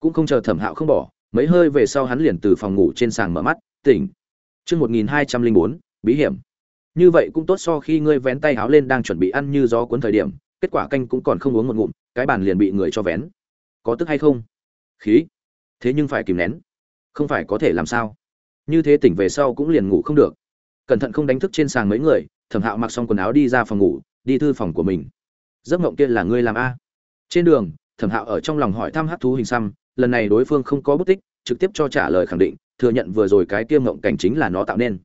cũng không chờ thẩm hạo không bỏ, mấy hơi về sau hắn liền từ phòng ngủ trên sàng mở mắt, tỉnh. Chương một nghìn hai trăm linh bốn, bí hiểm. Như vậy cũng tốt so khi ngươi vén tay háo lên đang chuẩn bị ăn như gió cuốn thời điểm, kết quả canh cũng còn không uống một ngụm, cái bàn liền bị người cho vén. Có tức hay không? Khí. Thế nhưng phải kìm nén. Không phải có thể làm sao? Như thế tỉnh về sau cũng liền ngủ không được. Cẩn thận không đánh thức trên sàng mấy người, thẩm hạo mặc xong quần áo đi ra phòng ngủ, đi thư phòng của mình. Giấc mộng kia là ngươi làm a? Trên đường, thẩm hạo ở trong lòng hỏi thăm hát thú hình xăm lần này đối phương không có bút tích, trực tiếp cho trả lời khẳng định, thừa nhận vừa rồi cái kia mộng cảnh chính là nó tạo nên.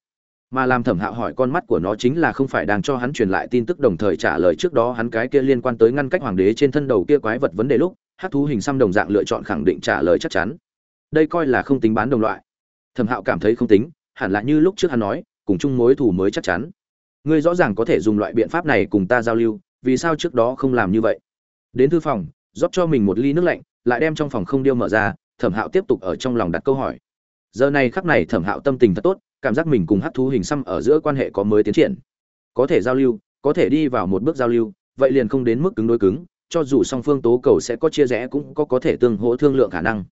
Mà làm thẩm hạo hỏi con mắt của nó chính là không phải đang cho hắn truyền lại tin tức đồng thời trả lời trước đó hắn cái kia liên quan tới ngăn cách hoàng đế trên thân đầu kia quái vật vấn đề lúc hát thú hình xăm đồng dạng lựa chọn khẳng định trả lời chắc chắn. Đây coi là không tính bán đồng loại. Thẩm hạo cảm thấy không tính, hẳn là như lúc trước hắn nói, cùng chung mối thù mới chắc chắn. Ngươi rõ ràng có thể dùng loại biện pháp này cùng ta giao lưu, vì sao trước đó không làm như vậy? Đến thư phòng, rót cho mình một ly nước lạnh lại đem trong phòng không điêu mở ra, thẩm hạo tiếp tục ở trong lòng đặt câu hỏi. Giờ này khắc này thẩm hạo tâm tình thật tốt, cảm giác mình cùng hát thú hình xăm ở giữa quan hệ có mới tiến triển. Có thể giao lưu, có thể đi vào một bước giao lưu, vậy liền không đến mức cứng đối cứng, cho dù song phương tố cầu sẽ có chia rẽ cũng có có thể tương hỗ thương lượng khả năng.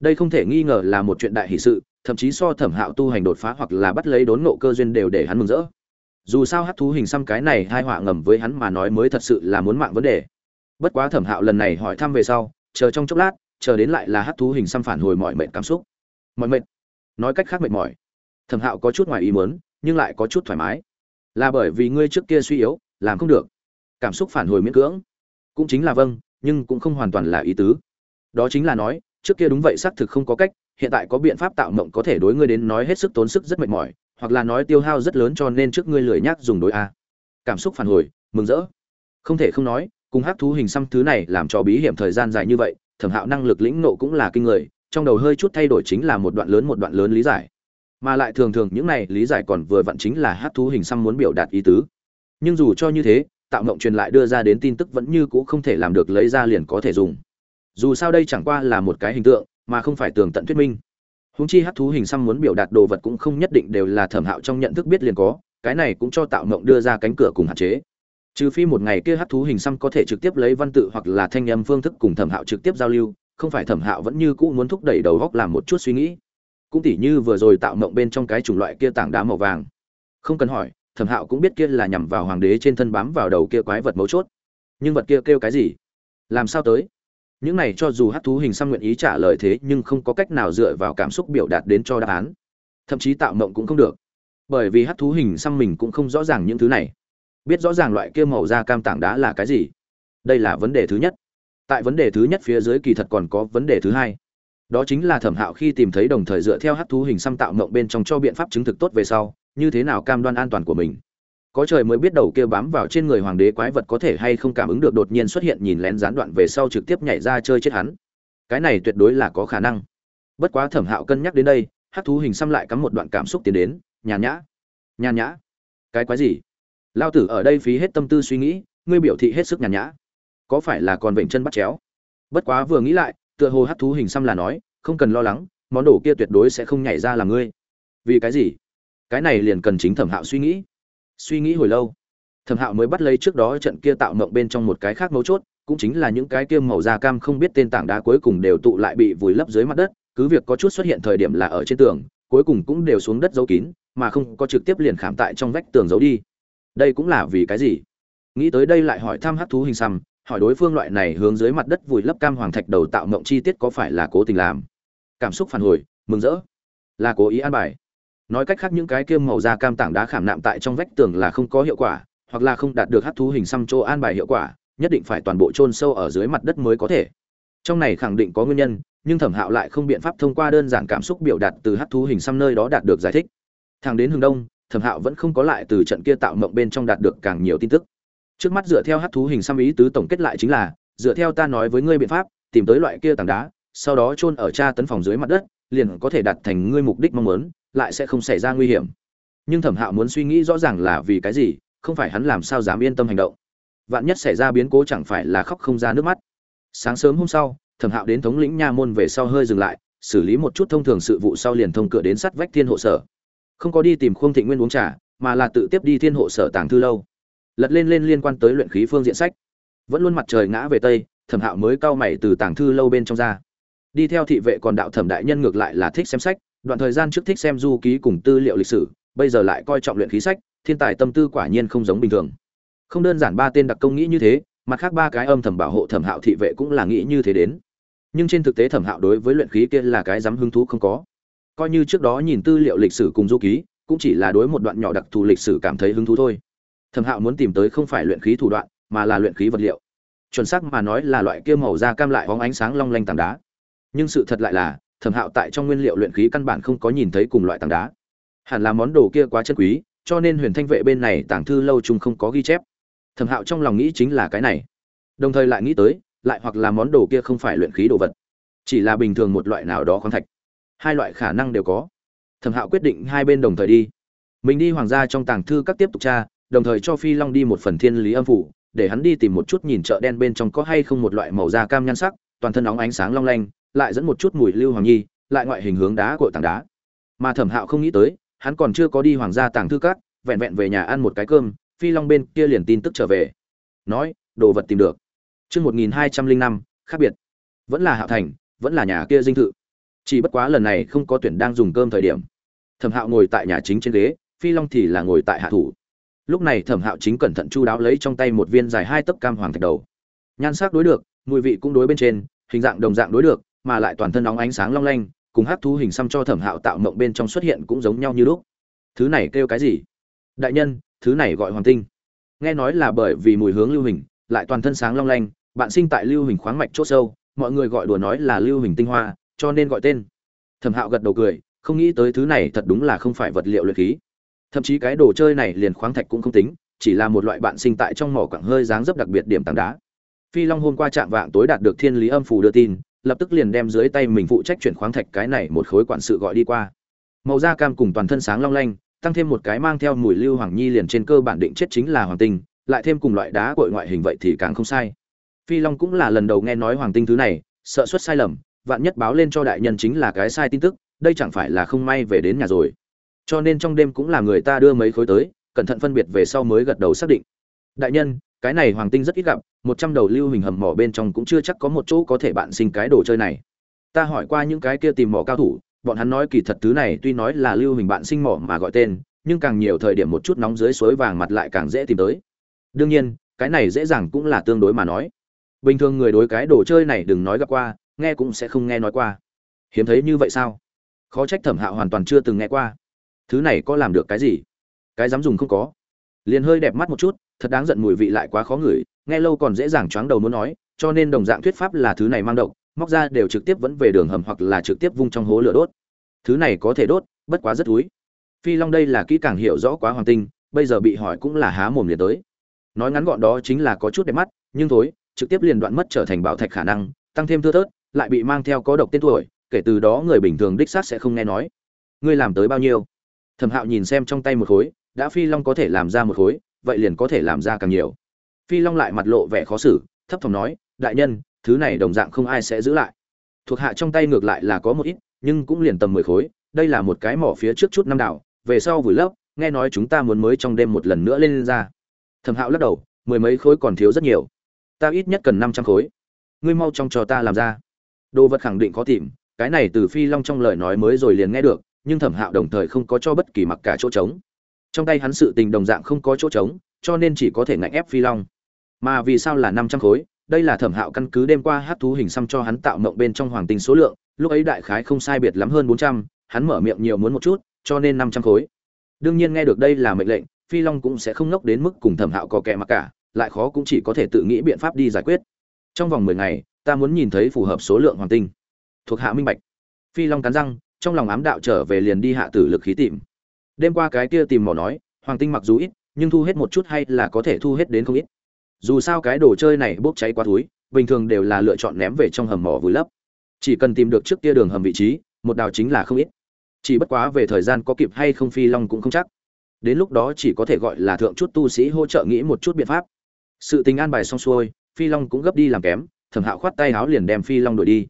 Đây không thể nghi ngờ là một chuyện đại hỷ sự, thậm chí so thẩm hạo tu hành đột phá hoặc là bắt lấy đốn nộ cơ duyên đều để hắn mừng rỡ. Dù sao hát thú hình xăm cái này hai họa ngầm với hắn mà nói mới thật sự là muốn mạng vấn đề. Bất quá thẩm hạo lần này hỏi thăm về sau chờ trong chốc lát, chờ đến lại là hát thú hình xăm phản hồi mọi mệnh cảm xúc. Mọi mệnh? Nói cách khác mệt mỏi. Thẩm hạo có chút ngoài ý muốn, nhưng lại có chút thoải mái. Là bởi vì ngươi trước kia suy yếu, làm không được. Cảm xúc phản hồi miễn cưỡng. Cũng chính là vâng nhưng cũng không hoàn toàn là ý tứ. Đó chính là nói, trước kia đúng vậy xác thực không có cách, hiện tại có biện pháp tạo mộng có thể đối ngươi đến nói hết sức tốn sức rất mệt mỏi, hoặc là nói tiêu hao rất lớn cho nên trước ngươi lười nhác dùng đối a. Cảm xúc phản hồi, mừng rỡ. Không thể không nói cùng hắc thú hình xăm thứ này làm cho bí hiểm thời gian dài như vậy, thẩm hạo năng lực lĩnh nộ cũng là kinh người, trong đầu hơi chút thay đổi chính là một đoạn lớn một đoạn lớn lý giải. Mà lại thường thường những này lý giải còn vừa vặn chính là hát thú hình xăm muốn biểu đạt ý tứ. Nhưng dù cho như thế, tạo mộng truyền lại đưa ra đến tin tức vẫn như cũ không thể làm được lấy ra liền có thể dùng. Dù sao đây chẳng qua là một cái hình tượng, mà không phải tường tận thuyết minh. Húng chi hát thú hình xăm muốn biểu đạt đồ vật cũng không nhất định đều là thẩm hạo trong nhận thức biết liền có, cái này cũng cho tạo mộng đưa ra cánh cửa cùng hạn chế trừ phi một ngày kia hát thú hình xăm có thể trực tiếp lấy văn tự hoặc là thanh âm phương thức cùng thẩm hạo trực tiếp giao lưu, không phải thẩm hạo vẫn như cũ muốn thúc đẩy đầu góc làm một chút suy nghĩ. Cũng tỉ như vừa rồi tạo mộng bên trong cái chủng loại kia tảng đá màu vàng. Không cần hỏi, thẩm hạo cũng biết kia là nhằm vào hoàng đế trên thân bám vào đầu kia quái vật mấu chốt. Nhưng vật kia kêu cái gì? Làm sao tới? Những này cho dù hát thú hình xăm nguyện ý trả lời thế nhưng không có cách nào dựa vào cảm xúc biểu đạt đến cho đáp án. Thậm chí tạo mộng cũng không được. Bởi vì hát thú hình xăm mình cũng không rõ ràng những thứ này biết rõ ràng loại kia màu da cam tảng đá là cái gì. Đây là vấn đề thứ nhất. Tại vấn đề thứ nhất phía dưới kỳ thật còn có vấn đề thứ hai. Đó chính là thẩm hạo khi tìm thấy đồng thời dựa theo hát thú hình xăm tạo mộng bên trong cho biện pháp chứng thực tốt về sau, như thế nào cam đoan an toàn của mình. Có trời mới biết đầu kia bám vào trên người hoàng đế quái vật có thể hay không cảm ứng được đột nhiên xuất hiện nhìn lén gián đoạn về sau trực tiếp nhảy ra chơi chết hắn. Cái này tuyệt đối là có khả năng. Bất quá thẩm hạo cân nhắc đến đây hát thú hình xăm lại cắm một đoạn cảm xúc tiến đến. Nhàn nhã. Nhàn nhã. Cái quái gì? Lao tử ở đây phí hết tâm tư suy nghĩ, ngươi biểu thị hết sức nhàn nhã. Có phải là còn vểnh chân bắt chéo? Bất quá vừa nghĩ lại, tựa hồ hát thú hình xăm là nói, không cần lo lắng, món đồ kia tuyệt đối sẽ không nhảy ra làm ngươi. Vì cái gì? Cái này liền cần chính thẩm hạo suy nghĩ. Suy nghĩ hồi lâu. Thẩm hạo mới bắt lấy trước đó trận kia tạo mộng bên trong một cái khác mấu chốt, cũng chính là những cái kia màu da cam không biết tên tảng đá cuối cùng đều tụ lại bị vùi lấp dưới mặt đất, cứ việc có chút xuất hiện thời điểm là ở trên tường, cuối cùng cũng đều xuống đất giấu kín, mà không có trực tiếp liền khảm tại trong vách tường giấu đi đây cũng là vì cái gì? Nghĩ tới đây lại hỏi thăm hát thú hình xăm, hỏi đối phương loại này hướng dưới mặt đất vùi lấp cam hoàng thạch đầu tạo mộng chi tiết có phải là cố tình làm. Cảm xúc phản hồi, mừng rỡ. Là cố ý an bài. Nói cách khác những cái kiêm màu da cam tảng đá khảm nạm tại trong vách tường là không có hiệu quả, hoặc là không đạt được hát thú hình xăm chỗ an bài hiệu quả, nhất định phải toàn bộ chôn sâu ở dưới mặt đất mới có thể. Trong này khẳng định có nguyên nhân, nhưng thẩm hạo lại không biện pháp thông qua đơn giản cảm xúc biểu đạt từ hát thú hình xăm nơi đó đạt được giải thích. Thang đến hướng đông thẩm hạo vẫn không có lại từ trận kia tạo mộng bên trong đạt được càng nhiều tin tức. Trước mắt dựa theo hát thú hình xăm ý tứ tổng kết lại chính là, dựa theo ta nói với ngươi biện pháp, tìm tới loại kia tảng đá, sau đó chôn ở tra tấn phòng dưới mặt đất, liền có thể đạt thành ngươi mục đích mong muốn, lại sẽ không xảy ra nguy hiểm. Nhưng thẩm hạo muốn suy nghĩ rõ ràng là vì cái gì, không phải hắn làm sao dám yên tâm hành động. Vạn nhất xảy ra biến cố chẳng phải là khóc không ra nước mắt. Sáng sớm hôm sau, thẩm hạo đến thống lĩnh nha môn về sau hơi dừng lại, xử lý một chút thông thường sự vụ sau liền thông cửa đến sắt vách thiên hộ sở không có đi tìm khuông thị nguyên uống trà, mà là tự tiếp đi thiên hộ sở tàng thư lâu. Lật lên lên liên quan tới luyện khí phương diện sách. Vẫn luôn mặt trời ngã về tây, thẩm hạo mới cau mày từ tàng thư lâu bên trong ra. Đi theo thị vệ còn đạo thẩm đại nhân ngược lại là thích xem sách, đoạn thời gian trước thích xem du ký cùng tư liệu lịch sử, bây giờ lại coi trọng luyện khí sách, thiên tài tâm tư quả nhiên không giống bình thường. Không đơn giản ba tên đặc công nghĩ như thế, mặt khác ba cái âm thầm bảo hộ thẩm hạo thị vệ cũng là nghĩ như thế đến. Nhưng trên thực tế thẩm hạo đối với luyện khí kia là cái dám hứng thú không có coi như trước đó nhìn tư liệu lịch sử cùng du ký, cũng chỉ là đối một đoạn nhỏ đặc thù lịch sử cảm thấy hứng thú thôi. Thẩm hạo muốn tìm tới không phải luyện khí thủ đoạn, mà là luyện khí vật liệu. Chuẩn xác mà nói là loại kia màu da cam lại hóng ánh sáng long lanh tảng đá. Nhưng sự thật lại là, thẩm hạo tại trong nguyên liệu luyện khí căn bản không có nhìn thấy cùng loại tảng đá. Hẳn là món đồ kia quá chân quý, cho nên huyền thanh vệ bên này tàng thư lâu chung không có ghi chép. Thẩm hạo trong lòng nghĩ chính là cái này. Đồng thời lại nghĩ tới, lại hoặc là món đồ kia không phải luyện khí đồ vật, chỉ là bình thường một loại nào đó khoáng thạch hai loại khả năng đều có. Thẩm hạo quyết định hai bên đồng thời đi. Mình đi hoàng gia trong tàng thư các tiếp tục tra, đồng thời cho phi long đi một phần thiên lý âm phủ, để hắn đi tìm một chút nhìn chợ đen bên trong có hay không một loại màu da cam nhan sắc, toàn thân óng ánh sáng long lanh, lại dẫn một chút mùi lưu hoàng nhi, lại ngoại hình hướng đá của tảng đá. Mà thẩm hạo không nghĩ tới, hắn còn chưa có đi hoàng gia tàng thư các, vẹn vẹn về nhà ăn một cái cơm, phi long bên kia liền tin tức trở về. Nói, đồ vật tìm được. Chương một nghìn hai trăm linh năm, khác biệt. Vẫn là hạo thành, vẫn là nhà kia dinh thự chỉ bất quá lần này không có tuyển đang dùng cơm thời điểm. Thẩm hạo ngồi tại nhà chính trên ghế, phi long thì là ngồi tại hạ thủ. Lúc này thẩm hạo chính cẩn thận chu đáo lấy trong tay một viên dài hai tấc cam hoàng thạch đầu. Nhan sắc đối được, mùi vị cũng đối bên trên, hình dạng đồng dạng đối được, mà lại toàn thân nóng ánh sáng long lanh, cùng hát thú hình xăm cho thẩm hạo tạo mộng bên trong xuất hiện cũng giống nhau như lúc. Thứ này kêu cái gì? Đại nhân, thứ này gọi hoàng tinh. Nghe nói là bởi vì mùi hướng lưu hình, lại toàn thân sáng long lanh, bạn sinh tại lưu hình khoáng mạch c h ỗ sâu, mọi người gọi đùa nói là lưu hình tinh hoa cho nên gọi tên. Thẩm hạo gật đầu cười, không nghĩ tới thứ này thật đúng là không phải vật liệu luyện khí. Thậm chí cái đồ chơi này liền khoáng thạch cũng không tính, chỉ là một loại bạn sinh tại trong mỏ quặng hơi dáng dấp đặc biệt điểm tảng đá. Phi long hôm qua chạm vạng tối đạt được thiên lý âm phủ đưa tin, lập tức liền đem dưới tay mình phụ trách chuyển khoáng thạch cái này một khối quản sự gọi đi qua. Màu da cam cùng toàn thân sáng long lanh, tăng thêm một cái mang theo mùi lưu hoàng nhi liền trên cơ bản định chết chính là hoàng tinh, lại thêm cùng loại đá cội ngoại hình vậy thì càng không sai. Phi long cũng là lần đầu nghe nói hoàng tinh thứ này, sợ xuất sai lầm vạn nhất báo lên cho đại nhân chính là cái sai tin tức, đây chẳng phải là không may về đến nhà rồi. Cho nên trong đêm cũng là người ta đưa mấy khối tới, cẩn thận phân biệt về sau mới gật đầu xác định. Đại nhân, cái này hoàng tinh rất ít gặp, một trăm đầu lưu hình hầm mỏ bên trong cũng chưa chắc có một chỗ có thể bạn sinh cái đồ chơi này. Ta hỏi qua những cái kia tìm mỏ cao thủ, bọn hắn nói kỳ thật thứ này tuy nói là lưu hình bạn sinh mỏ mà gọi tên, nhưng càng nhiều thời điểm một chút nóng dưới suối vàng mặt lại càng dễ tìm tới. Đương nhiên, cái này dễ dàng cũng là tương đối mà nói. Bình thường người đối cái đồ chơi này đừng nói gặp qua nghe cũng sẽ không nghe nói qua. Hiếm thấy như vậy sao? Khó trách thẩm hạo hoàn toàn chưa từng nghe qua. Thứ này có làm được cái gì? Cái dám dùng không có. Liền hơi đẹp mắt một chút, thật đáng giận mùi vị lại quá khó ngửi, nghe lâu còn dễ dàng choáng đầu muốn nói, cho nên đồng dạng thuyết pháp là thứ này mang độc, móc ra đều trực tiếp vẫn về đường hầm hoặc là trực tiếp vung trong hố lửa đốt. Thứ này có thể đốt, bất quá rất thúi phi long đây là kỹ càng hiểu rõ quá hoàng tinh, bây giờ bị hỏi cũng là há mồm liền tới. Nói ngắn gọn đó chính là có chút đẹp mắt, nhưng thối, trực tiếp liền đoạn mất trở thành bảo thạch khả năng, tăng thêm thưa thớt lại bị mang theo có độc tên tuổi kể từ đó người bình thường đích xác sẽ không nghe nói. Ngươi làm tới bao nhiêu? Thẩm hạo nhìn xem trong tay một khối đã phi long có thể làm ra một khối vậy liền có thể làm ra càng nhiều. Phi long lại mặt lộ vẻ khó xử thấp thỏm nói đại nhân thứ này đồng dạng không ai sẽ giữ lại. Thuộc hạ trong tay ngược lại là có một ít nhưng cũng liền tầm mười khối đây là một cái mỏ phía trước chút năm đảo về sau vùi lấp nghe nói chúng ta muốn mới trong đêm một lần nữa lên, lên ra. Thẩm hạo lắc đầu mười mấy khối còn thiếu rất nhiều. Ta ít nhất cần năm trăm khối. Ngươi mau trong cho ta làm ra đồ vật khẳng định có tìm, cái này từ phi long trong lời nói mới rồi liền nghe được, nhưng thẩm hạo đồng thời không có cho bất kỳ mặc cả chỗ trống. Trong tay hắn sự tình đồng dạng không có chỗ trống, cho nên chỉ có thể ngạnh ép phi long. Mà vì sao là năm trăm khối, đây là thẩm hạo căn cứ đêm qua hát thú hình xăm cho hắn tạo mộng bên trong hoàng tinh số lượng, lúc ấy đại khái không sai biệt lắm hơn bốn trăm, hắn mở miệng nhiều muốn một chút, cho nên năm trăm khối. Đương nhiên nghe được đây là mệnh lệnh, phi long cũng sẽ không ngốc đến mức cùng thẩm hạo có kẻ mặc cả, lại khó cũng chỉ có thể tự nghĩ biện pháp đi giải quyết. Trong vòng mười ngày ta muốn nhìn thấy phù hợp số lượng hoàng tinh. Thuộc hạ minh bạch. Phi long cắn răng, trong lòng ám đạo trở về liền đi hạ tử lực khí tìm. Đêm qua cái kia tìm mỏ nói, hoàng tinh mặc dù ít, nhưng thu hết một chút hay là có thể thu hết đến không ít. Dù sao cái đồ chơi này bốc cháy quá túi bình thường đều là lựa chọn ném về trong hầm mỏ vùi lấp. Chỉ cần tìm được trước kia đường hầm vị trí, một đào chính là không ít. Chỉ bất quá về thời gian có kịp hay không phi long cũng không chắc. Đến lúc đó chỉ có thể gọi là thượng chút tu sĩ hỗ trợ nghĩ một chút biện pháp. Sự tình an bài xong xuôi, phi long cũng gấp đi làm kém thẩm hạo khoát tay áo liền đem phi long đuổi đi.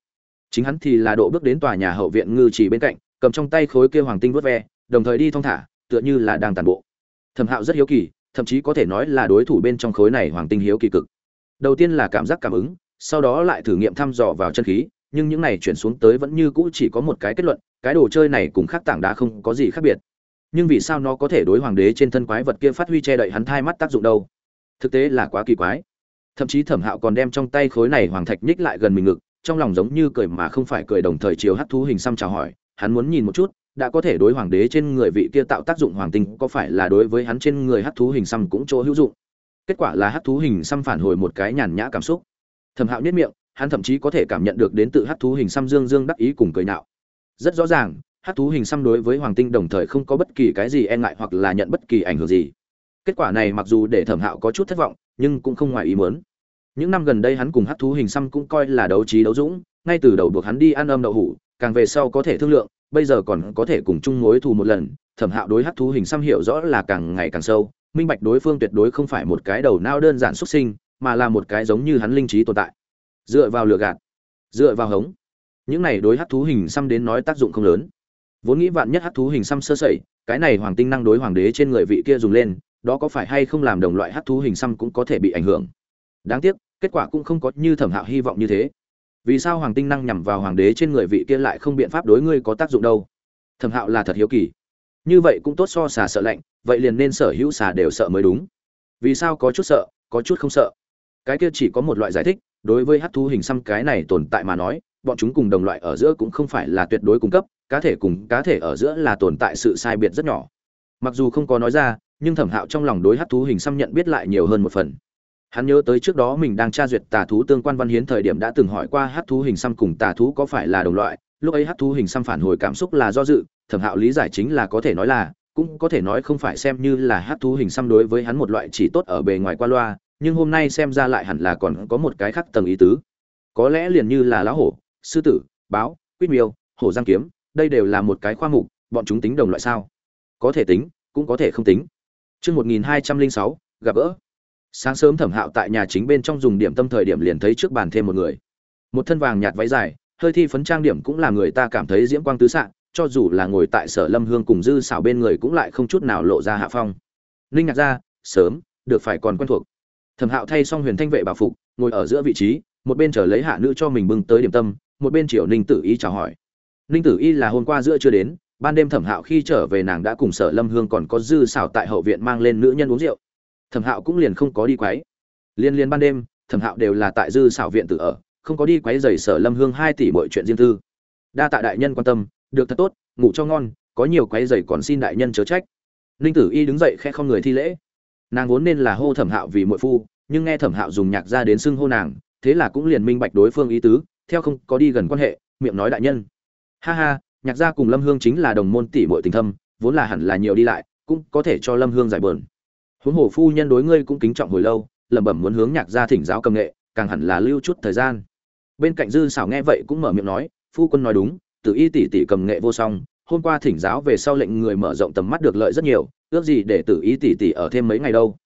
Chính hắn thì là độ bước đến tòa nhà hậu viện ngư chỉ bên cạnh, cầm trong tay khối kia hoàng tinh vớt ve, đồng thời đi thong thả, tựa như là đang tàn bộ. Thẩm hạo rất hiếu kỳ, thậm chí có thể nói là đối thủ bên trong khối này hoàng tinh hiếu kỳ cực. Đầu tiên là cảm giác cảm ứng, sau đó lại thử nghiệm thăm dò vào chân khí, nhưng những này chuyển xuống tới vẫn như cũ chỉ có một cái kết luận, cái đồ chơi này cùng khác tảng đá không có gì khác biệt. Nhưng vì sao nó có thể đối hoàng đế trên thân quái vật kia phát huy che đậy hắn thai mắt tác dụng đâu? Thực tế là quá kỳ quái thậm chí thẩm hạo còn đem trong tay khối này hoàng thạch nhích lại gần mình ngực, trong lòng giống như cười mà không phải cười đồng thời chiều hắc thú hình xăm chào hỏi, hắn muốn nhìn một chút, đã có thể đối hoàng đế trên người vị kia tạo tác dụng hoàng tinh có phải là đối với hắn trên người hắc thú hình xăm cũng chỗ hữu dụng. Kết quả là hắc thú hình xăm phản hồi một cái nhàn nhã cảm xúc. Thẩm hạo nhất miệng, hắn thậm chí có thể cảm nhận được đến từ hắc thú hình xăm dương dương đắc ý cùng cười nạo. Rất rõ ràng, hắc thú hình xăm đối với hoàng tinh đồng thời không có bất kỳ cái gì e ngại hoặc là nhận bất kỳ ảnh hưởng gì. Kết quả này mặc dù để thẩm hạo có chút thất vọng nhưng cũng không ngoài ý muốn. Những năm gần đây hắn cùng hắc thú hình xăm cũng coi là đấu trí đấu dũng, ngay từ đầu buộc hắn đi ăn âm đậu hủ, càng về sau có thể thương lượng, bây giờ còn có thể cùng chung mối thù một lần, thẩm hạo đối hắc thú hình xăm hiểu rõ là càng ngày càng sâu, minh bạch đối phương tuyệt đối không phải một cái đầu não đơn giản xuất sinh, mà là một cái giống như hắn linh trí tồn tại. Dựa vào lửa gạt, dựa vào hống. Những này đối hắc thú hình xăm đến nói tác dụng không lớn. Vốn nghĩ vạn nhất hắc thú hình xăm sơ sẩy, cái này hoàng tinh năng đối hoàng đế trên người vị kia dùng lên đó có phải hay không làm đồng loại hắc thú hình xăm cũng có thể bị ảnh hưởng. Đáng tiếc, kết quả cũng không có như thẩm hạo hy vọng như thế. Vì sao hoàng tinh năng nhằm vào hoàng đế trên người vị kia lại không biện pháp đối ngươi có tác dụng đâu? Thẩm hạo là thật hiếu kỳ. Như vậy cũng tốt so xà sợ lạnh, vậy liền nên sở hữu xà đều sợ mới đúng. Vì sao có chút sợ, có chút không sợ? Cái kia chỉ có một loại giải thích, đối với hát thú hình xăm cái này tồn tại mà nói, bọn chúng cùng đồng loại ở giữa cũng không phải là tuyệt đối cung cấp, cá thể cùng cá thể ở giữa là tồn tại sự sai biệt rất nhỏ. Mặc dù không có nói ra nhưng thẩm hạo trong lòng đối hát thú hình xăm nhận biết lại nhiều hơn một phần. Hắn nhớ tới trước đó mình đang tra duyệt tà thú tương quan văn hiến thời điểm đã từng hỏi qua hát thú hình xăm cùng tà thú có phải là đồng loại. Lúc ấy hát thú hình xăm phản hồi cảm xúc là do dự, thẩm hạo lý giải chính là có thể nói là, cũng có thể nói không phải xem như là hát thú hình xăm đối với hắn một loại chỉ tốt ở bề ngoài qua loa, nhưng hôm nay xem ra lại hẳn là còn có một cái khác tầng ý tứ. Có lẽ liền như là lão hổ, sư tử, báo, quýt miêu, hổ giang kiếm, đây đều là một cái khoa mục, bọn chúng tính đồng loại sao? Có thể tính, cũng có thể không tính chương một nghìn hai trăm linh sáu, gặp gỡ. Sáng sớm thẩm hạo tại nhà chính bên trong dùng điểm tâm thời điểm liền thấy trước bàn thêm một người. Một thân vàng nhạt váy dài, hơi thi phấn trang điểm cũng là người ta cảm thấy diễm quang tứ s cho dù là ngồi tại sở lâm hương cùng dư xảo bên người cũng lại không chút nào lộ ra hạ phong. Ninh ngạc ra, sớm, được phải còn quen thuộc. Thẩm hạo thay xong huyền thanh vệ bảo phục, ngồi ở giữa vị trí, một bên chờ lấy hạ nữ cho mình bưng tới điểm tâm, một bên chiều ninh tử y chào hỏi. Ninh tử y là hôm qua giữa chưa đến ban đêm thẩm hạo khi trở về nàng đã cùng sở lâm hương còn có dư xảo tại hậu viện mang lên nữ nhân uống rượu. Thẩm hạo cũng liền không có đi quấy. Liên liên ban đêm, thẩm hạo đều là tại dư xảo viện tự ở, không có đi quấy giày sở lâm hương hai tỷ mọi chuyện riêng tư. Đa tạ đại nhân quan tâm, được thật tốt, ngủ cho ngon, có nhiều quấy giày còn xin đại nhân chớ trách. Ninh tử y đứng dậy khe không người thi lễ. Nàng vốn nên là hô thẩm hạo vì muội phu, nhưng nghe thẩm hạo dùng nhạc ra đến xưng hô nàng, thế là cũng liền minh bạch đối phương ý tứ, theo không có đi gần quan hệ, miệng nói đại nhân. Ha ha nhạc gia cùng lâm hương chính là đồng môn tỷ muội tình thâm, vốn là hẳn là nhiều đi lại, cũng có thể cho lâm hương giải bờn huống hồ phu nhân đối ngươi cũng kính trọng hồi lâu, lẩm bẩm muốn hướng nhạc gia thỉnh giáo cầm nghệ, càng hẳn là lưu chút thời gian. Bên cạnh dư xảo nghe vậy cũng mở miệng nói, phu quân nói đúng, tự y tỷ tỷ cầm nghệ vô song, hôm qua thỉnh giáo về sau lệnh người mở rộng tầm mắt được lợi rất nhiều, ước gì để tự ý tỷ tỷ ở thêm mấy ngày đâu.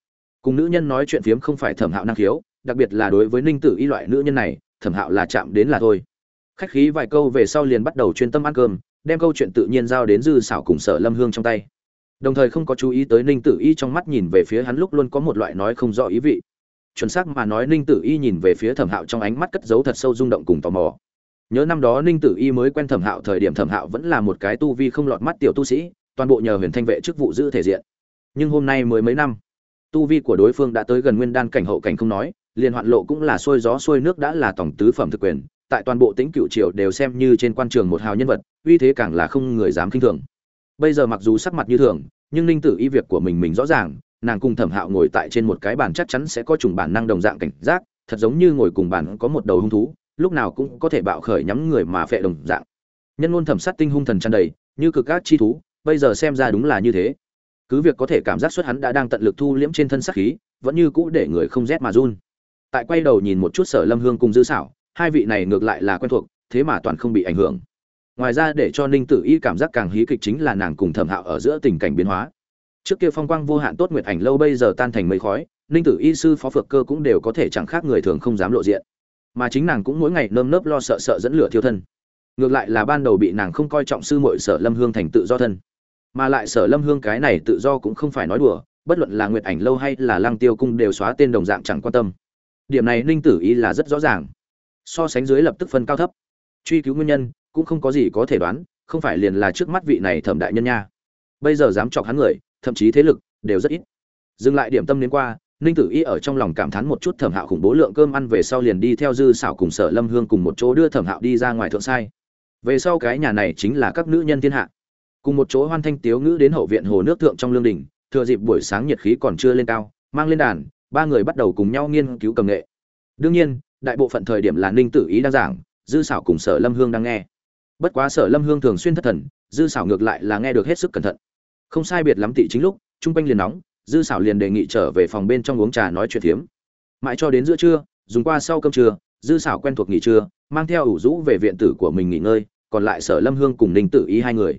Cùng nữ nhân nói chuyện phiếm không phải thẩm hạo năng khiếu, đặc biệt là đối với ninh tử y loại nữ nhân này, thẩm hạo là chạm đến là thôi. Khách khí vài câu về sau liền bắt đầu chuyên tâm ăn cơm đem câu chuyện tự nhiên giao đến dư xảo cùng sở lâm hương trong tay. Đồng thời không có chú ý tới ninh tử y trong mắt nhìn về phía hắn lúc luôn có một loại nói không rõ ý vị. Chuẩn xác mà nói, ninh tử y nhìn về phía thẩm hạo trong ánh mắt cất giấu thật sâu rung động cùng tò mò. Nhớ năm đó ninh tử y mới quen thẩm hạo thời điểm, thẩm hạo vẫn là một cái tu vi không lọt mắt tiểu tu sĩ, toàn bộ nhờ huyền thanh vệ chức vụ giữ thể diện. Nhưng hôm nay mới mấy năm, tu vi của đối phương đã tới gần nguyên đan cảnh hậu cảnh không nói liền hoạn lộ cũng là xuôi gió xuôi nước đã là tổng tứ phẩm thực quyền tại toàn bộ tính cựu triều đều xem như trên quan trường một hào nhân vật, uy thế càng là không người dám khinh thường. Bây giờ mặc dù sắc mặt như thường, nhưng ninh tử y việc của mình mình rõ ràng, nàng cùng thẩm hạo ngồi tại trên một cái bàn chắc chắn sẽ có chủng bản năng đồng dạng cảnh giác, thật giống như ngồi cùng bàn có một đầu hung thú, lúc nào cũng có thể bạo khởi nhắm người mà phệ đồng dạng. Nhân ngôn thẩm sát tinh hung thần tràn đầy, như cực các chi thú, bây giờ xem ra đúng là như thế. Cứ việc có thể cảm giác xuất hắn đã đang tận lực thu liễm trên thân sát khí, vẫn như cũ để người không rét mà run. Tại quay đầu nhìn một chút sở lâm hương cùng dư xảo hai vị này ngược lại là quen thuộc, thế mà toàn không bị ảnh hưởng. Ngoài ra để cho ninh tử y cảm giác càng hí kịch chính là nàng cùng thẩm hạo ở giữa tình cảnh biến hóa. Trước kia phong quang vô hạn tốt nguyệt ảnh lâu bây giờ tan thành mây khói, ninh tử y sư phó phược cơ cũng đều có thể chẳng khác người thường không dám lộ diện. Mà chính nàng cũng mỗi ngày nơm nớp lo sợ sợ dẫn lửa thiêu thân. Ngược lại là ban đầu bị nàng không coi trọng sư muội sở lâm hương thành tự do thân. Mà lại sở lâm hương cái này tự do cũng không phải nói đùa, bất luận là nguyệt ảnh lâu hay là lăng tiêu cung đều xóa tên đồng dạng chẳng quan tâm. Điểm này ninh tử y là rất rõ ràng so sánh dưới lập tức phân cao thấp. Truy cứu nguyên nhân, cũng không có gì có thể đoán, không phải liền là trước mắt vị này thẩm đại nhân nha. Bây giờ dám chọc hắn người, thậm chí thế lực, đều rất ít. Dừng lại điểm tâm đến qua, ninh tử y ở trong lòng cảm thán một chút thẩm hạo khủng bố lượng cơm ăn về sau liền đi theo dư xảo cùng sở lâm hương cùng một chỗ đưa thẩm hạo đi ra ngoài thượng sai. Về sau cái nhà này chính là các nữ nhân thiên hạ. Cùng một chỗ hoan thanh tiếu ngữ đến hậu viện hồ nước thượng trong lương đình, thừa dịp buổi sáng nhiệt khí còn chưa lên cao, mang lên đàn, ba người bắt đầu cùng nhau nghiên cứu cầm nghệ. Đương nhiên đại bộ phận thời điểm là ninh tử ý đang giảng, dư xảo cùng sở lâm hương đang nghe. Bất quá sở lâm hương thường xuyên thất thần, dư xảo ngược lại là nghe được hết sức cẩn thận. Không sai biệt lắm tị chính lúc, chung quanh liền nóng, dư xảo liền đề nghị trở về phòng bên trong uống trà nói chuyện thiếm mãi cho đến giữa trưa, dùng qua sau cơm trưa, dư xảo quen thuộc nghỉ trưa, mang theo ủ rũ về viện tử của mình nghỉ ngơi, còn lại sở lâm hương cùng ninh tử ý hai người.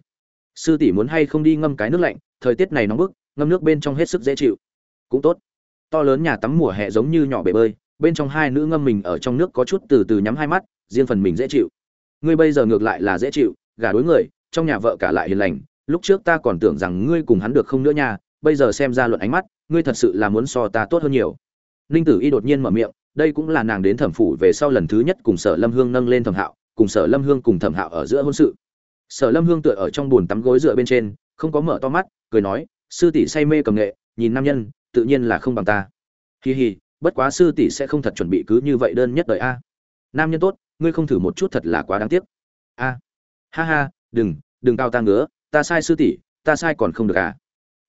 Sư tỷ muốn hay không đi ngâm cái nước lạnh, thời tiết này nóng bức, ngâm nước bên trong hết sức dễ chịu. Cũng tốt. To lớn nhà tắm mùa hè giống như nhỏ bể bơi bên trong hai nữ ngâm mình ở trong nước có chút từ từ nhắm hai mắt, riêng phần mình dễ chịu. Ngươi bây giờ ngược lại là dễ chịu, gả đối người, trong nhà vợ cả lại hiền lành, lúc trước ta còn tưởng rằng ngươi cùng hắn được không nữa nha, bây giờ xem ra luận ánh mắt, ngươi thật sự là muốn so ta tốt hơn nhiều. Ninh tử y đột nhiên mở miệng, đây cũng là nàng đến thẩm phủ về sau lần thứ nhất cùng sở lâm hương nâng lên thẩm hạo, cùng sở lâm hương cùng thẩm hạo ở giữa hôn sự. Sở lâm hương tựa ở trong bồn tắm gối dựa bên trên, không có mở to mắt, cười nói, sư tỷ say mê cầm nghệ, nhìn nam nhân, tự nhiên là không bằng ta. Hì hì bất quá sư tỷ sẽ không thật chuẩn bị cứ như vậy đơn nhất đời a. Nam nhân tốt, ngươi không thử một chút thật là quá đáng tiếc. A. Ha ha, đừng đừng cao ta ngứa, ta sai sư tỷ, ta sai còn không được à.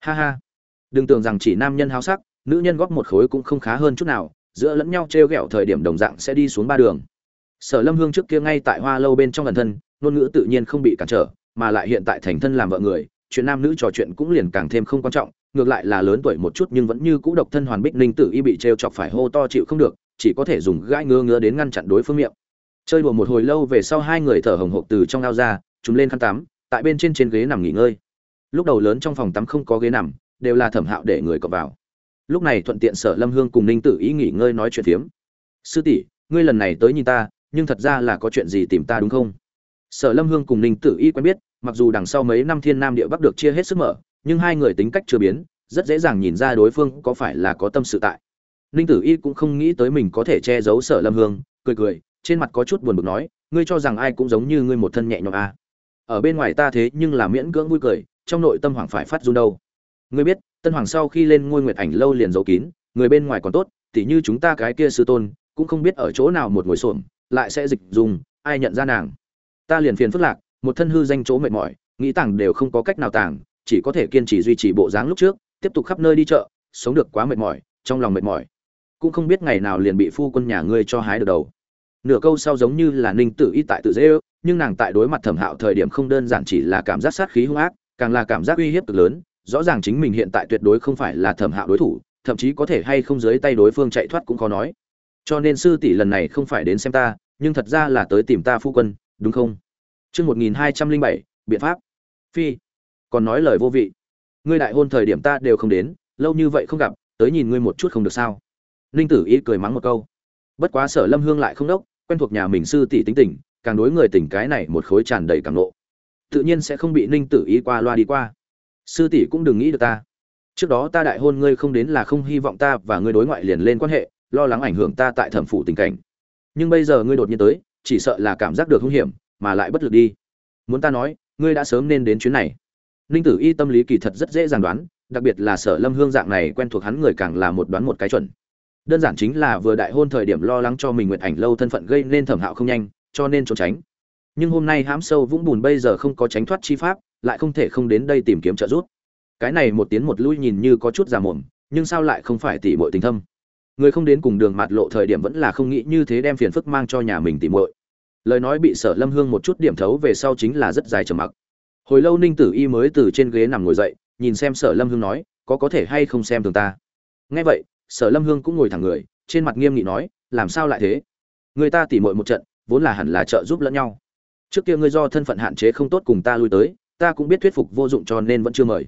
Ha ha. Đừng tưởng rằng chỉ nam nhân háo sắc, nữ nhân góp một khối cũng không khá hơn chút nào, giữa lẫn nhau t r e o g ẹ o thời điểm đồng dạng sẽ đi xuống ba đường. Sở lâm hương trước kia ngay tại hoa lâu bên trong gần thân, ngôn ngữ tự nhiên không bị cản trở, mà lại hiện tại thành thân làm vợ người, chuyện nam nữ trò chuyện cũng liền càng thêm không quan trọng ngược lại là lớn tuổi một chút nhưng vẫn như cũ độc thân hoàn bích ninh tử y bị t r e o chọc phải hô to chịu không được, chỉ có thể dùng gãi ngứa ngứa đến ngăn chặn đối phương miệng. Chơi đùa một hồi lâu về sau hai người thở hồng hộc từ trong ao ra, chúng lên khăn tắm, tại bên trên trên ghế nằm nghỉ ngơi. Lúc đầu lớn trong phòng tắm không có ghế nằm, đều là thẩm hạo để người cọp vào. Lúc này thuận tiện sở lâm hương cùng ninh tử ý nghỉ ngơi nói chuyện phiếm. Sư tỷ, ngươi lần này tới nhìn ta, nhưng thật ra là có chuyện gì tìm ta đúng không? Sở lâm hương cùng ninh tử y quen biết, mặc dù đằng sau mấy năm thiên nam địa bắc được chia hết sức mở nhưng hai người tính cách chưa biến, rất dễ dàng nhìn ra đối phương có phải là có tâm sự tại. Ninh tử y cũng không nghĩ tới mình có thể che giấu sở lâm hương, cười cười, trên mặt có chút buồn bực nói, ngươi cho rằng ai cũng giống như ngươi một thân nhẹ nhõm à. ở bên ngoài ta thế nhưng là miễn cưỡng vui cười, trong nội tâm Hoàng phải phát run đâu. Ngươi biết, tân hoàng sau khi lên ngôi nguyệt ảnh lâu liền giấu kín, người bên ngoài còn tốt, tỉ như chúng ta cái kia sư tôn, cũng không biết ở chỗ nào một ngồi xổm, lại sẽ dịch dùng, ai nhận ra nàng? Ta liền phiền phức lạc, một thân hư danh chỗ mệt mỏi, nghĩ tảng đều không có cách nào tảng chỉ có thể kiên trì duy trì bộ dáng lúc trước tiếp tục khắp nơi đi chợ sống được quá mệt mỏi trong lòng mệt mỏi cũng không biết ngày nào liền bị phu quân nhà ngươi cho hái được đầu nửa câu sau giống như là ninh tự y tại tự dễ ước nhưng nàng tại đối mặt thẩm hạo thời điểm không đơn giản chỉ là cảm giác sát khí hung ác càng là cảm giác uy hiếp cực lớn rõ ràng chính mình hiện tại tuyệt đối không phải là thẩm hạo đối thủ thậm chí có thể hay không dưới tay đối phương chạy thoát cũng khó nói cho nên sư tỷ lần này không phải đến xem ta nhưng thật ra là tới tìm ta phu quân đúng không Trước 1207, biện pháp. Phi. Còn nói lời vô vị. Ngươi đại hôn thời điểm ta đều không đến, lâu như vậy không gặp, tới nhìn ngươi một chút không được sao? Ninh Tử Y cười mắng một câu. Bất quá Sở Lâm Hương lại không đốc, quen thuộc nhà mình sư tỷ tính tình, càng đối người tình cái này một khối tràn đầy càng nộ. Tự nhiên sẽ không bị Ninh Tử Y qua loa đi qua sư tỷ cũng đừng nghĩ được ta trước đó ta đại hôn ngươi không đến là không hy vọng ta và ngươi đối ngoại liền lên quan hệ lo lắng ảnh hưởng ta tại thẩm phủ tình cảnh nhưng bây giờ ngươi đột nhiên tới chỉ sợ là cảm giác được hung hiểm mà lại bất lực đi muốn ta nói ngươi đã sớm nên đến chuyến này ninh tử y tâm lý kỳ thật rất dễ dàng đoán, đặc biệt là sở lâm hương dạng này quen thuộc hắn người càng là một đoán một cái chuẩn. Đơn giản chính là vừa đại hôn thời điểm lo lắng cho mình nguyện ảnh lâu thân phận gây nên thẩm hạo không nhanh, cho nên trốn tránh. Nhưng hôm nay hãm sâu vũng bùn bây giờ không có tránh thoát chi pháp, lại không thể không đến đây tìm kiếm trợ giúp. Cái này một tiến một lui nhìn như có chút già mồm, nhưng sao lại không phải tỉ muội tình thâm? Người không đến cùng đường mạt lộ thời điểm vẫn là không nghĩ như thế đem phiền phức mang cho nhà mình tỉ muội. Lời nói bị sở lâm hương một chút điểm thấu về sau chính là rất dài trầm mặc hồi lâu ninh tử y mới từ trên ghế nằm ngồi dậy, nhìn xem sở lâm hương nói, có có thể hay không xem thường ta? Nghe vậy, sở lâm hương cũng ngồi thẳng người, trên mặt nghiêm nghị nói, làm sao lại thế? Người ta tỉ muội một trận, vốn là hẳn là trợ giúp lẫn nhau. Trước kia ngươi do thân phận hạn chế không tốt cùng ta lui tới, ta cũng biết thuyết phục vô dụng cho nên vẫn chưa mời.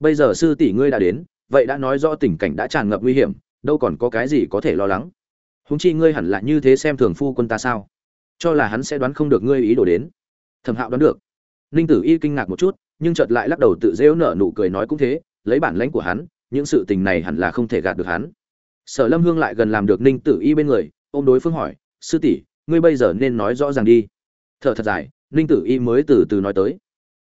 Bây giờ sư tỷ ngươi đã đến, vậy đã nói rõ tình cảnh đã tràn ngập nguy hiểm, đâu còn có cái gì có thể lo lắng? Húng chi ngươi hẳn là như thế xem thường phu quân ta sao? Cho là hắn sẽ đoán không được ngươi ý đồ đến. Thẩm hạo đoán được ninh tử y kinh ngạc một chút, nhưng chợt lại lắc đầu tự rêu nở nụ cười nói cũng thế, lấy bản lãnh của hắn, những sự tình này hẳn là không thể gạt được hắn. Sở lâm hương lại gần làm được ninh tử y bên người, ôm đối phương hỏi, sư tỷ, ngươi bây giờ nên nói rõ ràng đi. Thở thật dài, ninh tử y mới từ từ nói tới.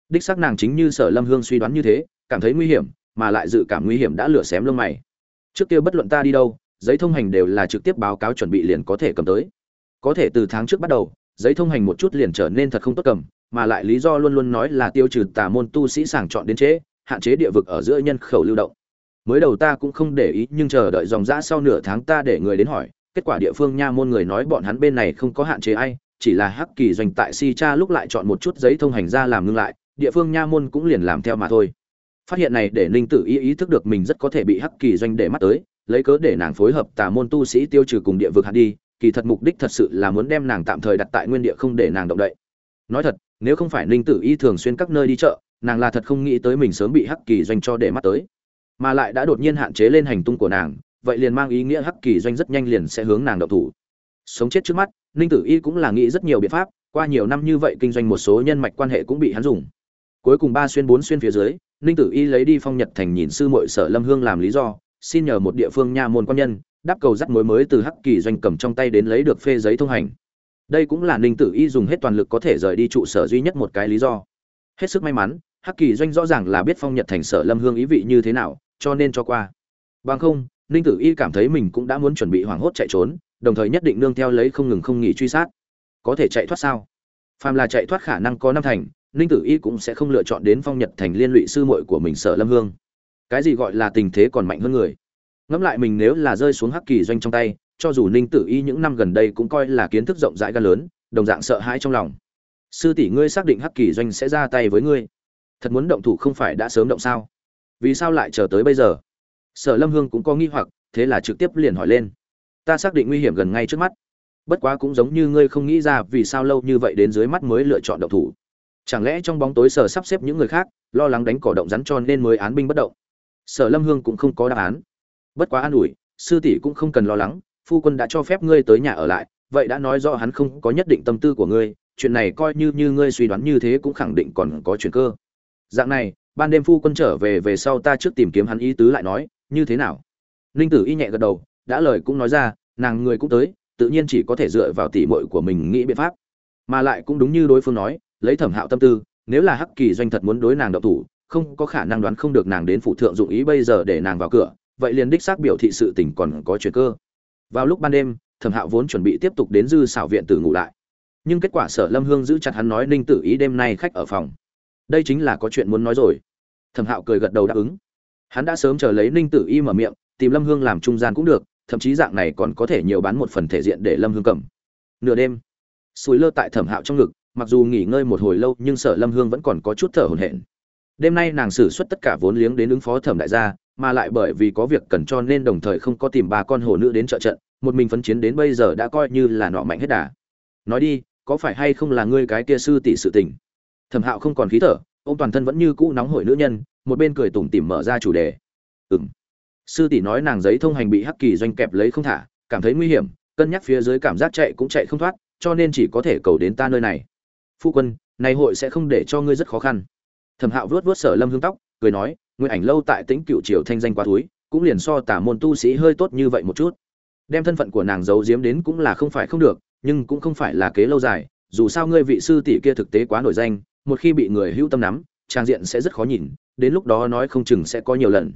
Đích xác nàng chính như sở lâm hương suy đoán như thế, cảm thấy nguy hiểm, mà lại dự cảm nguy hiểm đã lửa xém lông mày. Trước kia bất luận ta đi đâu, giấy thông hành đều là trực tiếp báo cáo chuẩn bị liền có thể cầm tới. Có thể từ tháng trước bắt đầu, giấy thông hành một chút liền trở nên thật không tốt cầm mà lại lý do luôn luôn nói là tiêu trừ tà môn tu sĩ sàng chọn đến chế, hạn chế địa vực ở giữa nhân khẩu lưu động. Mới đầu ta cũng không để ý, nhưng chờ đợi dòng dã sau nửa tháng ta để người đến hỏi, kết quả địa phương nha môn người nói bọn hắn bên này không có hạn chế ai, chỉ là hắc kỳ doanh tại si cha lúc lại chọn một chút giấy thông hành ra làm ngưng lại, địa phương nha môn cũng liền làm theo mà thôi. Phát hiện này để ninh tử ý ý thức được mình rất có thể bị hắc kỳ doanh để mắt tới, lấy cớ để nàng phối hợp tà môn tu sĩ tiêu trừ cùng địa vực hạn đi, kỳ thật mục đích thật sự là muốn đem nàng tạm thời đặt tại nguyên địa không để nàng động đậy. Nói thật nếu không phải ninh tử y thường xuyên các nơi đi chợ, nàng là thật không nghĩ tới mình sớm bị hắc kỳ doanh cho để mắt tới. Mà lại đã đột nhiên hạn chế lên hành tung của nàng, vậy liền mang ý nghĩa hắc kỳ doanh rất nhanh liền sẽ hướng nàng đậu thủ. Sống chết trước mắt, ninh tử y cũng là nghĩ rất nhiều biện pháp, qua nhiều năm như vậy kinh doanh một số nhân mạch quan hệ cũng bị hắn dùng. Cuối cùng ba xuyên bốn xuyên phía dưới, ninh tử y lấy đi phong nhật thành nhìn sư muội sở lâm hương làm lý do, xin nhờ một địa phương nha môn quan nhân, đáp cầu dắt mối mới từ hắc kỳ doanh cầm trong tay đến lấy được phê giấy thông hành đây cũng là ninh tử y dùng hết toàn lực có thể rời đi trụ sở duy nhất một cái lý do. Hết sức may mắn, hắc kỳ doanh rõ ràng là biết phong nhật thành sở lâm hương ý vị như thế nào, cho nên cho qua. Bằng không, ninh tử y cảm thấy mình cũng đã muốn chuẩn bị hoảng hốt chạy trốn, đồng thời nhất định nương theo lấy không ngừng không nghỉ truy sát. Có thể chạy thoát sao? Phàm là chạy thoát khả năng có năm thành, ninh tử y cũng sẽ không lựa chọn đến phong nhật thành liên lụy sư muội của mình sở lâm hương. Cái gì gọi là tình thế còn mạnh hơn người? Ngẫm lại mình nếu là rơi xuống hắc kỳ doanh trong tay cho dù ninh tử y những năm gần đây cũng coi là kiến thức rộng rãi gan lớn, đồng dạng sợ hãi trong lòng. Sư tỷ ngươi xác định hắc kỳ doanh sẽ ra tay với ngươi. Thật muốn động thủ không phải đã sớm động sao? Vì sao lại chờ tới bây giờ? Sở lâm hương cũng có nghi hoặc, thế là trực tiếp liền hỏi lên. Ta xác định nguy hiểm gần ngay trước mắt. Bất quá cũng giống như ngươi không nghĩ ra vì sao lâu như vậy đến dưới mắt mới lựa chọn động thủ. Chẳng lẽ trong bóng tối sở sắp xếp những người khác, lo lắng đánh cỏ động rắn cho nên mới án binh bất động? Sở lâm hương cũng không có đáp án. Bất quá an ủi, sư tỷ cũng không cần lo lắng phu quân đã cho phép ngươi tới nhà ở lại, vậy đã nói rõ hắn không có nhất định tâm tư của ngươi, chuyện này coi như như ngươi suy đoán như thế cũng khẳng định còn có chuyện cơ. Dạng này, ban đêm phu quân trở về về sau ta trước tìm kiếm hắn ý tứ lại nói, như thế nào? Ninh tử y nhẹ gật đầu, đã lời cũng nói ra, nàng người cũng tới, tự nhiên chỉ có thể dựa vào tỉ mội của mình nghĩ biện pháp. Mà lại cũng đúng như đối phương nói, lấy thẩm hạo tâm tư, nếu là hắc kỳ doanh thật muốn đối nàng đậu thủ, không có khả năng đoán không được nàng đến phụ thượng dụng ý bây giờ để nàng vào cửa, vậy liền đích xác biểu thị sự tình còn có chuyện cơ vào lúc ban đêm, thẩm hạo vốn chuẩn bị tiếp tục đến dư xảo viện tử ngủ lại. Nhưng kết quả sở lâm hương giữ chặt hắn nói, ninh tử ý đêm nay khách ở phòng. Đây chính là có chuyện muốn nói rồi. Thẩm hạo cười gật đầu đáp ứng. Hắn đã sớm chờ lấy ninh tử y mở miệng, tìm lâm hương làm trung gian cũng được, thậm chí dạng này còn có thể nhiều bán một phần thể diện để lâm hương cầm. Nửa đêm sùi lơ tại thẩm hạo trong ngực, mặc dù nghỉ ngơi một hồi lâu, nhưng sở lâm hương vẫn còn có chút thở hổn hển. Đêm nay nàng xử suất tất cả vốn liếng đến ứng phó thẩm đại gia, mà lại bởi vì có việc cần cho nên đồng thời không có tìm ba con hồ nữ đến trợ trận một mình phấn chiến đến bây giờ đã coi như là nọ mạnh hết đà. Nói đi, có phải hay không là ngươi cái kia sư tỷ sự tình? Thẩm hạo không còn khí thở ông toàn thân vẫn như cũ nóng hổi nữ nhân, một bên cười tủm tỉm mở ra chủ đề. Ừ m sư tỷ nói nàng giấy thông hành bị hắc kỳ doanh kẹp lấy không thả, cảm thấy nguy hiểm, cân nhắc phía dưới cảm giác chạy cũng chạy không thoát, cho nên chỉ có thể cầu đến ta nơi này. Phu quân, này hội sẽ không để cho ngươi rất khó khăn. Thẩm hạo vuốt vuốt sở lâm hương tóc, cười nói nguyên ảnh lâu tại tĩnh cựu triều thanh danh quá túi cũng liền so tả môn tu sĩ hơi tốt như vậy một chút đem thân phận của nàng giấu giếm đến cũng là không phải không được, nhưng cũng không phải là kế lâu dài, dù sao ngươi vị sư tỷ kia thực tế quá nổi danh, một khi bị người hữu tâm nắm, trang diện sẽ rất khó nhìn, đến lúc đó nói không chừng sẽ có nhiều lần.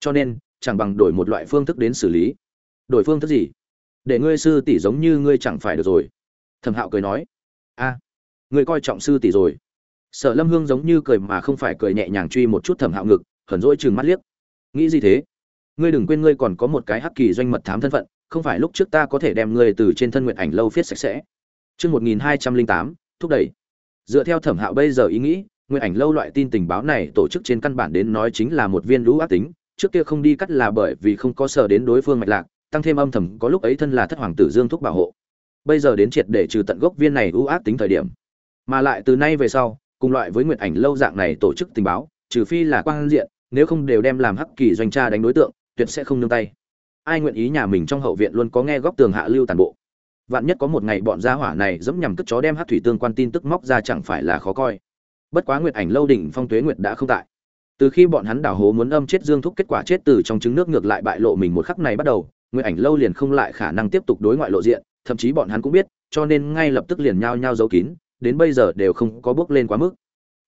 Cho nên, chẳng bằng đổi một loại phương thức đến xử lý. Đổi phương thức gì? Để ngươi sư tỷ giống như ngươi chẳng phải được rồi. Thẩm hạo cười nói. A, ngươi coi trọng sư tỷ rồi. Sở lâm hương giống như cười mà không phải cười nhẹ nhàng truy một chút thẩm hạo ngực hẩn rỗi chừng mắt liếc. Nghĩ gì thế? Ngươi đừng quên ngươi còn có một cái hắc kỳ doanh mật thám thân phận không phải lúc trước ta có thể đem ngươi từ trên thân nguyện ảnh lâu viết sạch sẽ Trước 1208, thúc đẩy. Dựa theo thẩm hạo bây giờ ý nghĩ, nguyện ảnh lâu loại tin tình báo này tổ chức trên căn bản đến nói chính là một viên lũ ác tính, trước kia không đi cắt là bởi vì không có sở đến đối phương mạch lạc, tăng thêm âm thầm có lúc ấy thân là thất hoàng tử Dương thúc bảo hộ. Bây giờ đến triệt để trừ tận gốc viên này u ác tính thời điểm. Mà lại từ nay về sau, cùng loại với nguyện ảnh lâu dạng này tổ chức tình báo, trừ phi là quang diện, nếu không đều đem làm hắc kỳ doanh tra đánh đối tượng, tuyệt sẽ không nương tay. Ai nguyện ý nhà mình trong hậu viện luôn có nghe góc tường hạ lưu tàn bộ. Vạn nhất có một ngày bọn gia hỏa này dẫm nhằm cất chó đem hát thủy tương quan tin tức móc ra chẳng phải là khó coi. Bất quá nguyện ảnh lâu đỉnh phong tuế nguyệt đã không tại. Từ khi bọn hắn đảo hố muốn âm chết Dương Thúc kết quả chết từ trong trứng nước ngược lại bại lộ mình một khắc này bắt đầu, nguyện ảnh lâu liền không lại khả năng tiếp tục đối ngoại lộ diện, thậm chí bọn hắn cũng biết, cho nên ngay lập tức liền nhao nhao giấu kín, đến bây giờ đều không có bước lên quá mức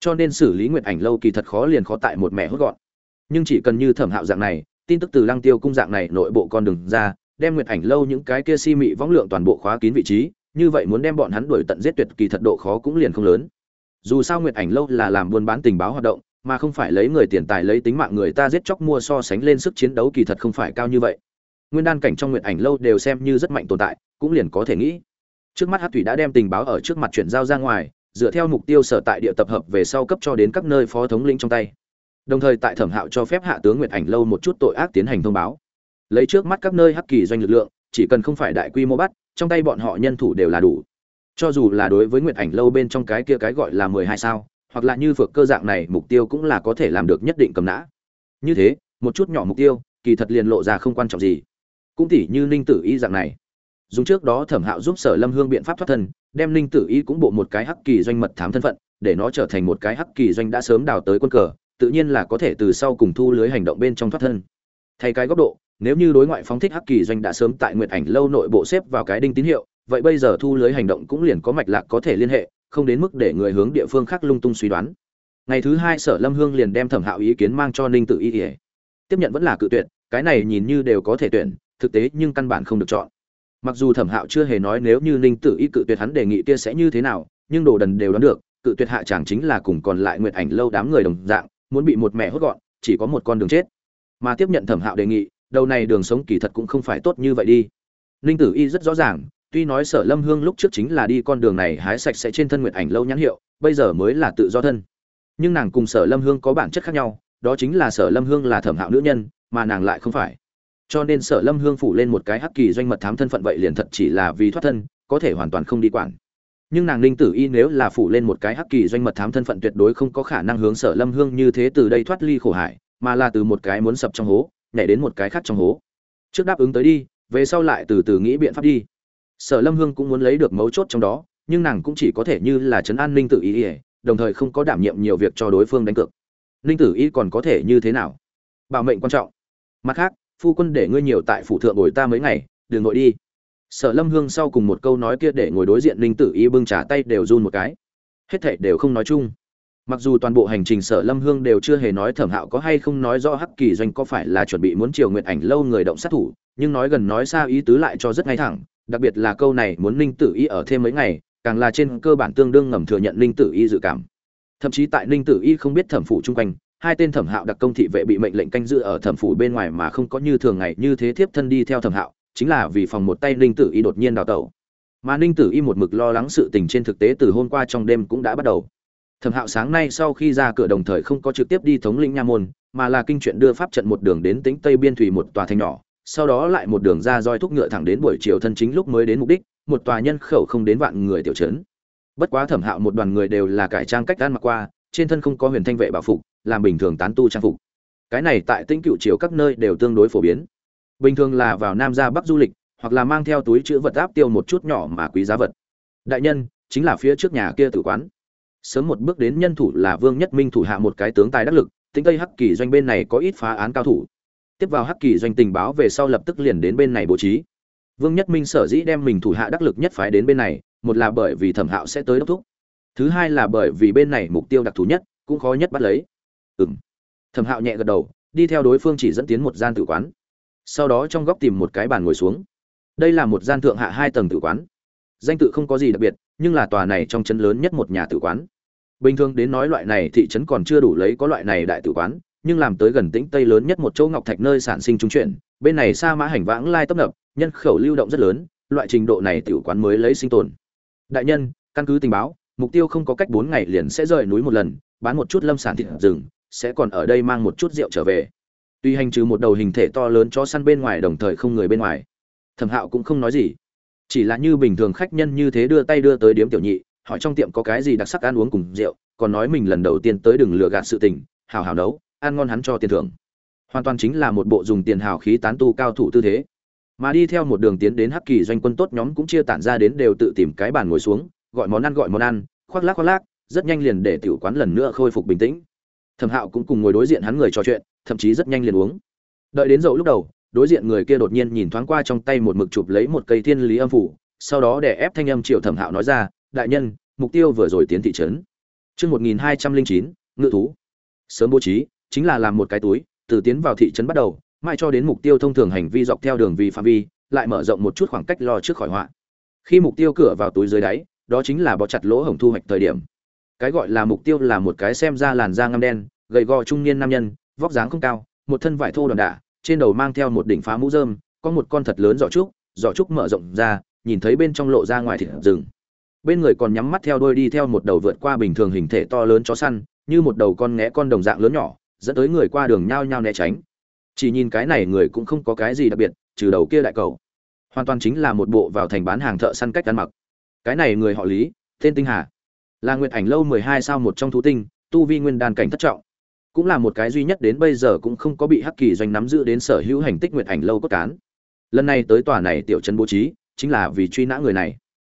cho nên xử lý nguyệt ảnh lâu kỳ thật khó liền khó tại một mẹ hốt gọn nhưng chỉ cần như thẩm hạo dạng này tin tức từ lăng tiêu cung dạng này nội bộ con đường ra, đem nguyệt ảnh lâu những cái kia si mị võng lượng toàn bộ khóa kín vị trí, như vậy muốn đem bọn hắn đuổi tận giết tuyệt kỳ thật độ khó cũng liền không lớn. Dù sao nguyệt ảnh lâu là làm buôn bán tình báo hoạt động, mà không phải lấy người tiền tài lấy tính mạng người ta giết chóc mua so sánh lên sức chiến đấu kỳ thật không phải cao như vậy. Nguyên đan cảnh trong nguyệt ảnh lâu đều xem như rất mạnh tồn tại, cũng liền có thể nghĩ. Trước mắt hát thủy đã đem tình báo ở trước mặt chuyển giao ra ngoài, dựa theo mục tiêu sở tại địa tập hợp về sau cấp cho đến các nơi phó thống lĩnh trong tay đồng thời tại thẩm hạo cho phép hạ tướng nguyệt ảnh lâu một chút tội ác tiến hành thông báo. Lấy trước mắt các nơi hắc kỳ doanh lực lượng, chỉ cần không phải đại quy mô bắt, trong tay bọn họ nhân thủ đều là đủ. Cho dù là đối với nguyệt ảnh lâu bên trong cái kia cái gọi là mười hai sao, hoặc là như vượt cơ dạng này, mục tiêu cũng là có thể làm được nhất định cầm nã. Như thế, một chút nhỏ mục tiêu, kỳ thật liền lộ ra không quan trọng gì. Cũng tỉ như ninh tử y dạng này. Dùng trước đó thẩm hạo giúp sở lâm hương biện pháp thoát thân, đem ninh tử y cũng bộ một cái hắc kỳ doanh mật thám thân phận, để nó trở thành một cái hắc kỳ doanh đã sớm đào tới quân cờ tự nhiên là có thể từ sau cùng thu lưới hành động bên trong thoát thân. Thay cái góc độ, nếu như đối ngoại phóng thích hắc kỳ doanh đã sớm tại nguyệt ảnh lâu nội bộ xếp vào cái đinh tín hiệu, vậy bây giờ thu lưới hành động cũng liền có mạch lạc có thể liên hệ, không đến mức để người hướng địa phương khác lung tung suy đoán. Ngày thứ hai sở lâm hương liền đem thẩm hạo ý kiến mang cho ninh tự y ỉa tiếp nhận vẫn là cự tuyệt, cái này nhìn như đều có thể tuyển, thực tế nhưng căn bản không được chọn. Mặc dù thẩm hạo chưa hề nói nếu như ninh tự y cự tuyệt hắn đề nghị kia sẽ như thế nào, nhưng đồ đần đều đoán được, cự tuyệt hạ chẳng chính là cùng còn lại nguyệt ảnh lâu đám người đồng dạng muốn bị một mẹ hốt gọn, chỉ có một con đường chết. Mà tiếp nhận thẩm hạo đề nghị, đầu này đường sống kỳ thật cũng không phải tốt như vậy đi. Ninh tử y rất rõ ràng, tuy nói sở lâm hương lúc trước chính là đi con đường này hái sạch sẽ trên thân nguyện ảnh lâu nhãn hiệu, bây giờ mới là tự do thân. Nhưng nàng cùng sở lâm hương có bản chất khác nhau, đó chính là sở lâm hương là thẩm hạo nữ nhân, mà nàng lại không phải. Cho nên sở lâm hương phủ lên một cái hắc kỳ doanh mật thám thân phận vậy liền thật chỉ là vì thoát thân, có thể hoàn toàn không đi quản nhưng nàng ninh tử y nếu là phủ lên một cái hắc kỳ doanh mật thám thân phận tuyệt đối không có khả năng hướng sở lâm hương như thế từ đây thoát ly khổ hải, mà là từ một cái muốn sập trong hố, nhảy đến một cái khác trong hố. Trước đáp ứng tới đi, về sau lại từ từ nghĩ biện pháp đi. Sở lâm hương cũng muốn lấy được mấu chốt trong đó, nhưng nàng cũng chỉ có thể như là trấn an ninh tử y, đồng thời không có đảm nhiệm nhiều việc cho đối phương đánh cược. Ninh tử y còn có thể như thế nào? Bảo mệnh quan trọng. Mặt khác, phu quân để ngươi nhiều tại phủ thượng ngồi ta mấy ngày, đừng ngồi đi sở lâm hương sau cùng một câu nói kia để ngồi đối diện Linh tử y bưng trả tay đều run một cái. Hết thảy đều không nói chung. Mặc dù toàn bộ hành trình sở lâm hương đều chưa hề nói thẩm hạo có hay không nói rõ hắc kỳ doanh có phải là chuẩn bị muốn chiều nguyện ảnh lâu người động sát thủ, nhưng nói gần nói xa ý tứ lại cho rất ngay thẳng, đặc biệt là câu này muốn ninh tử y ở thêm mấy ngày, càng là trên cơ bản tương đương ngầm thừa nhận ninh tử y dự cảm. Thậm chí tại ninh tử y không biết thẩm phủ chung quanh, hai tên thẩm hạo đặc công thị vệ bị mệnh lệnh canh giữ ở thẩm phủ bên ngoài mà không có như thường ngày như thế thiếp thân đi theo thẩm hạo chính là vì phòng một tay ninh tử y đột nhiên đào tẩu. Mà ninh tử y một mực lo lắng sự tình trên thực tế từ hôm qua trong đêm cũng đã bắt đầu. Thẩm hạo sáng nay sau khi ra cửa đồng thời không có trực tiếp đi thống lĩnh nha môn, mà là kinh chuyện đưa pháp trận một đường đến tính tây biên thủy một tòa thành nhỏ, sau đó lại một đường ra roi thúc ngựa thẳng đến buổi chiều thân chính lúc mới đến mục đích, một tòa nhân khẩu không đến vạn người tiểu trấn. Bất quá thẩm hạo một đoàn người đều là cải trang cách ăn mặc qua, trên thân không có huyền thanh vệ bảo phục, làm bình thường tán tu trang phục. Cái này tại tĩnh cựu chiều các nơi đều tương đối phổ biến bình thường là vào nam ra bắc du lịch, hoặc là mang theo túi chữ vật áp tiêu một chút nhỏ mà quý giá vật. Đại nhân, chính là phía trước nhà kia tử quán. Sớm một bước đến nhân thủ là vương nhất minh thủ hạ một cái tướng tài đắc lực, tính tây hắc kỳ doanh bên này có ít phá án cao thủ. Tiếp vào hắc kỳ doanh tình báo về sau lập tức liền đến bên này bố trí. Vương nhất minh sở dĩ đem mình thủ hạ đắc lực nhất phái đến bên này, một là bởi vì thẩm hạo sẽ tới đốc thúc. Thứ hai là bởi vì bên này mục tiêu đặc thù nhất, cũng khó nhất bắt lấy. Ừng thẩm hạo nhẹ gật đầu, đi theo đối phương chỉ dẫn tiến một gian tử quán sau đó trong góc tìm một cái bàn ngồi xuống. Đây là một gian thượng hạ hai tầng tử quán. Danh tự không có gì đặc biệt, nhưng là tòa này trong trấn lớn nhất một nhà tử quán. Bình thường đến nói loại này thị trấn còn chưa đủ lấy có loại này đại tử quán, nhưng làm tới gần tĩnh tây lớn nhất một chỗ ngọc thạch nơi sản sinh trung chuyển, bên này sa mã hành vãng lai tấp nập, nhân khẩu lưu động rất lớn, loại trình độ này tiểu quán mới lấy sinh tồn. Đại nhân, căn cứ tình báo, mục tiêu không có cách bốn ngày liền sẽ rời núi một lần, bán một chút lâm sản thịt rừng, sẽ còn ở đây mang một chút rượu trở về tuy hành trừ một đầu hình thể to lớn cho săn bên ngoài đồng thời không người bên ngoài, thẩm hạo cũng không nói gì. Chỉ là như bình thường khách nhân như thế đưa tay đưa tới điếm tiểu nhị, hỏi trong tiệm có cái gì đặc sắc ăn uống cùng rượu, còn nói mình lần đầu tiên tới đừng lừa gạt sự tình, hào hào nấu, ăn ngon hắn cho tiền thưởng. Hoàn toàn chính là một bộ dùng tiền hào khí tán tu cao thủ tư thế. Mà đi theo một đường tiến đến hắc kỳ doanh quân tốt nhóm cũng chia tản ra đến đều tự tìm cái bàn ngồi xuống, gọi món ăn gọi món ăn, khoác lác khoác lác, rất nhanh liền để tiểu quán lần nữa khôi phục bình tĩnh thẩm hạo cũng cùng ngồi đối diện hắn người trò chuyện thậm chí rất nhanh liền uống đợi đến dậu lúc đầu đối diện người kia đột nhiên nhìn thoáng qua trong tay một mực chụp lấy một cây thiên lý âm phủ sau đó để ép thanh âm triệu thẩm hạo nói ra đại nhân mục tiêu vừa rồi tiến thị trấn Chương 1209, ngự thú. Sớm bố trí, chính là làm một cái túi, từ tiến vào thị trấn bắt đầu, mãi cho đến mục tiêu thông thường hành vi dọc theo đường vi phạm vi, lại mở rộng một chút khoảng cách lo trước khỏi họa. Khi mục tiêu cửa vào túi dưới đáy, đó chính là bó chặt lỗ hổng thu hoạch thời điểm. Cái gọi là mục tiêu là một cái xem ra làn da ngăm đen, gầy gò trung niên nam nhân, vóc dáng không cao, một thân vải thô đòn đả, trên đầu mang theo một đỉnh phá mũ rơm, có một con thật lớn giỏ trúc, giỏ trúc mở rộng ra, nhìn thấy bên trong lộ ra ngoài thịt rừng. Bên người còn nhắm mắt theo đuôi đi theo một đầu vượt qua bình thường hình thể to lớn chó săn như một đầu con nghé con đồng dạng lớn nhỏ dẫn tới người qua đường nhao nhao né tránh. Chỉ nhìn cái này người cũng không có cái gì đặc biệt trừ đầu kia đại cầu. Hoàn toàn chính là một bộ vào thành bán hàng thợ săn cách ăn mặc. Cái này người họ lý tên tinh hà là nguyệt ảnh lâu mười hai sao một trong thú tinh, tu vi nguyên đan cảnh thất trọng. Cũng là một cái duy nhất đến bây giờ cũng không có bị hắc kỳ doanh nắm giữ đến sở hữu hành tích nguyệt ảnh lâu cốt cán. Lần này tới tòa này tiểu trấn bố trí, chính là vì truy nã người này.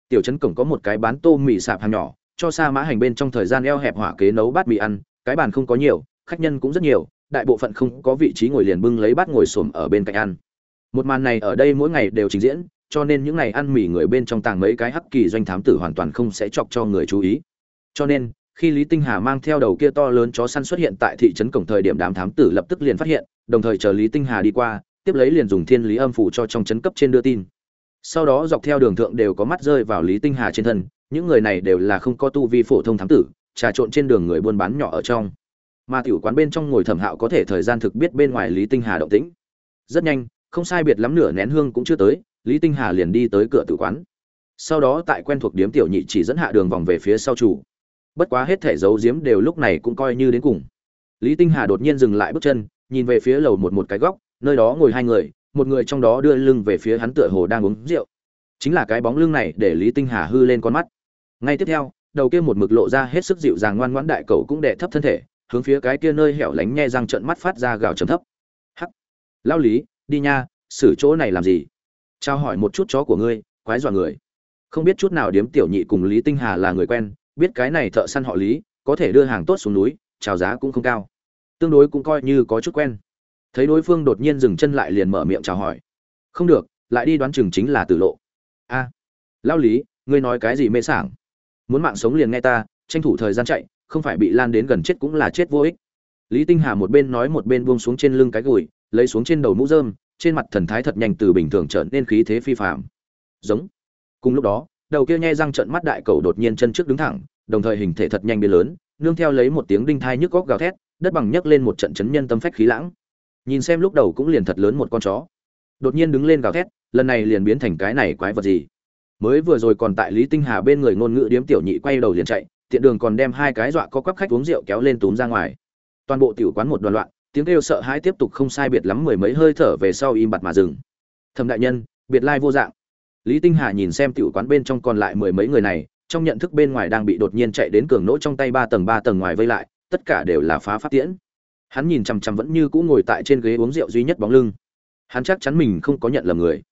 Tiểu trấn cổng có một cái bán tô mì sạp hàng nhỏ, cho xa mã hành bên trong thời gian eo hẹp hỏa kế nấu bát mì ăn, cái bàn không có nhiều, khách nhân cũng rất nhiều, đại bộ phận không có vị trí ngồi liền bưng lấy bát ngồi xổm ở bên cạnh ăn. Một màn này ở đây mỗi ngày đều trình diễn, cho nên những ngày ăn mì người bên trong tàng mấy cái hắc kỳ doanh thám tử hoàn toàn không sẽ chọc cho người chú ý cho nên, khi lý tinh hà mang theo đầu kia to lớn chó săn xuất hiện tại thị trấn cổng thời điểm đám thám tử lập tức liền phát hiện, đồng thời chờ lý tinh hà đi qua, tiếp lấy liền dùng thiên lý âm phủ cho trong trấn cấp trên đưa tin. Sau đó dọc theo đường thượng đều có mắt rơi vào lý tinh hà trên thân, những người này đều là không có tu vi phổ thông thám tử, trà trộn trên đường người buôn bán nhỏ ở trong. Mà tiểu quán bên trong ngồi thẩm hạo có thể thời gian thực biết bên ngoài lý tinh hà động tĩnh. Rất nhanh, không sai biệt lắm nửa nén hương cũng chưa tới, lý tinh hà liền đi tới cửa tử quán. Sau đó tại quen thuộc điếm tiểu nhị chỉ dẫn hạ đường vòng về phía sau chủ bất quá hết thể giấu giếm đều lúc này cũng coi như đến cùng. Lý tinh hà đột nhiên dừng lại bước chân, nhìn về phía lầu một một cái góc, nơi đó ngồi hai người, một người trong đó đưa lưng về phía hắn tựa hồ đang uống rượu. Chính là cái bóng lưng này để lý tinh hà hư lên con mắt. Ngay tiếp theo, đầu kia một mực lộ ra hết sức dịu dàng ngoan ngoãn đại cầu cũng đè thấp thân thể, hướng phía cái kia nơi hẻo lánh nghe răng trợn mắt phát ra gào trầm thấp. Hắc! Lao lý, đi nha, xử chỗ này làm gì? Trao hỏi một chút chó của ngươi, quái dọa người. Không biết chút nào điếm tiểu nhị cùng lý tinh hà là người quen biết cái này thợ săn họ lý có thể đưa hàng tốt xuống núi chào giá cũng không cao. Tương đối cũng coi như có chút quen. Thấy đối phương đột nhiên dừng chân lại liền mở miệng chào hỏi. Không được lại đi đoán chừng chính là tử lộ. A à, lao lý ngươi nói cái gì mê sảng? Muốn mạng sống liền nghe ta tranh thủ thời gian chạy không phải bị lan đến gần chết cũng là chết vô ích. Lý tinh hà một bên nói một bên buông xuống trên lưng cái gùi lấy xuống trên đầu mũ rơm trên mặt thần thái thật nhanh từ bình thường trở nên khí thế phi phạm giống. Cùng lúc đó đầu kia nhe răng trận mắt đại cầu đột nhiên chân trước đứng thẳng, đồng thời hình thể thật nhanh biến lớn, nương theo lấy một tiếng đinh thai nhức góc gào thét, đất bằng nhấc lên một trận chấn nhân tâm phách khí lãng. Nhìn xem lúc đầu cũng liền thật lớn một con chó. Đột nhiên đứng lên gào thét, lần này liền biến thành cái này quái vật gì? Mới vừa rồi còn tại lý tinh hà bên người ngôn ngữ điếm tiểu nhị quay đầu liền chạy, tiện đường còn đem hai cái dọa có quắp khách uống rượu kéo lên túm ra ngoài. Toàn bộ tiểu quán một đoàn loạn, tiếng kêu sợ hãi tiếp tục không sai biệt lắm mười mấy hơi thở về sau im bặt mà dừng. Thẩm đại nhân, biệt lai vô dạng lý tinh hà nhìn xem tiểu quán bên trong còn lại mười mấy người này, trong nhận thức bên ngoài đang bị đột nhiên chạy đến cường nỗ trong tay ba tầng ba tầng ngoài vây lại, tất cả đều là phá pháp tiễn. Hắn nhìn chằm chằm vẫn như cũ ngồi tại trên ghế uống rượu duy nhất bóng lưng. Hắn chắc chắn mình không có nhận lầm người.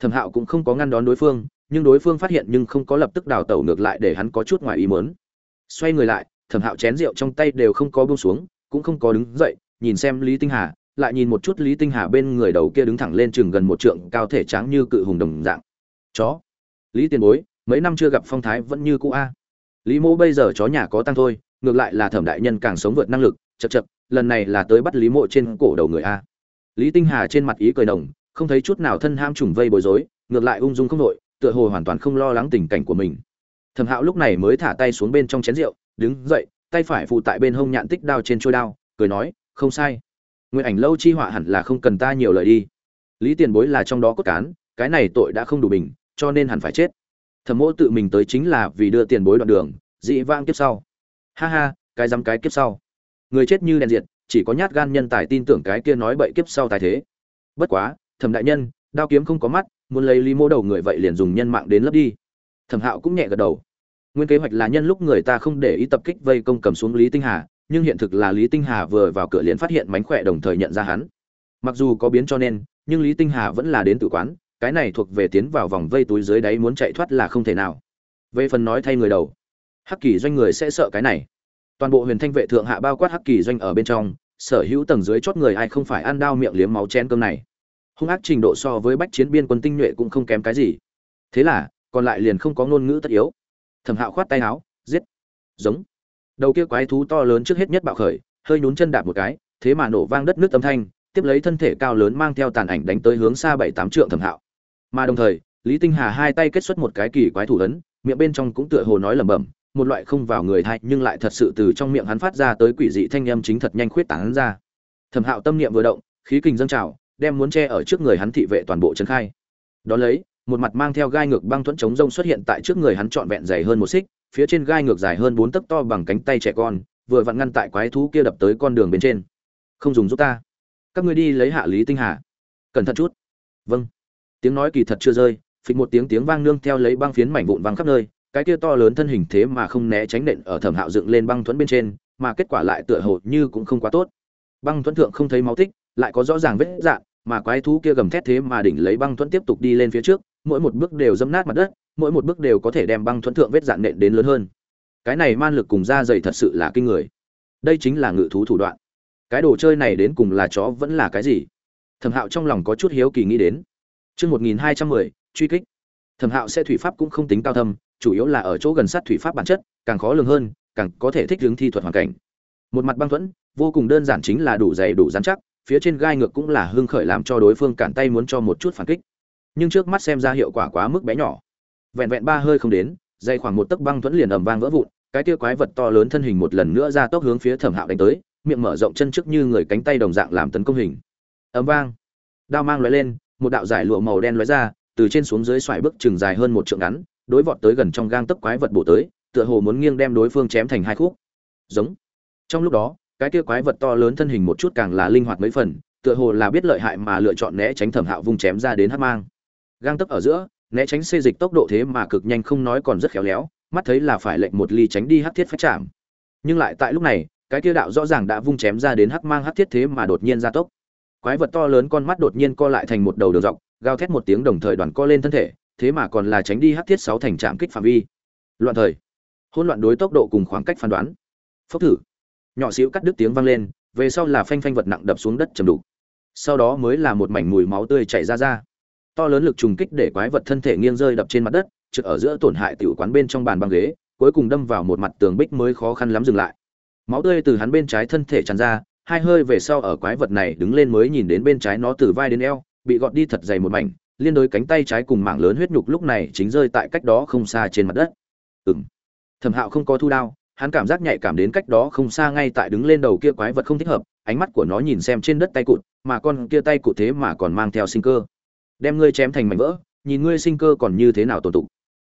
Thẩm hạo cũng không có ngăn đón đối phương, nhưng đối phương phát hiện nhưng không có lập tức đào tẩu ngược lại để hắn có chút ngoài ý mớn xoay người lại, thẩm hạo chén rượu trong tay đều không có buông xuống, cũng không có đứng dậy, nhìn xem lý tinh hà, lại nhìn một chút lý tinh hà bên người đầu kia đứng thẳng lên chừng gần một trượng, cao thể trắng như cự hùng đồng dạng chó. Lý tiền bối, mấy năm chưa gặp phong thái vẫn như cũ a. Lý mô bây giờ chó nhà có tăng thôi, ngược lại là thẩm đại nhân càng sống vượt năng lực chật chật lần này là tới bắt lý mộ trên cổ đầu người a. Lý tinh hà trên mặt ý cười đồng không thấy chút nào thân ham trùng vây bối rối, ngược lại ung dung không nội tựa hồ hoàn toàn không lo lắng tình cảnh của mình. Thẩm hạo lúc này mới thả tay xuống bên trong chén rượu, đứng dậy, tay phải phụ tại bên hông nhạn tích đao trên trôi đao, cười nói, không sai. Nguyện ảnh lâu chi họa hẳn là không cần ta nhiều lời đi. Lý tiền bối là trong đó cốt cán, cái này tội đã không đủ bình cho nên hẳn phải chết. Thẩm mỗ tự mình tới chính là vì đưa tiền bối đoạn đường, dị vang kiếp sau. Ha ha, cái dám cái kiếp sau. Người chết như đèn diệt, chỉ có nhát gan nhân tài tin tưởng cái kia nói bậy kiếp sau tài thế. Bất quá, thẩm đại nhân, đao kiếm không có mắt, muốn lấy lý mô đầu người vậy liền dùng nhân mạng đến lấp đi. Thẩm hạo cũng nhẹ gật đầu. Nguyên kế hoạch là nhân lúc người ta không để ý tập kích vây công cầm xuống lý tinh hà, nhưng hiện thực là lý tinh hà vừa vào cửa liền phát hiện mánh khỏe đồng thời nhận ra hắn. Mặc dù có biến cho nên, nhưng lý tinh hà vẫn là đến tự quán cái này thuộc về tiến vào vòng vây túi dưới đáy muốn chạy thoát là không thể nào. Về phần nói thay người đầu, hắc kỳ doanh người sẽ sợ cái này. Toàn bộ huyền thanh vệ thượng hạ bao quát hắc kỳ doanh ở bên trong, sở hữu tầng dưới chót người ai không phải ăn đao miệng liếm máu chén cơm này. Hung ác trình độ so với bách chiến biên quân tinh nhuệ cũng không kém cái gì. Thế là, còn lại liền không có ngôn ngữ tất yếu. Thẩm hạo khoát tay áo giống. Đầu kia quái thú to lớn trước hết nhất bạo khởi, hơi nhún chân đạp một cái, thế mà nổ vang đất nước âm thanh, tiếp lấy thân thể cao lớn mang theo tàn ảnh đánh tới hướng xa bảy tám trượng thẩm hạo mà đồng thời, lý tinh hà hai tay kết xuất một cái kỳ quái thủ ấn, miệng bên trong cũng tựa hồ nói lẩm bẩm, một loại không vào người thay, nhưng lại thật sự từ trong miệng hắn phát ra tới quỷ dị thanh âm chính thật nhanh khuyết tán ra. Thẩm hạo tâm niệm vừa động, khí kình dâng trào, đem muốn che ở trước người hắn thị vệ toàn bộ trấn khai. Đó lấy, một mặt mang theo gai ngược băng thuẫn chống rông xuất hiện tại trước người hắn trọn vẹn dày hơn một xích, phía trên gai ngược dài hơn bốn tấc to bằng cánh tay trẻ con, vừa vặn ngăn tại quái thú kia đập tới con đường bên trên. Không dùng giúp ta. Các ngươi đi lấy hạ lý tinh hà. Cẩn thận chút. Vâng tiếng nói kỳ thật chưa rơi, phịch một tiếng tiếng vang nương theo lấy băng phiến mảnh vụn văng khắp nơi, cái kia to lớn thân hình thế mà không né tránh nện ở thẩm hạo dựng lên băng thuẫn bên trên, mà kết quả lại tựa hồ như cũng không quá tốt. Băng thuẫn thượng không thấy máu tích, lại có rõ ràng vết dạn, mà quái thú kia gầm thét thế mà đỉnh lấy băng thuẫn tiếp tục đi lên phía trước, mỗi một bước đều dâm nát mặt đất, mỗi một bước đều có thể đem băng thuẫn thượng vết dạn nện đến lớn hơn. Cái này man lực cùng da dày thật sự là kinh người. Đây chính là ngự thú thủ đoạn. Cái đồ chơi này đến cùng là chó vẫn là cái gì? Thẩm hạo trong lòng có chút hiếu kỳ nghĩ đến chương một nghìn hai trăm mười, truy kích. Thẩm hạo sẽ thủy pháp cũng không tính cao thâm, chủ yếu là ở chỗ gần sát thủy pháp bản chất, càng khó lường hơn, càng có thể thích ứng thi thuật hoàn cảnh. Một mặt băng thuẫn, vô cùng đơn giản chính là đủ dày đủ dán chắc, phía trên gai ngược cũng là hương khởi làm cho đối phương cản tay muốn cho một chút phản kích. Nhưng trước mắt xem ra hiệu quả quá mức bé nhỏ. Vẹn vẹn ba hơi không đến dày khoảng một tấc băng thuẫn liền ầm vang vỡ vụn, cái kia quái vật to lớn thân hình một lần nữa ra tốc hướng phía thẩm hạo đánh tới, miệng mở rộng chân trước như người cánh tay đồng dạng làm tấn công hình. Ầm vang. Đao mang lóe lên một đạo giải lụa màu đen lóe ra, từ trên xuống dưới xoài bước chừng dài hơn một trượng ngắn, đối vọt tới gần trong gang tấc quái vật bổ tới, tựa hồ muốn nghiêng đem đối phương chém thành hai khúc. Giống. Trong lúc đó, cái kia quái vật to lớn thân hình một chút càng là linh hoạt mấy phần, tựa hồ là biết lợi hại mà lựa chọn né tránh thẩm hạo vung chém ra đến hắc mang. Gang tấc ở giữa, né tránh xê dịch tốc độ thế mà cực nhanh không nói còn rất khéo léo, mắt thấy là phải lệnh một ly tránh đi hắc thiết phách chạm. Nhưng lại tại lúc này, cái kia đạo rõ ràng đã vung chém ra đến hắc mang hắc thiết thế mà đột nhiên gia tốc quái vật to lớn con mắt đột nhiên co lại thành một đầu đường dọc, gào thét một tiếng đồng thời đoàn co lên thân thể, thế mà còn là tránh đi hát thiết sáu thành trạm kích phạm vi. Loạn thời, hỗn loạn đối tốc độ cùng khoảng cách phán đoán. Phốc thử. Nhỏ xíu cắt đứt tiếng vang lên, về sau là phanh phanh vật nặng đập xuống đất chầm đục. Sau đó mới là một mảnh mùi máu tươi chảy ra ra. To lớn lực trùng kích để quái vật thân thể nghiêng rơi đập trên mặt đất, trực ở giữa tổn hại tiểu quán bên trong bàn băng ghế, cuối cùng đâm vào một mặt tường bích mới khó khăn lắm dừng lại. Máu tươi từ hắn bên trái thân thể tràn ra hai hơi về sau ở quái vật này đứng lên mới nhìn đến bên trái nó từ vai đến eo, bị gọt đi thật dày một mảnh, liên đối cánh tay trái cùng mảng lớn huyết nhục lúc này chính rơi tại cách đó không xa trên mặt đất. Ừng thẩm hạo không có thu đao, hắn cảm giác nhạy cảm đến cách đó không xa ngay tại đứng lên đầu kia quái vật không thích hợp, ánh mắt của nó nhìn xem trên đất tay cụt, mà con kia tay cụt thế mà còn mang theo sinh cơ. Đem ngươi chém thành mảnh vỡ, nhìn ngươi sinh cơ còn như thế nào tồn tụ.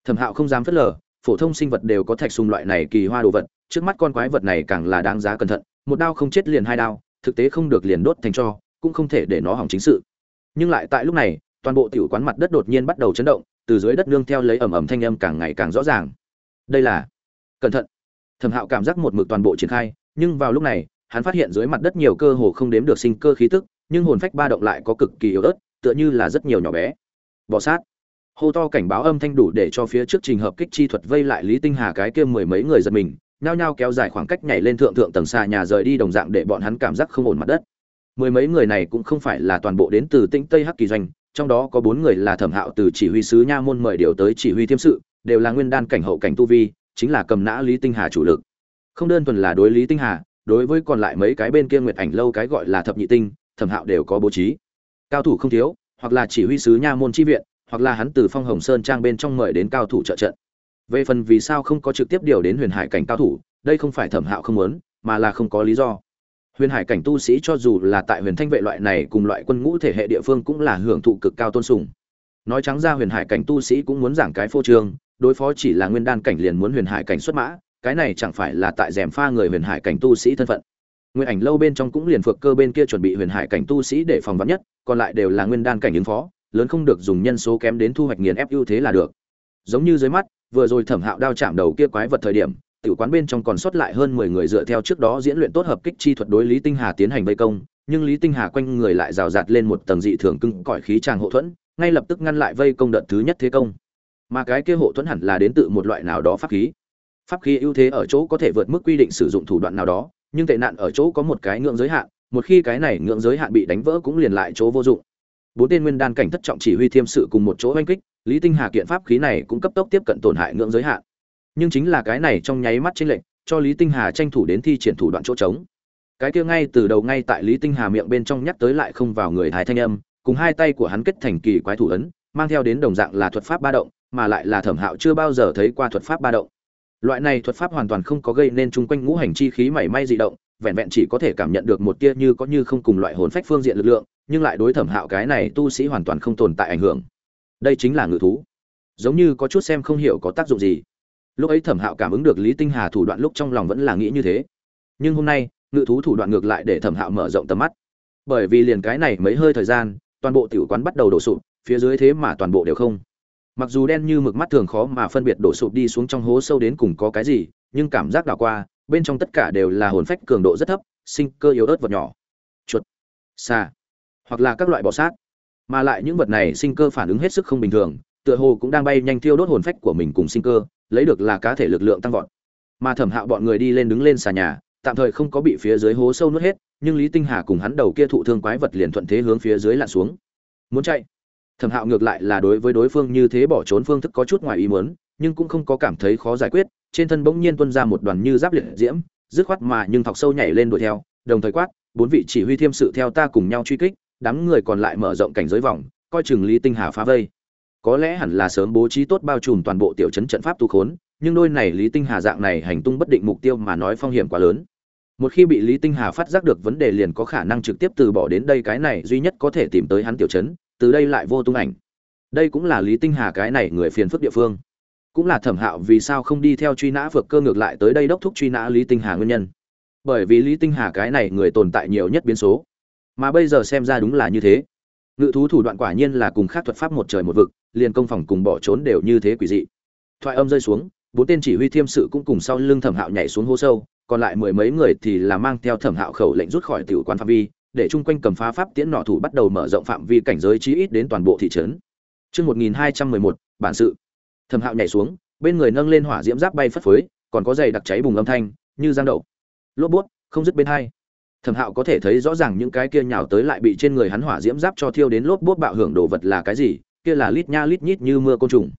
Thẩm hạo không dám phớt lờ, phổ thông sinh vật đều có thạch sùng loại này kỳ hoa đồ vật, trước mắt con quái vật này càng là đáng giá cẩn thận một đao không chết liền hai đao, thực tế không được liền đốt thành cho, cũng không thể để nó hỏng chính sự. Nhưng lại tại lúc này, toàn bộ tiểu quán mặt đất đột nhiên bắt đầu chấn động, từ dưới đất nương theo lấy ầm ầm thanh âm càng ngày càng rõ ràng. Đây là cẩn thận. Thẩm hạo cảm giác một mực toàn bộ triển khai, nhưng vào lúc này, hắn phát hiện dưới mặt đất nhiều cơ hồ không đếm được sinh cơ khí tức, nhưng hồn phách ba động lại có cực kỳ yếu ớt, tựa như là rất nhiều nhỏ bé. Bọ sát. Hô to cảnh báo âm thanh đủ để cho phía trước trình hợp kích chi thuật vây lại lý tinh hà cái kia mười mấy người giật mình nhao nhao kéo dài khoảng cách nhảy lên thượng thượng tầng xa nhà rời đi đồng dạng để bọn hắn cảm giác không ổn mặt đất. Mười mấy người này cũng không phải là toàn bộ đến từ tĩnh tây hắc kỳ doanh, trong đó có bốn người là thẩm hạo từ chỉ huy sứ nha môn mời điều tới chỉ huy thiêm sự, đều là nguyên đan cảnh hậu cảnh tu vi, chính là cầm nã lý tinh hà chủ lực. Không đơn thuần là đối lý tinh hà, đối với còn lại mấy cái bên kia nguyệt ảnh lâu cái gọi là thập nhị tinh, thẩm hạo đều có bố trí. Cao thủ không thiếu, hoặc là chỉ huy sứ nha môn chi viện, hoặc là hắn từ phong hồng sơn trang bên trong mời đến cao thủ trợ trận về phần vì sao không có trực tiếp điều đến huyền hải cảnh cao thủ, đây không phải thẩm hạo không muốn, mà là không có lý do. Huyền hải cảnh tu sĩ cho dù là tại huyền thanh vệ loại này cùng loại quân ngũ thể hệ địa phương cũng là hưởng thụ cực cao tôn sùng. Nói trắng ra huyền hải cảnh tu sĩ cũng muốn giảng cái phô trương, đối phó chỉ là nguyên đan cảnh liền muốn huyền hải cảnh xuất mã, cái này chẳng phải là tại rèm pha người huyền hải cảnh tu sĩ thân phận. Nguyên ảnh lâu bên trong cũng liền phược cơ bên kia chuẩn bị huyền hải cảnh tu sĩ để phòng vắn nhất, còn lại đều là nguyên đan cảnh ứng phó, lớn không được dùng nhân số kém đến thu hoạch nghiền ép ưu thế là được. Giống như dưới mắt vừa rồi thẩm hạo đao chạm đầu kia quái vật thời điểm, tiểu quán bên trong còn sót lại hơn mười người dựa theo trước đó diễn luyện tốt hợp kích chi thuật đối lý tinh hà tiến hành vây công, nhưng lý tinh hà quanh người lại rào rạt lên một tầng dị thường cưng cõi khí tràng hộ thuẫn, ngay lập tức ngăn lại vây công đợt thứ nhất thế công. Mà cái kia hộ thuẫn hẳn là đến từ một loại nào đó pháp khí. Pháp khí ưu thế ở chỗ có thể vượt mức quy định sử dụng thủ đoạn nào đó, nhưng tệ nạn ở chỗ có một cái ngưỡng giới hạn, một khi cái này ngưỡng giới hạn bị đánh vỡ cũng liền lại chỗ vô dụng bốn tên nguyên đan cảnh thất trọng chỉ huy thiêm sự cùng một chỗ oanh kích, lý tinh hà kiện pháp khí này cũng cấp tốc tiếp cận tổn hại ngưỡng giới hạn. Nhưng chính là cái này trong nháy mắt trên lệnh cho lý tinh hà tranh thủ đến thi triển thủ đoạn chỗ trống. Cái kia ngay từ đầu ngay tại lý tinh hà miệng bên trong nhắc tới lại không vào người thái thanh âm, cùng hai tay của hắn kết thành kỳ quái thủ ấn, mang theo đến đồng dạng là thuật pháp ba động, mà lại là thẩm hạo chưa bao giờ thấy qua thuật pháp ba động. Loại này thuật pháp hoàn toàn không có gây nên chung quanh ngũ hành chi khí mảy may dị động vẹn vẹn chỉ có thể cảm nhận được một tia như có như không cùng loại hồn phách phương diện lực lượng, nhưng lại đối thẩm hạo cái này tu sĩ hoàn toàn không tồn tại ảnh hưởng. Đây chính là ngự thú. Giống như có chút xem không hiểu có tác dụng gì. Lúc ấy thẩm hạo cảm ứng được lý tinh hà thủ đoạn lúc trong lòng vẫn là nghĩ như thế. Nhưng hôm nay, ngự thú thủ đoạn ngược lại để thẩm hạo mở rộng tầm mắt. Bởi vì liền cái này mấy hơi thời gian, toàn bộ tiểu quán bắt đầu đổ sụp, phía dưới thế mà toàn bộ đều không. Mặc dù đen như mực mắt thường khó mà phân biệt đổ sụp đi xuống trong hố sâu đến cùng có cái gì, nhưng cảm giác đảo qua bên trong tất cả đều là hồn phách cường độ rất thấp, sinh cơ yếu ớt vật nhỏ. Chuột xa hoặc là các loại bọ sát. Mà lại những vật này sinh cơ phản ứng hết sức không bình thường, tựa hồ cũng đang bay nhanh tiêu đốt hồn phách của mình cùng sinh cơ, lấy được là cá thể lực lượng tăng vọt. Mà thẩm hạo bọn người đi lên đứng lên xà nhà, tạm thời không có bị phía dưới hố sâu nuốt hết, nhưng lý tinh hà cùng hắn đầu kia thụ thương quái vật liền thuận thế hướng phía dưới lặn xuống. Muốn chạy? Thẩm hạo ngược lại là đối với đối phương như thế bỏ trốn phương thức có chút ngoài ý muốn, nhưng cũng không có cảm thấy khó giải quyết trên thân bỗng nhiên tuôn ra một đoàn như giáp liệt diễm, dứt khoát mà nhưng thọc sâu nhảy lên đuổi theo, đồng thời quát, bốn vị chỉ huy thiêm sự theo ta cùng nhau truy kích, đám người còn lại mở rộng cảnh giới vòng, coi chừng lý tinh hà phá vây. Có lẽ hẳn là sớm bố trí tốt bao trùm toàn bộ tiểu trấn trận pháp tu khốn, nhưng đôi này lý tinh hà dạng này hành tung bất định mục tiêu mà nói phong hiểm quá lớn. Một khi bị lý tinh hà phát giác được vấn đề liền có khả năng trực tiếp từ bỏ đến đây cái này duy nhất có thể tìm tới hắn tiểu trấn, từ đây lại vô tung ảnh. Đây cũng là lý tinh hà cái này người phiền phức địa phương cũng là thẩm hạo vì sao không đi theo truy nã vượt cơ ngược lại tới đây đốc thúc truy nã lý tinh hà nguyên nhân. Bởi vì lý tinh hà cái này người tồn tại nhiều nhất biến số. Mà bây giờ xem ra đúng là như thế. Ngự thú thủ đoạn quả nhiên là cùng khác thuật pháp một trời một vực liền công phòng cùng bỏ trốn đều như thế quỷ dị. Thoại âm rơi xuống bốn tên chỉ huy thiêm sự cũng cùng sau lưng thẩm hạo nhảy xuống hố sâu còn lại mười mấy người thì là mang theo thẩm hạo khẩu lệnh rút khỏi tiểu quan phạm vi để chung quanh cầm phá pháp tiễn nọ thủ bắt đầu mở rộng phạm vi cảnh giới chí ít đến toàn bộ thị trấn. Chương 1211, bản sự. Thẩm Hạo nhảy xuống, bên người nâng lên hỏa diễm giáp bay phất phới, còn có giày đặc cháy bùng âm thanh, như giang đậu. Lốp bút, không dứt bên hai. Thẩm Hạo có thể thấy rõ ràng những cái kia nhào tới lại bị trên người hắn hỏa diễm giáp cho thiêu đến lốp bút bạo hưởng đồ vật là cái gì, kia là lít nha lít nhít như mưa côn trùng.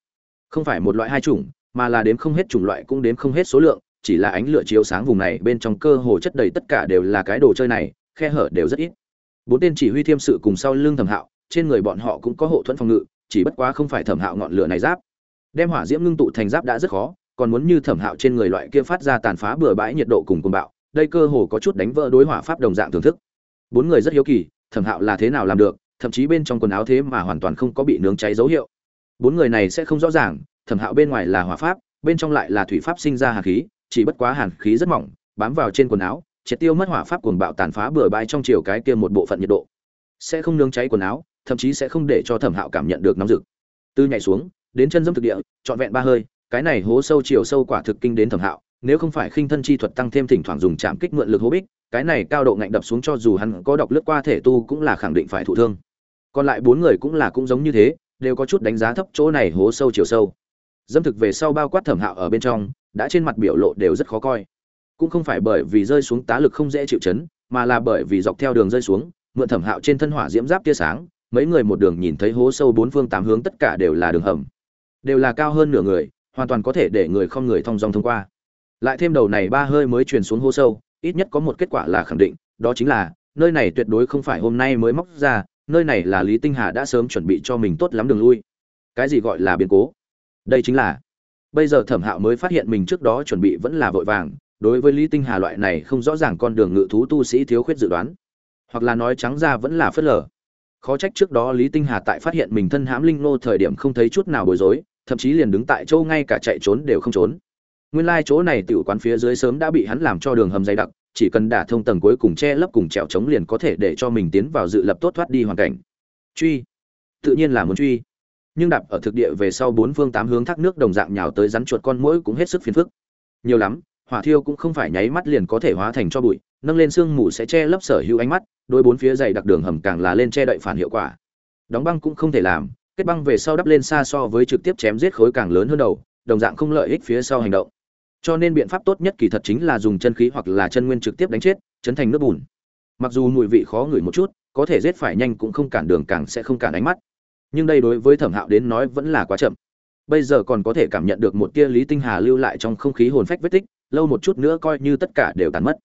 Không phải một loại hai chủng, mà là đếm không hết chủng loại cũng đếm không hết số lượng, chỉ là ánh lửa chiếu sáng vùng này bên trong cơ hồ chất đầy tất cả đều là cái đồ chơi này, khe hở đều rất ít. Bốn tên chỉ huy thiêm sự cùng sau lưng Thẩm Hạo, trên người bọn họ cũng có hộ thuẫn phòng ngự, chỉ bất quá không phải thẩm hạo ngọn lửa này giáp đem hỏa diễm ngưng tụ thành giáp đã rất khó, còn muốn như thẩm hạo trên người loại kia phát ra tàn phá bừa bãi nhiệt độ cùng cuồng bạo, đây cơ hồ có chút đánh vỡ đối hỏa pháp đồng dạng thưởng thức. Bốn người rất hiếu kỳ, thẩm hạo là thế nào làm được, thậm chí bên trong quần áo thế mà hoàn toàn không có bị nướng cháy dấu hiệu. Bốn người này sẽ không rõ ràng, thẩm hạo bên ngoài là hỏa pháp, bên trong lại là thủy pháp sinh ra hàn khí, chỉ bất quá hàn khí rất mỏng, bám vào trên quần áo, triệt tiêu mất hỏa pháp cuồng bạo tàn phá bừa bãi trong chiều cái kia một bộ phận nhiệt độ. Sẽ không nướng cháy quần áo, thậm chí sẽ không để cho thẩm hạo cảm nhận được nóng rực. Tư nhảy xuống đến chân dâm thực địa, trọn vẹn ba hơi, cái này hố sâu chiều sâu quả thực kinh đến thẩm hạo, nếu không phải khinh thân chi thuật tăng thêm thỉnh thoảng dùng chạm kích mượn lực hố bích, cái này cao độ ngạnh đập xuống cho dù hắn có đọc lướt qua thể tu cũng là khẳng định phải thụ thương. Còn lại bốn người cũng là cũng giống như thế, đều có chút đánh giá thấp chỗ này hố sâu chiều sâu. Dâm thực về sau bao quát thẩm hạo ở bên trong, đã trên mặt biểu lộ đều rất khó coi. Cũng không phải bởi vì rơi xuống tá lực không dễ chịu chấn, mà là bởi vì dọc theo đường rơi xuống, mượn thẩm hạo trên thân hỏa diễm giáp tia sáng, mấy người một đường nhìn thấy hố sâu bốn phương tám hướng tất cả đều là đường hầm đều là cao hơn nửa người, hoàn toàn có thể để người không người thong dong thông qua. Lại thêm đầu này ba hơi mới truyền xuống hô sâu, ít nhất có một kết quả là khẳng định, đó chính là, nơi này tuyệt đối không phải hôm nay mới móc ra, nơi này là lý tinh hà đã sớm chuẩn bị cho mình tốt lắm đường lui. Cái gì gọi là biến cố? Đây chính là, bây giờ thẩm hạo mới phát hiện mình trước đó chuẩn bị vẫn là vội vàng, đối với lý tinh hà loại này không rõ ràng con đường ngự thú tu sĩ thiếu khuyết dự đoán. Hoặc là nói trắng ra vẫn là phớt lờ. Khó trách trước đó lý tinh hà tại phát hiện mình thân hãm linh nô thời điểm không thấy chút nào bối rối thậm chí liền đứng tại chỗ ngay cả chạy trốn đều không trốn. Nguyên lai chỗ này tiểu quán phía dưới sớm đã bị hắn làm cho đường hầm dày đặc, chỉ cần đả thông tầng cuối cùng che lấp cùng trèo trống liền có thể để cho mình tiến vào dự lập tốt thoát đi hoàn cảnh. Truy. Tự nhiên là muốn truy. Nhưng đạp ở thực địa về sau bốn phương tám hướng thác nước đồng dạng nhào tới rắn chuột con mũi cũng hết sức phiền phức. Nhiều lắm, hỏa thiêu cũng không phải nháy mắt liền có thể hóa thành cho bụi, nâng lên sương mù sẽ che lấp sở hữu ánh mắt, đôi bốn phía dày đặc đường hầm càng là lên che đậy phản hiệu quả. Đóng băng cũng không thể làm kết băng về sau đắp lên xa so với trực tiếp chém giết khối càng lớn hơn đầu, đồng dạng không lợi ích phía sau hành động. Cho nên biện pháp tốt nhất kỳ thật chính là dùng chân khí hoặc là chân nguyên trực tiếp đánh chết, chấn thành nước bùn. Mặc dù mùi vị khó ngửi một chút, có thể giết phải nhanh cũng không cản đường càng sẽ không cản ánh mắt. Nhưng đây đối với thẩm hạo đến nói vẫn là quá chậm. Bây giờ còn có thể cảm nhận được một tia lý tinh hà lưu lại trong không khí hồn phách vết tích, lâu một chút nữa coi như tất cả đều tàn mất.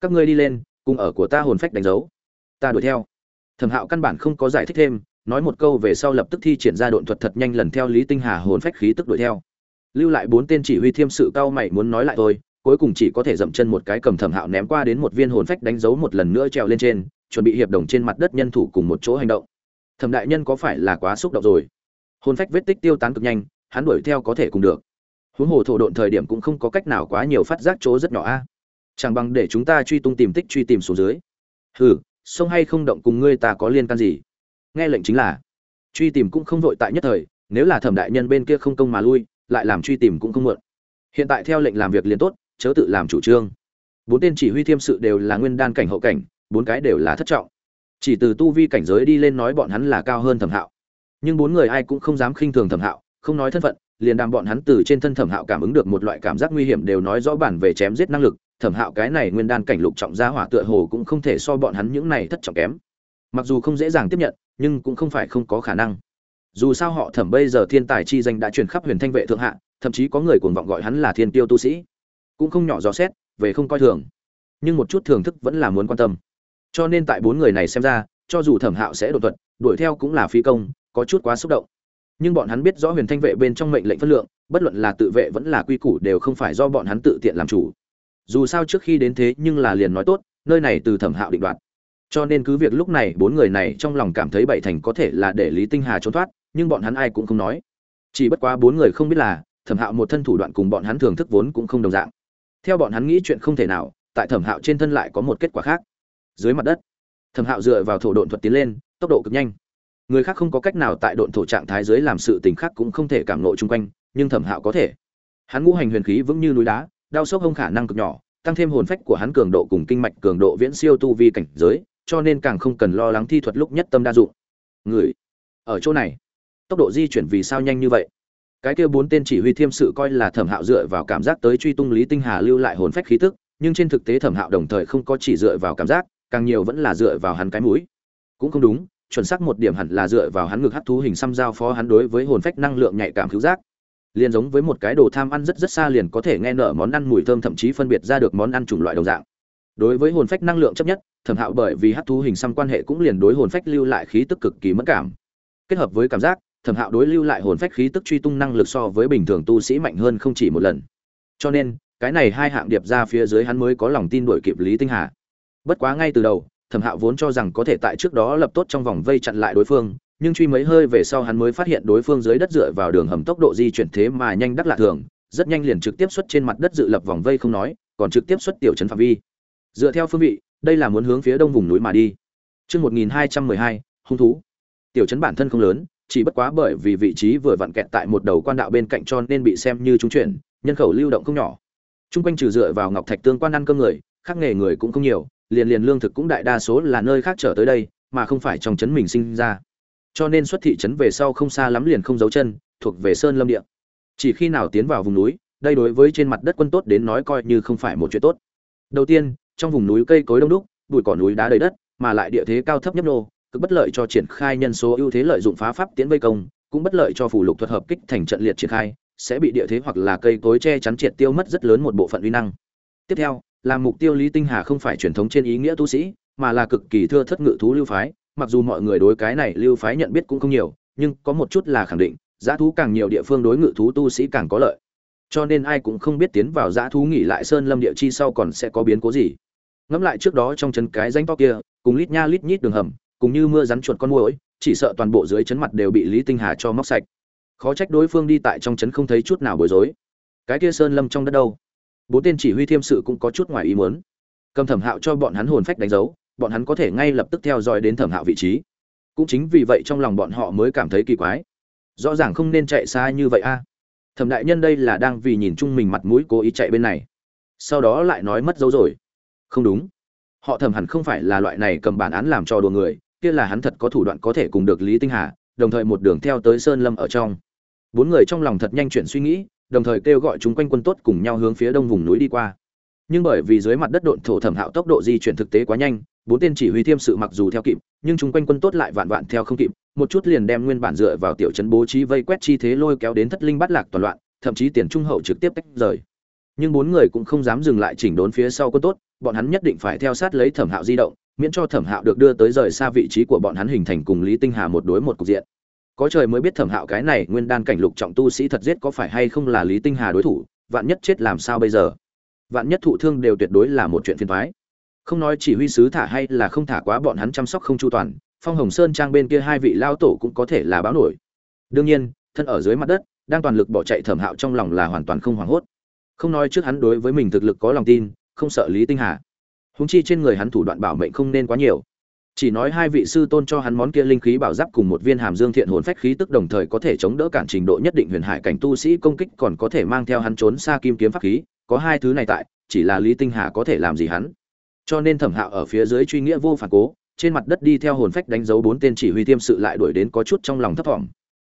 Các ngươi đi lên, cùng ở của ta hồn phách đánh dấu. Ta đuổi theo. Thẩm hạo căn bản không có giải thích thêm nói một câu về sau lập tức thi triển ra độn thuật thật nhanh lần theo lý tinh hà hồn phách khí tức đuổi theo. Lưu lại bốn tên chỉ huy thiêm sự cao mày muốn nói lại thôi, cuối cùng chỉ có thể dậm chân một cái cầm thẩm hạo ném qua đến một viên hồn phách đánh dấu một lần nữa trèo lên trên, chuẩn bị hiệp đồng trên mặt đất nhân thủ cùng một chỗ hành động. Thẩm đại nhân có phải là quá xúc động rồi? Hồn phách vết tích tiêu tán cực nhanh, hắn đuổi theo có thể cùng được. Huống hồ thổ độn thời điểm cũng không có cách nào quá nhiều phát giác chỗ rất nhỏ a. Chẳng bằng để chúng ta truy tung tìm tích truy tìm xuống dưới. Hừ, sông hay không động cùng ngươi ta có liên can gì? Nghe lệnh chính là. Truy tìm cũng không vội tại nhất thời, nếu là thẩm đại nhân bên kia không công mà lui, lại làm truy tìm cũng không muộn. Hiện tại theo lệnh làm việc liền tốt, chớ tự làm chủ trương. Bốn tên chỉ huy thiêm sự đều là nguyên đan cảnh hậu cảnh, bốn cái đều là thất trọng. Chỉ từ tu vi cảnh giới đi lên nói bọn hắn là cao hơn thẩm hạo. Nhưng bốn người ai cũng không dám khinh thường thẩm hạo, không nói thân phận, liền đàm bọn hắn từ trên thân thẩm hạo cảm ứng được một loại cảm giác nguy hiểm đều nói rõ bản về chém giết năng lực, thẩm hạo cái này nguyên đan cảnh lục trọng gia hỏa tựa hồ cũng không thể so bọn hắn những này thất trọng kém mặc dù không dễ dàng tiếp nhận, nhưng cũng không phải không có khả năng. Dù sao họ thẩm bây giờ thiên tài chi danh đã truyền khắp huyền thanh vệ thượng hạ, thậm chí có người cuồng vọng gọi hắn là thiên tiêu tu sĩ. Cũng không nhỏ dò xét, về không coi thường. Nhưng một chút thưởng thức vẫn là muốn quan tâm. Cho nên tại bốn người này xem ra, cho dù thẩm hạo sẽ đột thuật, đuổi theo cũng là phi công, có chút quá xúc động. Nhưng bọn hắn biết rõ huyền thanh vệ bên trong mệnh lệnh phân lượng, bất luận là tự vệ vẫn là quy củ đều không phải do bọn hắn tự tiện làm chủ. Dù sao trước khi đến thế nhưng là liền nói tốt, nơi này từ thẩm hạo định đoạt cho nên cứ việc lúc này bốn người này trong lòng cảm thấy bảy thành có thể là để lý tinh hà trốn thoát, nhưng bọn hắn ai cũng không nói. Chỉ bất quá bốn người không biết là, thẩm hạo một thân thủ đoạn cùng bọn hắn thường thức vốn cũng không đồng dạng. Theo bọn hắn nghĩ chuyện không thể nào, tại thẩm hạo trên thân lại có một kết quả khác. Dưới mặt đất, thẩm hạo dựa vào thổ độn thuật tiến lên, tốc độ cực nhanh. Người khác không có cách nào tại độn thổ trạng thái dưới làm sự tình khác cũng không thể cảm nộ chung quanh, nhưng thẩm hạo có thể. Hắn ngũ hành huyền khí vững như núi đá đau sốc không khả năng cực nhỏ, tăng thêm hồn phách của hắn cường độ cùng kinh mạch cường độ viễn siêu tu vi cảnh giới cho nên càng không cần lo lắng thi thuật lúc nhất tâm đa dụng. Người, ở chỗ này, tốc độ di chuyển vì sao nhanh như vậy? Cái kia bốn tên chỉ huy thiêm sự coi là thẩm hạo dựa vào cảm giác tới truy tung lý tinh hà lưu lại hồn phách khí tức, nhưng trên thực tế thẩm hạo đồng thời không có chỉ dựa vào cảm giác, càng nhiều vẫn là dựa vào hắn cái mũi. Cũng không đúng, chuẩn xác một điểm hẳn là dựa vào hắn ngực hấp thú hình xăm giao phó hắn đối với hồn phách năng lượng nhạy cảm cứu giác. Liền giống với một cái đồ tham ăn rất rất xa liền có thể nghe nở món ăn mùi thơm thậm chí phân biệt ra được món ăn chủng loại đồng dạng. Đối với hồn phách năng lượng chấp nhất thẩm hạo bởi vì hát thú hình xăm quan hệ cũng liền đối hồn phách lưu lại khí tức cực kỳ mất cảm. Kết hợp với cảm giác, thẩm hạo đối lưu lại hồn phách khí tức truy tung năng lực so với bình thường tu sĩ mạnh hơn không chỉ một lần. Cho nên, cái này hai hạng điệp ra phía dưới hắn mới có lòng tin đổi kịp lý tinh hà. Bất quá ngay từ đầu, thẩm hạo vốn cho rằng có thể tại trước đó lập tốt trong vòng vây chặn lại đối phương, nhưng truy mấy hơi về sau hắn mới phát hiện đối phương dưới đất dựa vào đường hầm tốc độ di chuyển thế mà nhanh đắc lạ thường, rất nhanh liền trực tiếp xuất trên mặt đất dự lập vòng vây không nói, còn trực tiếp xuất tiểu trấn phạm vi. Dựa theo phương vị đây là muốn hướng phía đông vùng núi mà đi Trước 1212, hung thú. Tiểu trấn bản thân không lớn, chỉ bất quá bởi vì vị trí vừa vặn kẹt tại một đầu quan đạo bên cạnh cho nên bị xem như trung chuyển, nhân khẩu lưu động không nhỏ. Trung quanh trừ dựa vào ngọc thạch tương quan ăn cơm người, khác nghề người cũng không nhiều, liền liền lương thực cũng đại đa số là nơi khác trở tới đây, mà không phải trong trấn mình sinh ra. Cho nên xuất thị trấn về sau không xa lắm liền không giấu chân, thuộc về sơn lâm địa. Chỉ khi nào tiến vào vùng núi, đây đối với trên mặt đất quân tốt đến nói coi như không phải một chuyện tốt. Đầu tiên, trong vùng núi cây cối đông đúc, bụi cỏ núi đá đầy đất, mà lại địa thế cao thấp nhấp nô, cực bất lợi cho triển khai nhân số ưu thế lợi dụng phá pháp tiến vây công, cũng bất lợi cho phủ lục thuật hợp kích thành trận liệt triển khai, sẽ bị địa thế hoặc là cây cối che chắn triệt tiêu mất rất lớn một bộ phận uy năng. Tiếp theo, làm mục tiêu Lý Tinh Hà không phải truyền thống trên ý nghĩa tu sĩ, mà là cực kỳ thưa thất ngự thú lưu phái, mặc dù mọi người đối cái này lưu phái nhận biết cũng không nhiều, nhưng có một chút là khẳng định, giá thú càng nhiều địa phương đối ngự thú tu sĩ càng có lợi. Cho nên ai cũng không biết tiến vào giá thú nghỉ lại sơn lâm địa chi sau còn sẽ có biến cố gì. Ngẫm lại trước đó trong chấn cái danh to kia, cùng lít nha lít nhít đường hầm, cùng như mưa rắn chuột con muỗi, chỉ sợ toàn bộ dưới chấn mặt đều bị Lý Tinh Hà cho móc sạch. Khó trách đối phương đi tại trong chấn không thấy chút nào bối rối. Cái kia sơn lâm trong đất đâu? Bốn tên chỉ huy thiêm sự cũng có chút ngoài ý muốn. Cầm Thẩm Hạo cho bọn hắn hồn phách đánh dấu, bọn hắn có thể ngay lập tức theo dõi đến Thẩm Hạo vị trí. Cũng chính vì vậy trong lòng bọn họ mới cảm thấy kỳ quái. Rõ ràng không nên chạy xa như vậy a. Thẩm đại nhân đây là đang vì nhìn chung mình mặt mũi cố ý chạy bên này. Sau đó lại nói mất dấu rồi. Không đúng. Họ thầm hẳn không phải là loại này cầm bản án làm cho đùa người, kia là hắn thật có thủ đoạn có thể cùng được Lý Tinh Hà, đồng thời một đường theo tới Sơn Lâm ở trong. Bốn người trong lòng thật nhanh chuyển suy nghĩ, đồng thời kêu gọi chúng quanh quân tốt cùng nhau hướng phía đông vùng núi đi qua. Nhưng bởi vì dưới mặt đất độn thổ thẩm hạo tốc độ di chuyển thực tế quá nhanh, bốn tên chỉ huy thiêm sự mặc dù theo kịp, nhưng chúng quanh quân tốt lại vạn vạn theo không kịp, một chút liền đem nguyên bản dựa vào tiểu trấn bố trí vây quét chi thế lôi kéo đến thất linh bắt lạc toàn loạn, thậm chí tiền trung hậu trực tiếp tách rời. nhưng bốn người cũng không dám dừng lại chỉnh đốn phía sau quân tốt bọn hắn nhất định phải theo sát lấy thẩm hạo di động, miễn cho thẩm hạo được đưa tới rời xa vị trí của bọn hắn hình thành cùng lý tinh hà một đối một cục diện. Có trời mới biết thẩm hạo cái này nguyên đan cảnh lục trọng tu sĩ thật giết có phải hay không là lý tinh hà đối thủ, vạn nhất chết làm sao bây giờ? Vạn nhất thụ thương đều tuyệt đối là một chuyện phiền thoái không nói chỉ huy sứ thả hay là không thả quá bọn hắn chăm sóc không chu toàn, phong hồng sơn trang bên kia hai vị lao tổ cũng có thể là báo nổi. Đương nhiên, thân ở dưới mặt đất, đang toàn lực bỏ chạy thẩm hạo trong lòng là hoàn toàn không hoảng hốt. Không nói trước hắn đối với mình thực lực có lòng tin không sợ lý tinh hà. Húng chi trên người hắn thủ đoạn bảo mệnh không nên quá nhiều. Chỉ nói hai vị sư tôn cho hắn món kia linh khí bảo giáp cùng một viên hàm dương thiện hồn phách khí tức đồng thời có thể chống đỡ cản trình độ nhất định huyền hải cảnh tu sĩ công kích còn có thể mang theo hắn trốn xa kim kiếm pháp khí, có hai thứ này tại, chỉ là lý tinh hà có thể làm gì hắn. Cho nên thẩm hạo ở phía dưới truy nghĩa vô phản cố, trên mặt đất đi theo hồn phách đánh dấu bốn tên chỉ huy tiêm sự lại đuổi đến có chút trong lòng thấp thỏm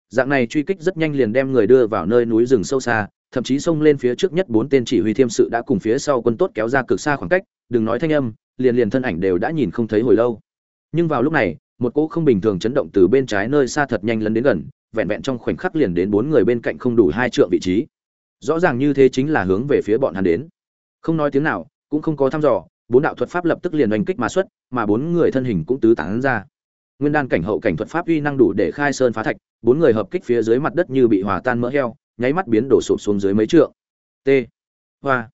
dạng này truy kích rất nhanh liền đem người đưa vào nơi núi rừng sâu xa thậm chí xông lên phía trước nhất bốn tên chỉ huy thiêm sự đã cùng phía sau quân tốt kéo ra cực xa khoảng cách, đừng nói thanh âm, liền liền thân ảnh đều đã nhìn không thấy hồi lâu. Nhưng vào lúc này, một cỗ không bình thường chấn động từ bên trái nơi xa thật nhanh lấn đến gần, vẹn vẹn trong khoảnh khắc liền đến bốn người bên cạnh không đủ hai trượng vị trí. Rõ ràng như thế chính là hướng về phía bọn hắn đến. Không nói tiếng nào, cũng không có thăm dò, bốn đạo thuật pháp lập tức liền oanh kích mà xuất, mà bốn người thân hình cũng tứ tán ra. Nguyên đan cảnh hậu cảnh thuật pháp uy năng đủ để khai sơn phá thạch, bốn người hợp kích phía dưới mặt đất như bị hòa tan mỡ heo nháy mắt biến đổ sụp xuống dưới mấy trượng. T. Hoa.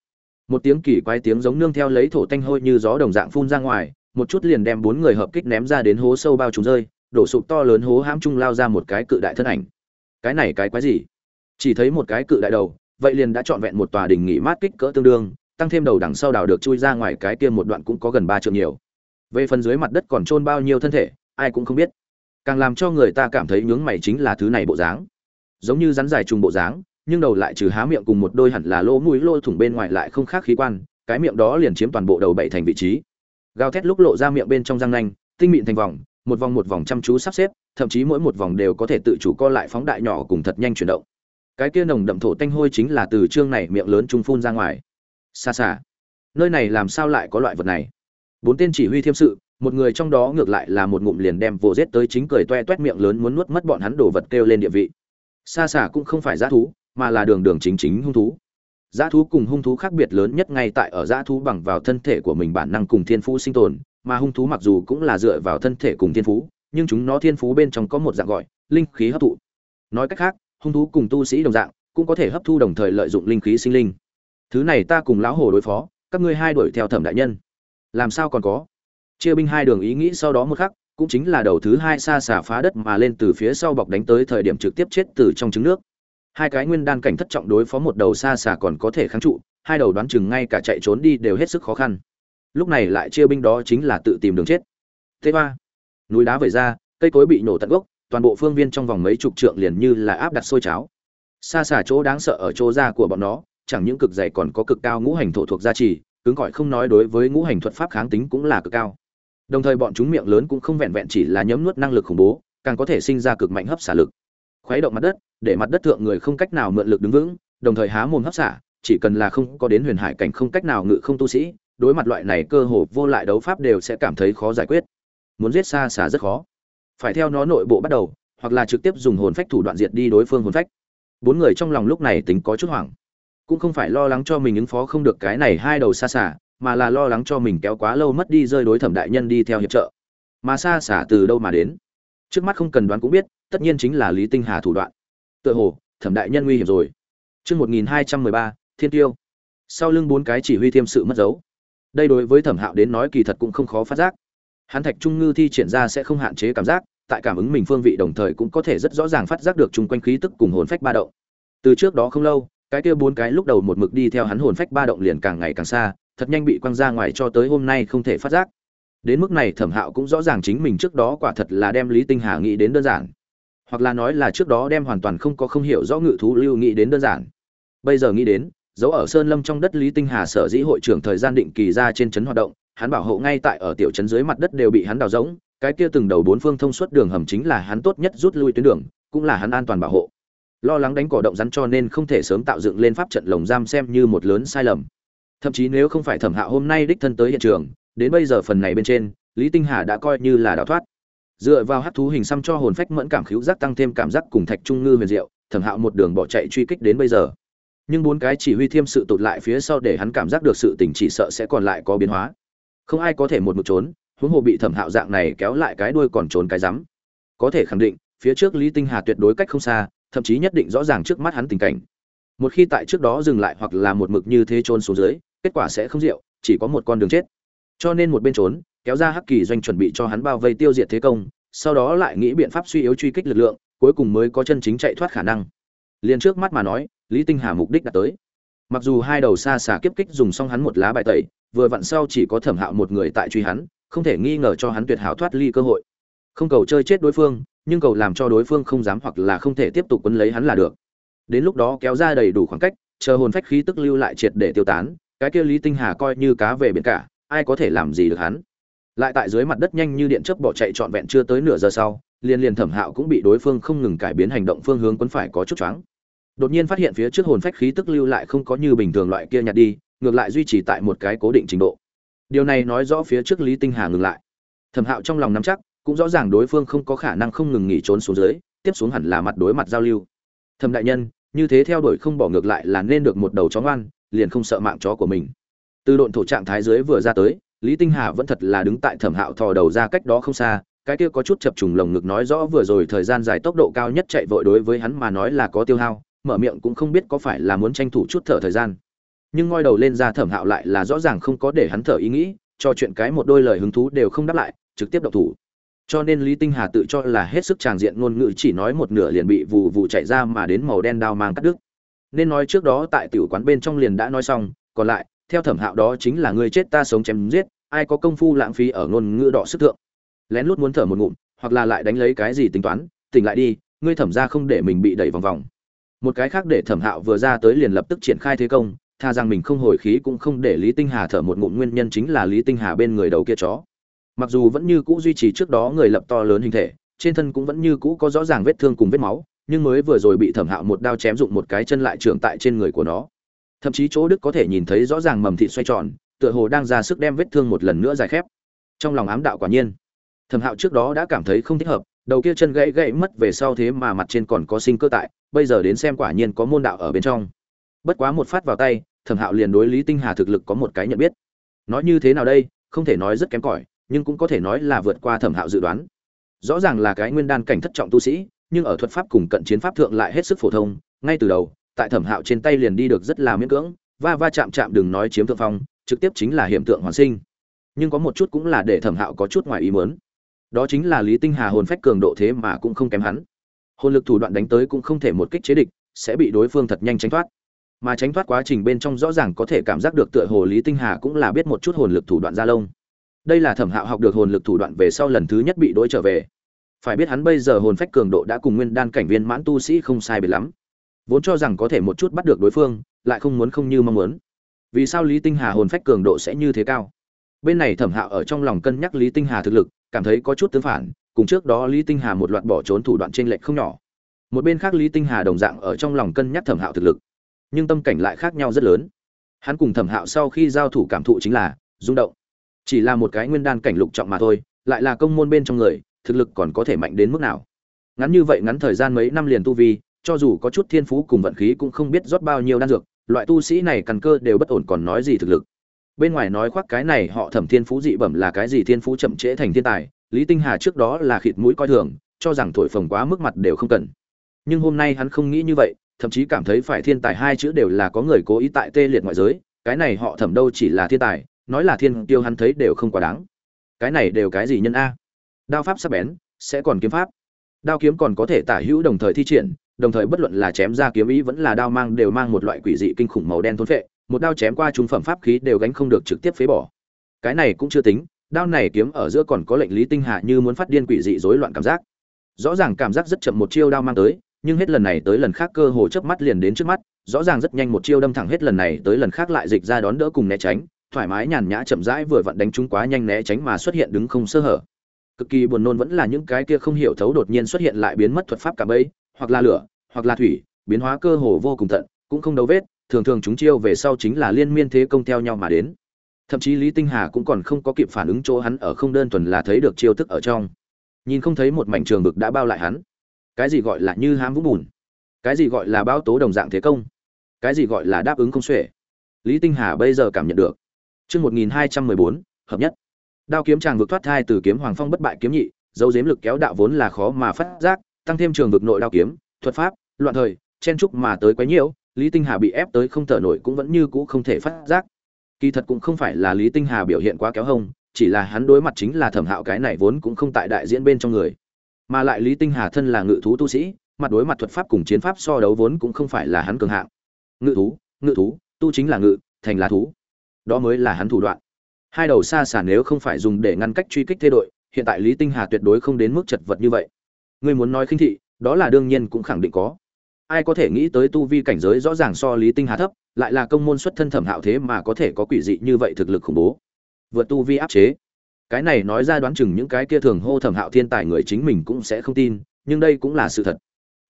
Một tiếng kỳ quái tiếng giống nương theo lấy thổ tanh hôi như gió đồng dạng phun ra ngoài, một chút liền đem bốn người hợp kích ném ra đến hố sâu bao trùm rơi, đổ sụp to lớn hố hãm trung lao ra một cái cự đại thân ảnh. Cái này cái quái gì? Chỉ thấy một cái cự đại đầu, vậy liền đã trọn vẹn một tòa đỉnh nghỉ mát kích cỡ tương đương, tăng thêm đầu đằng sau đào được chui ra ngoài cái kia một đoạn cũng có gần ba trượng nhiều. Về phần dưới mặt đất còn trôn bao nhiêu thân thể, ai cũng không biết. Càng làm cho người ta cảm thấy nhướng mày chính là thứ này bộ dáng giống như rắn dài trùng bộ dáng, nhưng đầu lại trừ há miệng cùng một đôi hẳn là lỗ mũi lỗ thủng bên ngoài lại không khác khí quan, cái miệng đó liền chiếm toàn bộ đầu bảy thành vị trí. Gào thét lúc lộ ra miệng bên trong răng nanh, tinh mịn thành vòng, một vòng một vòng chăm chú sắp xếp, thậm chí mỗi một vòng đều có thể tự chủ co lại phóng đại nhỏ cùng thật nhanh chuyển động. Cái kia nồng đậm thổ tanh hôi chính là từ chương này miệng lớn trung phun ra ngoài. Xa xa, nơi này làm sao lại có loại vật này? Bốn tên chỉ huy thiêm sự, một người trong đó ngược lại là một ngụm liền đem vồ rết tới chính cười toe toét miệng lớn muốn nuốt mất bọn hắn đồ vật kêu lên địa vị xa xả cũng không phải g thú, mà là đường đường chính chính hung thú. G thú cùng hung thú khác biệt lớn nhất ngay tại ở g thú bằng vào thân thể của mình bản năng cùng thiên phú sinh tồn, mà hung thú mặc dù cũng là dựa vào thân thể cùng thiên phú, nhưng chúng nó thiên phú bên trong có một dạng gọi, linh khí hấp thụ. Nói cách khác, hung thú cùng tu sĩ đồng dạng, cũng có thể hấp thu đồng thời lợi dụng linh khí sinh linh. Thứ này ta cùng lão hồ đối phó, các ngươi hai đuổi theo thẩm đại nhân. Làm sao còn có? Chia binh hai đường ý nghĩ sau đó một khắc cũng chính là đầu thứ hai xa xả phá đất mà lên từ phía sau bọc đánh tới thời điểm trực tiếp chết từ trong trứng nước. Hai cái nguyên đan cảnh thất trọng đối phó một đầu xa xả còn có thể kháng trụ, hai đầu đoán chừng ngay cả chạy trốn đi đều hết sức khó khăn. Lúc này lại chia binh đó chính là tự tìm đường chết. Thế ba núi đá vẩy ra, cây cối bị nổ tận gốc, toàn bộ phương viên trong vòng mấy chục trượng liền như là áp đặt sôi cháo. Xa xả chỗ đáng sợ ở chỗ ra của bọn nó, chẳng những cực dày còn có cực cao ngũ hành thổ thuộc gia trì, cứng gọi không nói đối với ngũ hành thuật pháp kháng tính cũng là cực cao đồng thời bọn chúng miệng lớn cũng không vẹn vẹn chỉ là nhấm nuốt năng lực khủng bố, càng có thể sinh ra cực mạnh hấp xả lực. Khuấy động mặt đất, để mặt đất thượng người không cách nào mượn lực đứng vững, đồng thời há mồm hấp xả, chỉ cần là không có đến huyền hải cảnh không cách nào ngự không tu sĩ, đối mặt loại này cơ hồ vô lại đấu pháp đều sẽ cảm thấy khó giải quyết. Muốn giết xa xả rất khó. Phải theo nó nội bộ bắt đầu, hoặc là trực tiếp dùng hồn phách thủ đoạn diệt đi đối phương hồn phách. Bốn người trong lòng lúc này tính có chút hoảng. Cũng không phải lo lắng cho mình ứng phó không được cái này hai đầu xa xả mà là lo lắng cho mình kéo quá lâu mất đi rơi đối thẩm đại nhân đi theo hiệp trợ. Mà xa xả từ đâu mà đến? Trước mắt không cần đoán cũng biết, tất nhiên chính là lý tinh hà thủ đoạn. Tựa hồ, thẩm đại nhân nguy hiểm rồi. Chương một nghìn hai trăm mười ba, thiên tiêu. Sau lưng bốn cái chỉ huy thiêm sự mất dấu. Đây đối với thẩm hạo đến nói kỳ thật cũng không khó phát giác. Hắn thạch trung ngư thi triển ra sẽ không hạn chế cảm giác, tại cảm ứng mình phương vị đồng thời cũng có thể rất rõ ràng phát giác được chung quanh khí tức cùng hồn phách ba động. Từ trước đó không lâu, cái kia bốn cái lúc đầu một mực đi theo hắn hồn phách ba động liền càng ngày càng xa thật nhanh bị quăng ra ngoài cho tới hôm nay không thể phát giác. Đến mức này thẩm hạo cũng rõ ràng chính mình trước đó quả thật là đem lý tinh hà nghĩ đến đơn giản. Hoặc là nói là trước đó đem hoàn toàn không có không hiểu rõ ngự thú lưu nghĩ đến đơn giản. Bây giờ nghĩ đến, dấu ở sơn lâm trong đất lý tinh hà sở dĩ hội trưởng thời gian định kỳ ra trên trấn hoạt động, hắn bảo hộ ngay tại ở tiểu trấn dưới mặt đất đều bị hắn đào rỗng, cái kia từng đầu bốn phương thông suốt đường hầm chính là hắn tốt nhất rút lui tuyến đường, cũng là hắn an toàn bảo hộ. Lo lắng đánh cỏ động rắn cho nên không thể sớm tạo dựng lên pháp trận lồng giam xem như một lớn sai lầm thậm chí nếu không phải thẩm hạ hôm nay đích thân tới hiện trường, đến bây giờ phần này bên trên, lý tinh hà đã coi như là đào thoát. Dựa vào hát thú hình xăm cho hồn phách mẫn cảm khíu giác tăng thêm cảm giác cùng thạch trung ngư huyền diệu, thẩm hạo một đường bỏ chạy truy kích đến bây giờ. Nhưng bốn cái chỉ huy thiêm sự tụt lại phía sau để hắn cảm giác được sự tình chỉ sợ sẽ còn lại có biến hóa. Không ai có thể một mực trốn, huống hồ bị thẩm hạo dạng này kéo lại cái đuôi còn trốn cái rắm. Có thể khẳng định, phía trước lý tinh hà tuyệt đối cách không xa, thậm chí nhất định rõ ràng trước mắt hắn tình cảnh. Một khi tại trước đó dừng lại hoặc là một mực như thế trốn xuống dưới kết quả sẽ không diệu chỉ có một con đường chết. Cho nên một bên trốn, kéo ra hắc kỳ doanh chuẩn bị cho hắn bao vây tiêu diệt thế công, sau đó lại nghĩ biện pháp suy yếu truy kích lực lượng, cuối cùng mới có chân chính chạy thoát khả năng. Liền trước mắt mà nói, lý tinh hà mục đích đã tới. Mặc dù hai đầu xa xả kiếp kích dùng xong hắn một lá bài tẩy, vừa vặn sau chỉ có thẩm hạo một người tại truy hắn, không thể nghi ngờ cho hắn tuyệt hảo thoát ly cơ hội. Không cầu chơi chết đối phương, nhưng cầu làm cho đối phương không dám hoặc là không thể tiếp tục quấn lấy hắn là được. Đến lúc đó kéo ra đầy đủ khoảng cách, chờ hồn phách khí tức lưu lại triệt để tiêu tán cái kia lý tinh hà coi như cá về biển cả, ai có thể làm gì được hắn? Lại tại dưới mặt đất nhanh như điện chớp bỏ chạy trọn vẹn chưa tới nửa giờ sau, liền liền thẩm hạo cũng bị đối phương không ngừng cải biến hành động phương hướng quấn phải có chút choáng. Đột nhiên phát hiện phía trước hồn phách khí tức lưu lại không có như bình thường loại kia nhạt đi, ngược lại duy trì tại một cái cố định trình độ. Điều này nói rõ phía trước lý tinh hà ngừng lại. Thẩm hạo trong lòng nắm chắc, cũng rõ ràng đối phương không có khả năng không ngừng nghỉ trốn xuống dưới, tiếp xuống hẳn là mặt đối mặt giao lưu. Thẩm đại nhân, như thế theo đuổi không bỏ ngược lại là nên được một đầu chó ngoan liền không sợ mạng chó của mình. Từ độn thổ trạng thái dưới vừa ra tới, lý tinh hà vẫn thật là đứng tại thẩm hạo thò đầu ra cách đó không xa, cái kia có chút chập trùng lồng ngực nói rõ vừa rồi thời gian dài tốc độ cao nhất chạy vội đối với hắn mà nói là có tiêu hao, mở miệng cũng không biết có phải là muốn tranh thủ chút thở thời gian. Nhưng ngoi đầu lên ra thẩm hạo lại là rõ ràng không có để hắn thở ý nghĩ, cho chuyện cái một đôi lời hứng thú đều không đáp lại, trực tiếp độc thủ. Cho nên lý tinh hà tự cho là hết sức tràng diện ngôn ngữ chỉ nói một nửa liền bị vù vù chạy ra mà đến màu đen đao mang cắt đứt nên nói trước đó tại tiểu quán bên trong liền đã nói xong, còn lại, theo thẩm hạo đó chính là người chết ta sống chém giết, ai có công phu lãng phí ở ngôn ngữ đỏ sức thượng. Lén lút muốn thở một ngụm, hoặc là lại đánh lấy cái gì tính toán, tỉnh lại đi, ngươi thẩm ra không để mình bị đẩy vòng vòng. Một cái khác để thẩm hạo vừa ra tới liền lập tức triển khai thế công, tha rằng mình không hồi khí cũng không để lý tinh hà thở một ngụm nguyên nhân chính là lý tinh hà bên người đầu kia chó. Mặc dù vẫn như cũ duy trì trước đó người lập to lớn hình thể, trên thân cũng vẫn như cũ có rõ ràng vết thương cùng vết máu nhưng mới vừa rồi bị thẩm hạo một đao chém dụng một cái chân lại trưởng tại trên người của nó. Thậm chí chỗ đức có thể nhìn thấy rõ ràng mầm thịt xoay tròn, tựa hồ đang ra sức đem vết thương một lần nữa dài khép. Trong lòng ám đạo quả nhiên, thẩm hạo trước đó đã cảm thấy không thích hợp, đầu kia chân gãy gãy mất về sau thế mà mặt trên còn có sinh cơ tại, bây giờ đến xem quả nhiên có môn đạo ở bên trong. Bất quá một phát vào tay, thẩm hạo liền đối lý tinh hà thực lực có một cái nhận biết. Nói như thế nào đây, không thể nói rất kém cỏi, nhưng cũng có thể nói là vượt qua thẩm hạo dự đoán. Rõ ràng là cái nguyên đan cảnh thất trọng tu sĩ nhưng ở thuật pháp cùng cận chiến pháp thượng lại hết sức phổ thông, ngay từ đầu, tại thẩm hạo trên tay liền đi được rất là miễn cưỡng, va va chạm chạm đừng nói chiếm thượng phong, trực tiếp chính là hiện tượng hoàn sinh. Nhưng có một chút cũng là để thẩm hạo có chút ngoài ý muốn. Đó chính là lý tinh hà hồn phách cường độ thế mà cũng không kém hắn. Hồn lực thủ đoạn đánh tới cũng không thể một kích chế địch, sẽ bị đối phương thật nhanh tránh thoát. Mà tránh thoát quá trình bên trong rõ ràng có thể cảm giác được tựa hồ lý tinh hà cũng là biết một chút hồn lực thủ đoạn gia lông. Đây là thẩm hạo học được hồn lực thủ đoạn về sau lần thứ nhất bị đối trở về phải biết hắn bây giờ hồn phách cường độ đã cùng nguyên đan cảnh viên mãn tu sĩ không sai biệt lắm. Vốn cho rằng có thể một chút bắt được đối phương, lại không muốn không như mong muốn. Vì sao lý tinh hà hồn phách cường độ sẽ như thế cao? Bên này thẩm hạo ở trong lòng cân nhắc lý tinh hà thực lực, cảm thấy có chút tương phản, cùng trước đó lý tinh hà một loạt bỏ trốn thủ đoạn trên lệch không nhỏ. Một bên khác lý tinh hà đồng dạng ở trong lòng cân nhắc thẩm hạo thực lực, nhưng tâm cảnh lại khác nhau rất lớn. Hắn cùng thẩm hạo sau khi giao thủ cảm thụ chính là rung động. Chỉ là một cái nguyên đan cảnh lục trọng mà thôi, lại là công môn bên trong người thực lực còn có thể mạnh đến mức nào. Ngắn như vậy ngắn thời gian mấy năm liền tu vi, cho dù có chút thiên phú cùng vận khí cũng không biết rót bao nhiêu đan dược, loại tu sĩ này căn cơ đều bất ổn còn nói gì thực lực. Bên ngoài nói khoác cái này họ thẩm thiên phú dị bẩm là cái gì thiên phú chậm trễ thành thiên tài, lý tinh hà trước đó là khịt mũi coi thường, cho rằng thổi phồng quá mức mặt đều không cần. Nhưng hôm nay hắn không nghĩ như vậy, thậm chí cảm thấy phải thiên tài hai chữ đều là có người cố ý tại tê liệt ngoại giới, cái này họ thẩm đâu chỉ là thiên tài, nói là thiên tiêu hắn thấy đều không quá đáng. Cái này đều cái gì nhân a? Đao pháp sắc bén, sẽ còn kiếm pháp. Đao kiếm còn có thể tả hữu đồng thời thi triển, đồng thời bất luận là chém ra kiếm ý vẫn là đao mang đều mang một loại quỷ dị kinh khủng màu đen thôn phệ, một đao chém qua trung phẩm pháp khí đều gánh không được trực tiếp phế bỏ. Cái này cũng chưa tính, đao này kiếm ở giữa còn có lệnh lý tinh hạ như muốn phát điên quỷ dị rối loạn cảm giác. Rõ ràng cảm giác rất chậm một chiêu đao mang tới, nhưng hết lần này tới lần khác cơ hồ chớp mắt liền đến trước mắt, rõ ràng rất nhanh một chiêu đâm thẳng hết lần này tới lần khác lại dịch ra đón đỡ cùng né tránh, thoải mái nhàn nhã chậm rãi vừa vặn đánh trúng quá nhanh né tránh mà xuất hiện đứng không sơ hở cực kỳ buồn nôn vẫn là những cái kia không hiểu thấu đột nhiên xuất hiện lại biến mất thuật pháp cả bấy hoặc là lửa, hoặc là thủy, biến hóa cơ hồ vô cùng tận, cũng không đấu vết, thường thường chúng chiêu về sau chính là liên miên thế công theo nhau mà đến. Thậm chí lý tinh hà cũng còn không có kịp phản ứng chỗ hắn ở không đơn thuần là thấy được chiêu thức ở trong. Nhìn không thấy một mảnh trường vực đã bao lại hắn. Cái gì gọi là như hám vũng bùn? Cái gì gọi là bao tố đồng dạng thế công? Cái gì gọi là đáp ứng không xuể? Lý tinh hà bây giờ cảm nhận được. Chương một nghìn hai trăm mười bốn, hợp nhất đao kiếm chàng vượt thoát thai từ kiếm hoàng phong bất bại kiếm nhị, dấu dếm lực kéo đạo vốn là khó mà phát giác, tăng thêm trường vực nội đao kiếm, thuật pháp, loạn thời, chen trúc mà tới quấy nhiễu, lý tinh hà bị ép tới không thở nổi cũng vẫn như cũ không thể phát giác. Kỳ thật cũng không phải là lý tinh hà biểu hiện quá kéo hông, chỉ là hắn đối mặt chính là thẩm hạo cái này vốn cũng không tại đại diễn bên trong người. Mà lại lý tinh hà thân là ngự thú tu sĩ, mặt đối mặt thuật pháp cùng chiến pháp so đấu vốn cũng không phải là hắn cường hạng. Ngự thú ngự thú, tu chính là ngự, thành là thú. Đó mới là hắn thủ đoạn hai đầu xa xả nếu không phải dùng để ngăn cách truy kích thế đội, hiện tại lý tinh hà tuyệt đối không đến mức chật vật như vậy. Ngươi muốn nói khinh thị, đó là đương nhiên cũng khẳng định có. Ai có thể nghĩ tới tu vi cảnh giới rõ ràng so lý tinh hà thấp, lại là công môn xuất thân thẩm hạo thế mà có thể có quỷ dị như vậy thực lực khủng bố. Vượt tu vi áp chế. Cái này nói ra đoán chừng những cái kia thường hô thẩm hạo thiên tài người chính mình cũng sẽ không tin, nhưng đây cũng là sự thật.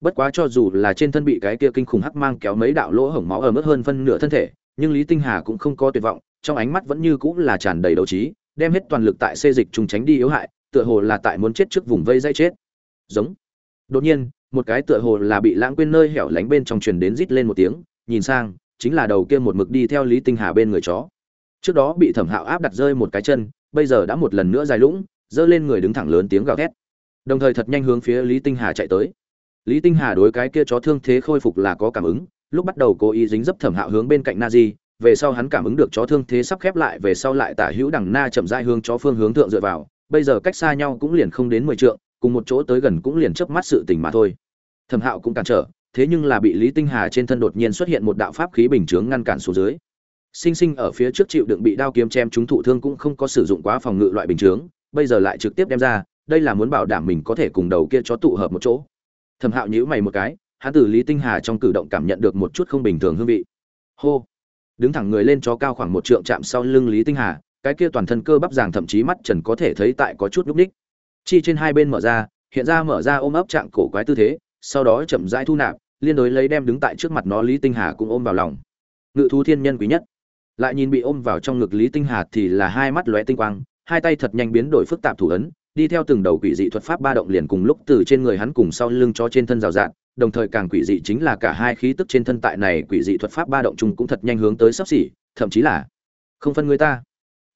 Bất quá cho dù là trên thân bị cái kia kinh khủng hắc mang kéo mấy đạo lỗ hổng máu ở mức hơn phân nửa thân thể, nhưng lý tinh hà cũng không có tuyệt vọng trong ánh mắt vẫn như cũng là tràn đầy đấu trí, đem hết toàn lực tại xê dịch trùng tránh đi yếu hại, tựa hồ là tại muốn chết trước vùng vây dây chết. Giống. Đột nhiên, một cái tựa hồ là bị lãng quên nơi hẻo lánh bên trong truyền đến rít lên một tiếng, nhìn sang, chính là đầu kia một mực đi theo lý tinh hà bên người chó. Trước đó bị thẩm hạo áp đặt rơi một cái chân, bây giờ đã một lần nữa dài lũng dơ lên người đứng thẳng lớn tiếng gào thét. Đồng thời thật nhanh hướng phía lý tinh hà chạy tới. Lý tinh hà đối cái kia chó thương thế khôi phục là có cảm ứng, lúc bắt đầu cố ý dính dấp thẩm hạo hướng bên cạnh na về sau hắn cảm ứng được chó thương thế sắp khép lại, về sau lại tả hữu đằng na chậm rãi hướng chó phương hướng thượng dựa vào. Bây giờ cách xa nhau cũng liền không đến mười trượng, cùng một chỗ tới gần cũng liền chớp mắt sự tình mà thôi. Thẩm hạo cũng cản trở, thế nhưng là bị lý tinh hà trên thân đột nhiên xuất hiện một đạo pháp khí bình chướng ngăn cản xuống dưới. Sinh sinh ở phía trước chịu đựng bị đao kiếm chém chúng thụ thương cũng không có sử dụng quá phòng ngự loại bình chướng, bây giờ lại trực tiếp đem ra, đây là muốn bảo đảm mình có thể cùng đầu kia chó tụ hợp một chỗ. Thẩm hạo nhíu mày một cái, hắn từ lý tinh hà trong cử động cảm nhận được một chút không bình thường hương vị. Hô! Đứng thẳng người lên cho cao khoảng một trượng chạm sau lưng lý tinh hà, cái kia toàn thân cơ bắp ràng thậm chí mắt trần có thể thấy tại có chút nhúc ních chi trên hai bên mở ra, hiện ra mở ra ôm ấp trạng cổ quái tư thế, sau đó chậm rãi thu nạp, liên đối lấy đem đứng tại trước mặt nó lý tinh hà cũng ôm vào lòng. Ngự thú thiên nhân quý nhất. Lại nhìn bị ôm vào trong ngực lý tinh hà thì là hai mắt lóe tinh quang, hai tay thật nhanh biến đổi phức tạp thủ ấn, đi theo từng đầu quỷ dị thuật pháp ba động liền cùng lúc từ trên người hắn cùng sau lưng cho trên thân rào rạt đồng thời càng quỷ dị chính là cả hai khí tức trên thân tại này quỷ dị thuật pháp ba động chung cũng thật nhanh hướng tới sắp xỉ, thậm chí là không phân người ta.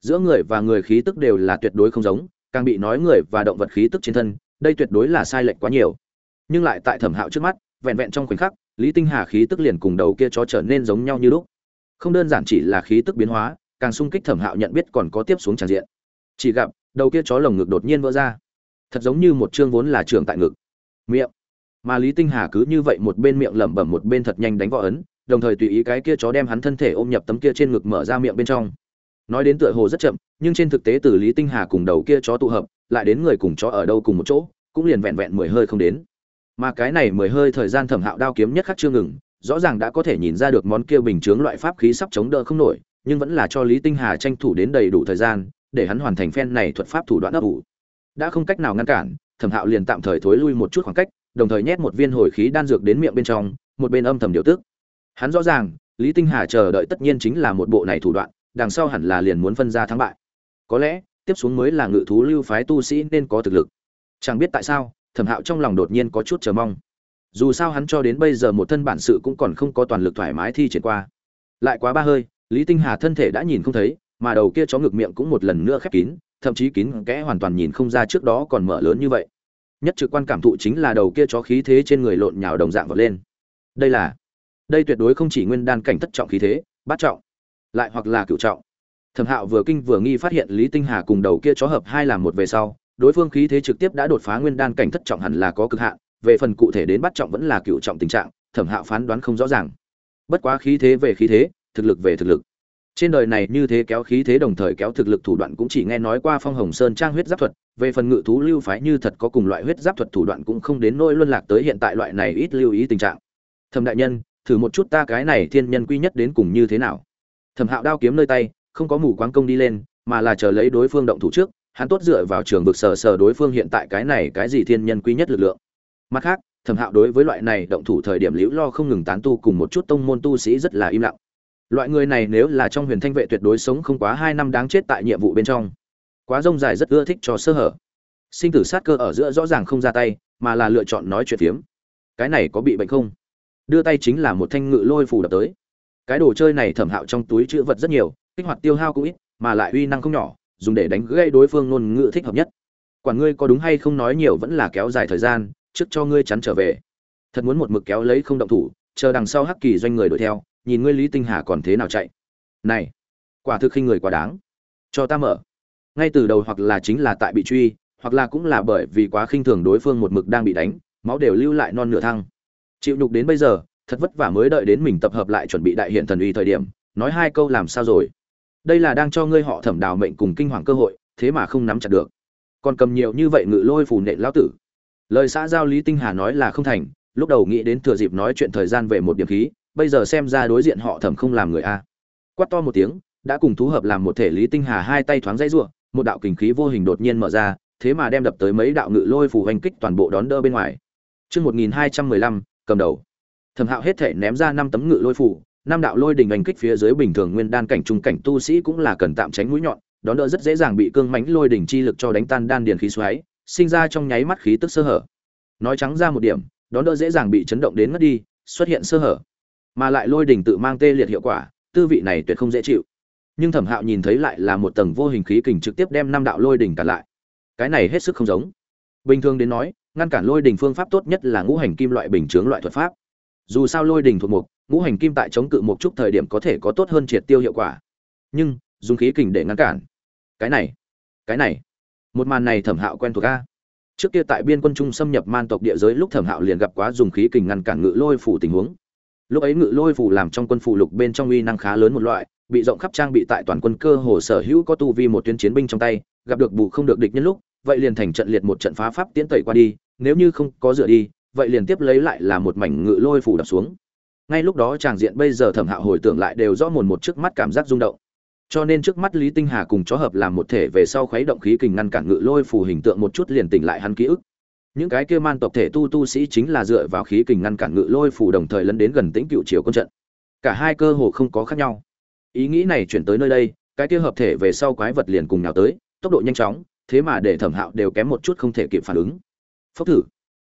Giữa người và người khí tức đều là tuyệt đối không giống, càng bị nói người và động vật khí tức trên thân, đây tuyệt đối là sai lệch quá nhiều. Nhưng lại tại thẩm hạo trước mắt, vẹn vẹn trong khoảnh khắc, lý tinh hà khí tức liền cùng đầu kia chó trở nên giống nhau như lúc. Không đơn giản chỉ là khí tức biến hóa, càng sung kích thẩm hạo nhận biết còn có tiếp xuống tràn diện. Chỉ gặp, đầu kia chó lồng ngực đột nhiên vỡ ra. Thật giống như một chương vốn là trường tại ngực. Miệng mà lý tinh hà cứ như vậy một bên miệng lẩm bẩm một bên thật nhanh đánh võ ấn, đồng thời tùy ý cái kia chó đem hắn thân thể ôm nhập tấm kia trên ngực mở ra miệng bên trong. Nói đến tựa hồ rất chậm, nhưng trên thực tế từ lý tinh hà cùng đầu kia chó tụ hợp, lại đến người cùng chó ở đâu cùng một chỗ, cũng liền vẹn vẹn mười hơi không đến. Mà cái này mười hơi thời gian thẩm hạo đao kiếm nhất khắc chưa ngừng, rõ ràng đã có thể nhìn ra được món kia bình chướng loại pháp khí sắp chống đỡ không nổi, nhưng vẫn là cho lý tinh hà tranh thủ đến đầy đủ thời gian, để hắn hoàn thành phen này thuật pháp thủ đoạn ấp ủ. Đã không cách nào ngăn cản, thẩm hạo liền tạm thời thối lui một chút khoảng cách đồng thời nhét một viên hồi khí đan dược đến miệng bên trong, một bên âm thầm điều tức. Hắn rõ ràng, lý tinh hà chờ đợi tất nhiên chính là một bộ này thủ đoạn, đằng sau hẳn là liền muốn phân ra thắng bại. Có lẽ, tiếp xuống mới là ngự thú lưu phái tu sĩ nên có thực lực. Chẳng biết tại sao, thẩm hạo trong lòng đột nhiên có chút chờ mong. Dù sao hắn cho đến bây giờ một thân bản sự cũng còn không có toàn lực thoải mái thi triển qua. Lại quá ba hơi, lý tinh hà thân thể đã nhìn không thấy, mà đầu kia chó ngực miệng cũng một lần nữa khép kín, thậm chí kín kẽ hoàn toàn nhìn không ra trước đó còn mở lớn như vậy nhất trực quan cảm thụ chính là đầu kia chó khí thế trên người lộn nhào đồng dạng vọt lên. Đây là, đây tuyệt đối không chỉ nguyên đan cảnh thất trọng khí thế, bát trọng, lại hoặc là cửu trọng. Thẩm hạo vừa kinh vừa nghi phát hiện lý tinh hà cùng đầu kia chó hợp hai làm một về sau, đối phương khí thế trực tiếp đã đột phá nguyên đan cảnh thất trọng hẳn là có cực hạn, về phần cụ thể đến bắt trọng vẫn là cựu trọng tình trạng, thẩm hạo phán đoán không rõ ràng. Bất quá khí thế về khí thế, thực lực về thực lực trên đời này như thế kéo khí thế đồng thời kéo thực lực thủ đoạn cũng chỉ nghe nói qua phong hồng sơn trang huyết giáp thuật, về phần ngự thú lưu phái như thật có cùng loại huyết giáp thuật thủ đoạn cũng không đến nỗi luân lạc tới hiện tại loại này ít lưu ý tình trạng. Thẩm đại nhân, thử một chút ta cái này thiên nhân quy nhất đến cùng như thế nào? Thẩm hạo đao kiếm nơi tay, không có mù quáng công đi lên, mà là chờ lấy đối phương động thủ trước, hắn tốt dựa vào trường vực sờ sờ đối phương hiện tại cái này cái gì thiên nhân quy nhất lực lượng. Mặt khác, thẩm hạo đối với loại này động thủ thời điểm liễu lo không ngừng tán tu cùng một chút tông môn tu sĩ rất là im lặng loại người này nếu là trong huyền thanh vệ tuyệt đối sống không quá hai năm đáng chết tại nhiệm vụ bên trong. Quá rông dài rất ưa thích cho sơ hở. Sinh tử sát cơ ở giữa rõ ràng không ra tay, mà là lựa chọn nói chuyện phiếm. Cái này có bị bệnh không? Đưa tay chính là một thanh ngự lôi phủ đập tới. Cái đồ chơi này thẩm hạo trong túi chữ vật rất nhiều, kích hoạt tiêu hao cũng ít, mà lại uy năng không nhỏ, dùng để đánh gây đối phương ngôn ngữ thích hợp nhất. Quản ngươi có đúng hay không nói nhiều vẫn là kéo dài thời gian, trước cho ngươi chắn trở về. Thật muốn một mực kéo lấy không động thủ, chờ đằng sau hắc kỳ doanh người đuổi theo nhìn ngươi lý tinh hà còn thế nào chạy. Này, quả thực khinh người quá đáng. Cho ta mở. Ngay từ đầu hoặc là chính là tại bị truy, hoặc là cũng là bởi vì quá khinh thường đối phương một mực đang bị đánh, máu đều lưu lại non nửa thăng. Chịu nhục đến bây giờ, thật vất vả mới đợi đến mình tập hợp lại chuẩn bị đại hiện thần uy thời điểm, nói hai câu làm sao rồi. Đây là đang cho ngươi họ thẩm đào mệnh cùng kinh hoàng cơ hội, thế mà không nắm chặt được. Còn cầm nhiều như vậy ngự lôi phù nện lão tử. Lời xã giao lý tinh hà nói là không thành, lúc đầu nghĩ đến thừa dịp nói chuyện thời gian về một điểm khí bây giờ xem ra đối diện họ thẩm không làm người a quát to một tiếng đã cùng thú hợp làm một thể lý tinh hà hai tay thoáng dãy ruộng một đạo kình khí vô hình đột nhiên mở ra thế mà đem đập tới mấy đạo ngự lôi phù hành kích toàn bộ đón đỡ bên ngoài Trước 1215, cầm đầu. Thẩm Hạo hết thể ném ra năm tấm ngự lôi phù, năm đạo lôi đỉnh hành kích phía dưới bình thường nguyên đan cảnh trung cảnh tu sĩ cũng là cần tạm tránh mũi nhọn, đón đỡ rất dễ dàng bị cương mánh lôi đỉnh chi lực cho đánh tan đan điền khí xoáy, sinh ra trong nháy mắt khí tức sơ hở. Nói trắng ra một điểm, đón đỡ dễ dàng bị chấn động đến mất đi, xuất hiện sơ hở. Mà lại lôi đỉnh tự mang tê liệt hiệu quả, tư vị này tuyệt không dễ chịu. Nhưng Thẩm Hạo nhìn thấy lại là một tầng vô hình khí kình trực tiếp đem năm đạo lôi đỉnh cản lại. Cái này hết sức không giống. Bình thường đến nói, ngăn cản lôi đỉnh phương pháp tốt nhất là ngũ hành kim loại bình chướng loại thuật pháp. Dù sao lôi đỉnh thuộc mục, ngũ hành kim tại chống cự một chút thời điểm có thể có tốt hơn triệt tiêu hiệu quả. Nhưng, dùng khí kình để ngăn cản. Cái này, cái này, một màn này Thẩm Hạo quen thuộc a. Trước kia tại biên quân trung xâm nhập man tộc địa giới lúc Thẩm Hạo liền gặp quá dùng khí kình ngăn cản ngự lôi phủ tình huống. Lúc ấy ngự lôi phủ làm trong quân phù lục bên trong uy năng khá lớn một loại, bị rộng khắp trang bị tại toàn quân cơ hồ sở hữu có tu vi một tuyến chiến binh trong tay, gặp được bù không được địch nhân lúc, vậy liền thành trận liệt một trận phá pháp tiến tẩy qua đi, nếu như không có dựa đi, vậy liền tiếp lấy lại là một mảnh ngự lôi phủ đập xuống. Ngay lúc đó tràng diện bây giờ Thẩm Hạo hồi tưởng lại đều rõ mồn một trước mắt cảm giác rung động. Cho nên trước mắt Lý Tinh Hà cùng chó hợp làm một thể về sau khuấy động khí kình ngăn cản ngự lôi phù hình tượng một chút liền tỉnh lại hắn ký ức. Những cái kia man tộc thể tu tu sĩ chính là dựa vào khí kình ngăn cản ngự lôi phủ đồng thời lấn đến gần tĩnh cựu chiều quân trận. Cả hai cơ hồ không có khác nhau. Ý nghĩ này chuyển tới nơi đây, cái kia hợp thể về sau quái vật liền cùng nào tới, tốc độ nhanh chóng, thế mà để thẩm hạo đều kém một chút không thể kịp phản ứng. Phốc thử.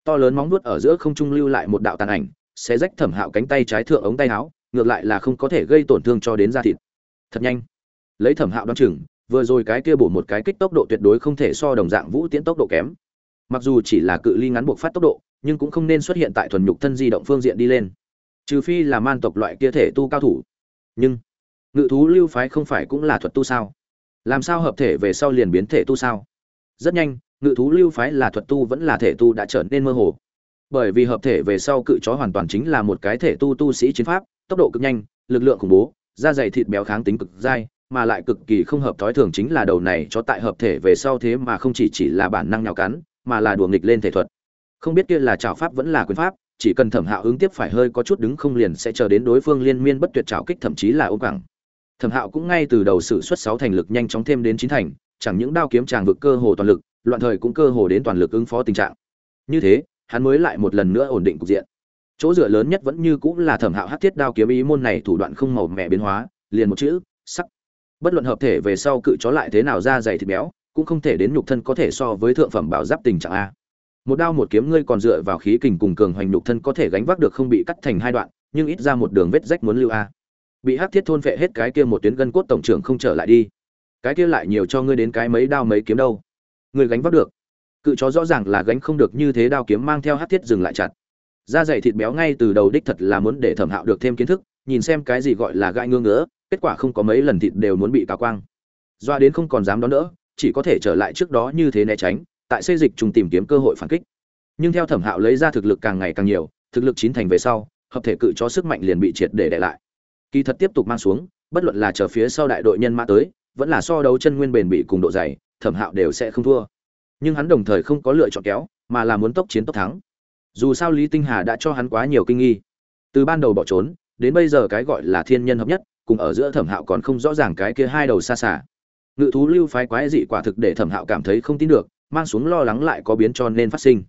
To lớn móng nuốt ở giữa không trung lưu lại một đạo tàn ảnh sẽ rách thẩm hạo cánh tay trái thượng ống tay áo ngược lại là không có thể gây tổn thương cho đến da thịt. Thật nhanh. Lấy thẩm hạo đ o á n chừng vừa rồi cái kia bổ một cái kích tốc độ tuyệt đối không thể so đồng dạng vũ tiễn tốc độ kém mặc dù chỉ là cự ly ngắn buộc phát tốc độ, nhưng cũng không nên xuất hiện tại thuần nhục thân di động phương diện đi lên. Trừ phi là man tộc loại kia thể tu cao thủ. Nhưng, ngự thú lưu phái không phải cũng là thuật tu sao? Làm sao hợp thể về sau liền biến thể tu sao? Rất nhanh, ngự thú lưu phái là thuật tu vẫn là thể tu đã trở nên mơ hồ. Bởi vì hợp thể về sau cự chó hoàn toàn chính là một cái thể tu tu sĩ chiến pháp, tốc độ cực nhanh, lực lượng khủng bố, da dày thịt béo kháng tính cực dai, mà lại cực kỳ không hợp thói thường chính là đầu này cho tại hợp thể về sau thế mà không chỉ chỉ là bản năng nhào cắn mà là đùa nghịch lên thể thuật. Không biết kia là trảo pháp vẫn là quyền pháp, chỉ cần thẩm hạo ứng tiếp phải hơi có chút đứng không liền sẽ chờ đến đối phương liên miên bất tuyệt trảo kích thậm chí là ôm cẳng. Thẩm hạo cũng ngay từ đầu sử xuất sáu thành lực nhanh chóng thêm đến chín thành, chẳng những đao kiếm chàng vực cơ hồ toàn lực, loạn thời cũng cơ hồ đến toàn lực ứng phó tình trạng. Như thế, hắn mới lại một lần nữa ổn định cục diện. Chỗ dựa lớn nhất vẫn như cũng là thẩm hạo hát thiết đao kiếm ý môn này thủ đoạn không màu mẹ biến hóa, liền một chữ, sắc. Bất luận hợp thể về sau cự chó lại thế nào ra dày thịt béo cũng không thể đến nhục thân có thể so với thượng phẩm bảo giáp tình trạng a. Một đao một kiếm ngươi còn dựa vào khí kình cùng cường hoành nhục thân có thể gánh vác được không bị cắt thành hai đoạn, nhưng ít ra một đường vết rách muốn lưu a. Bị hắc thiết thôn phệ hết cái kia một tuyến gân cốt tổng trưởng không trở lại đi. Cái kia lại nhiều cho ngươi đến cái mấy đao mấy kiếm đâu. Ngươi gánh vác được. Cự chó rõ ràng là gánh không được như thế đao kiếm mang theo hắc thiết dừng lại chặt. Da dày thịt béo ngay từ đầu đích thật là muốn để thẩm hạo được thêm kiến thức, nhìn xem cái gì gọi là gai ngương ngỡ kết quả không có mấy lần thịt đều muốn bị cào quang. Doa đến không còn dám đón đỡ chỉ có thể trở lại trước đó như thế né tránh, tại xây dịch trùng tìm kiếm cơ hội phản kích. Nhưng theo thẩm hạo lấy ra thực lực càng ngày càng nhiều, thực lực chín thành về sau, hợp thể cự chó sức mạnh liền bị triệt để đẻ lại. Kỳ thật tiếp tục mang xuống, bất luận là chờ phía sau đại đội nhân mã tới, vẫn là so đấu chân nguyên bền bị cùng độ dày, thẩm hạo đều sẽ không thua. Nhưng hắn đồng thời không có lựa chọn kéo, mà là muốn tốc chiến tốc thắng. Dù sao lý tinh hà đã cho hắn quá nhiều kinh nghi. Từ ban đầu bỏ trốn, đến bây giờ cái gọi là thiên nhân hợp nhất, cùng ở giữa thẩm hạo còn không rõ ràng cái kia hai đầu xa xả ngự thú lưu phái quái dị quả thực để thẩm hạo cảm thấy không tin được, mang xuống lo lắng lại có biến cho nên phát sinh.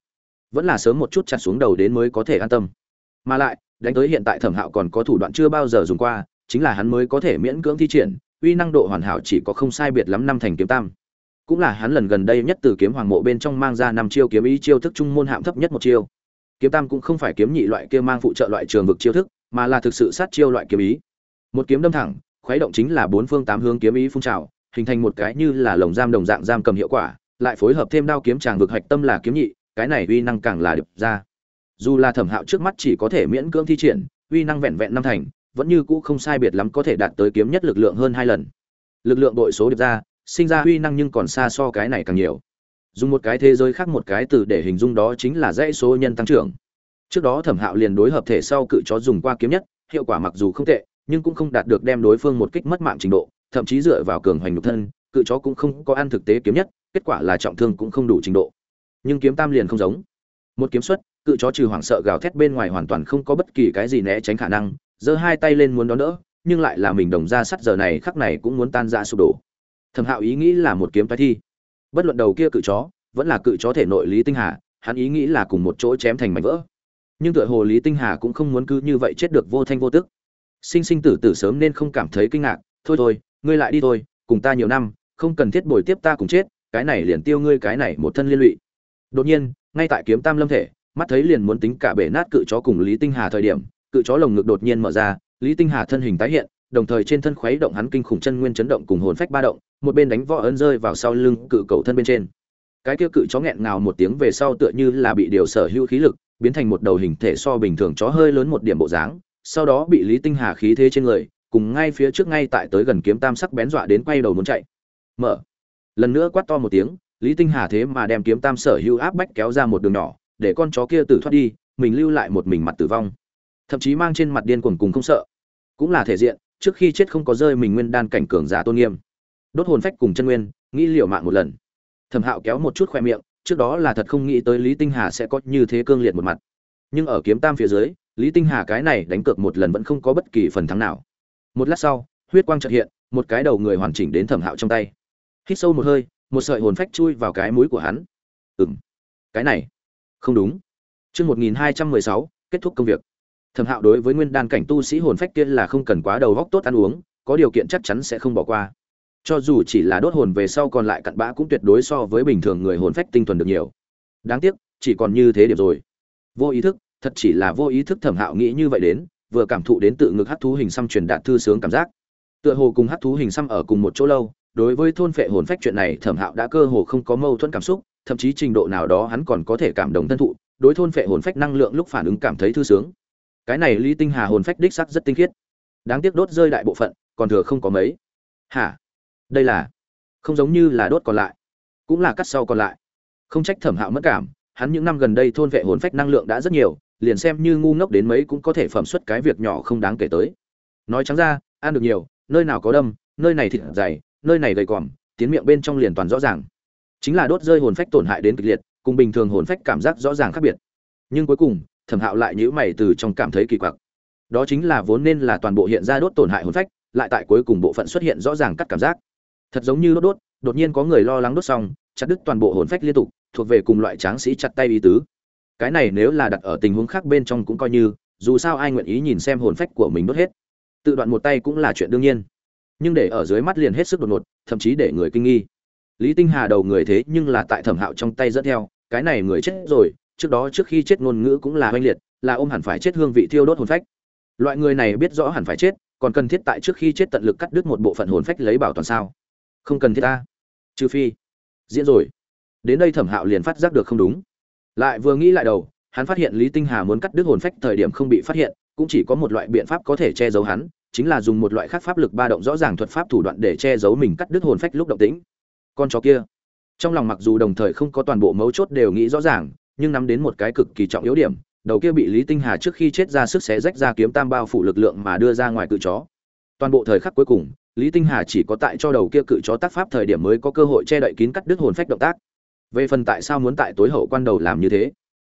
Vẫn là sớm một chút chặt xuống đầu đến mới có thể an tâm. Mà lại, đánh tới hiện tại thẩm hạo còn có thủ đoạn chưa bao giờ dùng qua, chính là hắn mới có thể miễn cưỡng thi triển, uy năng độ hoàn hảo chỉ có không sai biệt lắm năm thành kiếm tam. Cũng là hắn lần gần đây nhất từ kiếm hoàng mộ bên trong mang ra năm chiêu kiếm ý chiêu thức trung môn hạm thấp nhất một chiêu. Kiếm tam cũng không phải kiếm nhị loại kia mang phụ trợ loại trường vực chiêu thức, mà là thực sự sát chiêu loại kiếm ý. Một kiếm đâm thẳng, khuấy động chính là bốn phương tám hướng kiếm ý phun trào hình thành một cái như là lồng giam đồng dạng giam cầm hiệu quả, lại phối hợp thêm đao kiếm chàng vực hạch tâm là kiếm nhị, cái này uy năng càng là điệp ra. Dù là thẩm hạo trước mắt chỉ có thể miễn cưỡng thi triển, uy năng vẹn vẹn năm thành, vẫn như cũ không sai biệt lắm có thể đạt tới kiếm nhất lực lượng hơn hai lần. Lực lượng đội số điệp ra, sinh ra uy năng nhưng còn xa so cái này càng nhiều. Dùng một cái thế giới khác một cái từ để hình dung đó chính là dãy số nhân tăng trưởng. Trước đó thẩm hạo liền đối hợp thể sau cự chó dùng qua kiếm nhất, hiệu quả mặc dù không tệ, nhưng cũng không đạt được đem đối phương một kích mất mạng trình độ thậm chí dựa vào cường hoành nhục thân, cự chó cũng không có ăn thực tế kiếm nhất, kết quả là trọng thương cũng không đủ trình độ. Nhưng kiếm tam liền không giống. Một kiếm xuất, cự chó trừ hoảng sợ gào thét bên ngoài hoàn toàn không có bất kỳ cái gì né tránh khả năng, giơ hai tay lên muốn đón đỡ, nhưng lại là mình đồng ra sắt giờ này khắc này cũng muốn tan ra sụp đổ. Thẩm hạo ý nghĩ là một kiếm tái thi. Bất luận đầu kia cự chó, vẫn là cự chó thể nội lý tinh hà, hắn ý nghĩ là cùng một chỗ chém thành mảnh vỡ. Nhưng tựa hồ lý tinh hà cũng không muốn cứ như vậy chết được vô thanh vô tức. Sinh sinh tử tử sớm nên không cảm thấy kinh ngạc, thôi thôi ngươi lại đi thôi, cùng ta nhiều năm, không cần thiết bồi tiếp ta cùng chết, cái này liền tiêu ngươi cái này một thân liên lụy. Đột nhiên, ngay tại kiếm tam lâm thể, mắt thấy liền muốn tính cả bể nát cự chó cùng lý tinh hà thời điểm, cự chó lồng ngực đột nhiên mở ra, lý tinh hà thân hình tái hiện, đồng thời trên thân khuấy động hắn kinh khủng chân nguyên chấn động cùng hồn phách ba động, một bên đánh võ ấn rơi vào sau lưng cự cầu thân bên trên. Cái kia cự chó nghẹn ngào một tiếng về sau tựa như là bị điều sở hữu khí lực, biến thành một đầu hình thể so bình thường chó hơi lớn một điểm bộ dáng, sau đó bị lý tinh hà khí thế trên người cùng ngay phía trước ngay tại tới gần kiếm tam sắc bén dọa đến quay đầu muốn chạy. Mở. Lần nữa quát to một tiếng, lý tinh hà thế mà đem kiếm tam sở hữu áp bách kéo ra một đường nhỏ, để con chó kia tử thoát đi, mình lưu lại một mình mặt tử vong. Thậm chí mang trên mặt điên cuồng cùng không sợ. Cũng là thể diện, trước khi chết không có rơi mình nguyên đan cảnh cường giả tôn nghiêm. Đốt hồn phách cùng chân nguyên, nghĩ liệu mạng một lần. Thẩm hạo kéo một chút khoe miệng, trước đó là thật không nghĩ tới lý tinh hà sẽ có như thế cương liệt một mặt. Nhưng ở kiếm tam phía dưới, lý tinh hà cái này đánh cược một lần vẫn không có bất kỳ phần thắng nào một lát sau, huyết quang chợt hiện, một cái đầu người hoàn chỉnh đến thẩm hạo trong tay. Hít sâu một hơi, một sợi hồn phách chui vào cái mũi của hắn. Ừng cái này, không đúng. Chương một nghìn hai trăm mười sáu, kết thúc công việc. Thẩm hạo đối với nguyên đan cảnh tu sĩ hồn phách kia là không cần quá đầu góc tốt ăn uống, có điều kiện chắc chắn sẽ không bỏ qua. Cho dù chỉ là đốt hồn về sau còn lại cặn bã cũng tuyệt đối so với bình thường người hồn phách tinh thuần được nhiều. Đáng tiếc, chỉ còn như thế điểm rồi. Vô ý thức, thật chỉ là vô ý thức thẩm hạo nghĩ như vậy đến vừa cảm thụ đến tự ngực hắc thú hình xăm truyền đạt thư sướng cảm giác. Tựa hồ cùng hắc thú hình xăm ở cùng một chỗ lâu, đối với thôn phệ hồn phách chuyện này thẩm hạo đã cơ hồ không có mâu thuẫn cảm xúc, thậm chí trình độ nào đó hắn còn có thể cảm động thân thụ, đối thôn phệ hồn phách năng lượng lúc phản ứng cảm thấy thư sướng. Cái này lý tinh hà hồn phách đích sắc rất tinh khiết. Đáng tiếc đốt rơi đại bộ phận, còn thừa không có mấy. Hả? Đây là không giống như là đốt còn lại, cũng là cắt sau còn lại. Không trách thẩm hạo mất cảm, hắn những năm gần đây thôn vệ hồn phách năng lượng đã rất nhiều liền xem như ngu ngốc đến mấy cũng có thể phẩm xuất cái việc nhỏ không đáng kể tới. Nói trắng ra, ăn được nhiều, nơi nào có đâm, nơi này thịt dày, nơi này gầy còm, tiến miệng bên trong liền toàn rõ ràng. Chính là đốt rơi hồn phách tổn hại đến kịch liệt, cùng bình thường hồn phách cảm giác rõ ràng khác biệt. Nhưng cuối cùng, thẩm hạo lại nhữ mày từ trong cảm thấy kỳ quặc. Đó chính là vốn nên là toàn bộ hiện ra đốt tổn hại hồn phách, lại tại cuối cùng bộ phận xuất hiện rõ ràng cắt cảm giác. Thật giống như đốt đốt, đột nhiên có người lo lắng đốt xong, chặt đứt toàn bộ hồn phách liên tục, thuộc về cùng loại tráng sĩ chặt tay ý tứ cái này nếu là đặt ở tình huống khác bên trong cũng coi như, dù sao ai nguyện ý nhìn xem hồn phách của mình đốt hết. Tự đoạn một tay cũng là chuyện đương nhiên. Nhưng để ở dưới mắt liền hết sức đột ngột, thậm chí để người kinh nghi. Lý tinh hà đầu người thế nhưng là tại thẩm hạo trong tay dẫn theo, cái này người chết rồi, trước đó trước khi chết ngôn ngữ cũng là oanh liệt, là ôm hẳn phải chết hương vị thiêu đốt hồn phách. Loại người này biết rõ hẳn phải chết, còn cần thiết tại trước khi chết tận lực cắt đứt một bộ phận hồn phách lấy bảo toàn sao? Không cần thiết ta. Trừ phi. Diễn rồi. Đến đây thẩm hạo liền phát giác được không đúng lại vừa nghĩ lại đầu, hắn phát hiện lý tinh hà muốn cắt đứt hồn phách thời điểm không bị phát hiện, cũng chỉ có một loại biện pháp có thể che giấu hắn, chính là dùng một loại khác pháp lực ba động rõ ràng thuật pháp thủ đoạn để che giấu mình cắt đứt hồn phách lúc động tĩnh. Con chó kia. Trong lòng mặc dù đồng thời không có toàn bộ mấu chốt đều nghĩ rõ ràng, nhưng nắm đến một cái cực kỳ trọng yếu điểm, đầu kia bị lý tinh hà trước khi chết ra sức xé rách ra kiếm tam bao phủ lực lượng mà đưa ra ngoài cự chó. Toàn bộ thời khắc cuối cùng, lý tinh hà chỉ có tại cho đầu kia cự chó tác pháp thời điểm mới có cơ hội che đậy kín cắt đứt hồn phách động tác về phần tại sao muốn tại tối hậu quan đầu làm như thế?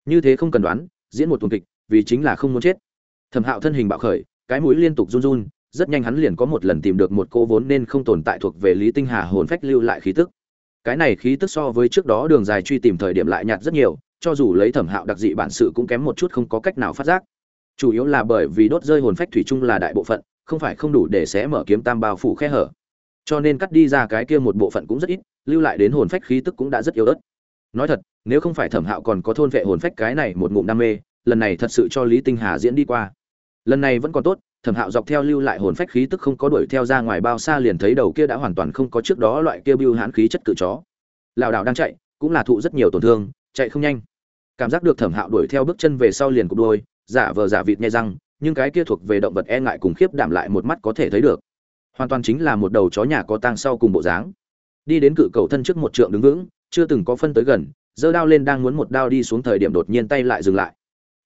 Như thế không cần đoán, diễn một tuần kịch, vì chính là không muốn chết. Thẩm hạo thân hình bạo khởi, cái mũi liên tục run run, rất nhanh hắn liền có một lần tìm được một cô vốn nên không tồn tại thuộc về lý tinh hà hồn phách lưu lại khí tức. Cái này khí tức so với trước đó đường dài truy tìm thời điểm lại nhạt rất nhiều, cho dù lấy thẩm hạo đặc dị bản sự cũng kém một chút không có cách nào phát giác. Chủ yếu là bởi vì đốt rơi hồn phách thủy chung là đại bộ phận, không phải không đủ để xé mở kiếm tam bao phủ khe hở. Cho nên cắt đi ra cái kia một bộ phận cũng rất ít lưu lại đến hồn phách khí tức cũng đã rất yếu ớt. Nói thật, nếu không phải thẩm hạo còn có thôn vệ hồn phách cái này một ngụm đam mê, lần này thật sự cho lý tinh hà diễn đi qua. Lần này vẫn còn tốt, thẩm hạo dọc theo lưu lại hồn phách khí tức không có đuổi theo ra ngoài bao xa liền thấy đầu kia đã hoàn toàn không có trước đó loại kia bưu hãn khí chất cự chó. Lảo đảo đang chạy, cũng là thụ rất nhiều tổn thương, chạy không nhanh. Cảm giác được thẩm hạo đuổi theo bước chân về sau liền cục đôi, giả vờ giả vịt nhai răng, nhưng cái kia thuộc về động vật e ngại cùng khiếp đảm lại một mắt có thể thấy được. Hoàn toàn chính là một đầu chó nhà có tang sau cùng bộ dáng đi đến cự cầu thân trước một trượng đứng vững, chưa từng có phân tới gần, giơ đao lên đang muốn một đao đi xuống thời điểm đột nhiên tay lại dừng lại.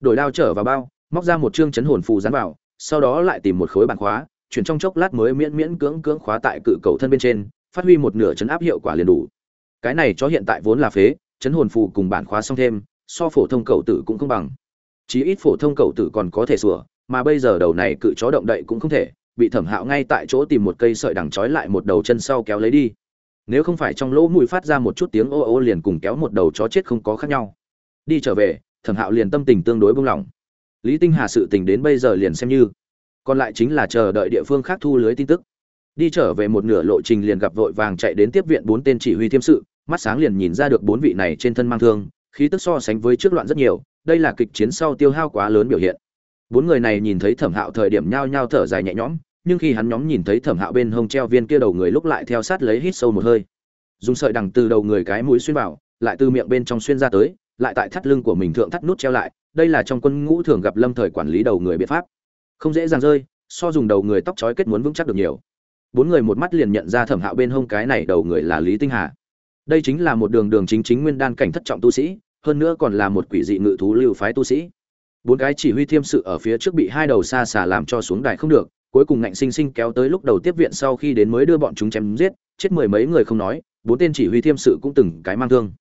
Đổi đao trở vào bao, móc ra một chương chấn hồn phù dán vào, sau đó lại tìm một khối bàn khóa, chuyển trong chốc lát mới miễn miễn cưỡng cưỡng khóa tại cự cầu thân bên trên, phát huy một nửa chấn áp hiệu quả liền đủ. Cái này cho hiện tại vốn là phế, chấn hồn phù cùng bản khóa xong thêm, so phổ thông cầu tử cũng không bằng. Chí ít phổ thông cầu tử còn có thể sửa, mà bây giờ đầu này cự chó động đậy cũng không thể, bị thẩm hạo ngay tại chỗ tìm một cây sợi đằng trói lại một đầu chân sau kéo lấy đi nếu không phải trong lỗ mũi phát ra một chút tiếng ô ô liền cùng kéo một đầu chó chết không có khác nhau. Đi trở về, thẩm hạo liền tâm tình tương đối buông lỏng. Lý tinh hà sự tình đến bây giờ liền xem như. Còn lại chính là chờ đợi địa phương khác thu lưới tin tức. Đi trở về một nửa lộ trình liền gặp vội vàng chạy đến tiếp viện bốn tên chỉ huy thiêm sự, mắt sáng liền nhìn ra được bốn vị này trên thân mang thương, khí tức so sánh với trước loạn rất nhiều, đây là kịch chiến sau tiêu hao quá lớn biểu hiện. Bốn người này nhìn thấy thẩm hạo thời điểm nhao nhao thở dài nhẹ nhõm nhưng khi hắn nhóm nhìn thấy thẩm hạo bên hông treo viên kia đầu người lúc lại theo sát lấy hít sâu một hơi. Dùng sợi đằng từ đầu người cái mũi xuyên vào, lại từ miệng bên trong xuyên ra tới, lại tại thắt lưng của mình thượng thắt nút treo lại, đây là trong quân ngũ thường gặp lâm thời quản lý đầu người biện pháp. Không dễ dàng rơi, so dùng đầu người tóc trói kết muốn vững chắc được nhiều. Bốn người một mắt liền nhận ra thẩm hạo bên hông cái này đầu người là lý tinh hà. Đây chính là một đường đường chính chính nguyên đan cảnh thất trọng tu sĩ, hơn nữa còn là một quỷ dị ngự thú lưu phái tu sĩ. Bốn cái chỉ huy thiêm sự ở phía trước bị hai đầu xa xả làm cho xuống đài không được cuối cùng ngạnh sinh sinh kéo tới lúc đầu tiếp viện sau khi đến mới đưa bọn chúng chém giết, chết mười mấy người không nói, bốn tên chỉ huy thiêm sự cũng từng cái mang thương.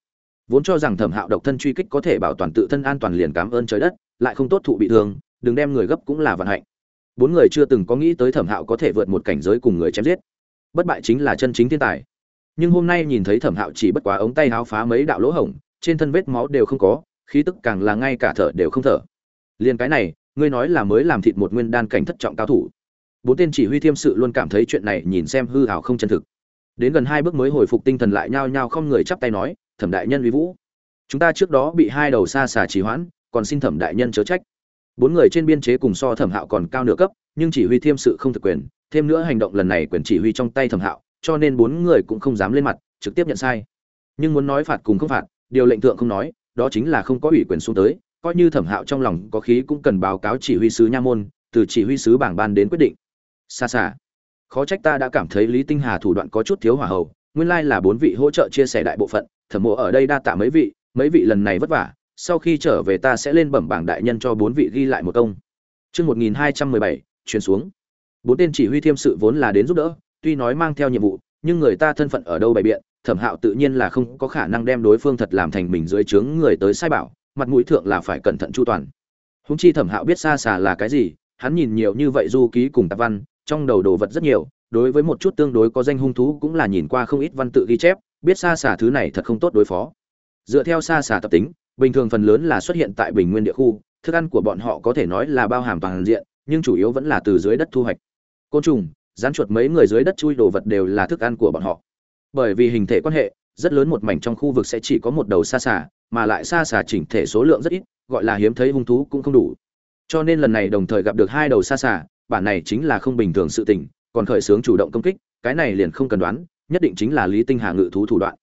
Vốn cho rằng thẩm hạo độc thân truy kích có thể bảo toàn tự thân an toàn liền cảm ơn trời đất, lại không tốt thụ bị thương, đừng đem người gấp cũng là vận hạnh. Bốn người chưa từng có nghĩ tới thẩm hạo có thể vượt một cảnh giới cùng người chém giết. Bất bại chính là chân chính thiên tài. Nhưng hôm nay nhìn thấy thẩm hạo chỉ bất quá ống tay háo phá mấy đạo lỗ hổng, trên thân vết máu đều không có, khí tức càng là ngay cả thở đều không thở. Liên cái này, ngươi nói là mới làm thịt một nguyên đan cảnh thất trọng cao thủ bốn tên chỉ huy thiêm sự luôn cảm thấy chuyện này nhìn xem hư hảo không chân thực. Đến gần hai bước mới hồi phục tinh thần lại nhao nhao không người chắp tay nói, thẩm đại nhân uy vũ. Chúng ta trước đó bị hai đầu xa xà trì hoãn, còn xin thẩm đại nhân chớ trách. Bốn người trên biên chế cùng so thẩm hạo còn cao nửa cấp, nhưng chỉ huy thiêm sự không thực quyền, thêm nữa hành động lần này quyền chỉ huy trong tay thẩm hạo, cho nên bốn người cũng không dám lên mặt, trực tiếp nhận sai. Nhưng muốn nói phạt cùng không phạt, điều lệnh thượng không nói, đó chính là không có ủy quyền xuống tới, coi như thẩm hạo trong lòng có khí cũng cần báo cáo chỉ huy sứ nha môn, từ chỉ huy sứ bảng ban đến quyết định xa xa khó trách ta đã cảm thấy lý tinh hà thủ đoạn có chút thiếu hỏa hầu. nguyên lai là bốn vị hỗ trợ chia sẻ đại bộ phận thẩm mộ ở đây đa tạ mấy vị mấy vị lần này vất vả sau khi trở về ta sẽ lên bẩm bảng đại nhân cho bốn vị ghi lại một công Chương 1217, truyền xuống. Bốn tên chỉ huy thiêm sự vốn là đến giúp đỡ, tuy nói mang theo nhiệm vụ, nhưng người ta thân phận ở đâu bày biện, Thẩm Hạo tự nhiên là không có khả năng đem đối phương thật làm thành mình dưới trướng người tới sai bảo, mặt mũi thượng là phải cẩn thận chu toàn. Húng chi Thẩm Hạo biết xa xà là cái gì, hắn nhìn nhiều như vậy du ký cùng tạp văn, trong đầu đồ vật rất nhiều, đối với một chút tương đối có danh hung thú cũng là nhìn qua không ít văn tự ghi chép, biết xa xả thứ này thật không tốt đối phó. Dựa theo xa xả tập tính, bình thường phần lớn là xuất hiện tại bình nguyên địa khu, thức ăn của bọn họ có thể nói là bao hàm toàn diện, nhưng chủ yếu vẫn là từ dưới đất thu hoạch. Côn trùng, rán chuột mấy người dưới đất chui đồ vật đều là thức ăn của bọn họ. Bởi vì hình thể quan hệ, rất lớn một mảnh trong khu vực sẽ chỉ có một đầu xa xả mà lại xa xả chỉnh thể số lượng rất ít, gọi là hiếm thấy hung thú cũng không đủ. Cho nên lần này đồng thời gặp được hai đầu xa xả bản này chính là không bình thường sự tình, còn khởi sướng chủ động công kích, cái này liền không cần đoán, nhất định chính là Lý Tinh Hà ngự thú thủ đoạn.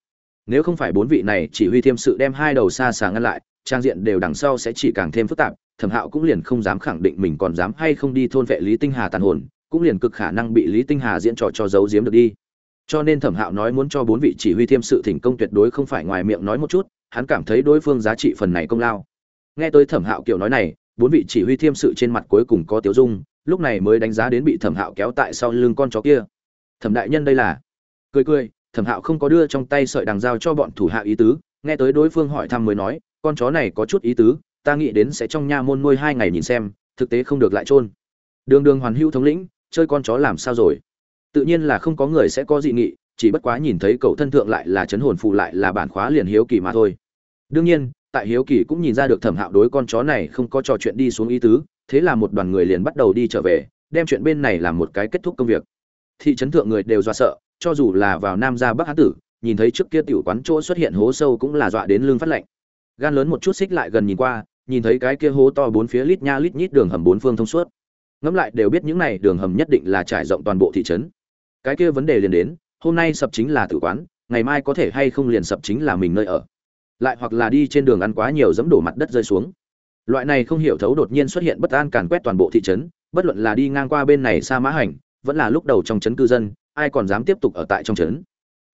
Nếu không phải bốn vị này chỉ huy thêm sự đem hai đầu xa xà ngăn lại, trang diện đều đằng sau sẽ chỉ càng thêm phức tạp, Thẩm Hạo cũng liền không dám khẳng định mình còn dám hay không đi thôn vệ Lý Tinh Hà tàn hồn, cũng liền cực khả năng bị Lý Tinh Hà diễn trò cho giấu giếm được đi. Cho nên Thẩm Hạo nói muốn cho bốn vị chỉ huy thêm sự thỉnh công tuyệt đối không phải ngoài miệng nói một chút, hắn cảm thấy đối phương giá trị phần này công lao. Nghe tới Thẩm Hạo kiểu nói này, bốn vị chỉ huy thêm sự trên mặt cuối cùng có tiêu dung, lúc này mới đánh giá đến bị Thẩm Hạo kéo tại sau lưng con chó kia. Thẩm đại nhân đây là? Cười cười, Thẩm Hạo không có đưa trong tay sợi đằng dao cho bọn thủ hạ ý tứ, nghe tới đối phương hỏi thăm mới nói, con chó này có chút ý tứ, ta nghĩ đến sẽ trong nha môn nuôi hai ngày nhìn xem, thực tế không được lại chôn. Đường Đường Hoàn Hữu thống lĩnh, chơi con chó làm sao rồi? Tự nhiên là không có người sẽ có dị nghị, chỉ bất quá nhìn thấy cậu thân thượng lại là chấn hồn phụ lại là bản khóa liền hiếu kỳ mà thôi. Đương nhiên, tại hiếu kỳ cũng nhìn ra được Thẩm Hạo đối con chó này không có trò chuyện đi xuống ý tứ, thế là một đoàn người liền bắt đầu đi trở về, đem chuyện bên này làm một cái kết thúc công việc. Thị trấn thượng người đều dọa sợ, cho dù là vào Nam ra Bắc Hán tử, nhìn thấy trước kia tiểu quán chỗ xuất hiện hố sâu cũng là dọa đến lưng phát lạnh. Gan lớn một chút xích lại gần nhìn qua, nhìn thấy cái kia hố to bốn phía lít nha lít nhít đường hầm bốn phương thông suốt. ngẫm lại đều biết những này đường hầm nhất định là trải rộng toàn bộ thị trấn cái kia vấn đề liền đến hôm nay sập chính là tử quán ngày mai có thể hay không liền sập chính là mình nơi ở lại hoặc là đi trên đường ăn quá nhiều dẫm đổ mặt đất rơi xuống loại này không hiểu thấu đột nhiên xuất hiện bất an càn quét toàn bộ thị trấn, bất luận là đi ngang qua bên này xa mã hành, vẫn là lúc đầu trong trấn cư dân, ai còn dám tiếp tục ở tại trong trấn.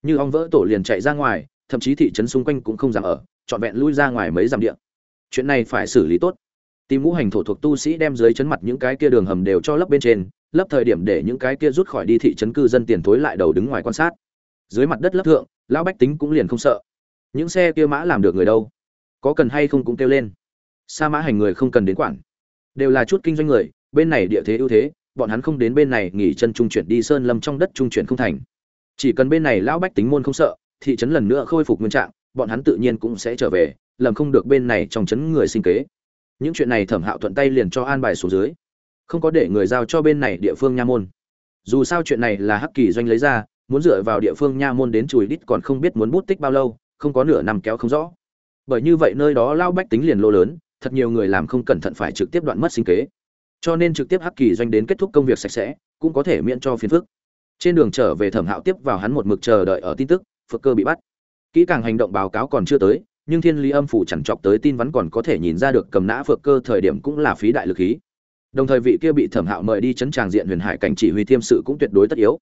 Như ong vỡ tổ liền chạy ra ngoài, thậm chí thị trấn xung quanh cũng không dám ở, trọn vẹn lui ra ngoài mấy dặm địa. Chuyện này phải xử lý tốt. Tìm ngũ hành thổ thuộc tu sĩ đem dưới chấn mặt những cái kia đường hầm đều cho lấp bên trên, lấp thời điểm để những cái kia rút khỏi đi thị trấn cư dân tiền thối lại đầu đứng ngoài quan sát. Dưới mặt đất lấp thượng, lão bách tính cũng liền không sợ. Những xe kia mã làm được người đâu? Có cần hay không cũng kêu lên sa mã hành người không cần đến quản. Đều là chút kinh doanh người, bên này địa thế ưu thế, bọn hắn không đến bên này nghỉ chân trung chuyển đi sơn lâm trong đất trung chuyển không thành. Chỉ cần bên này lão bách tính môn không sợ, thị trấn lần nữa khôi phục nguyên trạng, bọn hắn tự nhiên cũng sẽ trở về, lầm không được bên này trong trấn người sinh kế. Những chuyện này thẩm hạo thuận tay liền cho an bài xuống dưới. Không có để người giao cho bên này địa phương nha môn. Dù sao chuyện này là hắc kỳ doanh lấy ra, muốn dựa vào địa phương nha môn đến chùi đít còn không biết muốn bút tích bao lâu, không có nửa năm kéo không rõ. Bởi như vậy nơi đó lao bách tính liền lô lớn thật nhiều người làm không cẩn thận phải trực tiếp đoạn mất sinh kế. Cho nên trực tiếp hắc kỳ doanh đến kết thúc công việc sạch sẽ, cũng có thể miễn cho phiền phức. Trên đường trở về thẩm hạo tiếp vào hắn một mực chờ đợi ở tin tức phượng cơ bị bắt. Kỹ càng hành động báo cáo còn chưa tới, nhưng thiên lý âm phủ chẳng chọc tới tin vắn còn có thể nhìn ra được cầm nã phượng cơ thời điểm cũng là phí đại lực khí. Đồng thời vị kia bị thẩm hạo mời đi chấn tràng diện huyền hải cảnh chỉ huy thiêm sự cũng tuyệt đối tất yếu.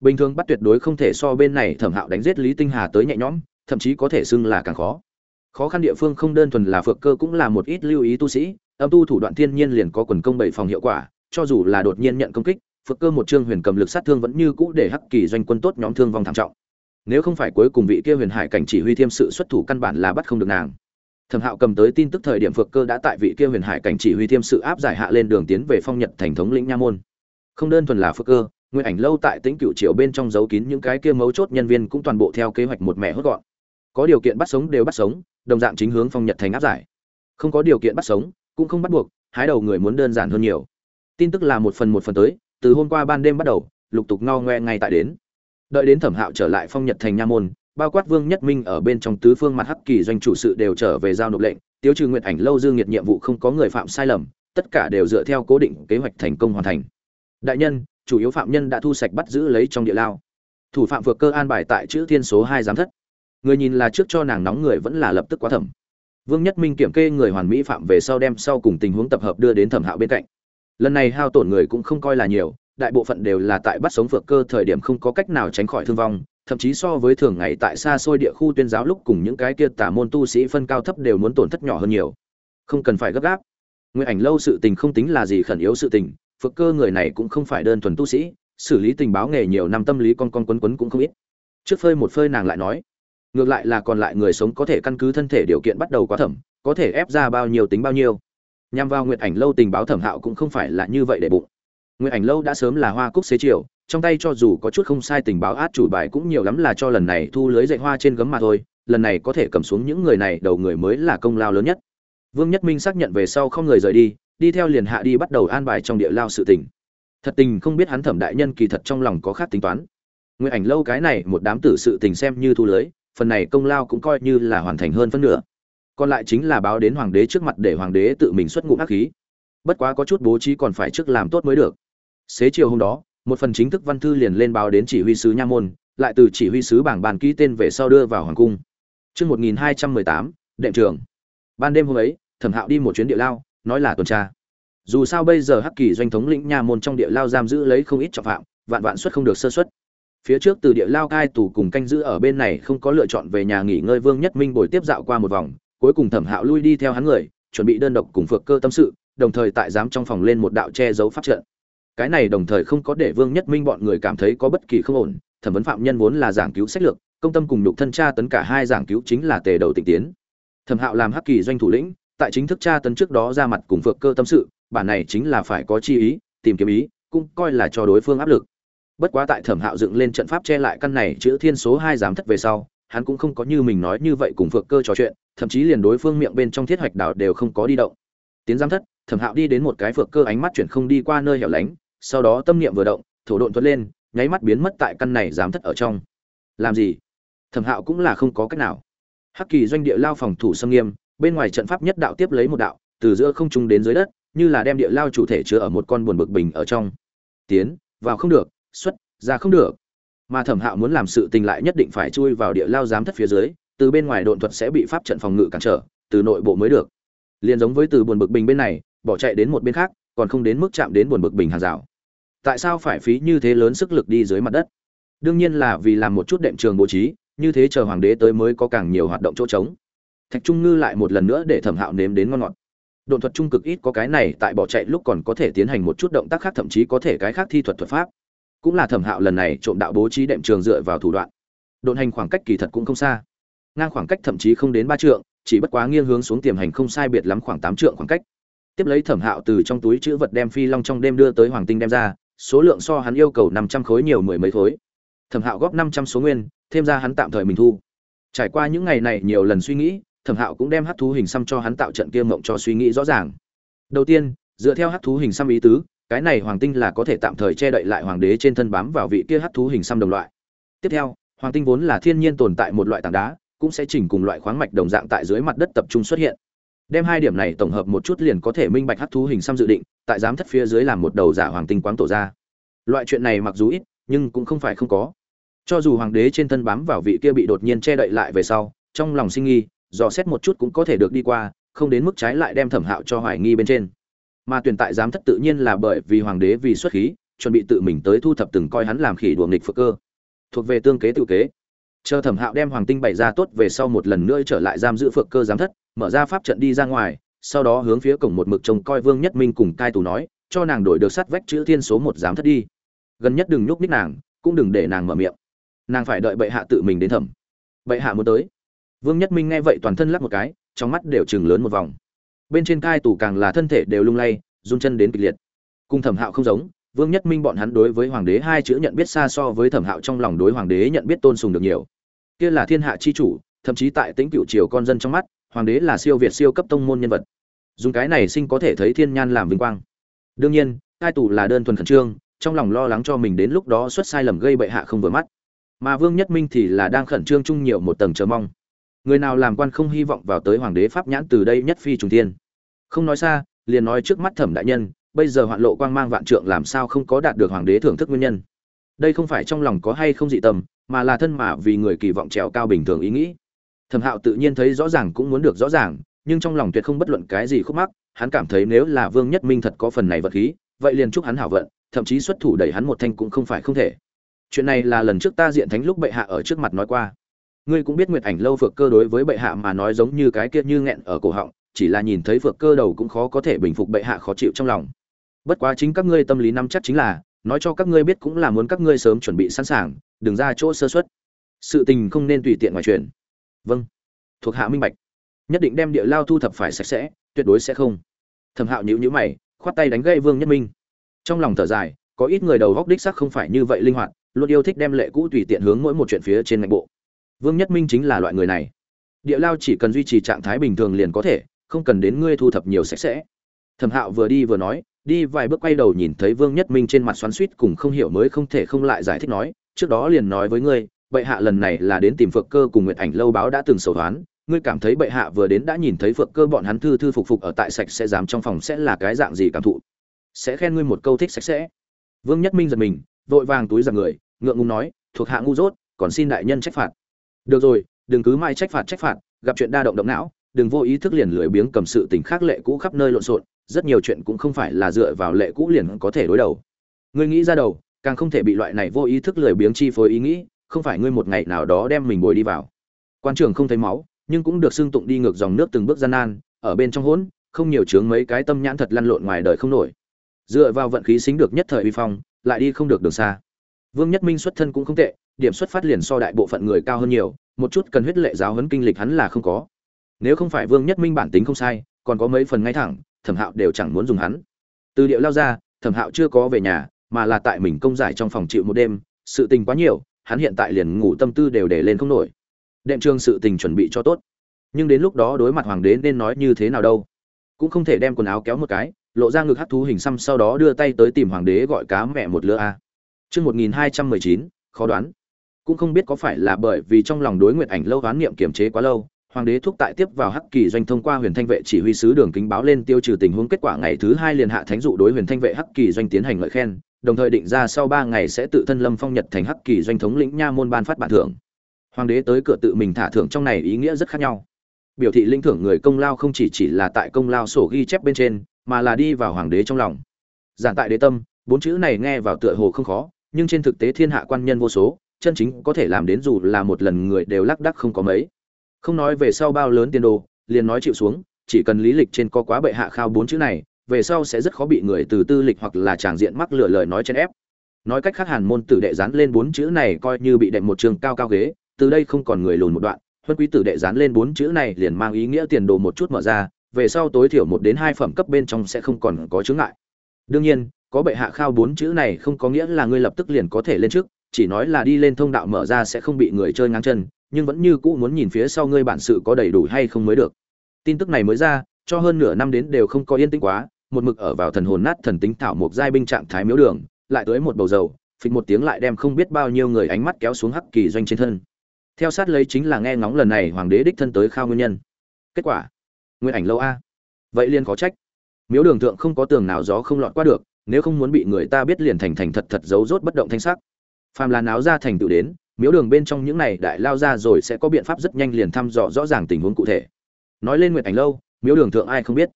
Bình thường bắt tuyệt đối không thể so bên này thẩm hạo đánh giết lý tinh hà tới nhẹ nhõm, thậm chí có thể xưng là càng khó khó khăn địa phương không đơn thuần là phượng cơ cũng là một ít lưu ý tu sĩ, âm tu thủ đoạn thiên nhiên liền có quần công bảy phòng hiệu quả, cho dù là đột nhiên nhận công kích, phượng cơ một trương huyền cầm lực sát thương vẫn như cũ để hắc kỳ doanh quân tốt nhóm thương vong thảm trọng. Nếu không phải cuối cùng vị kia huyền hải cảnh chỉ huy thiêm sự xuất thủ căn bản là bắt không được nàng. Thẩm hạo cầm tới tin tức thời điểm phượng cơ đã tại vị kia huyền hải cảnh chỉ huy thiêm sự áp giải hạ lên đường tiến về phong nhật thành thống lĩnh nha môn. Không đơn thuần là phượng cơ, nguyên ảnh lâu tại tĩnh cựu triều bên trong giấu kín những cái kia mấu chốt nhân viên cũng toàn bộ theo kế hoạch một mẹ hốt gọn. Có điều kiện bắt sống đều bắt sống đồng dạng chính hướng phong nhật thành áp giải. Không có điều kiện bắt sống, cũng không bắt buộc, hái đầu người muốn đơn giản hơn nhiều. Tin tức là một phần một phần tới, từ hôm qua ban đêm bắt đầu, lục tục no ngoe ngay tại đến. Đợi đến thẩm hạo trở lại phong nhật thành nha môn, bao quát vương nhất minh ở bên trong tứ phương mặt hắc kỳ doanh chủ sự đều trở về giao nộp lệnh tiêu trừ nguyện ảnh lâu dương nhiệt nhiệm vụ không có người phạm sai lầm, tất cả đều dựa theo cố định kế hoạch thành công hoàn thành. Đại nhân, chủ yếu phạm nhân đã thu sạch bắt giữ lấy trong địa lao. Thủ phạm vượt cơ an bài tại chữ thiên số hai giám thất người nhìn là trước cho nàng nóng người vẫn là lập tức quá thẩm vương nhất minh kiểm kê người hoàn mỹ phạm về sau đem sau cùng tình huống tập hợp đưa đến thẩm hạo bên cạnh. Lần này hao tổn người cũng không coi là nhiều, đại bộ phận đều là tại bắt sống vượt cơ thời điểm không có cách nào tránh khỏi thương vong, thậm chí so với thường ngày tại xa xôi địa khu tuyên giáo lúc cùng những cái kia tả môn tu sĩ phân cao thấp đều muốn tổn thất nhỏ hơn nhiều. Không cần phải gấp gáp. Nguyện ảnh lâu sự tình không tính là gì khẩn yếu sự tình, phượng cơ người này cũng không phải đơn thuần tu sĩ, xử lý tình báo nghề nhiều năm tâm lý con con quấn quấn cũng không ít. Trước phơi một phơi nàng lại nói ngược lại là còn lại người sống có thể căn cứ thân thể điều kiện bắt đầu quá thẩm, có thể ép ra bao nhiêu tính bao nhiêu. Nhằm vào nguyện ảnh lâu tình báo thẩm hạo cũng không phải là như vậy để bụng. Nguyện ảnh lâu đã sớm là hoa cúc xế chiều, trong tay cho dù có chút không sai tình báo át chủ bài cũng nhiều lắm là cho lần này thu lưới dạy hoa trên gấm mà thôi, lần này có thể cầm xuống những người này đầu người mới là công lao lớn nhất. Vương nhất minh xác nhận về sau không người rời đi đi theo liền hạ đi bắt đầu an bài trong địa lao sự tình. Thật tình không biết hắn thẩm đại nhân kỳ thật trong lòng có khác tính toán. Nguyện ảnh lâu cái này một đám tử sự tình xem như thu lưới phần này công lao cũng coi như là hoàn thành hơn phân nửa còn lại chính là báo đến hoàng đế trước mặt để hoàng đế tự mình xuất ngụ ác khí bất quá có chút bố trí còn phải trước làm tốt mới được xế chiều hôm đó một phần chính thức văn thư liền lên báo đến chỉ huy sứ nha môn lại từ chỉ huy sứ bảng bàn ký tên về sau đưa vào hoàng cung Trước 1218, đệm trường. Ban đêm hôm ấy, Thẩm Hạo đi một chuyến địa lao, nói là tuần tra. Dù sao bây giờ Hắc Kỳ doanh thống lĩnh nha môn trong địa lao giam giữ lấy không ít trọng phạm, vạn vạn suất không được sơ suất. Phía trước từ địa lao cai tù cùng canh giữ ở bên này không có lựa chọn về nhà nghỉ ngơi Vương Nhất Minh bồi tiếp dạo qua một vòng, cuối cùng Thẩm Hạo lui đi theo hắn người, chuẩn bị đơn độc cùng Phược Cơ tâm sự, đồng thời tại giám trong phòng lên một đạo che giấu pháp trận. Cái này đồng thời không có để vương nhất minh bọn người cảm thấy có bất kỳ không ổn thẩm vấn phạm nhân vốn là giảng cứu sách lược công tâm cùng nhục thân tra tấn cả hai giảng cứu chính là tề đầu tịnh tiến. Thẩm hạo làm hắc kỳ doanh thủ lĩnh tại chính thức tra tấn trước đó ra mặt cùng phược cơ tâm sự bản này chính là phải có chi ý tìm kiếm ý cũng coi là cho đối phương áp lực bất quá tại thẩm hạo dựng lên trận pháp che lại căn này chữ thiên số hai giám thất về sau, hắn cũng không có như mình nói như vậy cùng phượng cơ trò chuyện, thậm chí liền đối phương miệng bên trong thiết hoạch đảo đều không có đi động. Tiến giám thất, thẩm hạo đi đến một cái phượng cơ ánh mắt chuyển không đi qua nơi hẻo lánh, sau đó tâm niệm vừa động, thổ độn thuật lên, nháy mắt biến mất tại căn này giám thất ở trong. Làm gì? Thẩm hạo cũng là không có cách nào. Hắc kỳ doanh địa lao phòng thủ xâm nghiêm, bên ngoài trận pháp nhất đạo tiếp lấy một đạo, từ giữa không trung đến dưới đất, như là đem địa lao chủ thể chứa ở một con buồn bực bình ở trong. Tiến, vào không được xuất, ra không được. Mà thẩm hạo muốn làm sự tình lại nhất định phải chui vào địa lao giám thất phía dưới, từ bên ngoài độn thuật sẽ bị pháp trận phòng ngự cản trở, từ nội bộ mới được. Liền giống với từ buồn bực bình bên này, bỏ chạy đến một bên khác, còn không đến mức chạm đến buồn bực bình hàng rào. Tại sao phải phí như thế lớn sức lực đi dưới mặt đất? Đương nhiên là vì làm một chút đệm trường bố trí, như thế chờ hoàng đế tới mới có càng nhiều hoạt động chỗ trống. Thạch trung ngư lại một lần nữa để thẩm hạo nếm đến ngon ngọt. Độn thuật trung cực ít có cái này, tại bỏ chạy lúc còn có thể tiến hành một chút động tác khác, thậm chí có thể cái khác thi thuật thuật pháp cũng là thẩm hạo lần này trộm đạo bố trí đệm trường dựa vào thủ đoạn. Độn hành khoảng cách kỳ thật cũng không xa. Ngang khoảng cách thậm chí không đến ba trượng, chỉ bất quá nghiêng hướng xuống tiềm hành không sai biệt lắm khoảng tám trượng khoảng cách. Tiếp lấy thẩm hạo từ trong túi chữ vật đem phi long trong đêm đưa tới hoàng tinh đem ra, số lượng so hắn yêu cầu năm trăm khối nhiều mười mấy khối. Thẩm hạo góp năm trăm số nguyên, thêm ra hắn tạm thời mình thu. Trải qua những ngày này nhiều lần suy nghĩ, thẩm hạo cũng đem hát thú hình xăm cho hắn tạo trận kia mộng cho suy nghĩ rõ ràng. Đầu tiên, dựa theo hát thú hình xăm ý tứ cái này hoàng tinh là có thể tạm thời che đậy lại hoàng đế trên thân bám vào vị kia hắc thú hình xăm đồng loại. Tiếp theo, hoàng tinh vốn là thiên nhiên tồn tại một loại tảng đá, cũng sẽ chỉnh cùng loại khoáng mạch đồng dạng tại dưới mặt đất tập trung xuất hiện. Đem hai điểm này tổng hợp một chút liền có thể minh bạch hắc thú hình xăm dự định, tại giám thất phía dưới làm một đầu giả hoàng tinh quáng tổ ra. Loại chuyện này mặc dù ít, nhưng cũng không phải không có. Cho dù hoàng đế trên thân bám vào vị kia bị đột nhiên che đậy lại về sau, trong lòng sinh nghi, dò xét một chút cũng có thể được đi qua, không đến mức trái lại đem thẩm hạo cho hoài nghi bên trên mà tuyển tại giám thất tự nhiên là bởi vì hoàng đế vì xuất khí, chuẩn bị tự mình tới thu thập từng coi hắn làm khỉ đùa nghịch phượng cơ. Thuộc về tương kế tự kế. Chờ thẩm hạo đem hoàng tinh bày ra tốt về sau một lần nữa trở lại giam giữ phượng cơ giám thất, mở ra pháp trận đi ra ngoài, sau đó hướng phía cổng một mực trông coi vương nhất minh cùng cai tù nói, cho nàng đổi được sắt vách chữ thiên số một giám thất đi. Gần nhất đừng nhúc ních nàng, cũng đừng để nàng mở miệng. Nàng phải đợi bệ hạ tự mình đến thẩm. Bệ hạ muốn tới. Vương nhất minh nghe vậy toàn thân lắc một cái, trong mắt đều chừng lớn một vòng bên trên cai tù càng là thân thể đều lung lay, run chân đến kịch liệt. Cùng thẩm hạo không giống, vương nhất minh bọn hắn đối với hoàng đế hai chữ nhận biết xa so với thẩm hạo trong lòng đối hoàng đế nhận biết tôn sùng được nhiều. Kia là thiên hạ chi chủ, thậm chí tại tính cựu triều con dân trong mắt, hoàng đế là siêu việt siêu cấp tông môn nhân vật. Dùng cái này sinh có thể thấy thiên nhan làm vinh quang. Đương nhiên, cai tù là đơn thuần khẩn trương, trong lòng lo lắng cho mình đến lúc đó xuất sai lầm gây bệ hạ không vừa mắt. Mà vương nhất minh thì là đang khẩn trương chung nhiều một tầng chờ mong người nào làm quan không hy vọng vào tới hoàng đế pháp nhãn từ đây nhất phi trùng thiên. Không nói xa, liền nói trước mắt thẩm đại nhân, bây giờ hoạn lộ quang mang vạn trượng làm sao không có đạt được hoàng đế thưởng thức nguyên nhân. Đây không phải trong lòng có hay không dị tâm mà là thân mà vì người kỳ vọng trèo cao bình thường ý nghĩ. Thẩm hạo tự nhiên thấy rõ ràng cũng muốn được rõ ràng, nhưng trong lòng tuyệt không bất luận cái gì khúc mắc, hắn cảm thấy nếu là vương nhất minh thật có phần này vật khí, vậy liền chúc hắn hảo vận, thậm chí xuất thủ đẩy hắn một thanh cũng không phải không thể. Chuyện này là lần trước ta diện thánh lúc bệ hạ ở trước mặt nói qua ngươi cũng biết nguyệt ảnh lâu phược cơ đối với bệ hạ mà nói giống như cái kia như nghẹn ở cổ họng, chỉ là nhìn thấy phược cơ đầu cũng khó có thể bình phục bệ hạ khó chịu trong lòng. Bất quá chính các ngươi tâm lý nắm chắc chính là, nói cho các ngươi biết cũng là muốn các ngươi sớm chuẩn bị sẵn sàng, đừng ra chỗ sơ xuất sự tình không nên tùy tiện ngoài chuyện. Vâng. Thuộc hạ minh bạch. Nhất định đem địa lao thu thập phải sạch sẽ, tuyệt đối sẽ không. Thẩm hạo nhữ nhữ mày, khoát tay đánh gây vương nhất minh. Trong lòng thở dài, có ít người đầu góc đích sắc không phải như vậy linh hoạt, luôn yêu thích đem lệ cũ tùy tiện hướng mỗi một chuyện phía trên ngạch bộ vương nhất minh chính là loại người này. Địa lao chỉ cần duy trì trạng thái bình thường liền có thể, không cần đến ngươi thu thập nhiều sạch sẽ. Thẩm hạo vừa đi vừa nói, đi vài bước quay đầu nhìn thấy vương nhất minh trên mặt xoắn suýt cùng không hiểu mới không thể không lại giải thích nói, trước đó liền nói với ngươi, bệ hạ lần này là đến tìm phượng cơ cùng nguyệt ảnh lâu báo đã từng sầu thoán ngươi cảm thấy bệ hạ vừa đến đã nhìn thấy phượng cơ bọn hắn thư thư phục phục ở tại sạch sẽ dám trong phòng sẽ là cái dạng gì cảm thụ? Sẽ khen ngươi một câu thích sạch sẽ. Vương nhất minh giật mình, vội vàng túi ra người, ngượng ngùng nói, thuộc hạ ngu dốt, còn xin đại nhân trách phạt được rồi, đừng cứ mãi trách phạt trách phạt, gặp chuyện đa động động não, đừng vô ý thức liền lười biếng cầm sự tình khác lệ cũ khắp nơi lộn xộn, rất nhiều chuyện cũng không phải là dựa vào lệ cũ liền có thể đối đầu. Ngươi nghĩ ra đầu, càng không thể bị loại này vô ý thức lười biếng chi phối ý nghĩ, không phải ngươi một ngày nào đó đem mình bồi đi vào. Quan trường không thấy máu, nhưng cũng được xưng tụng đi ngược dòng nước từng bước gian nan, ở bên trong hỗn, không nhiều chướng mấy cái tâm nhãn thật lăn lộn ngoài đời không nổi. Dựa vào vận khí xính được nhất thời uy phong, lại đi không được đường xa. Vương nhất minh xuất thân cũng không tệ điểm xuất phát liền so đại bộ phận người cao hơn nhiều, một chút cần huyết lệ giáo huấn kinh lịch hắn là không có. Nếu không phải vương nhất minh bản tính không sai, còn có mấy phần ngay thẳng, thẩm hạo đều chẳng muốn dùng hắn. Từ điệu lao ra, thẩm hạo chưa có về nhà, mà là tại mình công giải trong phòng chịu một đêm, sự tình quá nhiều, hắn hiện tại liền ngủ tâm tư đều để lên không nổi. Đệm trường sự tình chuẩn bị cho tốt. Nhưng đến lúc đó đối mặt hoàng đế nên nói như thế nào đâu? Cũng không thể đem quần áo kéo một cái, lộ ra ngực hắt thú hình xăm sau đó đưa tay tới tìm hoàng đế gọi cá mẹ một lứa a. Chương một nghìn hai trăm mười chín, khó đoán cũng không biết có phải là bởi vì trong lòng đối nguyện ảnh lâu hoán niệm kiềm chế quá lâu, hoàng đế thúc tại tiếp vào hắc kỳ doanh thông qua huyền thanh vệ chỉ huy sứ đường kính báo lên tiêu trừ tình huống kết quả ngày thứ hai liền hạ thánh dụ đối huyền thanh vệ hắc kỳ doanh tiến hành lợi khen, đồng thời định ra sau ba ngày sẽ tự thân lâm phong nhật thành hắc kỳ doanh thống lĩnh nha môn ban phát bản thưởng. Hoàng đế tới cửa tự mình thả thưởng trong này ý nghĩa rất khác nhau. Biểu thị linh thưởng người công lao không chỉ chỉ là tại công lao sổ ghi chép bên trên, mà là đi vào hoàng đế trong lòng. Giản tại đế tâm, bốn chữ này nghe vào tựa hồ không khó, nhưng trên thực tế thiên hạ quan nhân vô số chân chính có thể làm đến dù là một lần người đều lắc đắc không có mấy. Không nói về sau bao lớn tiền đồ, liền nói chịu xuống, chỉ cần lý lịch trên có quá bệ hạ khao bốn chữ này, về sau sẽ rất khó bị người từ tư lịch hoặc là tràng diện mắc lừa lời nói chen ép. Nói cách khác hàn môn tử đệ dán lên bốn chữ này coi như bị đệm một trường cao cao ghế, từ đây không còn người lùn một đoạn, huân quý tử đệ dán lên bốn chữ này liền mang ý nghĩa tiền đồ một chút mở ra, về sau tối thiểu một đến hai phẩm cấp bên trong sẽ không còn có chướng ngại. Đương nhiên, có bệ hạ khao bốn chữ này không có nghĩa là ngươi lập tức liền có thể lên trước chỉ nói là đi lên thông đạo mở ra sẽ không bị người chơi ngang chân, nhưng vẫn như cũ muốn nhìn phía sau ngươi bản sự có đầy đủ hay không mới được. Tin tức này mới ra, cho hơn nửa năm đến đều không có yên tĩnh quá, một mực ở vào thần hồn nát thần tính thảo một giai binh trạng thái miếu đường, lại tới một bầu dầu, phịch một tiếng lại đem không biết bao nhiêu người ánh mắt kéo xuống hắc kỳ doanh trên thân. Theo sát lấy chính là nghe ngóng lần này hoàng đế đích thân tới khao nguyên nhân. Kết quả, nguyên ảnh lâu a. Vậy liền khó trách. Miếu đường thượng không có tường nào gió không lọt qua được, nếu không muốn bị người ta biết liền thành thành thật thật giấu rốt bất động thanh sắc phàm là náo ra thành tựu đến, miếu đường bên trong những này đại lao ra rồi sẽ có biện pháp rất nhanh liền thăm dò rõ ràng tình huống cụ thể. Nói lên nguyệt ảnh lâu, miếu đường thượng ai không biết.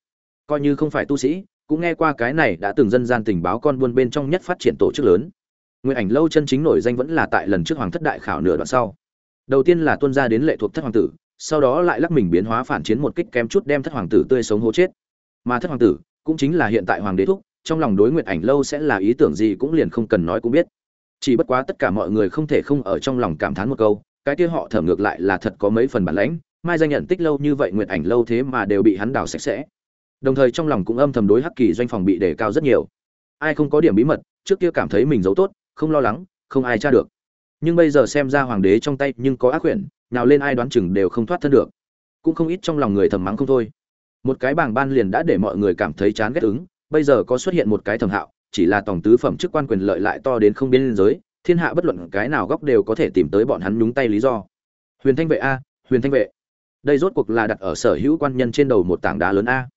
Coi như không phải tu sĩ, cũng nghe qua cái này đã từng dân gian tình báo con buôn bên trong nhất phát triển tổ chức lớn. Nguyệt ảnh lâu chân chính nổi danh vẫn là tại lần trước hoàng thất đại khảo nửa đoạn sau. Đầu tiên là tuân ra đến lệ thuộc thất hoàng tử, sau đó lại lắc mình biến hóa phản chiến một kích kém chút đem thất hoàng tử tươi sống hố chết. Mà thất hoàng tử cũng chính là hiện tại hoàng đế thúc, trong lòng đối nguyệt ảnh lâu sẽ là ý tưởng gì cũng liền không cần nói cũng biết chỉ bất quá tất cả mọi người không thể không ở trong lòng cảm thán một câu, cái kia họ thở ngược lại là thật có mấy phần bản lãnh, mai danh nhận tích lâu như vậy nguyện ảnh lâu thế mà đều bị hắn đào sạch sẽ. Đồng thời trong lòng cũng âm thầm đối hắc kỳ doanh phòng bị đề cao rất nhiều. Ai không có điểm bí mật, trước kia cảm thấy mình giấu tốt, không lo lắng, không ai tra được. Nhưng bây giờ xem ra hoàng đế trong tay nhưng có ác quyển, nào lên ai đoán chừng đều không thoát thân được. Cũng không ít trong lòng người thầm mắng không thôi. Một cái bảng ban liền đã để mọi người cảm thấy chán ghét ứng, bây giờ có xuất hiện một cái thầm hạo chỉ là tổng tứ phẩm chức quan quyền lợi lại to đến không biên giới, thiên hạ bất luận cái nào góc đều có thể tìm tới bọn hắn nhúng tay lý do. Huyền thanh vệ a, huyền thanh vệ. Đây rốt cuộc là đặt ở sở hữu quan nhân trên đầu một tảng đá lớn a.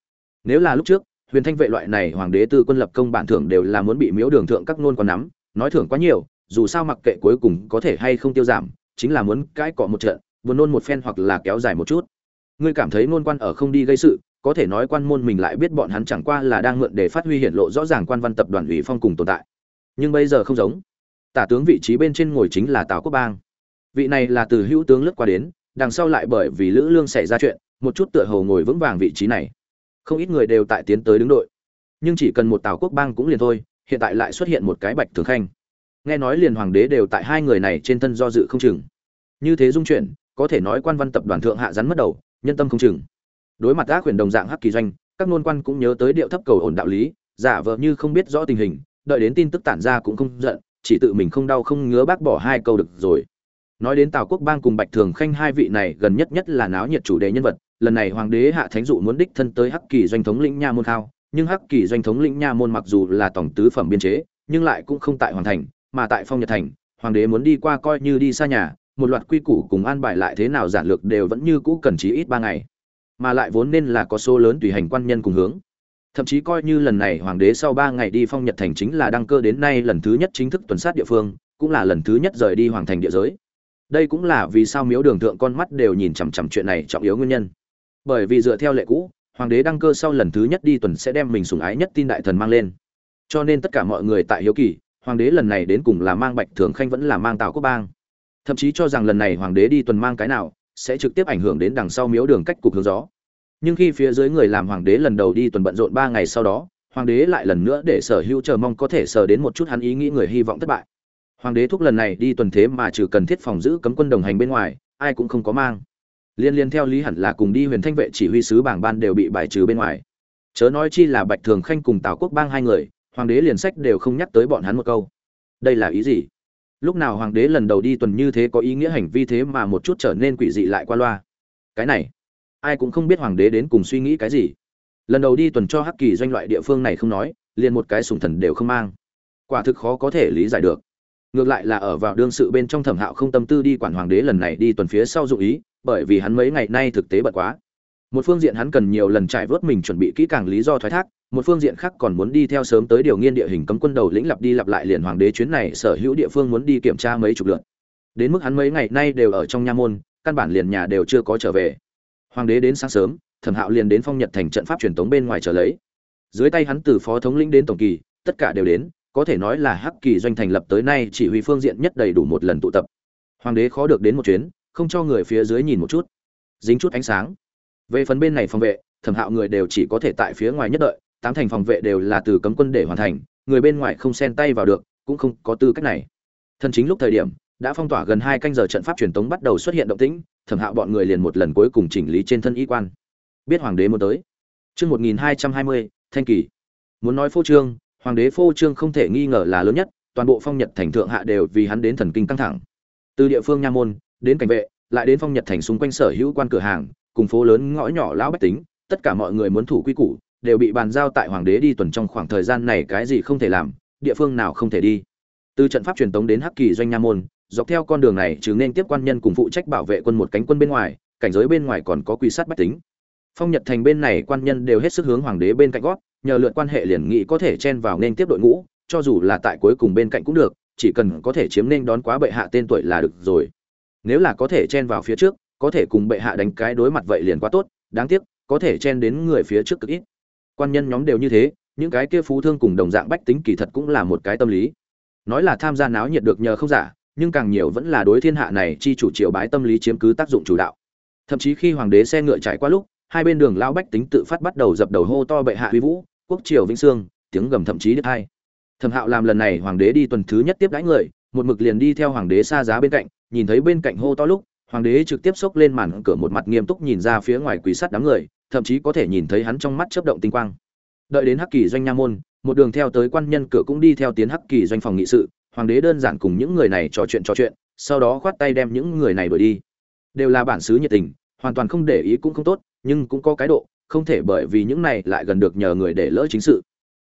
Nếu là lúc trước, huyền thanh vệ loại này hoàng đế tư quân lập công bản thưởng đều là muốn bị miếu đường thượng các nôn còn nắm, nói thưởng quá nhiều, dù sao mặc kệ cuối cùng có thể hay không tiêu giảm, chính là muốn cãi cọ một trận, buồn nôn một phen hoặc là kéo dài một chút. Ngươi cảm thấy nôn quan ở không đi gây sự có thể nói quan môn mình lại biết bọn hắn chẳng qua là đang mượn để phát huy hiện lộ rõ ràng quan văn tập đoàn ủy phong cùng tồn tại. Nhưng bây giờ không giống. Tả tướng vị trí bên trên ngồi chính là tào quốc bang. Vị này là từ hữu tướng lướt qua đến, đằng sau lại bởi vì lữ lương xảy ra chuyện, một chút tựa hồ ngồi vững vàng vị trí này. Không ít người đều tại tiến tới đứng đội. Nhưng chỉ cần một tào quốc bang cũng liền thôi, hiện tại lại xuất hiện một cái bạch thường khanh. Nghe nói liền hoàng đế đều tại hai người này trên thân do dự không chừng. Như thế dung chuyển có thể nói quan văn tập đoàn thượng hạ rắn mất đầu, nhân tâm không chừng đối mặt ác quyền đồng dạng hắc kỳ doanh, các nôn quan cũng nhớ tới điệu thấp cầu ổn đạo lý, giả vờ như không biết rõ tình hình, đợi đến tin tức tản ra cũng không giận, chỉ tự mình không đau không ngứa bác bỏ hai câu được rồi. Nói đến tào quốc bang cùng bạch thường khanh hai vị này gần nhất nhất là náo nhiệt chủ đề nhân vật, lần này hoàng đế hạ thánh dụ muốn đích thân tới hắc kỳ doanh thống lĩnh nha môn thao nhưng hắc kỳ doanh thống lĩnh nha môn mặc dù là tổng tứ phẩm biên chế, nhưng lại cũng không tại hoàng thành, mà tại phong nhật thành, hoàng đế muốn đi qua coi như đi xa nhà, một loạt quy củ cùng an bài lại thế nào giản lược đều vẫn như cũ cần chí ít ba ngày mà lại vốn nên là có số lớn tùy hành quan nhân cùng hướng. Thậm chí coi như lần này hoàng đế sau ba ngày đi phong nhật thành chính là đăng cơ đến nay lần thứ nhất chính thức tuần sát địa phương, cũng là lần thứ nhất rời đi hoàng thành địa giới. Đây cũng là vì sao miếu đường thượng con mắt đều nhìn chằm chằm chuyện này trọng yếu nguyên nhân. Bởi vì dựa theo lệ cũ, hoàng đế đăng cơ sau lần thứ nhất đi tuần sẽ đem mình sùng ái nhất tin đại thần mang lên. Cho nên tất cả mọi người tại hiếu kỳ, hoàng đế lần này đến cùng là mang bạch thường khanh vẫn là mang tào quốc bang. Thậm chí cho rằng lần này hoàng đế đi tuần mang cái nào sẽ trực tiếp ảnh hưởng đến đằng sau miếu đường cách cục hướng gió. Nhưng khi phía dưới người làm hoàng đế lần đầu đi tuần bận rộn ba ngày sau đó, hoàng đế lại lần nữa để sở hữu chờ mong có thể sờ đến một chút hắn ý nghĩ người hy vọng thất bại. Hoàng đế thúc lần này đi tuần thế mà trừ cần thiết phòng giữ cấm quân đồng hành bên ngoài, ai cũng không có mang. Liên liên theo lý hẳn là cùng đi huyền thanh vệ chỉ huy sứ bảng ban đều bị bài trừ bên ngoài. Chớ nói chi là bạch thường khanh cùng tào quốc bang hai người, hoàng đế liền sách đều không nhắc tới bọn hắn một câu. Đây là ý gì? Lúc nào hoàng đế lần đầu đi tuần như thế có ý nghĩa hành vi thế mà một chút trở nên quỷ dị lại qua loa? Cái này, ai cũng không biết hoàng đế đến cùng suy nghĩ cái gì. Lần đầu đi tuần cho hắc kỳ doanh loại địa phương này không nói, liền một cái sùng thần đều không mang. Quả thực khó có thể lý giải được. Ngược lại là ở vào đương sự bên trong thẩm hạo không tâm tư đi quản hoàng đế lần này đi tuần phía sau dụ ý, bởi vì hắn mấy ngày nay thực tế bận quá một phương diện hắn cần nhiều lần trải vớt mình chuẩn bị kỹ càng lý do thoái thác, một phương diện khác còn muốn đi theo sớm tới điều nghiên địa hình cấm quân đầu lĩnh lặp đi lặp lại liền hoàng đế chuyến này sở hữu địa phương muốn đi kiểm tra mấy chục lượt. Đến mức hắn mấy ngày nay đều ở trong nha môn, căn bản liền nhà đều chưa có trở về. Hoàng đế đến sáng sớm, thẩm hạo liền đến phong nhật thành trận pháp truyền thống bên ngoài trở lấy. Dưới tay hắn từ phó thống lĩnh đến tổng kỳ, tất cả đều đến, có thể nói là hắc kỳ doanh thành lập tới nay chỉ huy phương diện nhất đầy đủ một lần tụ tập. Hoàng đế khó được đến một chuyến, không cho người phía dưới nhìn một chút. Dính chút ánh sáng về phần bên này phòng vệ, thẩm hạo người đều chỉ có thể tại phía ngoài nhất đợi, tám thành phòng vệ đều là từ cấm quân để hoàn thành, người bên ngoài không xen tay vào được, cũng không có tư cách này. Thần chính lúc thời điểm, đã phong tỏa gần hai canh giờ trận pháp truyền tống bắt đầu xuất hiện động tĩnh, thẩm hạo bọn người liền một lần cuối cùng chỉnh lý trên thân y quan. Biết hoàng đế muốn tới. Chương một nghìn hai trăm hai mươi, thanh kỳ. Muốn nói phô trương, hoàng đế phô trương không thể nghi ngờ là lớn nhất, toàn bộ phong nhật thành thượng hạ đều vì hắn đến thần kinh căng thẳng. Từ địa phương nha môn, đến cảnh vệ, lại đến phong nhật thành xung quanh sở hữu quan cửa hàng cùng phố lớn ngõ nhỏ lão bách tính, tất cả mọi người muốn thủ quy củ, đều bị bàn giao tại hoàng đế đi tuần trong khoảng thời gian này cái gì không thể làm, địa phương nào không thể đi. Từ trận pháp truyền tống đến hắc kỳ doanh nha môn, dọc theo con đường này trừ nên tiếp quan nhân cùng phụ trách bảo vệ quân một cánh quân bên ngoài, cảnh giới bên ngoài còn có quy sát bách tính. Phong nhật thành bên này quan nhân đều hết sức hướng hoàng đế bên cạnh gót nhờ lượt quan hệ liền nghị có thể chen vào nên tiếp đội ngũ, cho dù là tại cuối cùng bên cạnh cũng được, chỉ cần có thể chiếm nên đón quá bệ hạ tên tuổi là được rồi. Nếu là có thể chen vào phía trước có thể cùng bệ hạ đánh cái đối mặt vậy liền quá tốt, đáng tiếc, có thể chen đến người phía trước cực ít. Quan nhân nhóm đều như thế, những cái kia phú thương cùng đồng dạng bách tính kỳ thật cũng là một cái tâm lý. Nói là tham gia náo nhiệt được nhờ không giả, nhưng càng nhiều vẫn là đối thiên hạ này chi chủ triều bái tâm lý chiếm cứ tác dụng chủ đạo. Thậm chí khi hoàng đế xe ngựa trải qua lúc, hai bên đường lao bách tính tự phát bắt đầu dập đầu hô to bệ hạ huy vũ, quốc triều vĩnh sương tiếng gầm thậm chí đứt hai. Thẩm hạo làm lần này hoàng đế đi tuần thứ nhất tiếp đãi người, một mực liền đi theo hoàng đế xa giá bên cạnh, nhìn thấy bên cạnh hô to lúc hoàng đế trực tiếp xốc lên màn cửa một mặt nghiêm túc nhìn ra phía ngoài quỷ sắt đám người, thậm chí có thể nhìn thấy hắn trong mắt chớp động tinh quang. Đợi đến hắc kỳ doanh nha môn, một đường theo tới quan nhân cửa cũng đi theo tiến hắc kỳ doanh phòng nghị sự, hoàng đế đơn giản cùng những người này trò chuyện trò chuyện, sau đó khoát tay đem những người này đuổi đi. Đều là bản xứ nhiệt tình, hoàn toàn không để ý cũng không tốt, nhưng cũng có cái độ, không thể bởi vì những này lại gần được nhờ người để lỡ chính sự.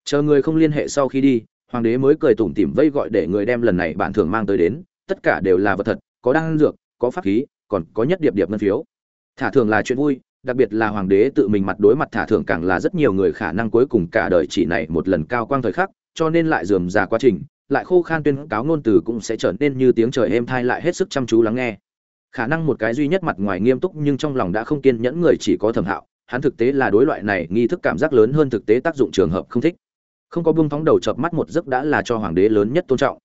Chờ người không liên hệ sau khi đi, hoàng đế mới cười tủm tỉm vây gọi để người đem lần này bản thưởng mang tới đến, tất cả đều là vật thật, có đan dược có pháp khí, còn có nhất điệp điệp ngân phiếu. Thả thưởng là chuyện vui, đặc biệt là hoàng đế tự mình mặt đối mặt thả thưởng càng là rất nhiều người khả năng cuối cùng cả đời chỉ này một lần cao quang thời khắc, cho nên lại dườm già quá trình, lại khô khan tuyên cáo ngôn từ cũng sẽ trở nên như tiếng trời êm thai lại hết sức chăm chú lắng nghe. Khả năng một cái duy nhất mặt ngoài nghiêm túc nhưng trong lòng đã không kiên nhẫn người chỉ có thẩm hạo, hắn thực tế là đối loại này nghi thức cảm giác lớn hơn thực tế tác dụng trường hợp không thích. Không có buông thóng đầu chợp mắt một giấc đã là cho hoàng đế lớn nhất tôn trọng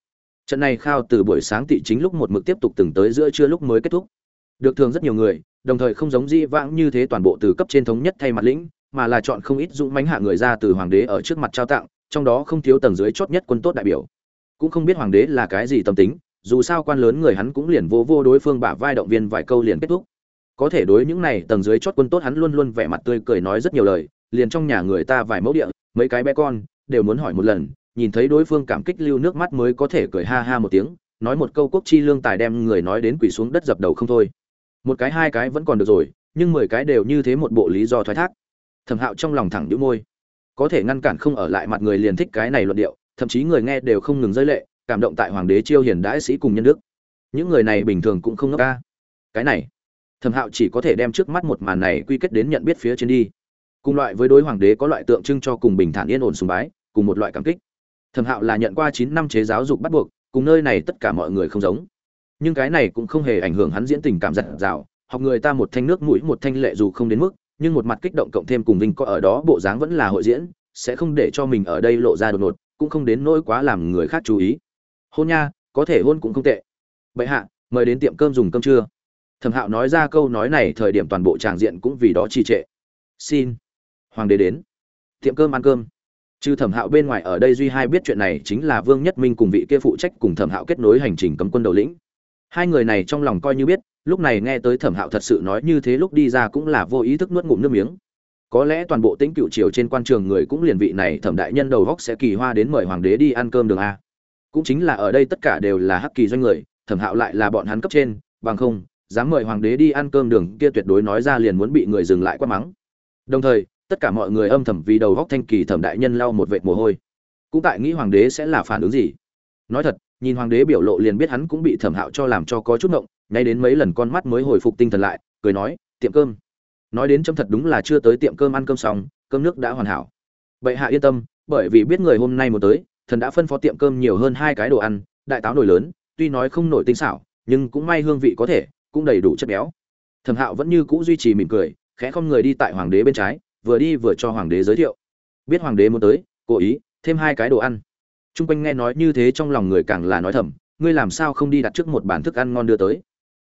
trận này khao từ buổi sáng tị chính lúc một mực tiếp tục từng tới giữa trưa lúc mới kết thúc. Được thường rất nhiều người, đồng thời không giống di vãng như thế toàn bộ từ cấp trên thống nhất thay mặt lĩnh, mà là chọn không ít dũng mãnh hạ người ra từ hoàng đế ở trước mặt trao tặng, trong đó không thiếu tầng dưới chót nhất quân tốt đại biểu. Cũng không biết hoàng đế là cái gì tâm tính, dù sao quan lớn người hắn cũng liền vô vô đối phương bả vai động viên vài câu liền kết thúc. Có thể đối những này tầng dưới chót quân tốt hắn luôn luôn vẻ mặt tươi cười nói rất nhiều lời, liền trong nhà người ta vài mẫu địa, mấy cái bé con, đều muốn hỏi một lần nhìn thấy đối phương cảm kích lưu nước mắt mới có thể cười ha ha một tiếng, nói một câu quốc chi lương tài đem người nói đến quỳ xuống đất dập đầu không thôi. Một cái hai cái vẫn còn được rồi, nhưng mười cái đều như thế một bộ lý do thoái thác. Thẩm hạo trong lòng thẳng đĩu môi. Có thể ngăn cản không ở lại mặt người liền thích cái này luận điệu, thậm chí người nghe đều không ngừng rơi lệ, cảm động tại hoàng đế chiêu hiền đãi sĩ cùng nhân đức. Những người này bình thường cũng không ngốc ca. Cái này, thẩm hạo chỉ có thể đem trước mắt một màn này quy kết đến nhận biết phía trên đi. Cùng loại với đối hoàng đế có loại tượng trưng cho cùng bình thản yên ổn sùng bái, cùng một loại cảm kích thẩm hạo là nhận qua chín năm chế giáo dục bắt buộc, cùng nơi này tất cả mọi người không giống. Nhưng cái này cũng không hề ảnh hưởng hắn diễn tình cảm giặt rào học người ta một thanh nước mũi một thanh lệ dù không đến mức, nhưng một mặt kích động cộng thêm cùng vinh có ở đó bộ dáng vẫn là hội diễn, sẽ không để cho mình ở đây lộ ra đột ngột, cũng không đến nỗi quá làm người khác chú ý. Hôn nha, có thể hôn cũng không tệ. Bệ hạ, mời đến tiệm cơm dùng cơm trưa. Thẩm hạo nói ra câu nói này, thời điểm toàn bộ tràng diện cũng vì đó trì trệ. Xin, hoàng đế đến. Tiệm cơm ăn cơm trừ thẩm hạo bên ngoài ở đây duy hai biết chuyện này chính là vương nhất minh cùng vị kia phụ trách cùng thẩm hạo kết nối hành trình cấm quân đầu lĩnh. Hai người này trong lòng coi như biết, lúc này nghe tới thẩm hạo thật sự nói như thế lúc đi ra cũng là vô ý thức nuốt ngụm nước miếng. Có lẽ toàn bộ tính cựu triều trên quan trường người cũng liền vị này thẩm đại nhân đầu góc sẽ kỳ hoa đến mời hoàng đế đi ăn cơm đường a. Cũng chính là ở đây tất cả đều là hắc kỳ doanh người, thẩm hạo lại là bọn hắn cấp trên, bằng không, dám mời hoàng đế đi ăn cơm đường kia tuyệt đối nói ra liền muốn bị người dừng lại quát mắng. Đồng thời tất cả mọi người âm thầm vì đầu góc thanh kỳ thẩm đại nhân lau một vệt mồ hôi. Cũng tại nghĩ hoàng đế sẽ là phản ứng gì. Nói thật, nhìn hoàng đế biểu lộ liền biết hắn cũng bị thẩm hạo cho làm cho có chút ngộng ngay đến mấy lần con mắt mới hồi phục tinh thần lại, cười nói, tiệm cơm. Nói đến chấm thật đúng là chưa tới tiệm cơm ăn cơm xong, cơm nước đã hoàn hảo. Bệ hạ yên tâm, bởi vì biết người hôm nay một tới, thần đã phân phó tiệm cơm nhiều hơn hai cái đồ ăn, đại táo nổi lớn, tuy nói không nổi tinh xảo, nhưng cũng may hương vị có thể, cũng đầy đủ chất béo. Thẩm hạo vẫn như cũ duy trì mỉm cười, khẽ không người đi tại hoàng đế bên trái vừa đi vừa cho hoàng đế giới thiệu biết hoàng đế muốn tới cố ý thêm hai cái đồ ăn Trung quanh nghe nói như thế trong lòng người càng là nói thầm, ngươi làm sao không đi đặt trước một bàn thức ăn ngon đưa tới?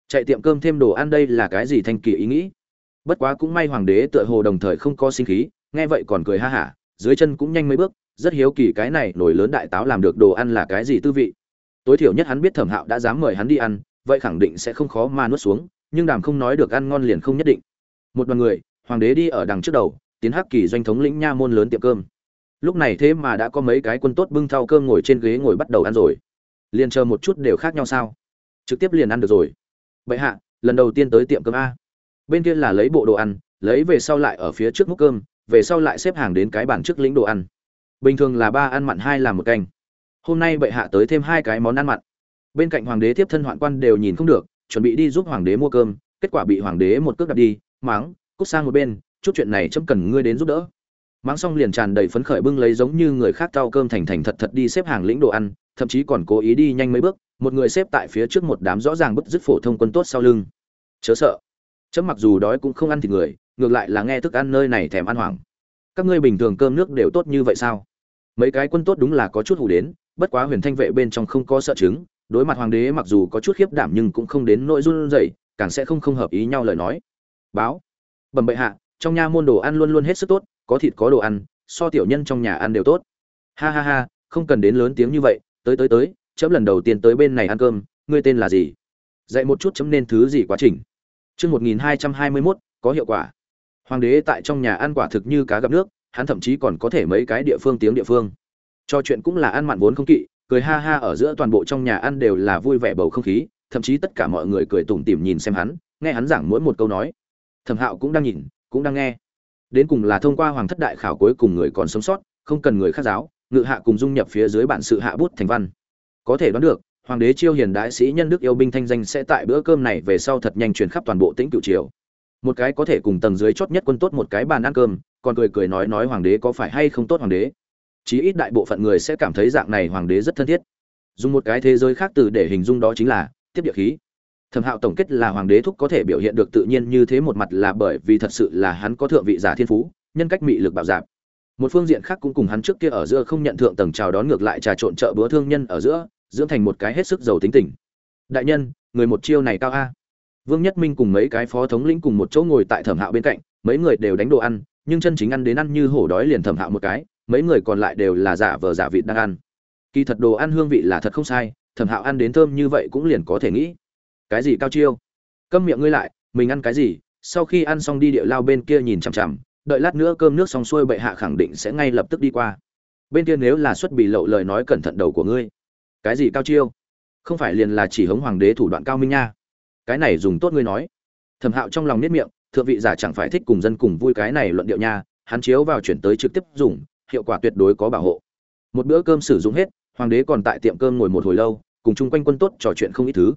Chạy tiệm cơm thêm đồ ăn đây là cái gì thanh kỳ ý nghĩ? Bất quá cũng may hoàng đế tựa hồ đồng thời không có sinh khí, nghe vậy còn cười ha hả, dưới chân cũng nhanh mấy bước, rất hiếu kỳ cái này nổi lớn đại táo làm được đồ ăn là cái gì tư vị. Tối thiểu nhất hắn biết Thẩm Hạo đã dám mời hắn đi ăn, vậy khẳng định sẽ không khó mà nuốt xuống, nhưng đàm không nói được ăn ngon liền không nhất định. Một đoàn người, hoàng đế đi ở đằng trước đầu, tiến hắc kỳ doanh thống lĩnh nha môn lớn tiệm cơm. Lúc này thế mà đã có mấy cái quân tốt bưng thau cơm ngồi trên ghế ngồi bắt đầu ăn rồi. Liền chờ một chút đều khác nhau sao? Trực tiếp liền ăn được rồi. Vậy hạ, lần đầu tiên tới tiệm cơm a. Bên kia là lấy bộ đồ ăn, lấy về sau lại ở phía trước múc cơm, về sau lại xếp hàng đến cái bàn trước lĩnh đồ ăn. Bình thường là ba ăn mặn, hai làm một canh. Hôm nay bệ hạ tới thêm hai cái món ăn mặn. Bên cạnh hoàng đế tiếp thân hoạn quan đều nhìn không được, chuẩn bị đi giúp hoàng đế mua cơm, kết quả bị hoàng đế một cước đặt đi, máng, cút sang một bên chút chuyện này chấm cần ngươi đến giúp đỡ. Mang xong liền tràn đầy phấn khởi bưng lấy giống như người khác trao cơm thành thành thật thật đi xếp hàng lĩnh đồ ăn, thậm chí còn cố ý đi nhanh mấy bước, một người xếp tại phía trước một đám rõ ràng bứt dứt phổ thông quân tốt sau lưng. Chớ sợ. Chấm mặc dù đói cũng không ăn thịt người, ngược lại là nghe thức ăn nơi này thèm ăn hoảng. Các ngươi bình thường cơm nước đều tốt như vậy sao? Mấy cái quân tốt đúng là có chút hủ đến, bất quá huyền thanh vệ bên trong không có sợ chứng, đối mặt hoàng đế mặc dù có chút khiếp đảm nhưng cũng không đến nội run rẩy, càng sẽ không không hợp ý nhau lời nói. Báo. Bẩm bệ hạ trong nha môn đồ ăn luôn luôn hết sức tốt có thịt có đồ ăn so tiểu nhân trong nhà ăn đều tốt ha ha ha không cần đến lớn tiếng như vậy tới tới tới chấm lần đầu tiên tới bên này ăn cơm ngươi tên là gì dạy một chút chấm nên thứ gì quá trình Chương 1221, có hiệu quả. Hoàng đế tại trong nhà ăn quả thực như cá gặp nước, hắn thậm chí còn có thể mấy cái địa phương tiếng địa phương. Cho chuyện cũng là ăn mặn vốn không kỵ, cười ha ha ở giữa toàn bộ trong nhà ăn đều là vui vẻ bầu không khí, thậm chí tất cả mọi người cười tủm tỉm nhìn xem hắn, nghe hắn giảng mỗi một câu nói. Thẩm Hạo cũng đang nhìn, cũng đang nghe. Đến cùng là thông qua hoàng thất đại khảo cuối cùng người còn sống sót, không cần người khác giáo, ngự hạ cùng dung nhập phía dưới bản sự hạ bút thành văn. Có thể đoán được, hoàng đế chiêu hiền đại sĩ nhân đức yêu binh thanh danh sẽ tại bữa cơm này về sau thật nhanh truyền khắp toàn bộ tĩnh cựu triều. Một cái có thể cùng tầng dưới chót nhất quân tốt một cái bàn ăn cơm, còn cười cười nói nói hoàng đế có phải hay không tốt hoàng đế. Chí ít đại bộ phận người sẽ cảm thấy dạng này hoàng đế rất thân thiết. Dùng một cái thế giới khác từ để hình dung đó chính là tiếp địa khí thẩm hạo tổng kết là hoàng đế thúc có thể biểu hiện được tự nhiên như thế một mặt là bởi vì thật sự là hắn có thượng vị giả thiên phú, nhân cách mị lực bạo giảm một phương diện khác cũng cùng hắn trước kia ở giữa không nhận thượng tầng chào đón ngược lại trà trộn chợ bữa thương nhân ở giữa, dưỡng thành một cái hết sức giàu tính tình. Đại nhân, người một chiêu này cao a. Vương nhất minh cùng mấy cái phó thống lĩnh cùng một chỗ ngồi tại thẩm hạo bên cạnh, mấy người đều đánh đồ ăn, nhưng chân chính ăn đến ăn như hổ đói liền thẩm hạo một cái, mấy người còn lại đều là giả vờ giả vịt đang ăn. Kỳ thật đồ ăn hương vị là thật không sai, thẩm hạo ăn đến thơm như vậy cũng liền có thể nghĩ cái gì cao chiêu? Câm miệng ngươi lại, mình ăn cái gì? Sau khi ăn xong đi địa lao bên kia nhìn chằm chằm, đợi lát nữa cơm nước xong xuôi bệ hạ khẳng định sẽ ngay lập tức đi qua. Bên kia nếu là xuất bị lậu lời nói cẩn thận đầu của ngươi. Cái gì cao chiêu? Không phải liền là chỉ hống hoàng đế thủ đoạn cao minh nha. Cái này dùng tốt ngươi nói. Thẩm hạo trong lòng nết miệng, thượng vị giả chẳng phải thích cùng dân cùng vui cái này luận điệu nha, hắn chiếu vào chuyển tới trực tiếp dùng, hiệu quả tuyệt đối có bảo hộ. Một bữa cơm sử dụng hết, hoàng đế còn tại tiệm cơm ngồi một hồi lâu, cùng chung quanh quân tốt trò chuyện không ít thứ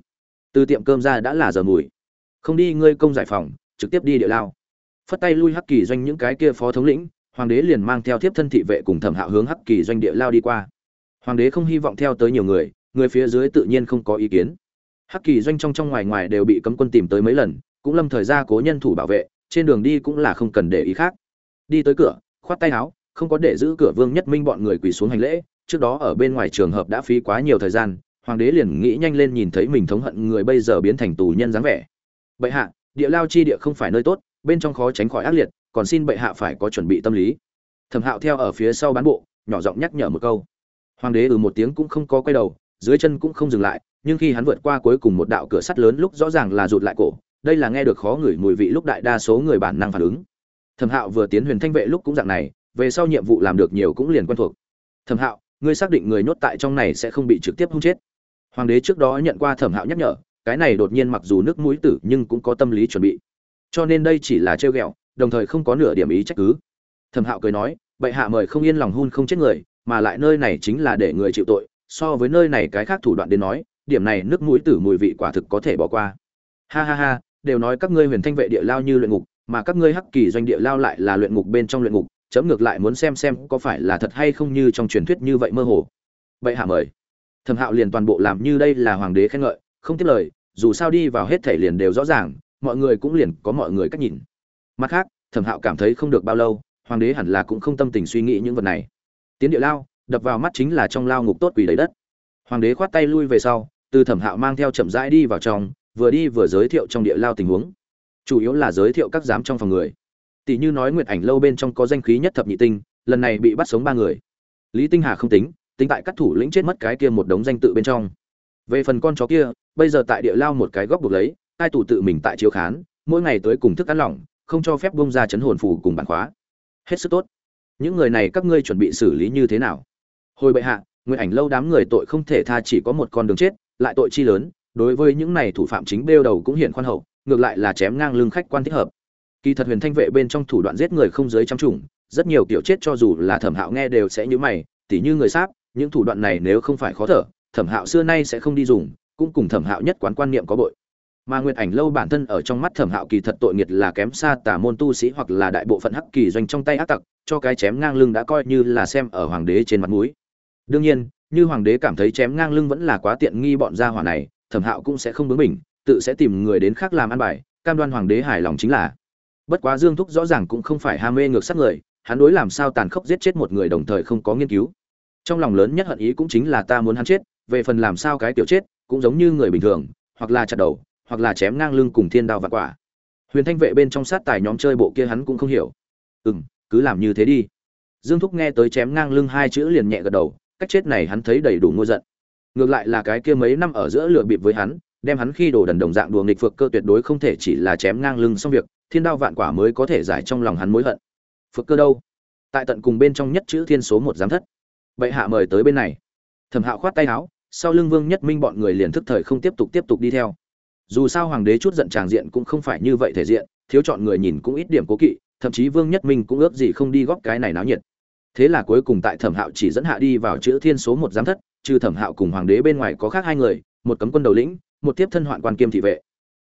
từ tiệm cơm ra đã là giờ mùi. Không đi, ngươi công giải phòng, trực tiếp đi địa lao. Phất tay lui hắc kỳ doanh những cái kia phó thống lĩnh, hoàng đế liền mang theo thiếp thân thị vệ cùng thẩm hạo hướng hắc kỳ doanh địa lao đi qua. Hoàng đế không hy vọng theo tới nhiều người người phía dưới tự nhiên không có ý kiến. Hắc kỳ doanh trong trong ngoài ngoài đều bị cấm quân tìm tới mấy lần, cũng lâm thời ra cố nhân thủ bảo vệ, trên đường đi cũng là không cần để ý khác. Đi tới cửa, khoát tay áo, không có để giữ cửa vương nhất minh bọn người quỳ xuống hành lễ, trước đó ở bên ngoài trường hợp đã phí quá nhiều thời gian hoàng đế liền nghĩ nhanh lên nhìn thấy mình thống hận người bây giờ biến thành tù nhân dáng vẻ. Bệ hạ, địa lao chi địa không phải nơi tốt, bên trong khó tránh khỏi ác liệt, còn xin bệ hạ phải có chuẩn bị tâm lý. Thẩm hạo theo ở phía sau bán bộ, nhỏ giọng nhắc nhở một câu. Hoàng đế ừ một tiếng cũng không có quay đầu, dưới chân cũng không dừng lại, nhưng khi hắn vượt qua cuối cùng một đạo cửa sắt lớn lúc rõ ràng là rụt lại cổ, đây là nghe được khó ngửi mùi vị lúc đại đa số người bản năng phản ứng. Thẩm hạo vừa tiến huyền thanh vệ lúc cũng dạng này, về sau nhiệm vụ làm được nhiều cũng liền quen thuộc. Thẩm hạo, ngươi xác định người nhốt tại trong này sẽ không bị trực tiếp hung chết hoàng đế trước đó nhận qua thẩm hạo nhắc nhở, cái này đột nhiên mặc dù nước mũi tử nhưng cũng có tâm lý chuẩn bị. Cho nên đây chỉ là trêu ghẹo, đồng thời không có nửa điểm ý trách cứ. Thẩm hạo cười nói, bệ hạ mời không yên lòng hun không chết người, mà lại nơi này chính là để người chịu tội, so với nơi này cái khác thủ đoạn đến nói, điểm này nước mũi tử mùi vị quả thực có thể bỏ qua. Ha ha ha, đều nói các ngươi huyền thanh vệ địa lao như luyện ngục, mà các ngươi hắc kỳ doanh địa lao lại là luyện ngục bên trong luyện ngục, chấm ngược lại muốn xem xem có phải là thật hay không như trong truyền thuyết như vậy mơ hồ. Vậy hạ mời thẩm hạo liền toàn bộ làm như đây là hoàng đế khen ngợi, không tiếp lời, dù sao đi vào hết thể liền đều rõ ràng, mọi người cũng liền có mọi người cách nhìn. Mặt khác, thẩm hạo cảm thấy không được bao lâu, hoàng đế hẳn là cũng không tâm tình suy nghĩ những vật này. Tiến địa lao, đập vào mắt chính là trong lao ngục tốt quỷ lấy đất. Hoàng đế khoát tay lui về sau, từ thẩm hạo mang theo chậm rãi đi vào trong, vừa đi vừa giới thiệu trong địa lao tình huống. Chủ yếu là giới thiệu các giám trong phòng người. Tỷ như nói nguyệt ảnh lâu bên trong có danh khí nhất thập nhị tinh, lần này bị bắt sống ba người. Lý tinh hà không tính tính tại các thủ lĩnh chết mất cái kia một đống danh tự bên trong. Về phần con chó kia, bây giờ tại địa lao một cái góc buộc lấy hai tù tự mình tại chiếu khán, mỗi ngày tới cùng thức ăn lỏng, không cho phép bông ra chấn hồn phù cùng bản khóa. Hết sức tốt. Những người này các ngươi chuẩn bị xử lý như thế nào? Hồi bệ hạ nguyện ảnh lâu đám người tội không thể tha chỉ có một con đường chết, lại tội chi lớn, đối với những này thủ phạm chính bêu đầu cũng hiện khoan hậu, ngược lại là chém ngang lưng khách quan thích hợp. Kỳ thật huyền thanh vệ bên trong thủ đoạn giết người không dưới trăm chủng, rất nhiều kiểu chết cho dù là thẩm hạo nghe đều sẽ như mày, tỉ như người sáp những thủ đoạn này nếu không phải khó thở, thẩm hạo xưa nay sẽ không đi dùng, cũng cùng thẩm hạo nhất quán quan niệm có bội. Mà nguyệt ảnh lâu bản thân ở trong mắt thẩm hạo kỳ thật tội nghiệt là kém xa tả môn tu sĩ hoặc là đại bộ phận hắc kỳ doanh trong tay ác tặc, cho cái chém ngang lưng đã coi như là xem ở hoàng đế trên mặt mũi. Đương nhiên, như hoàng đế cảm thấy chém ngang lưng vẫn là quá tiện nghi bọn gia hỏa này, thẩm hạo cũng sẽ không bướng mình tự sẽ tìm người đến khác làm ăn bài, cam đoan hoàng đế hài lòng chính là. Bất quá dương thúc rõ ràng cũng không phải ham mê ngược sát người, hắn đối làm sao tàn khốc giết chết một người đồng thời không có nghiên cứu trong lòng lớn nhất hận ý cũng chính là ta muốn hắn chết, về phần làm sao cái tiểu chết, cũng giống như người bình thường, hoặc là chặt đầu, hoặc là chém ngang lưng cùng thiên đao và quả. Huyền thanh vệ bên trong sát tài nhóm chơi bộ kia hắn cũng không hiểu. Ừ m cứ làm như thế đi. Dương thúc nghe tới chém ngang lưng hai chữ liền nhẹ gật đầu, cách chết này hắn thấy đầy đủ ngôi giận. Ngược lại là cái kia mấy năm ở giữa lựa bịp với hắn, đem hắn khi đồ đần đồng dạng đùa nghịch phược cơ tuyệt đối không thể chỉ là chém ngang lưng xong việc, thiên đao vạn quả mới có thể giải trong lòng hắn mối hận. Phược cơ đâu? Tại tận cùng bên trong nhất chữ thiên số một giám thất bệ hạ mời tới bên này. Thẩm hạo khoát tay áo, sau lưng vương nhất minh bọn người liền thức thời không tiếp tục tiếp tục đi theo. Dù sao hoàng đế chút giận tràng diện cũng không phải như vậy thể diện, thiếu chọn người nhìn cũng ít điểm cố kỵ, thậm chí vương nhất minh cũng ước gì không đi góp cái này náo nhiệt. Thế là cuối cùng tại thẩm hạo chỉ dẫn hạ đi vào chữ thiên số một giám thất, trừ thẩm hạo cùng hoàng đế bên ngoài có khác hai người, một cấm quân đầu lĩnh, một tiếp thân hoạn quan kiêm thị vệ.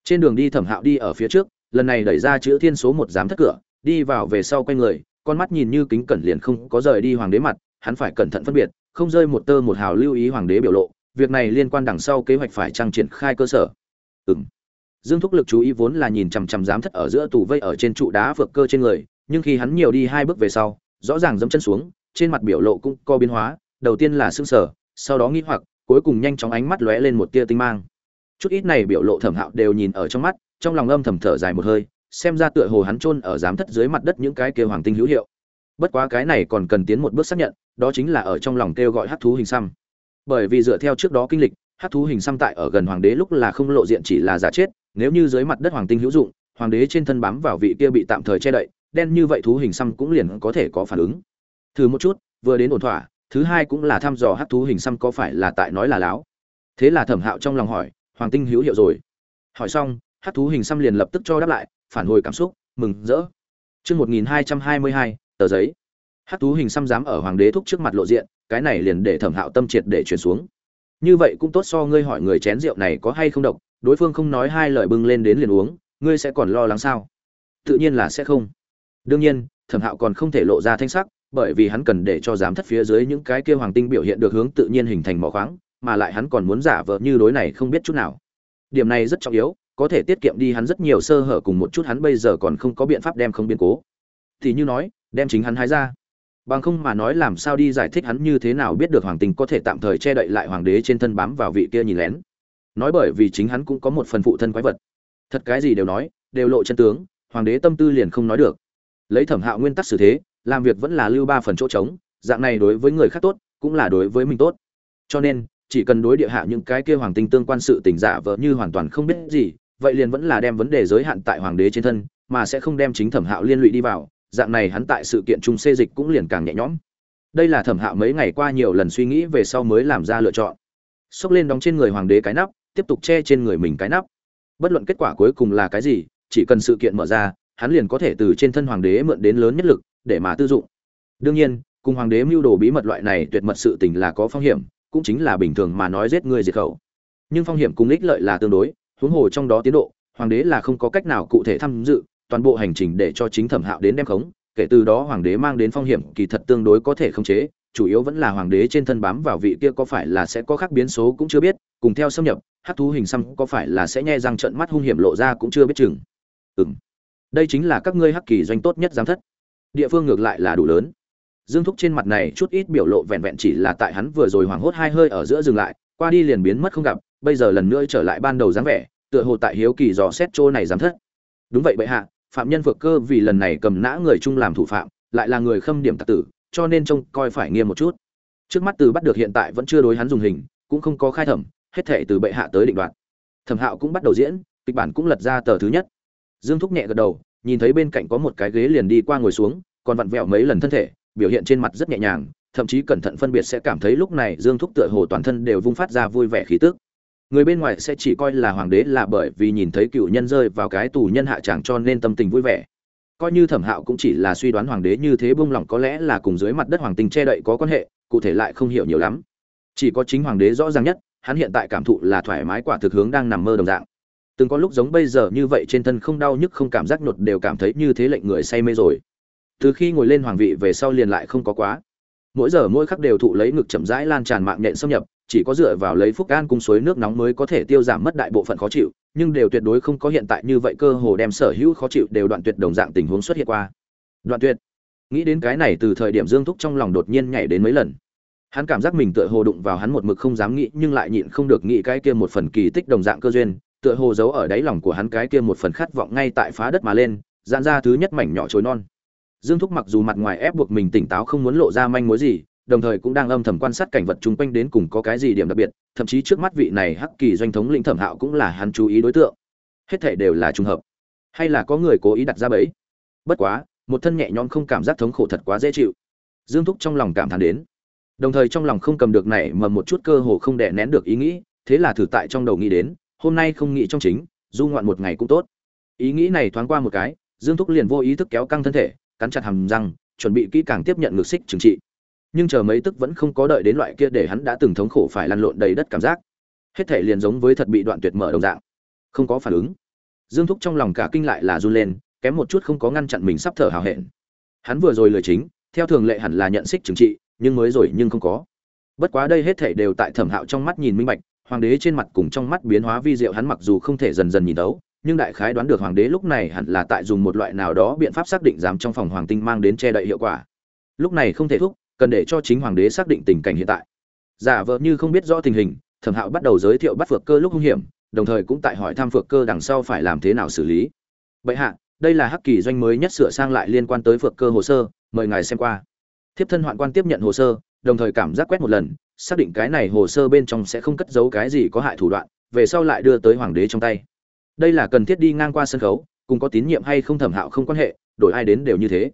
Trên đường đi thẩm hạo đi ở phía trước, lần này đẩy ra chữ thiên số một giám thất cửa, đi vào về sau quay người, con mắt nhìn như kính cẩn liền không có rời đi hoàng đế mặt hắn phải cẩn thận phân biệt, không rơi một tơ một hào lưu ý hoàng đế biểu lộ, việc này liên quan đằng sau kế hoạch phải trang triển khai cơ sở. Ừm. dương thúc lực chú ý vốn là nhìn chằm chằm giám thất ở giữa tủ vây ở trên trụ đá vượt cơ trên người, nhưng khi hắn nhiều đi hai bước về sau, rõ ràng dẫm chân xuống, trên mặt biểu lộ cũng có biến hóa, đầu tiên là sững sở sau đó nghi hoặc, cuối cùng nhanh chóng ánh mắt lóe lên một tia tinh mang. Chút ít này biểu lộ thẩm hạo đều nhìn ở trong mắt, trong lòng âm thầm thở dài một hơi, xem ra tựa hồ hắn chôn ở giám thất dưới mặt đất những cái kia hoàng tinh hữu hiệu bất quá cái này còn cần tiến một bước xác nhận, đó chính là ở trong lòng kêu gọi hát thú hình xăm. Bởi vì dựa theo trước đó kinh lịch hát thú hình xăm tại ở gần hoàng đế lúc là không lộ diện chỉ là giả chết, nếu như dưới mặt đất hoàng tinh hữu dụng, hoàng đế trên thân bám vào vị kia bị tạm thời che đậy, đen như vậy thú hình xăm cũng liền có thể có phản ứng. Thử một chút, vừa đến ổn thỏa, thứ hai cũng là thăm dò hát thú hình xăm có phải là tại nói là láo. Thế là thẩm hạo trong lòng hỏi, hoàng tinh hữu hiệu rồi. Hỏi xong hát thú hình xăm liền lập tức cho đáp lại, phản hồi cảm xúc, mừng rỡ. Chương một nghìn hai trăm hai mươi hai tờ giấy. Hát thú hình xăm dám ở hoàng đế thúc trước mặt lộ diện, cái này liền để thẩm hạo tâm triệt để chuyển xuống. Như vậy cũng tốt so ngươi hỏi người chén rượu này có hay không độc, đối phương không nói hai lời bưng lên đến liền uống, ngươi sẽ còn lo lắng sao? Tự nhiên là sẽ không. Đương nhiên, thẩm hạo còn không thể lộ ra thanh sắc, bởi vì hắn cần để cho giám thất phía dưới những cái kia hoàng tinh biểu hiện được hướng tự nhiên hình thành mỏ khoáng, mà lại hắn còn muốn giả vờ như đối này không biết chút nào. Điểm này rất trọng yếu, có thể tiết kiệm đi hắn rất nhiều sơ hở cùng một chút hắn bây giờ còn không có biện pháp đem không biến cố. Thì như nói đem chính hắn hái ra. Bằng không mà nói làm sao đi giải thích hắn như thế nào biết được hoàng tinh có thể tạm thời che đậy lại hoàng đế trên thân bám vào vị kia nhìn lén. Nói bởi vì chính hắn cũng có một phần phụ thân quái vật. Thật cái gì đều nói, đều lộ chân tướng, hoàng đế tâm tư liền không nói được. Lấy thẩm hạo nguyên tắc xử thế, làm việc vẫn là lưu ba phần chỗ trống, dạng này đối với người khác tốt, cũng là đối với mình tốt. Cho nên, chỉ cần đối địa hạ những cái kia hoàng tinh tương quan sự tình giả vợ như hoàn toàn không biết gì, vậy liền vẫn là đem vấn đề giới hạn tại hoàng đế trên thân, mà sẽ không đem chính thẩm hạo liên lụy đi vào dạng này hắn tại sự kiện chung xê dịch cũng liền càng nhẹ nhõm. Đây là thẩm hạo mấy ngày qua nhiều lần suy nghĩ về sau mới làm ra lựa chọn. Xốc lên đóng trên người hoàng đế cái nắp, tiếp tục che trên người mình cái nắp. Bất luận kết quả cuối cùng là cái gì, chỉ cần sự kiện mở ra, hắn liền có thể từ trên thân hoàng đế mượn đến lớn nhất lực, để mà tư dụng. Đương nhiên, cùng hoàng đế mưu đồ bí mật loại này tuyệt mật sự tình là có phong hiểm, cũng chính là bình thường mà nói giết người diệt khẩu. Nhưng phong hiểm cùng ích lợi là tương đối, huống hồ trong đó tiến độ, hoàng đế là không có cách nào cụ thể tham dự toàn bộ hành trình để cho chính thẩm hạo đến đem khống, kể từ đó hoàng đế mang đến phong hiểm kỳ thật tương đối có thể khống chế, chủ yếu vẫn là hoàng đế trên thân bám vào vị kia có phải là sẽ có khác biến số cũng chưa biết, cùng theo xâm nhập hát thú hình xăm có phải là sẽ nghe răng trận mắt hung hiểm lộ ra cũng chưa biết chừng. Ừng đây chính là các ngươi hắc kỳ doanh tốt nhất giám thất. Địa phương ngược lại là đủ lớn. Dương thúc trên mặt này chút ít biểu lộ vẹn vẹn chỉ là tại hắn vừa rồi hoảng hốt hai hơi ở giữa dừng lại, qua đi liền biến mất không gặp, bây giờ lần nữa trở lại ban đầu dáng vẻ, tựa hồ tại hiếu kỳ dò xét chỗ này giám thất. Đúng vậy bệ hạ phạm nhân vượt cơ vì lần này cầm nã người chung làm thủ phạm, lại là người khâm điểm tạc tử, cho nên trông coi phải nghiêm một chút. Trước mắt từ bắt được hiện tại vẫn chưa đối hắn dùng hình, cũng không có khai thẩm, hết thể từ bệ hạ tới định đoạt. Thẩm hạo cũng bắt đầu diễn, kịch bản cũng lật ra tờ thứ nhất. Dương thúc nhẹ gật đầu, nhìn thấy bên cạnh có một cái ghế liền đi qua ngồi xuống, còn vặn vẹo mấy lần thân thể, biểu hiện trên mặt rất nhẹ nhàng, thậm chí cẩn thận phân biệt sẽ cảm thấy lúc này dương thúc tựa hồ toàn thân đều vung phát ra vui vẻ khí tức người bên ngoài sẽ chỉ coi là hoàng đế là bởi vì nhìn thấy cựu nhân rơi vào cái tù nhân hạ tràng cho nên tâm tình vui vẻ. Coi như thẩm hạo cũng chỉ là suy đoán hoàng đế như thế bông lỏng có lẽ là cùng dưới mặt đất hoàng tình che đậy có quan hệ, cụ thể lại không hiểu nhiều lắm. Chỉ có chính hoàng đế rõ ràng nhất, hắn hiện tại cảm thụ là thoải mái quả thực hướng đang nằm mơ đồng dạng. Từng có lúc giống bây giờ như vậy trên thân không đau nhức không cảm giác nhột đều cảm thấy như thế lệnh người say mê rồi. Từ khi ngồi lên hoàng vị về sau liền lại không có quá mỗi giờ mỗi khắc đều thụ lấy ngực chậm rãi lan tràn mạng nhện xâm nhập, chỉ có dựa vào lấy phúc an cung suối nước nóng mới có thể tiêu giảm mất đại bộ phận khó chịu, nhưng đều tuyệt đối không có hiện tại như vậy cơ hồ đem sở hữu khó chịu đều đoạn tuyệt đồng dạng tình huống xuất hiện qua. Đoạn tuyệt. Nghĩ đến cái này từ thời điểm dương thúc trong lòng đột nhiên nhảy đến mấy lần. Hắn cảm giác mình tựa hồ đụng vào hắn một mực không dám nghĩ, nhưng lại nhịn không được nghĩ cái kia một phần kỳ tích đồng dạng cơ duyên, tựa hồ giấu ở đáy lòng của hắn cái kia một phần khát vọng ngay tại phá đất mà lên dạn ra thứ nhất mảnh nhỏ chối non dương thúc mặc dù mặt ngoài ép buộc mình tỉnh táo không muốn lộ ra manh mối gì, đồng thời cũng đang âm thầm quan sát cảnh vật chung quanh đến cùng có cái gì điểm đặc biệt, thậm chí trước mắt vị này hắc kỳ doanh thống lĩnh thẩm hạo cũng là hắn chú ý đối tượng. Hết thảy đều là trùng hợp. Hay là có người cố ý đặt ra bẫy? Bất quá, một thân nhẹ nhõm không cảm giác thống khổ thật quá dễ chịu. Dương thúc trong lòng cảm thán đến. Đồng thời trong lòng không cầm được này mà một chút cơ hồ không đè nén được ý nghĩ, thế là thử tại trong đầu nghĩ đến, hôm nay không nghĩ trong chính, du ngoạn một ngày cũng tốt. Ý nghĩ này thoáng qua một cái, dương thúc liền vô ý thức kéo căng thân thể cắn chặt hàm răng, chuẩn bị kỹ càng tiếp nhận ngược xích trừng trị. Nhưng chờ mấy tức vẫn không có đợi đến loại kia để hắn đã từng thống khổ phải lăn lộn đầy đất cảm giác. Hết thể liền giống với thật bị đoạn tuyệt mở đồng dạng. Không có phản ứng. Dương thúc trong lòng cả kinh lại là run lên, kém một chút không có ngăn chặn mình sắp thở hào hẹn. Hắn vừa rồi lừa chính, theo thường lệ hẳn là nhận xích trừng trị, nhưng mới rồi nhưng không có. Bất quá đây hết thể đều tại thẩm hạo trong mắt nhìn minh bạch, hoàng đế trên mặt cùng trong mắt biến hóa vi diệu hắn mặc dù không thể dần dần nhìn đấu nhưng đại khái đoán được hoàng đế lúc này hẳn là tại dùng một loại nào đó biện pháp xác định dám trong phòng hoàng tinh mang đến che đậy hiệu quả. Lúc này không thể thúc, cần để cho chính hoàng đế xác định tình cảnh hiện tại. Giả vờ như không biết rõ tình hình, thẩm hạo bắt đầu giới thiệu bắt phược cơ lúc hung hiểm, đồng thời cũng tại hỏi tham phược cơ đằng sau phải làm thế nào xử lý. Bệ hạ, đây là hắc kỳ doanh mới nhất sửa sang lại liên quan tới phược cơ hồ sơ, mời ngài xem qua. Thiếp thân hoạn quan tiếp nhận hồ sơ, đồng thời cảm giác quét một lần, xác định cái này hồ sơ bên trong sẽ không cất giấu cái gì có hại thủ đoạn, về sau lại đưa tới hoàng đế trong tay đây là cần thiết đi ngang qua sân khấu, cùng có tín nhiệm hay không thẩm hạo không quan hệ, đổi ai đến đều như thế.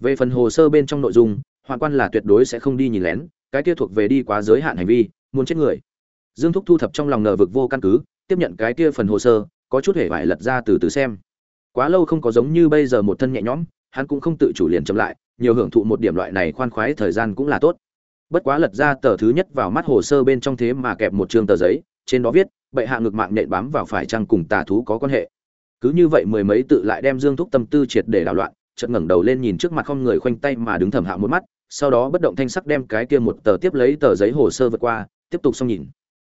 Về phần hồ sơ bên trong nội dung hoạn quan là tuyệt đối sẽ không đi nhìn lén, cái kia thuộc về đi quá giới hạn hành vi, muốn chết người. Dương thúc thu thập trong lòng nở vực vô căn cứ, tiếp nhận cái kia phần hồ sơ, có chút hề vải lật ra từ từ xem. Quá lâu không có giống như bây giờ một thân nhẹ nhõm, hắn cũng không tự chủ liền chậm lại, nhiều hưởng thụ một điểm loại này khoan khoái thời gian cũng là tốt. Bất quá lật ra tờ thứ nhất vào mắt hồ sơ bên trong thế mà kẹp một chương tờ giấy, trên đó viết bệ hạ ngược mạng nện bám vào phải chăng cùng tà thú có quan hệ? Cứ như vậy mười mấy tự lại đem dương thúc tâm tư triệt để đảo loạn, chợt ngẩng đầu lên nhìn trước mặt không người khoanh tay mà đứng thẩm hạ một mắt, sau đó bất động thanh sắc đem cái kia một tờ tiếp lấy tờ giấy hồ sơ vượt qua, tiếp tục xong nhìn.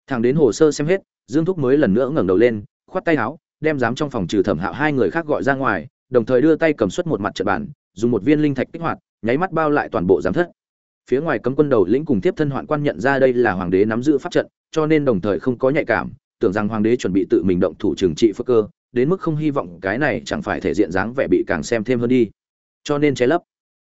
Thằng đến hồ sơ xem hết, dương thúc mới lần nữa ngẩng đầu lên, khoát tay áo, đem dám trong phòng trừ thẩm hạo hai người khác gọi ra ngoài, đồng thời đưa tay cầm xuất một mặt trận bản dùng một viên linh thạch kích hoạt, nháy mắt bao lại toàn bộ giám thất. Phía ngoài cấm quân đầu lĩnh cùng tiếp thân hoạn quan nhận ra đây là hoàng đế nắm giữ pháp trận, cho nên đồng thời không có nhạy cảm tưởng rằng hoàng đế chuẩn bị tự mình động thủ trừng trị phước cơ, đến mức không hy vọng cái này chẳng phải thể diện dáng vẻ bị càng xem thêm hơn đi. Cho nên che lấp.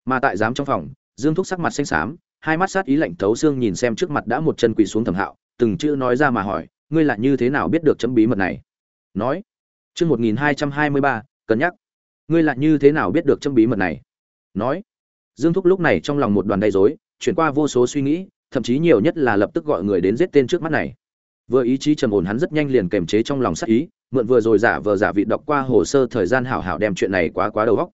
Mà tại giám trong phòng, dương thúc sắc mặt xanh xám, hai mắt sát ý lạnh thấu xương nhìn xem trước mặt đã một chân quỳ xuống thẩm hạo, từng chữ nói ra mà hỏi, ngươi là như thế nào biết được chấm bí mật này? Nói, chương một nghìn hai trăm hai mươi ba, cân nhắc. Ngươi là như thế nào biết được chấm bí mật này? Nói, dương thúc lúc này trong lòng một đoàn đầy rối, chuyển qua vô số suy nghĩ, thậm chí nhiều nhất là lập tức gọi người đến giết tên trước mắt này vừa ý chí trầm ổn hắn rất nhanh liền kềm chế trong lòng sắc ý, mượn vừa rồi giả vờ giả vị đọc qua hồ sơ thời gian hảo hảo đem chuyện này quá quá đầu góc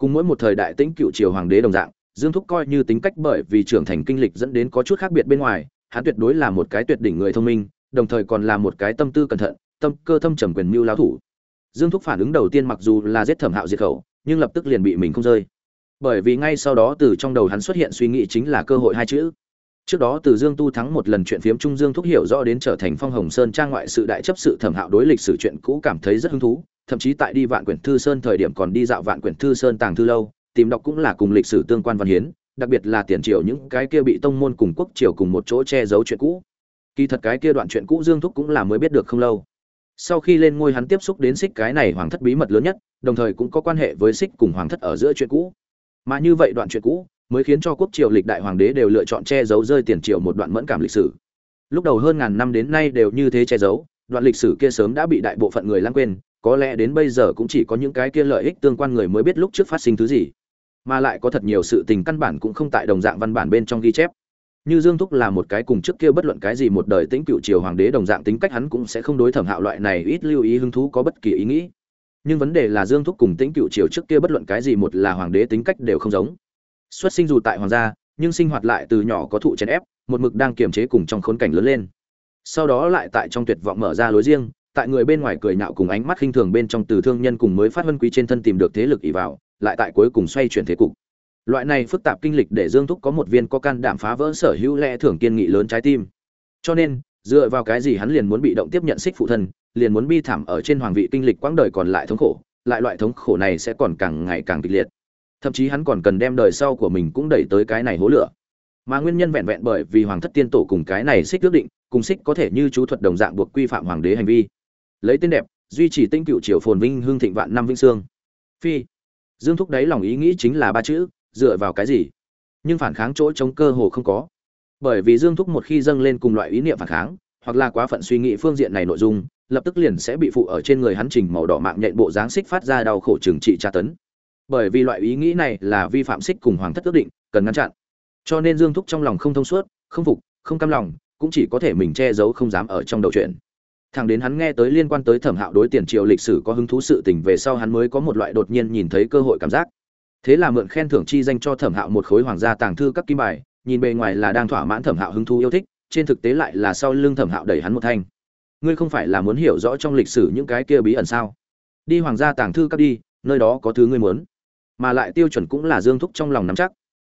cùng mỗi một thời đại tĩnh cựu triều hoàng đế đồng dạng, dương thúc coi như tính cách bởi vì trưởng thành kinh lịch dẫn đến có chút khác biệt bên ngoài, hắn tuyệt đối là một cái tuyệt đỉnh người thông minh, đồng thời còn là một cái tâm tư cẩn thận, tâm cơ thâm trầm quyền mưu lao thủ. Dương thúc phản ứng đầu tiên mặc dù là giết thẩm hạo diệt khẩu, nhưng lập tức liền bị mình không rơi. Bởi vì ngay sau đó từ trong đầu hắn xuất hiện suy nghĩ chính là cơ hội hai chữ trước đó từ dương tu thắng một lần chuyện phiếm trung dương thúc hiểu rõ đến trở thành phong hồng sơn trang ngoại sự đại chấp sự thẩm hạo đối lịch sử chuyện cũ cảm thấy rất hứng thú, thậm chí tại đi vạn quyển thư sơn thời điểm còn đi dạo vạn quyển thư sơn tàng thư lâu, tìm đọc cũng là cùng lịch sử tương quan văn hiến, đặc biệt là tiền triều những cái kia bị tông môn cùng quốc triều cùng một chỗ che giấu chuyện cũ. Kỳ thật cái kia đoạn chuyện cũ dương thúc cũng là mới biết được không lâu. Sau khi lên ngôi hắn tiếp xúc đến xích cái này hoàng thất bí mật lớn nhất, đồng thời cũng có quan hệ với xích cùng hoàng thất ở giữa chuyện cũ. Mà như vậy đoạn chuyện cũ mới khiến cho quốc triều lịch đại hoàng đế đều lựa chọn che giấu rơi tiền triều một đoạn mẫn cảm lịch sử. Lúc đầu hơn ngàn năm đến nay đều như thế che giấu, đoạn lịch sử kia sớm đã bị đại bộ phận người lãng quên, có lẽ đến bây giờ cũng chỉ có những cái kia lợi ích tương quan người mới biết lúc trước phát sinh thứ gì. Mà lại có thật nhiều sự tình căn bản cũng không tại đồng dạng văn bản bên trong ghi chép. Như dương thúc là một cái cùng trước kia bất luận cái gì một đời tĩnh cựu triều hoàng đế đồng dạng tính cách hắn cũng sẽ không đối thẩm hạo loại này ít lưu ý hứng thú có bất kỳ ý nghĩ. Nhưng vấn đề là dương thúc cùng tĩnh cựu triều trước kia bất luận cái gì một là hoàng đế tính cách đều không giống xuất sinh dù tại hoàng gia, nhưng sinh hoạt lại từ nhỏ có thụ chèn ép, một mực đang kiềm chế cùng trong khốn cảnh lớn lên. Sau đó lại tại trong tuyệt vọng mở ra lối riêng, tại người bên ngoài cười nhạo cùng ánh mắt khinh thường bên trong từ thương nhân cùng mới phát vân quý trên thân tìm được thế lực ỷ vào, lại tại cuối cùng xoay chuyển thế cục. Loại này phức tạp kinh lịch để dương thúc có một viên có can đảm phá vỡ sở hữu lẽ thưởng kiên nghị lớn trái tim. Cho nên, dựa vào cái gì hắn liền muốn bị động tiếp nhận xích phụ thân, liền muốn bi thảm ở trên hoàng vị kinh lịch quãng đời còn lại thống khổ, lại loại thống khổ này sẽ còn càng ngày càng kịch liệt thậm chí hắn còn cần đem đời sau của mình cũng đẩy tới cái này hố lửa. Mà nguyên nhân vẹn vẹn bởi vì hoàng thất tiên tổ cùng cái này xích ước định, cùng xích có thể như chú thuật đồng dạng buộc quy phạm hoàng đế hành vi. Lấy tên đẹp, duy trì tinh cựu triều phồn vinh hương thịnh vạn năm vinh sương. Phi. Dương thúc đấy lòng ý nghĩ chính là ba chữ, dựa vào cái gì? Nhưng phản kháng chỗ chống cơ hồ không có. Bởi vì dương thúc một khi dâng lên cùng loại ý niệm phản kháng, hoặc là quá phận suy nghĩ phương diện này nội dung, lập tức liền sẽ bị phụ ở trên người hắn trình màu đỏ mạng nhện bộ dáng xích phát ra đau khổ trừng trị tra tấn bởi vì loại ý nghĩ này là vi phạm xích cùng hoàng thất ước định, cần ngăn chặn. Cho nên dương thúc trong lòng không thông suốt, không phục, không cam lòng, cũng chỉ có thể mình che giấu không dám ở trong đầu chuyện. Thằng đến hắn nghe tới liên quan tới thẩm hạo đối tiền triệu lịch sử có hứng thú sự tình về sau hắn mới có một loại đột nhiên nhìn thấy cơ hội cảm giác. Thế là mượn khen thưởng chi danh cho thẩm hạo một khối hoàng gia tàng thư các kim bài, nhìn bề ngoài là đang thỏa mãn thẩm hạo hứng thú yêu thích, trên thực tế lại là sau lưng thẩm hạo đẩy hắn một thanh. Ngươi không phải là muốn hiểu rõ trong lịch sử những cái kia bí ẩn sao? Đi hoàng gia tàng thư các đi, nơi đó có thứ ngươi muốn mà lại tiêu chuẩn cũng là dương thúc trong lòng nắm chắc.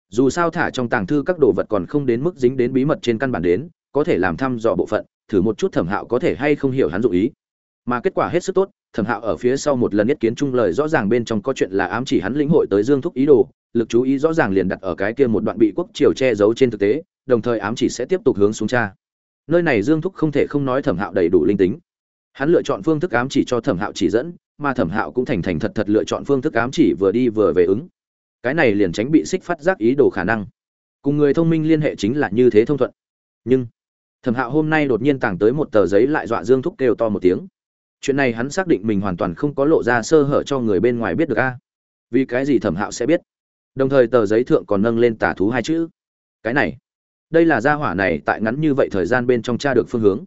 Dù sao thả trong tàng thư các đồ vật còn không đến mức dính đến bí mật trên căn bản đến, có thể làm thăm dò bộ phận, thử một chút thẩm hạo có thể hay không hiểu hắn dụ ý. Mà kết quả hết sức tốt, thẩm hạo ở phía sau một lần nhất kiến chung lời rõ ràng bên trong có chuyện là ám chỉ hắn lĩnh hội tới dương thúc ý đồ, lực chú ý rõ ràng liền đặt ở cái kia một đoạn bị quốc triều che giấu trên thực tế, đồng thời ám chỉ sẽ tiếp tục hướng xuống cha. Nơi này dương thúc không thể không nói thẩm hạo đầy đủ linh tính. Hắn lựa chọn phương thức ám chỉ cho thẩm hạo chỉ dẫn mà thẩm hạo cũng thành thành thật thật lựa chọn phương thức ám chỉ vừa đi vừa về ứng. Cái này liền tránh bị xích phát giác ý đồ khả năng. Cùng người thông minh liên hệ chính là như thế thông thuận. Nhưng, thẩm hạo hôm nay đột nhiên tàng tới một tờ giấy lại dọa dương thúc kêu to một tiếng. Chuyện này hắn xác định mình hoàn toàn không có lộ ra sơ hở cho người bên ngoài biết được a. Vì cái gì thẩm hạo sẽ biết? Đồng thời tờ giấy thượng còn nâng lên tả thú hai chữ. Cái này, đây là gia hỏa này tại ngắn như vậy thời gian bên trong tra được phương hướng.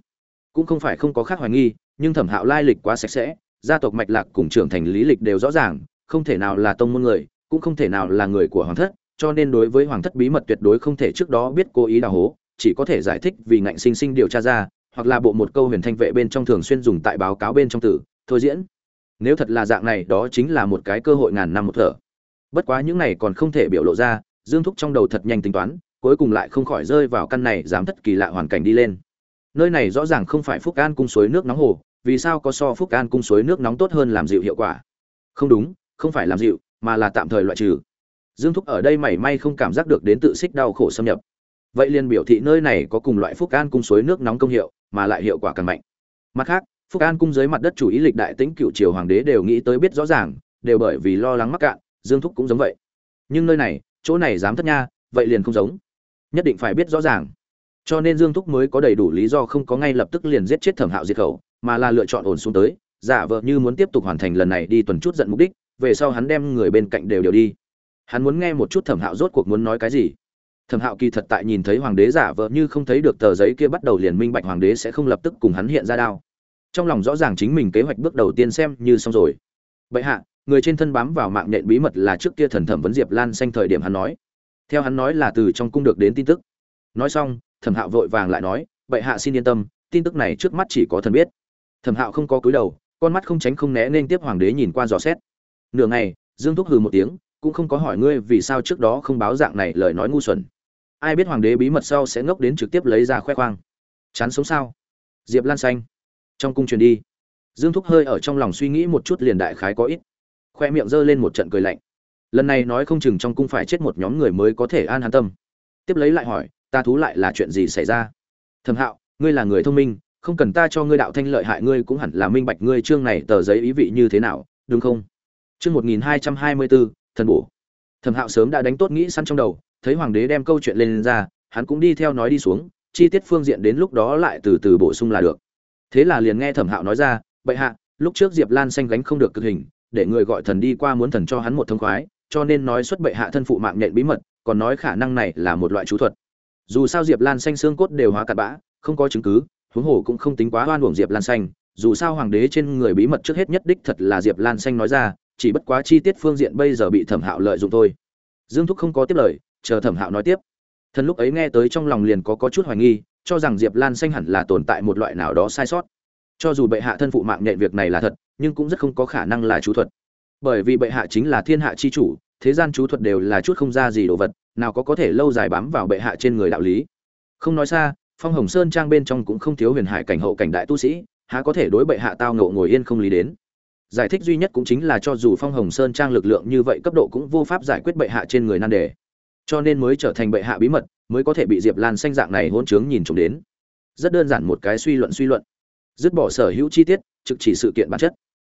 Cũng không phải không có khác hoài nghi, nhưng thẩm hạo lai lịch quá sạch sẽ gia tộc mạch lạc cùng trưởng thành lý lịch đều rõ ràng, không thể nào là tông môn người, cũng không thể nào là người của hoàng thất, cho nên đối với hoàng thất bí mật tuyệt đối không thể trước đó biết cố ý đào hố, chỉ có thể giải thích vì ngạnh sinh sinh điều tra ra, hoặc là bộ một câu huyền thanh vệ bên trong thường xuyên dùng tại báo cáo bên trong tử, thôi diễn. Nếu thật là dạng này, đó chính là một cái cơ hội ngàn năm một thở. Bất quá những này còn không thể biểu lộ ra, dương thúc trong đầu thật nhanh tính toán, cuối cùng lại không khỏi rơi vào căn này dám thất kỳ lạ hoàn cảnh đi lên. Nơi này rõ ràng không phải phúc an cung suối nước nóng hồ vì sao có so phúc an cung suối nước nóng tốt hơn làm dịu hiệu quả? Không đúng, không phải làm dịu, mà là tạm thời loại trừ. Dương thúc ở đây mảy may không cảm giác được đến tự xích đau khổ xâm nhập. Vậy liền biểu thị nơi này có cùng loại phúc an cung suối nước nóng công hiệu, mà lại hiệu quả càng mạnh. Mặt khác, phúc an cung dưới mặt đất chủ ý lịch đại tĩnh cựu triều hoàng đế đều nghĩ tới biết rõ ràng, đều bởi vì lo lắng mắc cạn, dương thúc cũng giống vậy. Nhưng nơi này, chỗ này dám thất nha, vậy liền không giống. Nhất định phải biết rõ ràng. Cho nên dương thúc mới có đầy đủ lý do không có ngay lập tức liền giết chết thẩm hạo diệt khẩu mà là lựa chọn ổn xuống tới, giả vờ như muốn tiếp tục hoàn thành lần này đi tuần chút giận mục đích, về sau hắn đem người bên cạnh đều đều đi. Hắn muốn nghe một chút thẩm hạo rốt cuộc muốn nói cái gì. Thẩm hạo kỳ thật tại nhìn thấy hoàng đế giả vờ như không thấy được tờ giấy kia bắt đầu liền minh bạch hoàng đế sẽ không lập tức cùng hắn hiện ra đao. Trong lòng rõ ràng chính mình kế hoạch bước đầu tiên xem như xong rồi. Vậy hạ, người trên thân bám vào mạng nhện bí mật là trước kia thần thẩm vấn diệp lan xanh thời điểm hắn nói. Theo hắn nói là từ trong cung được đến tin tức. Nói xong, thẩm hạo vội vàng lại nói, bệ hạ xin yên tâm, tin tức này trước mắt chỉ có thần biết thẩm hạo không có cúi đầu, con mắt không tránh không né nên tiếp hoàng đế nhìn qua dò xét. Nửa ngày, dương thúc hừ một tiếng, cũng không có hỏi ngươi vì sao trước đó không báo dạng này lời nói ngu xuẩn. Ai biết hoàng đế bí mật sau sẽ ngốc đến trực tiếp lấy ra khoe khoang. Chán sống sao? Diệp lan xanh. Trong cung truyền đi. Dương thúc hơi ở trong lòng suy nghĩ một chút liền đại khái có ít. Khoe miệng giơ lên một trận cười lạnh. Lần này nói không chừng trong cung phải chết một nhóm người mới có thể an hàn tâm. Tiếp lấy lại hỏi, ta thú lại là chuyện gì xảy ra? Thẩm hạo, ngươi là người thông minh không cần ta cho ngươi đạo thanh lợi hại, ngươi cũng hẳn là minh bạch ngươi chương này tờ giấy ý vị như thế nào, đúng không? Chương một nghìn hai trăm hai mươi bốn thần bổ. Thẩm hạo sớm đã đánh tốt nghĩ săn trong đầu, thấy hoàng đế đem câu chuyện lên ra, hắn cũng đi theo nói đi xuống, chi tiết phương diện đến lúc đó lại từ từ bổ sung là được. Thế là liền nghe thẩm hạo nói ra, bệ hạ, lúc trước diệp lan xanh gánh không được cực hình, để người gọi thần đi qua muốn thần cho hắn một thông khoái, cho nên nói xuất bệ hạ thân phụ mạng nhện bí mật, còn nói khả năng này là một loại chú thuật. Dù sao diệp lan xanh xương cốt đều hóa cặn bã, không có chứng cứ huống hồ cũng không tính quá oan uổng diệp lan xanh dù sao hoàng đế trên người bí mật trước hết nhất đích thật là diệp lan xanh nói ra chỉ bất quá chi tiết phương diện bây giờ bị thẩm hạo lợi dụng thôi. Dương thúc không có tiếp lời chờ thẩm hạo nói tiếp. Thần lúc ấy nghe tới trong lòng liền có, có chút hoài nghi cho rằng diệp lan xanh hẳn là tồn tại một loại nào đó sai sót. Cho dù bệ hạ thân phụ mạng nhện việc này là thật nhưng cũng rất không có khả năng là chú thuật. Bởi vì bệ hạ chính là thiên hạ chi chủ thế gian chú thuật đều là chút không ra gì đồ vật nào có có thể lâu dài bám vào bệ hạ trên người đạo lý. Không nói xa phong hồng sơn trang bên trong cũng không thiếu huyền hải cảnh hậu cảnh đại tu sĩ, há có thể đối bệ hạ tao ngộ ngồi yên không lý đến. Giải thích duy nhất cũng chính là cho dù phong hồng sơn trang lực lượng như vậy cấp độ cũng vô pháp giải quyết bệ hạ trên người nan đề. Cho nên mới trở thành bệ hạ bí mật, mới có thể bị diệp lan xanh dạng này hôn chướng nhìn trộm đến. Rất đơn giản một cái suy luận suy luận. Dứt bỏ sở hữu chi tiết, trực chỉ sự kiện bản chất.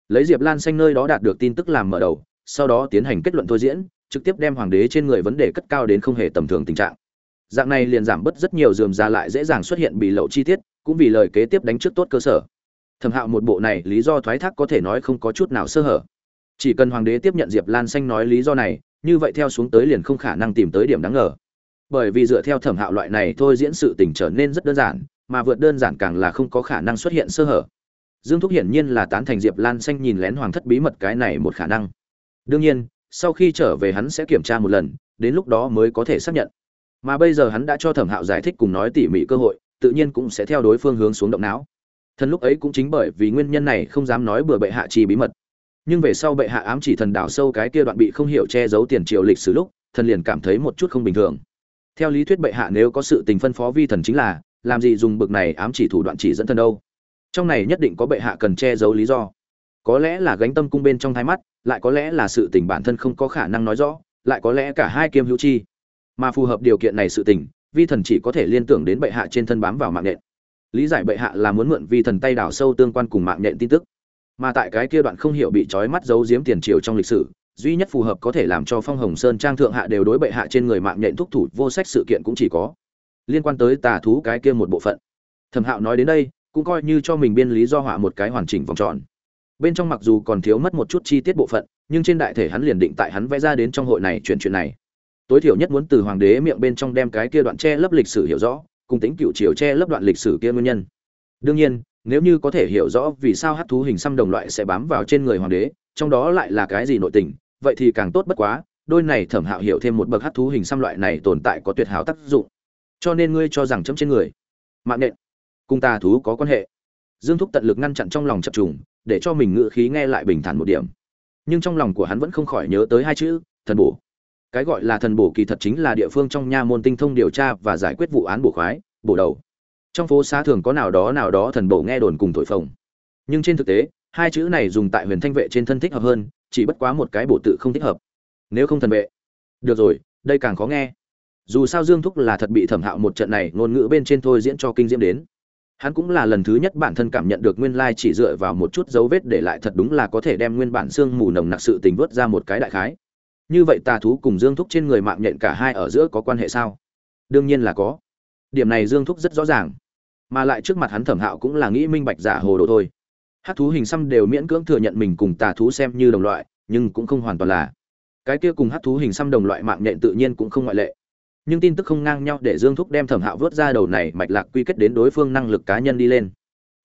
Lấy diệp lan xanh nơi đó đạt được tin tức làm mở đầu, sau đó tiến hành kết luận thôi diễn, trực tiếp đem hoàng đế trên người vấn đề cất cao đến không hề tầm thường tình trạng dạng này liền giảm bớt rất nhiều dườm ra lại dễ dàng xuất hiện bị lậu chi tiết, cũng vì lời kế tiếp đánh trước tốt cơ sở. Thẩm hạo một bộ này lý do thoái thác có thể nói không có chút nào sơ hở. Chỉ cần hoàng đế tiếp nhận diệp lan xanh nói lý do này, như vậy theo xuống tới liền không khả năng tìm tới điểm đáng ngờ. Bởi vì dựa theo thẩm hạo loại này thôi diễn sự tình trở nên rất đơn giản, mà vượt đơn giản càng là không có khả năng xuất hiện sơ hở. Dương thúc hiển nhiên là tán thành diệp lan xanh nhìn lén hoàng thất bí mật cái này một khả năng. Đương nhiên, sau khi trở về hắn sẽ kiểm tra một lần, đến lúc đó mới có thể xác nhận mà bây giờ hắn đã cho thẩm hạo giải thích cùng nói tỉ mỉ cơ hội, tự nhiên cũng sẽ theo đối phương hướng xuống động não. Thần lúc ấy cũng chính bởi vì nguyên nhân này không dám nói bừa bệ hạ chi bí mật. Nhưng về sau bệ hạ ám chỉ thần đảo sâu cái kia đoạn bị không hiểu che giấu tiền triệu lịch sử lúc, thần liền cảm thấy một chút không bình thường. Theo lý thuyết bệ hạ nếu có sự tình phân phó vi thần chính là, làm gì dùng bực này ám chỉ thủ đoạn chỉ dẫn thần đâu? Trong này nhất định có bệ hạ cần che giấu lý do. Có lẽ là gánh tâm cung bên trong thái mắt, lại có lẽ là sự tình bản thân không có khả năng nói rõ, lại có lẽ cả hai kiêm hữu chi mà phù hợp điều kiện này sự tình, vi thần chỉ có thể liên tưởng đến bệ hạ trên thân bám vào mạng nhện. Lý giải bệ hạ là muốn mượn vi thần tay đảo sâu tương quan cùng mạng nhện tin tức. Mà tại cái kia đoạn không hiểu bị trói mắt giấu giếm tiền triều trong lịch sử, duy nhất phù hợp có thể làm cho phong hồng sơn trang thượng hạ đều đối bệ hạ trên người mạng nhện thúc thủ vô sách sự kiện cũng chỉ có. Liên quan tới tà thú cái kia một bộ phận. Thẩm hạo nói đến đây, cũng coi như cho mình biên lý do họa một cái hoàn chỉnh vòng tròn. Bên trong mặc dù còn thiếu mất một chút chi tiết bộ phận, nhưng trên đại thể hắn liền định tại hắn vẽ ra đến trong hội này chuyện chuyện này tối thiểu nhất muốn từ hoàng đế miệng bên trong đem cái kia đoạn che lấp lịch sử hiểu rõ, cùng tính cựu triều che lấp đoạn lịch sử kia nguyên nhân. Đương nhiên, nếu như có thể hiểu rõ vì sao hát thú hình xăm đồng loại sẽ bám vào trên người hoàng đế, trong đó lại là cái gì nội tình, vậy thì càng tốt bất quá, đôi này thẩm hạo hiểu thêm một bậc hát thú hình xăm loại này tồn tại có tuyệt hảo tác dụng. Cho nên ngươi cho rằng chấm trên người. Mạng nện. Cùng tà thú có quan hệ. Dương thúc tận lực ngăn chặn trong lòng chập trùng, để cho mình ngự khí nghe lại bình thản một điểm. Nhưng trong lòng của hắn vẫn không khỏi nhớ tới hai chữ, thần bổ cái gọi là thần bổ kỳ thật chính là địa phương trong nha môn tinh thông điều tra và giải quyết vụ án bổ khoái, bổ đầu. Trong phố xá thường có nào đó nào đó thần bổ nghe đồn cùng thổi phồng. Nhưng trên thực tế, hai chữ này dùng tại huyền thanh vệ trên thân thích hợp hơn, chỉ bất quá một cái bổ tự không thích hợp. Nếu không thần vệ, được rồi, đây càng khó nghe. Dù sao dương thúc là thật bị thẩm hạo một trận này, ngôn ngữ bên trên thôi diễn cho kinh diễm đến. Hắn cũng là lần thứ nhất bản thân cảm nhận được nguyên lai chỉ dựa vào một chút dấu vết để lại thật đúng là có thể đem nguyên bản xương mù nồng nặc sự tình vớt ra một cái đại khái như vậy tà thú cùng dương thúc trên người mạng nhện cả hai ở giữa có quan hệ sao? Đương nhiên là có. Điểm này dương thúc rất rõ ràng. Mà lại trước mặt hắn thẩm hạo cũng là nghĩ minh bạch giả hồ đồ thôi. Hát thú hình xăm đều miễn cưỡng thừa nhận mình cùng tà thú xem như đồng loại, nhưng cũng không hoàn toàn là. Cái kia cùng hát thú hình xăm đồng loại mạng nhện tự nhiên cũng không ngoại lệ. Nhưng tin tức không ngang nhau để dương thúc đem thẩm hạo vớt ra đầu này mạch lạc quy kết đến đối phương năng lực cá nhân đi lên.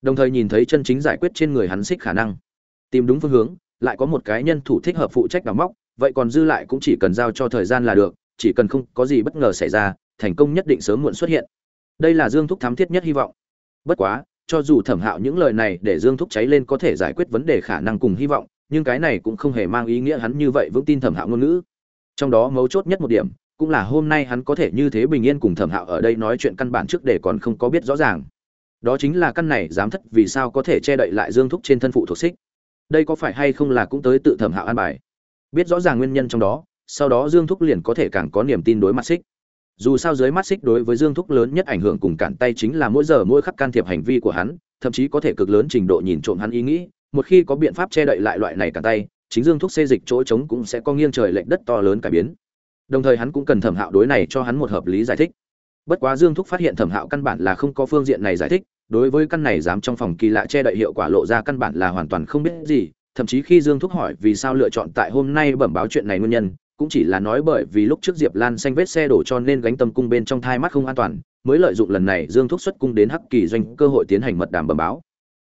Đồng thời nhìn thấy chân chính giải quyết trên người hắn xích khả năng. Tìm đúng phương hướng, lại có một cái nhân thủ thích hợp phụ trách đào móc vậy còn dư lại cũng chỉ cần giao cho thời gian là được, chỉ cần không có gì bất ngờ xảy ra, thành công nhất định sớm muộn xuất hiện. Đây là dương thúc thám thiết nhất hy vọng. Bất quá, cho dù thẩm hạo những lời này để dương thúc cháy lên có thể giải quyết vấn đề khả năng cùng hy vọng, nhưng cái này cũng không hề mang ý nghĩa hắn như vậy vững tin thẩm hạo ngôn ngữ. Trong đó mấu chốt nhất một điểm, cũng là hôm nay hắn có thể như thế bình yên cùng thẩm hạo ở đây nói chuyện căn bản trước để còn không có biết rõ ràng. Đó chính là căn này dám thất vì sao có thể che đậy lại dương thúc trên thân phụ thuộc xích. Đây có phải hay không là cũng tới tự thẩm hạo an bài? Biết rõ ràng nguyên nhân trong đó, sau đó dương thúc liền có thể càng có niềm tin đối mặt xích dù sao dưới mắt xích đối với dương thúc lớn nhất ảnh hưởng cùng cản tay chính là mỗi giờ mỗi khắc can thiệp hành vi của hắn, thậm chí có thể cực lớn trình độ nhìn trộm hắn ý nghĩ, một khi có biện pháp che đậy lại loại này cản tay, chính dương thúc xê dịch chỗ trống cũng sẽ có nghiêng trời lệch đất to lớn cải biến. Đồng thời hắn cũng cần thẩm hạo đối này cho hắn một hợp lý giải thích. Bất quá dương thúc phát hiện thẩm hạo căn bản là không có phương diện này giải thích, đối với căn này dám trong phòng kỳ lạ che đậy hiệu quả lộ ra căn bản là hoàn toàn không biết gì thậm chí khi dương thúc hỏi vì sao lựa chọn tại hôm nay bẩm báo chuyện này nguyên nhân, cũng chỉ là nói bởi vì lúc trước diệp lan xanh vết xe đổ cho nên gánh tâm cung bên trong thai mắt không an toàn, mới lợi dụng lần này dương thúc xuất cung đến hắc kỳ doanh cơ hội tiến hành mật đàm bẩm báo.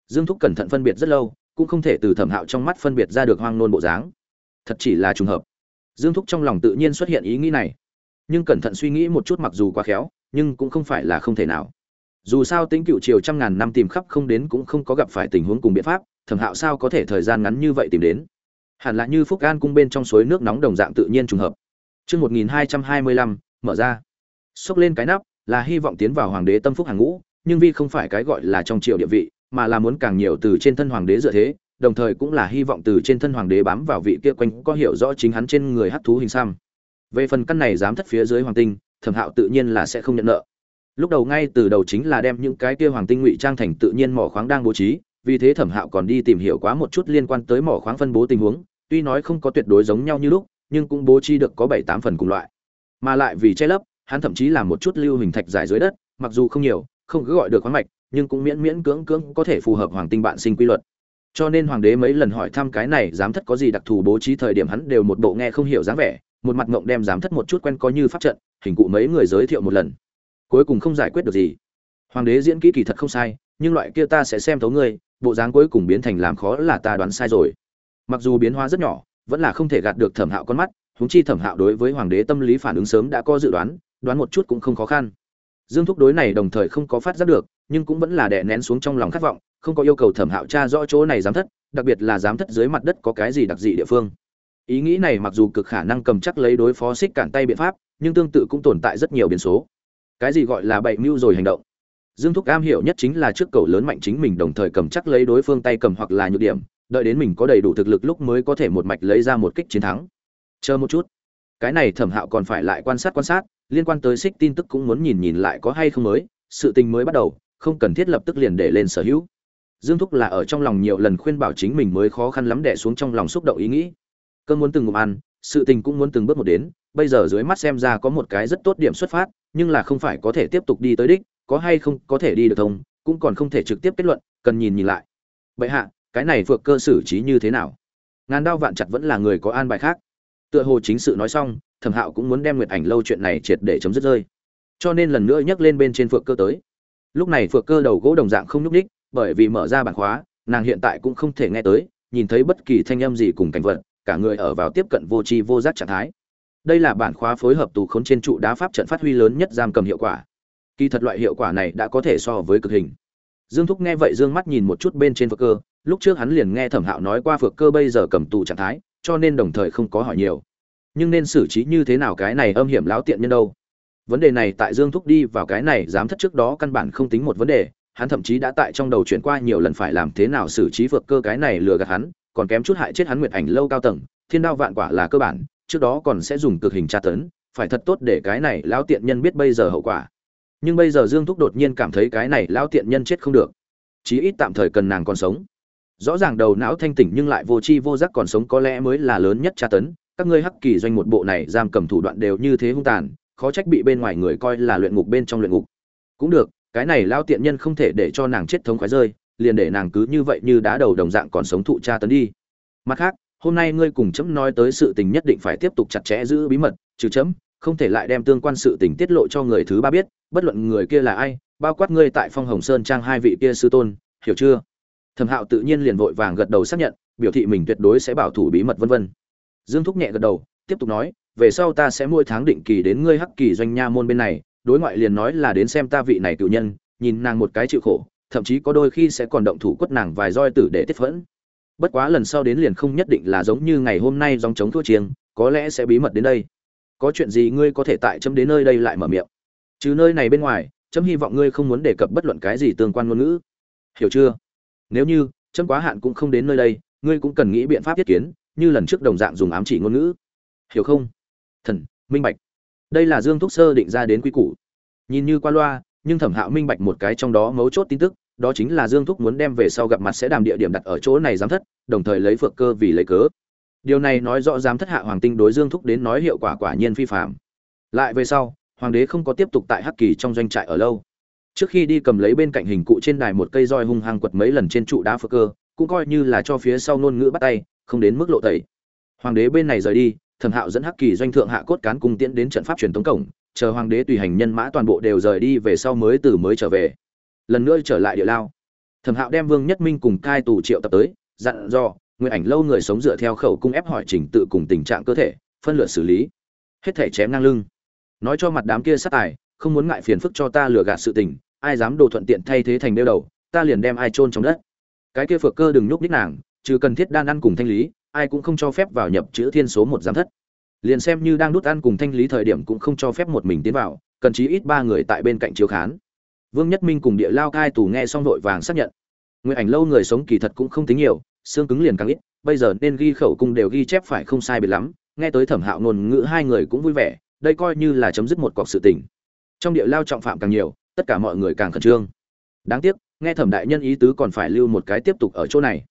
Dương thúc cẩn thận phân biệt rất lâu, cũng không thể từ thẩm hạo trong mắt phân biệt ra được hoang nôn bộ dáng. Thật chỉ là trùng hợp. Dương thúc trong lòng tự nhiên xuất hiện ý nghĩ này. Nhưng cẩn thận suy nghĩ một chút mặc dù quá khéo, nhưng cũng không phải là không thể nào. Dù sao tính cựu triều trăm ngàn năm tìm khắp không đến cũng không có gặp phải tình huống cùng biện pháp thẩm hạo sao có thể thời gian ngắn như vậy tìm đến hẳn là như phúc an cung bên trong suối nước nóng đồng dạng tự nhiên trùng hợp Trương một nghìn hai trăm hai mươi lăm mở ra. Xốc lên cái nắp, là hy vọng tiến vào hoàng đế tâm phúc hàng ngũ, nhưng vi không phải cái gọi là trong triều địa vị, mà là muốn càng nhiều từ trên thân hoàng đế dựa thế, đồng thời cũng là hy vọng từ trên thân hoàng đế bám vào vị kia quanh có hiểu rõ chính hắn trên người hắc thú hình xăm. Về phần căn này dám thất phía dưới hoàng tinh, Thẩm Hạo tự nhiên là sẽ không nhận nợ. Lúc đầu ngay từ đầu chính là đem những cái kia hoàng tinh ngụy trang thành tự nhiên mỏ khoáng đang bố trí, vì thế Thẩm Hạo còn đi tìm hiểu quá một chút liên quan tới mỏ khoáng phân bố tình huống, tuy nói không có tuyệt đối giống nhau như lúc, nhưng cũng bố trí được có bảy tám phần cùng loại. Mà lại vì che lấp, hắn thậm chí làm một chút lưu hình thạch giải dưới đất, mặc dù không nhiều, không cứ gọi được khoáng mạch, nhưng cũng miễn miễn cưỡng cưỡng có thể phù hợp hoàng tinh bạn sinh quy luật. Cho nên hoàng đế mấy lần hỏi thăm cái này giám thất có gì đặc thù bố trí thời điểm hắn đều một bộ nghe không hiểu dáng vẻ, một mặt ngộng đem giám thất một chút quen có như pháp trận, hình cụ mấy người giới thiệu một lần. Cuối cùng không giải quyết được gì. Hoàng đế diễn kỹ kỳ thật không sai, nhưng loại kia ta sẽ xem thấu ngươi, bộ dáng cuối cùng biến thành làm khó là ta đoán sai rồi. Mặc dù biến hóa rất nhỏ, vẫn là không thể gạt được Thẩm Hạo con mắt, huống chi Thẩm Hạo đối với hoàng đế tâm lý phản ứng sớm đã có dự đoán, đoán một chút cũng không khó khăn. Dương Thúc đối này đồng thời không có phát giác được, nhưng cũng vẫn là đè nén xuống trong lòng khát vọng, không có yêu cầu Thẩm Hạo tra rõ chỗ này giám thất, đặc biệt là giám thất dưới mặt đất có cái gì đặc dị địa phương. Ý nghĩ này mặc dù cực khả năng cầm chắc lấy đối phó xích cản tay biện pháp, nhưng tương tự cũng tồn tại rất nhiều biến số. Cái gì gọi là bậy mưu rồi hành động? Dương Thúc am hiểu nhất chính là trước cầu lớn mạnh chính mình đồng thời cầm chắc lấy đối phương tay cầm hoặc là nhược điểm, đợi đến mình có đầy đủ thực lực lúc mới có thể một mạch lấy ra một kích chiến thắng. Chờ một chút, cái này Thẩm Hạo còn phải lại quan sát quan sát, liên quan tới xích tin tức cũng muốn nhìn nhìn lại có hay không mới, sự tình mới bắt đầu, không cần thiết lập tức liền để lên sở hữu. Dương Thúc là ở trong lòng nhiều lần khuyên bảo chính mình mới khó khăn lắm đè xuống trong lòng xúc động ý nghĩ. Cơn muốn từng ngụm ăn, sự tình cũng muốn từng bước một đến, bây giờ dưới mắt xem ra có một cái rất tốt điểm xuất phát, nhưng là không phải có thể tiếp tục đi tới đích, có hay không có thể đi được thông, cũng còn không thể trực tiếp kết luận, cần nhìn nhìn lại. Vậy hạ, cái này vượt cơ xử trí như thế nào? Ngàn đao vạn chặt vẫn là người có an bài khác. Tựa hồ chính sự nói xong, Thẩm Hạo cũng muốn đem Nguyệt Ảnh lâu chuyện này triệt để chấm dứt rơi. Cho nên lần nữa nhấc lên bên trên phượng cơ tới. Lúc này phượng cơ đầu gỗ đồng dạng không nhúc nhích, bởi vì mở ra bản khóa, nàng hiện tại cũng không thể nghe tới, nhìn thấy bất kỳ thanh âm gì cùng cảnh vật, cả người ở vào tiếp cận vô tri vô giác trạng thái. Đây là bản khóa phối hợp tù khốn trên trụ đá pháp trận phát huy lớn nhất giam cầm hiệu quả. Kỳ thật loại hiệu quả này đã có thể so với cực hình. Dương Thúc nghe vậy dương mắt nhìn một chút bên trên phượng cơ, lúc trước hắn liền nghe Thẩm Hạo nói qua phượng cơ bây giờ cầm tù trạng thái, cho nên đồng thời không có hỏi nhiều. Nhưng nên xử trí như thế nào cái này âm hiểm láo tiện nhân đâu? Vấn đề này tại Dương Thúc đi vào cái này dám thất trước đó căn bản không tính một vấn đề, hắn thậm chí đã tại trong đầu chuyển qua nhiều lần phải làm thế nào xử trí vượt cơ cái này lừa gạt hắn, còn kém chút hại chết hắn nguyệt ảnh lâu cao tầng, thiên đao vạn quả là cơ bản, trước đó còn sẽ dùng cực hình tra tấn, phải thật tốt để cái này lão tiện nhân biết bây giờ hậu quả. Nhưng bây giờ Dương Thúc đột nhiên cảm thấy cái này lão tiện nhân chết không được, chí ít tạm thời cần nàng còn sống. Rõ ràng đầu não thanh tỉnh nhưng lại vô tri vô giác còn sống có lẽ mới là lớn nhất tra tấn, các ngươi hắc kỳ doanh một bộ này giam cầm thủ đoạn đều như thế hung tàn, khó trách bị bên ngoài người coi là luyện ngục bên trong luyện ngục. Cũng được, cái này lao tiện nhân không thể để cho nàng chết thống khoái rơi liền để nàng cứ như vậy như đá đầu đồng dạng còn sống thụ tra tấn đi mặt khác hôm nay ngươi cùng chấm nói tới sự tình nhất định phải tiếp tục chặt chẽ giữ bí mật trừ chấm không thể lại đem tương quan sự tình tiết lộ cho người thứ ba biết, bất luận người kia là ai, bao quát ngươi tại phong hồng sơn trang hai vị kia sư tôn, hiểu chưa? Thẩm hạo tự nhiên liền vội vàng gật đầu xác nhận, biểu thị mình tuyệt đối sẽ bảo thủ bí mật vân vân. Dương thúc nhẹ gật đầu, tiếp tục nói, về sau ta sẽ mỗi tháng định kỳ đến ngươi hắc kỳ doanh nha môn bên này, đối ngoại liền nói là đến xem ta vị này cựu nhân, nhìn nàng một cái chịu khổ, thậm chí có đôi khi sẽ còn động thủ quất nàng vài roi tử để tiết phẫn. Bất quá lần sau đến liền không nhất định là giống như ngày hôm nay dòng chống thua chiêng, có lẽ sẽ bí mật đến đây có chuyện gì ngươi có thể tại chấm đến nơi đây lại mở miệng? Chứ nơi này bên ngoài, chấm hy vọng ngươi không muốn đề cập bất luận cái gì tương quan ngôn ngữ. Hiểu chưa? Nếu như, chấm quá hạn cũng không đến nơi đây, ngươi cũng cần nghĩ biện pháp thiết kiến, như lần trước đồng dạng dùng ám chỉ ngôn ngữ. Hiểu không? Thần, minh bạch. Đây là dương thúc sơ định ra đến quy củ. Nhìn như qua loa, nhưng thẩm hạo minh bạch một cái trong đó mấu chốt tin tức, đó chính là dương thúc muốn đem về sau gặp mặt sẽ đàm địa điểm đặt ở chỗ này giám thất, đồng thời lấy phượng cơ vì lấy cớ điều này nói rõ giám thất hạ hoàng tinh đối dương thúc đến nói hiệu quả quả nhiên phi phạm lại về sau, hoàng đế không có tiếp tục tại hắc kỳ trong doanh trại ở lâu. Trước khi đi cầm lấy bên cạnh hình cụ trên đài một cây roi hung hăng quật mấy lần trên trụ đá phơ cơ, cũng coi như là cho phía sau ngôn ngữ bắt tay, không đến mức lộ tẩy. Hoàng đế bên này rời đi, thẩm hạo dẫn hắc kỳ doanh thượng hạ cốt cán cung tiễn đến trận pháp truyền thống cổng, chờ hoàng đế tùy hành nhân mã toàn bộ đều rời đi về sau mới từ mới trở về. Lần nữa trở lại địa lao. Thẩm hạo đem vương nhất minh cùng cai tù triệu tập tới, dặn dò nguyện ảnh lâu người sống dựa theo khẩu cung ép hỏi trình tự cùng tình trạng cơ thể, phân lượt xử lý. Hết thể chém ngang lưng. Nói cho mặt đám kia sát tài, không muốn ngại phiền phức cho ta lừa gạt sự tình, ai dám đồ thuận tiện thay thế thành đeo đầu, ta liền đem ai chôn trong đất. Cái kia phược cơ đừng nhúc nhích nàng, trừ cần thiết đan ăn cùng thanh lý, ai cũng không cho phép vào nhập chữ thiên số một giám thất. Liền xem như đang đút ăn cùng thanh lý thời điểm cũng không cho phép một mình tiến vào, cần chí ít ba người tại bên cạnh chiếu khán. Vương nhất minh cùng địa lao cai tù nghe xong vội vàng xác nhận. Nguyện ảnh lâu người sống kỳ thật cũng không tính nhiều xương cứng liền càng ít, bây giờ nên ghi khẩu cung đều ghi chép phải không sai biệt lắm, nghe tới thẩm hạo ngôn ngữ hai người cũng vui vẻ, đây coi như là chấm dứt một cọc sự tình. Trong địa lao trọng phạm càng nhiều, tất cả mọi người càng khẩn trương. Đáng tiếc, nghe thẩm đại nhân ý tứ còn phải lưu một cái tiếp tục ở chỗ này.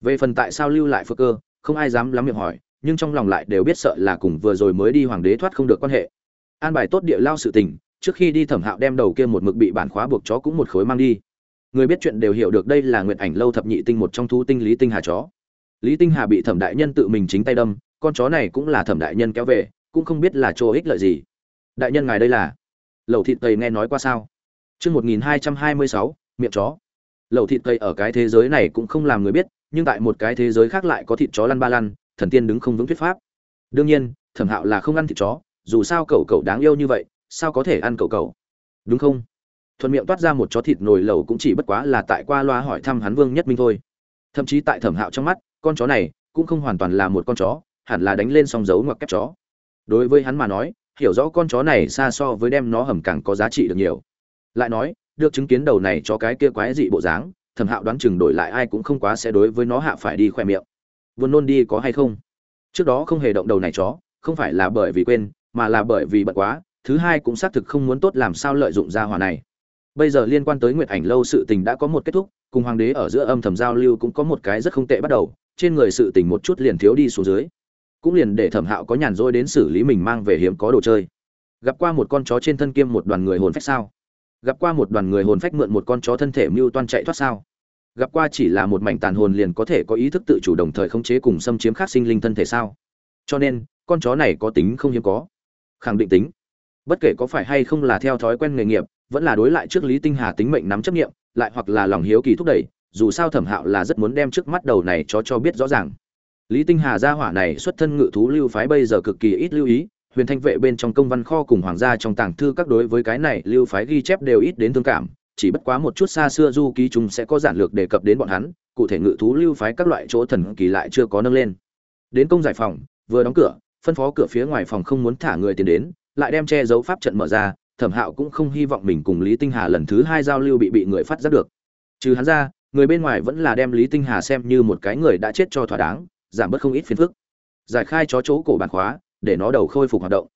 Về phần tại sao lưu lại phước cơ, không ai dám lắm miệng hỏi, nhưng trong lòng lại đều biết sợ là cùng vừa rồi mới đi hoàng đế thoát không được quan hệ. An bài tốt địa lao sự tình, trước khi đi thẩm hạo đem đầu kia một mực bị bản khóa buộc chó cũng một khối mang đi người biết chuyện đều hiểu được đây là nguyện ảnh lâu thập nhị tinh một trong thu tinh lý tinh hà chó. Lý tinh hà bị thẩm đại nhân tự mình chính tay đâm, con chó này cũng là thẩm đại nhân kéo về, cũng không biết là chỗ ích lợi gì. Đại nhân ngài đây là? Lẩu thịt tây nghe nói qua sao? Chương một nghìn hai trăm hai mươi sáu, miệng chó. Lẩu thịt tây ở cái thế giới này cũng không làm người biết, nhưng tại một cái thế giới khác lại có thịt chó lăn ba lăn, thần tiên đứng không vững thuyết pháp. Đương nhiên, thẩm hạo là không ăn thịt chó, dù sao cậu cậu đáng yêu như vậy, sao có thể ăn cậu cậu? Đúng không? Thuận miệng toát ra một chó thịt nồi lẩu cũng chỉ bất quá là tại qua loa hỏi thăm hắn vương nhất minh thôi. Thậm chí tại thẩm hạo trong mắt, con chó này cũng không hoàn toàn là một con chó, hẳn là đánh lên song dấu ngoặc kép chó. Đối với hắn mà nói, hiểu rõ con chó này xa so với đem nó hầm càng có giá trị được nhiều. Lại nói, được chứng kiến đầu này cho cái kia quái dị bộ dáng, thẩm hạo đoán chừng đổi lại ai cũng không quá sẽ đối với nó hạ phải đi khoe miệng. Vườn nôn đi có hay không? Trước đó không hề động đầu này chó, không phải là bởi vì quên, mà là bởi vì bận quá, thứ hai cũng xác thực không muốn tốt làm sao lợi dụng ra hòa này bây giờ liên quan tới nguyệt ảnh lâu sự tình đã có một kết thúc, cùng hoàng đế ở giữa âm thầm giao lưu cũng có một cái rất không tệ bắt đầu, trên người sự tình một chút liền thiếu đi xuống dưới. Cũng liền để thẩm hạo có nhàn rỗi đến xử lý mình mang về hiếm có đồ chơi. Gặp qua một con chó trên thân kiêm một đoàn người hồn phách sao? Gặp qua một đoàn người hồn phách mượn một con chó thân thể mưu toan chạy thoát sao? Gặp qua chỉ là một mảnh tàn hồn liền có thể có ý thức tự chủ đồng thời khống chế cùng xâm chiếm khác sinh linh thân thể sao? Cho nên, con chó này có tính không hiếm có. Khẳng định tính. Bất kể có phải hay không là theo thói quen nghề nghiệp vẫn là đối lại trước lý tinh hà tính mệnh nắm chấp nghiệm lại hoặc là lòng hiếu kỳ thúc đẩy, dù sao thẩm hạo là rất muốn đem trước mắt đầu này cho cho biết rõ ràng. Lý tinh hà gia hỏa này xuất thân ngự thú lưu phái bây giờ cực kỳ ít lưu ý, huyền thanh vệ bên trong công văn kho cùng hoàng gia trong tàng thư các đối với cái này lưu phái ghi chép đều ít đến thương cảm, chỉ bất quá một chút xa xưa du ký chúng sẽ có giản lược đề cập đến bọn hắn, cụ thể ngự thú lưu phái các loại chỗ thần kỳ lại chưa có nâng lên. Đến công giải phòng, vừa đóng cửa, phân phó cửa phía ngoài phòng không muốn thả người tiền đến, lại đem che giấu pháp trận mở ra thẩm hạo cũng không hy vọng mình cùng lý tinh hà lần thứ hai giao lưu bị bị người phát giác được. Trừ hắn ra, người bên ngoài vẫn là đem lý tinh hà xem như một cái người đã chết cho thỏa đáng, giảm bớt không ít phiền phức. Giải khai chó chỗ cổ bản khóa, để nó đầu khôi phục hoạt động.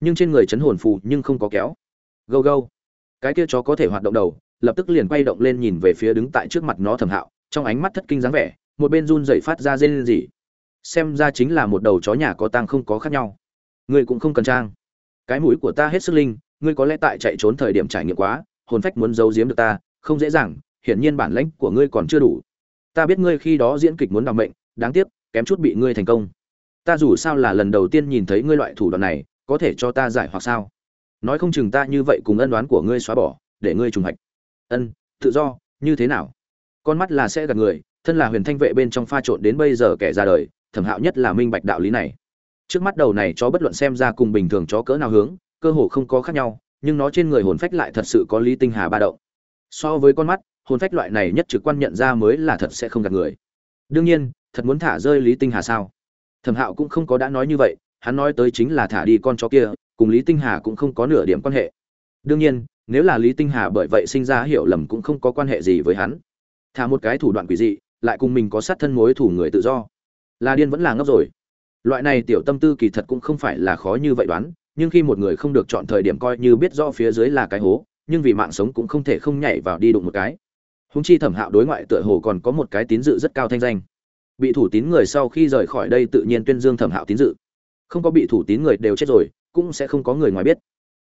Nhưng trên người chấn hồn phù nhưng không có kéo. Gâu gâu. Cái kia chó có thể hoạt động đầu, lập tức liền quay động lên nhìn về phía đứng tại trước mặt nó thẩm hạo, trong ánh mắt thất kinh dáng vẻ, một bên run dậy phát ra rên gì xem ra chính là một đầu chó nhà có tang không có khác nhau. Người cũng không cần trang. Cái mũi của ta hết sức linh ngươi có lẽ tại chạy trốn thời điểm trải nghiệm quá, hồn phách muốn giấu giếm được ta, không dễ dàng, hiển nhiên bản lãnh của ngươi còn chưa đủ. Ta biết ngươi khi đó diễn kịch muốn đảm mệnh, đáng tiếc, kém chút bị ngươi thành công. Ta dù sao là lần đầu tiên nhìn thấy ngươi loại thủ đoạn này, có thể cho ta giải hoặc sao? Nói không chừng ta như vậy cùng ân đoán của ngươi xóa bỏ, để ngươi trùng hạch ân, tự do, như thế nào? Con mắt là sẽ gạt người, thân là huyền thanh vệ bên trong pha trộn đến bây giờ kẻ ra đời, thẩm hạo nhất là minh bạch đạo lý này. Trước mắt đầu này chó bất luận xem ra cùng bình thường chó cỡ nào hướng cơ hồ không có khác nhau, nhưng nó trên người hồn phách lại thật sự có lý tinh hà ba động. So với con mắt, hồn phách loại này nhất trực quan nhận ra mới là thật sẽ không gạt người. Đương nhiên, thật muốn thả rơi lý tinh hà sao? Thẩm hạo cũng không có đã nói như vậy, hắn nói tới chính là thả đi con chó kia, cùng lý tinh hà cũng không có nửa điểm quan hệ. Đương nhiên, nếu là lý tinh hà bởi vậy sinh ra hiểu lầm cũng không có quan hệ gì với hắn. Thả một cái thủ đoạn quỷ dị, lại cùng mình có sát thân mối thủ người tự do. Là điên vẫn là ngốc rồi. Loại này tiểu tâm tư kỳ thật cũng không phải là khó như vậy đoán nhưng khi một người không được chọn thời điểm coi như biết rõ phía dưới là cái hố, nhưng vì mạng sống cũng không thể không nhảy vào đi đụng một cái. Húng chi thẩm hạo đối ngoại tựa hồ còn có một cái tín dự rất cao thanh danh. Bị thủ tín người sau khi rời khỏi đây tự nhiên tuyên dương thẩm hạo tín dự. Không có bị thủ tín người đều chết rồi, cũng sẽ không có người ngoài biết.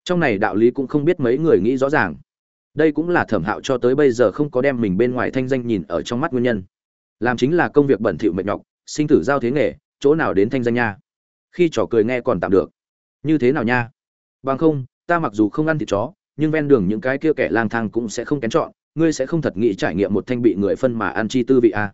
Trong này đạo lý cũng không biết mấy người nghĩ rõ ràng. Đây cũng là thẩm hạo cho tới bây giờ không có đem mình bên ngoài thanh danh nhìn ở trong mắt nguyên nhân. Làm chính là công việc bẩn thỉu mệt nhọc, sinh tử giao thế nghề, chỗ nào đến thanh danh nha. Khi trò cười nghe còn tạm được như thế nào nha bằng không, ta mặc dù không ăn thịt chó, nhưng ven đường những cái kia kẻ lang thang cũng sẽ không kén chọn, ngươi sẽ không thật nghĩ trải nghiệm một thanh bị người phân mà ăn chi tư vị à?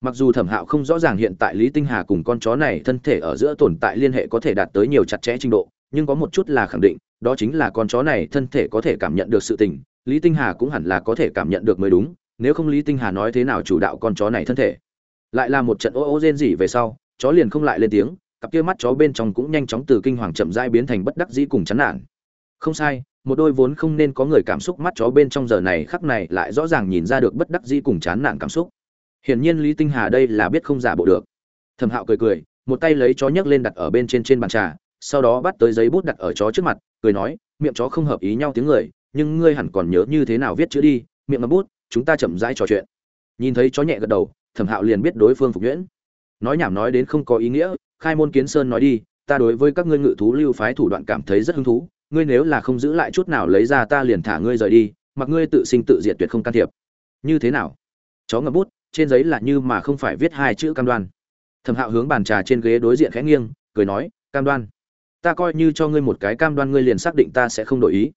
mặc dù thẩm hạo không rõ ràng hiện tại lý tinh hà cùng con chó này thân thể ở giữa tồn tại liên hệ có thể đạt tới nhiều chặt chẽ trình độ, nhưng có một chút là khẳng định, đó chính là con chó này thân thể có thể cảm nhận được sự tình, lý tinh hà cũng hẳn là có thể cảm nhận được mới đúng, nếu không lý tinh hà nói thế nào chủ đạo con chó này thân thể lại là một trận ô ô rên rỉ về sau, chó liền không lại lên tiếng cặp kia mắt chó bên trong cũng nhanh chóng từ kinh hoàng chậm rãi biến thành bất đắc dĩ cùng chán nản. Không sai, một đôi vốn không nên có người cảm xúc mắt chó bên trong giờ này khắc này lại rõ ràng nhìn ra được bất đắc dĩ cùng chán nản cảm xúc. Hiển nhiên lý tinh hà đây là biết không giả bộ được. Thẩm hạo cười cười, một tay lấy chó nhấc lên đặt ở bên trên trên bàn trà, sau đó bắt tới giấy bút đặt ở chó trước mặt, cười nói, miệng chó không hợp ý nhau tiếng người, nhưng ngươi hẳn còn nhớ như thế nào viết chữ đi, miệng ngập bút, chúng ta chậm rãi trò chuyện. Nhìn thấy chó nhẹ gật đầu, thẩm hạo liền biết đối phương phục nhuyễn. Nói nhảm nói đến không có ý nghĩa khai môn kiến sơn nói đi, ta đối với các ngươi ngự thú lưu phái thủ đoạn cảm thấy rất hứng thú, ngươi nếu là không giữ lại chút nào lấy ra ta liền thả ngươi rời đi, mặc ngươi tự sinh tự diệt tuyệt không can thiệp. Như thế nào? Chó ngập bút, trên giấy là như mà không phải viết hai chữ cam đoan. Thẩm hạo hướng bàn trà trên ghế đối diện khẽ nghiêng, cười nói, cam đoan. Ta coi như cho ngươi một cái cam đoan ngươi liền xác định ta sẽ không đổi ý.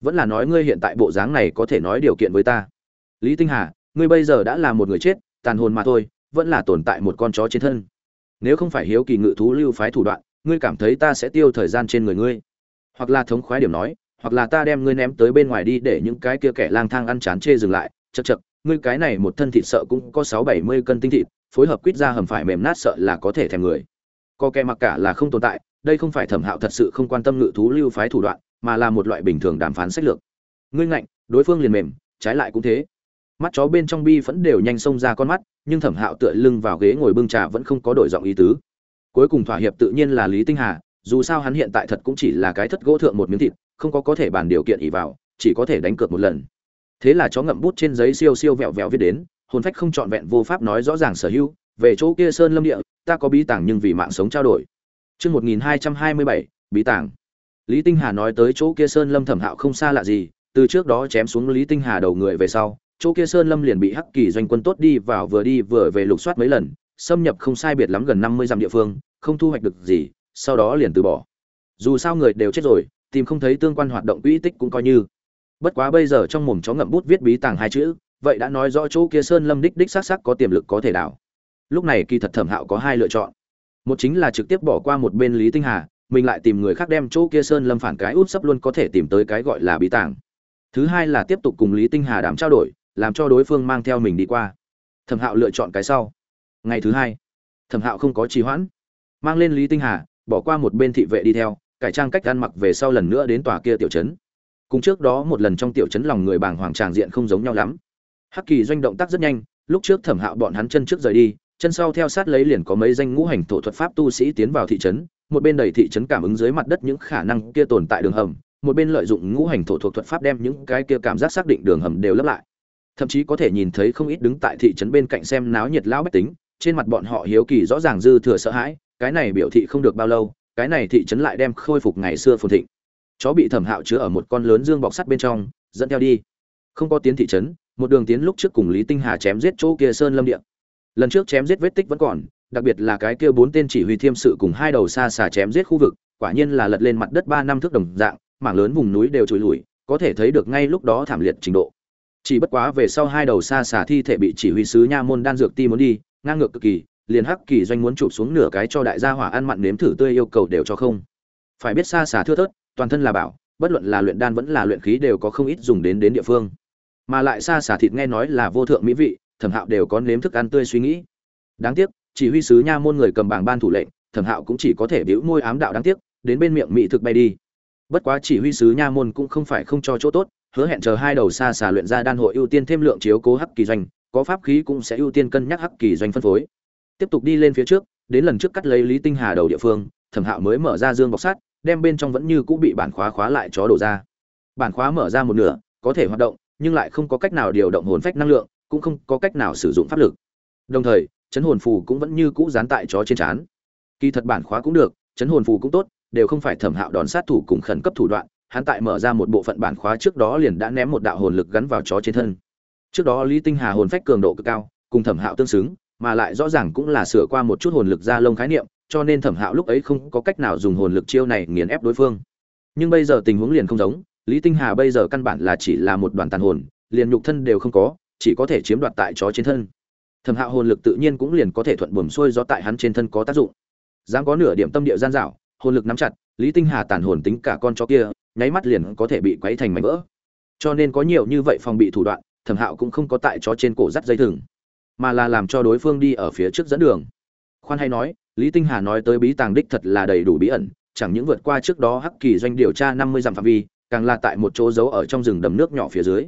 Vẫn là nói ngươi hiện tại bộ dáng này có thể nói điều kiện với ta. Lý tinh hà, ngươi bây giờ đã là một người chết, tàn hồn mà thôi, vẫn là tồn tại một con chó trên thân nếu không phải hiếu kỳ ngự thú lưu phái thủ đoạn, ngươi cảm thấy ta sẽ tiêu thời gian trên người ngươi. Hoặc là thống khoái điểm nói, hoặc là ta đem ngươi ném tới bên ngoài đi để những cái kia kẻ lang thang ăn chán chê dừng lại chật chật ngươi cái này một thân thịt sợ cũng có sáu bảy mươi cân tinh thịt, phối hợp quýt ra hầm phải mềm nát sợ là có thể thèm người. Co kẻ mặc cả là không tồn tại, đây không phải thẩm hạo thật sự không quan tâm ngự thú lưu phái thủ đoạn, mà là một loại bình thường đàm phán sách lược. Ngươi ngạnh, đối phương liền mềm, trái lại cũng thế mắt chó bên trong bi vẫn đều nhanh xông ra con mắt, nhưng thẩm hạo tựa lưng vào ghế ngồi bưng trà vẫn không có đổi giọng ý tứ. Cuối cùng thỏa hiệp tự nhiên là lý tinh hà, dù sao hắn hiện tại thật cũng chỉ là cái thất gỗ thượng một miếng thịt, không có có thể bàn điều kiện ỉ vào, chỉ có thể đánh cược một lần. Thế là chó ngậm bút trên giấy siêu siêu vẹo vẹo viết đến, hồn phách không trọn vẹn vô pháp nói rõ ràng sở hữu, về chỗ kia sơn lâm địa, ta có bí tàng nhưng vì mạng sống trao đổi. Chương một nghìn hai trăm hai mươi bảy, bí tàng. Lý tinh hà nói tới chỗ kia sơn lâm thẩm hạo không xa lạ gì, từ trước đó chém xuống lý tinh hà đầu người về sau chỗ kia sơn lâm liền bị hắc kỳ doanh quân tốt đi vào vừa đi vừa về lục soát mấy lần, xâm nhập không sai biệt lắm gần năm mươi dặm địa phương, không thu hoạch được gì, sau đó liền từ bỏ. Dù sao người đều chết rồi, tìm không thấy tương quan hoạt động quỹ tích cũng coi như. Bất quá bây giờ trong mồm chó ngậm bút viết bí tàng hai chữ, vậy đã nói rõ chỗ kia sơn lâm đích đích xác xác có tiềm lực có thể đảo. Lúc này kỳ thật thẩm hạo có hai lựa chọn. Một chính là trực tiếp bỏ qua một bên lý tinh hà, mình lại tìm người khác đem chỗ kia sơn lâm phản cái út sấp luôn có thể tìm tới cái gọi là bí tàng. Thứ hai là tiếp tục cùng lý tinh hà đàm trao đổi làm cho đối phương mang theo mình đi qua. Thẩm hạo lựa chọn cái sau. Ngày thứ hai, thẩm hạo không có trì hoãn. Mang lên lý tinh hà, bỏ qua một bên thị vệ đi theo, cải trang cách ăn mặc về sau lần nữa đến tòa kia tiểu trấn. Cùng trước đó một lần trong tiểu trấn lòng người bàng hoàng tràng diện không giống nhau lắm. Hắc kỳ doanh động tác rất nhanh, lúc trước thẩm hạo bọn hắn chân trước rời đi, chân sau theo sát lấy liền có mấy danh ngũ hành thổ thuật pháp tu sĩ tiến vào thị trấn, một bên đầy thị trấn cảm ứng dưới mặt đất những khả năng kia tồn tại đường hầm, một bên lợi dụng ngũ hành thổ thuộc thuật pháp đem những cái kia cảm giác xác định đường hầm đều lấp lại thậm chí có thể nhìn thấy không ít đứng tại thị trấn bên cạnh xem náo nhiệt lão bách tính, trên mặt bọn họ hiếu kỳ rõ ràng dư thừa sợ hãi, cái này biểu thị không được bao lâu, cái này thị trấn lại đem khôi phục ngày xưa phồn thịnh. Chó bị thẩm hạo chứa ở một con lớn dương bọc sắt bên trong, dẫn theo đi. Không có tiến thị trấn, một đường tiến lúc trước cùng lý tinh hà chém giết chỗ kia sơn lâm địa. Lần trước chém giết vết tích vẫn còn, đặc biệt là cái kia bốn tên chỉ huy thiêm sự cùng hai đầu xa xà chém giết khu vực, quả nhiên là lật lên mặt đất ba năm thước đồng dạng, mảng lớn vùng núi đều trồi lùi có thể thấy được ngay lúc đó thảm liệt trình độ chỉ bất quá về sau hai đầu xa xà thi thể bị chỉ huy sứ nha môn đan dược ti muốn đi, ngang ngược cực kỳ, liền hắc kỳ doanh muốn chụp xuống nửa cái cho đại gia hỏa ăn mặn nếm thử tươi yêu cầu đều cho không. Phải biết xa xà thưa thớt, toàn thân là bảo, bất luận là luyện đan vẫn là luyện khí đều có không ít dùng đến đến địa phương. Mà lại xa xả thịt nghe nói là vô thượng mỹ vị, thẩm hạo đều có nếm thức ăn tươi suy nghĩ. Đáng tiếc, chỉ huy sứ nha môn người cầm bảng ban thủ lệnh, thẩm hạo cũng chỉ có thể biểu môi ám đạo đáng tiếc, đến bên miệng mỹ thực bay đi. Bất quá chỉ huy sứ nha môn cũng không phải không cho chỗ tốt hứa hẹn chờ hai đầu xa xà luyện ra đan hội ưu tiên thêm lượng chiếu cố hắc kỳ doanh, có pháp khí cũng sẽ ưu tiên cân nhắc hắc kỳ doanh phân phối. Tiếp tục đi lên phía trước, đến lần trước cắt lấy lý tinh hà đầu địa phương, thẩm hạo mới mở ra dương bọc sắt, đem bên trong vẫn như cũ bị bản khóa khóa lại chó đổ ra. Bản khóa mở ra một nửa, có thể hoạt động, nhưng lại không có cách nào điều động hồn phách năng lượng, cũng không có cách nào sử dụng pháp lực. Đồng thời, chấn hồn phù cũng vẫn như cũ dán tại chó trên trán. Kỳ thật bản khóa cũng được, chấn hồn phù cũng tốt, đều không phải thẩm hạo đòn sát thủ cùng khẩn cấp thủ đoạn hắn tại mở ra một bộ phận bản khóa trước đó liền đã ném một đạo hồn lực gắn vào chó trên thân. Trước đó lý tinh hà hồn phách cường độ cực cao, cùng thẩm hạo tương xứng, mà lại rõ ràng cũng là sửa qua một chút hồn lực ra lông khái niệm, cho nên thẩm hạo lúc ấy không có cách nào dùng hồn lực chiêu này nghiền ép đối phương. Nhưng bây giờ tình huống liền không giống, lý tinh hà bây giờ căn bản là chỉ là một đoàn tàn hồn, liền nhục thân đều không có, chỉ có thể chiếm đoạt tại chó trên thân. Thẩm hạo hồn lực tự nhiên cũng liền có thể thuận buồm xuôi do tại hắn trên thân có tác dụng. Dám có nửa điểm tâm địa gian dảo, hồn lực nắm chặt, lý tinh hà tàn hồn tính cả con chó kia nháy mắt liền có thể bị quấy thành mảnh vỡ. Cho nên có nhiều như vậy phòng bị thủ đoạn, thẩm hạo cũng không có tại chó trên cổ dắt dây thừng, mà là làm cho đối phương đi ở phía trước dẫn đường. Khoan hay nói, lý tinh hà nói tới bí tàng đích thật là đầy đủ bí ẩn, chẳng những vượt qua trước đó hắc kỳ doanh điều tra năm mươi dặm phạm vi, càng là tại một chỗ giấu ở trong rừng đầm nước nhỏ phía dưới.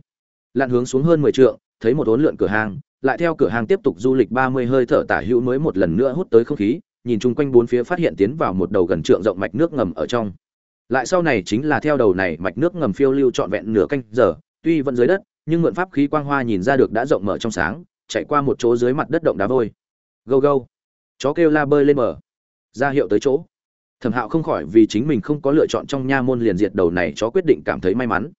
Lặn hướng xuống hơn mười trượng, thấy một ốn lượn cửa hàng, lại theo cửa hàng tiếp tục du lịch ba mươi hơi thở tả hữu mới một lần nữa hút tới không khí, nhìn chung quanh bốn phía phát hiện tiến vào một đầu gần trượng rộng mạch nước ngầm ở trong lại sau này chính là theo đầu này mạch nước ngầm phiêu lưu trọn vẹn nửa canh giờ, tuy vẫn dưới đất, nhưng mượn pháp khí quang hoa nhìn ra được đã rộng mở trong sáng, chạy qua một chỗ dưới mặt đất động đá vôi. Gâu gâu. Chó kêu la bơi lên mở ra hiệu tới chỗ. Thẩm hạo không khỏi vì chính mình không có lựa chọn trong nha môn liền diệt đầu này chó quyết định cảm thấy may mắn.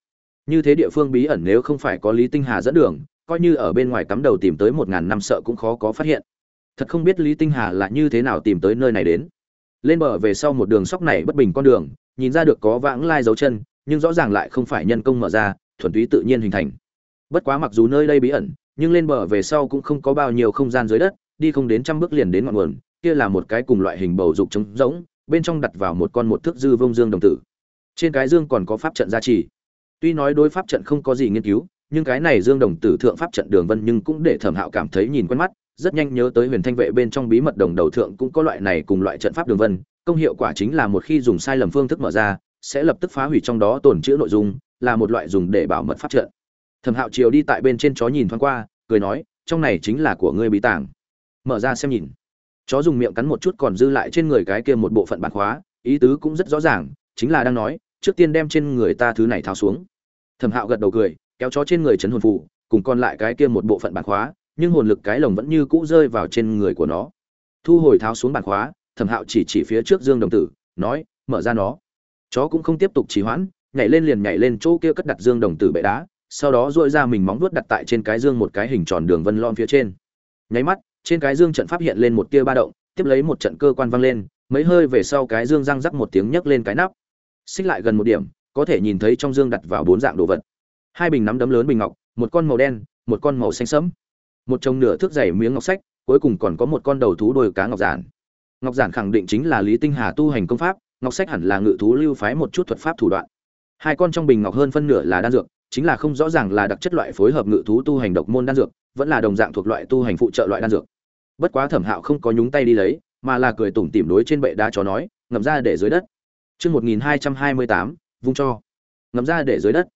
Như thế địa phương bí ẩn nếu không phải có lý tinh hà dẫn đường, coi như ở bên ngoài cắm đầu tìm tới một ngàn năm sợ cũng khó có phát hiện. Thật không biết lý tinh hà là như thế nào tìm tới nơi này đến. Lên bờ về sau một đường sóc này bất bình con đường nhìn ra được có vãng lai dấu chân, nhưng rõ ràng lại không phải nhân công mở ra, thuần túy tự nhiên hình thành. Bất quá mặc dù nơi đây bí ẩn, nhưng lên bờ về sau cũng không có bao nhiêu không gian dưới đất, đi không đến trăm bước liền đến ngọn nguồn, kia là một cái cùng loại hình bầu dục trống rỗng, bên trong đặt vào một con một thước dư vông dương đồng tử. Trên cái dương còn có pháp trận gia trì. Tuy nói đối pháp trận không có gì nghiên cứu, nhưng cái này dương đồng tử thượng pháp trận đường vân nhưng cũng để thẩm hạo cảm thấy nhìn quen mắt, rất nhanh nhớ tới huyền thanh vệ bên trong bí mật đồng đầu thượng cũng có loại này cùng loại trận pháp đường vân công hiệu quả chính là một khi dùng sai lầm phương thức mở ra, sẽ lập tức phá hủy trong đó tồn chữ nội dung, là một loại dùng để bảo mật phát trợ thẩm hạo chiều đi tại bên trên chó nhìn thoáng qua, cười nói, trong này chính là của ngươi bí tàng. Mở ra xem nhìn. Chó dùng miệng cắn một chút còn dư lại trên người cái kia một bộ phận bản khóa, ý tứ cũng rất rõ ràng, chính là đang nói, trước tiên đem trên người ta thứ này tháo xuống. Thẩm hạo gật đầu cười, kéo chó trên người chấn hồn phụ cùng còn lại cái kia một bộ phận bản khóa, nhưng hồn lực cái lồng vẫn như cũ rơi vào trên người của nó. Thu hồi tháo xuống bản khóa thẩm hạo chỉ chỉ phía trước dương đồng tử, nói, mở ra nó. Chó cũng không tiếp tục trì hoãn, nhảy lên liền nhảy lên chỗ kia cất đặt dương đồng tử bệ đá, sau đó dội ra mình móng vuốt đặt tại trên cái dương một cái hình tròn đường vân lon phía trên. Nháy mắt, trên cái dương trận pháp hiện lên một tia ba động, tiếp lấy một trận cơ quan vang lên, mấy hơi về sau cái dương răng rắc một tiếng nhấc lên cái nắp. Xích lại gần một điểm, có thể nhìn thấy trong dương đặt vào bốn dạng đồ vật. Hai bình nắm đấm lớn bình ngọc, một con màu đen, một con màu xanh sẫm. Một chồng nửa thước dày miếng ngọc sách, cuối cùng còn có một con đầu thú đôi cá ngọc giản ngọc giản khẳng định chính là lý tinh hà tu hành công pháp ngọc sách hẳn là ngự thú lưu phái một chút thuật pháp thủ đoạn hai con trong bình ngọc hơn phân nửa là đan dược chính là không rõ ràng là đặc chất loại phối hợp ngự thú tu hành độc môn đan dược vẫn là đồng dạng thuộc loại tu hành phụ trợ loại đan dược bất quá thẩm hạo không có nhúng tay đi lấy mà là cười tủm tỉm đối trên bệ đá chó nói ngậm ra để dưới đất Chương 1228, vung cho. Ngậm ra để dưới đất.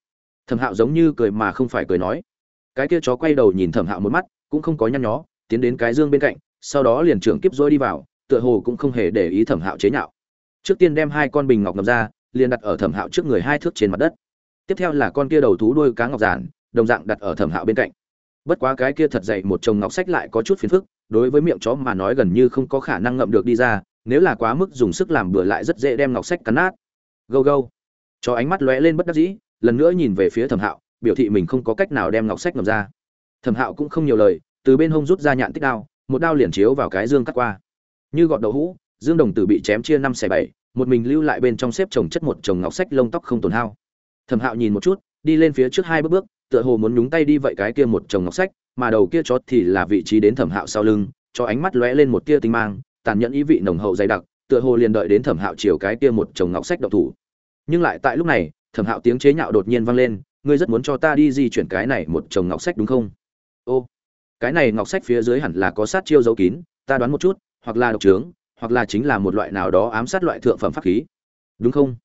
Thẩm Hạo giống như cười mà không phải cười nói. Cái kia chó quay đầu nhìn Thẩm Hạo một mắt, cũng không có nhăn nhó, tiến đến cái dương bên cạnh, sau đó liền trưởng kiếp rối đi vào, tựa hồ cũng không hề để ý Thẩm Hạo chế nhạo. Trước tiên đem hai con bình ngọc ngọc ra, liền đặt ở Thẩm Hạo trước người hai thước trên mặt đất. Tiếp theo là con kia đầu thú đuôi cá ngọc giản, đồng dạng đặt ở Thẩm Hạo bên cạnh. Bất quá cái kia thật dậy một chồng ngọc sách lại có chút phiền phức, đối với miệng chó mà nói gần như không có khả năng ngậm được đi ra, nếu là quá mức dùng sức làm bừa lại rất dễ đem ngọc sách cắn nát gâu gâu cho ánh mắt lóe lên bất đắc dĩ lần nữa nhìn về phía thẩm hạo biểu thị mình không có cách nào đem ngọc sách ngầm ra thẩm hạo cũng không nhiều lời từ bên hông rút ra nhạn tích đao một đao liền chiếu vào cái dương cắt qua như gọt đậu hũ, dương đồng tử bị chém chia năm xẻ bảy, một mình lưu lại bên trong xếp chồng chất một chồng ngọc sách lông tóc không tổn hao. Thẩm hạo nhìn một chút, đi lên phía trước hai bước bước, tựa hồ muốn nhúng tay đi vậy cái kia một chồng ngọc sách, mà đầu kia chót thì là vị trí đến thẩm hạo sau lưng, cho ánh mắt lóe lên một tia tinh mang, tàn nhẫn ý vị nồng hậu dày đặc, tựa hồ liền đợi đến thẩm hạo chiều cái kia một chồng ngọc sách độc thủ. Nhưng lại tại lúc này, thẩm hạo tiếng chế nhạo đột nhiên vang lên, ngươi rất muốn cho ta đi di chuyển cái này một chồng ngọc sách đúng không? Ô, cái này ngọc sách phía dưới hẳn là có sát chiêu dấu kín, ta đoán một chút hoặc là độc trướng, hoặc là chính là một loại nào đó ám sát loại thượng phẩm pháp khí. Đúng không?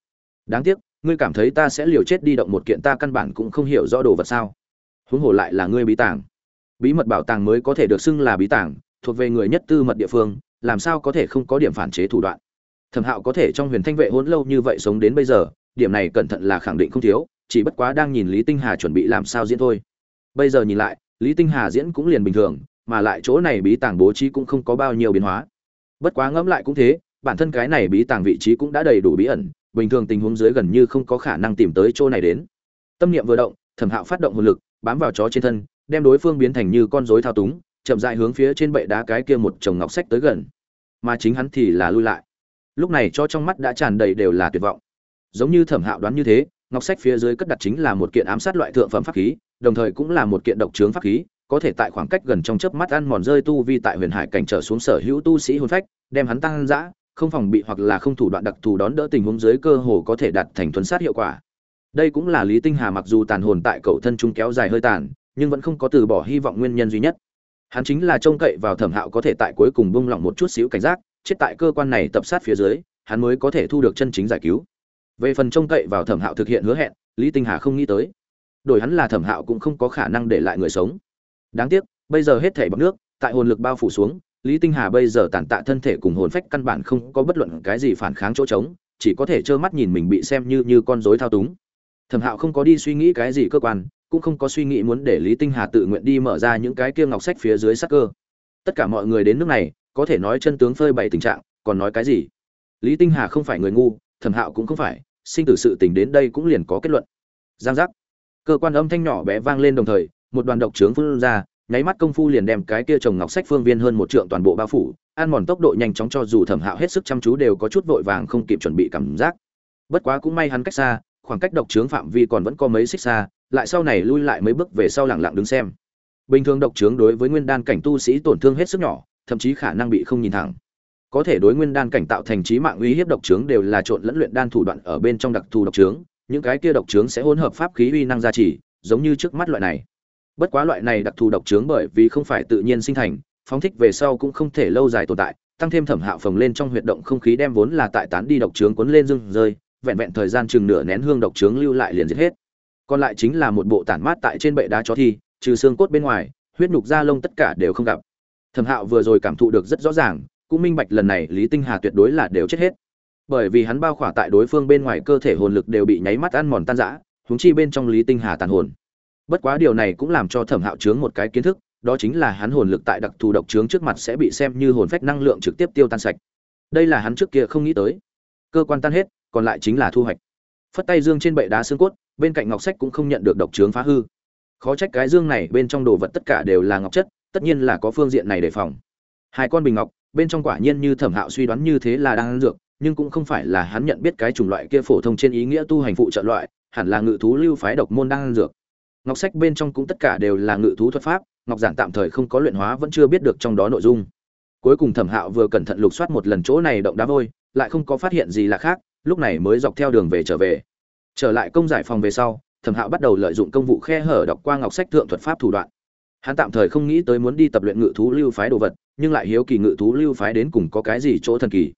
Đáng tiếc, ngươi cảm thấy ta sẽ liều chết đi động một kiện ta căn bản cũng không hiểu rõ đồ vật sao? Huống hồ lại là ngươi bí tàng. Bí mật bảo tàng mới có thể được xưng là bí tàng, thuộc về người nhất tư mật địa phương, làm sao có thể không có điểm phản chế thủ đoạn? Thẩm hạo có thể trong huyền thanh vệ hỗn lâu như vậy sống đến bây giờ, điểm này cẩn thận là khẳng định không thiếu, chỉ bất quá đang nhìn lý tinh hà chuẩn bị làm sao diễn thôi. Bây giờ nhìn lại, lý tinh hà diễn cũng liền bình thường mà lại chỗ này bí tàng bố trí cũng không có bao nhiêu biến hóa. Bất quá ngẫm lại cũng thế, bản thân cái này bí tàng vị trí cũng đã đầy đủ bí ẩn, bình thường tình huống dưới gần như không có khả năng tìm tới chỗ này đến. Tâm niệm vừa động, thẩm hạo phát động hồn lực, bám vào chó trên thân, đem đối phương biến thành như con rối thao túng, chậm dại hướng phía trên bệ đá cái kia một chồng ngọc sách tới gần. Mà chính hắn thì là lui lại. Lúc này cho trong mắt đã tràn đầy đều là tuyệt vọng. Giống như thẩm hạo đoán như thế, ngọc sách phía dưới cất đặt chính là một kiện ám sát loại thượng phẩm pháp khí, đồng thời cũng là một kiện độc trướng pháp khí có thể tại khoảng cách gần trong chớp mắt ăn mòn rơi tu vi tại huyền hải cảnh trở xuống sở hữu tu sĩ hồn phách, đem hắn tăng dã, không phòng bị hoặc là không thủ đoạn đặc thù đón đỡ tình huống dưới cơ hồ có thể đạt thành thuần sát hiệu quả. Đây cũng là lý tinh hà mặc dù tàn hồn tại cậu thân trung kéo dài hơi tàn, nhưng vẫn không có từ bỏ hy vọng nguyên nhân duy nhất. Hắn chính là trông cậy vào thẩm hạo có thể tại cuối cùng bung lỏng một chút xíu cảnh giác, chết tại cơ quan này tập sát phía dưới, hắn mới có thể thu được chân chính giải cứu. Về phần trông cậy vào thẩm hạo thực hiện hứa hẹn, lý tinh hà không nghĩ tới. Đổi hắn là thẩm hạo cũng không có khả năng để lại người sống đáng tiếc, bây giờ hết thể bọc nước, tại hồn lực bao phủ xuống, lý tinh hà bây giờ tàn tạ thân thể cùng hồn phách căn bản không có bất luận cái gì phản kháng chỗ trống, chỉ có thể trơ mắt nhìn mình bị xem như như con rối thao túng. Thẩm hạo không có đi suy nghĩ cái gì cơ quan, cũng không có suy nghĩ muốn để lý tinh hà tự nguyện đi mở ra những cái kia ngọc sách phía dưới sắc cơ. Tất cả mọi người đến nước này, có thể nói chân tướng phơi bày tình trạng, còn nói cái gì? Lý tinh hà không phải người ngu, thẩm hạo cũng không phải, sinh tử sự tình đến đây cũng liền có kết luận. Giang giác. Cơ quan âm thanh nhỏ bé vang lên đồng thời một đoàn độc trướng phun ra, nháy mắt công phu liền đem cái kia trồng ngọc sách phương viên hơn một trượng toàn bộ bao phủ, ăn mòn tốc độ nhanh chóng cho dù thẩm hạo hết sức chăm chú đều có chút vội vàng không kịp chuẩn bị cảm giác. Bất quá cũng may hắn cách xa, khoảng cách độc trướng phạm vi còn vẫn có mấy xích xa, lại sau này lui lại mấy bước về sau lẳng lặng đứng xem. Bình thường độc trướng đối với nguyên đan cảnh tu sĩ tổn thương hết sức nhỏ, thậm chí khả năng bị không nhìn thẳng. Có thể đối nguyên đan cảnh tạo thành trí mạng uy hiếp độc trướng đều là trộn lẫn luyện đan thủ đoạn ở bên trong đặc thù độc trướng, những cái kia độc trướng sẽ hỗn hợp pháp khí uy năng gia trì, giống như trước mắt loại này bất quá loại này đặc thù độc trướng bởi vì không phải tự nhiên sinh thành, phóng thích về sau cũng không thể lâu dài tồn tại, tăng thêm thẩm hạo phồng lên trong huyệt động không khí đem vốn là tại tán đi độc trướng cuốn lên rưng rơi, vẹn vẹn thời gian chừng nửa nén hương độc trướng lưu lại liền giết hết. Còn lại chính là một bộ tản mát tại trên bệ đá chó thi, trừ xương cốt bên ngoài, huyết nhục da lông tất cả đều không gặp. Thẩm hạo vừa rồi cảm thụ được rất rõ ràng, cũng minh bạch lần này lý tinh hà tuyệt đối là đều chết hết. Bởi vì hắn bao khỏa tại đối phương bên ngoài cơ thể hồn lực đều bị nháy mắt ăn mòn tan rã húng chi bên trong lý tinh hà tàn hồn bất quá điều này cũng làm cho thẩm hạo chướng một cái kiến thức, đó chính là hắn hồn lực tại đặc thù độc chướng trước mặt sẽ bị xem như hồn phách năng lượng trực tiếp tiêu tan sạch. Đây là hắn trước kia không nghĩ tới. Cơ quan tan hết, còn lại chính là thu hoạch. Phất tay dương trên bệ đá xương cốt, bên cạnh ngọc sách cũng không nhận được độc trướng phá hư. Khó trách cái dương này bên trong đồ vật tất cả đều là ngọc chất, tất nhiên là có phương diện này đề phòng. Hai con bình ngọc, bên trong quả nhiên như thẩm hạo suy đoán như thế là đang ăn dược, nhưng cũng không phải là hắn nhận biết cái chủng loại kia phổ thông trên ý nghĩa tu hành phụ trợ loại, hẳn là ngự thú lưu phái độc môn đang ăn dược ngọc sách bên trong cũng tất cả đều là ngự thú thuật pháp, ngọc giản tạm thời không có luyện hóa vẫn chưa biết được trong đó nội dung. Cuối cùng thẩm hạo vừa cẩn thận lục soát một lần chỗ này động đá vôi, lại không có phát hiện gì là khác, lúc này mới dọc theo đường về trở về. Trở lại công giải phòng về sau, thẩm hạo bắt đầu lợi dụng công vụ khe hở đọc qua ngọc sách thượng thuật pháp thủ đoạn. Hắn tạm thời không nghĩ tới muốn đi tập luyện ngự thú lưu phái đồ vật, nhưng lại hiếu kỳ ngự thú lưu phái đến cùng có cái gì chỗ thần kỳ.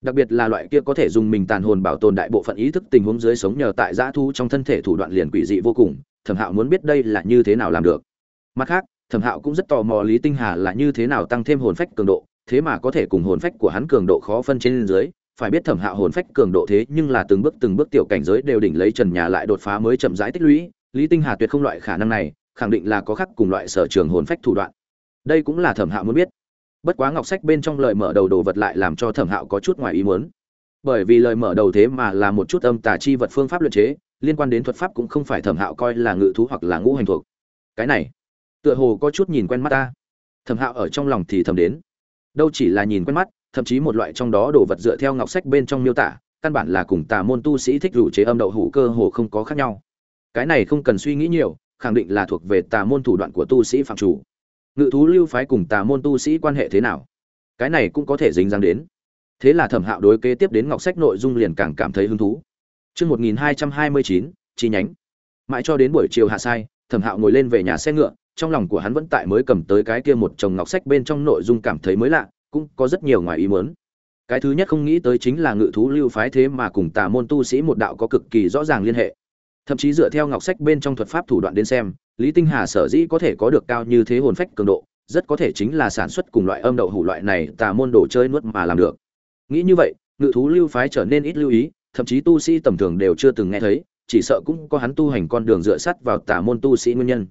Đặc biệt là loại kia có thể dùng mình tàn hồn bảo tồn đại bộ phận ý thức tình huống dưới sống nhờ tại giã thu trong thân thể thủ đoạn liền quỷ dị vô cùng thẩm hạo muốn biết đây là như thế nào làm được. Mặt khác, thẩm hạo cũng rất tò mò lý tinh hà là như thế nào tăng thêm hồn phách cường độ, thế mà có thể cùng hồn phách của hắn cường độ khó phân trên dưới. Phải biết thẩm hạo hồn phách cường độ thế nhưng là từng bước từng bước tiểu cảnh giới đều đỉnh lấy trần nhà lại đột phá mới chậm rãi tích lũy. Lý tinh hà tuyệt không loại khả năng này, khẳng định là có khắc cùng loại sở trường hồn phách thủ đoạn. Đây cũng là thẩm hạo muốn biết. Bất quá ngọc sách bên trong lời mở đầu đồ vật lại làm cho thẩm hạo có chút ngoài ý muốn. Bởi vì lời mở đầu thế mà là một chút âm tà chi vật phương pháp luyện chế liên quan đến thuật pháp cũng không phải thẩm hạo coi là ngự thú hoặc là ngũ hành thuộc. Cái này, tựa hồ có chút nhìn quen mắt ta. Thẩm hạo ở trong lòng thì thầm đến. Đâu chỉ là nhìn quen mắt, thậm chí một loại trong đó đồ vật dựa theo ngọc sách bên trong miêu tả, căn bản là cùng tà môn tu sĩ thích rủ chế âm đậu hủ cơ hồ không có khác nhau. Cái này không cần suy nghĩ nhiều, khẳng định là thuộc về tà môn thủ đoạn của tu sĩ phạm chủ. Ngự thú lưu phái cùng tà môn tu sĩ quan hệ thế nào? Cái này cũng có thể dính dáng đến. Thế là thẩm hạo đối kế tiếp đến ngọc sách nội dung liền càng cảm thấy hứng thú. Chương 1229, chi nhánh. Mãi cho đến buổi chiều hạ sai, Thẩm Hạo ngồi lên về nhà xe ngựa, trong lòng của hắn vẫn tại mới cầm tới cái kia một chồng ngọc sách bên trong nội dung cảm thấy mới lạ, cũng có rất nhiều ngoài ý muốn. Cái thứ nhất không nghĩ tới chính là ngự thú lưu phái thế mà cùng tà môn tu sĩ một đạo có cực kỳ rõ ràng liên hệ. Thậm chí dựa theo ngọc sách bên trong thuật pháp thủ đoạn đến xem, Lý Tinh Hà sở dĩ có thể có được cao như thế hồn phách cường độ, rất có thể chính là sản xuất cùng loại âm đậu hủ loại này tà môn đồ chơi nuốt mà làm được. Nghĩ như vậy, ngự thú lưu phái trở nên ít lưu ý, thậm chí tu sĩ tầm thường đều chưa từng nghe thấy, chỉ sợ cũng có hắn tu hành con đường dựa sắt vào tà môn tu sĩ nguyên nhân.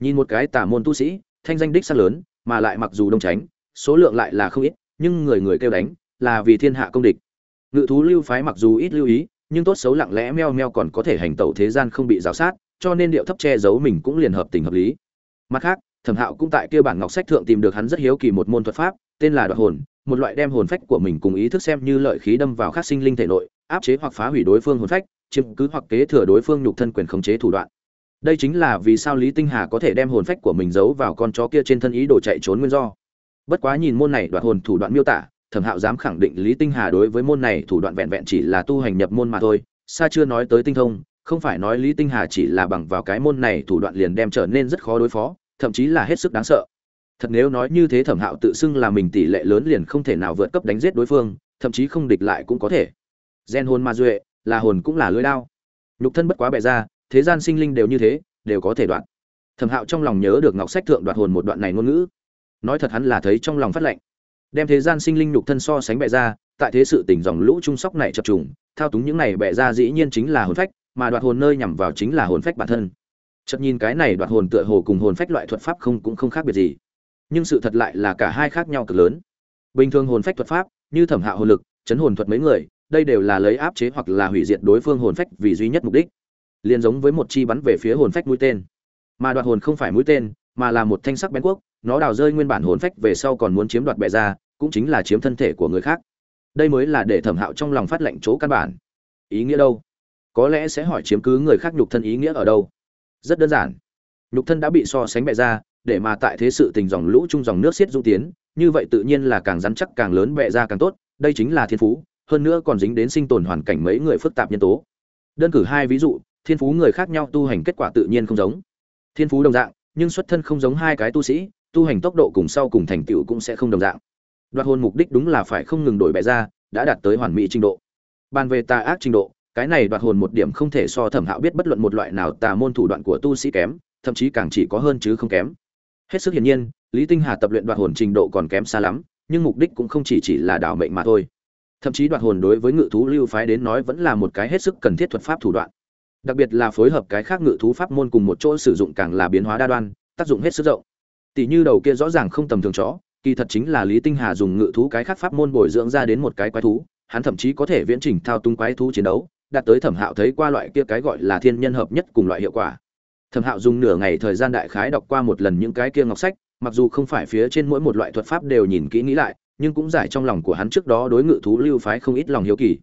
Nhìn một cái tà môn tu sĩ, thanh danh đích sắc lớn, mà lại mặc dù đông tránh, số lượng lại là không ít, nhưng người người kêu đánh, là vì thiên hạ công địch. Ngự thú lưu phái mặc dù ít lưu ý, nhưng tốt xấu lặng lẽ meo meo còn có thể hành tẩu thế gian không bị giáo sát, cho nên điệu thấp che giấu mình cũng liền hợp tình hợp lý. Mặt khác, Thẩm Hạo cũng tại kia bản ngọc sách thượng tìm được hắn rất hiếu kỳ một môn thuật pháp, tên là Đoạt hồn, một loại đem hồn phách của mình cùng ý thức xem như lợi khí đâm vào khác sinh linh thể nội, áp chế hoặc phá hủy đối phương hồn phách, chiếm cứ hoặc kế thừa đối phương nhục thân quyền khống chế thủ đoạn. Đây chính là vì sao Lý Tinh Hà có thể đem hồn phách của mình giấu vào con chó kia trên thân ý đồ chạy trốn nguyên do. Bất quá nhìn môn này đoạt hồn thủ đoạn miêu tả, Thẩm Hạo dám khẳng định Lý Tinh Hà đối với môn này thủ đoạn vẹn vẹn chỉ là tu hành nhập môn mà thôi, xa chưa nói tới tinh thông, không phải nói Lý Tinh Hà chỉ là bằng vào cái môn này thủ đoạn liền đem trở nên rất khó đối phó, thậm chí là hết sức đáng sợ. Thật nếu nói như thế Thẩm Hạo tự xưng là mình tỷ lệ lớn liền không thể nào vượt cấp đánh giết đối phương, thậm chí không địch lại cũng có thể. Gen hồn ma duệ, là hồn cũng là lưỡi đao. Nhục thân bất quá bẻ ra, thế gian sinh linh đều như thế, đều có thể đoạn. Thẩm Hạo trong lòng nhớ được ngọc sách thượng đoạt hồn một đoạn này ngôn ngữ. Nói thật hắn là thấy trong lòng phát lạnh. Đem thế gian sinh linh nhục thân so sánh bẻ ra, tại thế sự tình dòng lũ trung sóc này chập trùng, thao túng những này bẻ ra dĩ nhiên chính là hồn phách, mà đoạt hồn nơi nhằm vào chính là hồn phách bản thân. Chợt nhìn cái này đoạt hồn tựa hồ cùng hồn phách loại thuật pháp không cũng không khác biệt gì. Nhưng sự thật lại là cả hai khác nhau cực lớn. Bình thường hồn phách thuật pháp, như thẩm hạo hồn lực, chấn hồn thuật mấy người, đây đều là lấy áp chế hoặc là hủy diệt đối phương hồn phách vì duy nhất mục đích. Liên giống với một chi bắn về phía hồn phách mũi tên. Mà đoạt hồn không phải mũi tên, mà là một thanh sắc bén quốc, nó đào rơi nguyên bản hồn phách về sau còn muốn chiếm đoạt bệ ra, cũng chính là chiếm thân thể của người khác. Đây mới là để thẩm hạo trong lòng phát lệnh chỗ căn bản. Ý nghĩa đâu? Có lẽ sẽ hỏi chiếm cứ người khác nhục thân ý nghĩa ở đâu? Rất đơn giản. Nhục thân đã bị so sánh bệ ra, để mà tại thế sự tình dòng lũ chung dòng nước xiết dung tiến, như vậy tự nhiên là càng rắn chắc càng lớn bệ ra càng tốt, đây chính là thiên phú, hơn nữa còn dính đến sinh tồn hoàn cảnh mấy người phức tạp nhân tố. Đơn cử hai ví dụ, thiên phú người khác nhau tu hành kết quả tự nhiên không giống. Thiên phú đồng dạng, nhưng xuất thân không giống hai cái tu sĩ, tu hành tốc độ cùng sau cùng thành tựu cũng sẽ không đồng dạng. Đoạt hồn mục đích đúng là phải không ngừng đổi bẻ ra, đã đạt tới hoàn mỹ trình độ. Bàn về tà ác trình độ, cái này đoạt hồn một điểm không thể so Thẩm Hạo biết bất luận một loại nào tà môn thủ đoạn của tu sĩ kém, thậm chí càng chỉ có hơn chứ không kém. Hết sức hiển nhiên, Lý Tinh Hà tập luyện đoạt hồn trình độ còn kém xa lắm, nhưng mục đích cũng không chỉ chỉ là đảo mệnh mà thôi. Thậm chí đoạt hồn đối với ngự thú lưu phái đến nói vẫn là một cái hết sức cần thiết thuật pháp thủ đoạn. Đặc biệt là phối hợp cái khác ngự thú pháp môn cùng một chỗ sử dụng càng là biến hóa đa đoan, tác dụng hết sức rộng. Tỷ như đầu kia rõ ràng không tầm thường chó, kỳ thật chính là Lý Tinh Hà dùng ngự thú cái khác pháp môn bồi dưỡng ra đến một cái quái thú, hắn thậm chí có thể viễn trình thao túng quái thú chiến đấu, đạt tới Thẩm Hạo thấy qua loại kia cái gọi là thiên nhân hợp nhất cùng loại hiệu quả. Thẩm Hạo dùng nửa ngày thời gian đại khái đọc qua một lần những cái kia ngọc sách, mặc dù không phải phía trên mỗi một loại thuật pháp đều nhìn kỹ nghĩ lại, nhưng cũng giải trong lòng của hắn trước đó đối ngự thú lưu phái không ít lòng hiếu kỳ.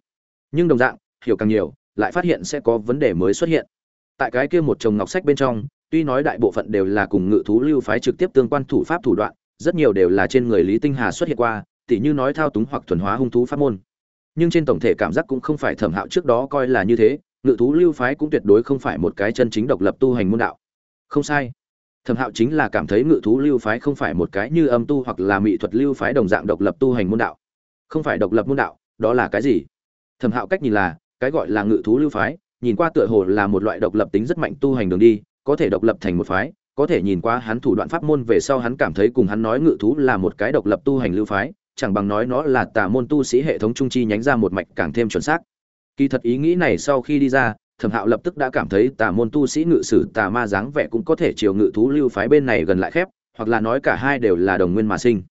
Nhưng đồng dạng, hiểu càng nhiều, lại phát hiện sẽ có vấn đề mới xuất hiện. Tại cái kia một chồng ngọc sách bên trong, tuy nói đại bộ phận đều là cùng ngự thú lưu phái trực tiếp tương quan thủ pháp thủ đoạn, rất nhiều đều là trên người Lý Tinh Hà xuất hiện qua, tỉ như nói thao túng hoặc thuần hóa hung thú pháp môn. Nhưng trên tổng thể cảm giác cũng không phải thẩm hạo trước đó coi là như thế, ngự thú lưu phái cũng tuyệt đối không phải một cái chân chính độc lập tu hành môn đạo. Không sai. Thẩm Hạo chính là cảm thấy ngự thú lưu phái không phải một cái như âm tu hoặc là mỹ thuật lưu phái đồng dạng độc lập tu hành môn đạo. Không phải độc lập môn đạo, đó là cái gì? Thẩm Hạo cách nhìn là, cái gọi là ngự thú lưu phái, nhìn qua tựa hồ là một loại độc lập tính rất mạnh tu hành đường đi, có thể độc lập thành một phái, có thể nhìn qua hắn thủ đoạn pháp môn về sau hắn cảm thấy cùng hắn nói ngự thú là một cái độc lập tu hành lưu phái, chẳng bằng nói nó là tà môn tu sĩ hệ thống trung chi nhánh ra một mạch càng thêm chuẩn xác. Kỳ thật ý nghĩ này sau khi đi ra, Thẩm Hạo lập tức đã cảm thấy tà môn tu sĩ ngự sử tà ma dáng vẻ cũng có thể chiều ngự thú lưu phái bên này gần lại khép, hoặc là nói cả hai đều là đồng nguyên mà sinh.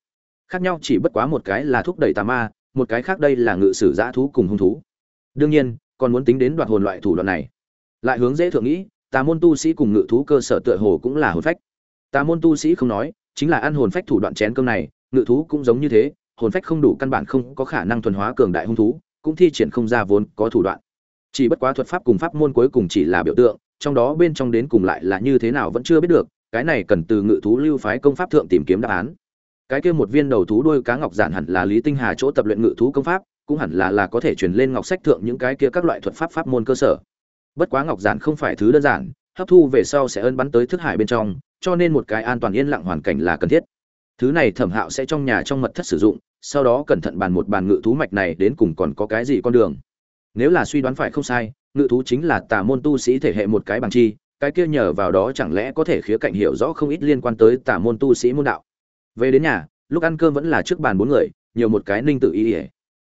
Khác nhau chỉ bất quá một cái là thúc đẩy tà ma, một cái khác đây là ngự sử dã thú cùng hung thú. Đương nhiên, còn muốn tính đến đoạt hồn loại thủ đoạn này. Lại hướng dễ thượng nghĩ, tà môn tu sĩ cùng ngự thú cơ sở tựa hồ cũng là hồn phách. Tà môn tu sĩ không nói, chính là ăn hồn phách thủ đoạn chén cơm này, ngự thú cũng giống như thế, hồn phách không đủ căn bản không có khả năng thuần hóa cường đại hung thú, cũng thi triển không ra vốn có thủ đoạn. Chỉ bất quá thuật pháp cùng pháp môn cuối cùng chỉ là biểu tượng, trong đó bên trong đến cùng lại là như thế nào vẫn chưa biết được, cái này cần từ ngự thú lưu phái công pháp thượng tìm kiếm đáp án. Cái kia một viên đầu thú đuôi cá ngọc giản hẳn là Lý Tinh Hà chỗ tập luyện ngự thú công pháp, cũng hẳn là là có thể truyền lên ngọc sách thượng những cái kia các loại thuật pháp pháp môn cơ sở. Bất quá ngọc giản không phải thứ đơn giản hấp thu về sau sẽ ân bắn tới thức hải bên trong cho nên một cái an toàn yên lặng hoàn cảnh là cần thiết. Thứ này thẩm hạo sẽ trong nhà trong mật thất sử dụng sau đó cẩn thận bàn một bàn ngự thú mạch này đến cùng còn có cái gì con đường nếu là suy đoán phải không sai, ngự thú chính là tà môn tu sĩ thể hệ một cái bằng chi, cái kia nhờ vào đó chẳng lẽ có thể khía cạnh hiểu rõ không ít liên quan tới tà môn tu sĩ môn đạo. Về đến nhà, lúc ăn cơm vẫn là trước bàn bốn người, nhiều một cái ninh tự ý ỉa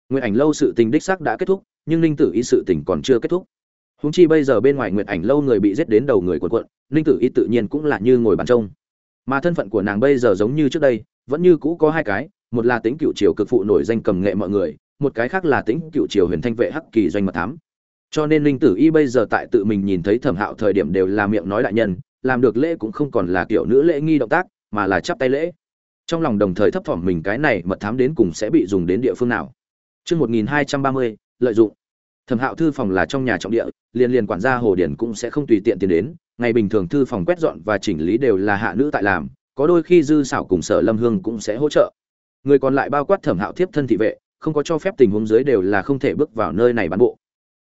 nguyện ảnh lâu sự tình đích xác đã kết thúc, nhưng ninh tử ý sự tình còn chưa kết thúc. Húng chi bây giờ bên ngoài nguyện ảnh lâu người bị giết đến đầu người quần quận ninh tử ý tự nhiên cũng là như ngồi bàn trông. Mà thân phận của nàng bây giờ giống như trước đây, vẫn như cũ có hai cái, một là tính cựu triều cực phụ nổi danh cầm nghệ mọi người một cái khác là tính cựu triều huyền thanh vệ hắc kỳ doanh mật thám cho nên linh tử y bây giờ tại tự mình nhìn thấy thẩm hạo thời điểm đều là miệng nói đại nhân làm được lễ cũng không còn là kiểu nữ lễ nghi động tác mà là chắp tay lễ trong lòng đồng thời thấp thỏm mình cái này mật thám đến cùng sẽ bị dùng đến địa phương nào Trước 1230, lợi dụng. Thẩm Hạo thư phòng là trong nhà trọng địa, liên liên quản gia Hồ Điển cũng sẽ không tùy tiện tiến đến, ngày bình thường thư phòng quét dọn và chỉnh lý đều là hạ nữ tại làm, có đôi khi dư xảo cùng Sở Lâm Hương cũng sẽ hỗ trợ. Người còn lại bao quát Thẩm Hạo thiếp thân thị vệ, không có cho phép tình huống dưới đều là không thể bước vào nơi này bán bộ.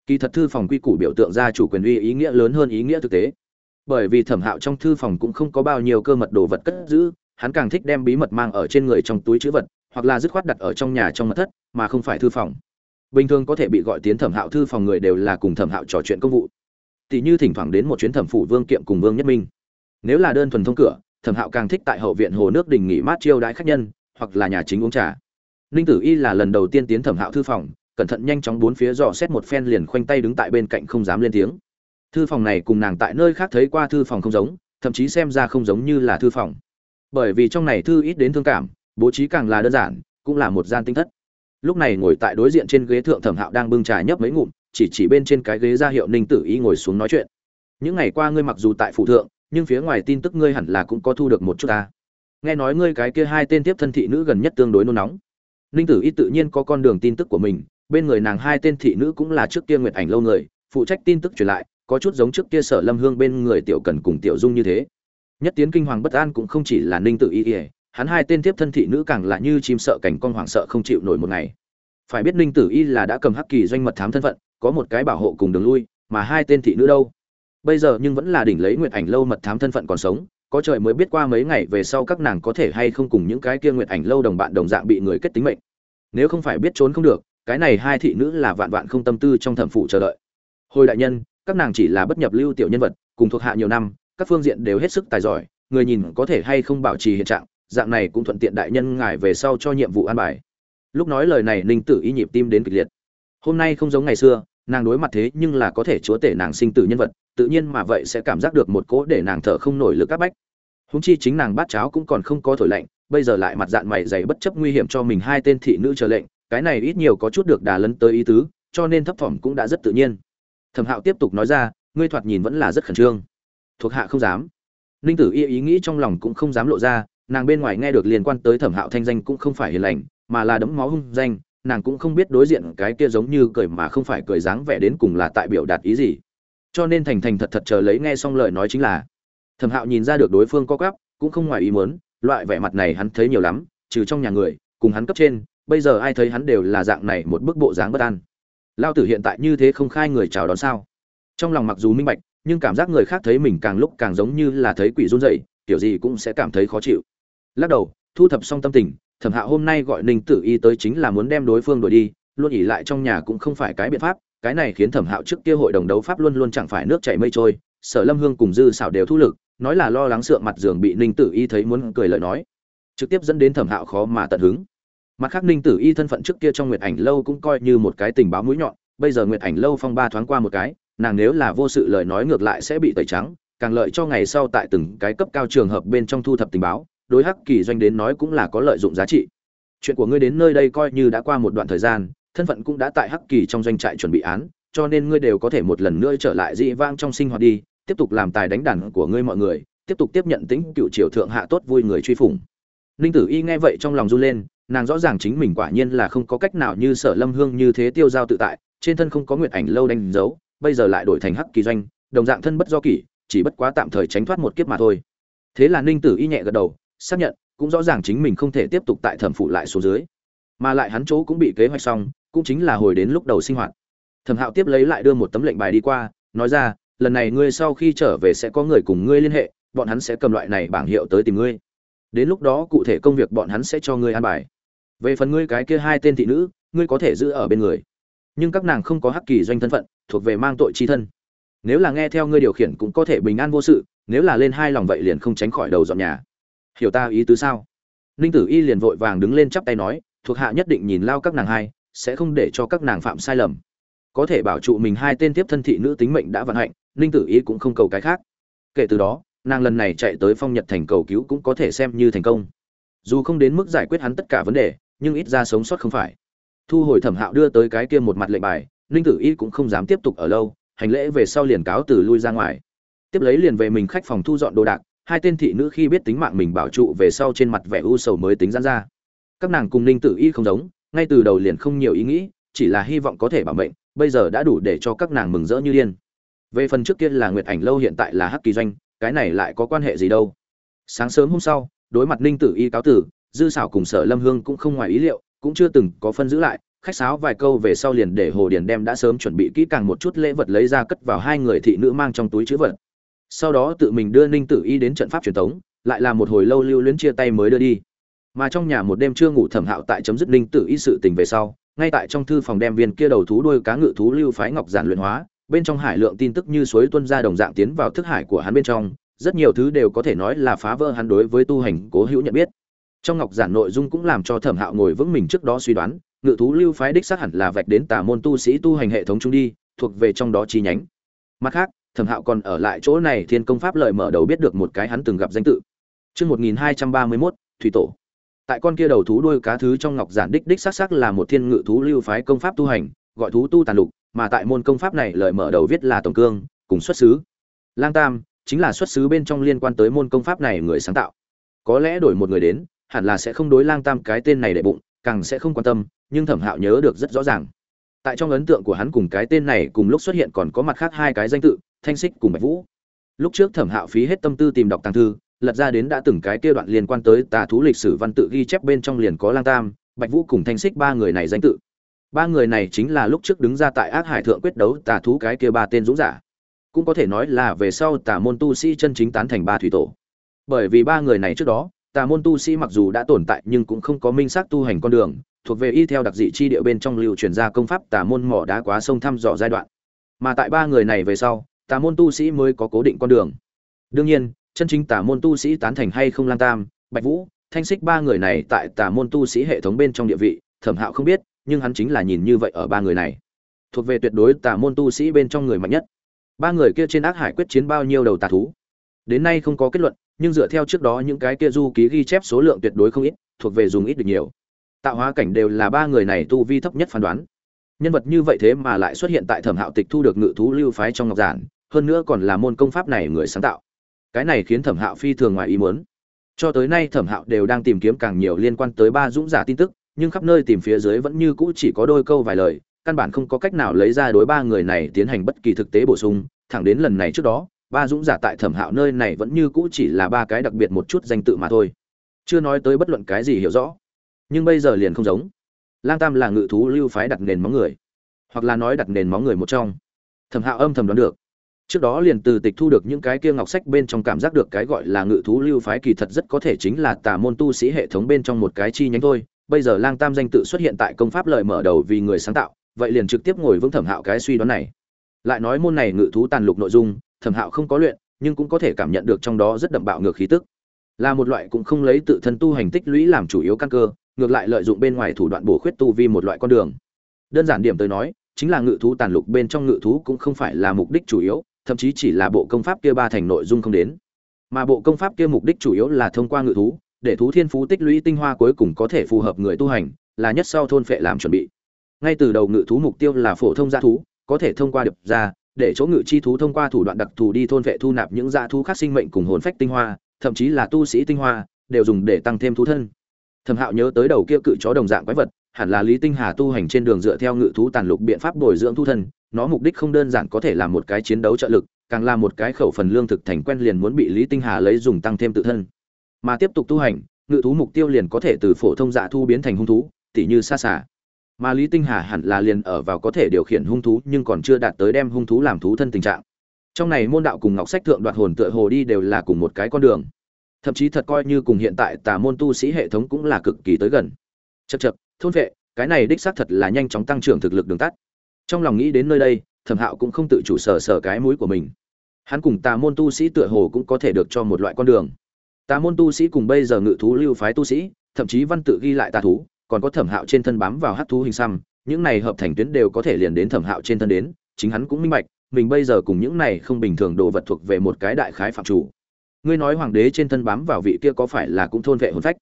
Kỳ thật thư phòng quy củ biểu tượng ra chủ quyền uy ý nghĩa lớn hơn ý nghĩa thực tế. Bởi vì Thẩm Hạo trong thư phòng cũng không có bao nhiêu cơ mật đồ vật cất giữ, hắn càng thích đem bí mật mang ở trên người trong túi trữ vật, hoặc là dứt khoát đặt ở trong nhà trong mật thất, mà không phải thư phòng. Bình thường có thể bị gọi tiến Thẩm Hạo thư phòng người đều là cùng Thẩm Hạo trò chuyện công vụ. Tỷ như thỉnh thoảng đến một chuyến thẩm phủ Vương Kiệm cùng Vương Nhất Minh. Nếu là đơn thuần thông cửa, Thẩm Hạo càng thích tại hậu viện hồ nước đình nghỉ mát chiêu đãi khách nhân, hoặc là nhà chính uống trà. Ninh Tử Y là lần đầu tiên tiến Thẩm Hạo thư phòng, cẩn thận nhanh chóng bốn phía dò xét một phen liền khoanh tay đứng tại bên cạnh không dám lên tiếng. Thư phòng này cùng nàng tại nơi khác thấy qua thư phòng không giống, thậm chí xem ra không giống như là thư phòng. Bởi vì trong này thư ít đến thương cảm, bố trí càng là đơn giản, cũng là một gian tinh thất. Lúc này ngồi tại đối diện trên ghế thượng Thẩm Hạo đang bưng trà nhấp mấy ngụm, chỉ chỉ bên trên cái ghế ra hiệu Ninh Tử Y ngồi xuống nói chuyện. Những ngày qua ngươi mặc dù tại phụ thượng, nhưng phía ngoài tin tức ngươi hẳn là cũng có thu được một chút ta. Nghe nói ngươi cái kia hai tên tiếp thân thị nữ gần nhất tương đối nôn nóng. Ninh Tử Y tự nhiên có con đường tin tức của mình, bên người nàng hai tên thị nữ cũng là trước kia nguyệt ảnh lâu người phụ trách tin tức truyền lại có chút giống trước kia sở lâm hương bên người tiểu cần cùng tiểu dung như thế. Nhất tiến kinh hoàng bất an cũng không chỉ là ninh Tử y ỉa hắn hai tên tiếp thân thị nữ càng là như chim sợ cảnh con hoàng sợ không chịu nổi một ngày. Phải biết ninh tử y là đã cầm hắc kỳ doanh mật thám thân phận có một cái bảo hộ cùng đường lui mà hai tên thị nữ đâu? Bây giờ nhưng vẫn là đỉnh lấy nguyệt ảnh lâu mật thám thân phận còn sống có trời mới biết qua mấy ngày về sau các nàng có thể hay không cùng những cái kia nguyệt ảnh lâu đồng bạn đồng dạng bị người kết tính mệnh. Nếu không phải biết trốn không được, cái này hai thị nữ là vạn vạn không tâm tư trong thẩm phụ chờ đợi. Hồi đại nhân, các nàng chỉ là bất nhập lưu tiểu nhân vật, cùng thuộc hạ nhiều năm, các phương diện đều hết sức tài giỏi, người nhìn có thể hay không bảo trì hiện trạng, dạng này cũng thuận tiện đại nhân ngài về sau cho nhiệm vụ an bài. Lúc nói lời này, ninh tử y nhịp tim đến kịch liệt. Hôm nay không giống ngày xưa, nàng đối mặt thế nhưng là có thể chúa tể nàng sinh tử nhân vật tự nhiên mà vậy sẽ cảm giác được một cỗ để nàng thở không nổi lực các bách. Húng chi chính nàng bát cháo cũng còn không có thổi lạnh, bây giờ lại mặt dạng mày dày bất chấp nguy hiểm cho mình hai tên thị nữ chờ lệnh, cái này ít nhiều có chút được đà lấn tới ý tứ, cho nên thấp thỏm cũng đã rất tự nhiên. Thẩm hạo tiếp tục nói ra, ngươi thoạt nhìn vẫn là rất khẩn trương. Thuộc hạ không dám. Ninh tử y ý nghĩ trong lòng cũng không dám lộ ra, nàng bên ngoài nghe được liên quan tới thẩm hạo thanh danh cũng không phải hiền lành, mà là đấm máu hung danh, nàng cũng không biết đối diện cái kia giống như cười mà không phải cười dáng vẻ đến cùng là tại biểu đạt ý gì cho nên thành thành thật thật chờ lấy nghe xong lời nói chính là, thẩm hạo nhìn ra được đối phương có gắp cũng không ngoài ý muốn, loại vẻ mặt này hắn thấy nhiều lắm, trừ trong nhà người, cùng hắn cấp trên, bây giờ ai thấy hắn đều là dạng này một bức bộ dáng bất an. Lao tử hiện tại như thế không khai người chào đón sao? Trong lòng mặc dù minh bạch, nhưng cảm giác người khác thấy mình càng lúc càng giống như là thấy quỷ run rẩy, kiểu gì cũng sẽ cảm thấy khó chịu. Lắc đầu, thu thập xong tâm tình, thẩm hạ hôm nay gọi ninh tử y tới chính là muốn đem đối phương đuổi đi, luôn ỉ lại trong nhà cũng không phải cái biện pháp cái này khiến thẩm hạo trước kia hội đồng đấu pháp luôn luôn chẳng phải nước chảy mây trôi, sở lâm hương cùng dư xảo đều thu lực, nói là lo lắng sượng mặt giường bị ninh tử y thấy muốn cười lời nói, trực tiếp dẫn đến thẩm hạo khó mà tận hứng. Mặt khác ninh tử y thân phận trước kia trong nguyệt ảnh lâu cũng coi như một cái tình báo mũi nhọn, bây giờ nguyệt ảnh lâu phong ba thoáng qua một cái, nàng nếu là vô sự lời nói ngược lại sẽ bị tẩy trắng, càng lợi cho ngày sau tại từng cái cấp cao trường hợp bên trong thu thập tình báo, đối hắc kỳ doanh đến nói cũng là có lợi dụng giá trị. Chuyện của ngươi đến nơi đây coi như đã qua một đoạn thời gian thân phận cũng đã tại hắc kỳ trong doanh trại chuẩn bị án, cho nên ngươi đều có thể một lần nữa trở lại dị vang trong sinh hoạt đi, tiếp tục làm tài đánh đàn của ngươi mọi người, tiếp tục tiếp nhận tính cựu triều thượng hạ tốt vui người truy phủng. Ninh tử y nghe vậy trong lòng run lên, nàng rõ ràng chính mình quả nhiên là không có cách nào như sở lâm hương như thế tiêu giao tự tại, trên thân không có nguyện ảnh lâu đánh dấu, bây giờ lại đổi thành hắc kỳ doanh, đồng dạng thân bất do kỷ, chỉ bất quá tạm thời tránh thoát một kiếp mà thôi. Thế là ninh tử y nhẹ gật đầu, xác nhận, cũng rõ ràng chính mình không thể tiếp tục tại thẩm phụ lại số dưới. Mà lại hắn chỗ cũng bị kế hoạch xong cũng chính là hồi đến lúc đầu sinh hoạt. Thẩm hạo tiếp lấy lại đưa một tấm lệnh bài đi qua, nói ra, lần này ngươi sau khi trở về sẽ có người cùng ngươi liên hệ, bọn hắn sẽ cầm loại này bảng hiệu tới tìm ngươi. Đến lúc đó cụ thể công việc bọn hắn sẽ cho ngươi an bài. Về phần ngươi cái kia hai tên thị nữ, ngươi có thể giữ ở bên người. Nhưng các nàng không có hắc kỳ doanh thân phận, thuộc về mang tội chi thân. Nếu là nghe theo ngươi điều khiển cũng có thể bình an vô sự, nếu là lên hai lòng vậy liền không tránh khỏi đầu dọn nhà. Hiểu ta ý tứ sao? Ninh tử y liền vội vàng đứng lên chắp tay nói, thuộc hạ nhất định nhìn lao các nàng hai sẽ không để cho các nàng phạm sai lầm. Có thể bảo trụ mình hai tên tiếp thân thị nữ tính mệnh đã vận hạnh, ninh tử y cũng không cầu cái khác. Kể từ đó, nàng lần này chạy tới phong nhật thành cầu cứu cũng có thể xem như thành công. Dù không đến mức giải quyết hắn tất cả vấn đề, nhưng ít ra sống sót không phải. Thu hồi thẩm hạo đưa tới cái kia một mặt lệnh bài, ninh tử y cũng không dám tiếp tục ở lâu, hành lễ về sau liền cáo từ lui ra ngoài. Tiếp lấy liền về mình khách phòng thu dọn đồ đạc, hai tên thị nữ khi biết tính mạng mình bảo trụ về sau trên mặt vẻ u sầu mới tính giãn ra. Các nàng cùng ninh tử y không giống ngay từ đầu liền không nhiều ý nghĩ, chỉ là hy vọng có thể bảo mệnh, bây giờ đã đủ để cho các nàng mừng rỡ như điên. Về phần trước kia là nguyệt ảnh lâu hiện tại là hắc kỳ doanh, cái này lại có quan hệ gì đâu? Sáng sớm hôm sau, đối mặt ninh tử y cáo tử, dư xảo cùng sở lâm hương cũng không ngoài ý liệu, cũng chưa từng có phân giữ lại, khách sáo vài câu về sau liền để hồ điền đem đã sớm chuẩn bị kỹ càng một chút lễ vật lấy ra cất vào hai người thị nữ mang trong túi chữ vật. Sau đó tự mình đưa ninh tử y đến trận pháp truyền thống lại là một hồi lâu lưu luyến chia tay mới đưa đi mà trong nhà một đêm chưa ngủ thẩm hạo tại chấm dứt ninh tử y sự tình về sau, ngay tại trong thư phòng đem viên kia đầu thú đuôi cá ngự thú lưu phái ngọc giản luyện hóa, bên trong hải lượng tin tức như suối tuân ra đồng dạng tiến vào thức hải của hắn bên trong, rất nhiều thứ đều có thể nói là phá vỡ hắn đối với tu hành cố hữu nhận biết. Trong ngọc giản nội dung cũng làm cho thẩm hạo ngồi vững mình trước đó suy đoán, ngự thú lưu phái đích xác hẳn là vạch đến tà môn tu sĩ tu hành hệ thống trung đi, thuộc về trong đó chi nhánh. Mặt khác, thẩm hạo còn ở lại chỗ này thiên công pháp lợi mở đầu biết được một cái hắn từng gặp danh tự. Trước một nghìn hai trăm ba mươi thủy tổ tại con kia đầu thú đuôi cá thứ trong ngọc giản đích đích xác xác là một thiên ngự thú lưu phái công pháp tu hành, gọi thú tu tàn lục, mà tại môn công pháp này lợi mở đầu viết là tổng cương, cùng xuất xứ. Lang tam, chính là xuất xứ bên trong liên quan tới môn công pháp này người sáng tạo. Có lẽ đổi một người đến, hẳn là sẽ không đối lang tam cái tên này để bụng, càng sẽ không quan tâm, nhưng thẩm hạo nhớ được rất rõ ràng. Tại trong ấn tượng của hắn cùng cái tên này cùng lúc xuất hiện còn có mặt khác hai cái danh tự, thanh xích cùng bạch vũ. Lúc trước thẩm hạo phí hết tâm tư tìm đọc tàng thư lật ra đến đã từng cái kia đoạn liên quan tới tà thú lịch sử văn tự ghi chép bên trong liền có lang tam, bạch vũ cùng thanh xích ba người này danh tự. Ba người này chính là lúc trước đứng ra tại ác hải thượng quyết đấu tà thú cái kia ba tên dũng giả. Cũng có thể nói là về sau tà môn tu sĩ chân chính tán thành ba thủy tổ. Bởi vì ba người này trước đó, tà môn tu sĩ mặc dù đã tồn tại nhưng cũng không có minh xác tu hành con đường, thuộc về y theo đặc dị chi địa bên trong lưu truyền ra công pháp tà môn mỏ đá quá sông thăm dò giai đoạn. Mà tại ba người này về sau, tà môn tu sĩ mới có cố định con đường. Đương nhiên chân chính tà môn tu sĩ tán thành hay không lang tam, bạch vũ, thanh xích ba người này tại tà môn tu sĩ hệ thống bên trong địa vị, thẩm hạo không biết, nhưng hắn chính là nhìn như vậy ở ba người này. Thuộc về tuyệt đối tà môn tu sĩ bên trong người mạnh nhất. Ba người kia trên ác hải quyết chiến bao nhiêu đầu tà thú? Đến nay không có kết luận, nhưng dựa theo trước đó những cái kia du ký ghi chép số lượng tuyệt đối không ít, thuộc về dùng ít được nhiều. Tạo hóa cảnh đều là ba người này tu vi thấp nhất phán đoán. Nhân vật như vậy thế mà lại xuất hiện tại thẩm hạo tịch thu được ngự thú lưu phái trong ngọc giản, hơn nữa còn là môn công pháp này người sáng tạo cái này khiến thẩm hạo phi thường ngoài ý muốn. Cho tới nay thẩm hạo đều đang tìm kiếm càng nhiều liên quan tới ba dũng giả tin tức, nhưng khắp nơi tìm phía dưới vẫn như cũ chỉ có đôi câu vài lời, căn bản không có cách nào lấy ra đối ba người này tiến hành bất kỳ thực tế bổ sung. Thẳng đến lần này trước đó, ba dũng giả tại thẩm hạo nơi này vẫn như cũ chỉ là ba cái đặc biệt một chút danh tự mà thôi. Chưa nói tới bất luận cái gì hiểu rõ. Nhưng bây giờ liền không giống. Lang tam là ngự thú lưu phái đặt nền móng người, hoặc là nói đặt nền móng người một trong. Thẩm hạo âm thầm đoán được trước đó liền từ tịch thu được những cái kia ngọc sách bên trong cảm giác được cái gọi là ngự thú lưu phái kỳ thật rất có thể chính là tà môn tu sĩ hệ thống bên trong một cái chi nhánh thôi. Bây giờ lang tam danh tự xuất hiện tại công pháp lợi mở đầu vì người sáng tạo, vậy liền trực tiếp ngồi vững thẩm hạo cái suy đoán này. Lại nói môn này ngự thú tàn lục nội dung, thẩm hạo không có luyện, nhưng cũng có thể cảm nhận được trong đó rất đậm bạo ngược khí tức. Là một loại cũng không lấy tự thân tu hành tích lũy làm chủ yếu căn cơ, ngược lại lợi dụng bên ngoài thủ đoạn bổ khuyết tu vi một loại con đường. Đơn giản điểm tới nói, chính là ngự thú tàn lục bên trong ngự thú cũng không phải là mục đích chủ yếu thậm chí chỉ là bộ công pháp kia ba thành nội dung không đến. Mà bộ công pháp kia mục đích chủ yếu là thông qua ngự thú, để thú thiên phú tích lũy tinh hoa cuối cùng có thể phù hợp người tu hành, là nhất sau thôn phệ làm chuẩn bị. Ngay từ đầu ngự thú mục tiêu là phổ thông gia thú, có thể thông qua điệp ra, để chỗ ngự chi thú thông qua thủ đoạn đặc thù đi thôn vệ thu nạp những gia thú khác sinh mệnh cùng hồn phách tinh hoa, thậm chí là tu sĩ tinh hoa, đều dùng để tăng thêm thú thân. Thẩm hạo nhớ tới đầu kia cự chó đồng dạng quái vật, hẳn là lý tinh hà tu hành trên đường dựa theo ngự thú tàn lục biện pháp bồi dưỡng thu thân nó mục đích không đơn giản có thể là một cái chiến đấu trợ lực, càng là một cái khẩu phần lương thực thành quen liền muốn bị lý tinh hà lấy dùng tăng thêm tự thân. Mà tiếp tục tu hành, ngự thú mục tiêu liền có thể từ phổ thông dạ thu biến thành hung thú, tỉ như xa xả mà lý tinh hà hẳn là liền ở vào có thể điều khiển hung thú nhưng còn chưa đạt tới đem hung thú làm thú thân tình trạng. Trong này môn đạo cùng ngọc sách thượng đoạt hồn tựa hồ đi đều là cùng một cái con đường. Thậm chí thật coi như cùng hiện tại tà môn tu sĩ hệ thống cũng là cực kỳ tới gần. Chật chật thôn vệ, cái này đích xác thật là nhanh chóng tăng trưởng thực lực đường tắt trong lòng nghĩ đến nơi đây, thẩm hạo cũng không tự chủ sở sở cái mũi của mình. Hắn cùng tà môn tu sĩ tựa hồ cũng có thể được cho một loại con đường. Tà môn tu sĩ cùng bây giờ ngự thú lưu phái tu sĩ, thậm chí văn tự ghi lại tà thú, còn có thẩm hạo trên thân bám vào hát thú hình xăm, những này hợp thành tuyến đều có thể liền đến thẩm hạo trên thân đến, chính hắn cũng minh bạch, mình bây giờ cùng những này không bình thường đồ vật thuộc về một cái đại khái phạm chủ. Ngươi nói hoàng đế trên thân bám vào vị kia có phải là cũng thôn vệ hồn phách?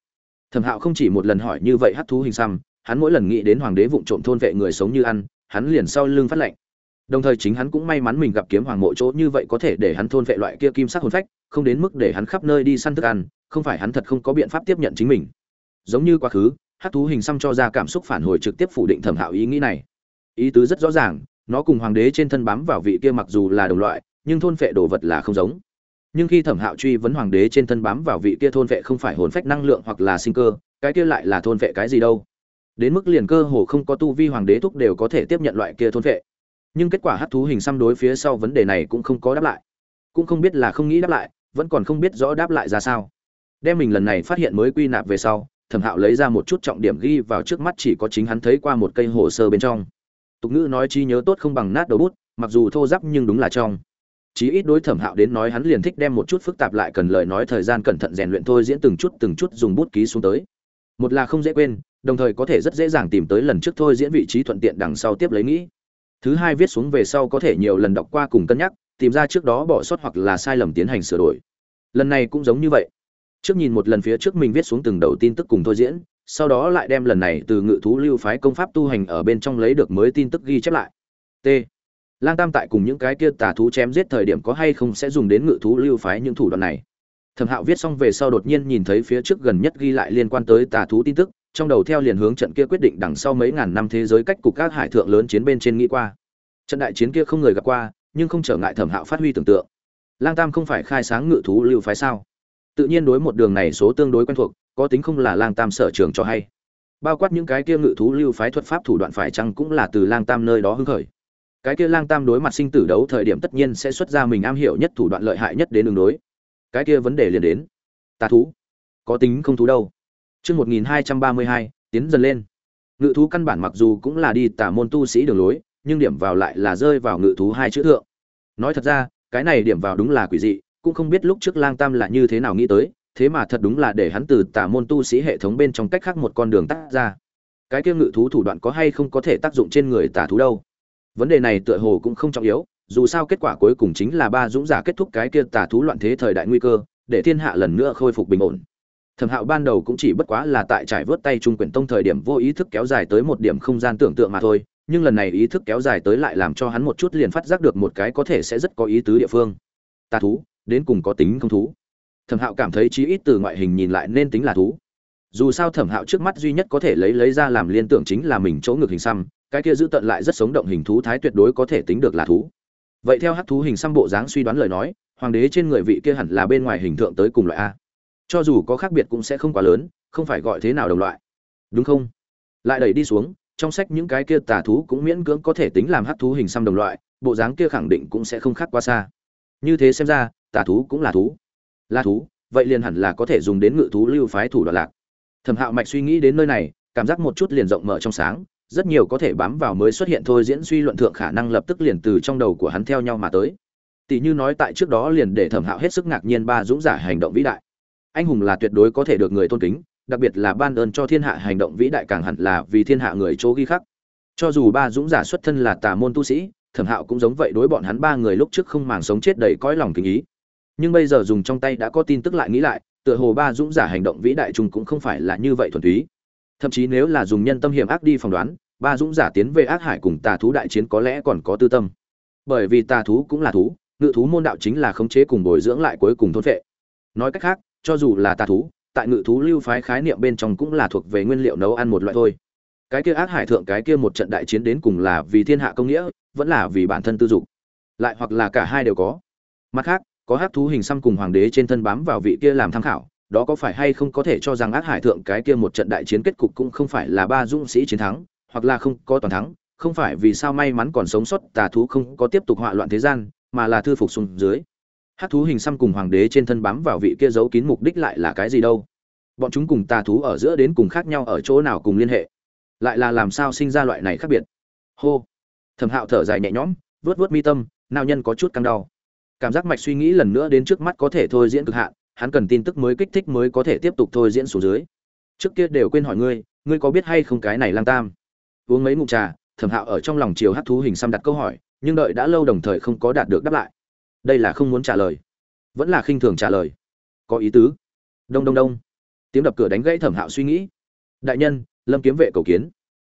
Thẩm hạo không chỉ một lần hỏi như vậy hát thú hình xăm, hắn mỗi lần nghĩ đến hoàng đế vụng trộm thôn vệ người sống như ăn hắn liền sau lưng phát lệnh. Đồng thời chính hắn cũng may mắn mình gặp kiếm hoàng mộ chỗ như vậy có thể để hắn thôn vệ loại kia kim sắc hồn phách, không đến mức để hắn khắp nơi đi săn thức ăn, không phải hắn thật không có biện pháp tiếp nhận chính mình. Giống như quá khứ hát thú hình xăm cho ra cảm xúc phản hồi trực tiếp phủ định thẩm hạo ý nghĩ này. Ý tứ rất rõ ràng, nó cùng hoàng đế trên thân bám vào vị kia mặc dù là đồng loại, nhưng thôn vệ đồ vật là không giống. Nhưng khi thẩm hạo truy vấn hoàng đế trên thân bám vào vị kia thôn vệ không phải hồn phách năng lượng hoặc là sinh cơ, cái kia lại là thôn vệ cái gì đâu? Đến mức liền cơ hồ không có tu vi hoàng đế thúc đều có thể tiếp nhận loại kia thôn vệ. nhưng kết quả hát thú hình xăm đối phía sau vấn đề này cũng không có đáp lại. Cũng không biết là không nghĩ đáp lại, vẫn còn không biết rõ đáp lại ra sao. Đem mình lần này phát hiện mới quy nạp về sau, thẩm hạo lấy ra một chút trọng điểm ghi vào trước mắt chỉ có chính hắn thấy qua một cây hồ sơ bên trong. Tục ngữ nói chi nhớ tốt không bằng nát đầu bút, mặc dù thô giáp nhưng đúng là trong. Chí ít đối thẩm hạo đến nói hắn liền thích đem một chút phức tạp lại cần lời nói thời gian cẩn thận rèn luyện thôi diễn từng chút từng chút dùng bút ký xuống tới. Một là không dễ quên đồng thời có thể rất dễ dàng tìm tới lần trước thôi diễn vị trí thuận tiện đằng sau tiếp lấy nghĩ. Thứ hai viết xuống về sau có thể nhiều lần đọc qua cùng cân nhắc, tìm ra trước đó bỏ sót hoặc là sai lầm tiến hành sửa đổi. Lần này cũng giống như vậy. Trước nhìn một lần phía trước mình viết xuống từng đầu tin tức cùng thôi diễn, sau đó lại đem lần này từ ngự thú lưu phái công pháp tu hành ở bên trong lấy được mới tin tức ghi chép lại. T. Lang tam tại cùng những cái kia tà thú chém giết thời điểm có hay không sẽ dùng đến ngự thú lưu phái những thủ đoạn này. Thẩm hạo viết xong về sau đột nhiên nhìn thấy phía trước gần nhất ghi lại liên quan tới tà thú tin tức trong đầu theo liền hướng trận kia quyết định đằng sau mấy ngàn năm thế giới cách cục các hải thượng lớn chiến bên trên nghĩ qua. Trận đại chiến kia không người gặp qua, nhưng không trở ngại thẩm hạo phát huy tưởng tượng. Lang tam không phải khai sáng ngự thú lưu phái sao? Tự nhiên đối một đường này số tương đối quen thuộc, có tính không là lang tam sở trường cho hay. Bao quát những cái kia ngự thú lưu phái thuật pháp thủ đoạn phải chăng cũng là từ lang tam nơi đó hưng khởi. Cái kia lang tam đối mặt sinh tử đấu thời điểm tất nhiên sẽ xuất ra mình am hiểu nhất thủ đoạn lợi hại nhất đến đường đối. Cái kia vấn đề liền đến. Tà thú. Có tính không thú đâu chương một nghìn hai trăm ba mươi hai, tiến dần lên. Ngự thú căn bản mặc dù cũng là đi tả môn tu sĩ đường lối, nhưng điểm vào lại là rơi vào ngự thú hai chữ thượng. Nói thật ra, cái này điểm vào đúng là quỷ dị, cũng không biết lúc trước lang tam là như thế nào nghĩ tới, thế mà thật đúng là để hắn từ tả môn tu sĩ hệ thống bên trong cách khác một con đường tắt ra. Cái kia ngự thú thủ đoạn có hay không có thể tác dụng trên người tả thú đâu? Vấn đề này tựa hồ cũng không trọng yếu, dù sao kết quả cuối cùng chính là ba dũng giả kết thúc cái kia tả thú loạn thế thời đại nguy cơ, để thiên hạ lần nữa khôi phục bình ổn thẩm hạo ban đầu cũng chỉ bất quá là tại trải vớt tay trung quyển tông thời điểm vô ý thức kéo dài tới một điểm không gian tưởng tượng mà thôi, nhưng lần này ý thức kéo dài tới lại làm cho hắn một chút liền phát giác được một cái có thể sẽ rất có ý tứ địa phương. Tà thú, đến cùng có tính không thú? Thẩm hạo cảm thấy chí ít từ ngoại hình nhìn lại nên tính là thú. Dù sao thẩm hạo trước mắt duy nhất có thể lấy lấy ra làm liên tưởng chính là mình chỗ ngực hình xăm, cái kia giữ tận lại rất sống động hình thú thái tuyệt đối có thể tính được là thú. Vậy theo hát thú hình xăm bộ dáng suy đoán lời nói, hoàng đế trên người vị kia hẳn là bên ngoài hình tượng tới cùng loại a cho dù có khác biệt cũng sẽ không quá lớn, không phải gọi thế nào đồng loại. Đúng không? Lại đẩy đi xuống, trong sách những cái kia tà thú cũng miễn cưỡng có thể tính làm hát thú hình xăm đồng loại, bộ dáng kia khẳng định cũng sẽ không khác quá xa. Như thế xem ra, tà thú cũng là thú. Là thú, vậy liền hẳn là có thể dùng đến ngự thú lưu phái thủ đoạn lạc. Thẩm hạo mạch suy nghĩ đến nơi này, cảm giác một chút liền rộng mở trong sáng, rất nhiều có thể bám vào mới xuất hiện thôi diễn suy luận thượng khả năng lập tức liền từ trong đầu của hắn theo nhau mà tới. Tỷ như nói tại trước đó liền để thẩm hạo hết sức ngạc nhiên ba dũng giả hành động vĩ đại anh hùng là tuyệt đối có thể được người tôn kính, đặc biệt là ban ơn cho thiên hạ hành động vĩ đại càng hẳn là vì thiên hạ người chỗ ghi khắc. Cho dù ba dũng giả xuất thân là tà môn tu sĩ, thẩm hạo cũng giống vậy đối bọn hắn ba người lúc trước không màng sống chết đầy cõi lòng kính ý. Nhưng bây giờ dùng trong tay đã có tin tức lại nghĩ lại, tựa hồ ba dũng giả hành động vĩ đại chung cũng không phải là như vậy thuần túy. Thậm chí nếu là dùng nhân tâm hiểm ác đi phỏng đoán, ba dũng giả tiến về ác hải cùng tà thú đại chiến có lẽ còn có tư tâm. Bởi vì tà thú cũng là thú, ngự thú môn đạo chính là khống chế cùng bồi dưỡng lại cuối cùng thôn vệ nói cách khác cho dù là tà thú, tại ngự thú lưu phái khái niệm bên trong cũng là thuộc về nguyên liệu nấu ăn một loại thôi. Cái kia ác hải thượng, cái kia một trận đại chiến đến cùng là vì thiên hạ công nghĩa, vẫn là vì bản thân tư dục. Lại hoặc là cả hai đều có. Mặt khác, có hát thú hình xăm cùng hoàng đế trên thân bám vào vị kia làm tham khảo, đó có phải hay không có thể cho rằng ác hải thượng cái kia một trận đại chiến kết cục cũng không phải là ba dũng sĩ chiến thắng, hoặc là không có toàn thắng, không phải vì sao may mắn còn sống sót, tà thú không có tiếp tục họa loạn thế gian, mà là thư phục xuống dưới hát thú hình xăm cùng hoàng đế trên thân bám vào vị kia giấu kín mục đích lại là cái gì đâu? Bọn chúng cùng tà thú ở giữa đến cùng khác nhau ở chỗ nào cùng liên hệ? Lại là làm sao sinh ra loại này khác biệt? Hô! Thẩm hạo thở dài nhẹ nhõm vớt vớt mi tâm nao nhân có chút căng đau. Cảm giác mạch suy nghĩ lần nữa đến trước mắt có thể thôi diễn cực hạn, hắn cần tin tức mới kích thích mới có thể tiếp tục thôi diễn xuống dưới. Trước kia đều quên hỏi ngươi ngươi có biết hay không cái này lang tam? Uống mấy ngụm trà, thẩm hạo ở trong lòng chiều hát thú hình xăm đặt câu hỏi, nhưng đợi đã lâu đồng thời không có đạt được đáp lại đây là không muốn trả lời. Vẫn là khinh thường trả lời. Có ý tứ. Đông đông đông. Tiếng đập cửa đánh gãy thẩm hạo suy nghĩ. Đại nhân, lâm kiếm vệ cầu kiến.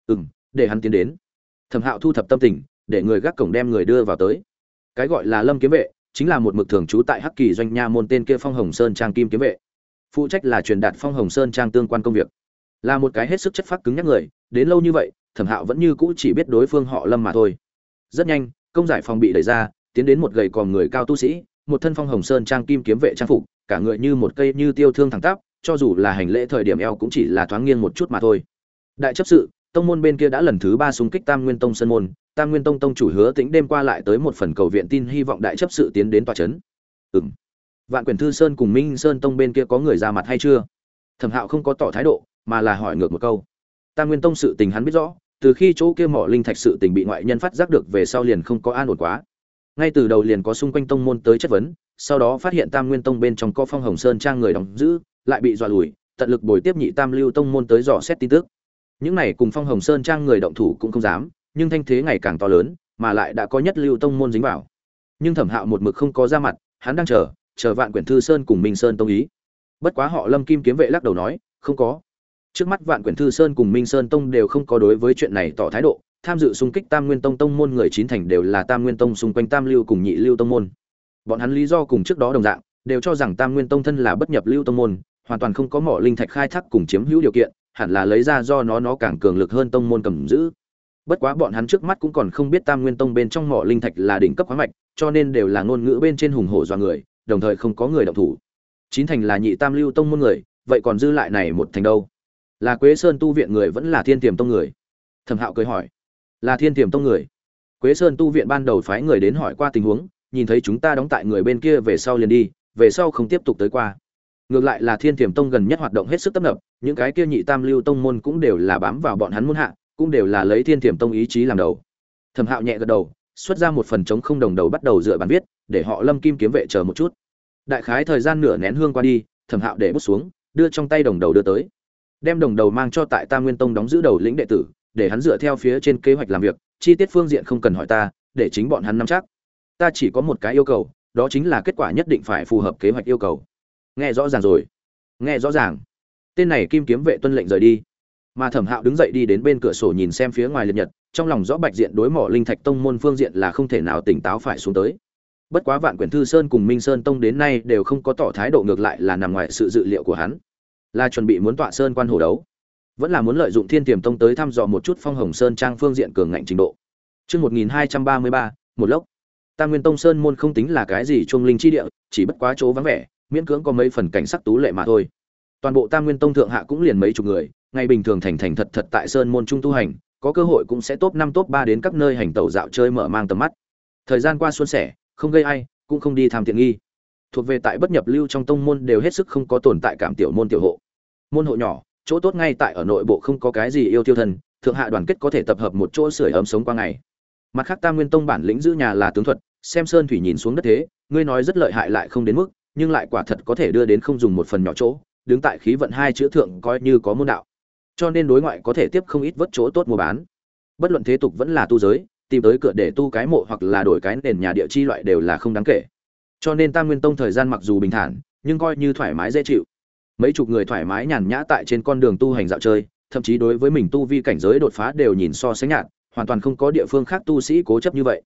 Ừ m để hắn tiến đến. Thẩm hạo thu thập tâm tình, để người gác cổng đem người đưa vào tới. Cái gọi là lâm kiếm vệ, chính là một mực thường trú tại hắc kỳ doanh nha môn tên kia phong hồng sơn trang kim kiếm vệ. Phụ trách là truyền đạt phong hồng sơn trang tương quan công việc. Là một cái hết sức chất phát cứng nhắc người, đến lâu như vậy, thẩm hạo vẫn như cũ chỉ biết đối phương họ lâm mà thôi. Rất nhanh, công giải phòng bị đẩy ra tiến đến một gầy còm người cao tu sĩ, một thân phong hồng sơn trang kim kiếm vệ trang phục, cả người như một cây như tiêu thương thẳng tắp, cho dù là hành lễ thời điểm eo cũng chỉ là thoáng nghiêng một chút mà thôi. Đại chấp sự, tông môn bên kia đã lần thứ ba xung kích tam nguyên tông sơn môn. Tam nguyên tông tông chủ hứa tĩnh đêm qua lại tới một phần cầu viện tin hy vọng đại chấp sự tiến đến tòa trấn ừm. vạn quyền thư sơn cùng minh sơn tông bên kia có người ra mặt hay chưa? Thẩm hạo không có tỏ thái độ, mà là hỏi ngược một câu. Tam nguyên tông sự tình hắn biết rõ, từ khi chỗ kia mỏ linh thạch sự tình bị ngoại nhân phát giác được về sau liền không có an ổn quá ngay từ đầu liền có xung quanh tông môn tới chất vấn, sau đó phát hiện tam nguyên tông bên trong có phong hồng sơn trang người đóng giữ, lại bị dọa lùi, tận lực bồi tiếp nhị tam lưu tông môn tới dò xét tin tức. Những này cùng phong hồng sơn trang người động thủ cũng không dám, nhưng thanh thế ngày càng to lớn, mà lại đã có nhất lưu tông môn dính vào. Nhưng thẩm hạo một mực không có ra mặt, hắn đang chờ chờ vạn quyển thư sơn cùng minh sơn tông ý. Bất quá họ lâm kim kiếm vệ lắc đầu nói, không có. Trước mắt vạn quyển thư sơn cùng minh sơn tông đều không có đối với chuyện này tỏ thái độ tham dự xung kích tam nguyên tông tông môn người chín thành đều là tam nguyên tông xung quanh tam lưu cùng nhị lưu tông môn. Bọn hắn lý do cùng trước đó đồng dạng, đều cho rằng tam nguyên tông thân là bất nhập lưu tông môn, hoàn toàn không có mỏ linh thạch khai thác cùng chiếm hữu điều kiện, hẳn là lấy ra do nó nó càng cường lực hơn tông môn cầm giữ. Bất quá bọn hắn trước mắt cũng còn không biết tam nguyên tông bên trong mỏ linh thạch là đỉnh cấp khoáng mạch, cho nên đều là ngôn ngữ bên trên hùng hổ do người, đồng thời không có người động thủ. Chín thành là nhị tam lưu tông môn người, vậy còn dư lại này một thành đâu? Là quế sơn tu viện người vẫn là thiên tiềm tông người? Thẩm hạo cười hỏi là thiên tiềm tông người. Quế sơn tu viện ban đầu phái người đến hỏi qua tình huống, nhìn thấy chúng ta đóng tại người bên kia về sau liền đi, về sau không tiếp tục tới qua. Ngược lại là thiên tiềm tông gần nhất hoạt động hết sức tấp nập, những cái kia nhị tam lưu tông môn cũng đều là bám vào bọn hắn muôn hạ, cũng đều là lấy thiên tiềm tông ý chí làm đầu. Thẩm hạo nhẹ gật đầu, xuất ra một phần chống không đồng đầu bắt đầu dựa bàn viết, để họ lâm kim kiếm vệ chờ một chút. Đại khái thời gian nửa nén hương qua đi, thẩm hạo để bút xuống, đưa trong tay đồng đầu đưa tới. Đem đồng đầu mang cho tại tam nguyên tông đóng giữ đầu lĩnh đệ tử để hắn dựa theo phía trên kế hoạch làm việc, chi tiết phương diện không cần hỏi ta, để chính bọn hắn nắm chắc. Ta chỉ có một cái yêu cầu, đó chính là kết quả nhất định phải phù hợp kế hoạch yêu cầu. Nghe rõ ràng rồi. Nghe rõ ràng. Tên này kim kiếm vệ tuân lệnh rời đi. Mà thẩm hạo đứng dậy đi đến bên cửa sổ nhìn xem phía ngoài liệt nhật, trong lòng rõ bạch diện đối mỏ linh thạch tông môn phương diện là không thể nào tỉnh táo phải xuống tới. Bất quá vạn quyển thư sơn cùng minh sơn tông đến nay đều không có tỏ thái độ ngược lại là nằm ngoài sự dự liệu của hắn. Là chuẩn bị muốn tọa sơn quan hồ đấu vẫn là muốn lợi dụng thiên tiềm tông tới thăm dò một chút phong hồng sơn trang phương diện cường ngạnh trình độ Chương 1233, một lốc. Tam Nguyên Tông Sơn môn không tính là cái gì trung linh chi địa, chỉ bất quá chỗ vắng vẻ, miễn cưỡng có mấy phần cảnh sắc tú lệ mà thôi. Toàn bộ Tam Nguyên Tông thượng hạ cũng liền mấy chục người, ngày bình thường thành thành thật thật tại Sơn môn trung tu hành, có cơ hội cũng sẽ top 5 top 3 đến các nơi hành tẩu dạo chơi mở mang tầm mắt. Thời gian qua suôn sẻ, không gây ai, cũng không đi tham tiện nghi. Thuộc về tại bất nhập lưu trong tông môn đều hết sức không có tồn tại cảm tiểu môn tiểu hộ. Môn hộ nhỏ, chỗ tốt ngay tại ở nội bộ không có cái gì yêu tiêu thần, thượng hạ đoàn kết có thể tập hợp một chỗ sưởi ấm sống qua ngày. Mặt khác tam nguyên tông bản lĩnh giữ nhà là tướng thuật xem sơn thủy nhìn xuống đất thế ngươi nói rất lợi hại lại không đến mức nhưng lại quả thật có thể đưa đến không dùng một phần nhỏ chỗ đứng tại khí vận hai chữ thượng coi như có môn đạo. Cho nên đối ngoại có thể tiếp không ít vớt chỗ tốt mua bán. Bất luận thế tục vẫn là tu giới tìm tới cửa để tu cái mộ hoặc là đổi cái nền nhà địa chi loại đều là không đáng kể. Cho nên tam nguyên tông thời gian mặc dù bình thản nhưng coi như thoải mái dễ chịu mấy chục người thoải mái nhàn nhã tại trên con đường tu hành dạo chơi, thậm chí đối với mình tu vi cảnh giới đột phá đều nhìn so sánh nhạt, hoàn toàn không có địa phương khác tu sĩ cố chấp như vậy.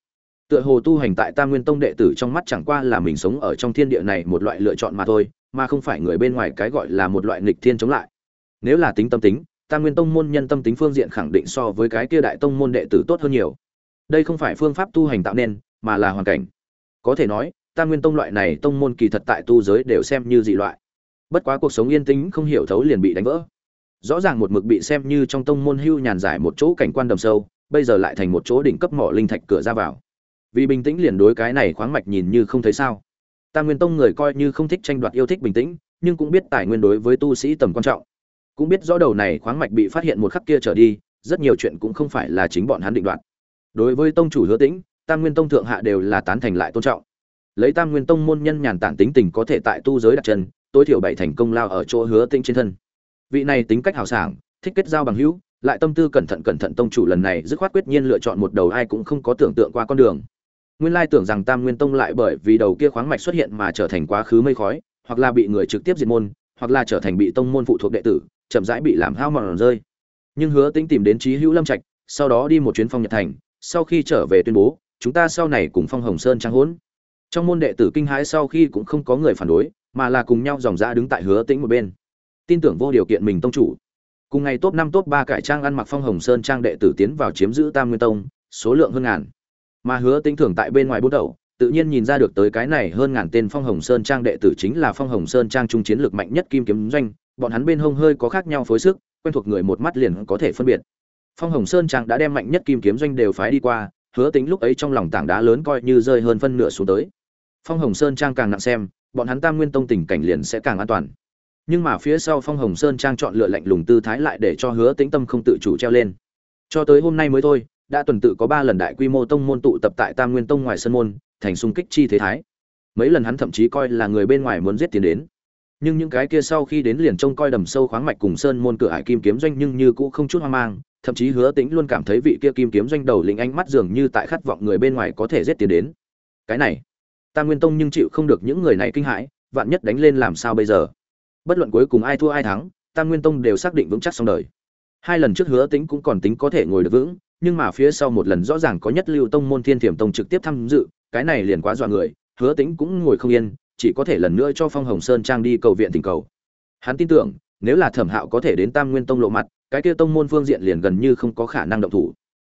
Tựa hồ tu hành tại tam nguyên tông đệ tử trong mắt chẳng qua là mình sống ở trong thiên địa này một loại lựa chọn mà thôi, mà không phải người bên ngoài cái gọi là một loại nghịch thiên chống lại. Nếu là tính tâm tính, tam nguyên tông môn nhân tâm tính phương diện khẳng định so với cái kia đại tông môn đệ tử tốt hơn nhiều. Đây không phải phương pháp tu hành tạo nên, mà là hoàn cảnh. Có thể nói, tam nguyên tông loại này tông môn kỳ thật tại tu giới đều xem như dị loại bất quá cuộc sống yên tĩnh không hiểu thấu liền bị đánh vỡ. Rõ ràng một mực bị xem như trong tông môn hưu nhàn giải một chỗ cảnh quan đầm sâu, bây giờ lại thành một chỗ đỉnh cấp mỏ linh thạch cửa ra vào. Vì bình tĩnh liền đối cái này khoáng mạch nhìn như không thấy sao. Tam nguyên tông người coi như không thích tranh đoạt yêu thích bình tĩnh, nhưng cũng biết tài nguyên đối với tu sĩ tầm quan trọng. Cũng biết rõ đầu này khoáng mạch bị phát hiện một khắc kia trở đi, rất nhiều chuyện cũng không phải là chính bọn hắn định đoạt. Đối với tông chủ hứa tĩnh, tam nguyên tông thượng hạ đều là tán thành lại tôn trọng. Lấy tam nguyên tông môn nhân nhàn tản tính tình có thể tại tu giới đặt chân tối thiểu bảy thành công lao ở chỗ hứa tinh trên thân. Vị này tính cách hào sảng, thích kết giao bằng hữu, lại tâm tư cẩn thận cẩn thận tông chủ lần này dứt khoát quyết nhiên lựa chọn một đầu ai cũng không có tưởng tượng qua con đường. Nguyên lai tưởng rằng tam nguyên tông lại bởi vì đầu kia khoáng mạch xuất hiện mà trở thành quá khứ mây khói, hoặc là bị người trực tiếp diệt môn, hoặc là trở thành bị tông môn phụ thuộc đệ tử, chậm rãi bị làm hao mòn rơi. Nhưng hứa tính tìm đến trí hữu lâm trạch, sau đó đi một chuyến phong nhật thành, sau khi trở về tuyên bố, chúng ta sau này cùng phong hồng sơn trang hỗn. Trong môn đệ tử kinh hãi sau khi cũng không có người phản đối mà là cùng nhau dòng ra đứng tại hứa tĩnh một bên. Tin tưởng vô điều kiện mình tông chủ. Cùng ngày top năm, top ba cải trang ăn mặc phong hồng sơn trang đệ tử tiến vào chiếm giữ tam nguyên tông, số lượng hơn ngàn. Mà hứa tĩnh thưởng tại bên ngoài bốn đầu, tự nhiên nhìn ra được tới cái này hơn ngàn tên phong hồng sơn trang đệ tử chính là phong hồng sơn trang trung chiến lược mạnh nhất kim kiếm doanh, bọn hắn bên hông hơi có khác nhau phối sức, quen thuộc người một mắt liền có thể phân biệt. Phong hồng sơn trang đã đem mạnh nhất kim kiếm doanh đều phái đi qua, hứa tính lúc ấy trong lòng tảng đá lớn coi như rơi hơn phân nửa xuống tới. Phong hồng sơn trang càng nặng xem bọn hắn tam nguyên tông tình cảnh liền sẽ càng an toàn. Nhưng mà phía sau phong hồng sơn trang chọn lựa lạnh lùng tư thái lại để cho hứa tĩnh tâm không tự chủ treo lên. Cho tới hôm nay mới thôi, đã tuần tự có ba lần đại quy mô tông môn tụ tập tại tam nguyên tông ngoài sân môn, thành xung kích chi thế thái. Mấy lần hắn thậm chí coi là người bên ngoài muốn giết tiền đến. Nhưng những cái kia sau khi đến liền trông coi đầm sâu khoáng mạch cùng sơn môn cửa hải kim kiếm doanh nhưng như cũ không chút hoang mang, thậm chí hứa tĩnh luôn cảm thấy vị kia kim kiếm doanh đầu lĩnh ánh mắt dường như tại khát vọng người bên ngoài có thể giết tiền đến. Cái này tam nguyên tông nhưng chịu không được những người này kinh hãi, vạn nhất đánh lên làm sao bây giờ? Bất luận cuối cùng ai thua ai thắng tam nguyên tông đều xác định vững chắc xong đời. Hai lần trước hứa tính cũng còn tính có thể ngồi được vững, nhưng mà phía sau một lần rõ ràng có nhất lưu tông môn thiên thiểm tông trực tiếp tham dự, cái này liền quá dọa người, hứa tính cũng ngồi không yên, chỉ có thể lần nữa cho phong hồng sơn trang đi cầu viện tình cầu. Hắn tin tưởng, nếu là thẩm hạo có thể đến tam nguyên tông lộ mặt, cái kia tông môn phương diện liền gần như không có khả năng động thủ.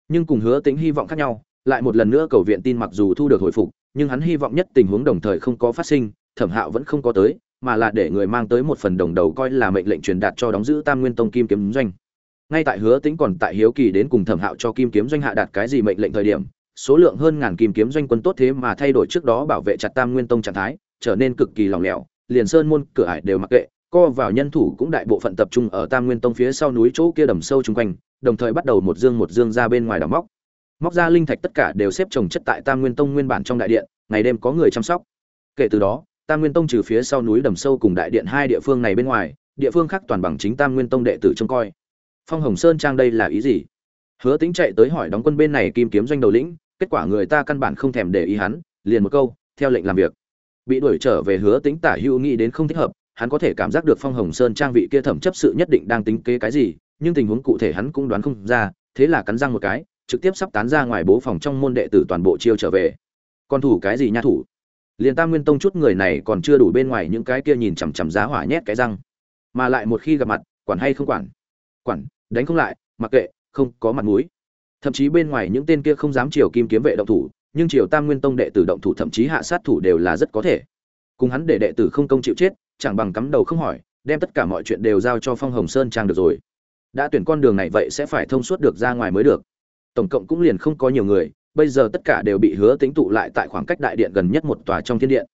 Nhưng cùng hứa tính hy vọng khác nhau, lại một lần nữa cầu viện tin mặc dù thu được hồi phục nhưng hắn hy vọng nhất tình huống đồng thời không có phát sinh, thẩm hạo vẫn không có tới, mà là để người mang tới một phần đồng đầu coi là mệnh lệnh truyền đạt cho đóng giữ tam nguyên tông kim kiếm doanh. Ngay tại hứa tĩnh còn tại hiếu kỳ đến cùng thẩm hạo cho kim kiếm doanh hạ đạt cái gì mệnh lệnh thời điểm, số lượng hơn ngàn kim kiếm doanh quân tốt thế mà thay đổi trước đó bảo vệ chặt tam nguyên tông trạng thái, trở nên cực kỳ lỏng lẻo, liền sơn môn, cửa ải đều mặc kệ, co vào nhân thủ cũng đại bộ phận tập trung ở tam nguyên tông phía sau núi chỗ kia đầm sâu chung quanh, đồng thời bắt đầu một dương một dương ra bên ngoài đào móc móc ra linh thạch tất cả đều xếp trồng chất tại tam nguyên tông nguyên bản trong đại điện, ngày đêm có người chăm sóc. Kể từ đó, tam nguyên tông trừ phía sau núi đầm sâu cùng đại điện hai địa phương này bên ngoài, địa phương khác toàn bằng chính tam nguyên tông đệ tử trông coi. Phong hồng sơn trang đây là ý gì? Hứa tính chạy tới hỏi đóng quân bên này kim kiếm doanh đầu lĩnh, kết quả người ta căn bản không thèm để ý hắn, liền một câu, theo lệnh làm việc. Bị đuổi trở về hứa tính tả hữu nghĩ đến không thích hợp, hắn có thể cảm giác được phong hồng sơn trang vị kia thẩm chấp sự nhất định đang tính kế cái gì, nhưng tình huống cụ thể hắn cũng đoán không ra, thế là cắn răng một cái trực tiếp sắp tán ra ngoài bố phòng trong môn đệ tử toàn bộ chiêu trở về. Còn thủ cái gì nha thủ? Liền tam nguyên tông chút người này còn chưa đủ bên ngoài những cái kia nhìn chằm chằm giá hỏa nhét cái răng. Mà lại một khi gặp mặt, quản hay không quản? Quản, đánh không lại, mặc kệ, không có mặt mũi. Thậm chí bên ngoài những tên kia không dám chiều kim kiếm vệ động thủ, nhưng chiều tam nguyên tông đệ tử động thủ thậm chí hạ sát thủ đều là rất có thể. Cùng hắn để đệ tử không công chịu chết, chẳng bằng cắm đầu không hỏi, đem tất cả mọi chuyện đều giao cho phong hồng sơn trang được rồi. Đã tuyển con đường này vậy sẽ phải thông suốt được ra ngoài mới được tổng cộng cũng liền không có nhiều người, bây giờ tất cả đều bị hứa tính tụ lại tại khoảng cách đại điện gần nhất một tòa trong thiên điện.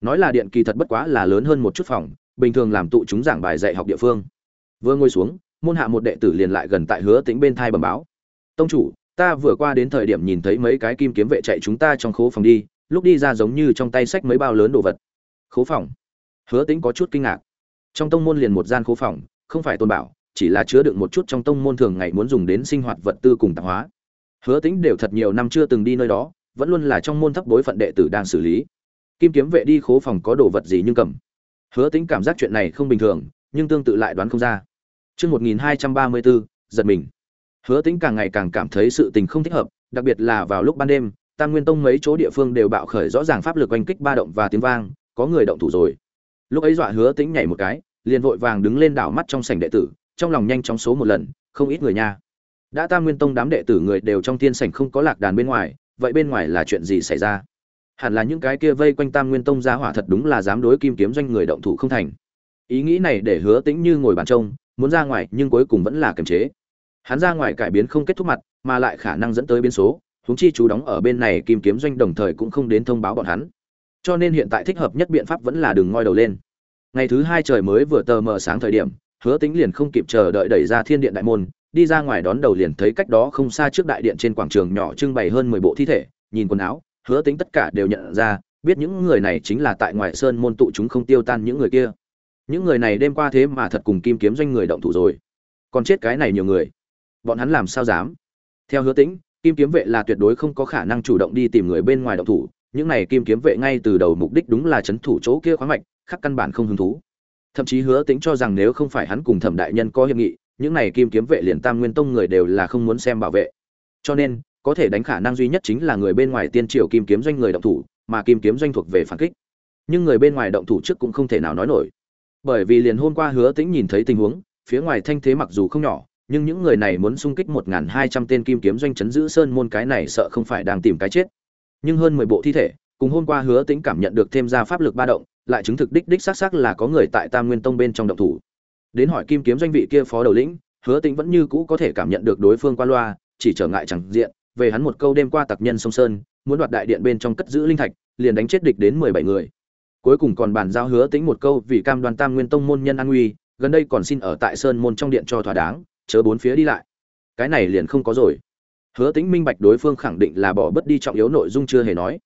Nói là điện kỳ thật bất quá là lớn hơn một chút phòng, bình thường làm tụ chúng giảng bài dạy học địa phương. Vừa ngồi xuống, môn hạ một đệ tử liền lại gần tại hứa tính bên thai bẩm báo. Tông chủ, ta vừa qua đến thời điểm nhìn thấy mấy cái kim kiếm vệ chạy chúng ta trong khố phòng đi, lúc đi ra giống như trong tay sách mấy bao lớn đồ vật. Khố phòng? Hứa tính có chút kinh ngạc. Trong tông môn liền một gian khố phòng, không phải tôn bảo, chỉ là chứa đựng một chút trong tông môn thường ngày muốn dùng đến sinh hoạt vật tư cùng tạp hóa hứa tính đều thật nhiều năm chưa từng đi nơi đó vẫn luôn là trong môn thấp bối phận đệ tử đang xử lý kim kiếm vệ đi khố phòng có đồ vật gì nhưng cầm hứa tính cảm giác chuyện này không bình thường nhưng tương tự lại đoán không ra Trước 1234, giật mình. Hứa Tĩnh càng ngày càng cảm thấy sự tình không thích hợp, đặc biệt là vào lúc ban đêm, Tam Nguyên Tông mấy chỗ địa phương đều bạo khởi rõ ràng pháp lực oanh kích ba động và tiếng vang, có người động thủ rồi. Lúc ấy dọa Hứa Tĩnh nhảy một cái, liền vội vàng đứng lên đảo mắt trong sảnh đệ tử, trong lòng nhanh chóng số một lần, không ít người nha. Đã Tam Nguyên Tông đám đệ tử người đều trong tiên sảnh không có lạc đàn bên ngoài, vậy bên ngoài là chuyện gì xảy ra? Hẳn là những cái kia vây quanh Tam Nguyên Tông ra hỏa thật đúng là dám đối kim kiếm doanh người động thủ không thành. Ý nghĩ này để Hứa Tĩnh như ngồi bàn trông, muốn ra ngoài nhưng cuối cùng vẫn là kiềm chế hắn ra ngoài cải biến không kết thúc mặt mà lại khả năng dẫn tới biến số huống chi chú đóng ở bên này kim kiếm doanh đồng thời cũng không đến thông báo bọn hắn cho nên hiện tại thích hợp nhất biện pháp vẫn là đừng ngoi đầu lên ngày thứ hai trời mới vừa tờ mờ sáng thời điểm hứa tính liền không kịp chờ đợi đẩy ra thiên điện đại môn đi ra ngoài đón đầu liền thấy cách đó không xa trước đại điện trên quảng trường nhỏ trưng bày hơn mười bộ thi thể, nhìn quần áo, hứa tính tất cả đều nhận ra, biết những người này chính là tại ngoại sơn môn tụ chúng không tiêu tan những người kia. Những người này đêm qua thế mà thật cùng kim kiếm doanh người động thủ rồi. Còn chết cái này nhiều người. Bọn hắn làm sao dám? Theo hứa tĩnh kim kiếm vệ là tuyệt đối không có khả năng chủ động đi tìm người bên ngoài động thủ. Những này kim kiếm vệ ngay từ đầu mục đích đúng là chấn thủ chỗ kia khoáng mạch, khắc căn bản không hứng thú. Thậm chí hứa tĩnh cho rằng nếu không phải hắn cùng thẩm đại nhân có hiệp nghị những này kim kiếm vệ liền tam nguyên tông người đều là không muốn xem bảo vệ. Cho nên, có thể đánh khả năng duy nhất chính là người bên ngoài tiên triều kim kiếm doanh người động thủ, mà kim kiếm doanh thuộc về phản kích. Nhưng người bên ngoài động thủ trước cũng không thể nào nói nổi. Bởi vì liền hôm qua hứa tĩnh nhìn thấy tình huống, phía ngoài thanh thế mặc dù không nhỏ, nhưng những người này muốn xung kích một hai trăm tên kim kiếm doanh chấn giữ sơn môn cái này sợ không phải đang tìm cái chết. Nhưng hơn mười bộ thi thể, cùng hôm qua hứa tĩnh cảm nhận được thêm ra pháp lực ba động, lại chứng thực đích đích xác xác là có người tại tam nguyên tông bên trong động thủ đến hỏi kim kiếm doanh vị kia phó đầu lĩnh, hứa tĩnh vẫn như cũ có thể cảm nhận được đối phương qua loa, chỉ trở ngại chẳng diện, về hắn một câu đêm qua tặc nhân sông sơn, muốn đoạt đại điện bên trong cất giữ linh thạch, liền đánh chết địch đến mười bảy người. Cuối cùng còn bàn giao hứa tĩnh một câu vì cam đoan tam nguyên tông môn nhân an nguy gần đây còn xin ở tại sơn môn trong điện cho thỏa đáng, chớ bốn phía đi lại. Cái này liền không có rồi. Hứa tĩnh minh bạch đối phương khẳng định là bỏ bất đi trọng yếu nội dung chưa hề nói.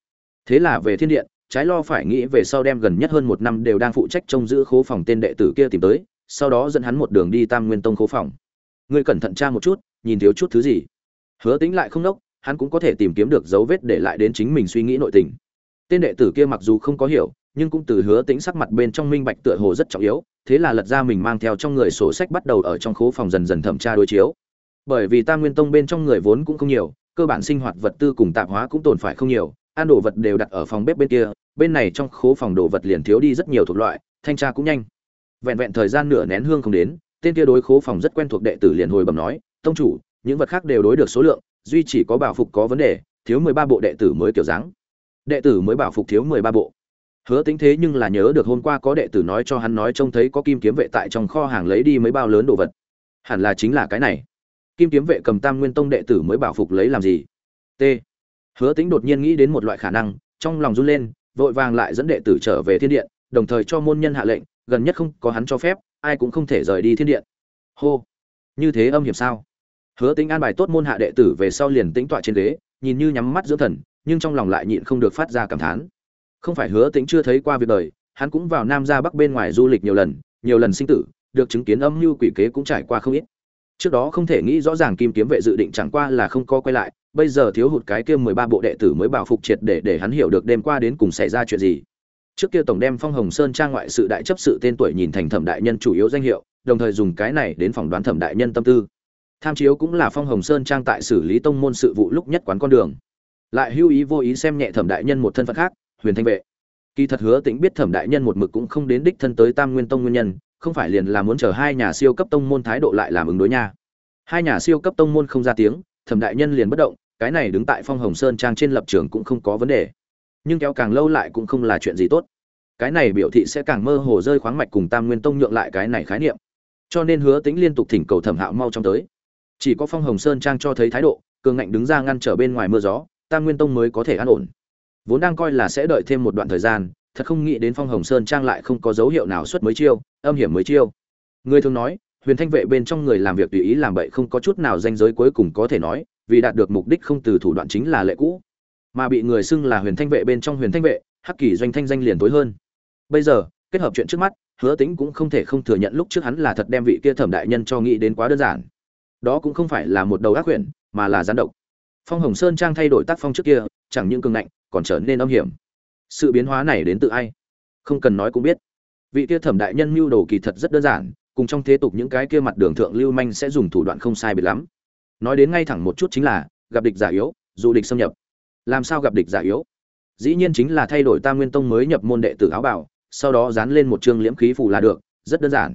Thế là về thiên điện, trái lo phải nghĩ về sau đem gần nhất hơn một năm đều đang phụ trách trông giữ khố phòng tên đệ tử kia tìm tới sau đó dẫn hắn một đường đi tam nguyên tông khố phòng. Ngươi cẩn thận tra một chút, nhìn thiếu chút thứ gì. Hứa tính lại không nốc, hắn cũng có thể tìm kiếm được dấu vết để lại đến chính mình suy nghĩ nội tình. Tên đệ tử kia mặc dù không có hiểu, nhưng cũng từ hứa tính sắc mặt bên trong minh bạch tựa hồ rất trọng yếu, thế là lật ra mình mang theo trong người sổ sách bắt đầu ở trong khố phòng dần dần thẩm tra đối chiếu. Bởi vì tam nguyên tông bên trong người vốn cũng không nhiều, cơ bản sinh hoạt vật tư cùng tạp hóa cũng tồn phải không nhiều, ăn đồ vật đều đặt ở phòng bếp bên kia, bên này trong khố phòng đồ vật liền thiếu đi rất nhiều thuộc loại, thanh tra cũng nhanh vẹn vẹn thời gian nửa nén hương không đến, tên kia đối khố phòng rất quen thuộc đệ tử liền hồi bẩm nói, tông chủ, những vật khác đều đối được số lượng, duy chỉ có bảo phục có vấn đề, thiếu mười ba bộ đệ tử mới kiểu dáng. Đệ tử mới bảo phục thiếu mười ba bộ. Hứa tính thế nhưng là nhớ được hôm qua có đệ tử nói cho hắn nói trông thấy có kim kiếm vệ tại trong kho hàng lấy đi mấy bao lớn đồ vật. Hẳn là chính là cái này. Kim kiếm vệ cầm tam nguyên tông đệ tử mới bảo phục lấy làm gì? T. Hứa tính đột nhiên nghĩ đến một loại khả năng, trong lòng run lên, vội vàng lại dẫn đệ tử trở về thiên điện, đồng thời cho môn nhân hạ lệnh gần nhất không có hắn cho phép, ai cũng không thể rời đi thiên điện. Hô. Như thế âm hiểm sao? Hứa tính an bài tốt môn hạ đệ tử về sau liền tĩnh tọa trên ghế, nhìn như nhắm mắt dưỡng thần, nhưng trong lòng lại nhịn không được phát ra cảm thán. Không phải hứa tính chưa thấy qua việc đời, hắn cũng vào nam ra bắc bên ngoài du lịch nhiều lần nhiều lần sinh tử, được chứng kiến âm mưu quỷ kế cũng trải qua không ít. Trước đó không thể nghĩ rõ ràng kim kiếm vệ dự định chẳng qua là không có quay lại, bây giờ thiếu hụt cái kia mười ba bộ đệ tử mới bảo phục triệt để để hắn hiểu được đêm qua đến cùng xảy ra chuyện gì trước kia tổng đem phong hồng sơn trang ngoại sự đại chấp sự tên tuổi nhìn thành thẩm đại nhân chủ yếu danh hiệu, đồng thời dùng cái này đến phỏng đoán thẩm đại nhân tâm tư. Tham chiếu cũng là phong hồng sơn trang tại xử lý tông môn sự vụ lúc nhất quán con đường. Lại hưu ý vô ý xem nhẹ thẩm đại nhân một thân phận khác, huyền thanh vệ. Kỳ thật hứa tĩnh biết thẩm đại nhân một mực cũng không đến đích thân tới tam nguyên tông nguyên nhân, không phải liền là muốn chờ hai nhà siêu cấp tông môn thái độ lại làm ứng đối nha. Hai nhà siêu cấp tông môn không ra tiếng, thẩm đại nhân liền bất động, cái này đứng tại phong hồng sơn trang trên lập trường cũng không có vấn đề nhưng kéo càng lâu lại cũng không là chuyện gì tốt. Cái này biểu thị sẽ càng mơ hồ rơi khoáng mạch cùng tam nguyên tông nhượng lại cái này khái niệm. Cho nên hứa tính liên tục thỉnh cầu thẩm hạo mau trong tới. Chỉ có phong hồng sơn trang cho thấy thái độ, cường ngạnh đứng ra ngăn trở bên ngoài mưa gió, tam nguyên tông mới có thể an ổn. Vốn đang coi là sẽ đợi thêm một đoạn thời gian, thật không nghĩ đến phong hồng sơn trang lại không có dấu hiệu nào xuất mới chiêu, âm hiểm mới chiêu. Người thường nói, huyền thanh vệ bên trong người làm việc tùy ý làm bậy không có chút nào danh giới cuối cùng có thể nói, vì đạt được mục đích không từ thủ đoạn chính là lệ cũ mà bị người xưng là huyền thanh vệ bên trong huyền thanh vệ, hắc kỳ doanh thanh danh liền tối hơn. Bây giờ, kết hợp chuyện trước mắt, hứa tính cũng không thể không thừa nhận lúc trước hắn là thật đem vị kia thẩm đại nhân cho nghĩ đến quá đơn giản. Đó cũng không phải là một đầu ác quyển mà là gián độc. Phong hồng sơn trang thay đổi tác phong trước kia, chẳng những cường ngạnh, còn trở nên âm hiểm. Sự biến hóa này đến từ ai? Không cần nói cũng biết. Vị kia thẩm đại nhân mưu đồ kỳ thật rất đơn giản, cùng trong thế tục những cái kia mặt đường thượng lưu manh sẽ dùng thủ đoạn không sai biệt lắm. Nói đến ngay thẳng một chút chính là, gặp địch giả yếu dụ địch xâm nhập làm sao gặp địch giả yếu? Dĩ nhiên chính là thay đổi tam nguyên tông mới nhập môn đệ tử áo bảo sau đó dán lên một chương liễm khí phủ là được, rất đơn giản.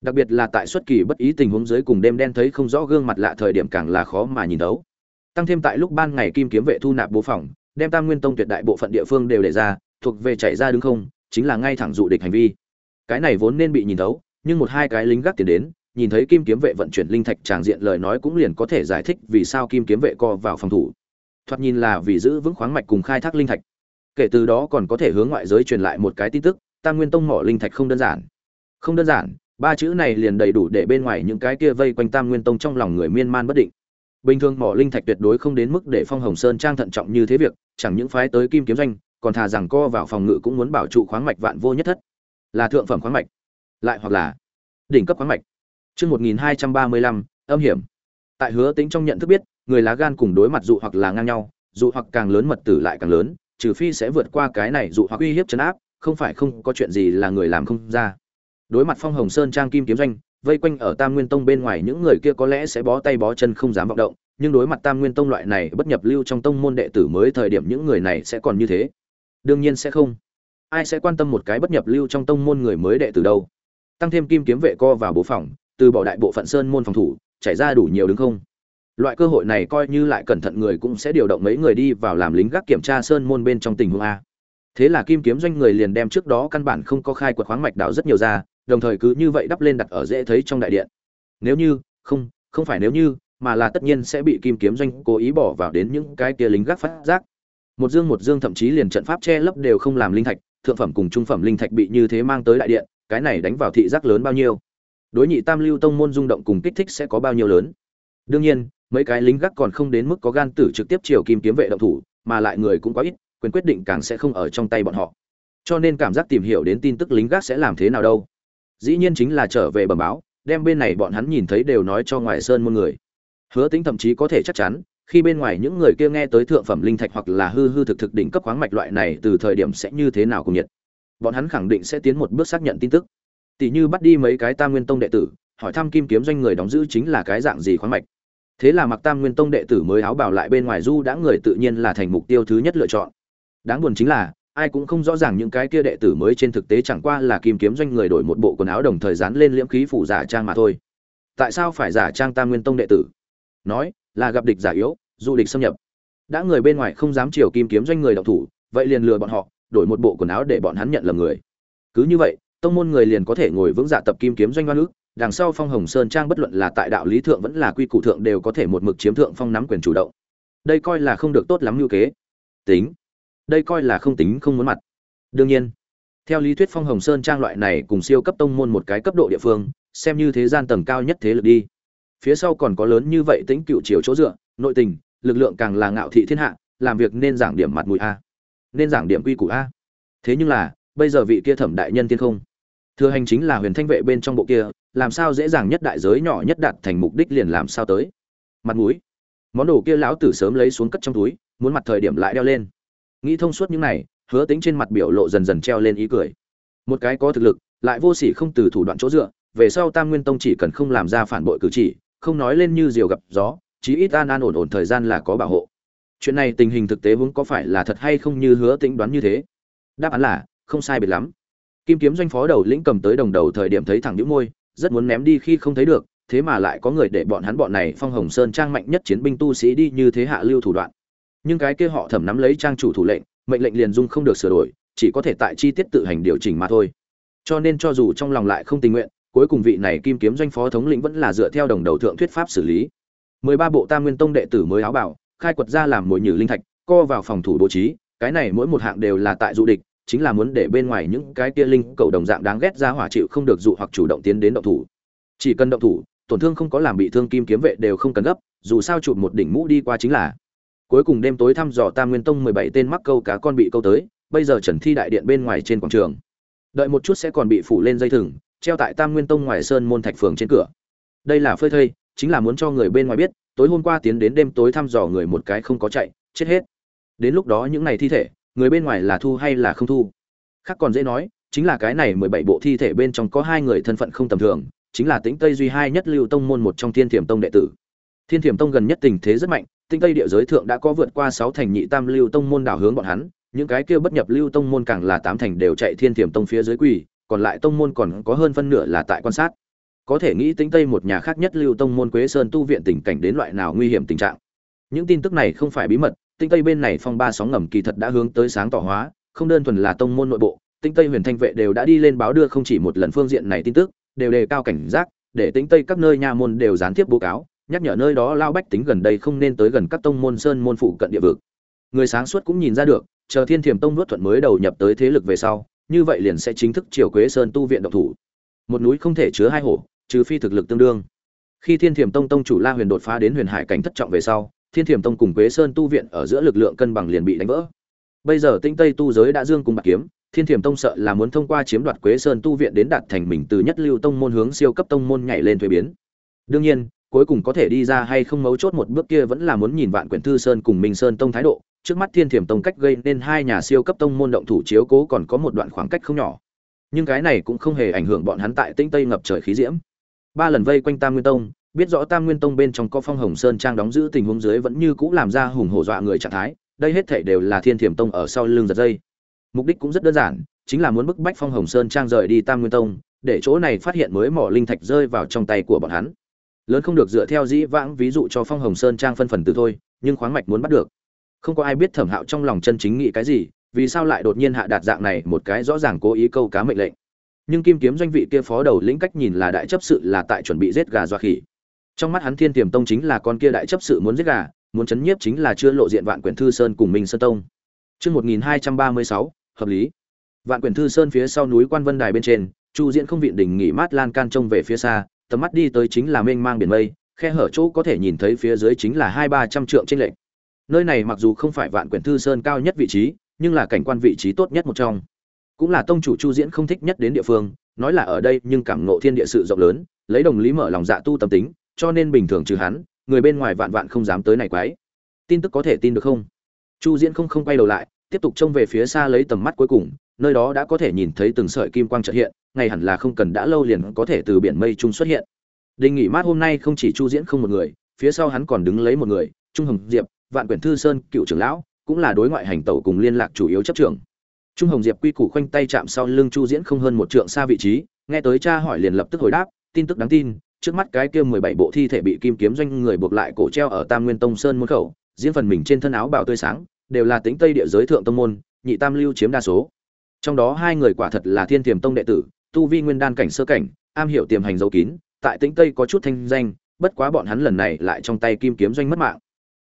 Đặc biệt là tại xuất kỳ bất ý tình huống dưới cùng đêm đen thấy không rõ gương mặt lạ thời điểm càng là khó mà nhìn đấu tăng thêm tại lúc ban ngày kim kiếm vệ thu nạp bố phòng, đem tam nguyên tông tuyệt đại bộ phận địa phương đều để ra, thuộc về chạy ra đứng không, chính là ngay thẳng dụ địch hành vi. Cái này vốn nên bị nhìn thấu, nhưng một hai cái lính gác tiền đến, nhìn thấy kim kiếm vệ vận chuyển linh thạch tràng diện lời nói cũng liền có thể giải thích vì sao kim kiếm vệ co vào phòng thủ thoạt nhìn là vì giữ vững khoáng mạch cùng khai thác linh thạch. Kể từ đó còn có thể hướng ngoại giới truyền lại một cái tin tức, tam nguyên tông mỏ linh thạch không đơn giản. Không đơn giản, ba chữ này liền đầy đủ để bên ngoài những cái kia vây quanh tam nguyên tông trong lòng người miên man bất định. Bình thường mỏ linh thạch tuyệt đối không đến mức để phong hồng sơn trang thận trọng như thế việc, chẳng những phái tới kim kiếm doanh, còn thà rằng co vào phòng ngự cũng muốn bảo trụ khoáng mạch vạn vô nhất thất. Là thượng phẩm khoáng mạch. Lại hoặc là đỉnh cấp khoáng mạch. Chương một nghìn hai trăm ba mươi lăm, âm hiểm. Tại hứa tính trong nhận thức biết người lá gan cùng đối mặt dụ hoặc là ngang nhau, dụ hoặc càng lớn mật tử lại càng lớn, trừ phi sẽ vượt qua cái này dụ hoặc uy hiếp chấn áp, không phải không có chuyện gì là người làm không ra. Đối mặt phong hồng sơn trang kim kiếm doanh, vây quanh ở tam nguyên tông bên ngoài những người kia có lẽ sẽ bó tay bó chân không dám vọng động, nhưng đối mặt tam nguyên tông loại này bất nhập lưu trong tông môn đệ tử mới thời điểm những người này sẽ còn như thế. Đương nhiên sẽ không. Ai sẽ quan tâm một cái bất nhập lưu trong tông môn người mới đệ tử đâu? Tăng thêm kim kiếm vệ co vào bố phòng, từ bỏ đại bộ phận sơn môn phòng thủ chảy ra đủ nhiều đứng không? Loại cơ hội này coi như lại cẩn thận người cũng sẽ điều động mấy người đi vào làm lính gác kiểm tra sơn môn bên trong tình huống a. Thế là kim kiếm doanh người liền đem trước đó căn bản không có khai quật khoáng mạch đào rất nhiều ra, đồng thời cứ như vậy đắp lên đặt ở dễ thấy trong đại điện. Nếu như, không không phải nếu như, mà là tất nhiên sẽ bị kim kiếm doanh cố ý bỏ vào đến những cái kia lính gác phát giác. Một dương một dương thậm chí liền trận pháp che lấp đều không làm linh thạch, thượng phẩm cùng trung phẩm linh thạch bị như thế mang tới đại điện, cái này đánh vào thị giác lớn bao nhiêu? Đối nhị tam lưu tông môn rung động cùng kích thích sẽ có bao nhiêu lớn? Đương nhiên mấy cái lính gác còn không đến mức có gan tử trực tiếp chiều kim kiếm vệ động thủ, mà lại người cũng quá ít, quyền quyết định càng sẽ không ở trong tay bọn họ. Cho nên cảm giác tìm hiểu đến tin tức lính gác sẽ làm thế nào đâu. Dĩ nhiên chính là trở về bẩm báo, đem bên này bọn hắn nhìn thấy đều nói cho ngoài sơn muôn người. Hứa tính thậm chí có thể chắc chắn, khi bên ngoài những người kia nghe tới thượng phẩm linh thạch hoặc là hư hư thực thực đỉnh cấp khoáng mạch loại này từ thời điểm sẽ như thế nào cùng nhiệt. Bọn hắn khẳng định sẽ tiến một bước xác nhận tin tức. Tỷ như bắt đi mấy cái tam nguyên tông đệ tử, hỏi thăm kim kiếm doanh người đóng giữ chính là cái dạng gì khoáng mạch thế là mặc tam nguyên tông đệ tử mới áo bảo lại bên ngoài du đã người tự nhiên là thành mục tiêu thứ nhất lựa chọn. Đáng buồn chính là, ai cũng không rõ ràng những cái kia đệ tử mới trên thực tế chẳng qua là kim kiếm doanh người đổi một bộ quần áo đồng thời dán lên liễm khí phủ giả trang mà thôi. Tại sao phải giả trang tam nguyên tông đệ tử? Nói, là gặp địch giả yếu, du địch xâm nhập. Đã người bên ngoài không dám chiều kim kiếm doanh người độc thủ, vậy liền lừa bọn họ, đổi một bộ quần áo để bọn hắn nhận là người. Cứ như vậy, tông môn người liền có thể ngồi vững dạ tập kim kiếm doanh đoan ước đằng sau phong hồng sơn trang bất luận là tại đạo lý thượng vẫn là quy củ thượng đều có thể một mực chiếm thượng phong nắm quyền chủ động. Đây coi là không được tốt lắm như kế. Tính. Đây coi là không tính không muốn mặt. Đương nhiên, theo lý thuyết phong hồng sơn trang loại này cùng siêu cấp tông môn một cái cấp độ địa phương, xem như thế gian tầng cao nhất thế lực đi. Phía sau còn có lớn như vậy tính cựu chiều chỗ dựa, nội tình, lực lượng càng là ngạo thị thiên hạ, làm việc nên giảng điểm mặt mũi a. Nên giảng điểm quy củ a. Thế nhưng là, bây giờ vị kia thẩm đại nhân tiên không? Thừa hành chính là huyền thanh vệ bên trong bộ kia làm sao dễ dàng nhất đại giới nhỏ nhất đạt thành mục đích liền làm sao tới. Mặt mũi. Món đồ kia lão tử sớm lấy xuống cất trong túi, muốn mặt thời điểm lại đeo lên. Nghĩ thông suốt những này, hứa tính trên mặt biểu lộ dần dần treo lên ý cười. Một cái có thực lực, lại vô sỉ không từ thủ đoạn chỗ dựa, về sau tam nguyên tông chỉ cần không làm ra phản bội cử chỉ, không nói lên như diều gặp gió, chí ít an an ổn ổn thời gian là có bảo hộ. Chuyện này tình hình thực tế vốn có phải là thật hay không như hứa tính đoán như thế? Đáp án là, không sai biệt lắm. Kim kiếm doanh phó đầu lĩnh cầm tới đồng đầu thời điểm thấy thẳng nhũ môi rất muốn ném đi khi không thấy được, thế mà lại có người để bọn hắn bọn này phong hồng sơn trang mạnh nhất chiến binh tu sĩ đi như thế hạ lưu thủ đoạn. Nhưng cái kia họ thẩm nắm lấy trang chủ thủ lệnh, mệnh lệnh liền dung không được sửa đổi, chỉ có thể tại chi tiết tự hành điều chỉnh mà thôi. Cho nên cho dù trong lòng lại không tình nguyện, cuối cùng vị này kim kiếm doanh phó thống lĩnh vẫn là dựa theo đồng đầu thượng thuyết pháp xử lý. Mười ba bộ tam nguyên tông đệ tử mới áo bảo, khai quật ra làm mồi nhử linh thạch, co vào phòng thủ bố trí, cái này mỗi một hạng đều là tại du địch chính là muốn để bên ngoài những cái kia linh cầu đồng dạng đáng ghét ra hỏa chịu không được dụ hoặc chủ động tiến đến động thủ. Chỉ cần động thủ, tổn thương không có làm bị thương kim kiếm vệ đều không cần gấp, dù sao chụp một đỉnh mũ đi qua chính là. Cuối cùng đêm tối thăm dò tam nguyên tông mười bảy tên mắc câu cá con bị câu tới, bây giờ trần thi đại điện bên ngoài trên quảng trường. Đợi một chút sẽ còn bị phủ lên dây thừng, treo tại tam nguyên tông ngoài sơn môn thạch phường trên cửa. Đây là phơi thây, chính là muốn cho người bên ngoài biết, tối hôm qua tiến đến đêm tối thăm dò người một cái không có chạy, chết hết. Đến lúc đó những này thi thể người bên ngoài là thu hay là không thu? Khác còn dễ nói, chính là cái này mười bảy bộ thi thể bên trong có hai người thân phận không tầm thường, chính là tĩnh tây duy hai nhất lưu tông môn một trong thiên thiểm tông đệ tử. Thiên thiểm tông gần nhất tình thế rất mạnh tinh tây địa giới thượng đã có vượt qua sáu thành nhị tam lưu tông môn đảo hướng bọn hắn, những cái kia bất nhập lưu tông môn càng là tám thành đều chạy thiên thiểm tông phía dưới quỳ, còn lại tông môn còn có hơn phân nửa là tại quan sát. Có thể nghĩ tính tây một nhà khác nhất lưu tông môn quế sơn tu viện tình cảnh đến loại nào nguy hiểm tình trạng. Những tin tức này không phải bí mật tinh tây bên này phong ba sóng ngầm kỳ thật đã hướng tới sáng tỏ hóa, không đơn thuần là tông môn nội bộ, tinh tây huyền thanh vệ đều đã đi lên báo đưa không chỉ một lần phương diện này tin tức, đều đề cao cảnh giác, để Tinh tây các nơi nha môn đều gián tiếp bố cáo, nhắc nhở nơi đó lao bách tính gần đây không nên tới gần các tông môn sơn môn phụ cận địa vực. Người sáng suốt cũng nhìn ra được, chờ thiên thiềm tông nuốt thuận mới đầu nhập tới thế lực về sau, như vậy liền sẽ chính thức triều quế sơn tu viện độc thủ. Một núi không thể chứa hai hổ, trừ phi thực lực tương đương. Khi thiên thiềm tông tông chủ la huyền đột phá đến huyền hải cảnh thất trọng về sau thiên Thiểm tông cùng quế sơn tu viện ở giữa lực lượng cân bằng liền bị đánh vỡ. Bây giờ tinh tây tu giới đã dương cùng bạc kiếm, thiên Thiểm tông sợ là muốn thông qua chiếm đoạt quế sơn tu viện đến đạt thành mình từ nhất lưu tông môn hướng siêu cấp tông môn nhảy lên thuế biến. Đương nhiên, cuối cùng có thể đi ra hay không mấu chốt một bước kia vẫn là muốn nhìn vạn quyển thư sơn cùng minh sơn tông thái độ. Trước mắt thiên thiểm tông cách gây nên hai nhà siêu cấp tông môn động thủ chiếu cố còn có một đoạn khoảng cách không nhỏ. Nhưng cái này cũng không hề ảnh hưởng bọn hắn tại tĩnh tây ngập trời khí diễm. Ba lần vây quanh tam nguyên tông biết rõ tam nguyên tông bên trong có phong hồng sơn trang đóng giữ tình huống dưới vẫn như cũ làm ra hùng hổ dọa người trạng thái, đây hết thảy đều là thiên thiểm tông ở sau lưng giật dây. Mục đích cũng rất đơn giản, chính là muốn bức bách phong hồng sơn trang rời đi tam nguyên tông, để chỗ này phát hiện mới mỏ linh thạch rơi vào trong tay của bọn hắn. Lớn không được dựa theo dĩ vãng ví dụ cho phong hồng sơn trang phân phần từ thôi, nhưng khoáng mạch muốn bắt được. Không có ai biết thẩm hạo trong lòng chân chính nghĩ cái gì, vì sao lại đột nhiên hạ đạt dạng này một cái rõ ràng cố ý câu cá mệnh lệnh. Nhưng kim kiếm doanh vị kia phó đầu lĩnh cách nhìn là đại chấp sự là tại chuẩn bị giết gà dọa khỉ trong mắt hắn thiên tiềm tông chính là con kia đại chấp sự muốn giết gà muốn chấn nhiếp chính là chưa lộ diện vạn quyển thư sơn cùng minh sơn tông Trước 1236, hợp lý. Vạn quyển thư sơn phía sau núi quan vân đài bên trên, Chu Diễn không vịn đỉnh nghỉ mát lan can trông về phía xa, tầm mắt đi tới chính là mênh mang biển mây, khe hở chỗ có thể nhìn thấy phía dưới chính là hai ba trăm trượng trên lệch. Nơi này mặc dù không phải vạn quyển thư sơn cao nhất vị trí, nhưng là cảnh quan vị trí tốt nhất một trong. Cũng là tông chủ Chu Diễn không thích nhất đến địa phương, nói là ở đây nhưng cảm ngộ thiên địa sự rộng lớn, lấy đồng lý mở lòng dạ tu tâm tính, cho nên bình thường trừ hắn, người bên ngoài vạn vạn không dám tới này quái. Tin tức có thể tin được không? Chu Diễn không không quay đầu lại, tiếp tục trông về phía xa lấy tầm mắt cuối cùng, nơi đó đã có thể nhìn thấy từng sợi kim quang chợt hiện, ngày hẳn là không cần đã lâu liền có thể từ biển mây trung xuất hiện. Đình nghỉ mát hôm nay không chỉ Chu Diễn không một người, phía sau hắn còn đứng lấy một người, Trung Hồng Diệp, Vạn Quyển Thư Sơn, cựu trưởng lão, cũng là đối ngoại hành tẩu cùng liên lạc chủ yếu chấp trưởng. Trung Hồng Diệp quy củ khoanh tay chạm sau lưng Chu Diễn không hơn một trượng xa vị trí, nghe tới cha hỏi liền lập tức hồi đáp, tin tức đáng tin, trước mắt cái kia 17 bộ thi thể bị kim kiếm doanh người buộc lại cổ treo ở Tam Nguyên Tông Sơn môn khẩu, diễn phần mình trên thân áo bào tươi sáng, đều là tính Tây địa giới thượng tông môn, nhị tam lưu chiếm đa số. Trong đó hai người quả thật là Thiên Tiềm Tông đệ tử, tu vi nguyên đan cảnh sơ cảnh, am hiểu tiềm hành dấu kín, tại tính Tây có chút thanh danh, bất quá bọn hắn lần này lại trong tay Kim Kiếm doanh mất mạng.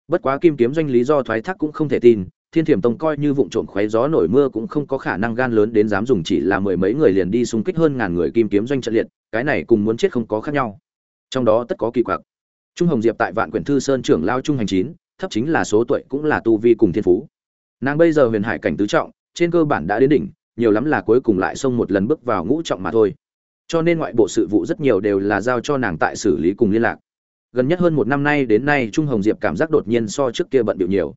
Bất quá Kim Kiếm doanh lý do thoái thác cũng không thể tin, Thiên Thiểm Tông coi như vụng trộm khoé gió nổi mưa cũng không có khả năng gan lớn đến dám dùng chỉ là mười mấy người liền đi xung kích hơn ngàn người Kim Kiếm doanh trận liệt, cái này cùng muốn chết không có khác nhau. Trong đó tất có kỳ quặc. Trung Hồng Diệp tại Vạn Quyển Thư Sơn trưởng lao trung hành chín, thấp chính là số tuổi cũng là tu vi cùng thiên phú. Nàng bây giờ huyền hải cảnh tứ trọng, trên cơ bản đã đến đỉnh, nhiều lắm là cuối cùng lại xông một lần bước vào ngũ trọng mà thôi cho nên ngoại bộ sự vụ rất nhiều đều là giao cho nàng tại xử lý cùng liên lạc gần nhất hơn một năm nay đến nay trung hồng diệp cảm giác đột nhiên so trước kia bận điệu nhiều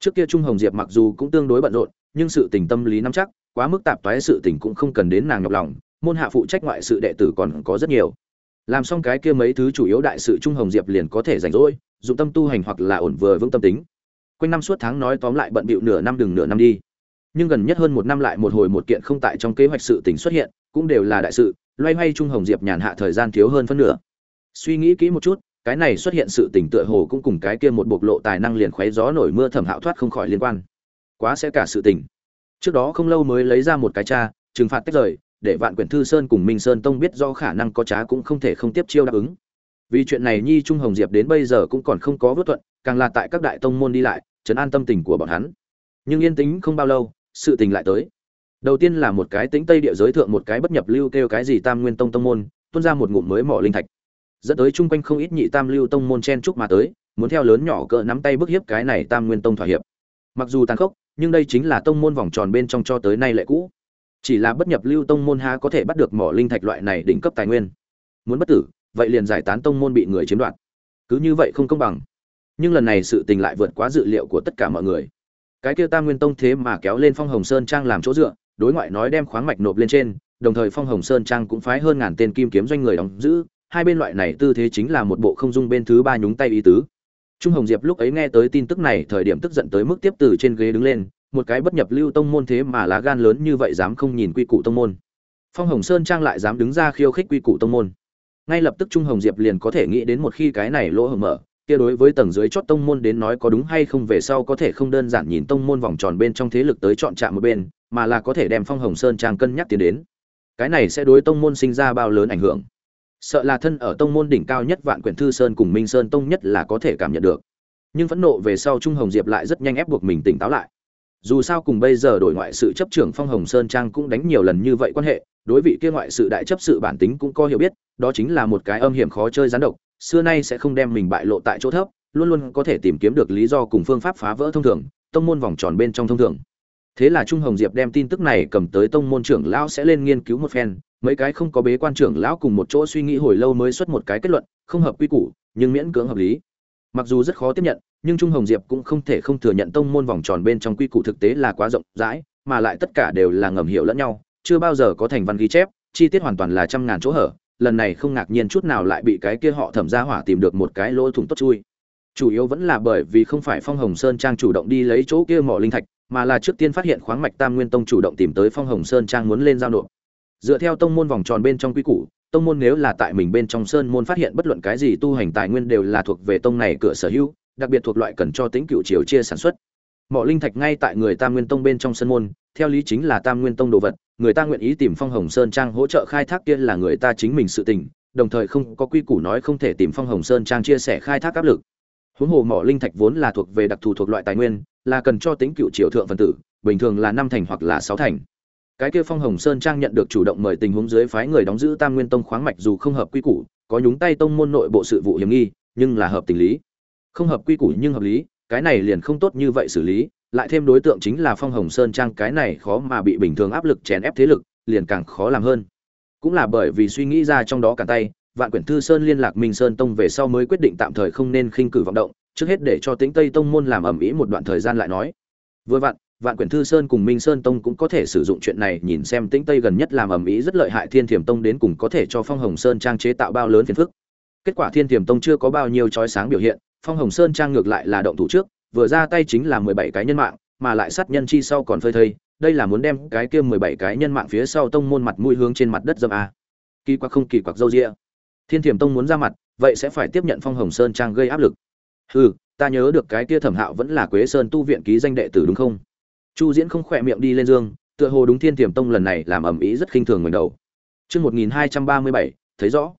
trước kia trung hồng diệp mặc dù cũng tương đối bận rộn nhưng sự tình tâm lý nắm chắc quá mức tạp toái sự tình cũng không cần đến nàng nhọc lòng môn hạ phụ trách ngoại sự đệ tử còn có rất nhiều làm xong cái kia mấy thứ chủ yếu đại sự trung hồng diệp liền có thể rảnh rỗi, dụng tâm tu hành hoặc là ổn vừa vững tâm tính. Quanh năm suốt tháng nói tóm lại bận bịu nửa năm đừng nửa năm đi. Nhưng gần nhất hơn một năm lại một hồi một kiện không tại trong kế hoạch sự tình xuất hiện, cũng đều là đại sự, loay hoay trung hồng diệp nhàn hạ thời gian thiếu hơn phân nửa. Suy nghĩ kỹ một chút, cái này xuất hiện sự tình tựa hồ cũng cùng cái kia một bộc lộ tài năng liền khoé gió nổi mưa thẩm hạo thoát không khỏi liên quan. Quá sẽ cả sự tình. Trước đó không lâu mới lấy ra một cái cha trừng phạt tách rời để vạn quyển thư sơn cùng minh sơn tông biết do khả năng có trá cũng không thể không tiếp chiêu đáp ứng. Vì chuyện này nhi trung hồng diệp đến bây giờ cũng còn không có vớt thuận, càng là tại các đại tông môn đi lại chấn an tâm tình của bọn hắn. Nhưng yên tĩnh không bao lâu, sự tình lại tới. Đầu tiên là một cái tính tây địa giới thượng một cái bất nhập lưu kêu cái gì tam nguyên tông tông môn, tuôn ra một ngụm mới mỏ linh thạch. Dẫn tới chung quanh không ít nhị tam lưu tông môn chen chúc mà tới, muốn theo lớn nhỏ cỡ nắm tay bức hiếp cái này tam nguyên tông thỏa hiệp. Mặc dù tàn khốc, nhưng đây chính là tông môn vòng tròn bên trong cho tới nay lệ cũ chỉ là bất nhập lưu tông môn há có thể bắt được mỏ linh thạch loại này đỉnh cấp tài nguyên. Muốn bất tử, vậy liền giải tán tông môn bị người chiếm đoạt. Cứ như vậy không công bằng. Nhưng lần này sự tình lại vượt quá dự liệu của tất cả mọi người. Cái kia tam nguyên tông thế mà kéo lên phong hồng sơn trang làm chỗ dựa, đối ngoại nói đem khoáng mạch nộp lên trên, đồng thời phong hồng sơn trang cũng phái hơn ngàn tên kim kiếm doanh người đóng giữ, hai bên loại này tư thế chính là một bộ không dung bên thứ ba nhúng tay ý tứ. Trung hồng diệp lúc ấy nghe tới tin tức này, thời điểm tức giận tới mức tiếp từ trên ghế đứng lên một cái bất nhập lưu tông môn thế mà lá gan lớn như vậy dám không nhìn quy củ tông môn phong hồng sơn trang lại dám đứng ra khiêu khích quy củ tông môn ngay lập tức trung hồng diệp liền có thể nghĩ đến một khi cái này lỗ hổng mở kia đối với tầng dưới chót tông môn đến nói có đúng hay không về sau có thể không đơn giản nhìn tông môn vòng tròn bên trong thế lực tới chọn chạm một bên, mà là có thể đem Phong Hồng Sơn trang cân nhắc tiến đến. Cái này sẽ đối tông môn sinh ra bao lớn ảnh hưởng. sợ là thân ở tông môn đỉnh cao nhất vạn quyển thư sơn cùng minh sơn tông nhất là có thể cảm nhận được nhưng phẫn nộ về sau trung hồng diệp lại rất nhanh ép buộc mình tỉnh táo lại dù sao cùng bây giờ đổi ngoại sự chấp trưởng phong hồng sơn trang cũng đánh nhiều lần như vậy quan hệ, đối vị kia ngoại sự đại chấp sự bản tính cũng có hiểu biết, đó chính là một cái âm hiểm khó chơi gián độc, xưa nay sẽ không đem mình bại lộ tại chỗ thấp, luôn luôn có thể tìm kiếm được lý do cùng phương pháp phá vỡ thông thường, tông môn vòng tròn bên trong thông thường. Thế là trung hồng diệp đem tin tức này cầm tới tông môn trưởng lão sẽ lên nghiên cứu một phen, mấy cái không có bế quan trưởng lão cùng một chỗ suy nghĩ hồi lâu mới xuất một cái kết luận, không hợp quy củ, nhưng miễn cưỡng hợp lý mặc dù rất khó tiếp nhận, nhưng trung hồng diệp cũng không thể không thừa nhận tông môn vòng tròn bên trong quy củ thực tế là quá rộng rãi, mà lại tất cả đều là ngầm hiểu lẫn nhau, chưa bao giờ có thành văn ghi chép, chi tiết hoàn toàn là trăm ngàn chỗ hở, lần này không ngạc nhiên chút nào lại bị cái kia họ thẩm ra hỏa tìm được một cái lỗ thủng tốt chui. Chủ yếu vẫn là bởi vì không phải phong hồng sơn trang chủ động đi lấy chỗ kia mỏ linh thạch, mà là trước tiên phát hiện khoáng mạch tam nguyên tông chủ động tìm tới phong hồng sơn trang muốn lên giao nộp. Dựa theo tông môn vòng tròn bên trong quy củ tông môn nếu là tại mình bên trong sơn môn phát hiện bất luận cái gì tu hành tài nguyên đều là thuộc về tông này cửa sở hữu, đặc biệt thuộc loại cần cho tính cựu chiều chia sản xuất. Mỏ linh thạch ngay tại người tam nguyên tông bên trong sơn môn, theo lý chính là tam nguyên tông đồ vật, người ta nguyện ý tìm phong hồng sơn trang hỗ trợ khai thác kia là người ta chính mình sự tình, đồng thời không có quy củ nói không thể tìm phong hồng sơn trang chia sẻ khai thác áp lực. Huống hồ mỏ linh thạch vốn là thuộc về đặc thù thuộc loại tài nguyên, là cần cho tính cựu triều thượng phần tử, bình thường là năm thành hoặc là sáu thành cái kia phong hồng sơn trang nhận được chủ động mời tình huống dưới phái người đóng giữ tam nguyên tông khoáng mạch dù không hợp quy củ, có nhúng tay tông môn nội bộ sự vụ hiểm nghi, nhưng là hợp tình lý. Không hợp quy củ nhưng hợp lý, cái này liền không tốt như vậy xử lý, lại thêm đối tượng chính là phong hồng sơn trang, cái này khó mà bị bình thường áp lực chèn ép thế lực, liền càng khó làm hơn. Cũng là bởi vì suy nghĩ ra trong đó cả tay, vạn quyển thư sơn liên lạc minh sơn tông về sau mới quyết định tạm thời không nên khinh cử vọng động, trước hết để cho tính tây tông môn làm ẩm ý một đoạn thời gian lại nói. Vừa vặn vạn quyển thư sơn cùng minh sơn tông cũng có thể sử dụng chuyện này, nhìn xem tĩnh tây gần nhất làm ẩm ĩ rất lợi hại thiên thiểm tông đến cùng có thể cho phong hồng sơn trang chế tạo bao lớn phiền phức. Kết quả thiên thiểm tông chưa có bao nhiêu trói sáng biểu hiện, phong hồng sơn trang ngược lại là động thủ trước, vừa ra tay chính là mười bảy cái nhân mạng, mà lại sát nhân chi sau còn phơi thây, đây là muốn đem cái kia mười bảy cái nhân mạng phía sau tông môn mặt mũi hướng trên mặt đất dâm a. Kỳ quặc không kỳ quặc dâu rịa thiên thiểm tông muốn ra mặt, vậy sẽ phải tiếp nhận phong hồng sơn trang gây áp lực. Ừ ta nhớ được cái kia thẩm hạo vẫn là quế sơn tu viện ký danh đệ tử đúng không? Chu diễn không khỏe miệng đi lên dương, tựa hồ đúng thiên tiềm tông lần này làm ầm ĩ rất khinh thường người đầu. Chương một nghìn hai trăm ba mươi bảy, thấy rõ.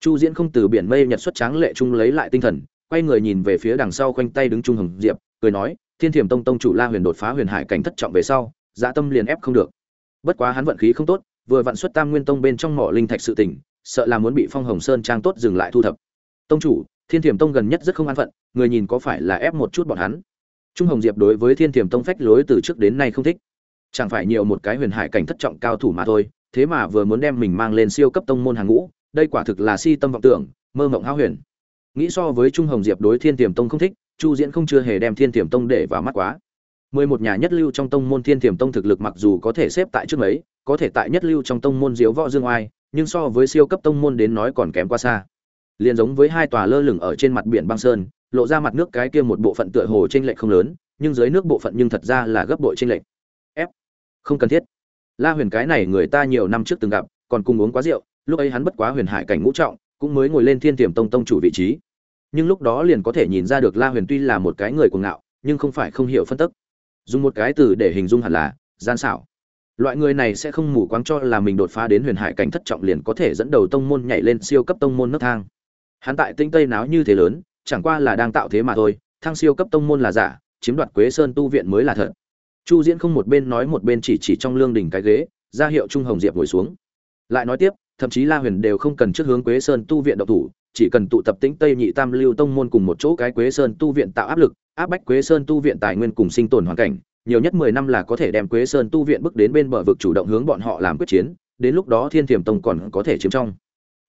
Chu diễn không từ biển mây nhật xuất tráng lệ trung lấy lại tinh thần, quay người nhìn về phía đằng sau khoanh tay đứng trung hồng diệp, cười nói, thiên thiểm tông tông chủ la huyền đột phá huyền hải cảnh thất trọng về sau dạ tâm liền ép không được. Bất quá hắn vận khí không tốt, vừa vận xuất tam nguyên tông bên trong mỏ linh thạch sự tỉnh sợ là muốn bị phong hồng sơn trang tốt dừng lại thu thập. Tông chủ, thiên thiểm tông gần nhất rất không an phận, người nhìn có phải là ép một chút bọn hắn? Trung hồng diệp đối với thiên Tiềm tông phách lối từ trước đến nay không thích. Chẳng phải nhiều một cái huyền hải cảnh thất trọng cao thủ mà thôi, thế mà vừa muốn đem mình mang lên siêu cấp tông môn hàng ngũ, đây quả thực là si tâm vọng tưởng, mơ mộng hao huyền. Nghĩ so với trung hồng diệp đối thiên tiềm tông không thích, chu diễn không chưa hề đem thiên tiềm tông để vào mắt quá. Mười một nhà nhất lưu trong tông môn thiên tiềm tông thực lực mặc dù có thể xếp tại trước mấy, có thể tại nhất lưu trong tông môn diếu võ dương oai, nhưng so với siêu cấp tông môn đến nói còn kém quá xa. Liền giống với hai tòa lơ lửng ở trên mặt biển băng sơn lộ ra mặt nước cái kia một bộ phận tựa hồ trên lệch không lớn, nhưng dưới nước bộ phận nhưng thật ra là gấp bội trên lệch. Ép không cần thiết. La huyền cái này người ta nhiều năm trước từng gặp, còn cùng uống quá rượu, lúc ấy hắn bất quá huyền hải cảnh ngũ trọng, cũng mới ngồi lên thiên tiềm tông tông chủ vị trí. Nhưng lúc đó liền có thể nhìn ra được la huyền tuy là một cái người cuồng ngạo, nhưng không phải không hiểu phân tức. Dùng một cái từ để hình dung hẳn là, gian xảo. Loại người này sẽ không mù quáng cho là mình đột phá đến huyền hải cảnh thất trọng liền có thể dẫn đầu tông môn nhảy lên siêu cấp tông môn nấc thang. Hắn tại tinh tây náo như thế lớn chẳng qua là đang tạo thế mà thôi, thăng siêu cấp tông môn là giả, chiếm đoạt quế sơn tu viện mới là thật. Chu diễn không một bên nói một bên chỉ chỉ trong lương Đình cái ghế, ra hiệu trung hồng diệp ngồi xuống. Lại nói tiếp, thậm chí la huyền đều không cần trước hướng quế sơn tu viện độc thủ, chỉ cần tụ tập tĩnh tây nhị tam lưu tông môn cùng một chỗ cái quế sơn tu viện tạo áp lực, áp bách quế sơn tu viện tài nguyên cùng sinh tồn hoàn cảnh, nhiều nhất mười năm là có thể đem quế sơn tu viện bước đến bên bờ vực chủ động hướng bọn họ làm quyết chiến, đến lúc đó thiên thiểm tông còn có thể chiếm trong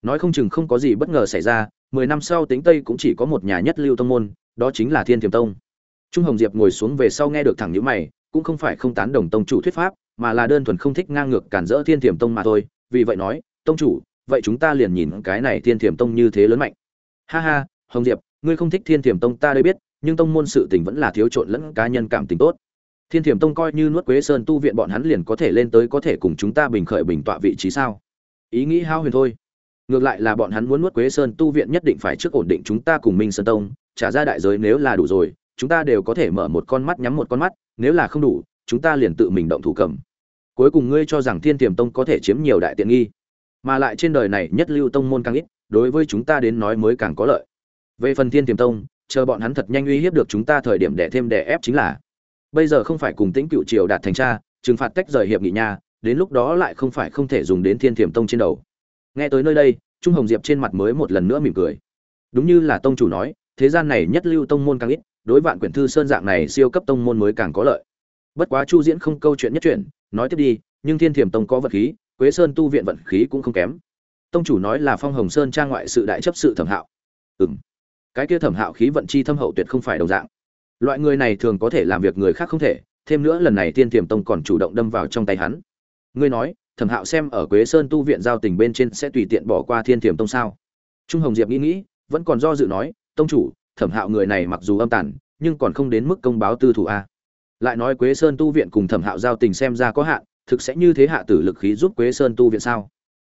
nói không chừng không có gì bất ngờ xảy ra, mười năm sau tính tây cũng chỉ có một nhà nhất lưu tông môn, đó chính là thiên Thiềm tông. Trung hồng diệp ngồi xuống về sau nghe được thẳng nhữ mày, cũng không phải không tán đồng tông chủ thuyết pháp, mà là đơn thuần không thích ngang ngược cản rỡ thiên Thiềm tông mà thôi. Vì vậy nói, tông chủ, vậy chúng ta liền nhìn cái này thiên Thiềm tông như thế lớn mạnh. Ha ha, hồng diệp, ngươi không thích thiên Thiềm tông ta đây biết, nhưng tông môn sự tình vẫn là thiếu trộn lẫn cá nhân cảm tình tốt. Thiên Thiềm tông coi như nuốt quế sơn tu viện bọn hắn liền có thể lên tới có thể cùng chúng ta bình khởi bình tọa vị trí sao? Ý nghĩ hao huyền thôi ngược lại là bọn hắn muốn nuốt quế sơn tu viện nhất định phải trước ổn định chúng ta cùng minh sơn tông, trả ra đại giới nếu là đủ rồi, chúng ta đều có thể mở một con mắt nhắm một con mắt, nếu là không đủ, chúng ta liền tự mình động thủ cầm. Cuối cùng ngươi cho rằng thiên tiềm tông có thể chiếm nhiều đại tiện nghi, mà lại trên đời này nhất lưu tông môn càng ít, đối với chúng ta đến nói mới càng có lợi. Về phần thiên tiềm tông, chờ bọn hắn thật nhanh uy hiếp được chúng ta thời điểm đẻ thêm đẻ ép chính là, bây giờ không phải cùng tĩnh cựu triều đạt thành tra trừng phạt tách rời hiệp nghị nha đến lúc đó lại không phải không thể dùng đến thiên tiềm tông trên đầu nghe tới nơi đây, trung hồng diệp trên mặt mới một lần nữa mỉm cười. Đúng như là tông chủ nói, thế gian này nhất lưu tông môn càng ít, đối vạn quyển thư sơn dạng này siêu cấp tông môn mới càng có lợi. Bất quá chu diễn không câu chuyện nhất chuyện, nói tiếp đi, nhưng thiên thiểm tông có vật khí, quế sơn tu viện vận khí cũng không kém. Tông chủ nói là phong hồng sơn trang ngoại sự đại chấp sự thẩm hạo. Ừ m cái kia thẩm hạo khí vận chi thâm hậu tuyệt không phải đồng dạng. Loại người này thường có thể làm việc người khác không thể, thêm nữa lần này thiên thiểm tông còn chủ động đâm vào trong tay hắn. Ngươi nói thẩm hạo xem ở quế sơn tu viện giao tình bên trên sẽ tùy tiện bỏ qua thiên thiểm tông sao. Trung hồng diệp nghĩ nghĩ vẫn còn do dự nói tông chủ thẩm hạo người này mặc dù âm tản, nhưng còn không đến mức công báo tư thủ a. Lại nói quế sơn tu viện cùng thẩm hạo giao tình xem ra có hạn thực sẽ như thế hạ tử lực khí giúp quế sơn tu viện sao?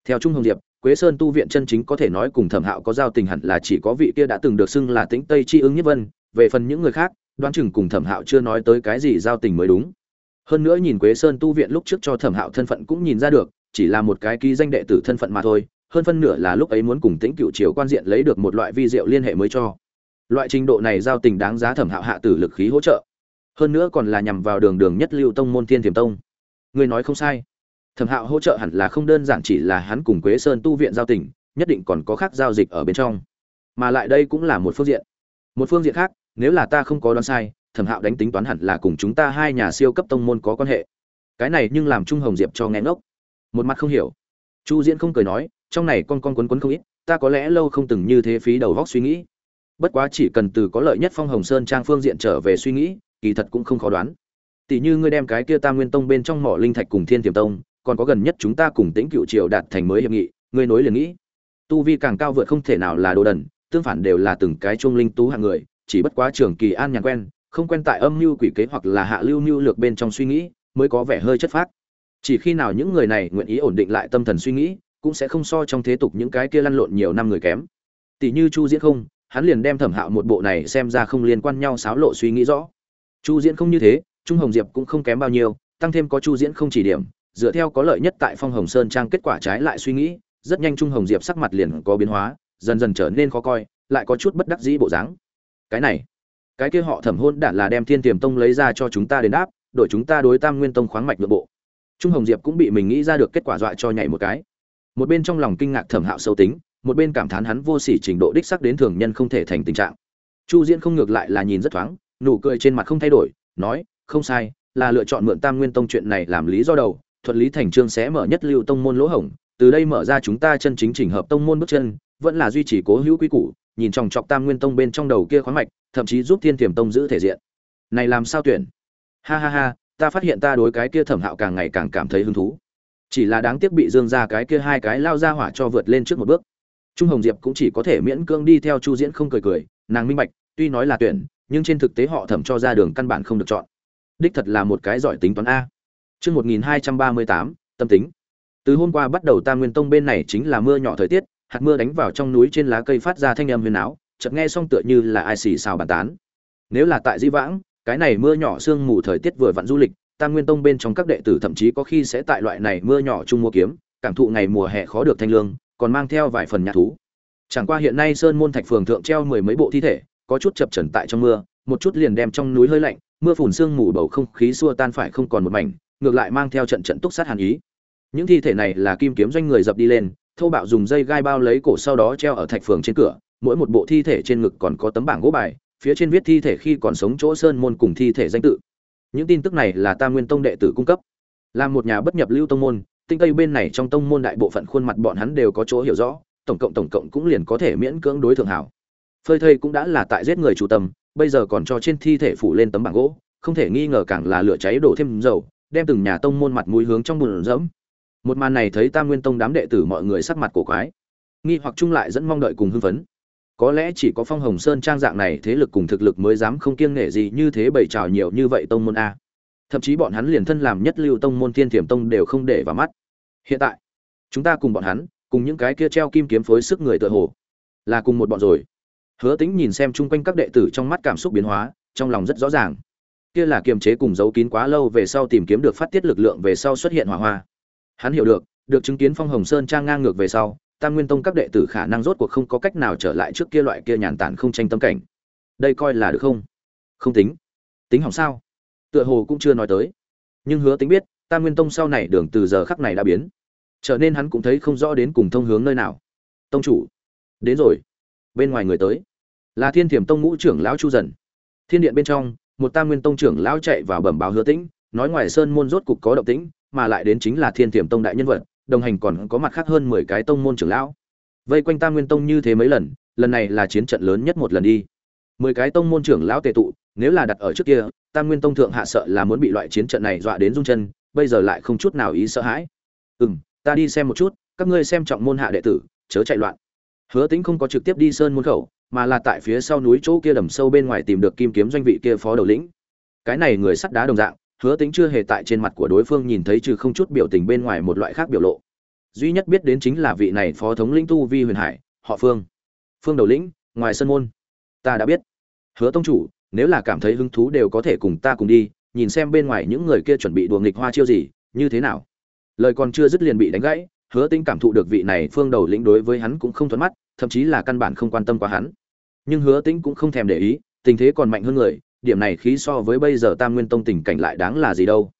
Theo trung hồng diệp quế sơn tu viện chân chính có thể nói cùng thẩm hạo có giao tình hẳn là chỉ có vị kia đã từng được xưng là tĩnh tây tri ứng nhất vân về phần những người khác đoán chừng cùng thẩm hạo chưa nói tới cái gì giao tình mới đúng hơn nữa nhìn quế sơn tu viện lúc trước cho thẩm hạo thân phận cũng nhìn ra được, chỉ là một cái ký danh đệ tử thân phận mà thôi, hơn phân nửa là lúc ấy muốn cùng tĩnh cựu triều quan diện lấy được một loại vi diệu liên hệ mới cho. Loại trình độ này giao tình đáng giá thẩm hạo hạ tử lực khí hỗ trợ. Hơn nữa còn là nhằm vào đường đường nhất lưu tông môn thiên thiềm tông. Người nói không sai. Thẩm hạo hỗ trợ hẳn là không đơn giản chỉ là hắn cùng quế sơn tu viện giao tình, nhất định còn có khác giao dịch ở bên trong. Mà lại đây cũng là một phương diện. Một phương diện khác, nếu là ta không có đoán sai thẩm hạo đánh tính toán hẳn là cùng chúng ta hai nhà siêu cấp tông môn có quan hệ. Cái này nhưng làm trung hồng diệp cho nghe ngốc. Một mặt không hiểu. Chu diễn không cười nói, trong này con con quấn quấn không ít, ta có lẽ lâu không từng như thế phí đầu góc suy nghĩ. Bất quá chỉ cần từ có lợi nhất phong hồng sơn trang phương diện trở về suy nghĩ, kỳ thật cũng không khó đoán. Tỷ như ngươi đem cái kia tam nguyên tông bên trong mỏ linh thạch cùng thiên tiềm tông, còn có gần nhất chúng ta cùng tĩnh cựu triều đạt thành mới hiệp nghị, ngươi nối liền nghĩ. Tu vi càng cao vượt không thể nào là đồ đần, tương phản đều là từng cái chuông linh tú hạng người, chỉ bất quá trường kỳ an nhàn quen không quen tại âm mưu quỷ kế hoặc là hạ lưu mưu lược bên trong suy nghĩ, mới có vẻ hơi chất phác. Chỉ khi nào những người này nguyện ý ổn định lại tâm thần suy nghĩ, cũng sẽ không so trong thế tục những cái kia lăn lộn nhiều năm người kém. Tỷ như chu diễn không, hắn liền đem thẩm hạo một bộ này xem ra không liên quan nhau xáo lộ suy nghĩ rõ. Chu diễn không như thế, trung hồng diệp cũng không kém bao nhiêu, tăng thêm có chu diễn không chỉ điểm, dựa theo có lợi nhất tại phong hồng sơn trang kết quả trái lại suy nghĩ, rất nhanh trung hồng diệp sắc mặt liền có biến hóa, dần dần trở nên khó coi, lại có chút bất đắc dĩ bộ dáng. Cái này cái kia họ thẩm hôn đản là đem thiên tiềm tông lấy ra cho chúng ta đến đáp, đổi chúng ta đối tam nguyên tông khoáng mạch nội bộ. Trung hồng diệp cũng bị mình nghĩ ra được kết quả dọa cho nhảy một cái. Một bên trong lòng kinh ngạc thẩm hạo sâu tính, một bên cảm thán hắn vô sỉ trình độ đích sắc đến thường nhân không thể thành tình trạng. Chu diễn không ngược lại là nhìn rất thoáng, nụ cười trên mặt không thay đổi, nói, không sai, là lựa chọn mượn tam nguyên tông chuyện này làm lý do đầu thuận lý thành trương sẽ mở nhất lưu tông môn lỗ hổng, từ đây mở ra chúng ta chân chính chỉnh hợp tông môn bước chân, vẫn là duy trì cố hữu quy củ, nhìn chòng chọc tam nguyên tông bên trong đầu kia khoáng mạch thậm chí giúp thiên tiềm tông giữ thể diện. Này làm sao tuyển? Ha ha ha ta phát hiện ta đối cái kia thẩm hạo càng ngày càng cảm thấy hứng thú. Chỉ là đáng tiếc bị dương ra cái kia hai cái lao ra hỏa cho vượt lên trước một bước. Trung hồng diệp cũng chỉ có thể miễn cưỡng đi theo chu diễn không cười cười nàng minh bạch tuy nói là tuyển nhưng trên thực tế họ thẩm cho ra đường căn bản không được chọn. Đích thật là một cái giỏi tính toán a. Chương 1238, tâm tính. Từ hôm qua bắt đầu Tam Nguyên Tông bên này chính là mưa nhỏ thời tiết, hạt mưa đánh vào trong núi trên lá cây phát ra thanh âm huyền áo, chợt nghe xong tựa như là ai xì xào bàn tán. Nếu là tại Di Vãng, cái này mưa nhỏ sương mù thời tiết vừa vặn du lịch, Tam Nguyên Tông bên trong các đệ tử thậm chí có khi sẽ tại loại này mưa nhỏ chung mua kiếm, cảm thụ ngày mùa hè khó được thanh lương, còn mang theo vài phần nhạc thú. Chẳng qua hiện nay Sơn Môn Thạch phường thượng treo mười mấy bộ thi thể, có chút chập chờn tại trong mưa, một chút liền đem trong núi hơi lạnh, mưa phùn sương mù bầu không khí xua tan phải không còn một mảnh, ngược lại mang theo trận trận túc sát hàn ý. Những thi thể này là kim kiếm doanh người dập đi lên, thô bạo dùng dây gai bao lấy cổ sau đó treo ở thạch phường trên cửa, mỗi một bộ thi thể trên ngực còn có tấm bảng gỗ bài, phía trên viết thi thể khi còn sống chỗ sơn môn cùng thi thể danh tự. Những tin tức này là Tam Nguyên Tông đệ tử cung cấp. Là một nhà bất nhập lưu tông môn, tinh tây bên này trong tông môn đại bộ phận khuôn mặt bọn hắn đều có chỗ hiểu rõ, tổng cộng tổng cộng cũng liền có thể miễn cưỡng đối thượng hảo. Phơi thây cũng đã là tại giết người chủ tâm, bây giờ còn cho trên thi thể phủ lên tấm bảng gỗ, không thể nghi ngờ càng là lửa cháy đổ thêm dầu, đem từng nhà tông môn mặt mũi hướng trong bùn rẫm. Một màn này thấy Tam Nguyên Tông đám đệ tử mọi người sắc mặt cổ quái, nghi hoặc chung lại dẫn mong đợi cùng hưng phấn. Có lẽ chỉ có Phong Hồng Sơn trang dạng này thế lực cùng thực lực mới dám không kiêng nể gì như thế bày trào nhiều như vậy tông môn a. Thậm chí bọn hắn liền thân làm nhất lưu tông môn Thiên Thiểm Tông đều không để vào mắt. Hiện tại, chúng ta cùng bọn hắn, cùng những cái kia treo kim kiếm phối sức người tựa hồ, là cùng một bọn rồi. Hứa Tĩnh nhìn xem chung quanh các đệ tử trong mắt cảm xúc biến hóa, trong lòng rất rõ ràng. Kia là kiềm chế cùng giấu kín quá lâu về sau tìm kiếm được phát tiết lực lượng về sau xuất hiện hỏa hoa. Hắn hiểu được, được chứng kiến Phong Hồng Sơn trang ngang ngược về sau, tam nguyên tông các đệ tử khả năng rốt cuộc không có cách nào trở lại trước kia loại kia nhàn tản không tranh tâm cảnh. Đây coi là được không? Không tính. Tính hỏng sao? Tựa hồ cũng chưa nói tới. Nhưng hứa tính biết, tam nguyên tông sau này đường từ giờ khắc này đã biến. Trở nên hắn cũng thấy không rõ đến cùng thông hướng nơi nào. Tông chủ. Đến rồi. Bên ngoài người tới. Là thiên thiểm tông ngũ trưởng lão chu dần. Thiên điện bên trong, một tam nguyên tông trưởng lão chạy vào bẩm báo hứa tĩnh, nói ngoài sơn môn rốt cục có động tĩnh, mà lại đến chính là thiên thiểm tông đại nhân vật đồng hành còn có mặt khác hơn mười cái tông môn trưởng lão. Vây quanh tam nguyên tông như thế mấy lần lần này là chiến trận lớn nhất một lần đi. Mười cái tông môn trưởng lão tề tụ, nếu là đặt ở trước kia, tam nguyên tông thượng hạ sợ là muốn bị loại chiến trận này dọa đến rung chân, bây giờ lại không chút nào ý sợ hãi. Ừ ta đi xem một chút, các ngươi xem trọng môn hạ đệ tử, chớ chạy loạn. Hứa tính không có trực tiếp đi sơn môn khẩu, mà là tại phía sau núi chỗ kia đầm sâu bên ngoài tìm được kim kiếm doanh vị kia phó đầu lĩnh. Cái này người sắt đá đồng dạng hứa tính chưa hề tại trên mặt của đối phương nhìn thấy trừ không chút biểu tình bên ngoài một loại khác biểu lộ. Duy nhất biết đến chính là vị này phó thống lĩnh tu vi huyền hải, họ phương. Phương đầu lĩnh, ngoài sân môn. Ta đã biết. Hứa tông chủ, nếu là cảm thấy hứng thú đều có thể cùng ta cùng đi, nhìn xem bên ngoài những người kia chuẩn bị đùa nghịch hoa chiêu gì, như thế nào. Lời còn chưa dứt liền bị đánh gãy, hứa tinh cảm thụ được vị này phương đầu lĩnh đối với hắn cũng không thuận mắt, thậm chí là căn bản không quan tâm quá hắn. Nhưng hứa tinh cũng không thèm để ý, tình thế còn mạnh hơn người điểm này khí so với bây giờ tam nguyên tông tình cảnh lại đáng là gì đâu.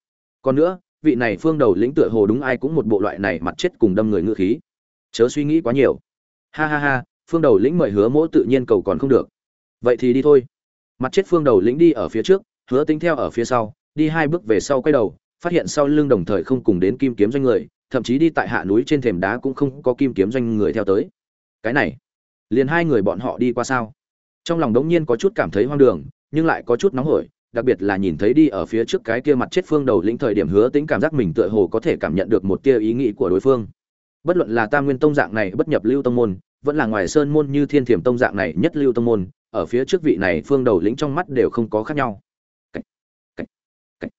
Còn nữa, vị này phương đầu lĩnh tựa hồ đúng ai cũng một bộ loại này mặt chết cùng đâm người ngựa khí. Chớ suy nghĩ quá nhiều. Ha ha ha, phương đầu lĩnh mời hứa mỗ tự nhiên cầu còn không được. Vậy thì đi thôi. Mặt chết phương đầu lĩnh đi ở phía trước, hứa tính theo ở phía sau, đi hai bước về sau quay đầu, phát hiện sau lưng đồng thời không cùng đến kim kiếm doanh người, thậm chí đi tại hạ núi trên thềm đá cũng không có kim kiếm doanh người theo tới. Cái này, liền hai người bọn họ đi qua sao? Trong lòng đống nhiên có chút cảm thấy hoang đường nhưng lại có chút nóng hổi, đặc biệt là nhìn thấy đi ở phía trước cái kia mặt chết phương đầu lĩnh thời điểm hứa tính cảm giác mình tựa hồ có thể cảm nhận được một tia ý nghĩ của đối phương bất luận là tam nguyên tông dạng này bất nhập lưu tông môn, vẫn là ngoài sơn môn như thiên thiểm tông dạng này nhất lưu tông môn, ở phía trước vị này phương đầu lĩnh trong mắt đều không có khác nhau Cách. Cách. Cách.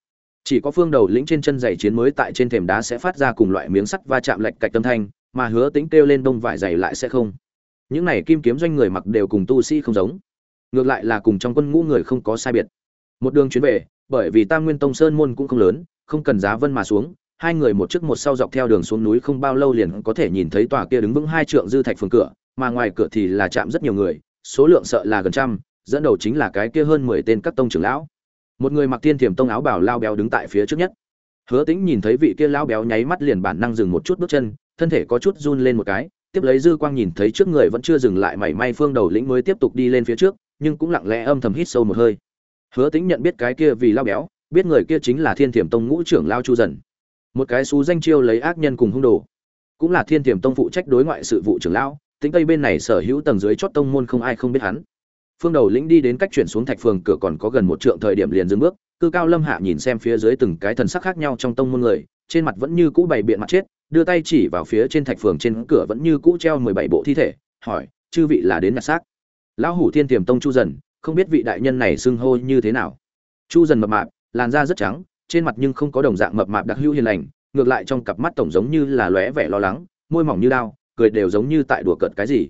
chỉ có phương đầu lĩnh trên chân giày chiến mới tại trên thềm đá sẽ phát ra cùng loại miếng sắt va chạm lệch cạch tâm thanh, mà hứa tính kêu lên đông vải giày lại sẽ không những này kim kiếm doanh người mặc đều cùng tu sĩ không giống ngược lại là cùng trong quân ngũ người không có sai biệt. Một đường chuyến về, bởi vì tam nguyên tông sơn môn cũng không lớn, không cần giá vân mà xuống, hai người một trước một sau dọc theo đường xuống núi không bao lâu liền có thể nhìn thấy tòa kia đứng vững hai trượng dư thạch phường cửa, mà ngoài cửa thì là chạm rất nhiều người, số lượng sợ là gần trăm, dẫn đầu chính là cái kia hơn mười tên các tông trưởng lão. Một người mặc tiên thiểm tông áo bảo lao béo đứng tại phía trước nhất. Hứa tĩnh nhìn thấy vị kia lão béo nháy mắt liền bản năng dừng một chút bước chân, thân thể có chút run lên một cái, tiếp lấy dư quang nhìn thấy trước người vẫn chưa dừng lại mảy may phương đầu lĩnh mới tiếp tục đi lên phía trước nhưng cũng lặng lẽ âm thầm hít sâu một hơi. Hứa tĩnh nhận biết cái kia vì lao béo, biết người kia chính là thiên thiểm tông ngũ trưởng lao chu dần. Một cái xú danh chiêu lấy ác nhân cùng hung đồ. Cũng là thiên thiểm tông phụ trách đối ngoại sự vụ trưởng lão tính tây bên này sở hữu tầng dưới chót tông môn không ai không biết hắn. Phương đầu lĩnh đi đến cách chuyển xuống thạch phường, cửa còn có gần một trượng thời điểm liền dừng bước, cư cao lâm hạ nhìn xem phía dưới từng cái thần sắc khác nhau trong tông môn người, trên mặt vẫn như cũ bày biện mặt chết, đưa tay chỉ vào phía trên thạch phường, trên cửa vẫn như cũ treo mười bảy bộ thi thể, hỏi, chư vị là đến nhặt xác? Lão hủ thiên tiềm tông chu dần, không biết vị đại nhân này xưng hô như thế nào. Chu dần mập mạp, làn da rất trắng, trên mặt nhưng không có đồng dạng mập mạp đặc hữu hiền lành, ngược lại trong cặp mắt tổng giống như là lóe vẻ lo lắng, môi mỏng như đao, cười đều giống như tại đùa cợt cái gì.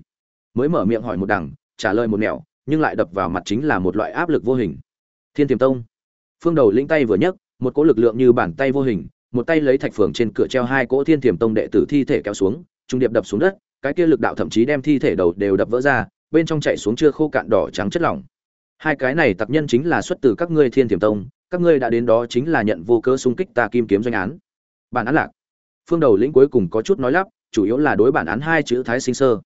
Mới mở miệng hỏi một đằng, trả lời một nẻo, nhưng lại đập vào mặt chính là một loại áp lực vô hình. Thiên tiềm tông. Phương đầu lĩnh tay vừa nhấc, một cỗ lực lượng như bàn tay vô hình, một tay lấy thạch phường trên cửa treo hai cỗ thiên tiềm tông đệ tử thi thể kéo xuống, trung điệp đập xuống đất, cái kia lực đạo thậm chí đem thi thể đầu đều đập vỡ ra bên trong chạy xuống chưa khô cạn đỏ trắng chất lỏng. Hai cái này tặc nhân chính là xuất từ các ngươi thiên tiềm tông, các ngươi đã đến đó chính là nhận vô cớ xung kích ta kim kiếm doanh án. Bản án lạc. Phương đầu lĩnh cuối cùng có chút nói lắp, chủ yếu là đối bản án hai chữ thái sinh sơ.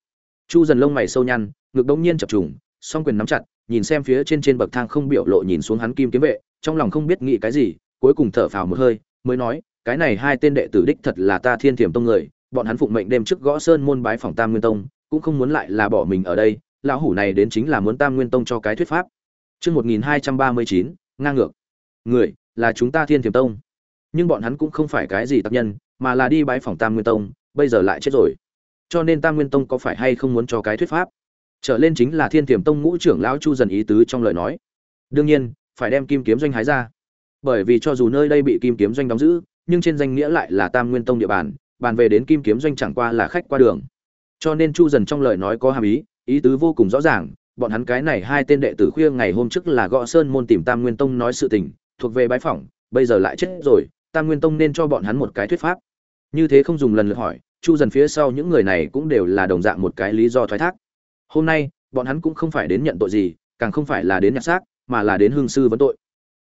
Chu dần lông mày sâu nhăn, ngực đông nhiên chập trùng, song quyền nắm chặt, nhìn xem phía trên trên bậc thang không biểu lộ nhìn xuống hắn kim kiếm vệ, trong lòng không biết nghĩ cái gì, cuối cùng thở phào một hơi, mới nói, cái này hai tên đệ tử đích thật là ta thiên thiểm tông người, bọn hắn phụng mệnh đêm trước gõ sơn môn bái phòng tam nguyên tông, cũng không muốn lại là bỏ mình ở đây lão hủ này đến chính là muốn tam nguyên tông cho cái thuyết pháp. Chương một nghìn hai trăm ba mươi chín, ngang ngược. Người, là chúng ta thiên thiềm tông. Nhưng bọn hắn cũng không phải cái gì tác nhân, mà là đi bái phòng tam nguyên tông, bây giờ lại chết rồi. Cho nên tam nguyên tông có phải hay không muốn cho cái thuyết pháp? Trở lên chính là thiên tiềm tông ngũ trưởng lão chu dần ý tứ trong lời nói. Đương nhiên, phải đem kim kiếm doanh hái ra. Bởi vì cho dù nơi đây bị kim kiếm doanh đóng giữ, nhưng trên danh nghĩa lại là tam nguyên tông địa bàn bàn về đến kim kiếm doanh chẳng qua là khách qua đường. Cho nên chu dần trong lời nói có hàm ý ý tứ vô cùng rõ ràng, bọn hắn cái này hai tên đệ tử khuya ngày hôm trước là gõ sơn môn tìm tam nguyên tông nói sự tình, thuộc về bái phỏng, bây giờ lại chết rồi, tam nguyên tông nên cho bọn hắn một cái thuyết pháp. Như thế không dùng lần lượt hỏi, chu dần phía sau những người này cũng đều là đồng dạng một cái lý do thoái thác. Hôm nay, bọn hắn cũng không phải đến nhận tội gì, càng không phải là đến nhặt xác, mà là đến hương sư vấn tội.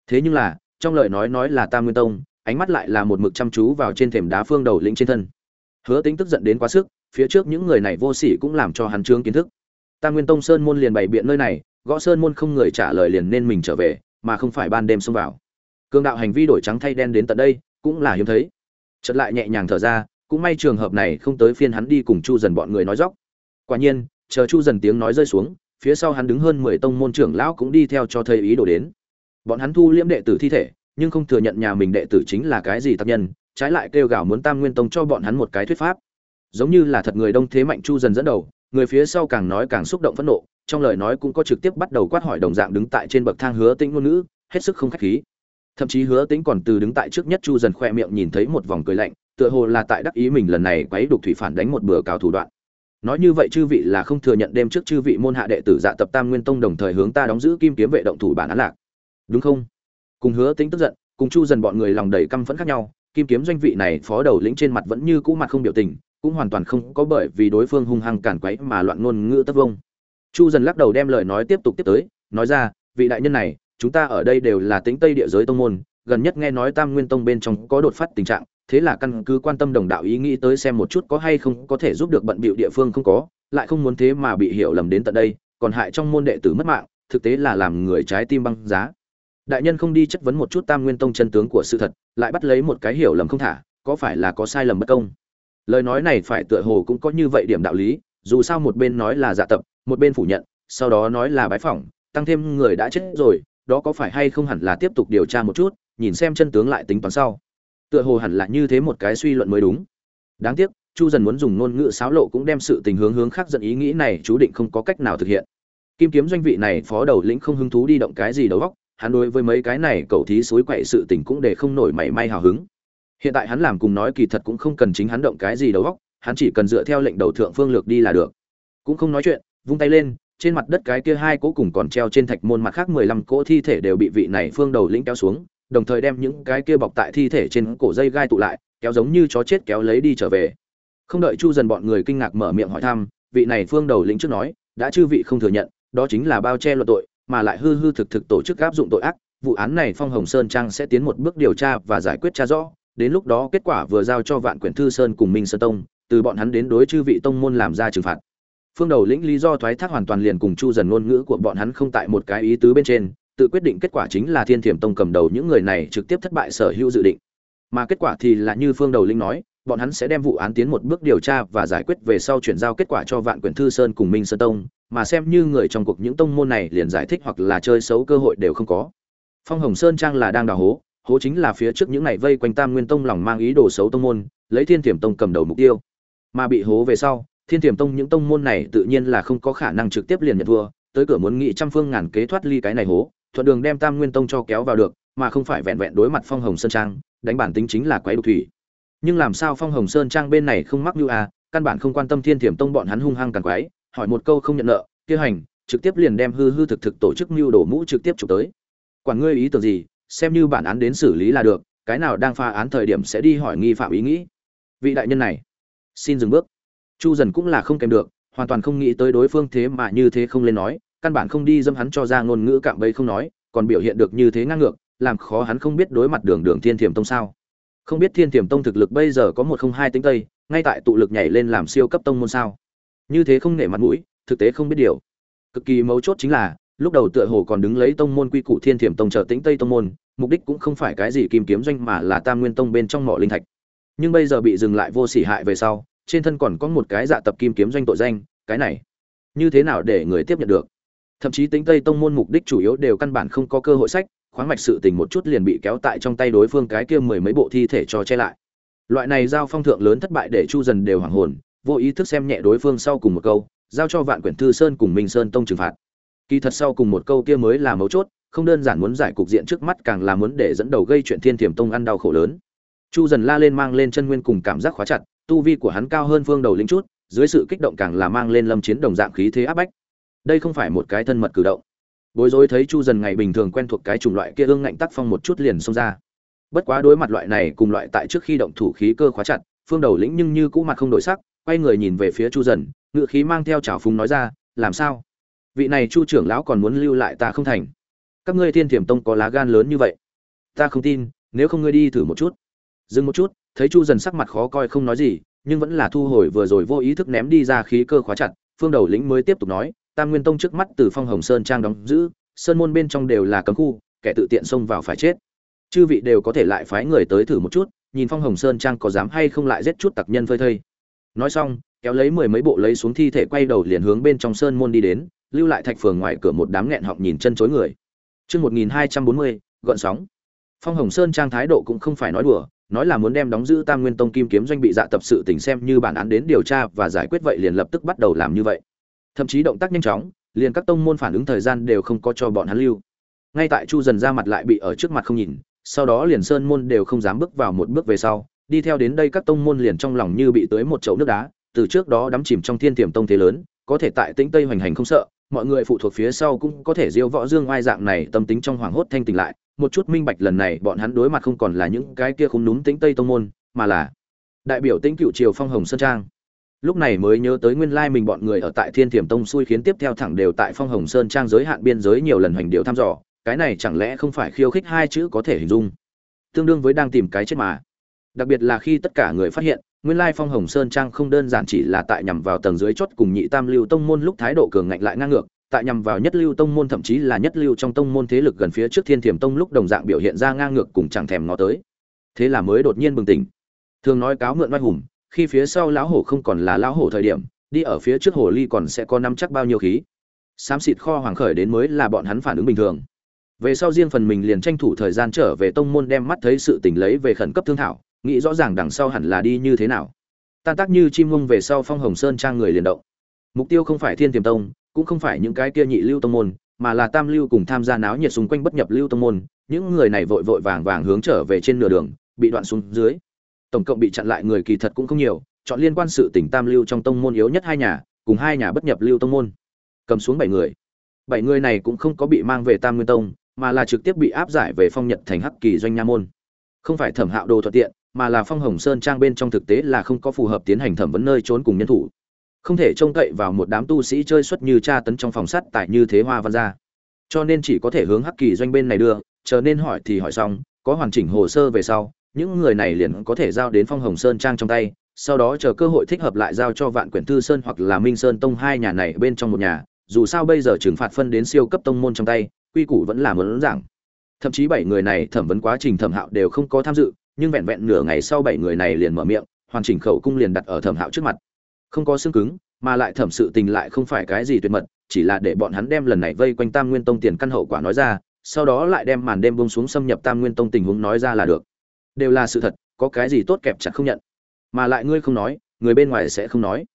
Thế nhưng là, trong lời nói nói là tam nguyên tông, ánh mắt lại là một mực chăm chú vào trên thềm đá phương đầu lĩnh trên thân. Hứa tính tức giận đến quá sức, phía trước những người này vô sỉ cũng làm cho hắn trương kiến thức tam nguyên tông sơn môn liền bày biện nơi này, gõ sơn môn không người trả lời liền nên mình trở về, mà không phải ban đêm xông vào. Cương đạo hành vi đổi trắng thay đen đến tận đây, cũng là hiếm thấy. Chật lại nhẹ nhàng thở ra, cũng may trường hợp này không tới phiên hắn đi cùng chu dần bọn người nói dóc. Quả nhiên, chờ chu dần tiếng nói rơi xuống, phía sau hắn đứng hơn mười tông môn trưởng lão cũng đi theo cho thầy ý đồ đến. Bọn hắn thu liễm đệ tử thi thể, nhưng không thừa nhận nhà mình đệ tử chính là cái gì tác nhân, trái lại kêu gào muốn tam nguyên tông cho bọn hắn một cái thuyết pháp. Giống như là thật người đông thế mạnh chu dần dẫn đầu người phía sau càng nói càng xúc động phẫn nộ, trong lời nói cũng có trực tiếp bắt đầu quát hỏi đồng dạng đứng tại trên bậc thang hứa tĩnh ngôn ngữ, hết sức không khách khí. Thậm chí hứa tĩnh còn từ đứng tại trước nhất chu dần khoe miệng nhìn thấy một vòng cười lạnh, tựa hồ là tại đắc ý mình lần này quấy đục thủy phản đánh một bữa cào thủ đoạn. Nói như vậy chư vị là không thừa nhận đêm trước chư vị môn hạ đệ tử dạ tập tam nguyên tông đồng thời hướng ta đóng giữ kim kiếm vệ động thủ bản án lạc. Đúng không? Cùng hứa tính tức giận, cùng chu dần bọn người lòng đầy căm phẫn khác nhau, kim kiếm doanh vị này phó đầu lĩnh trên mặt vẫn như cũ mặt không biểu tình cũng hoàn toàn không có bởi vì đối phương hung hăng cản quấy mà loạn ngôn ngữ tất vông. Chu dần lắc đầu đem lời nói tiếp tục tiếp tới, nói ra, vị đại nhân này, chúng ta ở đây đều là tính tây địa giới tông môn, gần nhất nghe nói tam nguyên tông bên trong có đột phát tình trạng, thế là căn cứ quan tâm đồng đạo ý nghĩ tới xem một chút có hay không có thể giúp được bận bịu địa phương không có, lại không muốn thế mà bị hiểu lầm đến tận đây, còn hại trong môn đệ tử mất mạng, thực tế là làm người trái tim băng giá. Đại nhân không đi chất vấn một chút tam nguyên tông chân tướng của sự thật, lại bắt lấy một cái hiểu lầm không thả, có phải là có sai lầm bất công? Lời nói này phải tựa hồ cũng có như vậy điểm đạo lý, dù sao một bên nói là dạ tập, một bên phủ nhận, sau đó nói là bái phỏng, tăng thêm người đã chết rồi, đó có phải hay không hẳn là tiếp tục điều tra một chút, nhìn xem chân tướng lại tính toán sau. Tựa hồ hẳn là như thế một cái suy luận mới đúng. Đáng tiếc, chu dần muốn dùng ngôn ngữ xáo lộ cũng đem sự tình hướng hướng khác dẫn ý nghĩ này chú định không có cách nào thực hiện. Kim kiếm doanh vị này phó đầu lĩnh không hứng thú đi động cái gì đầu góc hắn đối với mấy cái này cầu thí suối quậy sự tình cũng để không nổi mảy may hào hứng hiện tại hắn làm cùng nói kỳ thật cũng không cần chính hắn động cái gì đầu góc hắn chỉ cần dựa theo lệnh đầu thượng phương lược đi là được. Cũng không nói chuyện, vung tay lên, trên mặt đất cái kia hai cỗ cùng còn treo trên thạch môn mặt khác mười lăm cỗ thi thể đều bị vị này phương đầu lĩnh kéo xuống, đồng thời đem những cái kia bọc tại thi thể trên cổ dây gai tụ lại, kéo giống như chó chết kéo lấy đi trở về. Không đợi chu dần bọn người kinh ngạc mở miệng hỏi thăm, vị này phương đầu lĩnh trước nói, đã chư vị không thừa nhận, đó chính là bao che luận tội, mà lại hư hư thực thực tổ chức áp dụng tội ác, vụ án này phong hồng sơn trang sẽ tiến một bước điều tra và giải quyết tra rõ đến lúc đó kết quả vừa giao cho vạn quyển thư sơn cùng minh sơn tông, từ bọn hắn đến đối chư vị tông môn làm ra trừng phạt. Phương đầu lĩnh lý do thoái thác hoàn toàn liền cùng chu dần ngôn ngữ của bọn hắn không tại một cái ý tứ bên trên, tự quyết định kết quả chính là thiên thiểm tông cầm đầu những người này trực tiếp thất bại sở hữu dự định. Mà kết quả thì là như phương đầu linh nói, bọn hắn sẽ đem vụ án tiến một bước điều tra và giải quyết về sau chuyển giao kết quả cho vạn quyển thư sơn cùng minh sơn tông, mà xem như người trong cuộc những tông môn này liền giải thích hoặc là chơi xấu cơ hội đều không có. Phong hồng sơn trang là đang đào hố hố chính là phía trước những này vây quanh tam nguyên tông lòng mang ý đồ xấu tông môn, lấy thiên Tiềm tông cầm đầu mục tiêu. Mà bị hố về sau, thiên Tiềm tông những tông môn này tự nhiên là không có khả năng trực tiếp liền nhận thua, tới cửa muốn nghị trăm phương ngàn kế thoát ly cái này hố, thuận đường đem tam nguyên tông cho kéo vào được, mà không phải vẹn vẹn đối mặt phong hồng sơn trang, đánh bản tính chính là quái đục thủy. Nhưng làm sao phong hồng sơn trang bên này không mắc như à căn bản không quan tâm thiên Tiềm tông bọn hắn hung hăng càng quái, hỏi một câu không nhận nợ, kia hành, trực tiếp liền đem hư hư thực thực tổ chức mưu đổ mũ trực tiếp chụp tới. Quản ngươi ý tưởng gì xem như bản án đến xử lý là được cái nào đang pha án thời điểm sẽ đi hỏi nghi phạm ý nghĩ vị đại nhân này xin dừng bước chu dần cũng là không kèm được hoàn toàn không nghĩ tới đối phương thế mà như thế không lên nói căn bản không đi dâm hắn cho ra ngôn ngữ cạm bẫy không nói, còn biểu hiện được như thế ngang ngược, làm khó hắn không biết đối mặt Đường Đường Thiên Thiểm Tông sao? Không biết Thiên Thiểm Tông thực lực bây giờ có một không hai tính tây, ngay tại tụ lực nhảy lên làm siêu cấp tông môn sao? Như thế không nể mặt mũi, thực tế không biết điều. Cực kỳ mấu chốt chính là, lúc đầu tựa hồ còn đứng lấy tông môn quy củ Thiên Thiểm Tông chờ tĩnh tây tông môn, mục đích cũng không phải cái gì kim kiếm doanh mà là Tam Nguyên Tông bên trong mỏ linh thạch. Nhưng bây giờ bị dừng lại vô sỉ hại về sau, trên thân còn có một cái dạ tập kim kiếm doanh tội danh, cái này, như thế nào để người tiếp nhận được? thậm chí tính tây tông môn mục đích chủ yếu đều căn bản không có cơ hội sách khoáng mạch sự tình một chút liền bị kéo tại trong tay đối phương cái kia mười mấy bộ thi thể cho che lại loại này giao phong thượng lớn thất bại để chu dần đều hoảng hồn vô ý thức xem nhẹ đối phương sau cùng một câu giao cho vạn quyển thư sơn cùng minh sơn tông trừng phạt kỳ thật sau cùng một câu kia mới là mấu chốt, không đơn giản muốn giải cục diện trước mắt càng là muốn để dẫn đầu gây chuyện thiên thiểm tông ăn đau khổ lớn. Chu dần la lên mang lên chân nguyên cùng cảm giác khóa chặt, tu vi của hắn cao hơn phương đầu lính chút, dưới sự kích động càng là mang lên lâm chiến đồng dạng khí thế áp bách. Đây không phải một cái thân mật cử động. Bối rối thấy chu dần ngày bình thường quen thuộc cái chủng loại kia ương ngạnh tác phong một chút liền xông ra. Bất quá đối mặt loại này cùng loại tại trước khi động thủ khí cơ khóa chặt, phương đầu lĩnh nhưng như cũ mặt không đổi sắc, quay người nhìn về phía chu dần, ngựa khí mang theo trào phúng nói ra, làm sao? Vị này chu trưởng lão còn muốn lưu lại ta không thành. Các ngươi thiên thiểm tông có lá gan lớn như vậy. Ta không tin, nếu không ngươi đi thử một chút. Dừng một chút, thấy chu dần sắc mặt khó coi không nói gì, nhưng vẫn là thu hồi vừa rồi vô ý thức ném đi ra khí cơ khóa chặt, phương đầu lĩnh mới tiếp tục nói, tam nguyên tông trước mắt từ phong hồng sơn trang đóng giữ, sơn môn bên trong đều là cấm khu, kẻ tự tiện xông vào phải chết. Chư vị đều có thể lại phái người tới thử một chút, nhìn phong hồng sơn trang có dám hay không lại giết chút tặc nhân phơi thây. Nói xong, kéo lấy mười mấy bộ lấy xuống thi thể quay đầu liền hướng bên trong sơn môn đi đến lưu lại thạch phường ngoài cửa một đám nghẹn họng nhìn chân chối người. Chương một nghìn hai trăm bốn mươi sóng. Phong hồng sơn trang thái độ cũng không phải nói đùa, nói là muốn đem đóng giữ tam nguyên tông kim kiếm doanh bị dạ tập sự tình xem như bản án đến điều tra và giải quyết vậy liền lập tức bắt đầu làm như vậy. Thậm chí động tác nhanh chóng, liền các tông môn phản ứng thời gian đều không có cho bọn hắn lưu. Ngay tại chu dần ra mặt lại bị ở trước mặt không nhìn, sau đó liền sơn môn đều không dám bước vào một bước về sau, đi theo đến đây các tông môn liền trong lòng như bị tưới một chậu nước đá, từ trước đó đắm chìm trong thiên tiềm tông thế lớn, có thể tại tĩnh tây hoành hành không sợ mọi người phụ thuộc phía sau cũng có thể diêu võ dương oai dạng này tâm tính trong hoảng hốt thanh tỉnh lại, một chút minh bạch lần này bọn hắn đối mặt không còn là những cái kia không núm tĩnh tây tông môn, mà là đại biểu tĩnh cựu triều phong hồng sơn trang. Lúc này mới nhớ tới nguyên lai mình bọn người ở tại thiên thiểm tông xui khiến tiếp theo thẳng đều tại phong hồng sơn trang giới hạn biên giới nhiều lần hành điệu thăm dò, cái này chẳng lẽ không phải khiêu khích hai chữ có thể hình dung? Tương đương với đang tìm cái chết mà. Đặc biệt là khi tất cả người phát hiện nguyên lai phong hồng sơn trang không đơn giản chỉ là tại nhằm vào tầng dưới chót cùng nhị tam lưu tông môn lúc thái độ cường ngạnh lại ngang ngược, tại nhằm vào nhất lưu tông môn thậm chí là nhất lưu trong tông môn thế lực gần phía trước thiên thiểm tông lúc đồng dạng biểu hiện ra ngang ngược cùng chẳng thèm ngó tới. Thế là mới đột nhiên bừng tỉnh. Thường nói cáo mượn oai hùng, khi phía sau lão hổ không còn là lão hổ thời điểm, đi ở phía trước hồ ly còn sẽ có năm chắc bao nhiêu khí. Xám xịt kho hoàng khởi đến mới là bọn hắn phản ứng bình thường. Về sau riêng phần mình liền tranh thủ thời gian trở về tông môn đem mắt thấy sự tình lấy về khẩn cấp thương thảo nghĩ rõ ràng đằng sau hẳn là đi như thế nào. Tan tác như chim mông về sau phong hồng sơn trang người liền động. Mục tiêu không phải thiên tiềm tông, cũng không phải những cái kia nhị lưu tông môn, mà là tam lưu cùng tham gia náo nhiệt xung quanh bất nhập lưu tông môn. Những người này vội vội vàng vàng hướng trở về trên nửa đường, bị đoạn xuống dưới. Tổng cộng bị chặn lại người kỳ thật cũng không nhiều, chọn liên quan sự tỉnh tam lưu trong tông môn yếu nhất hai nhà, cùng hai nhà bất nhập lưu tông môn. Cầm xuống bảy người. Bảy người này cũng không có bị mang về tam nguyên tông, mà là trực tiếp bị áp giải về phong nhật thành hắc kỳ doanh nha môn. Không phải thẩm hạo đồ thuận tiện mà là phong hồng sơn trang bên trong thực tế là không có phù hợp tiến hành thẩm vấn nơi trốn cùng nhân thủ. Không thể trông cậy vào một đám tu sĩ chơi xuất như tra tấn trong phòng sắt tại như thế hoa văn gia cho nên chỉ có thể hướng hắc kỳ doanh bên này đưa, chờ nên hỏi thì hỏi xong, có hoàn chỉnh hồ sơ về sau, những người này liền có thể giao đến phong hồng sơn trang trong tay, sau đó chờ cơ hội thích hợp lại giao cho vạn quyển thư sơn hoặc là minh sơn tông hai nhà này bên trong một nhà, dù sao bây giờ trừng phạt phân đến siêu cấp tông môn trong tay, quy củ vẫn là muốn giảng. Thậm chí bảy người này thẩm vấn quá trình thẩm hạo đều không có tham dự nhưng vẹn vẹn nửa ngày sau bảy người này liền mở miệng, hoàn chỉnh khẩu cung liền đặt ở thẩm hạo trước mặt. Không có xương cứng, mà lại thẩm sự tình lại không phải cái gì tuyệt mật, chỉ là để bọn hắn đem lần này vây quanh tam nguyên tông tiền căn hậu quả nói ra, sau đó lại đem màn đêm bông xuống xâm nhập tam nguyên tông tình huống nói ra là được. Đều là sự thật, có cái gì tốt kẹp chặt không nhận. Mà lại ngươi không nói, người bên ngoài sẽ không nói.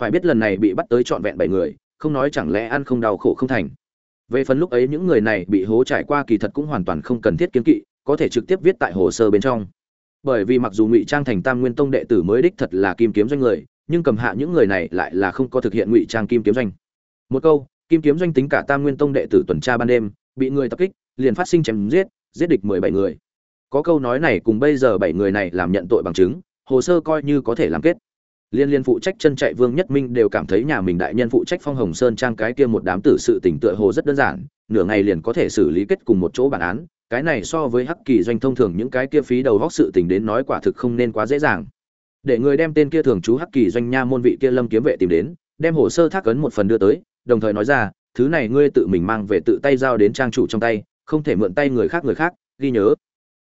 Phải biết lần này bị bắt tới trọn vẹn bảy người, không nói chẳng lẽ ăn không đau khổ không thành. Về phần lúc ấy những người này bị hố trải qua kỳ thật cũng hoàn toàn không cần thiết kiến kỵ, có thể trực tiếp viết tại hồ sơ bên trong bởi vì mặc dù ngụy trang thành tam nguyên tông đệ tử mới đích thật là kim kiếm doanh người, nhưng cầm hạ những người này lại là không có thực hiện ngụy trang kim kiếm doanh. Một câu, kim kiếm doanh tính cả tam nguyên tông đệ tử tuần tra ban đêm, bị người tập kích, liền phát sinh chém giết giết địch mười bảy người. Có câu nói này cùng bây giờ bảy người này làm nhận tội bằng chứng, hồ sơ coi như có thể làm kết. Liên liên phụ trách chân chạy vương nhất minh đều cảm thấy nhà mình đại nhân phụ trách phong hồng sơn trang cái kia một đám tử sự tỉnh tựa hồ rất đơn giản, nửa ngày liền có thể xử lý kết cùng một chỗ bản án cái này so với hắc kỳ doanh thông thường những cái kia phí đầu góc sự tình đến nói quả thực không nên quá dễ dàng. Để người đem tên kia thường trú hắc kỳ doanh nha môn vị kia lâm kiếm vệ tìm đến, đem hồ sơ thác ấn một phần đưa tới, đồng thời nói ra, thứ này ngươi tự mình mang về tự tay giao đến trang chủ trong tay, không thể mượn tay người khác người khác, ghi nhớ.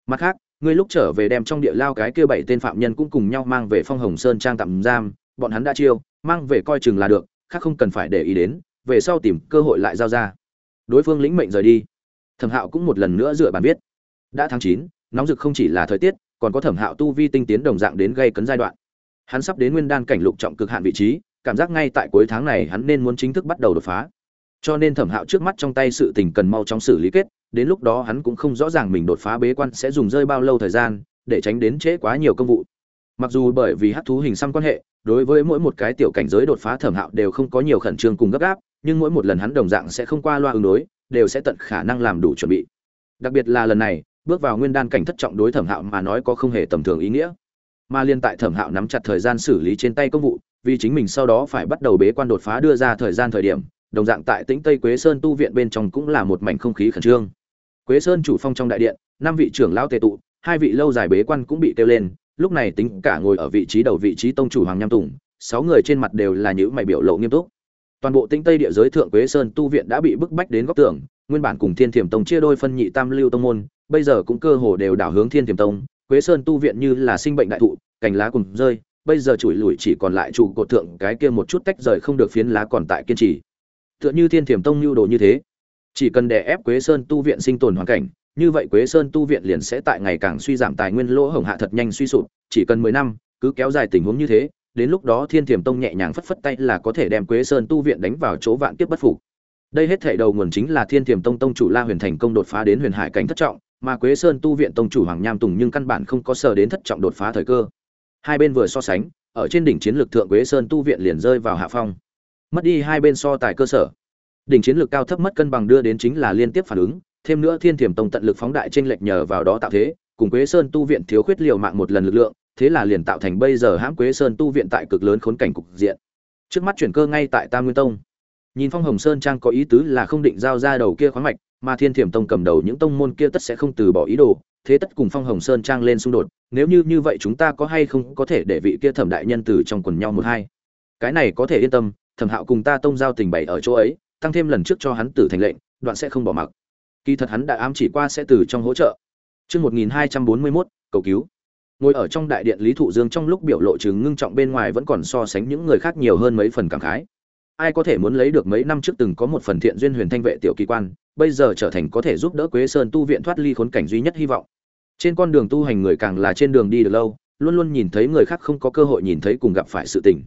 Mặt khác, ngươi lúc trở về đem trong địa lao cái kia bảy tên phạm nhân cũng cùng nhau mang về phong hồng sơn trang tạm giam, bọn hắn đã chiêu, mang về coi chừng là được, khác không cần phải để ý đến, về sau tìm cơ hội lại giao ra. Đối phương lĩnh mệnh rời đi thẩm hạo cũng một lần nữa dựa bàn viết. Đã tháng chín, nóng rực không chỉ là thời tiết, còn có thẩm hạo tu vi tinh tiến đồng dạng đến gây cấn giai đoạn. Hắn sắp đến nguyên đan cảnh lục trọng cực hạn vị trí, cảm giác ngay tại cuối tháng này hắn nên muốn chính thức bắt đầu đột phá. Cho nên thẩm hạo trước mắt trong tay sự tình cần mau chóng xử lý kết, đến lúc đó hắn cũng không rõ ràng mình đột phá bế quan sẽ dùng rơi bao lâu thời gian, để tránh đến trễ quá nhiều công vụ. Mặc dù bởi vì hát thú hình xăm quan hệ, đối với mỗi một cái tiểu cảnh giới đột phá thẩm hạo đều không có nhiều khẩn trương cùng gấp gáp, nhưng mỗi một lần hắn đồng dạng sẽ không qua loa ứng đối đều sẽ tận khả năng làm đủ chuẩn bị. Đặc biệt là lần này, bước vào nguyên đan cảnh thất trọng đối thẩm hạo mà nói có không hề tầm thường ý nghĩa. Mà liên tại thẩm hạo nắm chặt thời gian xử lý trên tay công vụ, vì chính mình sau đó phải bắt đầu bế quan đột phá đưa ra thời gian thời điểm, đồng dạng tại tĩnh tây quế sơn tu viện bên trong cũng là một mảnh không khí khẩn trương. Quế sơn chủ phong trong đại điện, năm vị trưởng lão tề tụ, hai vị lâu dài bế quan cũng bị kêu lên, lúc này tính cả ngồi ở vị trí đầu vị trí tông chủ hoàng nham tùng, sáu người trên mặt đều là những mày biểu lộ nghiêm túc toàn bộ tinh tây địa giới thượng quế sơn tu viện đã bị bức bách đến góc tường, nguyên bản cùng thiên thiểm tông chia đôi phân nhị tam lưu tông môn, bây giờ cũng cơ hồ đều đảo hướng thiên thiểm tông, quế sơn tu viện như là sinh bệnh đại thụ, cành lá cùng rơi, bây giờ chùi lùi chỉ còn lại trụ cột thượng, cái kia một chút tách rời không được phiến lá còn tại kiên trì. Tựa như thiên thiểm tông lưu đồ như thế, chỉ cần đè ép quế sơn tu viện sinh tồn hoàn cảnh, như vậy quế sơn tu viện liền sẽ tại ngày càng suy giảm tài nguyên lỗ hổng hạ thật nhanh suy sụp, chỉ cần mười năm, cứ kéo dài tình huống như thế đến lúc đó thiên thiểm tông nhẹ nhàng phất phất tay là có thể đem quế sơn tu viện đánh vào chỗ vạn kiếp bất phục. Đây hết thể đầu nguồn chính là thiên thiểm tông tông chủ la huyền thành công đột phá đến huyền hải cảnh thất trọng, mà quế sơn tu viện tông chủ hoàng nham tùng nhưng căn bản không có sờ đến thất trọng đột phá thời cơ. Hai bên vừa so sánh, ở trên đỉnh chiến lược thượng quế sơn tu viện liền rơi vào hạ phong. Mất đi hai bên so tài cơ sở. Đỉnh chiến lược cao thấp mất cân bằng đưa đến chính là liên tiếp phản ứng, thêm nữa thiên thiểm tông tận lực phóng đại tranh lệch nhờ vào đó tạo thế, cùng quế sơn tu viện thiếu khuyết liều mạng một lần lực lượng thế là liền tạo thành bây giờ hãm quế sơn tu viện tại cực lớn khốn cảnh cục diện. Trước mắt chuyển cơ ngay tại tam nguyên tông. Nhìn phong hồng sơn trang có ý tứ là không định giao ra đầu kia khoáng mạch mà thiên thiểm tông cầm đầu những tông môn kia tất sẽ không từ bỏ ý đồ thế tất cùng phong hồng sơn trang lên xung đột nếu như như vậy chúng ta có hay không có thể để vị kia thẩm đại nhân từ trong quần nhau một hai. Cái này có thể yên tâm thẩm hạo cùng ta tông giao tình bày ở chỗ ấy tăng thêm lần trước cho hắn tử thành lệnh đoạn sẽ không bỏ mặc. Kỳ thật hắn đã ám chỉ qua sẽ từ trong hỗ trợ. Trước 1241, cầu cứu. Ngồi ở trong đại điện Lý Thụ Dương trong lúc biểu lộ chứng ngưng trọng bên ngoài vẫn còn so sánh những người khác nhiều hơn mấy phần cảm khái. Ai có thể muốn lấy được mấy năm trước từng có một phần thiện duyên huyền thanh vệ tiểu kỳ quan, bây giờ trở thành có thể giúp đỡ Quế Sơn tu viện thoát ly khốn cảnh duy nhất hy vọng. Trên con đường tu hành người càng là trên đường đi được lâu, luôn luôn nhìn thấy người khác không có cơ hội nhìn thấy cùng gặp phải sự tình.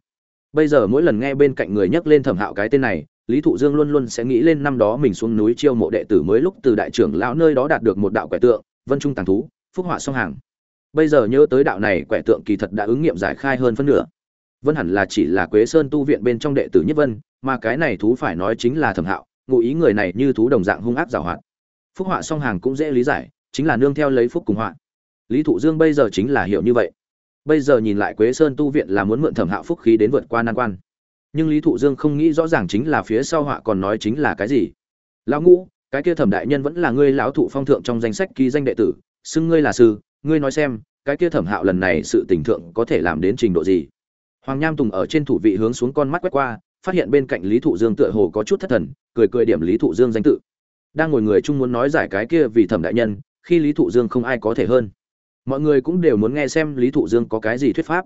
Bây giờ mỗi lần nghe bên cạnh người nhắc lên Thẩm Hạo cái tên này, Lý Thụ Dương luôn luôn sẽ nghĩ lên năm đó mình xuống núi chiêu mộ đệ tử mới lúc từ đại trưởng lão nơi đó đạt được một đạo quẻ tượng, Vân Trung tàng thú, phúc họa song hàng. Bây giờ nhớ tới đạo này quẻ tượng kỳ thật đã ứng nghiệm giải khai hơn phân nửa. Vân hẳn là chỉ là Quế Sơn tu viện bên trong đệ tử nhất Vân, mà cái này thú phải nói chính là Thẩm Hạo, ngụ ý người này như thú đồng dạng hung ác giảo hoạt. Phúc họa song hàng cũng dễ lý giải, chính là nương theo lấy phúc cùng họa. Lý Thụ Dương bây giờ chính là hiểu như vậy. Bây giờ nhìn lại Quế Sơn tu viện là muốn mượn Thẩm Hạo phúc khí đến vượt qua nan quan nhưng lý thụ dương không nghĩ rõ ràng chính là phía sau họa còn nói chính là cái gì lão ngũ cái kia thẩm đại nhân vẫn là ngươi lão thụ phong thượng trong danh sách ký danh đệ tử xưng ngươi là sư ngươi nói xem, cái kia thẩm hạo lần này sự tình thượng có thể làm đến trình độ gì? Hoàng nham tùng ở trên thủ vị hướng xuống con mắt quét qua, phát hiện bên cạnh lý thụ dương tựa hồ có chút thất thần, cười cười điểm lý thụ dương danh tự. Đang ngồi người chung muốn nói giải cái kia vì thẩm đại nhân, khi lý thụ dương không ai có thể hơn. Mọi người cũng đều muốn nghe xem lý thụ dương có cái gì thuyết pháp.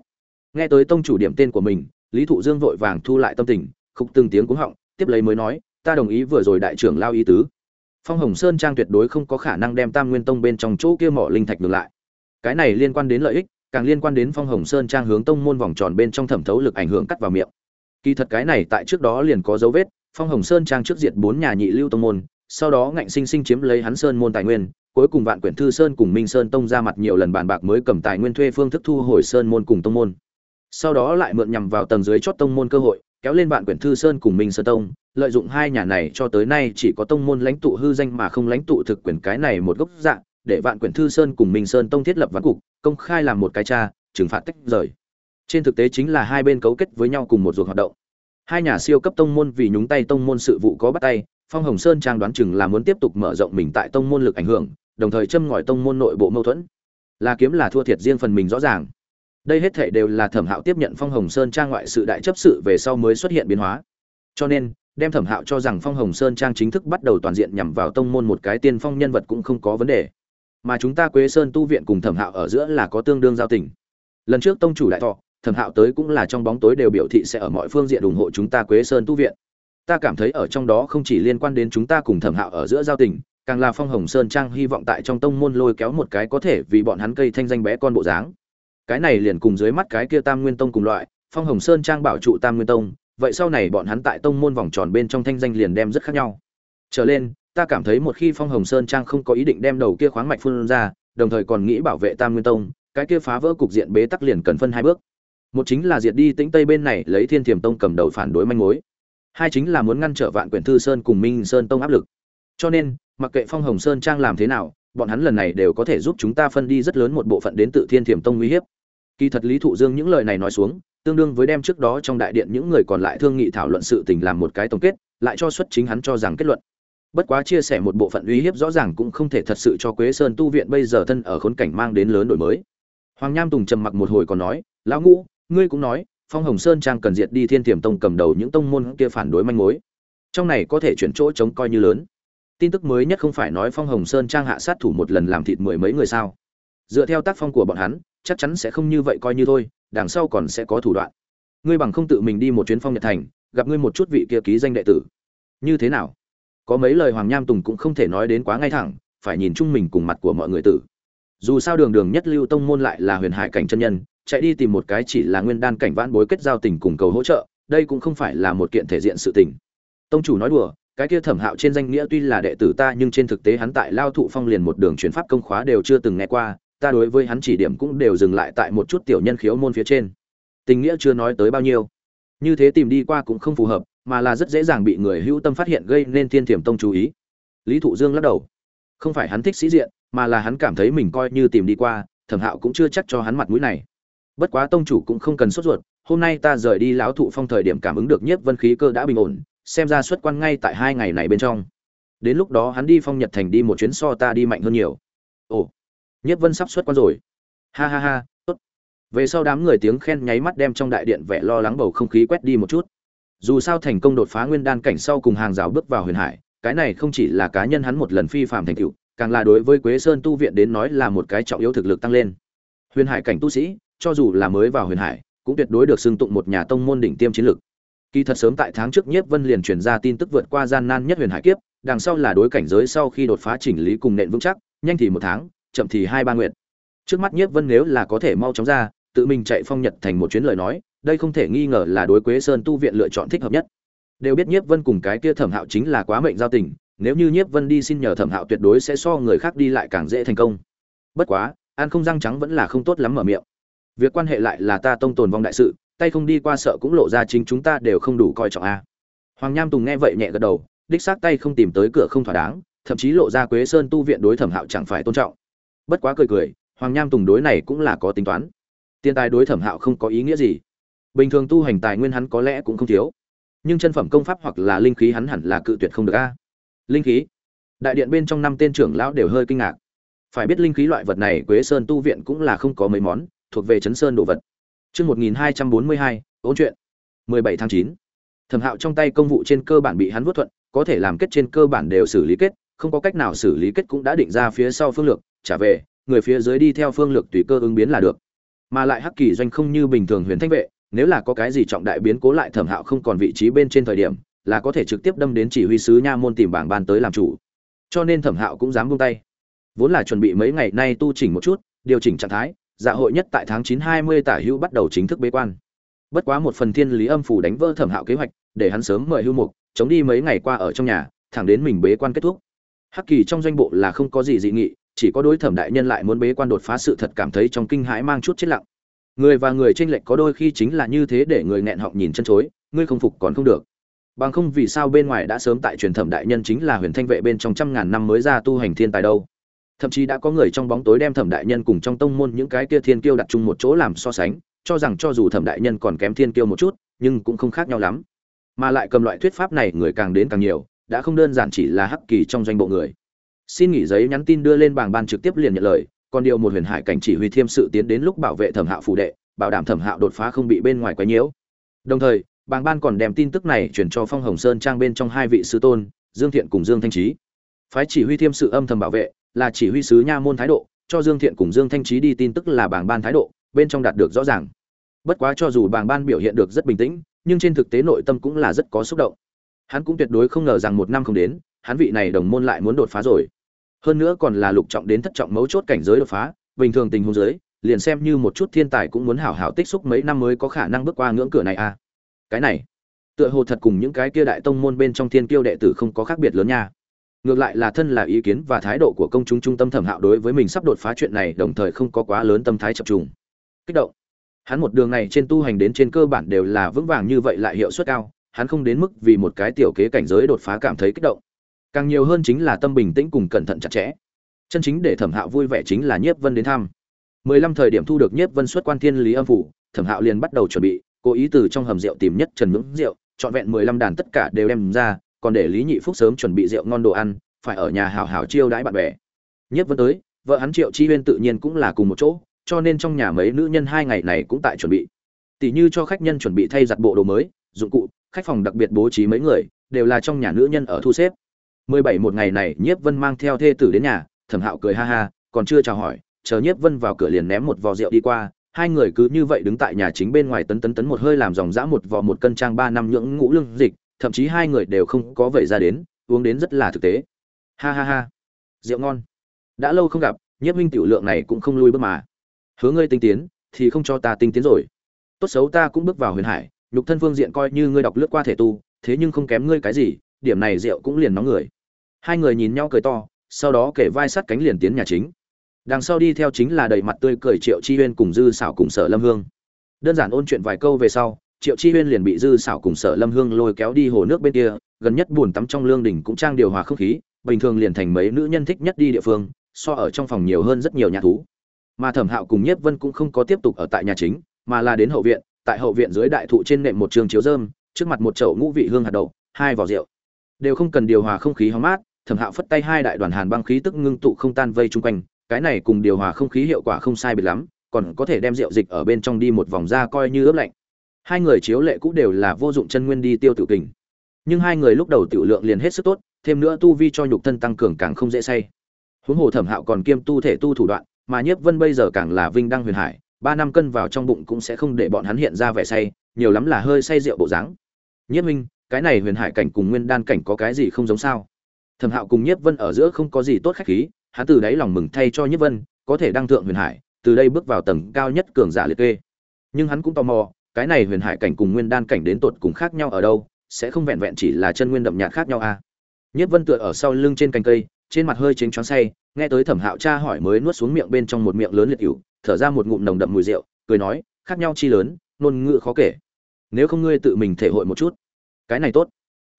Nghe tới tông chủ điểm tên của mình, lý thụ dương vội vàng thu lại tâm tình khúc từng tiếng cúng họng, tiếp lấy mới nói, ta đồng ý vừa rồi đại trưởng lao ý tứ. Phong hồng sơn trang tuyệt đối không có khả năng đem tam nguyên tông bên trong chỗ kia mỏ linh thạch ngược lại cái này liên quan đến lợi ích, càng liên quan đến phong hồng sơn trang hướng tông môn vòng tròn bên trong thẩm thấu lực ảnh hưởng cắt vào miệng. Kỳ thật cái này tại trước đó liền có dấu vết, phong hồng sơn trang trước diệt bốn nhà nhị lưu tông môn, sau đó ngạnh sinh sinh chiếm lấy hắn sơn môn tài nguyên, cuối cùng vạn quyển thư sơn cùng minh sơn tông ra mặt nhiều lần bàn bạc mới cầm tài nguyên thuê phương thức thu hồi sơn môn cùng tông môn. Sau đó lại mượn nhằm vào tầng dưới chót tông môn cơ hội, kéo lên vạn quyển thư sơn cùng minh sơn tông, lợi dụng hai nhà này cho tới nay chỉ có tông môn lãnh tụ hư danh mà không lãnh tụ thực quyền cái này một gốc dạng để vạn quyển thư sơn cùng minh sơn tông thiết lập ván cục, công khai làm một cái cha trừng phạt tách rời. Trên thực tế chính là hai bên cấu kết với nhau cùng một ruột hoạt động. Hai nhà siêu cấp tông môn vì nhúng tay tông môn sự vụ có bắt tay, phong hồng sơn trang đoán chừng là muốn tiếp tục mở rộng mình tại tông môn lực ảnh hưởng, đồng thời châm ngòi tông môn nội bộ mâu thuẫn. Là kiếm là thua thiệt riêng phần mình rõ ràng. Đây hết thể đều là thẩm hạo tiếp nhận phong hồng sơn trang ngoại sự đại chấp sự về sau mới xuất hiện biến hóa. Cho nên, đem thẩm hạo cho rằng phong hồng sơn trang chính thức bắt đầu toàn diện nhằm vào tông môn một cái tiên phong nhân vật cũng không có vấn đề mà chúng ta quế sơn tu viện cùng thẩm hạo ở giữa là có tương đương giao tình. Lần trước tông chủ đại thọ, thẩm hạo tới cũng là trong bóng tối đều biểu thị sẽ ở mọi phương diện ủng hộ chúng ta quế sơn tu viện. Ta cảm thấy ở trong đó không chỉ liên quan đến chúng ta cùng thẩm hạo ở giữa giao tình, càng là phong hồng sơn trang hy vọng tại trong tông môn lôi kéo một cái có thể vì bọn hắn cây thanh danh bé con bộ dáng. Cái này liền cùng dưới mắt cái kia tam nguyên tông cùng loại, phong hồng sơn trang bảo trụ tam nguyên tông, vậy sau này bọn hắn tại tông môn vòng tròn bên trong thanh danh liền đem rất khác nhau. Trở lên ta cảm thấy một khi phong hồng sơn trang không có ý định đem đầu kia khoáng mạch phun ra, đồng thời còn nghĩ bảo vệ tam nguyên tông, cái kia phá vỡ cục diện bế tắc liền cần phân hai bước. Một chính là diệt đi tĩnh tây bên này, lấy thiên thiềm tông cầm đầu phản đối manh mối. Hai chính là muốn ngăn trở vạn quyển thư sơn cùng minh sơn tông áp lực. Cho nên, mặc kệ phong hồng sơn trang làm thế nào, bọn hắn lần này đều có thể giúp chúng ta phân đi rất lớn một bộ phận đến tự thiên thiểm tông uy hiếp. Kỳ thật lý thụ dương những lời này nói xuống, tương đương với đem trước đó trong đại điện những người còn lại thương nghị thảo luận sự tình làm một cái tổng kết, lại cho xuất chính hắn cho rằng kết luận bất quá chia sẻ một bộ phận uy hiếp rõ ràng cũng không thể thật sự cho quế sơn tu viện bây giờ thân ở khốn cảnh mang đến lớn đổi mới. Hoàng nham tùng trầm mặc một hồi còn nói, lão ngũ, ngươi cũng nói, phong hồng sơn trang cần diệt đi thiên tiềm tông cầm đầu những tông môn kia phản đối manh mối. Trong này có thể chuyển chỗ chống coi như lớn. Tin tức mới nhất không phải nói phong hồng sơn trang hạ sát thủ một lần làm thịt mười mấy người sao. Dựa theo tác phong của bọn hắn, chắc chắn sẽ không như vậy coi như thôi, đằng sau còn sẽ có thủ đoạn. Ngươi bằng không tự mình đi một chuyến phong nhật thành, gặp ngươi một chút vị kia ký danh đệ tử. Như thế nào? Có mấy lời hoàng nham tùng cũng không thể nói đến quá ngay thẳng, phải nhìn chung mình cùng mặt của mọi người tử. Dù sao đường đường nhất lưu tông môn lại là huyền hải cảnh chân nhân, chạy đi tìm một cái chỉ là nguyên đan cảnh vãn bối kết giao tình cùng cầu hỗ trợ, đây cũng không phải là một kiện thể diện sự tình. Tông chủ nói đùa, cái kia thẩm hạo trên danh nghĩa tuy là đệ tử ta nhưng trên thực tế hắn tại lao thụ phong liền một đường chuyển pháp công khóa đều chưa từng nghe qua, ta đối với hắn chỉ điểm cũng đều dừng lại tại một chút tiểu nhân khiếu môn phía trên. Tình nghĩa chưa nói tới bao nhiêu. Như thế tìm đi qua cũng không phù hợp mà là rất dễ dàng bị người hữu tâm phát hiện gây nên thiên thiểm tông chú ý. Lý thụ dương lắc đầu. Không phải hắn thích sĩ diện, mà là hắn cảm thấy mình coi như tìm đi qua, thẩm hạo cũng chưa chắc cho hắn mặt mũi này. Bất quá tông chủ cũng không cần sốt ruột, hôm nay ta rời đi lão thụ phong thời điểm cảm ứng được nhiếp vân khí cơ đã bình ổn, xem ra xuất quan ngay tại hai ngày này bên trong. Đến lúc đó hắn đi phong nhật thành đi một chuyến so ta đi mạnh hơn nhiều. Ồ, nhiếp vân sắp xuất quan rồi. Ha ha ha, tốt. Về sau đám người tiếng khen nháy mắt đem trong đại điện vẻ lo lắng bầu không khí quét đi một chút dù sao thành công đột phá nguyên đan cảnh sau cùng hàng rào bước vào huyền hải, cái này không chỉ là cá nhân hắn một lần phi phạm thành tựu, càng là đối với quế sơn tu viện đến nói là một cái trọng yếu thực lực tăng lên. Huyền hải cảnh tu sĩ, cho dù là mới vào huyền hải, cũng tuyệt đối được xưng tụng một nhà tông môn đỉnh tiêm chiến lực. Kỳ thật sớm tại tháng trước nhiếp vân liền truyền ra tin tức vượt qua gian nan nhất huyền hải kiếp, đằng sau là đối cảnh giới sau khi đột phá chỉnh lý cùng nện vững chắc, nhanh thì một tháng, chậm thì hai ba nguyện trước mắt nhiếp vân nếu là có thể mau chóng ra, tự mình chạy phong nhật thành một chuyến lời nói đây không thể nghi ngờ là đối quế sơn tu viện lựa chọn thích hợp nhất. Đều biết nhiếp vân cùng cái kia thẩm hạo chính là quá mệnh giao tình, nếu như nhiếp vân đi xin nhờ thẩm hạo tuyệt đối sẽ so người khác đi lại càng dễ thành công. Bất quá an không răng trắng vẫn là không tốt lắm mở miệng. Việc quan hệ lại là ta tông tồn vong đại sự, tay không đi qua sợ cũng lộ ra chính chúng ta đều không đủ coi trọng a. Hoàng nham tùng nghe vậy nhẹ gật đầu, đích xác tay không tìm tới cửa không thỏa đáng, thậm chí lộ ra quế sơn tu viện đối thẩm hạo chẳng phải tôn trọng. Bất quá cười cười, hoàng nham tùng đối này cũng là có tính toán. Tiền tài đối thẩm hạo không có ý nghĩa gì bình thường tu hành tài nguyên hắn có lẽ cũng không thiếu nhưng chân phẩm công pháp hoặc là linh khí hắn hẳn là cự tuyệt không được a linh khí đại điện bên trong năm tên trưởng lão đều hơi kinh ngạc phải biết linh khí loại vật này quế sơn tu viện cũng là không có mấy món thuộc về chấn sơn đồ vật Chương 1242, ôn chuyện. 17 tháng 9. Thẩm Hạo trong tay công vụ trên cơ bản bị hắn vuốt thuận, có thể làm kết trên cơ bản đều xử lý kết, không có cách nào xử lý kết cũng đã định ra phía sau phương lược, trả về, người phía dưới đi theo phương lược tùy cơ ứng biến là được. Mà lại Hắc Kỳ doanh không như bình thường huyền thanh vệ, nếu là có cái gì trọng đại biến cố lại Thẩm Hạo không còn vị trí bên trên thời điểm, là có thể trực tiếp đâm đến chỉ huy sứ nha môn tìm bảng ban tới làm chủ. Cho nên Thẩm Hạo cũng dám buông tay. Vốn là chuẩn bị mấy ngày nay tu chỉnh một chút, điều chỉnh trạng thái, dạ hội nhất tại tháng chín hai mươi tả hữu bắt đầu chính thức bế quan. Bất quá một phần thiên lý âm phủ đánh vỡ thẩm hạo kế hoạch, để hắn sớm mời hưu mục, chống đi mấy ngày qua ở trong nhà, thẳng đến mình bế quan kết thúc. Hắc kỳ trong doanh bộ là không có gì dị nghị, chỉ có đối thẩm đại nhân lại muốn bế quan đột phá sự thật cảm thấy trong kinh hãi mang chút chết lặng. Người và người tranh lệch có đôi khi chính là như thế để người nghẹn họng nhìn chân chối, ngươi không phục còn không được. Bằng không vì sao bên ngoài đã sớm tại truyền thẩm đại nhân chính là huyền thanh vệ bên trong trăm ngàn năm mới ra tu hành thiên tài đâu. Thậm chí đã có người trong bóng tối đem thẩm đại nhân cùng trong tông môn những cái kia thiên kiêu đặt chung một chỗ làm so sánh cho rằng cho dù thẩm đại nhân còn kém thiên kiêu một chút nhưng cũng không khác nhau lắm. Mà lại cầm loại thuyết pháp này người càng đến càng nhiều đã không đơn giản chỉ là hắc kỳ trong doanh bộ người. Xin nghỉ giấy nhắn tin đưa lên bảng ban trực tiếp liền nhận lời còn điều một huyền hải cảnh chỉ huy thiêm sự tiến đến lúc bảo vệ thẩm hạo phủ đệ, bảo đảm thẩm hạo đột phá không bị bên ngoài quấy nhiễu. Đồng thời bảng ban còn đem tin tức này chuyển cho phong hồng sơn trang bên trong hai vị sư tôn, dương thiện cùng dương thanh trí. Phái chỉ huy thiêm sự âm thầm bảo vệ, là chỉ huy sứ nha môn thái độ, cho dương thiện cùng dương thanh trí đi tin tức là bảng ban thái độ, bên trong đạt được rõ ràng. Bất quá cho dù bảng ban biểu hiện được rất bình tĩnh, nhưng trên thực tế nội tâm cũng là rất có xúc động. Hắn cũng tuyệt đối không ngờ rằng một năm không đến, hắn vị này đồng môn lại muốn đột phá rồi hơn nữa còn là lục trọng đến thất trọng mấu chốt cảnh giới đột phá, bình thường tình huống giới, liền xem như một chút thiên tài cũng muốn hảo hảo tích xúc mấy năm mới có khả năng bước qua ngưỡng cửa này à. Cái này, tựa hồ thật cùng những cái kia đại tông môn bên trong thiên kiêu đệ tử không có khác biệt lớn nha. Ngược lại là thân là ý kiến và thái độ của công chúng trung tâm thẩm hạo đối với mình sắp đột phá chuyện này đồng thời không có quá lớn tâm thái chập trùng. Kích động. Hắn một đường này trên tu hành đến trên cơ bản đều là vững vàng như vậy lại hiệu suất cao, hắn không đến mức vì một cái tiểu kế cảnh giới đột phá cảm thấy kích động càng nhiều hơn chính là tâm bình tĩnh cùng cẩn thận chặt chẽ. Chân chính để thẩm hạo vui vẻ chính là nhiếp vân đến thăm. Mười lăm thời điểm thu được nhiếp vân xuất quan thiên lý âm phủ, thẩm hạo liền bắt đầu chuẩn bị, cố ý từ trong hầm rượu tìm nhất trần ngưỡng rượu, trọn vẹn mười lăm đàn tất cả đều đem ra, còn để lý nhị phúc sớm chuẩn bị rượu ngon đồ ăn, phải ở nhà hào hào chiêu đãi bạn bè. Nhiếp vân tới, vợ hắn triệu chi huyên tự nhiên cũng là cùng một chỗ, cho nên trong nhà mấy nữ nhân hai ngày này cũng tại chuẩn bị. Tỷ như cho khách nhân chuẩn bị thay giặt bộ đồ mới, dụng cụ, khách phòng đặc biệt bố trí mấy người, đều là trong nhà nữ nhân ở thu xếp mười bảy một ngày này nhiếp vân mang theo thê tử đến nhà, thẩm hạo cười ha ha, còn chưa chào hỏi, chờ nhiếp vân vào cửa liền ném một vò rượu đi qua. Hai người cứ như vậy đứng tại nhà chính bên ngoài tấn tấn tấn một hơi làm dòng dã một vò một cân trang ba năm nhưỡng ngũ lương dịch, thậm chí hai người đều không có vậy ra đến, uống đến rất là thực tế. Ha ha ha. Rượu ngon. Đã lâu không gặp, nhiếp minh tiểu lượng này cũng không lui bước mà. Hứa ngươi tinh tiến, thì không cho ta tinh tiến rồi. Tốt xấu ta cũng bước vào huyền hải, nhục thân phương diện coi như ngươi đọc lướt qua thể tu, thế nhưng không kém ngươi cái gì điểm này rượu cũng liền nóng người. Hai người nhìn nhau cười to, sau đó kể vai sát cánh liền tiến nhà chính. Đằng sau đi theo chính là đầy mặt tươi cười triệu chi huyên cùng dư xảo cùng sở lâm hương. Đơn giản ôn chuyện vài câu về sau, triệu chi huyên liền bị dư xảo cùng sở lâm hương lôi kéo đi hồ nước bên kia, gần nhất buồn tắm trong lương đỉnh cũng trang điều hòa không khí, bình thường liền thành mấy nữ nhân thích nhất đi địa phương, so ở trong phòng nhiều hơn rất nhiều nhà thú. Mà thẩm hạo cùng nhiếp vân cũng không có tiếp tục ở tại nhà chính, mà là đến hậu viện, tại hậu viện dưới đại thụ trên nệm một trường chiếu dơm trước mặt một chậu ngũ vị hương hạt đậu, hai vỏ rượu đều không cần điều hòa không khí hóng mát, thẩm hạo phất tay hai đại đoàn hàn băng khí tức ngưng tụ không tan vây chung quanh, cái này cùng điều hòa không khí hiệu quả không sai biệt lắm, còn có thể đem rượu dịch ở bên trong đi một vòng ra coi như ướp lạnh. Hai người chiếu lệ cũ đều là vô dụng chân nguyên đi tiêu tự kình. Nhưng hai người lúc đầu tiểu lượng liền hết sức tốt, thêm nữa tu vi cho nhục thân tăng cường càng không dễ say. Huống hồ thẩm hạo còn kiêm tu thể tu thủ đoạn, mà nhiếp vân bây giờ càng là vinh đăng huyền hải, ba năm cân vào trong bụng cũng sẽ không để bọn hắn hiện ra vẻ say, nhiều lắm là hơi say rượu bộ dáng. Nhiếp minh cái này huyền hải cảnh cùng nguyên đan cảnh có cái gì không giống sao? Thẩm hạo cùng nhiếp vân ở giữa không có gì tốt khách khí, hắn từ đáy lòng mừng thay cho nhiếp vân, có thể đăng thượng huyền hải, từ đây bước vào tầng cao nhất cường giả liệt kê. Nhưng hắn cũng tò mò, cái này huyền hải cảnh cùng nguyên đan cảnh đến tột cùng khác nhau ở đâu, sẽ không vẹn vẹn chỉ là chân nguyên đậm nhạt khác nhau à? Nhiếp vân tựa ở sau lưng trên cành cây, trên mặt hơi chính choáng say, nghe tới thẩm hạo cha hỏi mới nuốt xuống miệng bên trong một miệng lớn liệt cựu thở ra một ngụm nồng đậm mùi rượu, cười nói, khác nhau chi lớn, ngôn ngữ khó kể. Nếu không ngươi tự mình thể hội một chút cái này tốt.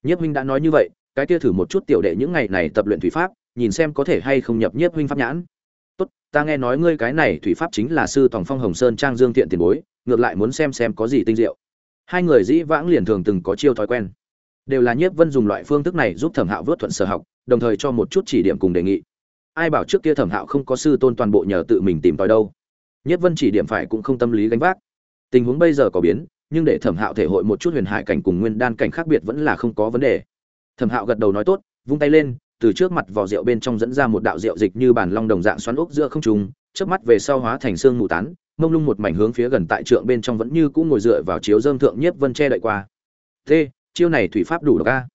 Nhiếp huynh đã nói như vậy, cái kia thử một chút tiểu đệ những ngày này tập luyện thủy pháp, nhìn xem có thể hay không nhập nhiếp huynh pháp nhãn. Tốt, ta nghe nói ngươi cái này thủy pháp chính là sư tòng phong hồng sơn trang dương thiện tiền bối, ngược lại muốn xem xem có gì tinh diệu. Hai người dĩ vãng liền thường từng có chiêu thói quen. Đều là nhiếp vân dùng loại phương thức này giúp thẩm hạo vớt thuận sở học, đồng thời cho một chút chỉ điểm cùng đề nghị. Ai bảo trước kia thẩm hạo không có sư tôn toàn bộ nhờ tự mình tìm tòi đâu. Nhiếp vân chỉ điểm phải cũng không tâm lý gánh vác. Tình huống bây giờ có biến nhưng để thẩm hạo thể hội một chút huyền hải cảnh cùng nguyên đan cảnh khác biệt vẫn là không có vấn đề. Thẩm hạo gật đầu nói tốt, vung tay lên, từ trước mặt vỏ rượu bên trong dẫn ra một đạo rượu dịch như bản long đồng dạng xoắn ốc giữa không trung trước mắt về sau hóa thành xương mù tán, mông lung một mảnh hướng phía gần tại trượng bên trong vẫn như cũ ngồi dựa vào chiếu dơm thượng nhiếp vân che đậy qua. Thế, chiêu này thủy pháp đủ độc a?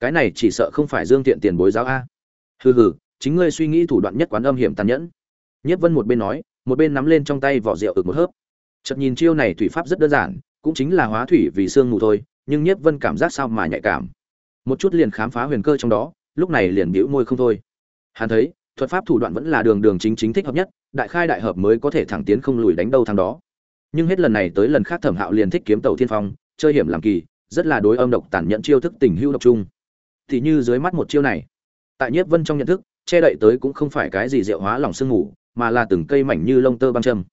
Cái này chỉ sợ không phải dương tiện tiền bối giáo a. Hừ hừ, chính ngươi suy nghĩ thủ đoạn nhất quán âm hiểm tàn nhẫn. Nhiếp vân một bên nói, một bên nắm lên trong tay vỏ rượu ực một hớp. Chợt nhìn chiêu này thủy pháp rất đơn giản cũng chính là hóa thủy vì xương mù thôi, nhưng nhiếp vân cảm giác sao mà nhạy cảm. Một chút liền khám phá huyền cơ trong đó, lúc này liền bĩu môi không thôi. Hắn thấy, thuật pháp thủ đoạn vẫn là đường đường chính chính thích hợp nhất, đại khai đại hợp mới có thể thẳng tiến không lùi đánh đâu thằng đó. Nhưng hết lần này tới lần khác thẩm hạo liền thích kiếm tàu thiên phong, chơi hiểm làm kỳ, rất là đối âm độc tàn nhẫn chiêu thức tình hữu độc trung thì như dưới mắt một chiêu này, tại nhiếp vân trong nhận thức, che đậy tới cũng không phải cái gì rượu hóa lỏng sương ngủ mà là từng cây mảnh như lông tơ băng châm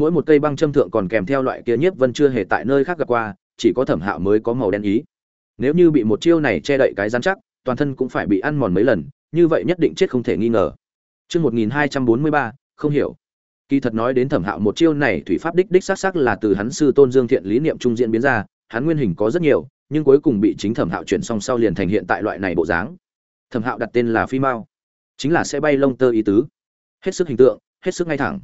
mỗi một cây băng châm thượng còn kèm theo loại kia nhiếp vân chưa hề tại nơi khác gặp qua chỉ có thẩm hạo mới có màu đen ý nếu như bị một chiêu này che đậy cái rắn chắc toàn thân cũng phải bị ăn mòn mấy lần như vậy nhất định chết không thể nghi ngờ Trước 1243, không hiểu. Kỳ thật nói đến Thẩm Hạo một chiêu này thủy pháp đích đích xác xác là từ hắn sư Tôn Dương Thiện lý niệm trung diễn biến ra, hắn nguyên hình có rất nhiều, nhưng cuối cùng bị chính Thẩm Hạo chuyển xong sau liền thành hiện tại loại này bộ dáng. Thẩm Hạo đặt tên là Phi Mao, chính là sẽ bay lông tơ ý tứ. Hết sức hình tượng, hết sức ngay thẳng.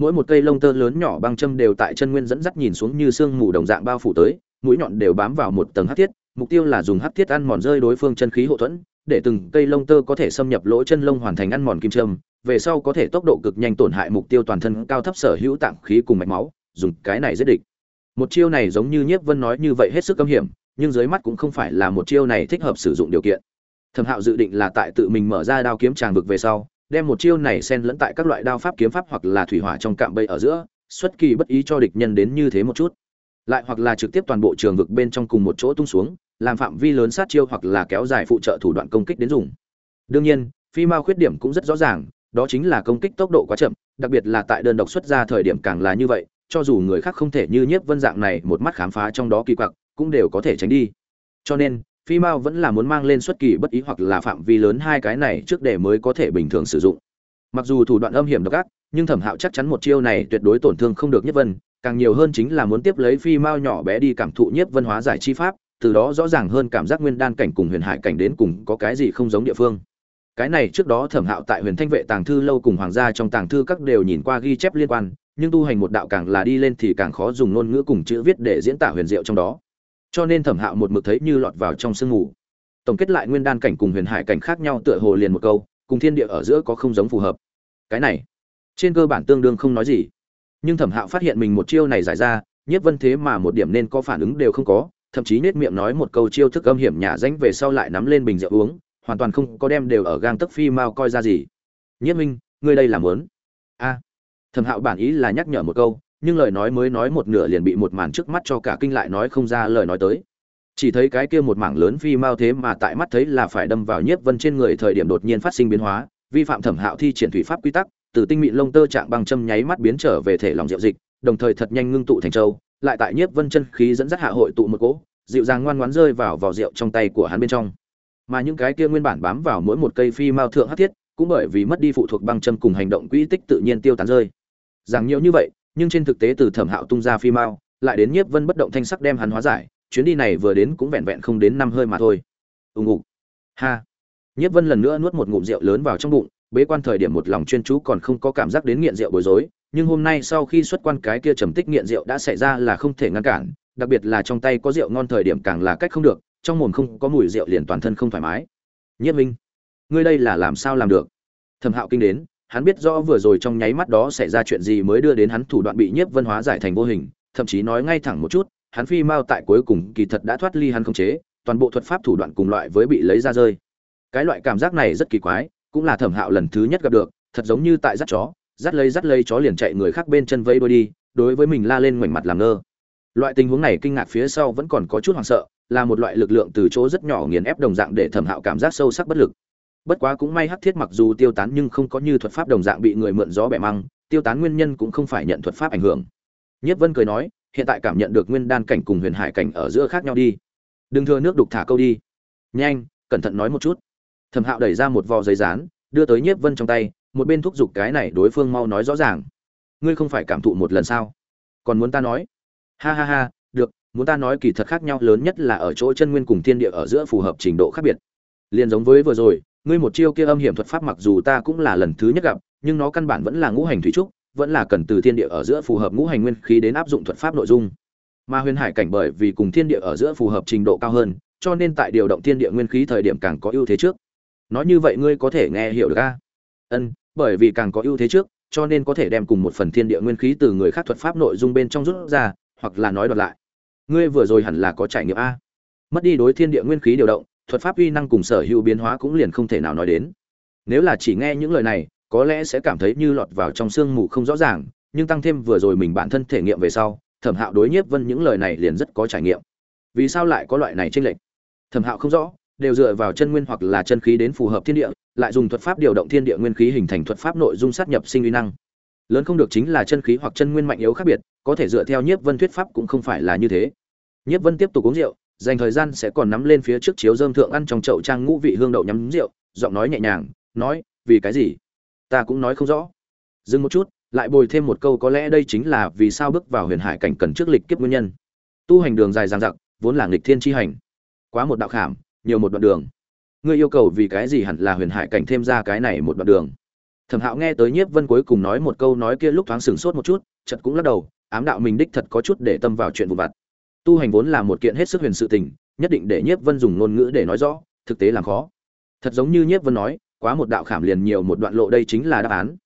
Mỗi một cây lông tơ lớn nhỏ băng châm đều tại chân nguyên dẫn dắt nhìn xuống như xương mù đồng dạng bao phủ tới, mũi nhọn đều bám vào một tầng hắc thiết, mục tiêu là dùng hắc thiết ăn mòn rơi đối phương chân khí hậu thuẫn, để từng cây lông tơ có thể xâm nhập lỗ chân lông hoàn thành ăn mòn kim châm, về sau có thể tốc độ cực nhanh tổn hại mục tiêu toàn thân cao thấp sở hữu tạng khí cùng mạch máu, dùng cái này giết địch. Một chiêu này giống như Nhiếp Vân nói như vậy hết sức cấm hiểm, nhưng dưới mắt cũng không phải là một chiêu này thích hợp sử dụng điều kiện. Thẩm Hạo dự định là tại tự mình mở ra đao kiếm tràng vực về sau, đem một chiêu này xen lẫn tại các loại đao pháp kiếm pháp hoặc là thủy hỏa trong cạm bẫy ở giữa, xuất kỳ bất ý cho địch nhân đến như thế một chút. Lại hoặc là trực tiếp toàn bộ trường vực bên trong cùng một chỗ tung xuống, làm phạm vi lớn sát chiêu hoặc là kéo dài phụ trợ thủ đoạn công kích đến dùng. Đương nhiên, phi mao khuyết điểm cũng rất rõ ràng, đó chính là công kích tốc độ quá chậm đặc biệt là tại đơn độc xuất ra thời điểm càng là như vậy cho dù người khác không thể như nhiếp vân dạng này một mắt khám phá trong đó kỳ quặc cũng đều có thể tránh đi cho nên phi mao vẫn là muốn mang lên xuất kỳ bất ý hoặc là phạm vi lớn hai cái này trước để mới có thể bình thường sử dụng. Mặc dù thủ đoạn âm hiểm độc ác, nhưng thẩm hạo chắc chắn một chiêu này tuyệt đối tổn thương không được Nhất vân, càng nhiều hơn chính là muốn tiếp lấy phi mao nhỏ bé đi cảm thụ nhiếp vân hóa giải chi pháp, từ đó rõ ràng hơn cảm giác nguyên đan cảnh cùng huyền hải cảnh đến cùng có cái gì không giống địa phương. Cái này trước đó thẩm hạo tại huyền thanh vệ tàng thư lâu cùng hoàng gia trong tàng thư các đều nhìn qua ghi chép liên quan, nhưng tu hành một đạo càng là đi lên thì càng khó dùng ngôn ngữ cùng chữ viết để diễn tả huyền diệu trong đó cho nên thẩm hạo một mực thấy như lọt vào trong sương ngủ tổng kết lại nguyên đan cảnh cùng huyền hải cảnh khác nhau tựa hồ liền một câu, cùng thiên địa ở giữa có không giống phù hợp. Cái này, trên cơ bản tương đương không nói gì. Nhưng thẩm hạo phát hiện mình một chiêu này giải ra nhất vân thế mà một điểm nên có phản ứng đều không có, thậm chí nết miệng nói một câu chiêu thức âm hiểm nhả danh về sau lại nắm lên bình rượu uống, hoàn toàn không có đem đều ở gang tấc phi mao coi ra gì. Nhất minh, ngươi đây làm lớn a. Thẩm hạo bản ý là nhắc nhở một câu nhưng lời nói mới nói một nửa liền bị một màn trước mắt cho cả kinh lại nói không ra lời nói tới. Chỉ thấy cái kia một mảng lớn phi mao thế mà tại mắt thấy là phải đâm vào nhiếp vân trên người thời điểm đột nhiên phát sinh biến hóa, vi phạm thẩm hạo thi triển thủy pháp quy tắc, từ tinh mịn lông tơ trạng bằng châm nháy mắt biến trở về thể lòng diệu dịch, đồng thời thật nhanh ngưng tụ thành châu, lại tại nhiếp vân chân khí dẫn dắt hạ hội tụ một cỗ, dịu dàng ngoan ngoãn rơi vào vỏ rượu trong tay của hắn bên trong. Mà những cái kia nguyên bản bám vào mỗi một cây phi mao thượng hắc thiết, cũng bởi vì mất đi phụ thuộc băng châm cùng hành động quỹ tích tự nhiên tiêu tán rơi. Rằng nhiều như vậy nhưng trên thực tế từ thẩm hạo tung ra phi mao, lại đến nhiếp vân bất động thanh sắc đem hắn hóa giải, chuyến đi này vừa đến cũng vẹn vẹn không đến năm hơi mà thôi. Ùng ục ha. Nhiếp vân lần nữa nuốt một ngụm rượu lớn vào trong bụng, bế quan thời điểm một lòng chuyên chú còn không có cảm giác đến nghiện rượu bối rối, nhưng hôm nay sau khi xuất quan cái kia trầm tích nghiện rượu đã xảy ra là không thể ngăn cản, đặc biệt là trong tay có rượu ngon thời điểm càng là cách không được, trong mồm không có mùi rượu liền toàn thân không thoải mái. Nhiếp minh ngươi đây là làm sao làm được? Thẩm hạo kinh đến hắn biết rõ vừa rồi trong nháy mắt đó xảy ra chuyện gì mới đưa đến hắn thủ đoạn bị nhiếp vân hóa giải thành vô hình, thậm chí nói ngay thẳng một chút, hắn phi mao tại cuối cùng kỳ thật đã thoát ly hắn không chế, toàn bộ thuật pháp thủ đoạn cùng loại với bị lấy ra rơi. Cái loại cảm giác này rất kỳ quái, cũng là thẩm hạo lần thứ nhất gặp được, thật giống như tại dắt chó, dắt lấy dắt lấy chó liền chạy người khác bên chân vây đôi đi, đối với mình la lên ngoảnh mặt làm ngơ. Loại tình huống này kinh ngạc phía sau vẫn còn có chút hoảng sợ, là một loại lực lượng từ chỗ rất nhỏ nghiền ép đồng dạng để thẩm hạo cảm giác sâu sắc bất lực bất quá cũng may hắc thiết mặc dù tiêu tán nhưng không có như thuật pháp đồng dạng bị người mượn gió bẻ măng, tiêu tán nguyên nhân cũng không phải nhận thuật pháp ảnh hưởng. Nhất vân cười nói, hiện tại cảm nhận được nguyên đan cảnh cùng huyền hải cảnh ở giữa khác nhau đi. Đừng thừa nước đục thả câu đi. Nhanh, cẩn thận nói một chút. Thẩm hạo đẩy ra một vò giấy rán đưa tới nhiếp vân trong tay, một bên thúc giục cái này đối phương mau nói rõ ràng. Ngươi không phải cảm thụ một lần sao? Còn muốn ta nói? Ha ha ha, được, muốn ta nói kỳ thật khác nhau lớn nhất là ở chỗ chân nguyên cùng thiên địa ở giữa phù hợp trình độ khác biệt. Liền giống với vừa rồi ngươi một chiêu kia âm hiểm thuật pháp mặc dù ta cũng là lần thứ nhất gặp, nhưng nó căn bản vẫn là ngũ hành thủy trúc, vẫn là cần từ thiên địa ở giữa phù hợp ngũ hành nguyên khí đến áp dụng thuật pháp nội dung. Mà huyền hải cảnh bởi vì cùng thiên địa ở giữa phù hợp trình độ cao hơn, cho nên tại điều động thiên địa nguyên khí thời điểm càng có ưu thế trước. Nói như vậy ngươi có thể nghe hiểu được a? Ân, bởi vì càng có ưu thế trước, cho nên có thể đem cùng một phần thiên địa nguyên khí từ người khác thuật pháp nội dung bên trong rút ra, hoặc là nói đoạt lại. Ngươi vừa rồi hẳn là có trải nghiệm a? Mất đi đối thiên địa nguyên khí điều động thuật pháp uy năng cùng sở hữu biến hóa cũng liền không thể nào nói đến. Nếu là chỉ nghe những lời này, có lẽ sẽ cảm thấy như lọt vào trong sương mù không rõ ràng, nhưng tăng thêm vừa rồi mình bản thân thể nghiệm về sau, thẩm hạo đối nhiếp vân những lời này liền rất có trải nghiệm. Vì sao lại có loại này tranh lệch? Thẩm hạo không rõ, đều dựa vào chân nguyên hoặc là chân khí đến phù hợp thiên địa, lại dùng thuật pháp điều động thiên địa nguyên khí hình thành thuật pháp nội dung sát nhập sinh uy năng. Lớn không được chính là chân khí hoặc chân nguyên mạnh yếu khác biệt, có thể dựa theo nhiếp vân thuyết pháp cũng không phải là như thế. Nhiếp vân tiếp tục uống rượu dành thời gian sẽ còn nắm lên phía trước chiếu dơm thượng ăn trong chậu trang ngũ vị hương đậu nhắm rượu, giọng nói nhẹ nhàng, nói, vì cái gì? Ta cũng nói không rõ. Dừng một chút, lại bồi thêm một câu có lẽ đây chính là vì sao bước vào huyền hải cảnh cần trước lịch kiếp nguyên nhân. Tu hành đường dài dang dặc, vốn là nghịch thiên chi hành. Quá một đạo khảm, nhiều một đoạn đường. Ngươi yêu cầu vì cái gì hẳn là huyền hải cảnh thêm ra cái này một đoạn đường? Thẩm hạo nghe tới nhiếp vân cuối cùng nói một câu nói kia lúc thoáng sửng sốt một chút chật cũng lắc đầu, ám đạo mình đích thật có chút để tâm vào chuyện vụ vặt tu hành vốn là một kiện hết sức huyền sự tình, nhất định để nhiếp vân dùng ngôn ngữ để nói rõ, thực tế làm khó. Thật giống như nhiếp vân nói, quá một đạo khảm liền nhiều một đoạn lộ đây chính là đáp án.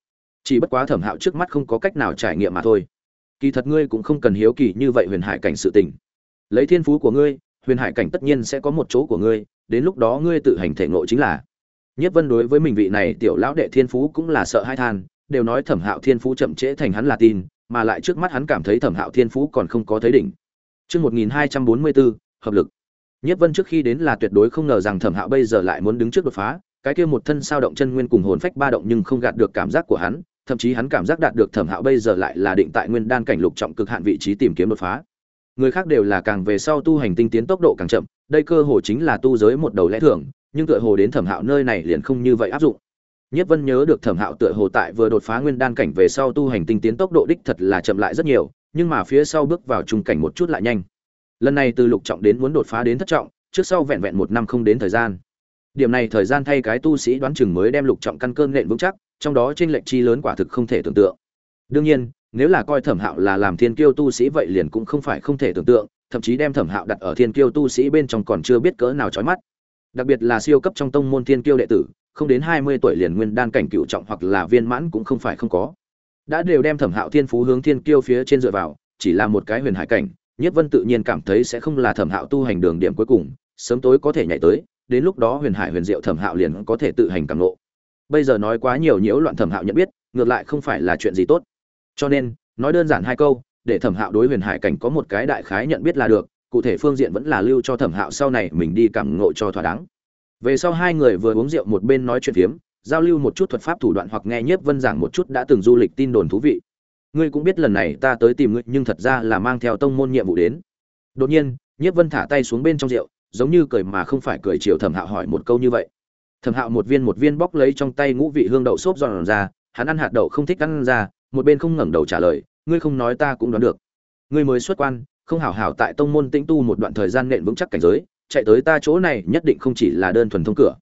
Chỉ bất quá thẩm hạo trước mắt không có cách nào trải nghiệm mà thôi. Kỳ thật ngươi cũng không cần hiếu kỳ như vậy huyền hải cảnh sự tình. Lấy thiên phú của ngươi, huyền hải cảnh tất nhiên sẽ có một chỗ của ngươi, đến lúc đó ngươi tự hành thể ngộ chính là. Nhất vân đối với mình vị này tiểu lão đệ thiên phú cũng là sợ hai than, đều nói thẩm hạo thiên phú chậm trễ thành hắn là tin, mà lại trước mắt hắn cảm thấy thẩm hạo thiên phú còn không có thấy đỉnh. Trước 1244, hợp lực. Nhất Vân trước khi đến là tuyệt đối không ngờ rằng Thẩm Hạo bây giờ lại muốn đứng trước đột phá, cái kia một thân sao động chân nguyên cùng hồn phách ba động nhưng không gạt được cảm giác của hắn thậm chí hắn cảm giác đạt được thẩm hạo bây giờ lại là định tại nguyên đan cảnh lục trọng cực hạn vị trí tìm kiếm đột phá người khác đều là càng về sau tu hành tinh tiến tốc độ càng chậm đây cơ hội chính là tu giới một đầu lẽ thường nhưng tựa hồ đến thẩm hạo nơi này liền không như vậy áp dụng nhất vân nhớ được thẩm hạo tựa hồ tại vừa đột phá nguyên đan cảnh về sau tu hành tinh tiến tốc độ đích thật là chậm lại rất nhiều nhưng mà phía sau bước vào trung cảnh một chút lại nhanh. Lần này từ lục trọng đến muốn đột phá đến thất trọng, trước sau vẹn vẹn một năm không đến thời gian. Điểm này thời gian thay cái tu sĩ đoán chừng mới đem lục trọng căn cơn nện vững chắc, trong đó trên lệnh chi lớn quả thực không thể tưởng tượng. Đương nhiên, nếu là coi thẩm hạo là làm thiên kiêu tu sĩ vậy liền cũng không phải không thể tưởng tượng, thậm chí đem thẩm hạo đặt ở thiên kiêu tu sĩ bên trong còn chưa biết cỡ nào trói mắt. Đặc biệt là siêu cấp trong tông môn thiên kiêu đệ tử, không đến hai mươi tuổi liền nguyên đan cảnh cựu trọng hoặc là viên mãn cũng không phải không có đã đều đem thẩm hạo thiên phú hướng thiên kiêu phía trên dựa vào, chỉ là một cái huyền hải cảnh nhất vân tự nhiên cảm thấy sẽ không là thẩm hạo tu hành đường điểm cuối cùng, sớm tối có thể nhảy tới, đến lúc đó huyền hải huyền diệu thẩm hạo liền có thể tự hành cảm lộ bây giờ nói quá nhiều nhiễu loạn thẩm hạo nhận biết, ngược lại không phải là chuyện gì tốt. Cho nên, nói đơn giản hai câu, để thẩm hạo đối huyền hải cảnh có một cái đại khái nhận biết là được, cụ thể phương diện vẫn là lưu cho thẩm hạo sau này mình đi cảm ngộ cho thỏa đáng. Về sau hai người vừa uống rượu một bên nói chuyện phiếm giao lưu một chút thuật pháp thủ đoạn hoặc nghe nhiếp vân giảng một chút đã từng du lịch tin đồn thú vị. Ngươi cũng biết lần này ta tới tìm ngươi, nhưng thật ra là mang theo tông môn nhiệm vụ đến. Đột nhiên, nhiếp vân thả tay xuống bên trong rượu, giống như cười mà không phải cười chiều thẩm hạo hỏi một câu như vậy. Thẩm hạo một viên một viên bóc lấy trong tay ngũ vị hương đậu xốp giòn ra, hắn ăn hạt đậu không thích ăn ra, một bên không ngẩng đầu trả lời, ngươi không nói ta cũng đoán được. Ngươi mới xuất quan, không hảo hảo tại tông môn tĩnh tu một đoạn thời gian nện vững chắc cảnh giới, chạy tới ta chỗ này nhất định không chỉ là đơn thuần thông cửa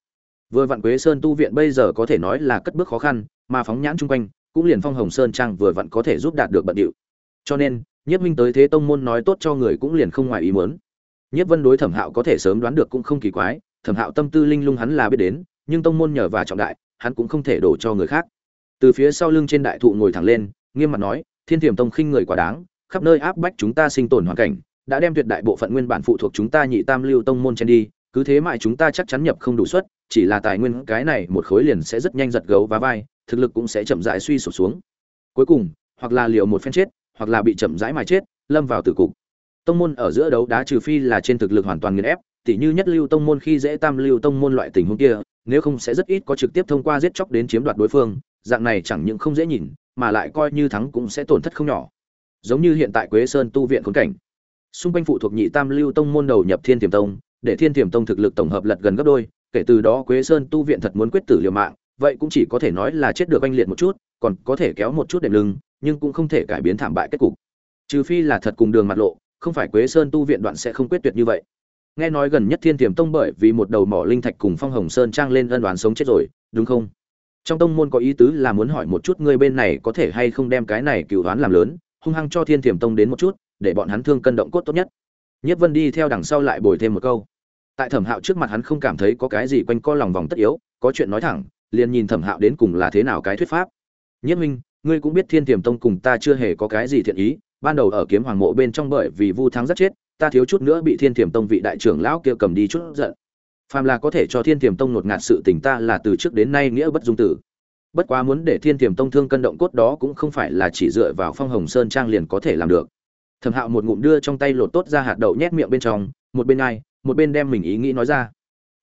vừa vặn quế sơn tu viện bây giờ có thể nói là cất bước khó khăn, mà phóng nhãn chung quanh, cũng liền phong hồng sơn trang vừa vặn có thể giúp đạt được bận điệu. Cho nên, nhiếp minh tới thế tông môn nói tốt cho người cũng liền không ngoài ý muốn. Nhiếp vân đối thẩm hạo có thể sớm đoán được cũng không kỳ quái, thẩm hạo tâm tư linh lung hắn là biết đến, nhưng tông môn nhờ và trọng đại, hắn cũng không thể đổ cho người khác. Từ phía sau lưng trên đại thụ ngồi thẳng lên, nghiêm mặt nói, thiên thiểm tông khinh người quá đáng, khắp nơi áp bách chúng ta sinh tồn hoàn cảnh, đã đem tuyệt đại bộ phận nguyên bản phụ thuộc chúng ta nhị tam lưu tông môn trên đi cứ thế mãi chúng ta chắc chắn nhập không đủ suất, chỉ là tài nguyên cái này một khối liền sẽ rất nhanh giật gấu và vai, thực lực cũng sẽ chậm rãi suy sụp xuống. Cuối cùng, hoặc là liệu một phen chết, hoặc là bị chậm rãi mà chết, lâm vào tử cục. Tông môn ở giữa đấu đá trừ phi là trên thực lực hoàn toàn nghiền ép, tỉ như nhất lưu tông môn khi dễ tam lưu tông môn loại tình huống kia, nếu không sẽ rất ít có trực tiếp thông qua giết chóc đến chiếm đoạt đối phương, dạng này chẳng những không dễ nhìn, mà lại coi như thắng cũng sẽ tổn thất không nhỏ. Giống như hiện tại quế sơn tu viện khốn cảnh. Xung quanh phụ thuộc nhị tam lưu tông môn đầu nhập thiên tiềm tông để thiên tiềm tông thực lực tổng hợp lật gần gấp đôi, kể từ đó quế sơn tu viện thật muốn quyết tử liều mạng, vậy cũng chỉ có thể nói là chết được oanh liệt một chút, còn có thể kéo một chút đệm lưng, nhưng cũng không thể cải biến thảm bại kết cục. Trừ phi là thật cùng đường mặt lộ, không phải quế sơn tu viện đoạn sẽ không quyết tuyệt như vậy. Nghe nói gần nhất thiên tiềm tông bởi vì một đầu mỏ linh thạch cùng phong hồng sơn trang lên ân đoàn sống chết rồi, đúng không? Trong tông môn có ý tứ là muốn hỏi một chút ngươi bên này có thể hay không đem cái này cựu đoán làm lớn, hung hăng cho thiên tiềm tông đến một chút, để bọn hắn thương cân động cốt tốt nhất. Nhất vân đi theo đằng sau lại bồi thêm một câu tại thẩm hạo trước mặt hắn không cảm thấy có cái gì quanh co lòng vòng tất yếu, có chuyện nói thẳng, liền nhìn thẩm hạo đến cùng là thế nào cái thuyết pháp. Nhất minh ngươi cũng biết thiên tiềm tông cùng ta chưa hề có cái gì thiện ý, ban đầu ở kiếm hoàng mộ bên trong bởi vì vu thắng rất chết, ta thiếu chút nữa bị thiên tiềm tông vị đại trưởng lão kia cầm đi chút giận. Phàm là có thể cho thiên tiềm tông ngột ngạt sự tình ta là từ trước đến nay nghĩa bất dung tử. Bất quá muốn để thiên tiềm tông thương cân động cốt đó cũng không phải là chỉ dựa vào phong hồng sơn trang liền có thể làm được. Thẩm hạo một ngụm đưa trong tay lột tốt ra hạt đậu nhét miệng bên trong, một bên ai một bên đem mình ý nghĩ nói ra.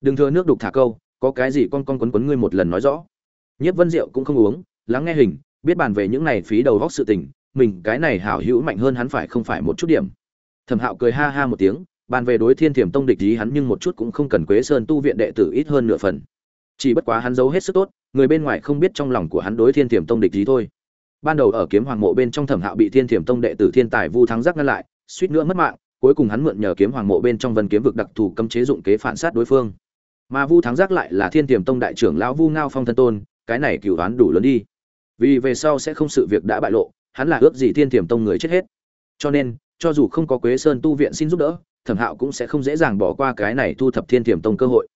Đừng thừa nước đục thả câu, có cái gì con con quấn quấn ngươi một lần nói rõ. Nhất vân diệu cũng không uống, lắng nghe hình, biết bàn về những này phí đầu góc sự tình, mình cái này hảo hữu mạnh hơn hắn phải không phải một chút điểm. Thẩm hạo cười ha ha một tiếng, bàn về đối thiên thiểm tông địch ý hắn nhưng một chút cũng không cần quế sơn tu viện đệ tử ít hơn nửa phần. Chỉ bất quá hắn giấu hết sức tốt, người bên ngoài không biết trong lòng của hắn đối thiên thiểm tông địch ý thôi. Ban đầu ở kiếm hoàng mộ bên trong thẩm hạo bị thiên thiểm tông đệ tử thiên tài vu thắng giác ngăn lại, suýt nữa mất mạng cuối cùng hắn mượn nhờ kiếm hoàng mộ bên trong vân kiếm vực đặc thù cấm chế dụng kế phản sát đối phương. Mà vu thắng giác lại là thiên Tiềm tông đại trưởng lão vu ngao phong thân tôn, cái này cửu đoán đủ lớn đi. Vì về sau sẽ không sự việc đã bại lộ, hắn là ước gì thiên Tiềm tông người chết hết. Cho nên, cho dù không có quế sơn tu viện xin giúp đỡ, thẩm hạo cũng sẽ không dễ dàng bỏ qua cái này thu thập thiên Tiềm tông cơ hội.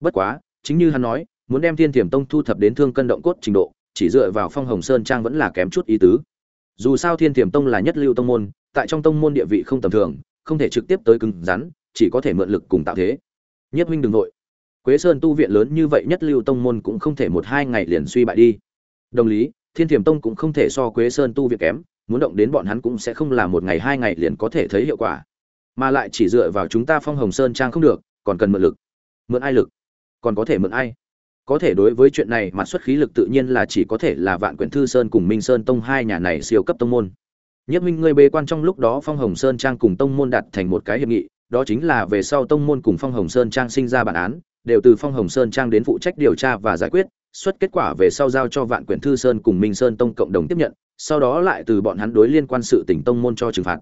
Bất quá, chính như hắn nói, muốn đem thiên Tiềm tông thu thập đến thương cân động cốt trình độ, chỉ dựa vào phong hồng sơn trang vẫn là kém chút ý tứ. Dù sao thiên Tiềm tông là nhất lưu tông môn, tại trong tông môn địa vị không tầm thường không thể trực tiếp tới cứng rắn, chỉ có thể mượn lực cùng tạo thế. Nhất huynh đừng nội quế sơn tu viện lớn như vậy nhất lưu tông môn cũng không thể một hai ngày liền suy bại đi. Đồng lý, thiên thiểm tông cũng không thể so quế sơn tu viện kém, muốn động đến bọn hắn cũng sẽ không là một ngày hai ngày liền có thể thấy hiệu quả. Mà lại chỉ dựa vào chúng ta phong hồng sơn trang không được, còn cần mượn lực. Mượn ai lực? Còn có thể mượn ai? Có thể đối với chuyện này mặt xuất khí lực tự nhiên là chỉ có thể là vạn quyển thư sơn cùng minh sơn tông hai nhà này siêu cấp tông môn nhất minh ngươi bê quan trong lúc đó phong hồng sơn trang cùng tông môn đặt thành một cái hiệp nghị, đó chính là về sau tông môn cùng phong hồng sơn trang sinh ra bản án, đều từ phong hồng sơn trang đến phụ trách điều tra và giải quyết, xuất kết quả về sau giao cho vạn quyển thư sơn cùng minh sơn tông cộng đồng tiếp nhận, sau đó lại từ bọn hắn đối liên quan sự tỉnh tông môn cho trừng phạt.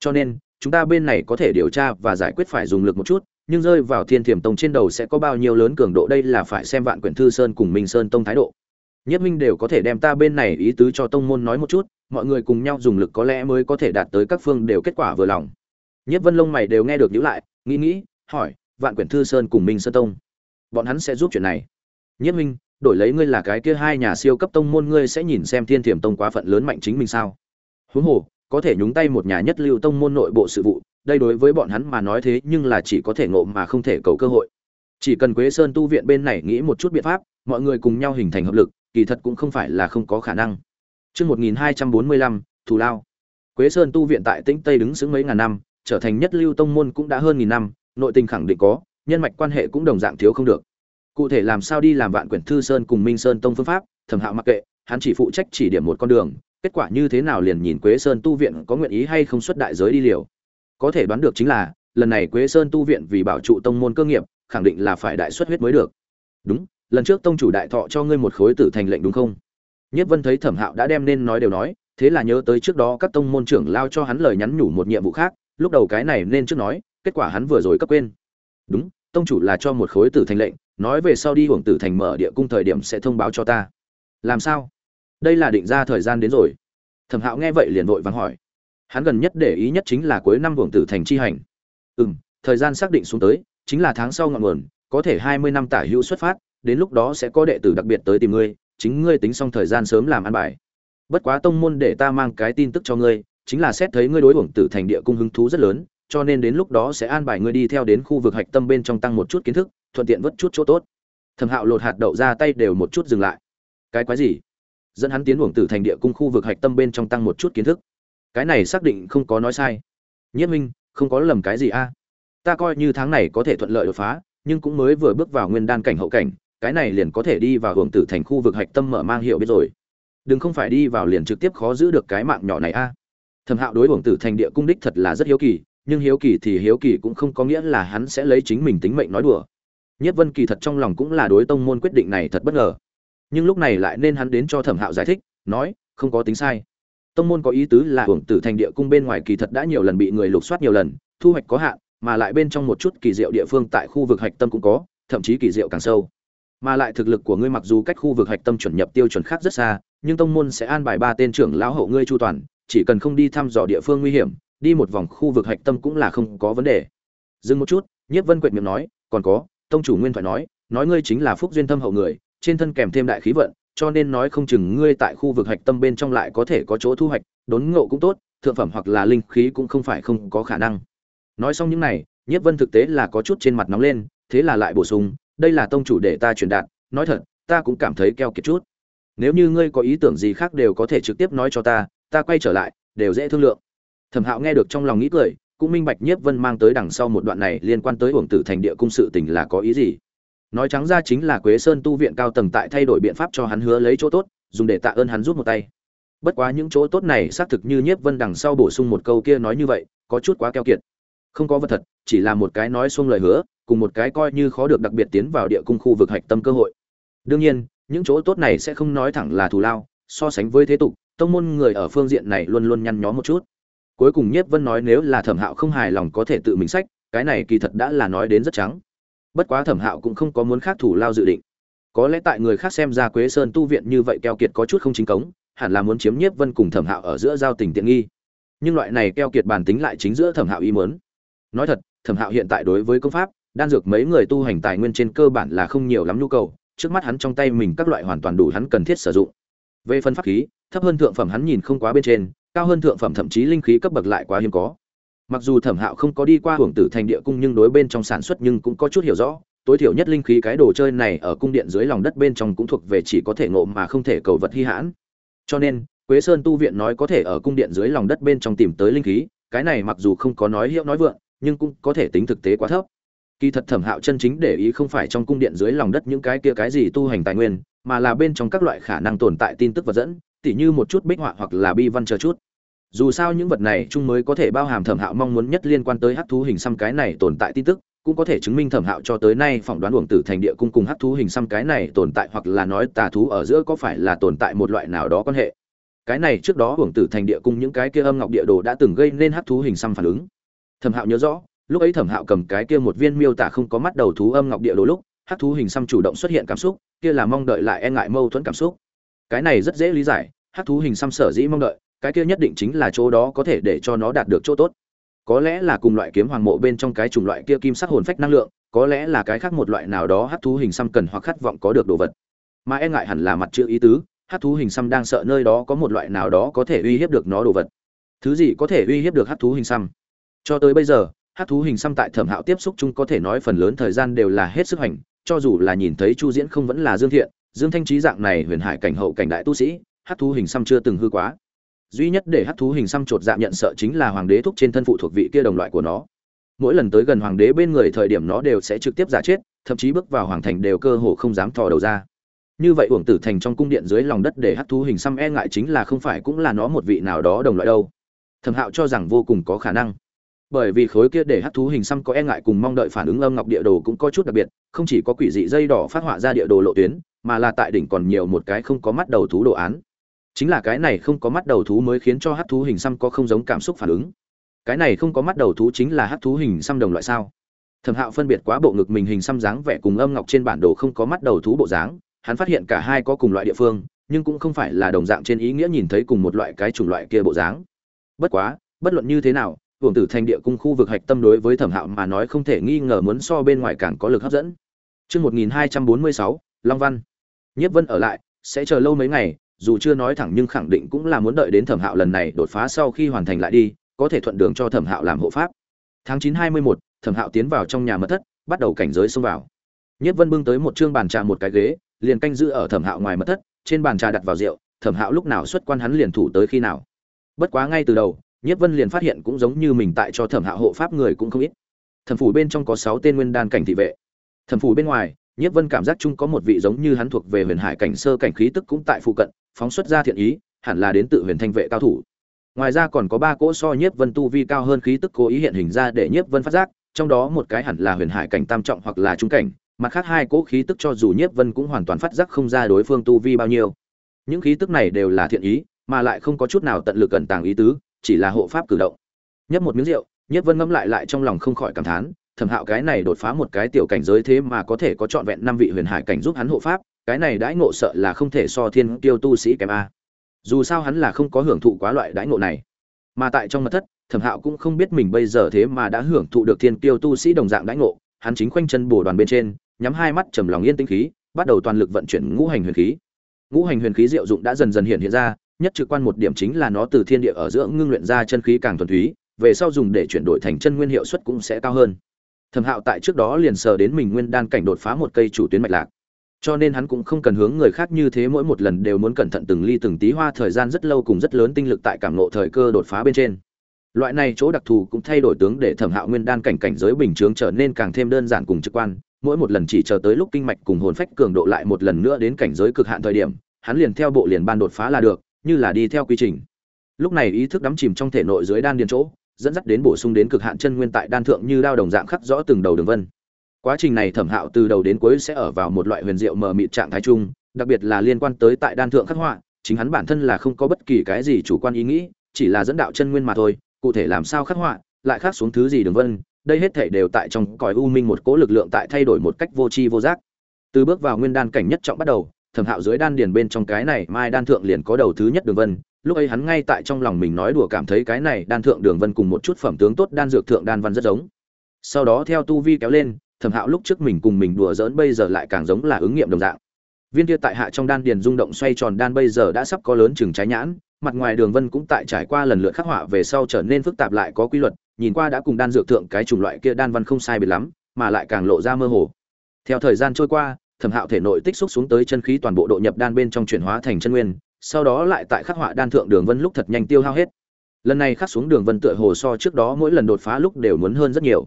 Cho nên, chúng ta bên này có thể điều tra và giải quyết phải dùng lực một chút, nhưng rơi vào thiên thiểm tông trên đầu sẽ có bao nhiêu lớn cường độ đây là phải xem vạn quyển thư sơn cùng minh sơn tông thái độ nhất minh đều có thể đem ta bên này ý tứ cho tông môn nói một chút, mọi người cùng nhau dùng lực có lẽ mới có thể đạt tới các phương đều kết quả vừa lòng. Nhất vân lông mày đều nghe được nhữ lại, nghĩ nghĩ, hỏi, vạn quyển thư sơn cùng minh sơn tông, bọn hắn sẽ giúp chuyện này? Nhất minh, đổi lấy ngươi là cái kia hai nhà siêu cấp tông môn, ngươi sẽ nhìn xem thiên thiểm tông quá phận lớn mạnh chính mình sao? Huống hồ, có thể nhúng tay một nhà nhất lưu tông môn nội bộ sự vụ, đây đối với bọn hắn mà nói thế nhưng là chỉ có thể ngộ mà không thể cầu cơ hội. Chỉ cần quế sơn tu viện bên này nghĩ một chút biện pháp, mọi người cùng nhau hình thành hợp lực kỳ thật cũng không phải là không có khả năng Trước 1245, Thù Lao. Quế Sơn tu viện tại Tĩnh Tây đứng sững mấy ngàn năm, trở thành nhất lưu tông môn cũng đã hơn nghìn năm, nội tình khẳng định có, nhân mạch quan hệ cũng đồng dạng thiếu không được. Cụ thể làm sao đi làm vạn quyển thư sơn cùng Minh Sơn tông phương pháp, Thẩm Hạo mặc kệ, hắn chỉ phụ trách chỉ điểm một con đường, kết quả như thế nào liền nhìn Quế Sơn tu viện có nguyện ý hay không xuất đại giới đi liều. Có thể đoán được chính là, lần này Quế Sơn tu viện vì bảo trụ tông môn cơ nghiệp, khẳng định là phải đại xuất huyết mới được. Đúng, lần trước tông chủ đại thọ cho ngươi một khối tử thành lệnh đúng không? Nhất Vân thấy Thẩm Hạo đã đem nên nói đều nói, thế là nhớ tới trước đó các tông môn trưởng lao cho hắn lời nhắn nhủ một nhiệm vụ khác, lúc đầu cái này nên trước nói, kết quả hắn vừa rồi cấp quên. Đúng, tông chủ là cho một khối tử thành lệnh, nói về sau đi hưởng tử thành mở địa cung thời điểm sẽ thông báo cho ta. Làm sao? Đây là định ra thời gian đến rồi. Thẩm Hạo nghe vậy liền vội vàng hỏi. Hắn gần nhất để ý nhất chính là cuối năm hưởng tử thành chi hành. Ừm, thời gian xác định xuống tới, chính là tháng sau ngọn nguồn, có thể hai mươi năm tả hữu xuất phát, đến lúc đó sẽ có đệ tử đặc biệt tới tìm ngươi, chính ngươi tính xong thời gian sớm làm ăn bài. Bất quá tông môn để ta mang cái tin tức cho ngươi chính là xét thấy ngươi đối uổng tử thành địa cung hứng thú rất lớn cho nên đến lúc đó sẽ an bài ngươi đi theo đến khu vực hạch tâm bên trong tăng một chút kiến thức thuận tiện vất chút chỗ tốt. Thẩm hạo lột hạt đậu ra tay đều một chút dừng lại. Cái quái gì? Dẫn hắn tiến uổng tử thành địa cung khu vực hạch tâm bên trong tăng một chút kiến thức. Cái này xác định không có nói sai. Nhất minh không có lầm cái gì a? Ta coi như tháng này có thể thuận lợi đột phá nhưng cũng mới vừa bước vào nguyên đan cảnh hậu cảnh cái này liền có thể đi vào hưởng tử thành khu vực hạch tâm mở mang hiệu biết rồi. Đừng không phải đi vào liền trực tiếp khó giữ được cái mạng nhỏ này a. Thẩm hạo đối hưởng tử thành địa cung đích thật là rất hiếu kỳ, nhưng hiếu kỳ thì hiếu kỳ cũng không có nghĩa là hắn sẽ lấy chính mình tính mệnh nói đùa. Nhất vân kỳ thật trong lòng cũng là đối tông môn quyết định này thật bất ngờ. Nhưng lúc này lại nên hắn đến cho thẩm hạo giải thích, nói, không có tính sai. Tông môn có ý tứ là hưởng tử thành địa cung bên ngoài kỳ thật đã nhiều lần bị người lục soát nhiều lần, thu hoạch có hạn, mà lại bên trong một chút kỳ diệu địa phương tại khu vực hạch tâm cũng có, thậm chí kỳ diệu càng sâu mà lại thực lực của ngươi mặc dù cách khu vực hạch tâm chuẩn nhập tiêu chuẩn khác rất xa, nhưng tông môn sẽ an bài ba tên trưởng lão hậu ngươi chu toàn, chỉ cần không đi thăm dò địa phương nguy hiểm, đi một vòng khu vực hạch tâm cũng là không có vấn đề. Dừng một chút, nhiếp vân quệt miệng nói, còn có, tông chủ nguyên thoại nói nói ngươi chính là phúc duyên thâm hậu người, trên thân kèm thêm đại khí vận, cho nên nói không chừng ngươi tại khu vực hạch tâm bên trong lại có thể có chỗ thu hoạch, đốn ngộ cũng tốt, thượng phẩm hoặc là linh khí cũng không phải không có khả năng. Nói xong những này, nhiếp vân thực tế là có chút trên mặt nóng lên, thế là lại bổ sung đây là tông chủ để ta truyền đạt, nói thật, ta cũng cảm thấy keo kiệt chút. Nếu như ngươi có ý tưởng gì khác đều có thể trực tiếp nói cho ta ta quay trở lại, đều dễ thương lượng. Thẩm hạo nghe được trong lòng nghĩ cười, cũng minh bạch nhiếp vân mang tới đằng sau một đoạn này liên quan tới uổng tử thành địa cung sự tình là có ý gì. Nói trắng ra chính là quế sơn tu viện cao tầng tại thay đổi biện pháp cho hắn hứa lấy chỗ tốt, dùng để tạ ơn hắn rút một tay. Bất quá những chỗ tốt này xác thực như nhiếp vân đằng sau bổ sung một câu kia nói như vậy, có chút quá keo kiệt. Không có vật thật, chỉ là một cái nói xuông lời hứa cùng một cái coi như khó được đặc biệt tiến vào địa cung khu vực hạch tâm cơ hội. Đương nhiên, những chỗ tốt này sẽ không nói thẳng là thù lao, so sánh với thế tục, tông môn người ở phương diện này luôn luôn nhăn nhó một chút. Cuối cùng nhiếp vân nói nếu là thẩm hạo không hài lòng có thể tự mình sách, cái này kỳ thật đã là nói đến rất trắng. Bất quá thẩm hạo cũng không có muốn khác thủ lao dự định. Có lẽ tại người khác xem ra quế sơn tu viện như vậy keo kiệt có chút không chính cống, hẳn là muốn chiếm nhiếp vân cùng thẩm hạo ở giữa giao tình tiện nghi. Nhưng loại này keo kiệt bản tính lại chính giữa thẩm hạo ý muốn. nói thật, thẩm hạo hiện tại đối với công pháp đan dược mấy người tu hành tài nguyên trên cơ bản là không nhiều lắm nhu cầu, trước mắt hắn trong tay mình các loại hoàn toàn đủ hắn cần thiết sử dụng. Về phân pháp khí, thấp hơn thượng phẩm hắn nhìn không quá bên trên, cao hơn thượng phẩm thậm chí linh khí cấp bậc lại quá hiếm có. Mặc dù thẩm hạo không có đi qua hưởng tử thành địa cung nhưng đối bên trong sản xuất nhưng cũng có chút hiểu rõ, tối thiểu nhất linh khí cái đồ chơi này ở cung điện dưới lòng đất bên trong cũng thuộc về chỉ có thể ngộ mà không thể cầu vật hy hãn. Cho nên, quế sơn tu viện nói có thể ở cung điện dưới lòng đất bên trong tìm tới linh khí, cái này mặc dù không có nói hiệu nói vượng, nhưng cũng có thể tính thực tế quá thấp kỳ thật thẩm hạo chân chính để ý không phải trong cung điện dưới lòng đất những cái kia cái gì tu hành tài nguyên, mà là bên trong các loại khả năng tồn tại tin tức vật dẫn, tỉ như một chút bích họa hoặc là bi văn chờ chút. Dù sao những vật này chung mới có thể bao hàm thẩm hạo mong muốn nhất liên quan tới hắc thú hình xăm cái này tồn tại tin tức, cũng có thể chứng minh thẩm hạo cho tới nay phỏng đoán uổng tử thành địa cung cùng hắc thú hình xăm cái này tồn tại hoặc là nói tà thú ở giữa có phải là tồn tại một loại nào đó quan hệ. Cái này trước đó uổng tử thành địa cung những cái kia âm ngọc địa đồ đã từng gây nên hắc thú hình xăm phản ứng. Thẩm hạo nhớ rõ lúc ấy thẩm hạo cầm cái kia một viên miêu tả không có mắt đầu thú âm ngọc địa đồ lúc, hắc thú hình xăm chủ động xuất hiện cảm xúc, kia là mong đợi lại e ngại mâu thuẫn cảm xúc. Cái này rất dễ lý giải, hắc thú hình xăm sở dĩ mong đợi, cái kia nhất định chính là chỗ đó có thể để cho nó đạt được chỗ tốt. Có lẽ là cùng loại kiếm hoàng mộ bên trong cái chủng loại kia kim sắc hồn phách năng lượng, có lẽ là cái khác một loại nào đó hắc thú hình xăm cần hoặc khát vọng có được đồ vật. Mà e ngại hẳn là mặt chữ ý tứ, hắc thú hình xăm đang sợ nơi đó có một loại nào đó có thể uy hiếp được nó đồ vật. Thứ gì có thể uy hiếp được hắc thú hình xăm? Cho tới bây giờ Hát thú hình xăm tại thẩm hạo tiếp xúc chung có thể nói phần lớn thời gian đều là hết sức hành, cho dù là nhìn thấy chu diễn không vẫn là dương thiện, dương thanh trí dạng này huyền hải cảnh hậu cảnh đại tu sĩ, hát thú hình xăm chưa từng hư quá. Duy nhất để hát thú hình xăm chột dạ nhận sợ chính là hoàng đế thúc trên thân phụ thuộc vị kia đồng loại của nó. Mỗi lần tới gần hoàng đế bên người thời điểm nó đều sẽ trực tiếp giả chết, thậm chí bước vào hoàng thành đều cơ hồ không dám thò đầu ra. Như vậy uổng tử thành trong cung điện dưới lòng đất để hát thú hình xăm e ngại chính là không phải cũng là nó một vị nào đó đồng loại đâu. Thẩm hạo cho rằng vô cùng có khả năng bởi vì khối kia để hắc thú hình xăm có e ngại cùng mong đợi phản ứng âm ngọc địa đồ cũng có chút đặc biệt, không chỉ có quỷ dị dây đỏ phát họa ra địa đồ lộ tuyến, mà là tại đỉnh còn nhiều một cái không có mắt đầu thú đồ án. Chính là cái này không có mắt đầu thú mới khiến cho hắc thú hình xăm có không giống cảm xúc phản ứng. Cái này không có mắt đầu thú chính là hắc thú hình xăm đồng loại sao? Thẩm hạo phân biệt quá bộ ngực mình hình xăm dáng vẻ cùng âm ngọc trên bản đồ không có mắt đầu thú bộ dáng, hắn phát hiện cả hai có cùng loại địa phương, nhưng cũng không phải là đồng dạng trên ý nghĩa nhìn thấy cùng một loại cái chủng loại kia bộ dáng. Bất quá, bất luận như thế nào hưởng tử thành địa cung khu vực hạch tâm đối với thẩm hạo mà nói không thể nghi ngờ muốn so bên ngoài càng có lực hấp dẫn. Trước 1246, Long Văn. Nhiếp Vân ở lại, sẽ chờ lâu mấy ngày, dù chưa nói thẳng nhưng khẳng định cũng là muốn đợi đến thẩm hạo lần này đột phá sau khi hoàn thành lại đi có thể thuận đường cho thẩm hạo làm hộ pháp. Tháng chín hai mươi một thẩm hạo tiến vào trong nhà mật thất bắt đầu cảnh giới xông vào. Nhất vân bưng tới một chương bàn trà một cái ghế liền canh giữ ở thẩm hạo ngoài mật thất trên bàn trà đặt vào rượu thẩm hạo lúc nào xuất quan hắn liền thủ tới khi nào. Bất quá ngay từ đầu nhất vân liền phát hiện cũng giống như mình tại cho thẩm hạ hộ pháp người cũng không ít. Thẩm phủ bên trong có sáu tên nguyên đan cảnh thị vệ. Thẩm phủ bên ngoài nhất vân cảm giác chung có một vị giống như hắn thuộc về huyền hải cảnh sơ cảnh khí tức cũng tại phụ cận, phóng xuất ra thiện ý, hẳn là đến tự huyền thanh vệ cao thủ. Ngoài ra còn có ba cỗ so nhiếp vân tu vi cao hơn khí tức cố ý hiện hình ra để nhiếp vân phát giác, trong đó một cái hẳn là huyền hải cảnh tam trọng hoặc là trung cảnh, mặt khác hai cỗ khí tức cho dù nhiếp vân cũng hoàn toàn phát giác không ra đối phương tu vi bao nhiêu. Những khí tức này đều là thiện ý, mà lại không có chút nào tận lực cẩn tàng ý tứ chỉ là hộ pháp cử động. Nhấp một miếng rượu, nhiếp vân ngẫm lại lại trong lòng không khỏi cảm thán thẩm hạo cái này đột phá một cái tiểu cảnh giới thế mà có thể có trọn vẹn năm vị huyền hải cảnh giúp hắn hộ pháp, cái này đãi ngộ sợ là không thể so thiên tiêu tu sĩ kém a. Dù sao hắn là không có hưởng thụ quá loại đãi ngộ này. Mà tại trong mật thất thẩm hạo cũng không biết mình bây giờ thế mà đã hưởng thụ được thiên tiêu tu sĩ đồng dạng đãi ngộ, hắn chính khoanh chân bổ đoàn bên trên, nhắm hai mắt trầm lòng yên tĩnh khí, bắt đầu toàn lực vận chuyển ngũ hành huyền khí. Ngũ hành huyền khí diệu dụng đã dần dần hiện hiện ra nhất trực quan một điểm chính là nó từ thiên địa ở giữa ngưng luyện ra chân khí càng thuần túy, về sau dùng để chuyển đổi thành chân nguyên hiệu suất cũng sẽ cao hơn. Thẩm hạo tại trước đó liền sờ đến mình nguyên đan cảnh đột phá một cây chủ tuyến mạch lạc. Cho nên hắn cũng không cần hướng người khác như thế mỗi một lần đều muốn cẩn thận từng ly từng tí hoa thời gian rất lâu cùng rất lớn tinh lực tại cảm ngộ thời cơ đột phá bên trên. Loại này chỗ đặc thù cũng thay đổi tướng để thẩm hạo nguyên đan cảnh cảnh giới bình thường trở nên càng thêm đơn giản cùng trực quan, mỗi một lần chỉ chờ tới lúc kinh mạch cùng hồn phách cường độ lại một lần nữa đến cảnh giới cực hạn thời điểm, hắn liền theo bộ liền ban đột phá là được như là đi theo quy trình. Lúc này ý thức đắm chìm trong thể nội dưới đan điền chỗ, dẫn dắt đến bổ sung đến cực hạn chân nguyên tại đan thượng như đao đồng dạng khắc rõ từng đầu đường vân. Quá trình này thẩm hạo từ đầu đến cuối sẽ ở vào một loại huyền diệu mờ mịt trạng thái chung, đặc biệt là liên quan tới tại đan thượng khắc họa, chính hắn bản thân là không có bất kỳ cái gì chủ quan ý nghĩ, chỉ là dẫn đạo chân nguyên mà thôi, cụ thể làm sao khắc họa, lại khắc xuống thứ gì đường vân, đây hết thể đều tại trong cõi u minh một cố lực lượng tại thay đổi một cách vô tri vô giác. Từ bước vào nguyên đan cảnh nhất trọng bắt đầu thẩm hạo dưới đan điền bên trong cái này mai đan thượng liền có đầu thứ nhất đường vân. Lúc ấy hắn ngay tại trong lòng mình nói đùa cảm thấy cái này đan thượng đường vân cùng một chút phẩm tướng tốt đan dược thượng đan văn rất giống. Sau đó theo tu vi kéo lên, thẩm hạo lúc trước mình cùng mình đùa giỡn bây giờ lại càng giống là ứng nghiệm đồng dạng. Viên kia tại hạ trong đan điền rung động xoay tròn đan bây giờ đã sắp có lớn chừng trái nhãn, mặt ngoài đường vân cũng tại trải qua lần lượt khắc họa về sau trở nên phức tạp lại có quy luật, nhìn qua đã cùng đan dược thượng cái chủng loại kia đan văn không sai biệt lắm, mà lại càng lộ ra mơ hồ. Theo thời gian trôi qua thẩm hạo thể nội tích xúc xuống tới chân khí toàn bộ độ nhập đan bên trong chuyển hóa thành chân nguyên, sau đó lại tại khắc họa đan thượng đường vân lúc thật nhanh tiêu hao hết. Lần này khắc xuống đường vân tựa hồ so trước đó mỗi lần đột phá lúc đều muốn hơn rất nhiều.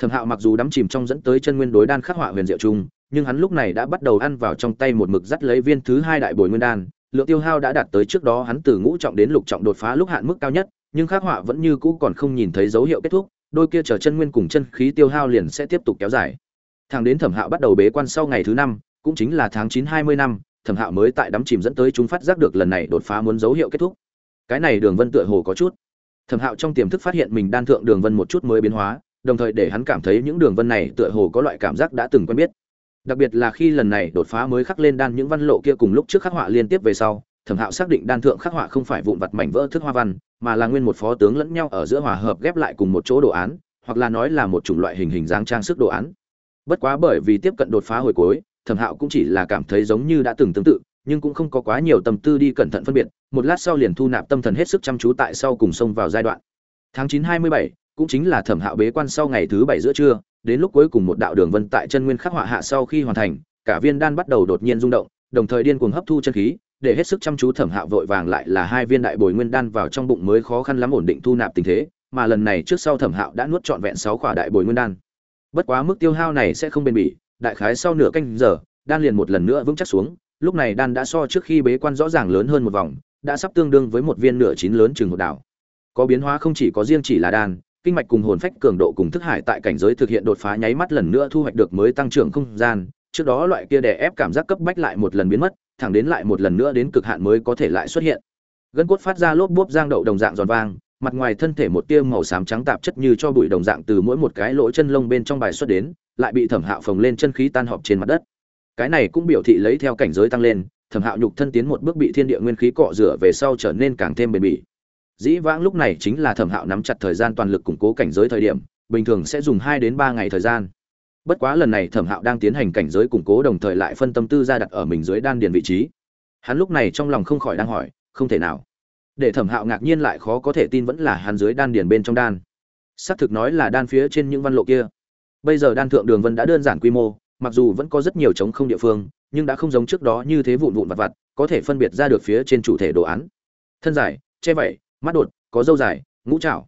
Thẩm hạo mặc dù đắm chìm trong dẫn tới chân nguyên đối đan khắc họa huyền diệu chung, nhưng hắn lúc này đã bắt đầu ăn vào trong tay một mực dắt lấy viên thứ hai đại bồi nguyên đan, lượng tiêu hao đã đạt tới trước đó hắn từ ngũ trọng đến lục trọng đột phá lúc hạn mức cao nhất, nhưng khắc họa vẫn như cũ còn không nhìn thấy dấu hiệu kết thúc, đôi kia chờ chân nguyên cùng chân khí tiêu hao liền sẽ tiếp tục kéo dài thằng đến thẩm hạo bắt đầu bế quan sau ngày thứ năm, cũng chính là tháng chín hai mươi năm, thẩm hạo mới tại đắm chìm dẫn tới chúng phát giác được lần này đột phá muốn dấu hiệu kết thúc. Cái này đường vân tựa hồ có chút. Thẩm hạo trong tiềm thức phát hiện mình đan thượng đường vân một chút mới biến hóa, đồng thời để hắn cảm thấy những đường vân này tựa hồ có loại cảm giác đã từng quen biết. Đặc biệt là khi lần này đột phá mới khắc lên đan những văn lộ kia cùng lúc trước khắc họa liên tiếp về sau, thẩm hạo xác định đan thượng khắc họa không phải vụn vặt mảnh vỡ thức hoa văn, mà là nguyên một phó tướng lẫn nhau ở giữa hòa hợp ghép lại cùng một chỗ đồ án, hoặc là nói là một chủng loại hình hình dáng trang sức đồ án bất quá bởi vì tiếp cận đột phá hồi cuối, thẩm hạo cũng chỉ là cảm thấy giống như đã từng tương tự, nhưng cũng không có quá nhiều tâm tư đi cẩn thận phân biệt, một lát sau liền thu nạp tâm thần hết sức chăm chú tại sau cùng xông vào giai đoạn. Tháng chín hai mươi bảy, cũng chính là thẩm hạo bế quan sau ngày thứ bảy giữa trưa, đến lúc cuối cùng một đạo đường vân tại chân nguyên khắc họa hạ sau khi hoàn thành, cả viên đan bắt đầu đột nhiên rung động, đồng thời điên cuồng hấp thu chân khí, để hết sức chăm chú thẩm hạo vội vàng lại là hai viên đại bồi nguyên đan vào trong bụng mới khó khăn lắm ổn định thu nạp tình thế, mà lần này trước sau thẩm hạo đã nuốt trọn vẹn sáu khỏa đại bồi nguyên đan bất quá mức tiêu hao này sẽ không bền bỉ, đại khái sau nửa canh giờ, đan liền một lần nữa vững chắc xuống, lúc này đan đã so trước khi bế quan rõ ràng lớn hơn một vòng, đã sắp tương đương với một viên nửa chín lớn chừng hột đảo. Có biến hóa không chỉ có riêng chỉ là đan, kinh mạch cùng hồn phách cường độ cùng thức hải tại cảnh giới thực hiện đột phá nháy mắt lần nữa thu hoạch được mới tăng trưởng không gian, trước đó loại kia đè ép cảm giác cấp bách lại một lần biến mất, thẳng đến lại một lần nữa đến cực hạn mới có thể lại xuất hiện. Gân cốt phát ra lốp bốp giang đậu đồng dạng giòn vang mặt ngoài thân thể một tia màu xám trắng tạp chất như cho bụi đồng dạng từ mỗi một cái lỗ chân lông bên trong bài xuất đến, lại bị thẩm hạo phồng lên chân khí tan họp trên mặt đất. Cái này cũng biểu thị lấy theo cảnh giới tăng lên, thẩm hạo nhục thân tiến một bước bị thiên địa nguyên khí cọ rửa về sau trở nên càng thêm bền bỉ. Dĩ vãng lúc này chính là thẩm hạo nắm chặt thời gian toàn lực củng cố cảnh giới thời điểm, bình thường sẽ dùng hai đến ba ngày thời gian. Bất quá lần này thẩm hạo đang tiến hành cảnh giới củng cố đồng thời lại phân tâm tư ra đặt ở mình dưới đan điền vị trí. Hắn lúc này trong lòng không khỏi đang hỏi, không thể nào để thẩm hạo ngạc nhiên lại khó có thể tin vẫn là hắn dưới đan điền bên trong đan. Xác thực nói là đan phía trên những văn lộ kia. Bây giờ đan thượng đường vân đã đơn giản quy mô, mặc dù vẫn có rất nhiều trống không địa phương, nhưng đã không giống trước đó như thế vụn vụn vặt vặt, có thể phân biệt ra được phía trên chủ thể đồ án. Thân dài, che vẩy mắt đột, có dâu dài, ngũ trạo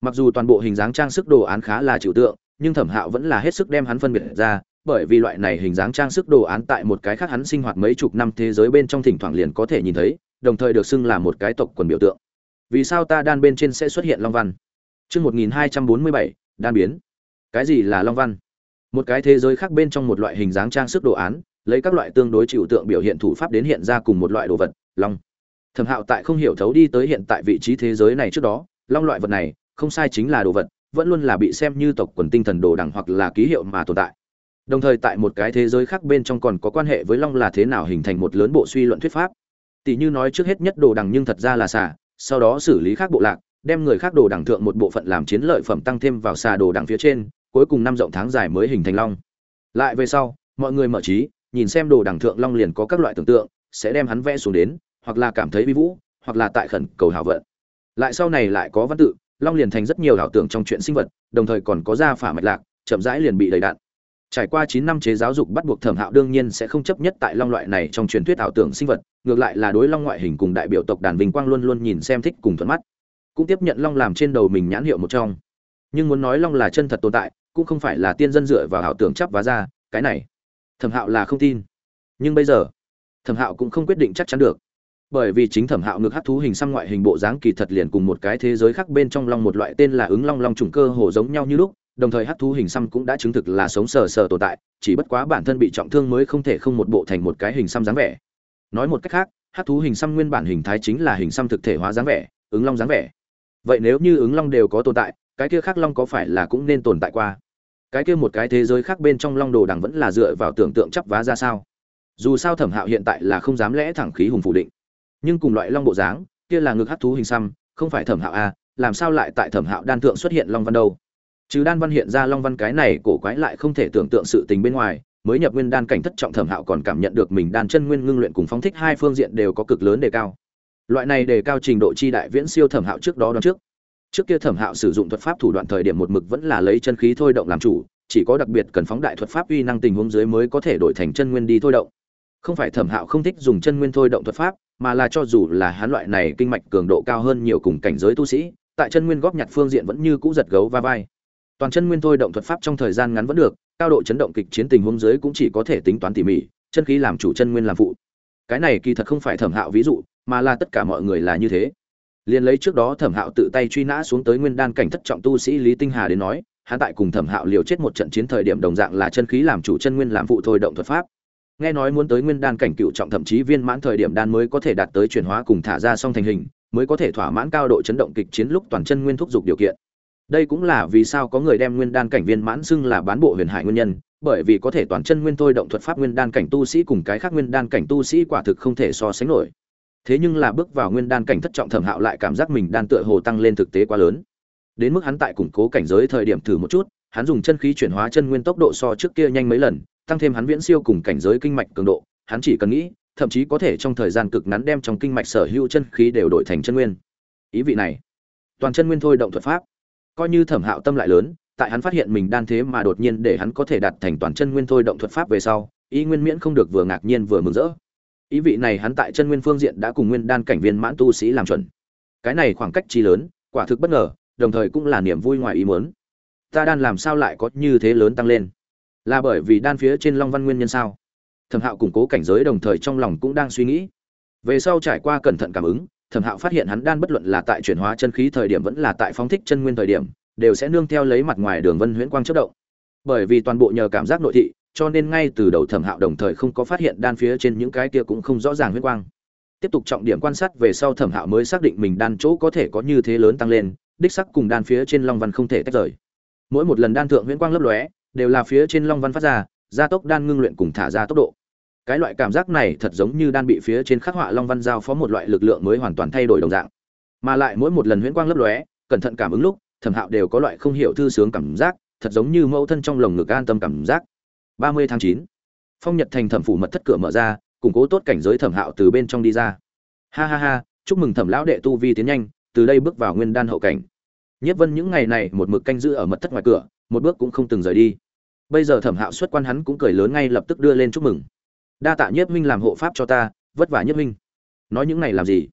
mặc dù toàn bộ hình dáng trang sức đồ án khá là trừu tượng, nhưng thẩm hạo vẫn là hết sức đem hắn phân biệt ra, bởi vì loại này hình dáng trang sức đồ án tại một cái khác hắn sinh hoạt mấy chục năm thế giới bên trong thỉnh thoảng liền có thể nhìn thấy đồng thời được xưng là một cái tộc quần biểu tượng vì sao ta đan bên trên sẽ xuất hiện long văn Chương 1247, đan biến. Cái gì là long văn? Một cái thế giới khác bên trong một loại hình dáng trang sức đồ án, lấy các loại tương đối chịu tượng biểu hiện thủ pháp đến hiện ra cùng một loại đồ vật, long. Thẩm Hạo tại không hiểu thấu đi tới hiện tại vị trí thế giới này trước đó, long loại vật này, không sai chính là đồ vật, vẫn luôn là bị xem như tộc quần tinh thần đồ đẳng hoặc là ký hiệu mà tồn tại. Đồng thời tại một cái thế giới khác bên trong còn có quan hệ với long là thế nào hình thành một lớn bộ suy luận thuyết pháp. Tỷ như nói trước hết nhất đồ đẳng nhưng thật ra là xả, sau đó xử lý khác bộ lạc, đem người khác đồ đẳng thượng một bộ phận làm chiến lợi phẩm tăng thêm vào xà đồ đẳng phía trên, cuối cùng năm rộng tháng dài mới hình thành long. Lại về sau, mọi người mở trí, nhìn xem đồ đẳng thượng long liền có các loại tưởng tượng, sẽ đem hắn vẽ xuống đến, hoặc là cảm thấy vi vũ, hoặc là tại khẩn cầu hảo vận. Lại sau này lại có văn tự, long liền thành rất nhiều ảo tưởng trong chuyện sinh vật, đồng thời còn có gia phả mạch lạc, chậm rãi liền bị đầy đạn. Trải qua 9 năm chế giáo dục bắt buộc Thẩm Hạo đương nhiên sẽ không chấp nhất tại long loại này trong truyền thuyết ảo tưởng sinh vật, ngược lại là đối long ngoại hình cùng đại biểu tộc đàn vinh quang luôn luôn nhìn xem thích cùng thuận mắt. Cũng tiếp nhận long làm trên đầu mình nhãn hiệu một trong. Nhưng muốn nói long là chân thật tồn tại, cũng không phải là tiên dân dựa vào ảo tưởng chấp vá ra, cái này, Thẩm Hạo là không tin. Nhưng bây giờ, Thẩm Hạo cũng không quyết định chắc chắn được bởi vì chính thẩm hạo ngược hát thú hình xăm ngoại hình bộ dáng kỳ thật liền cùng một cái thế giới khác bên trong long một loại tên là ứng long long trùng cơ hồ giống nhau như lúc đồng thời hắc thú hình xăm cũng đã chứng thực là sống sờ sờ tồn tại, chỉ bất quá bản thân bị trọng thương mới không thể không một bộ thành một cái hình xăm dáng vẻ. Nói một cách khác, hắc thú hình xăm nguyên bản hình thái chính là hình xăm thực thể hóa dáng vẻ, ứng long dáng vẻ. Vậy nếu như ứng long đều có tồn tại, cái kia khác long có phải là cũng nên tồn tại qua? Cái kia một cái thế giới khác bên trong long đồ đằng vẫn là dựa vào tưởng tượng chấp vá ra sao? Dù sao thẩm hạo hiện tại là không dám lẽ thẳng khí hùng phủ định. Nhưng cùng loại long bộ dáng, kia là ngực hắc thú hình xăm, không phải thẩm hạo a làm sao lại tại thẩm hạo đan thượng xuất hiện long văn đâu? Chứ đan văn hiện ra long văn cái này cổ quái lại không thể tưởng tượng sự tình bên ngoài mới nhập nguyên đan cảnh thất trọng thẩm hạo còn cảm nhận được mình đan chân nguyên ngưng luyện cùng phóng thích hai phương diện đều có cực lớn đề cao. Loại này đề cao trình độ chi đại viễn siêu thẩm hạo trước đó đón trước. Trước kia thẩm hạo sử dụng thuật pháp thủ đoạn thời điểm một mực vẫn là lấy chân khí thôi động làm chủ chỉ có đặc biệt cần phóng đại thuật pháp uy năng tình huống dưới mới có thể đổi thành chân nguyên đi thôi động. Không phải thẩm hạo không thích dùng chân nguyên thôi động thuật pháp mà là cho dù là hắn loại này kinh mạch cường độ cao hơn nhiều cùng cảnh giới tu sĩ, tại chân nguyên góp nhặt phương diện vẫn như cũ giật gấu va vai toàn chân nguyên thôi động thuật pháp trong thời gian ngắn vẫn được, cao độ chấn động kịch chiến tình huống dưới cũng chỉ có thể tính toán tỉ mỉ, chân khí làm chủ chân nguyên làm phụ. Cái này kỳ thật không phải thẩm hạo ví dụ, mà là tất cả mọi người là như thế. Liền lấy trước đó thẩm hạo tự tay truy nã xuống tới nguyên đan cảnh thất trọng tu sĩ lý tinh hà đến nói, hắn tại cùng thẩm hạo liều chết một trận chiến thời điểm đồng dạng là chân khí làm chủ chân nguyên làm phụ thôi động thuật pháp. Nghe nói muốn tới nguyên đan cảnh cựu trọng thậm chí viên mãn thời điểm đan mới có thể đạt tới chuyển hóa cùng thả ra song thành hình, mới có thể thỏa mãn cao độ chấn động kịch chiến lúc toàn chân nguyên thúc giục điều kiện đây cũng là vì sao có người đem nguyên đan cảnh viên mãn xưng là bán bộ huyền hải nguyên nhân, bởi vì có thể toàn chân nguyên thôi động thuật pháp nguyên đan cảnh tu sĩ cùng cái khác nguyên đan cảnh tu sĩ quả thực không thể so sánh nổi. Thế nhưng là bước vào nguyên đan cảnh thất trọng thẩm hạo lại cảm giác mình đan tựa hồ tăng lên thực tế quá lớn. Đến mức hắn tại củng cố cảnh giới thời điểm thử một chút, hắn dùng chân khí chuyển hóa chân nguyên tốc độ so trước kia nhanh mấy lần, tăng thêm hắn viễn siêu cùng cảnh giới kinh mạch cường độ, hắn chỉ cần nghĩ, thậm chí có thể trong thời gian cực ngắn đem trong kinh mạch sở hữu chân khí đều đổi thành chân nguyên. Ý vị này, toàn chân nguyên thôi động thuật pháp coi như thẩm hạo tâm lại lớn, tại hắn phát hiện mình đan thế mà đột nhiên để hắn có thể đạt thành toàn chân nguyên thôi động thuật pháp về sau ý nguyên miễn không được vừa ngạc nhiên vừa mừng rỡ. Ý vị này hắn tại chân nguyên phương diện đã cùng nguyên đan cảnh viên mãn tu sĩ làm chuẩn. Cái này khoảng cách chi lớn, quả thực bất ngờ, đồng thời cũng là niềm vui ngoài ý muốn. Ta đan làm sao lại có như thế lớn tăng lên? Là bởi vì đan phía trên long văn nguyên nhân sao? Thẩm hạo củng cố cảnh giới đồng thời trong lòng cũng đang suy nghĩ. Về sau trải qua cẩn thận cảm ứng thẩm hạo phát hiện hắn đan bất luận là tại chuyển hóa chân khí thời điểm vẫn là tại phóng thích chân nguyên thời điểm, đều sẽ nương theo lấy mặt ngoài đường vân huyễn quang chất động. Bởi vì toàn bộ nhờ cảm giác nội thị, cho nên ngay từ đầu thẩm hạo đồng thời không có phát hiện đan phía trên những cái kia cũng không rõ ràng huyễn quang. Tiếp tục trọng điểm quan sát về sau thẩm hạo mới xác định mình đan chỗ có thể có như thế lớn tăng lên, đích sắc cùng đan phía trên long văn không thể tách rời. Mỗi một lần đan thượng huyễn quang lấp lóe, đều là phía trên long văn phát ra, gia tốc đan ngưng luyện cùng thả ra tốc độ cái loại cảm giác này thật giống như đan bị phía trên khắc họa long văn giao phó một loại lực lượng mới hoàn toàn thay đổi đồng dạng. Mà lại mỗi một lần huyễn quang lấp lóe, cẩn thận cảm ứng lúc, thẩm hạo đều có loại không hiểu thư sướng cảm giác, thật giống như mẫu thân trong lồng ngực an tâm cảm giác. Ba mươi tháng chín, phong nhật thành thẩm phủ mật thất cửa mở ra, củng cố tốt cảnh giới thẩm hạo từ bên trong đi ra. Ha ha ha, chúc mừng thẩm lão đệ tu vi tiến nhanh, từ đây bước vào nguyên đan hậu cảnh. Nhất vân những ngày này một mực canh giữ ở mật thất ngoài cửa, một bước cũng không từng rời đi. Bây giờ thẩm hạo xuất quan hắn cũng cười lớn ngay lập tức đưa lên chúc mừng đa tạ nhất minh làm hộ pháp cho ta, vất vả nhất minh. Nói những này làm gì?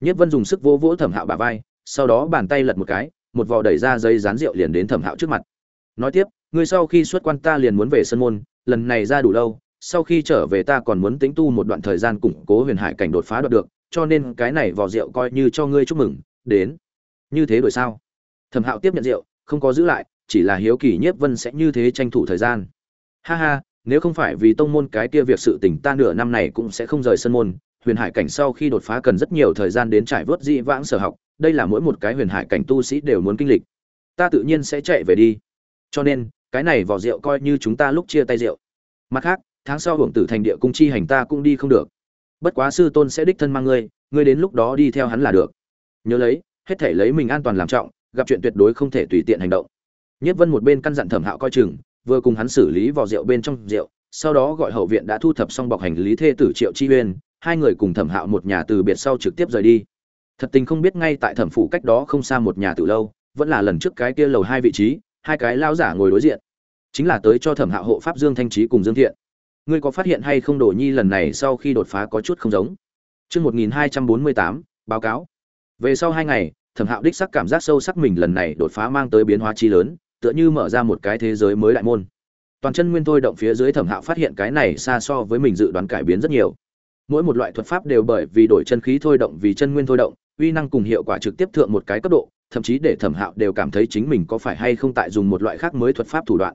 Nhất vân dùng sức vỗ vỗ thẩm hạo bả vai, sau đó bàn tay lật một cái, một vò đẩy ra dây rán rượu liền đến thẩm hạo trước mặt. Nói tiếp, ngươi sau khi xuất quan ta liền muốn về sân môn, lần này ra đủ lâu, sau khi trở về ta còn muốn tính tu một đoạn thời gian củng cố huyền hải cảnh đột phá đoạt được, cho nên cái này vò rượu coi như cho ngươi chúc mừng, đến. Như thế đổi sao? Thẩm hạo tiếp nhận rượu, không có giữ lại, chỉ là hiếu kỳ nhiếp vân sẽ như thế tranh thủ thời gian. Ha ha nếu không phải vì tông môn cái kia việc sự tình ta nửa năm này cũng sẽ không rời sân môn, huyền hải cảnh sau khi đột phá cần rất nhiều thời gian đến trải vớt dị vãng sở học, đây là mỗi một cái huyền hải cảnh tu sĩ đều muốn kinh lịch. Ta tự nhiên sẽ chạy về đi. Cho nên, cái này vỏ rượu coi như chúng ta lúc chia tay rượu. Mặt khác, tháng sau hưởng tử thành địa cung chi hành ta cũng đi không được. Bất quá sư tôn sẽ đích thân mang ngươi ngươi đến lúc đó đi theo hắn là được. Nhớ lấy, hết thể lấy mình an toàn làm trọng, gặp chuyện tuyệt đối không thể tùy tiện hành động. Nhất vân một bên căn dặn thẩm hạo coi chừng vừa cùng hắn xử lý vỏ rượu bên trong rượu sau đó gọi hậu viện đã thu thập xong bọc hành lý thê tử triệu chi uyên hai người cùng thẩm hạo một nhà từ biệt sau trực tiếp rời đi. Thật tình không biết ngay tại thẩm phủ cách đó không xa một nhà tử lâu vẫn là lần trước cái kia lầu hai vị trí hai cái lao giả ngồi đối diện. Chính là tới cho thẩm hạo hộ pháp dương thanh trí cùng dương thiện. Ngươi có phát hiện hay không đồ nhi lần này sau khi đột phá có chút không giống? Trước 1248, báo cáo. Về sau hai ngày, thẩm hạo đích xác cảm giác sâu sắc mình lần này đột phá mang tới biến hóa chi lớn tựa như mở ra một cái thế giới mới đại môn. Toàn chân nguyên thôi động phía dưới thẩm hạo phát hiện cái này xa so với mình dự đoán cải biến rất nhiều. Mỗi một loại thuật pháp đều bởi vì đổi chân khí thôi động vì chân nguyên thôi động, uy năng cùng hiệu quả trực tiếp thượng một cái cấp độ, thậm chí để thẩm hạo đều cảm thấy chính mình có phải hay không tại dùng một loại khác mới thuật pháp thủ đoạn.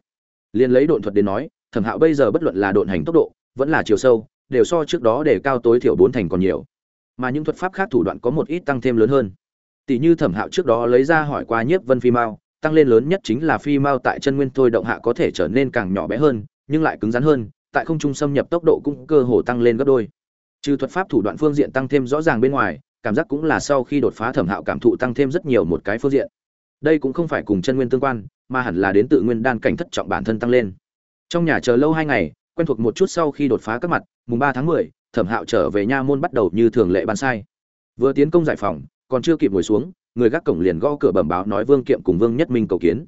Liên lấy độn thuật đến nói, thẩm hạo bây giờ bất luận là độn hành tốc độ, vẫn là chiều sâu, đều so trước đó để cao tối thiểu bốn thành còn nhiều. Mà những thuật pháp khác thủ đoạn có một ít tăng thêm lớn hơn. Tỷ như thẩm hạo trước đó lấy ra hỏi qua nhiếp vân phi mao tăng lên lớn nhất chính là phi mao tại chân nguyên thôi động hạ có thể trở nên càng nhỏ bé hơn, nhưng lại cứng rắn hơn, tại không trung xâm nhập tốc độ cũng cơ hồ tăng lên gấp đôi. Trừ thuật pháp thủ đoạn phương diện tăng thêm rõ ràng bên ngoài, cảm giác cũng là sau khi đột phá thẩm hạo cảm thụ tăng thêm rất nhiều một cái phương diện. Đây cũng không phải cùng chân nguyên tương quan, mà hẳn là đến tự nguyên đan cảnh thất trọng bản thân tăng lên. Trong nhà chờ lâu hai ngày, quen thuộc một chút sau khi đột phá các mặt, mùng ba tháng mười, thẩm hạo trở về nha môn bắt đầu như thường lệ ban sai. Vừa tiến công giải phòng còn chưa kịp ngồi xuống người gác cổng liền gõ cửa bẩm báo nói vương kiệm cùng vương nhất minh cầu kiến.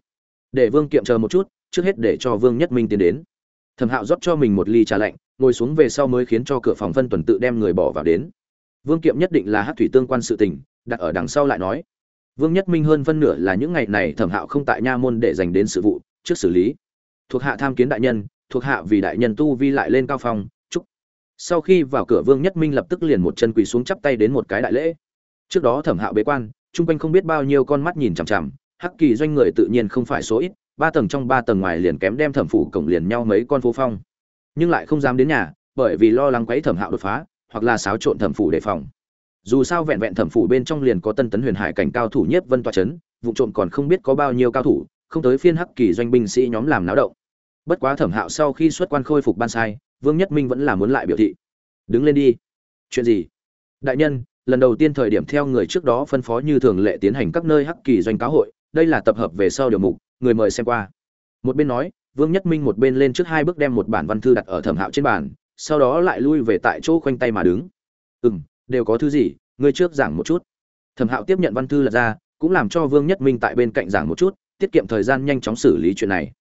Để vương kiệm chờ một chút, trước hết để cho vương nhất minh tiến đến. Thẩm hạo rót cho mình một ly trà lạnh, ngồi xuống về sau mới khiến cho cửa phòng phân tuần tự đem người bỏ vào đến. Vương kiệm nhất định là hát thủy tương quan sự tình, đặt ở đằng sau lại nói. Vương nhất minh hơn phân nửa là những ngày này thẩm hạo không tại nha môn để dành đến sự vụ, trước xử lý. Thuộc hạ tham kiến đại nhân, thuộc hạ vì đại nhân tu vi lại lên cao phong, chúc. Sau khi vào cửa vương nhất minh lập tức liền một chân quỳ xuống chắp tay đến một cái đại lễ. Trước đó thẩm hạo bế quan chung quanh không biết bao nhiêu con mắt nhìn chằm chằm, hắc kỳ doanh người tự nhiên không phải số ít, ba tầng trong ba tầng ngoài liền kém đem thẩm phủ cổng liền nhau mấy con phố phong. Nhưng lại không dám đến nhà, bởi vì lo lắng quấy thẩm hạo đột phá, hoặc là xáo trộn thẩm phủ đề phòng. Dù sao vẹn vẹn thẩm phủ bên trong liền có tân tấn huyền hải cảnh cao thủ nhất vân toa c h ấ n vụ trộm còn không biết có bao nhiêu cao thủ, không tới phiên hắc kỳ doanh binh sĩ nhóm làm náo động. Bất quá thẩm hạo sau khi xuất quan khôi phục ban sai, vương nhất minh vẫn là muốn lại biểu thị. Đứng lên đi. Chuyện gì? Đại nhân lần đầu tiên thời điểm theo người trước đó phân phó như thường lệ tiến hành các nơi hắc kỳ doanh cáo hội, đây là tập hợp về sau điều mục, người mời xem qua. Một bên nói, vương nhất minh một bên lên trước hai bước đem một bản văn thư đặt ở thẩm hạo trên bàn, sau đó lại lui về tại chỗ khoanh tay mà đứng. Ừ m đều có thứ gì, ngươi trước giảng một chút. Thẩm hạo tiếp nhận văn thư lật ra, cũng làm cho vương nhất minh tại bên cạnh giảng một chút, tiết kiệm thời gian nhanh chóng xử lý chuyện này.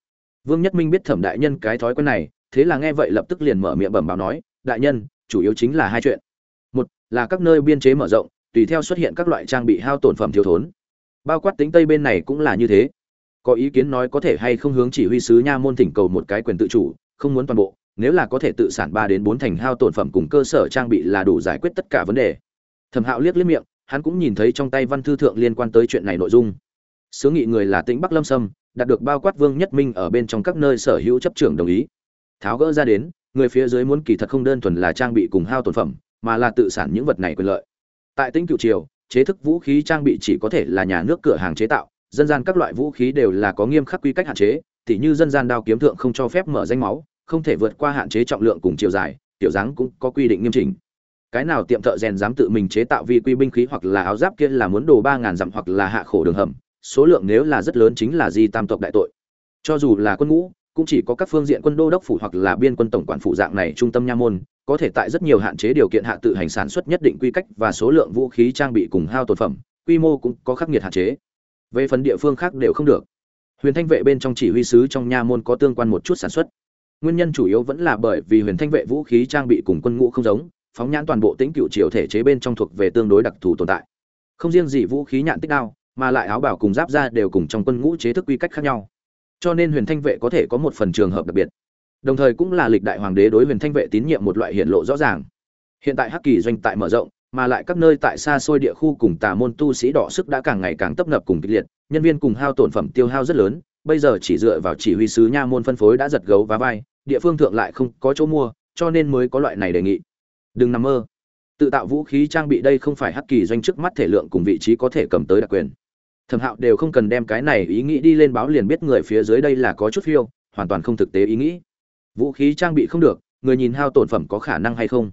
Vương nhất minh biết thẩm đại nhân cái thói quen này, thế là nghe vậy lập tức liền mở miệng bẩm báo nói, đại nhân, chủ yếu chính là hai chuyện là các nơi biên chế mở rộng, tùy theo xuất hiện các loại trang bị hao tổn phẩm thiếu thốn. Bao quát tính tây bên này cũng là như thế. Có ý kiến nói có thể hay không hướng chỉ huy sứ nha môn thỉnh cầu một cái quyền tự chủ, không muốn toàn bộ, nếu là có thể tự sản ba đến bốn thành hao tổn phẩm cùng cơ sở trang bị là đủ giải quyết tất cả vấn đề. Thẩm hạo liếc liếc miệng, hắn cũng nhìn thấy trong tay văn thư thượng liên quan tới chuyện này nội dung. Sướng nghị người là tĩnh bắc lâm sâm, đạt được bao quát vương nhất minh ở bên trong các nơi sở hữu chấp trưởng đồng ý. Tháo gỡ ra đến, người phía dưới muốn kỳ thật không đơn thuần là trang bị cùng hao tổn phẩm mà là tự sản những vật này quyền lợi. Tại tĩnh cựu triều, chế thức vũ khí trang bị chỉ có thể là nhà nước cửa hàng chế tạo, dân gian các loại vũ khí đều là có nghiêm khắc quy cách hạn chế, tỉ như dân gian đao kiếm thượng không cho phép mở danh máu, không thể vượt qua hạn chế trọng lượng cùng chiều dài, tiểu dáng cũng có quy định nghiêm chỉnh. Cái nào tiệm thợ rèn dám tự mình chế tạo vi quy binh khí hoặc là áo giáp kia là muốn đồ ba ngàn dặm hoặc là hạ khổ đường hầm, số lượng nếu là rất lớn chính là di tam tộc đại tội. Cho dù là quân ngũ, cũng chỉ có các phương diện quân đô đốc phủ hoặc là biên quân tổng quản phủ dạng này trung tâm nha môn có thể tại rất nhiều hạn chế điều kiện hạ tự hành sản xuất nhất định quy cách và số lượng vũ khí trang bị cùng hao tổn phẩm, quy mô cũng có khắc nghiệt hạn chế. Về phần địa phương khác đều không được. Huyền thanh vệ bên trong chỉ huy sứ trong nha môn có tương quan một chút sản xuất. Nguyên nhân chủ yếu vẫn là bởi vì huyền thanh vệ vũ khí trang bị cùng quân ngũ không giống, phóng nhãn toàn bộ tính cựu triều thể chế bên trong thuộc về tương đối đặc thù tồn tại. Không riêng gì vũ khí nhạn tích đao, mà lại áo bảo cùng giáp ra đều cùng trong quân ngũ chế thức quy cách khác nhau. Cho nên huyền thanh vệ có thể có một phần trường hợp đặc biệt đồng thời cũng là lịch đại hoàng đế đối huyền thanh vệ tín nhiệm một loại hiện lộ rõ ràng. Hiện tại hắc kỳ doanh tại mở rộng, mà lại các nơi tại xa xôi địa khu cùng tà môn tu sĩ đỏ sức đã càng ngày càng tấp nập cùng kịch liệt, nhân viên cùng hao tổn phẩm tiêu hao rất lớn, bây giờ chỉ dựa vào chỉ huy sứ nha môn phân phối đã giật gấu và vai, địa phương thượng lại không có chỗ mua, cho nên mới có loại này đề nghị. Đừng nằm mơ. Tự tạo vũ khí trang bị đây không phải hắc kỳ doanh trước mắt thể lượng cùng vị trí có thể cầm tới đặc quyền. Thẩm hạo đều không cần đem cái này ý nghĩ đi lên báo liền biết người phía dưới đây là có chút phiêu, hoàn toàn không thực tế ý nghĩ vũ khí trang bị không được, người nhìn hao tổn phẩm có khả năng hay không?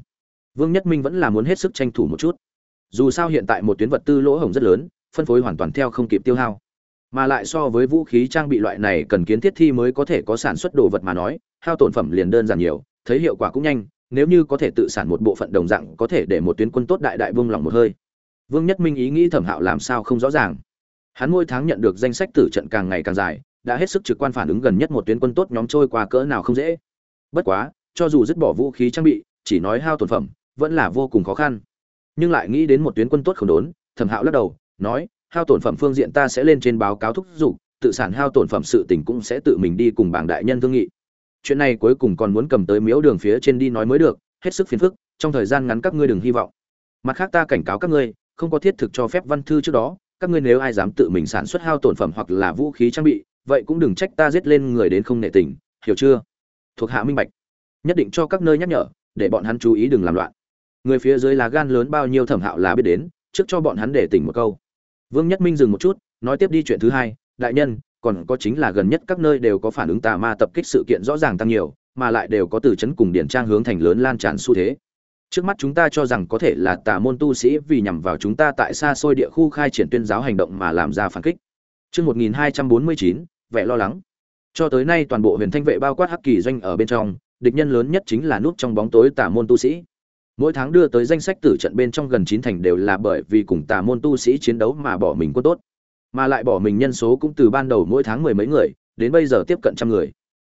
Vương nhất minh vẫn là muốn hết sức tranh thủ một chút. Dù sao hiện tại một tuyến vật tư lỗ hổng rất lớn, phân phối hoàn toàn theo không kịp tiêu hao. Mà lại so với vũ khí trang bị loại này cần kiến thiết thi mới có thể có sản xuất đồ vật mà nói, hao tổn phẩm liền đơn giản nhiều, thấy hiệu quả cũng nhanh, nếu như có thể tự sản một bộ phận đồng dạng có thể để một tuyến quân tốt đại đại vương lòng một hơi. Vương nhất minh ý nghĩ thẩm hạo làm sao không rõ ràng. Hắn mỗi tháng nhận được danh sách tử trận càng ngày càng dài, đã hết sức trực quan phản ứng gần nhất một tuyến quân tốt nhóm trôi qua cỡ nào không dễ bất quá, cho dù dứt bỏ vũ khí trang bị, chỉ nói hao tổn phẩm, vẫn là vô cùng khó khăn. Nhưng lại nghĩ đến một tuyến quân tốt không đốn, thẩm hạo lắc đầu, nói, hao tổn phẩm phương diện ta sẽ lên trên báo cáo thúc giục, tự sản hao tổn phẩm sự tình cũng sẽ tự mình đi cùng bảng đại nhân thương nghị. Chuyện này cuối cùng còn muốn cầm tới miếu đường phía trên đi nói mới được, hết sức phiền phức, trong thời gian ngắn các ngươi đừng hy vọng. Mặt khác ta cảnh cáo các ngươi, không có thiết thực cho phép văn thư trước đó, các ngươi nếu ai dám tự mình sản xuất hao tổn phẩm hoặc là vũ khí trang bị, vậy cũng đừng trách ta giết lên người đến không nệ tình, hiểu chưa? Thuộc hạ minh bạch. Nhất định cho các nơi nhắc nhở để bọn hắn chú ý đừng làm loạn. Người phía dưới là gan lớn bao nhiêu thẩm hạo là biết đến trước cho bọn hắn để tỉnh một câu. Vương nhất minh dừng một chút nói tiếp đi chuyện thứ hai đại nhân còn có chính là gần nhất các nơi đều có phản ứng tà ma tập kích sự kiện rõ ràng tăng nhiều mà lại đều có từ chấn cùng điển trang hướng thành lớn lan tràn xu thế. Trước mắt chúng ta cho rằng có thể là tà môn tu sĩ vì nhằm vào chúng ta tại xa xôi địa khu khai triển tuyên giáo hành động mà làm ra phản kích. Trước 1249, vẻ lo lắng. Cho tới nay toàn bộ huyền thanh vệ bao quát hắc kỳ doanh ở bên trong, địch nhân lớn nhất chính là nút trong bóng tối tà môn tu sĩ. Mỗi tháng đưa tới danh sách tử trận bên trong gần chín thành đều là bởi vì cùng tà môn tu sĩ chiến đấu mà bỏ mình quân tốt. Mà lại bỏ mình nhân số cũng từ ban đầu mỗi tháng mười mấy người đến bây giờ tiếp cận trăm người.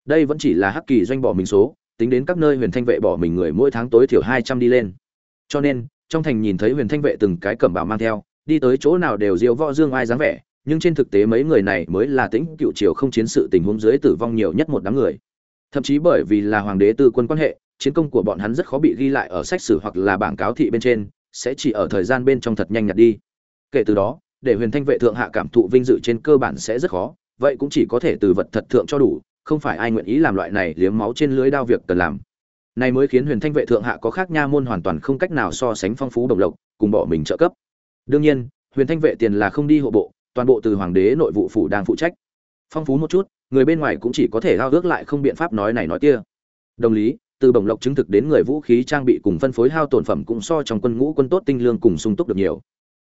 Đây vẫn chỉ là hắc kỳ doanh bỏ mình số tính đến các nơi huyền thanh vệ bỏ mình người mỗi tháng tối thiểu hai trăm đi lên. Cho nên trong thành nhìn thấy huyền thanh vệ từng cái cẩm bào mang theo đi tới chỗ nào đều diêu võ dương ai dáng vẻ nhưng trên thực tế mấy người này mới là tĩnh cựu triều không chiến sự tình huống dưới tử vong nhiều nhất một đám người. Thậm chí bởi vì là hoàng đế tư quân quan hệ, chiến công của bọn hắn rất khó bị ghi lại ở sách sử hoặc là bảng cáo thị bên trên, sẽ chỉ ở thời gian bên trong thật nhanh nhặt đi. Kể từ đó, để huyền thanh vệ thượng hạ cảm thụ vinh dự trên cơ bản sẽ rất khó, vậy cũng chỉ có thể từ vật thật thượng cho đủ, không phải ai nguyện ý làm loại này liếm máu trên lưới đao việc cần làm. Này mới khiến huyền thanh vệ thượng hạ có khác nha môn hoàn toàn không cách nào so sánh phong phú đồng lộc, cùng bỏ mình trợ cấp. Đương nhiên, huyền thanh vệ tiền là không đi hộ bộ toàn bộ từ hoàng đế nội vụ phủ đang phụ trách. Phong phú một chút, người bên ngoài cũng chỉ có thể hao ước lại không biện pháp nói này nói kia. Đồng lý, từ bổng lộc chứng thực đến người vũ khí trang bị cùng phân phối hao tổn phẩm cũng so trong quân ngũ quân tốt tinh lương cùng sung túc được nhiều.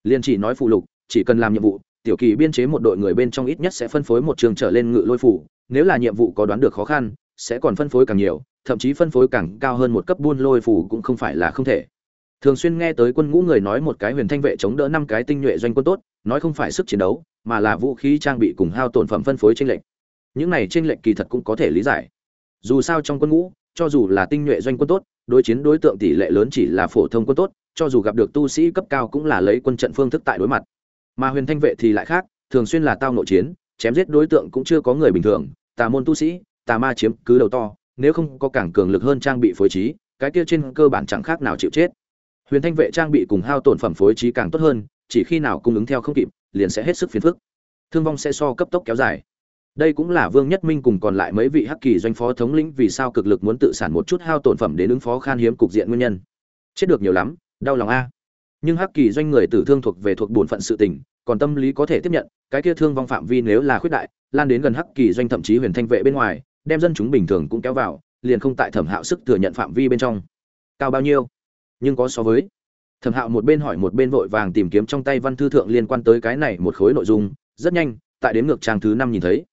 Liên chỉ nói phụ lục, chỉ cần làm nhiệm vụ, tiểu kỳ biên chế một đội người bên trong ít nhất sẽ phân phối một trường trở lên ngự lôi phủ, nếu là nhiệm vụ có đoán được khó khăn, sẽ còn phân phối càng nhiều, thậm chí phân phối càng cao hơn một cấp buôn lôi phủ cũng không phải là không thể thường xuyên nghe tới quân ngũ người nói một cái huyền thanh vệ chống đỡ năm cái tinh nhuệ doanh quân tốt, nói không phải sức chiến đấu, mà là vũ khí trang bị cùng hao tổn phẩm phân phối tranh lệch. Những này tranh lệch kỳ thật cũng có thể lý giải. Dù sao trong quân ngũ, cho dù là tinh nhuệ doanh quân tốt, đối chiến đối tượng tỷ lệ lớn chỉ là phổ thông quân tốt, cho dù gặp được tu sĩ cấp cao cũng là lấy quân trận phương thức tại đối mặt. Mà huyền thanh vệ thì lại khác, thường xuyên là tao nội chiến, chém giết đối tượng cũng chưa có người bình thường, tà môn tu sĩ, tà ma chiếm cứ đầu to, nếu không có càng cường lực hơn trang bị phối trí, cái kia trên cơ bản chẳng khác nào chịu chết huyền thanh vệ trang bị cùng hao tổn phẩm phối trí càng tốt hơn, chỉ khi nào cung ứng theo không kịp, liền sẽ hết sức phiền phức. Thương vong sẽ so cấp tốc kéo dài. Đây cũng là vương nhất minh cùng còn lại mấy vị hắc kỳ doanh phó thống lĩnh vì sao cực lực muốn tự sản một chút hao tổn phẩm đến ứng phó khan hiếm cục diện nguyên nhân. Chết được nhiều lắm, đau lòng a. Nhưng hắc kỳ doanh người tử thương thuộc về thuộc bổn phận sự tình, còn tâm lý có thể tiếp nhận, cái kia thương vong phạm vi nếu là khuyết đại, lan đến gần hắc kỳ doanh thậm chí huyền thanh vệ bên ngoài, đem dân chúng bình thường cũng kéo vào, liền không tại thẩm hạo sức thừa nhận phạm vi bên trong. Cao bao nhiêu? Nhưng có so với. Thẩm hạo một bên hỏi một bên vội vàng tìm kiếm trong tay văn thư thượng liên quan tới cái này một khối nội dung, rất nhanh, tại đến ngược trang thứ năm nhìn thấy.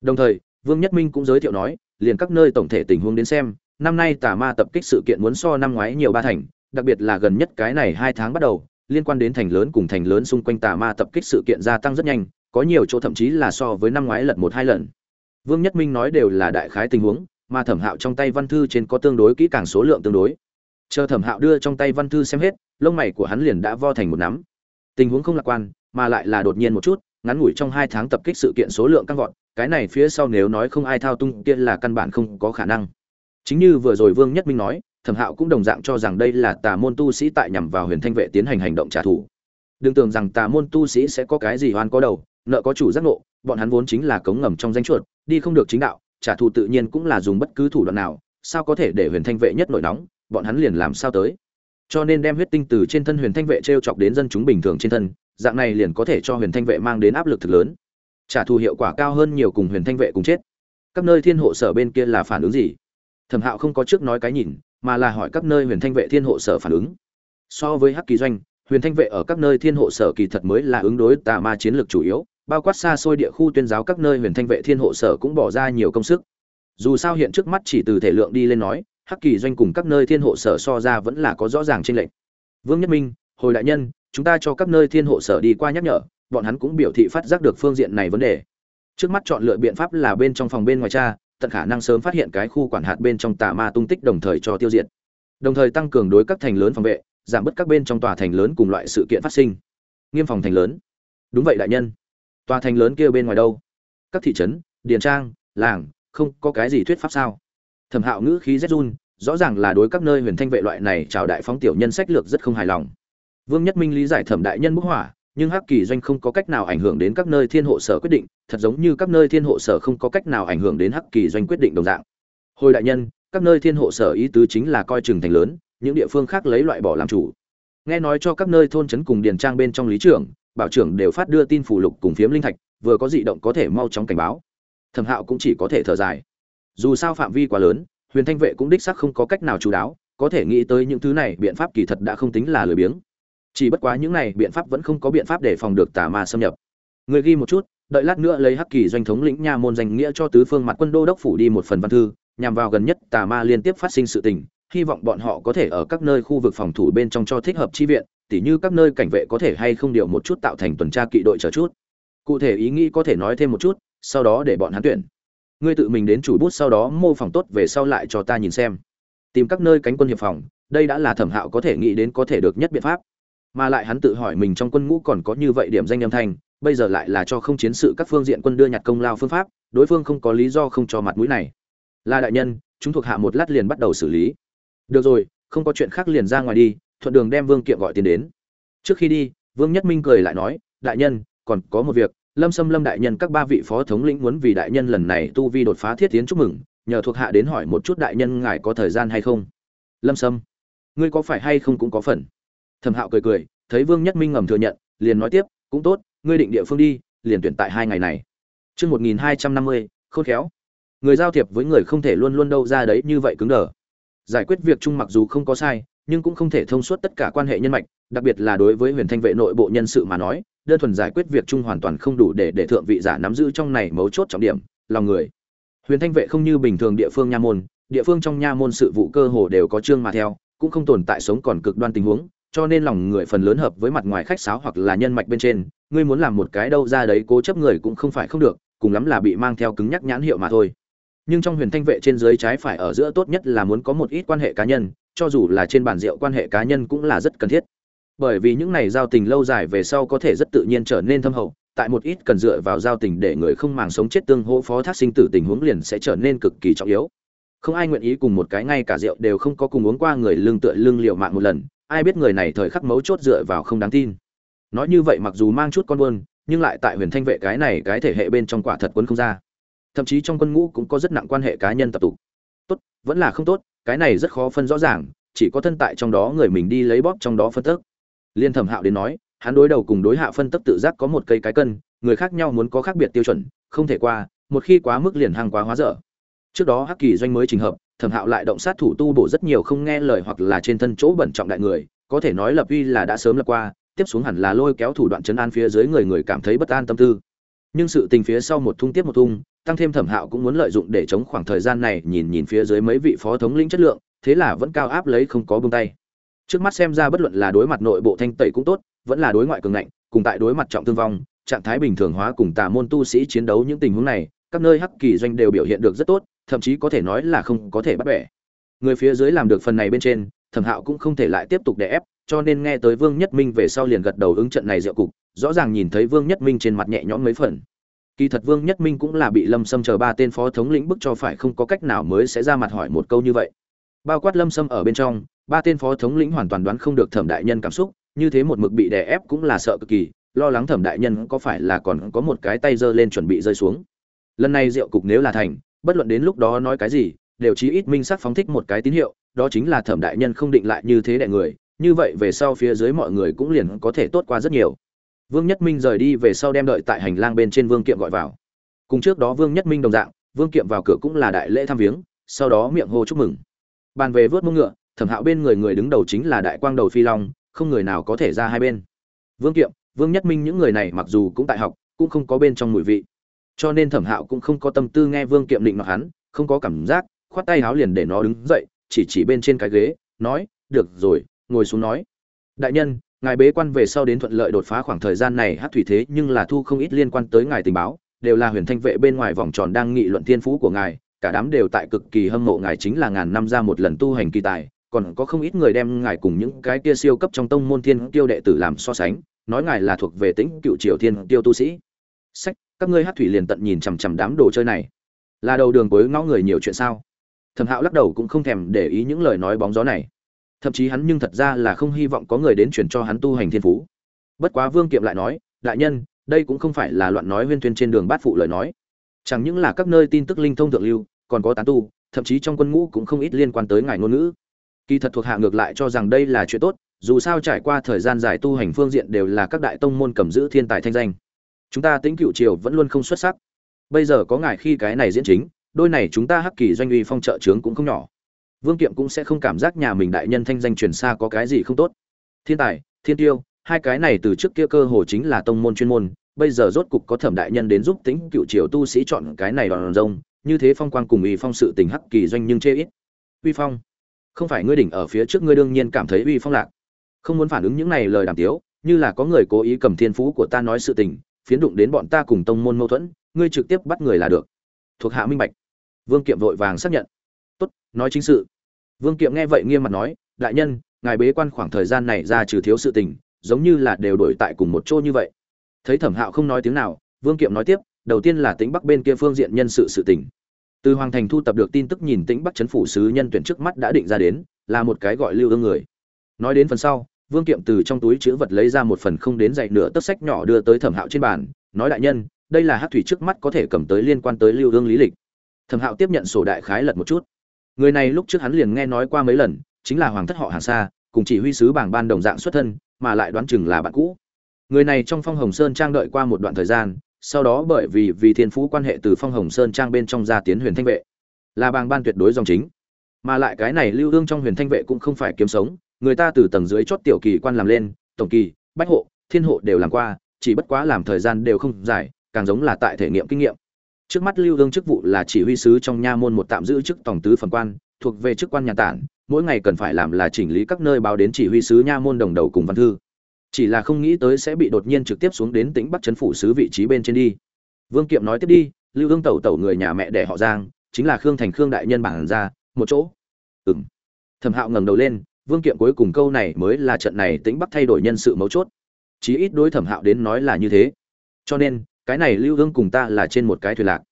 Đồng thời, vương nhất minh cũng giới thiệu nói, liền các nơi tổng thể tình huống đến xem, năm nay tà ma tập kích sự kiện muốn so năm ngoái nhiều ba thành, đặc biệt là gần nhất cái này hai tháng bắt đầu, liên quan đến thành lớn cùng thành lớn xung quanh tà ma tập kích sự kiện gia tăng rất nhanh, có nhiều chỗ thậm chí là so với năm ngoái lật một hai lần. Vương nhất minh nói đều là đại khái tình huống, mà thẩm hạo trong tay văn thư trên có tương đối kỹ càng số lượng tương đối chờ thẩm hạo đưa trong tay văn thư xem hết, lông mày của hắn liền đã vo thành một nắm. Tình huống không lạc quan, mà lại là đột nhiên một chút, ngắn ngủi trong hai tháng tập kích sự kiện số lượng tăng vọt, cái này phía sau nếu nói không ai thao tung kia là căn bản không có khả năng. Chính như vừa rồi vương nhất minh nói, thẩm hạo cũng đồng dạng cho rằng đây là tà môn tu sĩ tại nhằm vào huyền thanh vệ tiến hành hành động trả thù. Đừng tưởng rằng tà môn tu sĩ sẽ có cái gì oan có đầu, nợ có chủ giác ngộ, bọn hắn vốn chính là cống ngầm trong danh chuột, đi không được chính đạo, trả thù tự nhiên cũng là dùng bất cứ thủ đoạn nào, sao có thể để huyền thanh vệ nhất nổi nóng? Bọn hắn liền làm sao tới? Cho nên đem huyết tinh từ trên thân huyền thanh vệ t r e o chọc đến dân chúng bình thường trên thân, dạng này liền có thể cho huyền thanh vệ mang đến áp lực thực lớn. Trả thù hiệu quả cao hơn nhiều cùng huyền thanh vệ cùng chết. Các nơi thiên hộ sở bên kia là phản ứng gì? Thẩm hạo không có trước nói cái nhìn, mà là hỏi các nơi huyền thanh vệ thiên hộ sở phản ứng. So với hắc kỳ doanh, huyền thanh vệ ở các nơi thiên hộ sở kỳ thật mới là ứng đối tà ma chiến lược chủ yếu, bao quát xa xôi địa khu tuyên giáo các nơi huyền thanh vệ thiên hộ sở cũng bỏ ra nhiều công sức. Dù sao hiện trước mắt chỉ từ thể lượng đi lên nói hắc kỳ doanh cùng các nơi thiên hộ sở so ra vẫn là có rõ ràng trên lệnh vương nhất minh, hồi đại nhân, chúng ta cho các nơi thiên hộ sở đi qua nhắc nhở, bọn hắn cũng biểu thị phát giác được phương diện này vấn đề. Trước mắt chọn lựa biện pháp là bên trong phòng bên ngoài cha, tận khả năng sớm phát hiện cái khu quản hạt bên trong tà ma tung tích đồng thời cho tiêu diệt. Đồng thời tăng cường đối các thành lớn phòng vệ, giảm bớt các bên trong tòa thành lớn cùng loại sự kiện phát sinh. Nghiêm phòng thành lớn. Đúng vậy, đại nhân. Tòa thành lớn kia bên ngoài đâu? Các thị trấn, điền trang, làng, không có cái gì thuyết pháp sao? Thẩm hạo ngữ khí rét run, rõ ràng là đối các nơi huyền thanh vệ loại này chào đại phóng tiểu nhân sách lược rất không hài lòng. Vương nhất minh lý giải thẩm đại nhân bức hỏa nhưng hắc kỳ doanh không có cách nào ảnh hưởng đến các nơi thiên hộ sở quyết định, thật giống như các nơi thiên hộ sở không có cách nào ảnh hưởng đến hắc kỳ doanh quyết định đồng dạng. Hồi đại nhân, các nơi thiên hộ sở ý tứ chính là coi chừng thành lớn, những địa phương khác lấy loại bỏ làm chủ. Nghe nói cho các nơi thôn trấn cùng điền trang bên trong lý trưởng, bảo trưởng đều phát đưa tin phủ lục cùng phiếm linh thạch, vừa có dị động có thể mau chóng cảnh báo. Thẩm hạo cũng chỉ có thể thở dài dù sao phạm vi quá lớn, huyền thanh vệ cũng đích sắc không có cách nào chú đáo, có thể nghĩ tới những thứ này biện pháp kỳ thật đã không tính là lười biếng. Chỉ bất quá những này biện pháp vẫn không có biện pháp để phòng được tà ma xâm nhập. Người ghi một chút, đợi lát nữa lấy hắc kỳ doanh thống lĩnh nha môn danh nghĩa cho tứ phương mặt quân đô đốc phủ đi một phần văn thư, nhằm vào gần nhất tà ma liên tiếp phát sinh sự tình, hy vọng bọn họ có thể ở các nơi khu vực phòng thủ bên trong cho thích hợp chi viện, tỉ như các nơi cảnh vệ có thể hay không điều một chút tạo thành tuần tra kỵ đội chờ chút. Cụ thể ý nghĩ có thể nói thêm một chút, sau đó để bọn hắn tuyển ngươi tự mình đến chủ bút sau đó mô phỏng tốt về sau lại cho ta nhìn xem. Tìm các nơi cánh quân hiệp phòng, đây đã là thẩm hạo có thể nghĩ đến có thể được nhất biện pháp. Mà lại hắn tự hỏi mình trong quân ngũ còn có như vậy điểm danh âm thanh, bây giờ lại là cho không chiến sự các phương diện quân đưa nhặt công lao phương pháp, đối phương không có lý do không cho mặt mũi này. Là đại nhân, chúng thuộc hạ một lát liền bắt đầu xử lý. Được rồi, không có chuyện khác liền ra ngoài đi, thuận đường đem vương kiệm gọi tiền đến. Trước khi đi, vương nhất minh cười lại nói, đại nhân, còn có một việc lâm xâm lâm đại nhân các ba vị phó thống lĩnh muốn vì đại nhân lần này tu vi đột phá thiết tiến chúc mừng, nhờ thuộc hạ đến hỏi một chút đại nhân ngài có thời gian hay không? Lâm sâm, ngươi có phải hay không cũng có phần. Thẩm hạo cười cười, thấy vương nhất minh ngầm thừa nhận, liền nói tiếp, cũng tốt, ngươi định địa phương đi, liền tuyển tại hai ngày này. Chương một nghìn hai trăm năm mươi, khôn khéo. Người giao thiệp với người không thể luôn luôn đâu ra đấy, như vậy cứng đờ. Giải quyết việc chung mặc dù không có sai, nhưng cũng không thể thông suốt tất cả quan hệ nhân mạch, đặc biệt là đối với huyền thanh vệ nội bộ nhân sự mà nói đơn thuần giải quyết việc chung hoàn toàn không đủ để để thượng vị giả nắm giữ trong này mấu chốt trọng điểm, lòng người. Huyền thanh vệ không như bình thường địa phương nha môn, địa phương trong nha môn sự vụ cơ hồ đều có chương mà theo, cũng không tồn tại sống còn cực đoan tình huống, cho nên lòng người phần lớn hợp với mặt ngoài khách sáo hoặc là nhân mạch bên trên, ngươi muốn làm một cái đâu ra đấy cố chấp người cũng không phải không được, cùng lắm là bị mang theo cứng nhắc nhãn hiệu mà thôi. Nhưng trong huyền thanh vệ trên dưới trái phải ở giữa tốt nhất là muốn có một ít quan hệ cá nhân, cho dù là trên bàn rượu quan hệ cá nhân cũng là rất cần thiết bởi vì những này giao tình lâu dài về sau có thể rất tự nhiên trở nên thâm hậu, tại một ít cần dựa vào giao tình để người không màng sống chết tương hỗ phó thác sinh tử tình huống liền sẽ trở nên cực kỳ trọng yếu. Không ai nguyện ý cùng một cái ngay cả rượu đều không có cùng uống qua người lương tựa lương liệu mạng một lần, ai biết người này thời khắc mấu chốt dựa vào không đáng tin. Nói như vậy mặc dù mang chút con buôn, nhưng lại tại huyền thanh vệ cái này cái thể hệ bên trong quả thật quân không ra. Thậm chí trong quân ngũ cũng có rất nặng quan hệ cá nhân tập tục tốt, vẫn là không tốt, cái này rất khó phân rõ ràng, chỉ có thân tại trong đó người mình đi lấy bóp trong đó phân tức liên thẩm hạo đến nói, hắn đối đầu cùng đối hạ phân tấp tự giác có một cây cái cân, người khác nhau muốn có khác biệt tiêu chuẩn, không thể qua, một khi quá mức liền hàng quá hóa dở. Trước đó hắc kỳ doanh mới trình hợp, thẩm hạo lại động sát thủ tu bổ rất nhiều không nghe lời hoặc là trên thân chỗ bẩn trọng đại người, có thể nói lập uy là đã sớm lập qua, tiếp xuống hẳn là lôi kéo thủ đoạn chấn an phía dưới người người cảm thấy bất an tâm tư. Nhưng sự tình phía sau một thung tiếp một thung, tăng thêm thẩm hạo cũng muốn lợi dụng để chống khoảng thời gian này nhìn nhìn phía dưới mấy vị phó thống lĩnh chất lượng, thế là vẫn cao áp lấy không có bông tay trước mắt xem ra bất luận là đối mặt nội bộ thanh tẩy cũng tốt, vẫn là đối ngoại cường ngạnh, cùng tại đối mặt trọng thương vong, trạng thái bình thường hóa cùng tà môn tu sĩ chiến đấu những tình huống này, các nơi hắc kỳ doanh đều biểu hiện được rất tốt, thậm chí có thể nói là không có thể bắt bẻ. Người phía dưới làm được phần này bên trên, thẩm hạo cũng không thể lại tiếp tục đè ép, cho nên nghe tới vương nhất minh về sau liền gật đầu ứng trận này diệu cục, rõ ràng nhìn thấy vương nhất minh trên mặt nhẹ nhõm mấy phần. Kỳ thật vương nhất minh cũng là bị lâm xâm chờ ba tên phó thống lĩnh bức cho phải không có cách nào mới sẽ ra mặt hỏi một câu như vậy bao quát lâm sâm ở bên trong, ba tên phó thống lĩnh hoàn toàn đoán không được thẩm đại nhân cảm xúc, như thế một mực bị đè ép cũng là sợ cực kỳ, lo lắng thẩm đại nhân có phải là còn có một cái tay giơ lên chuẩn bị rơi xuống. Lần này rượu cục nếu là thành, bất luận đến lúc đó nói cái gì, đều chí ít minh sắc phóng thích một cái tín hiệu, đó chính là thẩm đại nhân không định lại như thế đại người, như vậy về sau phía dưới mọi người cũng liền có thể tốt qua rất nhiều. Vương nhất minh rời đi về sau đem đợi tại hành lang bên trên vương kiệm gọi vào. Cùng trước đó vương nhất minh đồng dạng, vương kiệm vào cửa cũng là đại lễ thăm viếng, sau đó miệng hô chúc mừng bàn về vớt mông ngựa, thẩm hạo bên người người đứng đầu chính là đại quang đầu phi long, không người nào có thể ra hai bên. Vương kiệm, vương nhất minh những người này mặc dù cũng tại học, cũng không có bên trong mùi vị. Cho nên thẩm hạo cũng không có tâm tư nghe vương kiệm định mặc hắn, không có cảm giác, khoát tay háo liền để nó đứng dậy, chỉ chỉ bên trên cái ghế, nói, được rồi, ngồi xuống nói. Đại nhân, ngài bế quan về sau đến thuận lợi đột phá khoảng thời gian này, hát thủy thế nhưng là thu không ít liên quan tới ngài tình báo, đều là huyền thanh vệ bên ngoài vòng tròn đang nghị luận thiên phú của ngài cả đám đều tại cực kỳ hâm mộ ngài chính là ngàn năm ra một lần tu hành kỳ tài, còn có không ít người đem ngài cùng những cái kia siêu cấp trong tông môn thiên tiêu đệ tử làm so sánh, nói ngài là thuộc về tính cựu triều thiên tiêu tu sĩ. Sách, các ngươi hát thủy liền tận nhìn chằm chằm đám đồ chơi này. Là đầu đường cuối ngõ người nhiều chuyện sao? Thẩm hạo lắc đầu cũng không thèm để ý những lời nói bóng gió này. Thậm chí hắn nhưng thật ra là không hy vọng có người đến chuyển cho hắn tu hành thiên phú. Bất quá vương kiệm lại nói, đại nhân, đây cũng không phải là loạn nói huyên thuyên trên đường bát phụ lời nói chẳng những là các nơi tin tức linh thông thượng lưu, còn có tán tu, thậm chí trong quân ngũ cũng không ít liên quan tới ngài ngôn ngữ. Kỳ thật thuộc hạ ngược lại cho rằng đây là chuyện tốt, dù sao trải qua thời gian dài tu hành phương diện đều là các đại tông môn cầm giữ thiên tài thanh danh. Chúng ta tính cựu triều vẫn luôn không xuất sắc. Bây giờ có ngài khi cái này diễn chính, đôi này chúng ta hắc kỳ doanh uy phong trợ trướng cũng không nhỏ. Vương kiệm cũng sẽ không cảm giác nhà mình đại nhân thanh danh truyền xa có cái gì không tốt. Thiên tài, thiên tiêu, hai cái này từ trước kia cơ hồ chính là tông môn chuyên môn bây giờ rốt cục có thẩm đại nhân đến giúp tính cựu triều tu sĩ chọn cái này đòn rông như thế phong quang cùng uy phong sự tình hắc kỳ doanh nhưng chê ít. Uy phong? Không phải ngươi đỉnh ở phía trước ngươi đương nhiên cảm thấy uy phong lạc. Không muốn phản ứng những này lời đàm tiếu, như là có người cố ý cầm thiên phú của ta nói sự tình, phiến đụng đến bọn ta cùng tông môn mâu thuẫn, ngươi trực tiếp bắt người là được. Thuộc hạ minh bạch. Vương kiệm vội vàng xác nhận. Tốt, nói chính sự. Vương kiệm nghe vậy nghiêm mặt nói, đại nhân, ngài bế quan khoảng thời gian này ra trừ thiếu sự tình, giống như là đều đổi tại cùng một chỗ như vậy thấy thẩm hạo không nói tiếng nào, vương kiệm nói tiếp, đầu tiên là tính bắc bên kia phương diện nhân sự sự tỉnh từ hoàng thành thu tập được tin tức nhìn tính bắc chấn phủ sứ nhân tuyển trước mắt đã định ra đến, là một cái gọi lưu ương người. Nói đến phần sau, vương kiệm từ trong túi chữ vật lấy ra một phần không đến dạy nửa tấc sách nhỏ đưa tới thẩm hạo trên bàn, nói đại nhân, đây là hát thủy trước mắt có thể cầm tới liên quan tới lưu ương lý lịch. Thẩm hạo tiếp nhận sổ đại khái lật một chút. Người này lúc trước hắn liền nghe nói qua mấy lần, chính là hoàng thất họ hàng xa cùng chỉ huy sứ bảng ban đồng dạng xuất thân, mà lại đoán chừng là bạn cũ người này trong phong hồng sơn trang đợi qua một đoạn thời gian, sau đó bởi vì vì thiên phú quan hệ từ phong hồng sơn trang bên trong ra tiến huyền thanh vệ. Là bàng ban tuyệt đối dòng chính. Mà lại cái này lưu ương trong huyền thanh vệ cũng không phải kiếm sống, người ta từ tầng dưới chót tiểu kỳ quan làm lên, tổng kỳ, bách hộ, thiên hộ đều làm qua, chỉ bất quá làm thời gian đều không dài, càng giống là tại thể nghiệm kinh nghiệm. Trước mắt lưu ương chức vụ là chỉ huy sứ trong nha môn một tạm giữ chức tổng tứ phần quan, thuộc về chức quan nhà tản, mỗi ngày cần phải làm là chỉnh lý các nơi báo đến chỉ huy sứ nha môn đồng đầu cùng văn thư chỉ là không nghĩ tới sẽ bị đột nhiên trực tiếp xuống đến tỉnh bắc chấn phủ sứ vị trí bên trên đi. Vương kiệm nói tiếp đi, lưu hương tẩu tẩu người nhà mẹ đẻ họ giang, chính là khương thành khương đại nhân bản ra, một chỗ. Ừ m thẩm hạo ngẩng đầu lên, vương kiệm cuối cùng câu này mới là trận này tỉnh bắc thay đổi nhân sự mấu chốt. Chí ít đối thẩm hạo đến nói là như thế. Cho nên, cái này lưu hương cùng ta là trên một cái thuyền lạc.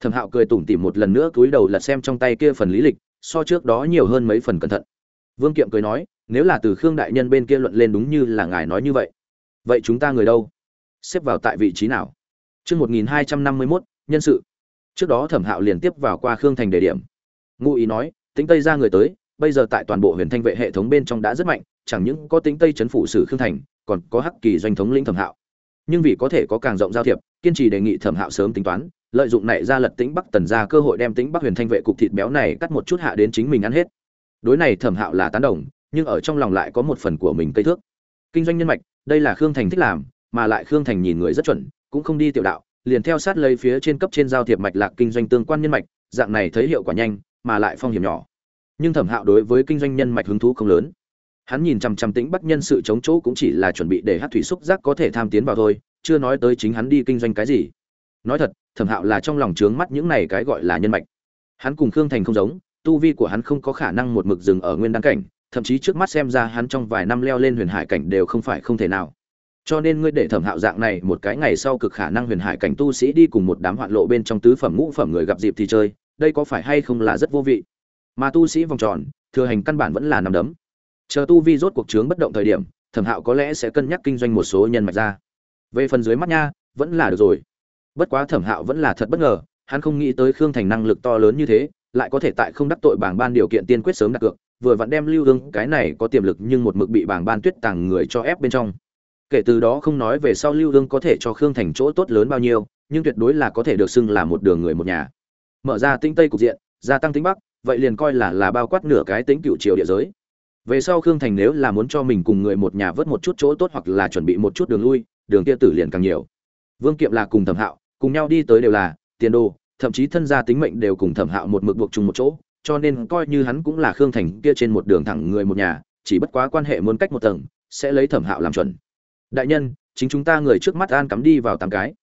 Thẩm hạo cười tủm tỉm một lần nữa cúi đầu lật xem trong tay kia phần lý lịch, so trước đó nhiều hơn mấy phần cẩn thận. Vương kiệm cười nói nếu là từ khương đại nhân bên kia luận lên đúng như là ngài nói như vậy vậy chúng ta người đâu xếp vào tại vị trí nào Trước 1251, nhân sự. Trước đó Thẩm Hạo liền tiếp vào qua Khương Thành đề điểm. Ngụ ý nói, tính Tây ra người tới, bây giờ tại toàn bộ Huyền Thanh vệ hệ thống bên trong đã rất mạnh, chẳng những có tính Tây chấn phủ sử Khương Thành, còn có Hắc Kỳ doanh thống lĩnh Thẩm Hạo. Nhưng vì có thể có càng rộng giao thiệp, kiên trì đề nghị Thẩm Hạo sớm tính toán, lợi dụng này ra lật tính Bắc Tần ra cơ hội đem tính Bắc Huyền Thanh vệ cục thịt béo này cắt một chút hạ đến chính mình ăn hết. Đối này Thẩm Hạo là tán đồng, nhưng ở trong lòng lại có một phần của mình cây thước. Kinh doanh nhân mạch, đây là Khương Thành thích làm, mà lại Khương Thành nhìn người rất chuẩn, cũng không đi tiểu đạo, liền theo sát lấy phía trên cấp trên giao thiệp mạch lạc kinh doanh tương quan nhân mạch, dạng này thấy hiệu quả nhanh, mà lại phong hiểm nhỏ. Nhưng Thẩm Hạo đối với kinh doanh nhân mạch hứng thú không lớn. Hắn nhìn chằm chằm tính bắt nhân sự chống chỗ cũng chỉ là chuẩn bị để hát thủy xúc giác có thể tham tiến vào thôi, chưa nói tới chính hắn đi kinh doanh cái gì. Nói thật, Thẩm Hạo là trong lòng trướng mắt những này cái gọi là nhân mạch. Hắn cùng Khương Thành không giống, tu vi của hắn không có khả năng một mực dừng ở nguyên đăng cảnh, thậm chí trước mắt xem ra hắn trong vài năm leo lên huyền hải cảnh đều không phải không thể nào. Cho nên ngươi để thẩm hạo dạng này một cái ngày sau cực khả năng huyền hải cảnh tu sĩ đi cùng một đám hoạn lộ bên trong tứ phẩm ngũ phẩm người gặp dịp thì chơi, đây có phải hay không là rất vô vị? Mà tu sĩ vòng tròn, thừa hành căn bản vẫn là nằm đấm. Chờ tu vi rốt cuộc trướng bất động thời điểm, thẩm hạo có lẽ sẽ cân nhắc kinh doanh một số nhân mạch ra. Về phần dưới mắt nha, vẫn là được rồi. Bất quá thẩm hạo vẫn là thật bất ngờ, hắn không nghĩ tới khương thành năng lực to lớn như thế, lại có thể tại không đắc tội bảng ban điều kiện tiên quyết sớm đặt cược vừa vặn đem lưu hương cái này có tiềm lực nhưng một mực bị bảng ban tuyết tàng người cho ép bên trong. Kể từ đó không nói về sau lưu hương có thể cho khương thành chỗ tốt lớn bao nhiêu, nhưng tuyệt đối là có thể được xưng là một đường người một nhà. Mở ra tinh tây cục diện, gia tăng tính bắc, vậy liền coi là là bao quát nửa cái tính cựu triều địa giới. Về sau khương thành nếu là muốn cho mình cùng người một nhà vớt một chút chỗ tốt hoặc là chuẩn bị một chút đường lui, đường kia tử liền càng nhiều. Vương kiệm là cùng thẩm hạo, cùng nhau đi tới đều là tiền đồ, thậm chí thân gia tính mệnh đều cùng thẩm hạo một mực buộc chung một chỗ cho nên coi như hắn cũng là khương thành kia trên một đường thẳng người một nhà, chỉ bất quá quan hệ muốn cách một tầng, sẽ lấy thẩm hạo làm chuẩn. Đại nhân, chính chúng ta người trước mắt an cắm đi vào tám cái.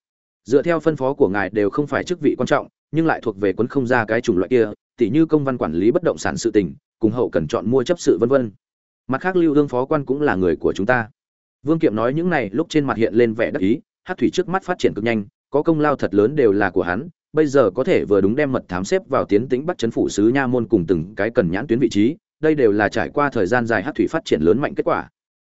Dựa theo phân phó của ngài đều không phải chức vị quan trọng, nhưng lại thuộc về quấn không ra cái chủng loại kia, tỉ như công văn quản lý bất động sản sự tình, cùng hậu cần chọn mua chấp sự vân vân. Mặt khác lưu hương phó quan cũng là người của chúng ta. Vương kiệm nói những này lúc trên mặt hiện lên vẻ đắc ý, hát thủy trước mắt phát triển cực nhanh, có công lao thật lớn đều là của hắn bây giờ có thể vừa đúng đem mật thám xếp vào tiến tĩnh bắt chấn phủ sứ nha môn cùng từng cái cần nhãn tuyến vị trí, đây đều là trải qua thời gian dài hát thủy phát triển lớn mạnh kết quả.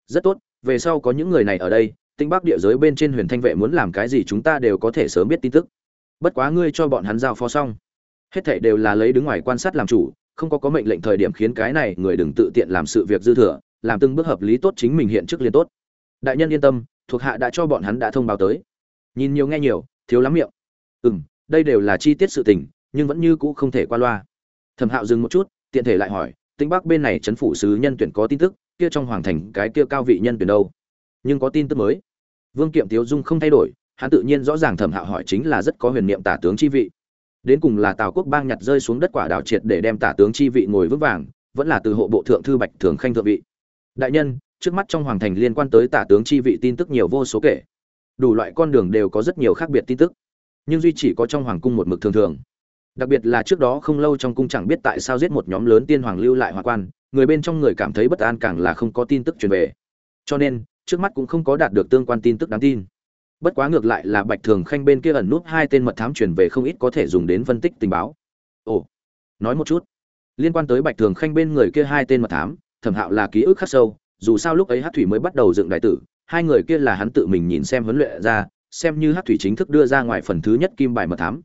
Rất tốt, về sau có những người này ở đây tinh bắc địa giới bên trên huyền thanh vệ muốn làm cái gì chúng ta đều có thể sớm biết tin tức. Bất quá ngươi cho bọn hắn giao phó xong. Hết thảy đều là lấy đứng ngoài quan sát làm chủ, không có có mệnh lệnh thời điểm khiến cái này người đừng tự tiện làm sự việc dư thừa, làm từng bước hợp lý tốt chính mình hiện trước liên tốt. Đại nhân yên tâm, thuộc hạ đã cho bọn hắn đã thông báo tới. Nhìn nhiều nghe nhiều, thiếu lắm miệng. Ừ m đây đều là chi tiết sự tình, nhưng vẫn như cũ không thể qua loa. Thẩm hạo dừng một chút, tiện thể lại hỏi, tĩnh bắc bên này chấn phủ sứ nhân tuyển có tin tức, kia trong hoàng thành cái kia cao vị nhân tuyển đâu? Nhưng có tin tức mới. Vương kiệm tiếu dung không thay đổi, hắn tự nhiên rõ ràng thẩm hạo hỏi chính là rất có huyền niệm tả tướng chi vị. Đến cùng là tào quốc bang nhặt rơi xuống đất quả đảo triệt để đem tả tướng chi vị ngồi vững vàng, vẫn là từ hộ bộ thượng thư bạch thường khanh thượng vị. Đại nhân, trước mắt trong hoàng thành liên quan tới tả tướng chi vị tin tức nhiều vô số kể. Đủ loại con đường đều có rất nhiều khác biệt tin tức nhưng duy chỉ có trong hoàng cung một mực thường thường. Đặc biệt là trước đó không lâu trong cung chẳng biết tại sao giết một nhóm lớn tiên hoàng lưu lại hòa quan, người bên trong người cảm thấy bất an càng là không có tin tức truyền về. Cho nên, trước mắt cũng không có đạt được tương quan tin tức đáng tin. Bất quá ngược lại là bạch thường khanh bên kia ẩn nút hai tên mật thám truyền về không ít có thể dùng đến phân tích tình báo. Ồ, nói một chút. Liên quan tới bạch thường khanh bên người kia hai tên mật thám, thẩm hạo là ký ức khắc sâu, dù sao lúc ấy hát thủy mới bắt đầu dựng đại tử, hai người kia là hắn tự mình nhìn xem huấn luyện ra xem như hát thủy chính thức đưa ra ngoài phần thứ nhất kim bài mật thám.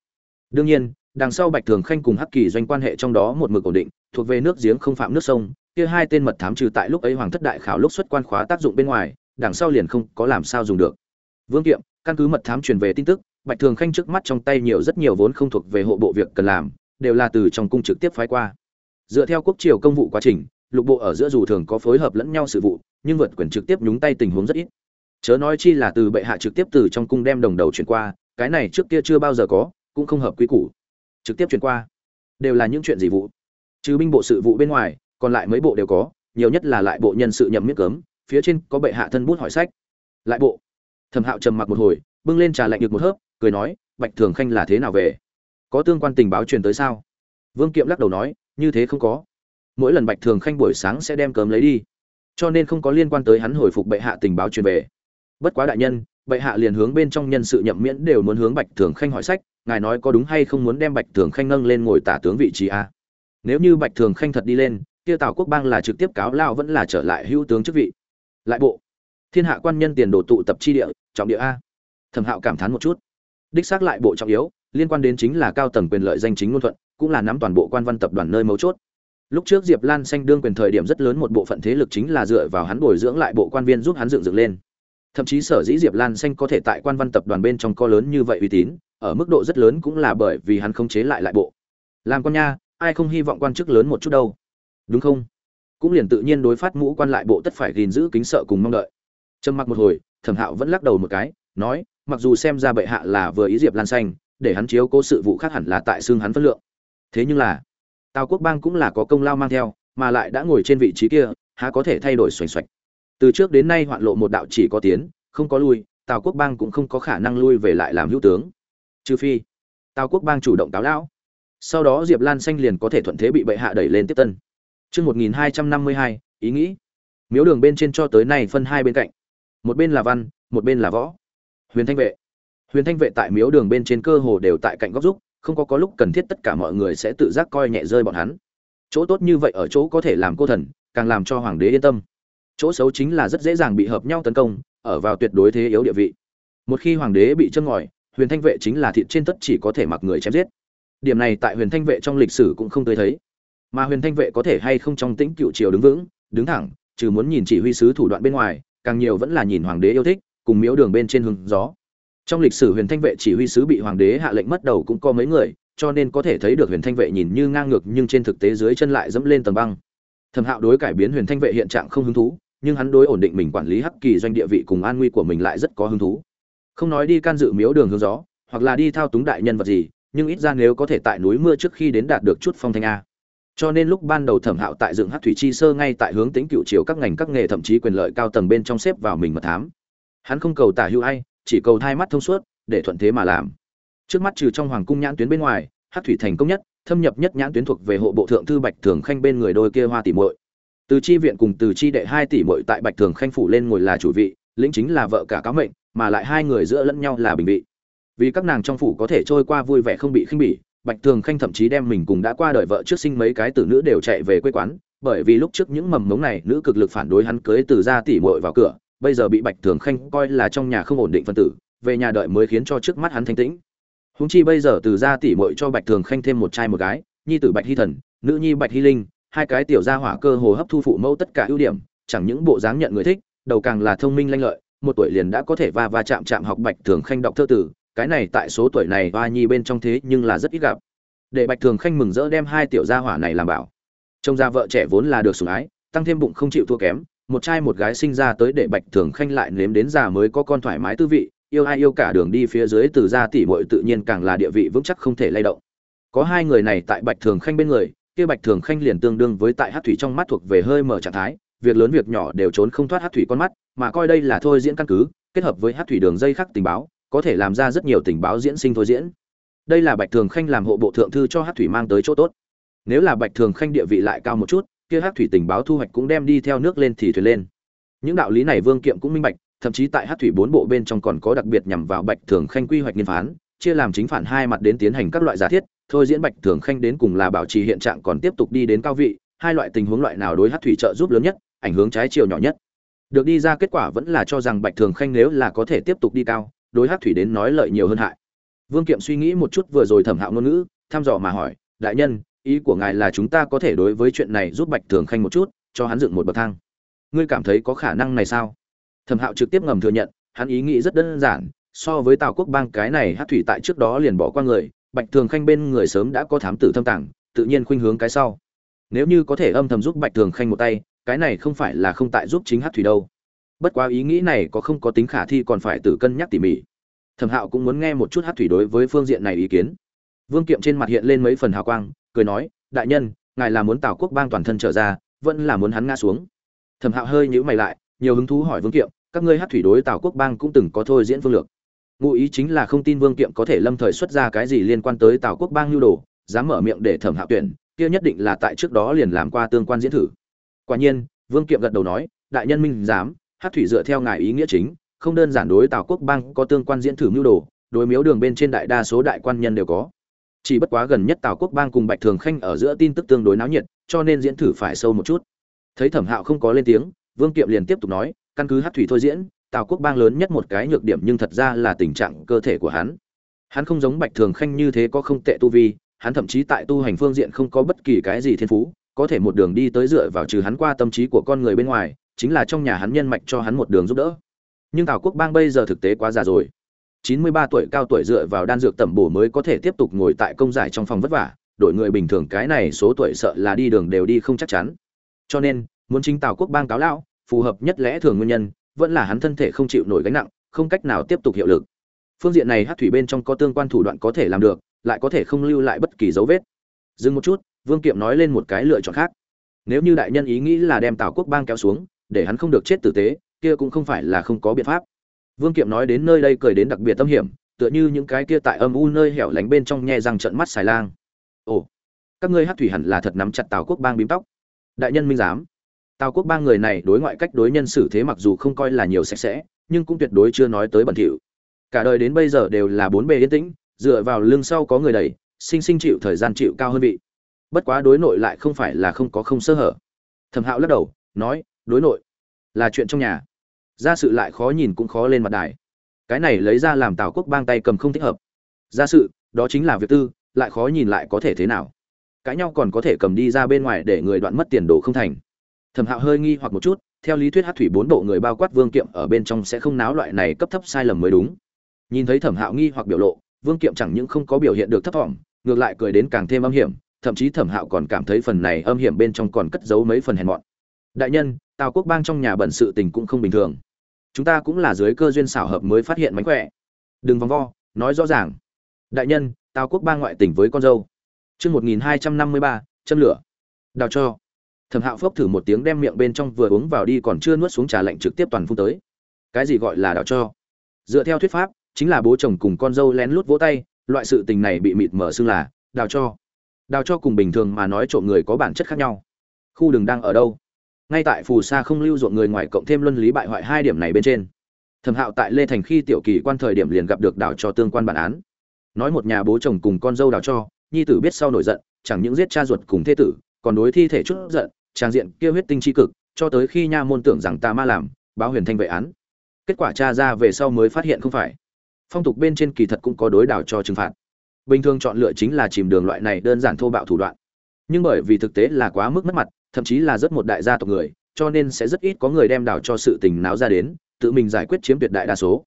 Đương nhiên, đằng sau bạch thường khanh cùng hắc kỳ doanh quan hệ trong đó một mực ổn định, thuộc về nước giếng không phạm nước sông, kia hai tên mật thám trừ tại lúc ấy hoàng thất đại khảo lúc xuất quan khóa tác dụng bên ngoài, đằng sau liền không có làm sao dùng được. Vương kiệm, căn cứ mật thám truyền về tin tức, bạch thường khanh trước mắt trong tay nhiều rất nhiều vốn không thuộc về hộ bộ việc cần làm, đều là từ trong cung trực tiếp phái qua. Dựa theo quốc triều công vụ quá trình, lục bộ ở giữa dù thường có phối hợp lẫn nhau sự vụ, nhưng vượt quyền trực tiếp nhúng tay tình huống rất ít chớ nói chi là từ bệ hạ trực tiếp từ trong cung đem đồng đầu chuyển qua, cái này trước kia chưa bao giờ có, cũng không hợp quy củ. Trực tiếp chuyển qua, đều là những chuyện gì vụ? Trừ binh bộ sự vụ bên ngoài, còn lại mấy bộ đều có, nhiều nhất là lại bộ nhân sự nhậm miết cấm, phía trên có bệ hạ thân bút hỏi sách. Lại bộ. Thẩm hạo trầm mặc một hồi, bưng lên trà lạnh được một hớp, cười nói, bạch thường khanh là thế nào về? Có tương quan tình báo truyền tới sao? Vương kiệm lắc đầu nói, như thế không có. Mỗi lần bạch thường khanh buổi sáng sẽ đem cấm lấy đi. Cho nên không có liên quan tới hắn hồi phục bệ hạ tình báo truyền về bất quá đại nhân, bệ hạ liền hướng bên trong nhân sự nhậm miễn đều muốn hướng bạch thường khanh hỏi sách, ngài nói có đúng hay không muốn đem bạch thường khanh nâng lên ngồi tả tướng vị trí a? Nếu như bạch thường khanh thật đi lên, kia tào quốc bang là trực tiếp cáo lao vẫn là trở lại hữu tướng chức vị. Lại bộ, thiên hạ quan nhân tiền đồ tụ tập chi địa, trọng địa a? Thẩm hạo cảm thán một chút. Đích xác lại bộ trọng yếu, liên quan đến chính là cao tầng quyền lợi danh chính ngôn thuận, cũng là nắm toàn bộ quan văn tập đoàn nơi mấu chốt. Lúc trước diệp lan xanh đương quyền thời điểm rất lớn một bộ phận thế lực chính là dựa vào hắn bồi dưỡng lại bộ quan viên giúp hắn dựng dựng lên thậm chí sở dĩ diệp lan xanh có thể tại quan văn tập đoàn bên trong co lớn như vậy uy tín, ở mức độ rất lớn cũng là bởi vì hắn không chế lại lại bộ. Làm con nha, ai không hy vọng quan chức lớn một chút đâu. Đúng không? Cũng liền tự nhiên đối phát mũ quan lại bộ tất phải gìn giữ kính sợ cùng mong đợi. Trầm mặc một hồi, thẩm hạo vẫn lắc đầu một cái, nói, mặc dù xem ra bệ hạ là vừa ý diệp lan xanh, để hắn chiếu cố sự vụ khác hẳn là tại xương hắn phân lượng. Thế nhưng là, tào quốc bang cũng là có công lao mang theo, mà lại đã ngồi trên vị trí kia, há có thể thay đổi xoành xoạch từ trước đến nay hoạn lộ một đạo chỉ có tiến không có lui tào quốc bang cũng không có khả năng lui về lại làm hữu tướng trừ phi tào quốc bang chủ động táo lão sau đó diệp lan xanh liền có thể thuận thế bị bệ hạ đẩy lên tiếp tân Chương 1252, ý nghĩ. Miếu đường bên trên cho tới nay phân hai bên cạnh. Một bên là văn, một bên là võ. Huyền Thanh vệ. Huyền Thanh vệ tại miếu đường bên trên cơ hồ đều tại cạnh góc rúc, không có có lúc cần thiết tất cả mọi người sẽ tự giác coi nhẹ rơi bọn hắn. Chỗ tốt như vậy ở chỗ có thể làm cô thần, càng làm cho hoàng đế yên tâm. Chỗ xấu chính là rất dễ dàng bị hợp nhau tấn công, ở vào tuyệt đối thế yếu địa vị. Một khi hoàng đế bị châm ngòi, Huyền Thanh vệ chính là thịt trên tất chỉ có thể mặc người chém giết. Điểm này tại Huyền Thanh vệ trong lịch sử cũng không tới thấy mà huyền thanh vệ có thể hay không trong tĩnh cựu triều đứng vững đứng thẳng trừ muốn nhìn chỉ huy sứ thủ đoạn bên ngoài càng nhiều vẫn là nhìn hoàng đế yêu thích cùng miếu đường bên trên hưng gió trong lịch sử huyền thanh vệ chỉ huy sứ bị hoàng đế hạ lệnh mất đầu cũng có mấy người cho nên có thể thấy được huyền thanh vệ nhìn như ngang ngược nhưng trên thực tế dưới chân lại dẫm lên tầng băng thẩm hạo đối cải biến huyền thanh vệ hiện trạng không hứng thú nhưng hắn đối ổn định mình quản lý hắc kỳ doanh địa vị cùng an nguy của mình lại rất có hứng thú. Không nói đi can dự miếu đường hướng gió, hoặc là đi thao túng đại nhân vật gì, nhưng ít ra nếu có thể tại núi mưa trước khi đến đạt được chút phong thanh a. Cho nên lúc ban đầu thẩm hạo tại dựng hát thủy chi sơ ngay tại hướng tính cựu chiều các ngành các nghề thậm chí quyền lợi cao tầng bên trong xếp vào mình mà thám. Hắn không cầu tả hữu ai, chỉ cầu thay mắt thông suốt, để thuận thế mà làm. Trước mắt trừ trong hoàng cung nhãn tuyến bên ngoài hát thủy thành công nhất, thâm nhập nhất nhãn tuyến thuộc về hộ bộ thượng thư bạch thường khanh bên người đôi kia hoa tỷ muội từ chi viện cùng từ chi đệ hai tỷ muội tại bạch thường khanh phủ lên ngồi là chủ vị lĩnh chính là vợ cả cáo mệnh mà lại hai người giữa lẫn nhau là bình vị vì các nàng trong phủ có thể trôi qua vui vẻ không bị khinh bỉ Bạch Thường Khanh thậm chí đem mình cùng đã qua đời vợ trước sinh mấy cái tử nữ đều chạy về quê quán, bởi vì lúc trước những mầm mống này nữ cực lực phản đối hắn cưới từ gia tỷ muội vào cửa, bây giờ bị Bạch Thường Khanh coi là trong nhà không ổn định phân tử, về nhà đợi mới khiến cho trước mắt hắn thanh tĩnh. Húng chi bây giờ từ gia tỷ muội cho Bạch Thường Khanh thêm một trai một gái, nhi tử Bạch Hy Thần, nữ nhi Bạch Hy Linh, hai cái tiểu gia hỏa cơ hồ hấp thu phụ mẫu tất cả ưu điểm, chẳng những bộ dáng nhận người thích, đầu càng là thông minh lanh lợi, một tuổi liền đã có thể va va chạm chạm học Bạch Thường Khanh đọc thơ tử, cái này tại số tuổi này hoa nhi bên trong thế nhưng là rất ít gặp. Để bạch thường khanh mừng rỡ đem hai tiểu gia hỏa này làm bảo. Trông ra vợ trẻ vốn là được sủng ái tăng thêm bụng không chịu thua kém một trai một gái sinh ra tới để bạch thường khanh lại nếm đến già mới có con thoải mái tư vị yêu ai yêu cả đường đi phía dưới từ gia tỷ muội tự nhiên càng là địa vị vững chắc không thể lay động. Có hai người này tại bạch thường khanh bên người kia bạch thường khanh liền tương đương với tại hát thủy trong mắt thuộc về hơi mở trạng thái, việc lớn việc nhỏ đều trốn không thoát hát thủy con mắt, mà coi đây là thôi diễn căn cứ, kết hợp với hát thủy đường dây khắc tình báo, có thể làm ra rất nhiều tình báo diễn sinh thôi diễn. Đây là bạch thường khanh làm hộ bộ thượng thư cho hát thủy mang tới chỗ tốt. Nếu là bạch thường khanh địa vị lại cao một chút, kia hát thủy tình báo thu hoạch cũng đem đi theo nước lên thì thuyền lên. Những đạo lý này vương kiệm cũng minh bạch, thậm chí tại hát thủy bốn bộ bên trong còn có đặc biệt nhằm vào bạch thường khanh quy hoạch nghiên phán, chia làm chính phản hai mặt đến tiến hành các loại giả thiết thôi diễn bạch thường khanh đến cùng là bảo trì hiện trạng còn tiếp tục đi đến cao vị, hai loại tình huống loại nào đối hát thủy trợ giúp lớn nhất, ảnh hướng trái chiều nhỏ nhất. Được đi ra kết quả vẫn là cho rằng bạch thường khanh nếu là có thể tiếp tục đi cao, đối hát thủy đến nói lợi nhiều hơn hại. Vương kiệm suy nghĩ một chút vừa rồi thẩm hạo ngôn ngữ, thăm dò mà hỏi, đại nhân, ý của ngài là chúng ta có thể đối với chuyện này giúp bạch thường khanh một chút, cho hắn dựng một bậc thang. Ngươi cảm thấy có khả năng này sao? Thẩm hạo trực tiếp ngầm thừa nhận, hắn ý nghĩ rất đơn giản, so với tào quốc bang cái này hát thủy tại trước đó liền bỏ qua người bạch thường khanh bên người sớm đã có thám tử thâm tàng, tự nhiên khuynh hướng cái sau. Nếu như có thể âm thầm giúp bạch thường khanh một tay, cái này không phải là không tại giúp chính hát thủy đâu. Bất quá ý nghĩ này có không có tính khả thi còn phải tự cân nhắc tỉ mỉ. Thẩm hạo cũng muốn nghe một chút hát thủy đối với phương diện này ý kiến. Vương kiệm trên mặt hiện lên mấy phần hào quang, cười nói, đại nhân, ngài là muốn tào quốc bang toàn thân trở ra, vẫn là muốn hắn ngã xuống. Thẩm hạo hơi nhữ mày lại, nhiều hứng thú hỏi vương kiệm, các ngươi hát thủy đối tào quốc bang cũng từng có thôi diễn phương lược? Ngụ ý chính là không tin vương kiệm có thể lâm thời xuất ra cái gì liên quan tới tào quốc bang nhu đồ, dám mở miệng để thẩm hạo tuyển, kia nhất định là tại trước đó liền làm qua tương quan diễn thử. Quả nhiên, vương kiệm gật đầu nói, đại nhân minh dám hát thủy dựa theo ngài ý nghĩa chính, không đơn giản đối tào quốc bang có tương quan diễn thử mưu đồ, đối miếu đường bên trên đại đa số đại quan nhân đều có. Chỉ bất quá gần nhất tào quốc bang cùng bạch thường khanh ở giữa tin tức tương đối náo nhiệt, cho nên diễn thử phải sâu một chút. Thấy thẩm hạo không có lên tiếng, vương kiệm liền tiếp tục nói, căn cứ hát thủy thôi diễn tào quốc bang lớn nhất một cái nhược điểm nhưng thật ra là tình trạng cơ thể của hắn. Hắn không giống bạch thường khanh như thế có không tệ tu vi, hắn thậm chí tại tu hành phương diện không có bất kỳ cái gì thiên phú, có thể một đường đi tới dựa vào trừ hắn qua tâm trí của con người bên ngoài, chính là trong nhà hắn nhân mạch cho hắn một đường giúp đỡ. Nhưng tào quốc bang bây giờ thực tế quá già rồi. Chín mươi ba tuổi cao tuổi dựa vào đan dược tẩm bổ mới có thể tiếp tục ngồi tại công giải trong phòng vất vả, đổi người bình thường cái này số tuổi sợ là đi đường đều đi không chắc chắn. Cho nên, muốn chính tào quốc bang cáo lão phù hợp nhất lẽ thường nguyên nhân vẫn là hắn thân thể không chịu nổi gánh nặng, không cách nào tiếp tục hiệu lực. Phương diện này hát thủy bên trong có tương quan thủ đoạn có thể làm được, lại có thể không lưu lại bất kỳ dấu vết. Dừng một chút, vương kiệm nói lên một cái lựa chọn khác. Nếu như đại nhân ý nghĩ là đem tào quốc bang kéo xuống, để hắn không được chết tử tế, kia cũng không phải là không có biện pháp. Vương kiệm nói đến nơi đây cười đến đặc biệt tâm hiểm, tựa như những cái kia tại âm u nơi hẻo lánh bên trong nhe răng trận mắt xài lang. Ồ, các ngươi hát thủy hẳn là thật nắm chặt tào quốc bang bím tóc. Đại nhân minh giám tào quốc bang người này đối ngoại cách đối nhân xử thế mặc dù không coi là nhiều sạch sẽ, nhưng cũng tuyệt đối chưa nói tới bẩn thỉu. Cả đời đến bây giờ đều là bốn bề yên tĩnh, dựa vào lưng sau có người đẩy, sinh sinh chịu thời gian chịu cao hơn vị. Bất quá đối nội lại không phải là không có không sơ hở. Thẩm hạo lắc đầu, nói, đối nội là chuyện trong nhà. Gia sự lại khó nhìn cũng khó lên mặt đài. Cái này lấy ra làm tào quốc bang tay cầm không thích hợp. Gia sự, đó chính là việc tư, lại khó nhìn lại có thể thế nào. Cãi nhau còn có thể cầm đi ra bên ngoài để người đoạn mất tiền đồ không thành thẩm hạo hơi nghi hoặc một chút, theo lý thuyết hát thủy bốn bộ người bao quát vương kiệm ở bên trong sẽ không náo loại này cấp thấp sai lầm mới đúng. Nhìn thấy thẩm hạo nghi hoặc biểu lộ, vương kiệm chẳng những không có biểu hiện được thấp thỏm ngược lại cười đến càng thêm âm hiểm, thậm chí thẩm hạo còn cảm thấy phần này âm hiểm bên trong còn cất giấu mấy phần hèn mọn. Đại nhân, tào quốc bang trong nhà bẩn sự tình cũng không bình thường. Chúng ta cũng là dưới cơ duyên xảo hợp mới phát hiện mánh khỏe. Đừng vòng vo, nói rõ ràng. Đại nhân, tào quốc bang ngoại tình với con dâu. Chương một nghìn hai trăm năm mươi ba, châm lửa. Đào cho thẩm hạo phốc thử một tiếng đem miệng bên trong vừa uống vào đi còn chưa nuốt xuống trà lạnh trực tiếp toàn phun tới. Cái gì gọi là đào cho? Dựa theo thuyết pháp, chính là bố chồng cùng con dâu lén lút vỗ tay, loại sự tình này bị mịt mở xưng là đào cho. Đào cho cùng bình thường mà nói trộm người có bản chất khác nhau. Khu đường đang ở đâu? Ngay tại phù sa không lưu ruộng người ngoài cộng thêm luân lý bại hoại hai điểm này bên trên. Thẩm hạo tại lê thành khi tiểu kỳ quan thời điểm liền gặp được đào cho tương quan bản án. Nói một nhà bố chồng cùng con dâu đào cho, nhi tử biết sau nổi giận, chẳng những giết cha ruột cùng thê tử, còn đối thi thể chút giận trang diện kia huyết tinh chi cực, cho tới khi nha môn tưởng rằng ta ma làm, báo huyền thanh vệ án. Kết quả tra ra về sau mới phát hiện không phải. Phong tục bên trên kỳ thật cũng có đối đảo cho trừng phạt. Bình thường chọn lựa chính là chìm đường loại này đơn giản thô bạo thủ đoạn. Nhưng bởi vì thực tế là quá mức mất mặt, thậm chí là rất một đại gia tộc người, cho nên sẽ rất ít có người đem đảo cho sự tình náo ra đến, tự mình giải quyết chiếm tuyệt đại đa số.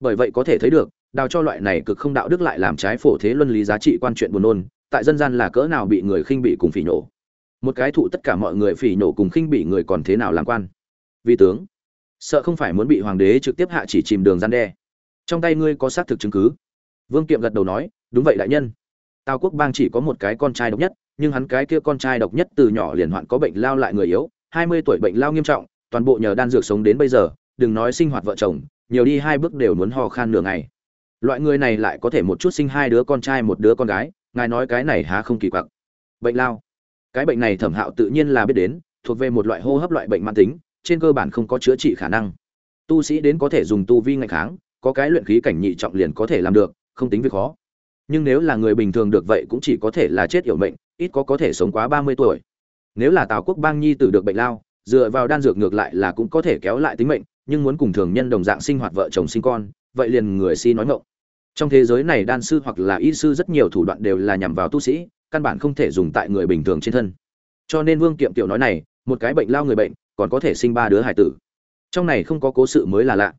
Bởi vậy có thể thấy được, đào cho loại này cực không đạo đức lại làm trái phổ thế luân lý giá trị quan chuyện buồn nôn, tại dân gian là cỡ nào bị người khinh bị cùng phỉ nhổ một cái thụ tất cả mọi người phỉ nổ cùng khinh bị người còn thế nào làm quan. Vì tướng, sợ không phải muốn bị hoàng đế trực tiếp hạ chỉ chìm đường gian đe. Trong tay ngươi có xác thực chứng cứ. Vương kiệm gật đầu nói, đúng vậy đại nhân. Tào quốc bang chỉ có một cái con trai độc nhất, nhưng hắn cái kia con trai độc nhất từ nhỏ liền hoạn có bệnh lao lại người yếu, hai mươi tuổi bệnh lao nghiêm trọng, toàn bộ nhờ đan dược sống đến bây giờ, đừng nói sinh hoạt vợ chồng, nhiều đi hai bước đều muốn ho khan nửa ngày. Loại người này lại có thể một chút sinh hai đứa con trai một đứa con gái, ngài nói cái này há không kỳ quặc. Bệnh lao cái bệnh này thẩm hạo tự nhiên là biết đến, thuộc về một loại hô hấp loại bệnh mãn tính, trên cơ bản không có chữa trị khả năng. Tu sĩ đến có thể dùng tu vi ngày kháng, có cái luyện khí cảnh nhị trọng liền có thể làm được, không tính việc khó. Nhưng nếu là người bình thường được vậy cũng chỉ có thể là chết yểu mệnh, ít có có thể sống quá ba mươi tuổi. Nếu là tào quốc bang nhi tử được bệnh lao, dựa vào đan dược ngược lại là cũng có thể kéo lại tính mệnh, nhưng muốn cùng thường nhân đồng dạng sinh hoạt vợ chồng sinh con, vậy liền người si nói ngộng trong thế giới này đan sư hoặc là y sư rất nhiều thủ đoạn đều là nhằm vào tu sĩ căn bản không thể dùng tại người bình thường trên thân. Cho nên vương kiệm tiểu nói này, một cái bệnh lao người bệnh, còn có thể sinh ba đứa hải tử. Trong này không có cố sự mới là lạ.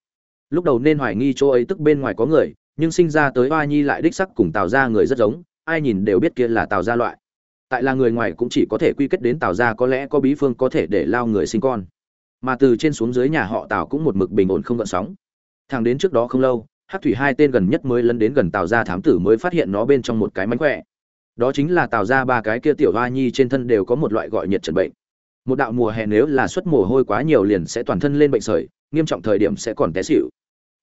Lúc đầu nên hoài nghi chỗ ấy tức bên ngoài có người, nhưng sinh ra tới oa nhi lại đích sắc cùng tào ra người rất giống, ai nhìn đều biết kia là tào gia loại. Tại là người ngoài cũng chỉ có thể quy kết đến tào gia có lẽ có bí phương có thể để lao người sinh con. Mà từ trên xuống dưới nhà họ tào cũng một mực bình ổn không gợn sóng. Thằng đến trước đó không lâu hát thủy hai tên gần nhất mới lấn đến gần tào gia thám tử mới phát hiện nó bên trong một cái mánh khỏe đó chính là tạo ra ba cái kia tiểu hoa nhi trên thân đều có một loại gọi nhiệt trần bệnh. Một đạo mùa hè nếu là xuất mồ hôi quá nhiều liền sẽ toàn thân lên bệnh sởi, nghiêm trọng thời điểm sẽ còn té xịu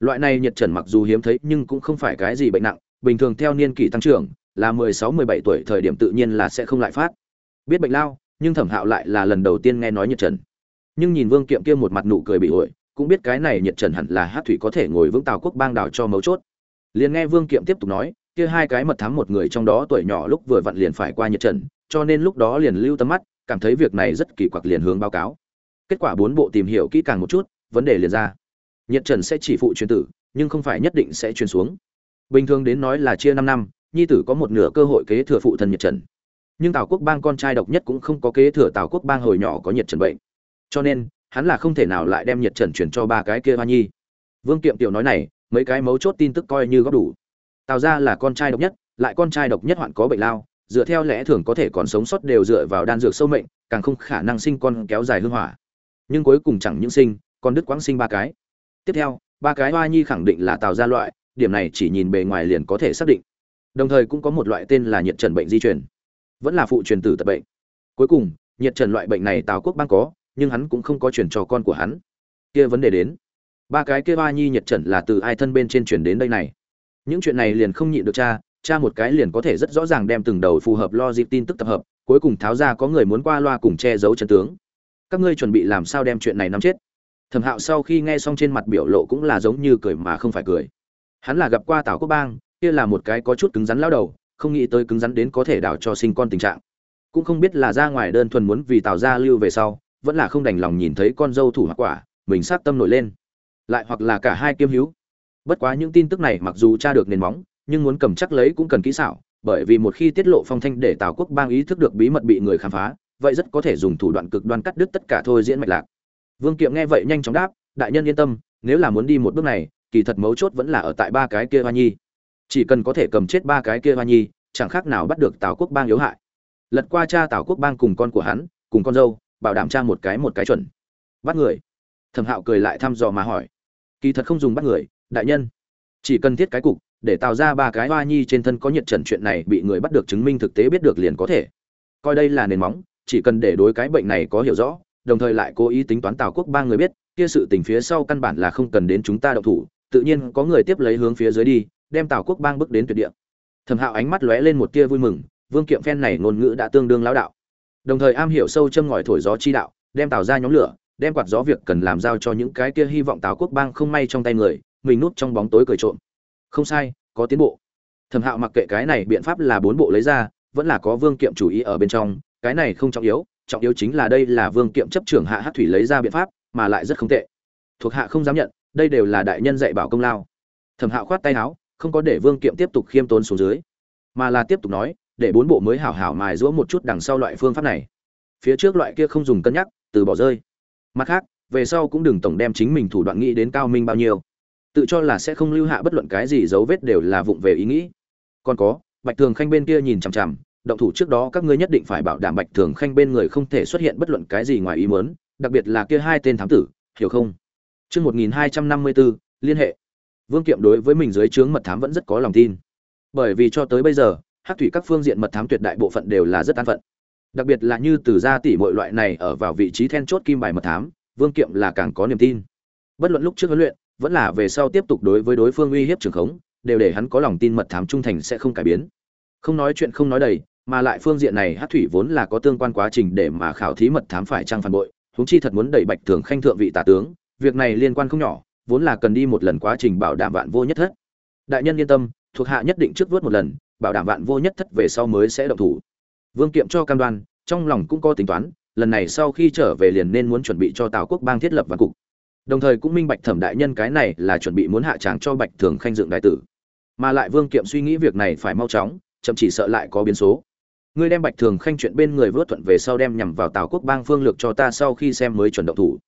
loại này nhiệt trần mặc dù hiếm thấy nhưng cũng không phải cái gì bệnh nặng, bình thường theo niên kỷ tăng trưởng, là mười sáu mười bảy tuổi thời điểm tự nhiên là sẽ không lại phát. Biết bệnh lao, nhưng thẩm hạo lại là lần đầu tiên nghe nói nhiệt trần. Nhưng nhìn vương kiệm kia một mặt nụ cười bị ổi, cũng biết cái này nhiệt trần hẳn là hát thủy có thể ngồi vững tào quốc bang đảo cho mấu chốt. Liền nghe vương kiệm tiếp tục nói kia hai cái mật thám một người trong đó tuổi nhỏ lúc vừa vặn liền phải qua nhiệt trần, cho nên lúc đó liền lưu tâm mắt, cảm thấy việc này rất kỳ quặc liền hướng báo cáo. Kết quả bốn bộ tìm hiểu kỹ càng một chút, vấn đề liền ra. Nhiệt trần sẽ chỉ phụ truyền tử, nhưng không phải nhất định sẽ truyền xuống. Bình thường đến nói là chia năm năm, nhi tử có một nửa cơ hội kế thừa phụ thân nhiệt trần. Nhưng tào quốc bang con trai độc nhất cũng không có kế thừa tào quốc bang hồi nhỏ có nhiệt trần bệnh. Cho nên, hắn là không thể nào lại đem nhiệt trần chuyển cho ba cái kia hoa nhi. Vương kiệm tiểu nói này, mấy cái mấu chốt tin tức coi như góp đủ tào ra là con trai độc nhất, lại con trai độc nhất hoạn có bệnh lao, dựa theo lẽ thường có thể còn sống sót đều dựa vào đan dược sâu mệnh, càng không khả năng sinh con kéo dài hương hỏa. Nhưng cuối cùng chẳng những sinh còn đứt quãng sinh ba cái. Tiếp theo, ba cái hoa nhi khẳng định là tào ra loại, điểm này chỉ nhìn bề ngoài liền có thể xác định. Đồng thời cũng có một loại tên là nhiệt trần bệnh di truyền. Vẫn là phụ truyền tử tật bệnh. Cuối cùng, nhiệt trần loại bệnh này tào quốc bang có, nhưng hắn cũng không có truyền cho con của hắn. Kia vấn đề đến. Ba cái kia ba nhi nhiệt trần là từ ai thân bên trên truyền đến đây này? Những chuyện này liền không nhịn được cha cha một cái liền có thể rất rõ ràng đem từng đầu phù hợp lo tin tức tập hợp, cuối cùng tháo ra có người muốn qua loa cùng che giấu chân tướng. Các ngươi chuẩn bị làm sao đem chuyện này nắm chết? Thẩm hạo sau khi nghe xong trên mặt biểu lộ cũng là giống như cười mà không phải cười. Hắn là gặp qua tào quốc bang, kia là một cái có chút cứng rắn lao đầu, không nghĩ tới cứng rắn đến có thể đảo cho sinh con tình trạng. Cũng không biết là ra ngoài đơn thuần muốn vì tào gia lưu về sau, vẫn là không đành lòng nhìn thấy con dâu thủ hoặc quả, mình sát tâm nổi lên. Lại hoặc là cả hai kiêm hữu bất quá những tin tức này mặc dù tra được nền móng, nhưng muốn cầm chắc lấy cũng cần kỹ xảo, bởi vì một khi tiết lộ phong thanh để tào quốc bang ý thức được bí mật bị người khám phá, vậy rất có thể dùng thủ đoạn cực đoan cắt đứt tất cả thôi diễn mạch lạc. Vương kiệm nghe vậy nhanh chóng đáp, đại nhân yên tâm, nếu là muốn đi một bước này, kỳ thật mấu chốt vẫn là ở tại ba cái kia hoa nhi. Chỉ cần có thể cầm chết ba cái kia hoa nhi, chẳng khác nào bắt được tào quốc bang yếu hại. Lật qua cha tào quốc bang cùng con của hắn, cùng con dâu, bảo đảm cha một cái một cái chuẩn. Bắt người. Thẩm hạo cười lại thăm dò mà hỏi, kỳ thật không dùng bắt người đại nhân. Chỉ cần thiết cái cục, để tạo ra ba cái hoa nhi trên thân có nhiệt trần chuyện này bị người bắt được chứng minh thực tế biết được liền có thể. Coi đây là nền móng, chỉ cần để đối cái bệnh này có hiểu rõ, đồng thời lại cố ý tính toán tào quốc ba người biết, kia sự tình phía sau căn bản là không cần đến chúng ta động thủ, tự nhiên có người tiếp lấy hướng phía dưới đi, đem tào quốc bang bước đến tuyệt địa. Thẩm hạo ánh mắt lóe lên một tia vui mừng, vương kiệm phen này ngôn ngữ đã tương đương lão đạo. Đồng thời am hiểu sâu châm ngòi thổi gió chi đạo, đem tào ra nhóm lửa, đem quạt gió việc cần làm giao cho những cái kia hy vọng tào quốc bang không may trong tay người mình núp trong bóng tối cười trộm. Không sai, có tiến bộ. Thẩm hạo mặc kệ cái này biện pháp là bốn bộ lấy ra, vẫn là có vương kiệm chủ ý ở bên trong, cái này không trọng yếu trọng yếu chính là đây là vương kiệm chấp trưởng hạ hát thủy lấy ra biện pháp, mà lại rất không tệ. Thuộc hạ không dám nhận, đây đều là đại nhân dạy bảo công lao. Thẩm hạo khoát tay áo, không có để vương kiệm tiếp tục khiêm tốn xuống dưới, mà là tiếp tục nói, để bốn bộ mới hảo hảo mài giũa một chút đằng sau loại phương pháp này. Phía trước loại kia không dùng cân nhắc, từ bỏ rơi. Mặt khác, về sau cũng đừng tổng đem chính mình thủ đoạn nghĩ đến cao minh bao nhiêu tự cho là sẽ không lưu hạ bất luận cái gì dấu vết đều là vụng về ý nghĩ. Còn có, bạch thường khanh bên kia nhìn chằm chằm, động thủ trước đó các ngươi nhất định phải bảo đảm bạch thường khanh bên người không thể xuất hiện bất luận cái gì ngoài ý muốn, đặc biệt là kia hai tên thám tử, hiểu không? Chương một nghìn hai trăm năm mươi bốn liên hệ. Vương kiệm đối với mình dưới trướng mật thám vẫn rất có lòng tin. Bởi vì cho tới bây giờ hát thủy các phương diện mật thám tuyệt đại bộ phận đều là rất an phận. Đặc biệt là như từ gia tỷ mọi loại này ở vào vị trí then chốt kim bài mật thám, vương kiệm là càng có niềm tin. Bất luận lúc trước huấn luyện vẫn là về sau tiếp tục đối với đối phương uy hiếp trường khống, đều để hắn có lòng tin mật thám trung thành sẽ không cải biến. Không nói chuyện không nói đầy, mà lại phương diện này hát thủy vốn là có tương quan quá trình để mà khảo thí mật thám phải trang phản bội, huống chi thật muốn đẩy bạch thường khanh thượng vị tả tướng, việc này liên quan không nhỏ, vốn là cần đi một lần quá trình bảo đảm vạn vô nhất thất. Đại nhân yên tâm, thuộc hạ nhất định trước vớt một lần, bảo đảm vạn vô nhất thất về sau mới sẽ động thủ. Vương kiệm cho cam đoan, trong lòng cũng có tính toán, lần này sau khi trở về liền nên muốn chuẩn bị cho tào quốc bang thiết lập văn cục đồng thời cũng minh bạch thẩm đại nhân cái này là chuẩn bị muốn hạ tràng cho bạch thường khanh dựng đại tử. Mà lại vương kiệm suy nghĩ việc này phải mau chóng, chậm chỉ sợ lại có biến số. Ngươi đem bạch thường khanh chuyện bên người vớt thuận về sau đem nhằm vào tào quốc bang phương lược cho ta sau khi xem mới chuẩn động thủ.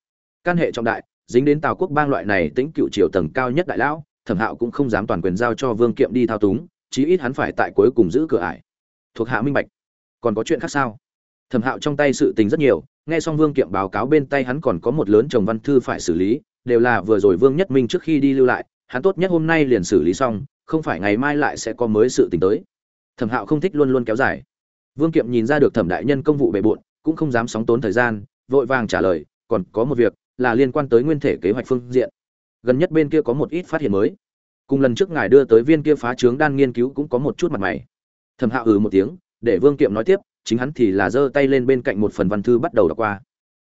Căn hệ trọng đại, dính đến tào quốc bang loại này tính cựu triều tầng cao nhất đại lão, thẩm hạo cũng không dám toàn quyền giao cho vương kiệm đi thao túng, chí ít hắn phải tại cuối cùng giữ cửa ải. Thuộc hạ minh bạch. Còn có chuyện khác sao? Thẩm hạo trong tay sự tình rất nhiều nghe xong vương kiệm báo cáo bên tay hắn còn có một lớn chồng văn thư phải xử lý, đều là vừa rồi vương nhất minh trước khi đi lưu lại, hắn tốt nhất hôm nay liền xử lý xong, không phải ngày mai lại sẽ có mới sự tình tới. Thẩm hạo không thích luôn luôn kéo dài. Vương kiệm nhìn ra được thẩm đại nhân công vụ bề bộn, cũng không dám sóng tốn thời gian, vội vàng trả lời, còn có một việc, là liên quan tới nguyên thể kế hoạch phương diện. Gần nhất bên kia có một ít phát hiện mới. Cùng lần trước ngài đưa tới viên kia phá trướng đan nghiên cứu cũng có một chút mặt mày. Thẩm hạo ừ một tiếng, để vương kiệm nói tiếp chính hắn thì là giơ tay lên bên cạnh một phần văn thư bắt đầu đọc qua.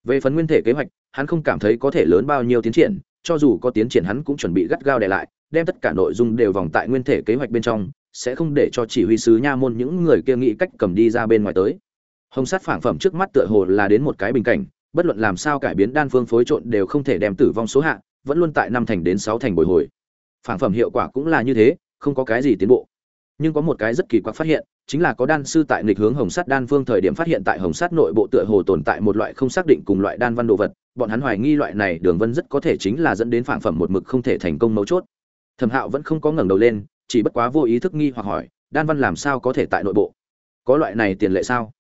Về phần nguyên thể kế hoạch, hắn không cảm thấy có thể lớn bao nhiêu tiến triển, cho dù có tiến triển hắn cũng chuẩn bị gắt gao để lại, đem tất cả nội dung đều vòng tại nguyên thể kế hoạch bên trong, sẽ không để cho chỉ huy sứ nha môn những người kia nghĩ cách cầm đi ra bên ngoài tới. Hồng sát phản phẩm trước mắt tựa hồ là đến một cái bình cảnh, bất luận làm sao cải biến đan phương phối trộn đều không thể đem tử vong số hạ, vẫn luôn tại năm thành đến sáu thành bồi hồi. Phản phẩm hiệu quả cũng là như thế, không có cái gì tiến bộ. Nhưng có một cái rất kỳ quặc phát hiện chính là có đan sư tại nghịch hướng hồng sắt đan phương thời điểm phát hiện tại hồng sắt nội bộ tựa hồ tồn tại một loại không xác định cùng loại đan văn đồ vật, bọn hắn hoài nghi loại này đường vân rất có thể chính là dẫn đến phản phẩm một mực không thể thành công mấu chốt. Thẩm hạo vẫn không có ngẩng đầu lên, chỉ bất quá vô ý thức nghi hoặc hỏi, đan văn làm sao có thể tại nội bộ? Có loại này tiền lệ sao?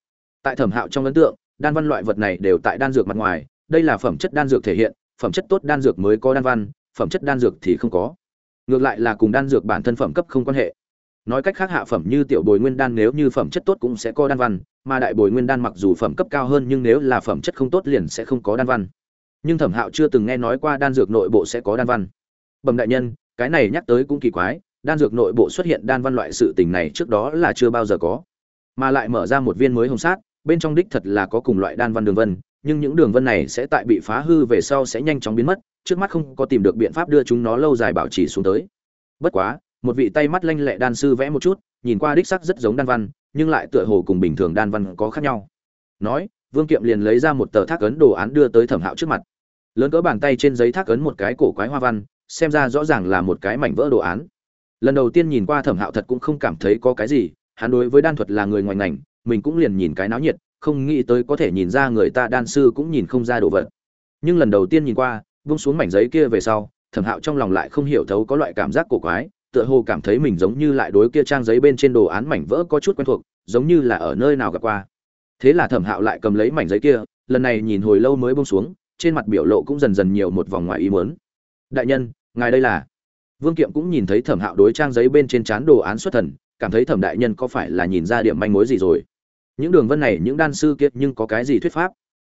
Tại thẩm hạo trong ấn tượng, đan văn loại vật này đều tại đan dược mặt ngoài, đây là phẩm chất đan dược thể hiện, phẩm chất tốt đan dược mới có đan văn, phẩm chất đan dược thì không có. Ngược lại là cùng đan dược bản thân phẩm cấp không quan hệ nói cách khác hạ phẩm như tiểu bồi nguyên đan nếu như phẩm chất tốt cũng sẽ có đan văn, mà đại bồi nguyên đan mặc dù phẩm cấp cao hơn nhưng nếu là phẩm chất không tốt liền sẽ không có đan văn. Nhưng thẩm hạo chưa từng nghe nói qua đan dược nội bộ sẽ có đan văn. Bẩm đại nhân, cái này nhắc tới cũng kỳ quái, đan dược nội bộ xuất hiện đan văn loại sự tình này trước đó là chưa bao giờ có. Mà lại mở ra một viên mới hồng sát, bên trong đích thật là có cùng loại đan văn đường vân, nhưng những đường vân này sẽ tại bị phá hư về sau sẽ nhanh chóng biến mất, trước mắt không có tìm được biện pháp đưa chúng nó lâu dài bảo trì xuống tới. Bất quá một vị tay mắt lanh lẹ đan sư vẽ một chút, nhìn qua đích sắc rất giống đan văn, nhưng lại tựa hồ cùng bình thường đan văn có khác nhau. Nói, vương kiệm liền lấy ra một tờ thác ấn đồ án đưa tới thẩm hạo trước mặt. Lớn cỡ bàn tay trên giấy thác ấn một cái cổ quái hoa văn, xem ra rõ ràng là một cái mảnh vỡ đồ án. Lần đầu tiên nhìn qua thẩm hạo thật cũng không cảm thấy có cái gì, hắn đối với đan thuật là người ngoài ngành, mình cũng liền nhìn cái náo nhiệt, không nghĩ tới có thể nhìn ra người ta đan sư cũng nhìn không ra đồ vật. Nhưng lần đầu tiên nhìn qua vung xuống mảnh giấy kia về sau, thẩm hạo trong lòng lại không hiểu thấu có loại cảm giác cổ quái tựa hồ cảm thấy mình giống như lại đối kia trang giấy bên trên đồ án mảnh vỡ có chút quen thuộc, giống như là ở nơi nào gặp qua. Thế là thẩm hạo lại cầm lấy mảnh giấy kia, lần này nhìn hồi lâu mới bông xuống, trên mặt biểu lộ cũng dần dần nhiều một vòng ngoài ý muốn. Đại nhân, ngài đây là? Vương kiệm cũng nhìn thấy thẩm hạo đối trang giấy bên trên chán đồ án xuất thần, cảm thấy thẩm đại nhân có phải là nhìn ra điểm manh mối gì rồi? Những đường vân này, những đan sư kiệt nhưng có cái gì thuyết pháp?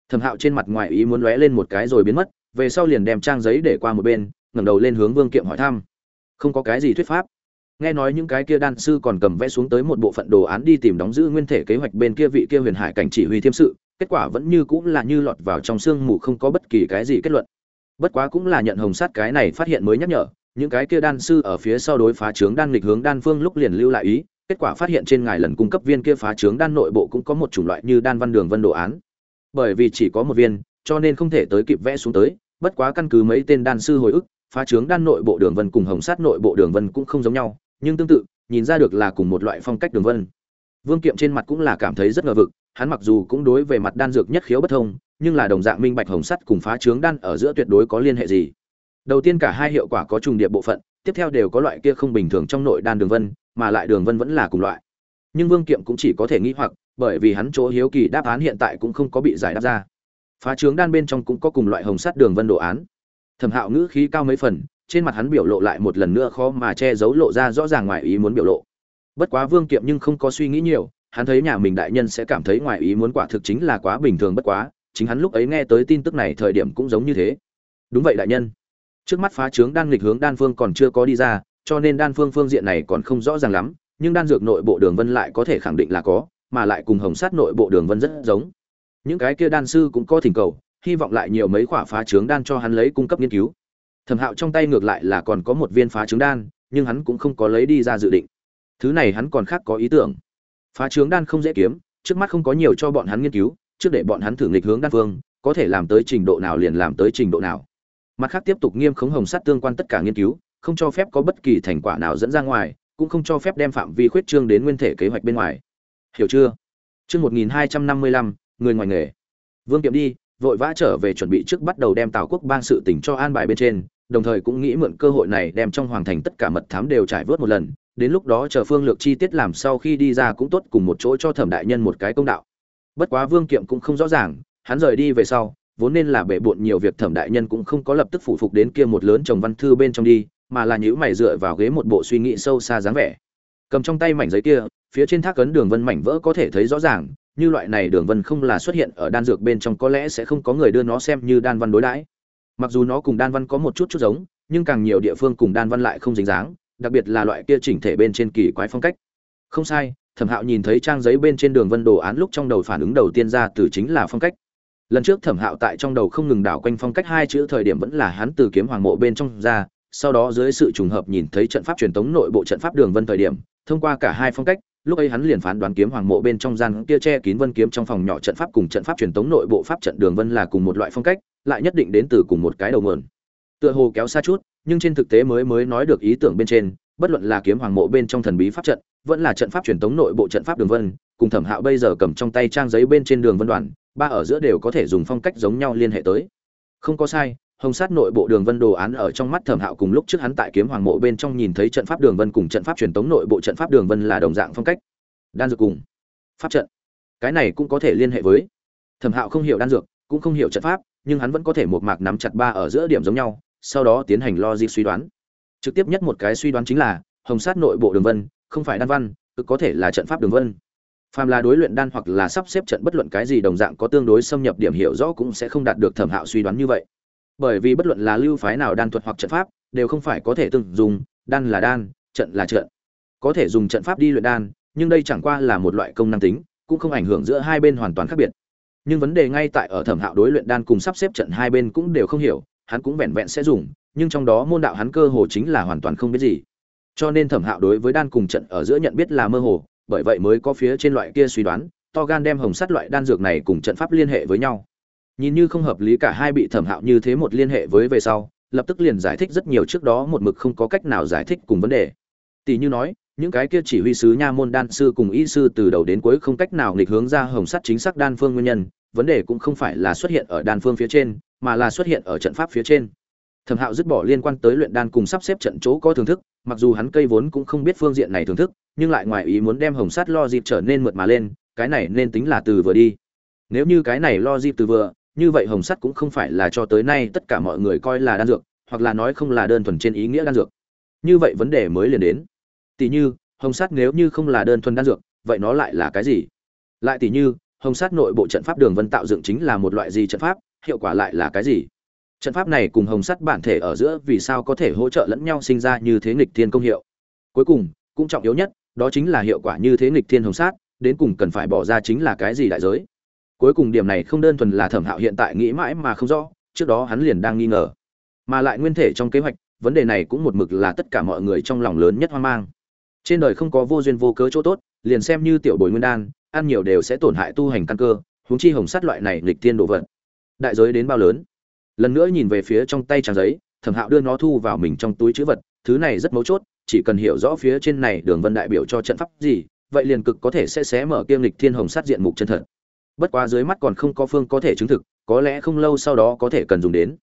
Thẩm hạo trên mặt ngoài ý muốn lóe lên một cái rồi biến mất, về sau liền đem trang giấy để qua một bên, ngẩng đầu lên hướng vương kiệm hỏi thăm không có cái gì thuyết pháp. Nghe nói những cái kia đan sư còn cầm vẽ xuống tới một bộ phận đồ án đi tìm đóng giữ nguyên thể kế hoạch bên kia vị kia huyền hải cảnh chỉ huy thiêm sự, kết quả vẫn như cũng là như lọt vào trong sương mù không có bất kỳ cái gì kết luận. Bất quá cũng là nhận hồng sát cái này phát hiện mới nhắc nhở, những cái kia đan sư ở phía sau đối phá trướng đan lịch hướng đan phương lúc liền lưu lại ý, kết quả phát hiện trên ngài lần cung cấp viên kia phá trướng đan nội bộ cũng có một chủng loại như đan văn đường vân đồ án. Bởi vì chỉ có một viên, cho nên không thể tới kịp vẽ xuống tới, bất quá căn cứ mấy tên đan sư hồi ức phá trướng đan nội bộ đường vân cùng hồng sát nội bộ đường vân cũng không giống nhau, nhưng tương tự, nhìn ra được là cùng một loại phong cách đường vân. Vương kiệm trên mặt cũng là cảm thấy rất ngờ vực, hắn mặc dù cũng đối về mặt đan dược nhất khiếu bất thông, nhưng là đồng dạng minh bạch hồng sắt cùng phá trướng đan ở giữa tuyệt đối có liên hệ gì. Đầu tiên cả hai hiệu quả có trùng điệp bộ phận, tiếp theo đều có loại kia không bình thường trong nội đan đường vân, mà lại đường vân vẫn là cùng loại. Nhưng vương kiệm cũng chỉ có thể nghĩ hoặc, bởi vì hắn chỗ hiếu kỳ đáp án hiện tại cũng không có bị giải đáp ra. Phá trướng đan bên trong cũng có cùng loại hồng sắt đường vân đồ án thẩm hạo ngữ khí cao mấy phần, trên mặt hắn biểu lộ lại một lần nữa khó mà che giấu lộ ra rõ ràng ngoài ý muốn biểu lộ. Bất quá vương kiệm nhưng không có suy nghĩ nhiều, hắn thấy nhà mình đại nhân sẽ cảm thấy ngoài ý muốn quả thực chính là quá bình thường bất quá, chính hắn lúc ấy nghe tới tin tức này thời điểm cũng giống như thế. Đúng vậy đại nhân. Trước mắt phá trướng đan nghịch hướng đan phương còn chưa có đi ra, cho nên đan phương phương diện này còn không rõ ràng lắm, nhưng đan dược nội bộ đường vân lại có thể khẳng định là có, mà lại cùng hồng sát nội bộ đường vân rất giống. Những cái kia đan sư cũng có thỉnh cầu hy vọng lại nhiều mấy quả phá trướng đan cho hắn lấy cung cấp nghiên cứu. Thẩm hạo trong tay ngược lại là còn có một viên phá trướng đan, nhưng hắn cũng không có lấy đi ra dự định. Thứ này hắn còn khác có ý tưởng. Phá trướng đan không dễ kiếm, trước mắt không có nhiều cho bọn hắn nghiên cứu, trước để bọn hắn thử nghịch hướng đan phương, có thể làm tới trình độ nào liền làm tới trình độ nào. Mặt khác tiếp tục nghiêm khống hồng sắt tương quan tất cả nghiên cứu, không cho phép có bất kỳ thành quả nào dẫn ra ngoài, cũng không cho phép đem phạm vi khuyết trương đến nguyên thể kế hoạch bên ngoài. Hiểu chưa? Chương một nghìn hai trăm năm mươi lăm, người ngoài nghề. Vương kiệm đi vội vã trở về chuẩn bị trước bắt đầu đem tào quốc bang sự tình cho an bài bên trên, đồng thời cũng nghĩ mượn cơ hội này đem trong hoàng thành tất cả mật thám đều trải vớt một lần, đến lúc đó chờ phương lược chi tiết làm sau khi đi ra cũng tốt cùng một chỗ cho thẩm đại nhân một cái công đạo. Bất quá vương kiệm cũng không rõ ràng, hắn rời đi về sau, vốn nên là bể bộn nhiều việc thẩm đại nhân cũng không có lập tức phụ phục đến kia một lớn chồng văn thư bên trong đi, mà là nhữ mày dựa vào ghế một bộ suy nghĩ sâu xa dáng vẻ. Cầm trong tay mảnh giấy kia, phía trên thác ấn đường vân mảnh vỡ có thể thấy rõ ràng như loại này đường vân không là xuất hiện ở đan dược bên trong có lẽ sẽ không có người đưa nó xem như đan văn đối đãi. Mặc dù nó cùng đan văn có một chút chút giống, nhưng càng nhiều địa phương cùng đan văn lại không dính dáng, đặc biệt là loại kia chỉnh thể bên trên kỳ quái phong cách. Không sai, thẩm hạo nhìn thấy trang giấy bên trên đường vân đồ án lúc trong đầu phản ứng đầu tiên ra từ chính là phong cách. Lần trước thẩm hạo tại trong đầu không ngừng đảo quanh phong cách hai chữ thời điểm vẫn là hắn từ kiếm hoàng mộ bên trong ra, sau đó dưới sự trùng hợp nhìn thấy trận pháp truyền thống nội bộ trận pháp đường vân thời điểm, thông qua cả hai phong cách lúc ấy hắn liền phán đoán kiếm hoàng mộ bên trong gian kia che kín vân kiếm trong phòng nhỏ trận pháp cùng trận pháp truyền tống nội bộ pháp trận đường vân là cùng một loại phong cách, lại nhất định đến từ cùng một cái đầu nguồn. Tựa hồ kéo xa chút, nhưng trên thực tế mới mới nói được ý tưởng bên trên, bất luận là kiếm hoàng mộ bên trong thần bí pháp trận, vẫn là trận pháp truyền tống nội bộ trận pháp đường vân, cùng thẩm hạo bây giờ cầm trong tay trang giấy bên trên đường vân đoàn, ba ở giữa đều có thể dùng phong cách giống nhau liên hệ tới. Không có sai hồng sát nội bộ đường vân đồ án ở trong mắt thẩm hạo cùng lúc trước hắn tại kiếm hoàng mộ bên trong nhìn thấy trận pháp đường vân cùng trận pháp truyền tống nội bộ trận pháp đường vân là đồng dạng phong cách. Đan dược cùng pháp trận. Cái này cũng có thể liên hệ với. Thẩm hạo không hiểu đan dược, cũng không hiểu trận pháp, nhưng hắn vẫn có thể một mạc nắm chặt ba ở giữa điểm giống nhau, sau đó tiến hành logic suy đoán. Trực tiếp nhất một cái suy đoán chính là, hồng sát nội bộ đường vân, không phải đan văn, cực có thể là trận pháp đường vân. Phàm là đối luyện đan hoặc là sắp xếp trận bất luận cái gì đồng dạng có tương đối xâm nhập điểm hiểu rõ cũng sẽ không đạt được thẩm hạo suy đoán như vậy bởi vì bất luận là lưu phái nào đan thuật hoặc trận pháp, đều không phải có thể từng dùng, đan là đan, trận là trận. Có thể dùng trận pháp đi luyện đan, nhưng đây chẳng qua là một loại công năng tính, cũng không ảnh hưởng giữa hai bên hoàn toàn khác biệt. Nhưng vấn đề ngay tại ở thẩm hạo đối luyện đan cùng sắp xếp trận hai bên cũng đều không hiểu, hắn cũng vẹn vẹn sẽ dùng, nhưng trong đó môn đạo hắn cơ hồ chính là hoàn toàn không biết gì. Cho nên thẩm hạo đối với đan cùng trận ở giữa nhận biết là mơ hồ, bởi vậy mới có phía trên loại kia suy đoán, to gan đem hồng sắt loại đan dược này cùng trận pháp liên hệ với nhau nhìn như không hợp lý cả hai bị thẩm hạo như thế một liên hệ với về sau, lập tức liền giải thích rất nhiều trước đó một mực không có cách nào giải thích cùng vấn đề. Tỷ như nói, những cái kia chỉ huy sứ nha môn đan sư cùng y sư từ đầu đến cuối không cách nào nghịch hướng ra hồng sắt chính xác đan phương nguyên nhân, vấn đề cũng không phải là xuất hiện ở đan phương phía trên, mà là xuất hiện ở trận pháp phía trên. Thẩm hạo dứt bỏ liên quan tới luyện đan cùng sắp xếp trận chỗ có thưởng thức, mặc dù hắn cây vốn cũng không biết phương diện này thưởng thức, nhưng lại ngoài ý muốn đem hồng sắt lo dịp trở nên mượt mà lên, cái này nên tính là từ vừa đi. Nếu như cái này lo dịp từ vừa như vậy hồng sắt cũng không phải là cho tới nay tất cả mọi người coi là đan dược, hoặc là nói không là đơn thuần trên ý nghĩa đan dược. Như vậy vấn đề mới liền đến. Tỷ như, hồng sắt nếu như không là đơn thuần đan dược, vậy nó lại là cái gì? Lại tỷ như, hồng sắt nội bộ trận pháp đường vân tạo dựng chính là một loại gì trận pháp, hiệu quả lại là cái gì? Trận pháp này cùng hồng sắt bản thể ở giữa vì sao có thể hỗ trợ lẫn nhau sinh ra như thế nghịch thiên công hiệu? Cuối cùng, cũng trọng yếu nhất, đó chính là hiệu quả như thế nghịch thiên hồng sát đến cùng cần phải bỏ ra chính là cái gì đại giới? Cuối cùng điểm này không đơn thuần là thẩm hạo hiện tại nghĩ mãi mà không rõ, trước đó hắn liền đang nghi ngờ. Mà lại nguyên thể trong kế hoạch, vấn đề này cũng một mực là tất cả mọi người trong lòng lớn nhất hoang mang. Trên đời không có vô duyên vô cớ chỗ tốt, liền xem như tiểu bồi nguyên đan, ăn nhiều đều sẽ tổn hại tu hành căn cơ, huống chi hồng sắt loại này lịch tiên đồ vật. Đại giới đến bao lớn? Lần nữa nhìn về phía trong tay trang giấy, thẩm hạo đưa nó thu vào mình trong túi chữ vật, thứ này rất mấu chốt, chỉ cần hiểu rõ phía trên này đường vân đại biểu cho trận pháp gì, vậy liền cực có thể sẽ xé mở kiêm lịch thiên hồng sát diện mục chân thật bất quá dưới mắt còn không có phương có thể chứng thực, có lẽ không lâu sau đó có thể cần dùng đến.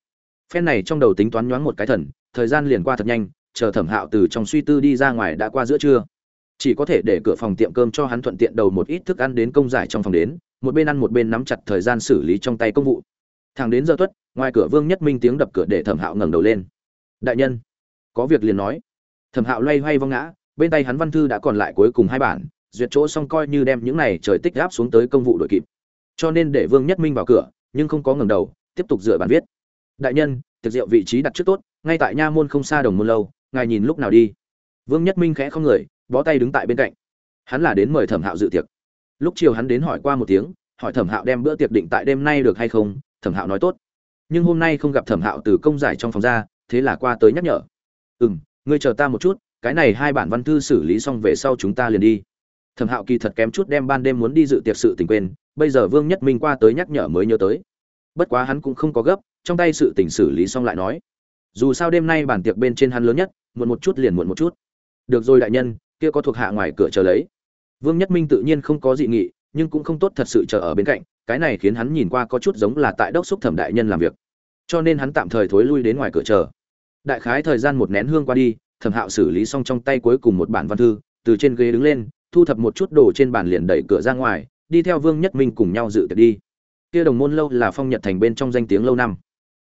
Phen này trong đầu tính toán nhoáng một cái thần, thời gian liền qua thật nhanh, chờ thẩm hạo từ trong suy tư đi ra ngoài đã qua giữa trưa. Chỉ có thể để cửa phòng tiệm cơm cho hắn thuận tiện đầu một ít thức ăn đến công giải trong phòng đến, một bên ăn một bên nắm chặt thời gian xử lý trong tay công vụ. Thằng đến giờ tuất, ngoài cửa vương nhất minh tiếng đập cửa để thẩm hạo ngẩng đầu lên. Đại nhân, có việc liền nói. Thẩm hạo loay hoay vong ngã, bên tay hắn văn thư đã còn lại cuối cùng hai bản, duyệt chỗ xong coi như đem những này trời tích gáp xuống tới công vụ đội kịp cho nên để vương nhất minh vào cửa, nhưng không có ngẩng đầu, tiếp tục dựa bàn viết. Đại nhân, tiệc rượu vị trí đặt trước tốt, ngay tại nha môn không xa đồng môn lâu, ngài nhìn lúc nào đi. Vương nhất minh khẽ không người, bó tay đứng tại bên cạnh. Hắn là đến mời thẩm hạo dự tiệc. Lúc chiều hắn đến hỏi qua một tiếng, hỏi thẩm hạo đem bữa tiệc định tại đêm nay được hay không, thẩm hạo nói tốt. Nhưng hôm nay không gặp thẩm hạo từ công giải trong phòng ra, thế là qua tới nhắc nhở. Ừ m ngươi chờ ta một chút, cái này hai bản văn thư xử lý xong về sau chúng ta liền đi thẩm hạo kỳ thật kém chút đem ban đêm muốn đi dự tiệc sự tình quên, bây giờ vương nhất minh qua tới nhắc nhở mới nhớ tới. Bất quá hắn cũng không có gấp, trong tay sự tình xử lý xong lại nói. Dù sao đêm nay bản tiệc bên trên hắn lớn nhất, muộn một chút liền muộn một chút. Được rồi đại nhân, kia có thuộc hạ ngoài cửa chờ lấy. Vương nhất minh tự nhiên không có dị nghị, nhưng cũng không tốt thật sự chờ ở bên cạnh, cái này khiến hắn nhìn qua có chút giống là tại đốc xúc thẩm đại nhân làm việc. Cho nên hắn tạm thời thối lui đến ngoài cửa chờ. Đại khái thời gian một nén hương qua đi, thẩm hạo xử lý xong trong tay cuối cùng một bản văn thư, từ trên ghế đứng lên thu thập một chút đồ trên bàn liền đẩy cửa ra ngoài, đi theo vương nhất minh cùng nhau dự tiệc đi. Kia đồng môn lâu là phong nhật thành bên trong danh tiếng lâu năm.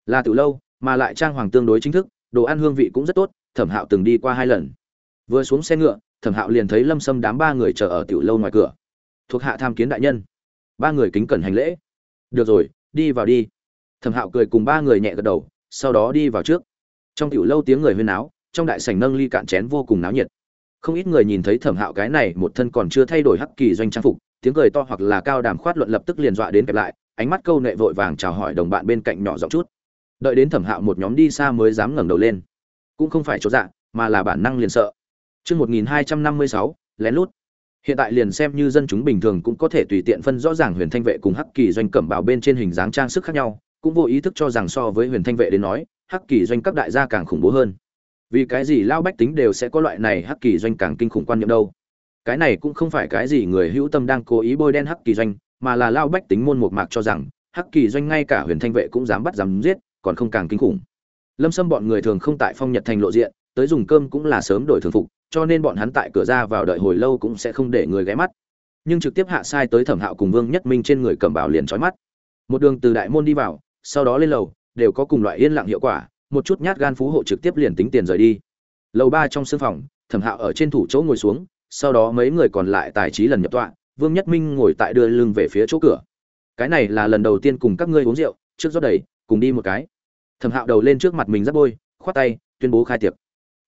Là từ lâu, mà lại trang hoàng tương đối chính thức, đồ ăn hương vị cũng rất tốt, thẩm hạo từng đi qua hai lần. Vừa xuống xe ngựa, thẩm hạo liền thấy lâm sâm đám ba người chờ ở tiểu lâu ngoài cửa. Thuộc hạ tham kiến đại nhân. Ba người kính cẩn hành lễ. Được rồi, đi vào đi. Thẩm hạo cười cùng ba người nhẹ gật đầu, sau đó đi vào trước. Trong tiểu lâu tiếng người huyên náo, trong đại sảnh nâng ly cạn chén vô cùng náo nhiệt không ít người nhìn thấy thẩm hạo cái này một thân còn chưa thay đổi hắc kỳ doanh trang phục tiếng cười to hoặc là cao đàm khoát luận lập tức liền dọa đến kẹp lại ánh mắt câu nệ vội vàng chào hỏi đồng bạn bên cạnh nhỏ giọng chút đợi đến thẩm hạo một nhóm đi xa mới dám ngẩng đầu lên cũng không phải chỗ dạ mà là bản năng liền sợ Chương 1256, lén lút. Hiện tại liền xem như dân chúng bình thường cũng có thể tùy tiện phân rõ ràng Huyền Thanh vệ cùng Hắc Kỳ doanh cẩm bảo bên trên hình dáng trang sức khác nhau, cũng vô ý thức cho rằng so với Huyền Thanh vệ đến nói, Hắc Kỳ doanh các đại gia càng khủng bố hơn. Vì cái gì lao bách tính đều sẽ có loại này Hắc Kỳ doanh càng kinh khủng quan niệm đâu? Cái này cũng không phải cái gì người hữu tâm đang cố ý bôi đen Hắc Kỳ doanh, mà là lao bách tính môn một mạc cho rằng, Hắc Kỳ doanh ngay cả Huyền Thanh vệ cũng dám bắt dám giết, còn không càng kinh khủng. Lâm xâm bọn người thường không tại Phong Nhật thành lộ diện, tới dùng cơm cũng là sớm đổi thường phục, cho nên bọn hắn tại cửa ra vào đợi hồi lâu cũng sẽ không để người ghé mắt nhưng trực tiếp hạ sai tới thẩm hạo cùng vương nhất minh trên người cầm bảo liền trói mắt một đường từ đại môn đi vào sau đó lên lầu đều có cùng loại yên lặng hiệu quả một chút nhát gan phú hộ trực tiếp liền tính tiền rời đi. Lầu ba trong sương phòng, thẩm hạo ở trên thủ chỗ ngồi xuống, sau đó mấy người còn lại tài trí lần nhập tọa, vương nhất minh ngồi tại đưa lưng về phía chỗ cửa. Cái này là lần đầu tiên cùng các ngươi uống rượu, trước rót đầy, cùng đi một cái. Thẩm hạo đầu lên trước mặt mình rất bôi, khoát tay, tuyên bố khai tiệc.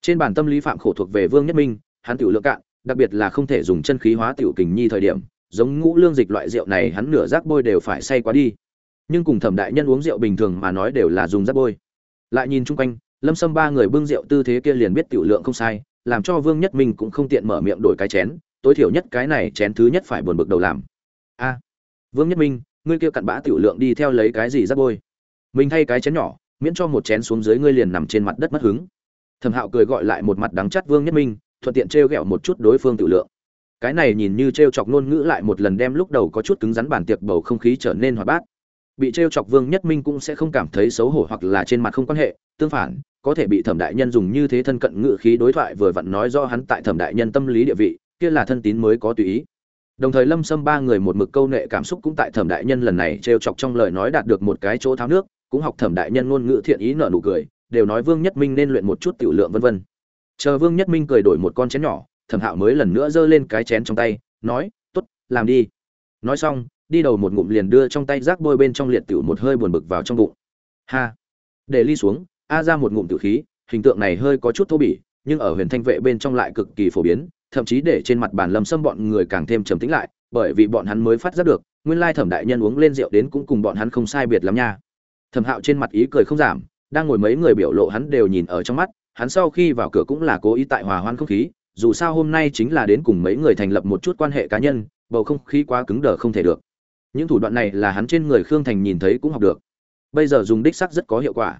Trên bản tâm lý phạm khổ thuộc về vương nhất minh, hắn tiểu lượng cạn, đặc biệt là không thể dùng chân khí hóa tiểu kình nhi thời điểm, giống ngũ lương dịch loại rượu này hắn nửa rác bôi đều phải say quá đi. Nhưng cùng thẩm đại nhân uống rượu bình thường mà nói đều là dùng rác bôi lại nhìn chung quanh, lâm sâm ba người bưng rượu tư thế kia liền biết tiểu lượng không sai, làm cho vương nhất minh cũng không tiện mở miệng đổi cái chén, tối thiểu nhất cái này chén thứ nhất phải buồn bực đầu làm. A, vương nhất minh, ngươi kia cặn bã tiểu lượng đi theo lấy cái gì rắc bôi? Mình thay cái chén nhỏ, miễn cho một chén xuống dưới ngươi liền nằm trên mặt đất mất hứng. Thẩm hạo cười gọi lại một mặt đắng chắt vương nhất minh, thuận tiện t r e o g ẹ o một chút đối phương tự lượng. Cái này nhìn như t r e o chọc ngôn ngữ lại một lần đem lúc đầu có chút cứng rắn bản tiệc bầu không khí trở nên hoạt bát bị trêu chọc vương nhất minh cũng sẽ không cảm thấy xấu hổ hoặc là trên mặt không quan hệ tương phản có thể bị thẩm đại nhân dùng như thế thân cận ngự khí đối thoại vừa vặn nói do hắn tại thẩm đại nhân tâm lý địa vị kia là thân tín mới có tùy ý đồng thời lâm xâm ba người một mực câu nệ cảm xúc cũng tại thẩm đại nhân lần này trêu chọc trong lời nói đạt được một cái chỗ tháo nước cũng học thẩm đại nhân ngôn ngữ thiện ý nở nụ cười đều nói Vương Nhất Minh nên luyện một chút tiểu lượng vân vân. Chờ Vương Nhất Minh cười đổi một con chén nhỏ, Thẩm Hạo mới lần nữa giơ lên cái chén trong tay, nói, "Tốt, làm đi." Nói xong, đi đầu một ngụm liền đưa trong tay rác bôi bên trong liệt tiểu một hơi buồn bực vào trong bụng. Ha. Để ly xuống, a ra một ngụm tiểu khí, hình tượng này hơi có chút thô bỉ, nhưng ở Huyền Thanh vệ bên trong lại cực kỳ phổ biến, thậm chí để trên mặt bàn Lâm Sâm bọn người càng thêm trầm tĩnh lại, bởi vì bọn hắn mới phát giác được, nguyên lai Thẩm đại nhân uống lên rượu đến cũng cùng bọn hắn không sai biệt lắm nha. Thẩm Hạo trên mặt ý cười không giảm, đang ngồi mấy người biểu lộ hắn đều nhìn ở trong mắt hắn sau khi vào cửa cũng là cố ý tại hòa hoan không khí dù sao hôm nay chính là đến cùng mấy người thành lập một chút quan hệ cá nhân bầu không khí quá cứng đờ không thể được những thủ đoạn này là hắn trên người khương thành nhìn thấy cũng học được. Bây giờ dùng đích sắc rất có hiệu quả.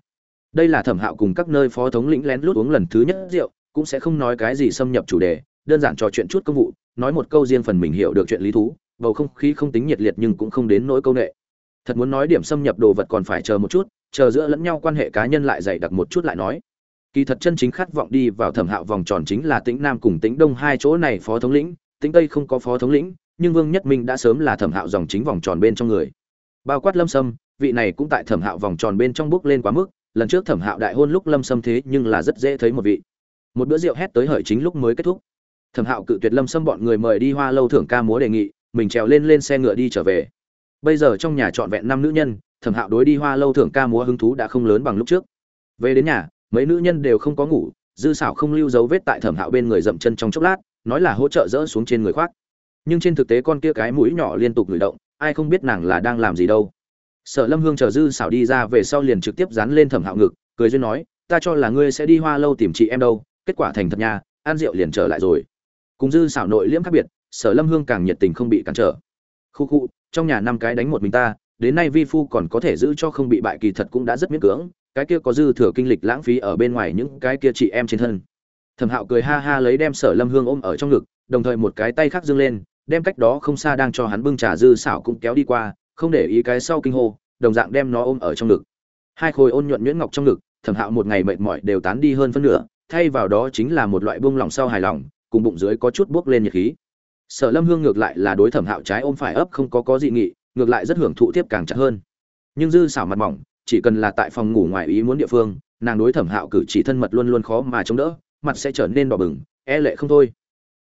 Đây là thẩm hạo cùng các nơi phó thống lĩnh lén lút uống lần thứ nhất rượu, cũng sẽ không nói cái gì xâm nhập chủ đề, đơn giản trò chuyện chút công vụ, nói một câu riêng phần mình hiểu được chuyện lý thú, bầu không khí không tính nhiệt liệt nhưng cũng không đến nỗi câu nệ. Thật muốn nói điểm xâm nhập đồ vật còn phải chờ một chút, chờ giữa lẫn nhau quan hệ cá nhân lại dày đặc một chút lại nói. Kỳ thật chân chính khát vọng đi vào thẩm hạo vòng tròn chính là tĩnh nam cùng tĩnh đông hai chỗ này phó thống lĩnh, tĩnh tây không có phó thống lĩnh nhưng vương nhất minh đã sớm là thẩm hạo dòng chính vòng tròn bên trong người. Bao quát lâm sâm, vị này cũng tại thẩm hạo vòng tròn bên trong bước lên quá mức, lần trước thẩm hạo đại hôn lúc lâm sâm thế nhưng là rất dễ thấy một vị. Một bữa rượu hét tới hợi chính lúc mới kết thúc. Thẩm hạo cự tuyệt lâm sâm bọn người mời đi hoa lâu thưởng ca múa đề nghị, mình trèo lên lên xe ngựa đi trở về. Bây giờ trong nhà trọn vẹn năm nữ nhân, thẩm hạo đối đi hoa lâu thưởng ca múa hứng thú đã không lớn bằng lúc trước. Về đến nhà, mấy nữ nhân đều không có ngủ, dư xảo không lưu dấu vết tại thẩm hạo bên người dậm chân trong chốc lát, nói là hỗ trợ dỡ xuống trên người khoác nhưng trên thực tế con kia cái mũi nhỏ liên tục ngửi động, ai không biết nàng là đang làm gì đâu. Sở lâm hương chờ dư xảo đi ra về sau liền trực tiếp dán lên thẩm hạo ngực, cười duyên nói, ta cho là ngươi sẽ đi hoa lâu tìm chị em đâu, kết quả thành thật nhà an rượu liền trở lại rồi. Cùng dư xảo nội liễm khác biệt, sở lâm hương càng nhiệt tình không bị cản trở. Khu khu, trong nhà năm cái đánh một mình ta, đến nay vi phu còn có thể giữ cho không bị bại kỳ thật cũng đã rất miễn cưỡng, cái kia có dư thừa kinh lịch lãng phí ở bên ngoài những cái kia chị em trên thân thẩm hạo cười ha ha lấy đem sở lâm hương ôm ở trong ngực, đồng thời một cái tay khác dâng lên, đem cách đó không xa đang cho hắn bưng trà dư xảo cũng kéo đi qua, không để ý cái sau kinh hô, đồng dạng đem nó ôm ở trong ngực. Hai khối ôn nhuận nhuyễn ngọc trong ngực, thẩm hạo một ngày mệt mỏi đều tán đi hơn phân nửa, thay vào đó chính là một loại buông lỏng sau hài lòng, cùng bụng dưới có chút buốc lên nhiệt khí. Sở lâm hương ngược lại là đối thẩm hạo trái ôm phải ấp không có có dị nghị, ngược lại rất hưởng thụ tiếp càng chặt hơn. Nhưng dư xảo mặt mỏng, chỉ cần là tại phòng ngủ ngoài ý muốn địa phương, nàng đối thẩm hạo cử chỉ thân mật luôn luôn khó mà chống đỡ mặt sẽ trở nên đỏ bừng e lệ không thôi.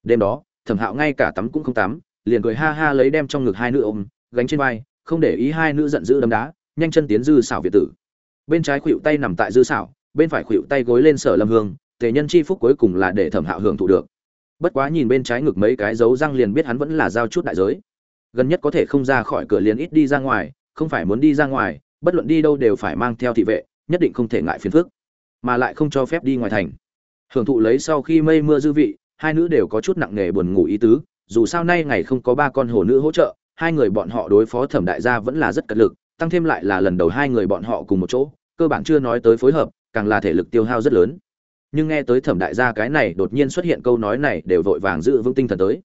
Đêm đó, thẩm hạo ngay cả tắm cũng không tắm, liền cười ha ha lấy đem trong ngực hai nữ ôm, gánh trên vai, không để ý hai nữ giận dữ đấm đá, nhanh chân tiến dư xảo việt tử. Bên trái khuỵu tay nằm tại dư xảo, bên phải khuỵu tay gối lên sở lâm hương, tề nhân chi phúc cuối cùng là để thẩm hạo hưởng thụ được. Bất quá nhìn bên trái ngực mấy cái dấu răng liền biết hắn vẫn là giao chút đại giới. Gần nhất có thể không ra khỏi cửa liền ít đi ra ngoài, không phải muốn đi ra ngoài, bất luận đi đâu đều phải mang theo thị vệ, nhất định không thể ngại phiền phức, mà lại không cho phép đi ngoài thành hưởng thụ lấy sau khi mây mưa dư vị, hai nữ đều có chút nặng nề buồn ngủ ý tứ, dù sao nay ngày không có ba con hồ nữ hỗ trợ, hai người bọn họ đối phó thẩm đại gia vẫn là rất cật lực, tăng thêm lại là lần đầu hai người bọn họ cùng một chỗ, cơ bản chưa nói tới phối hợp, càng là thể lực tiêu hao rất lớn. Nhưng nghe tới thẩm đại gia cái này đột nhiên xuất hiện câu nói này đều vội vàng giữ vững tinh thần tới.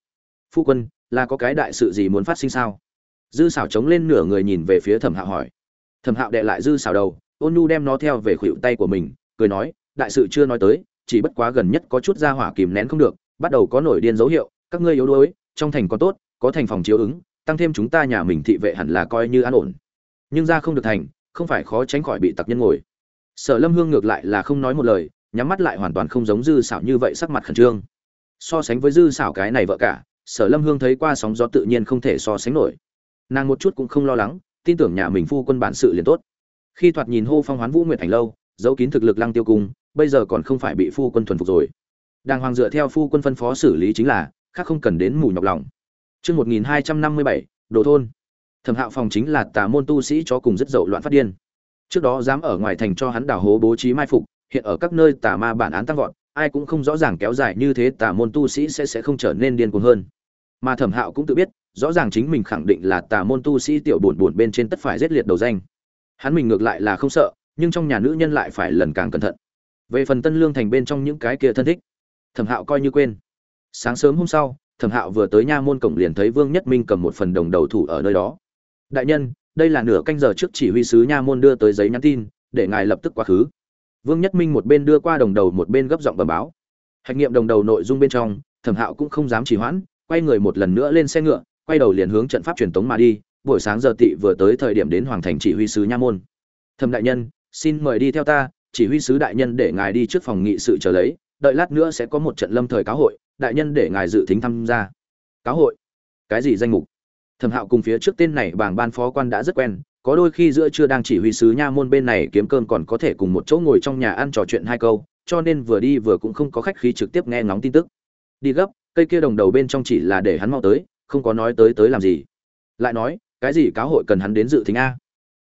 Phu quân, là có cái đại sự gì muốn phát sinh sao? Dư xảo chống lên nửa người nhìn về phía thẩm hạo hỏi. Thẩm hạo đệ lại dư xảo đầu, ôn nhu đem nó theo về khuỷu tay của mình, cười nói, đại sự chưa nói tới chỉ bất quá gần nhất có chút ra hỏa kìm nén không được, bắt đầu có nổi điên dấu hiệu, các ngươi yếu đuối, trong thành có tốt, có thành phòng chiếu ứng, tăng thêm chúng ta nhà mình thị vệ hẳn là coi như an ổn. Nhưng ra không được thành, không phải khó tránh khỏi bị tặc nhân ngồi. Sở lâm hương ngược lại là không nói một lời, nhắm mắt lại hoàn toàn không giống dư xảo như vậy sắc mặt khẩn trương. So sánh với dư xảo cái này vợ cả, sở lâm hương thấy qua sóng gió tự nhiên không thể so sánh nổi. Nàng một chút cũng không lo lắng, tin tưởng nhà mình phu quân bản sự liền tốt. Khi thoạt nhìn hô phong hoán vũ nguyệt thành lâu, giấu kín thực lực lăng tiêu cung bây giờ còn không phải bị phu quân thuần phục rồi đàng hoàng dựa theo phu quân phân phó xử lý chính là khác không cần đến mù nhọc lòng Chương 1257, Đồ thôn. Thẩm Hạo phòng chính là tà môn tu sĩ cho cùng rất dậu loạn phát điên. Trước đó dám ở ngoài thành cho hắn đào hố bố trí mai phục, hiện ở các nơi tà ma bản án tăng vọt, ai cũng không rõ ràng kéo dài như thế tà môn tu sĩ sẽ sẽ không trở nên điên cuồng hơn. Mà Thẩm Hạo cũng tự biết, rõ ràng chính mình khẳng định là tà môn tu sĩ tiểu buồn buồn bên trên tất phải giết liệt đầu danh. Hắn mình ngược lại là không sợ, nhưng trong nhà nữ nhân lại phải lần càng cẩn thận. Về phần Tân Lương thành bên trong những cái kia thân thích, Thẩm Hạo coi như quên. Sáng sớm hôm sau, thẩm hạo vừa tới nha môn cổng liền thấy vương nhất minh cầm một phần đồng đầu thủ ở nơi đó. Đại nhân đây là nửa canh giờ trước chỉ huy sứ nha môn đưa tới giấy nhắn tin để ngài lập tức quá khứ. Vương nhất minh một bên đưa qua đồng đầu một bên gấp giọng bờ báo. Hạch nghiệm đồng đầu nội dung bên trong thẩm hạo cũng không dám trì hoãn quay người một lần nữa lên xe ngựa quay đầu liền hướng trận pháp truyền tống mà đi buổi sáng giờ tị vừa tới thời điểm đến hoàng thành chỉ huy sứ nha môn. Thẩm đại nhân xin mời đi theo ta chỉ huy sứ đại nhân để ngài đi trước phòng nghị sự chờ lấy, đợi lát nữa sẽ có một trận lâm thời cáo hội, đại nhân để ngài dự tính tham gia. Cáo hội? Cái gì danh mục? Thẩm hạo cùng phía trước tên này bảng ban phó quan đã rất quen, có đôi khi giữa chưa đang chỉ huy sứ nha môn bên này kiếm cơm còn có thể cùng một chỗ ngồi trong nhà ăn trò chuyện hai câu, cho nên vừa đi vừa cũng không có khách khí trực tiếp nghe ngóng tin tức. Đi gấp, cây kia đồng đầu bên trong chỉ là để hắn mau tới, không có nói tới tới làm gì. Lại nói, cái gì cáo hội cần hắn đến dự thính a?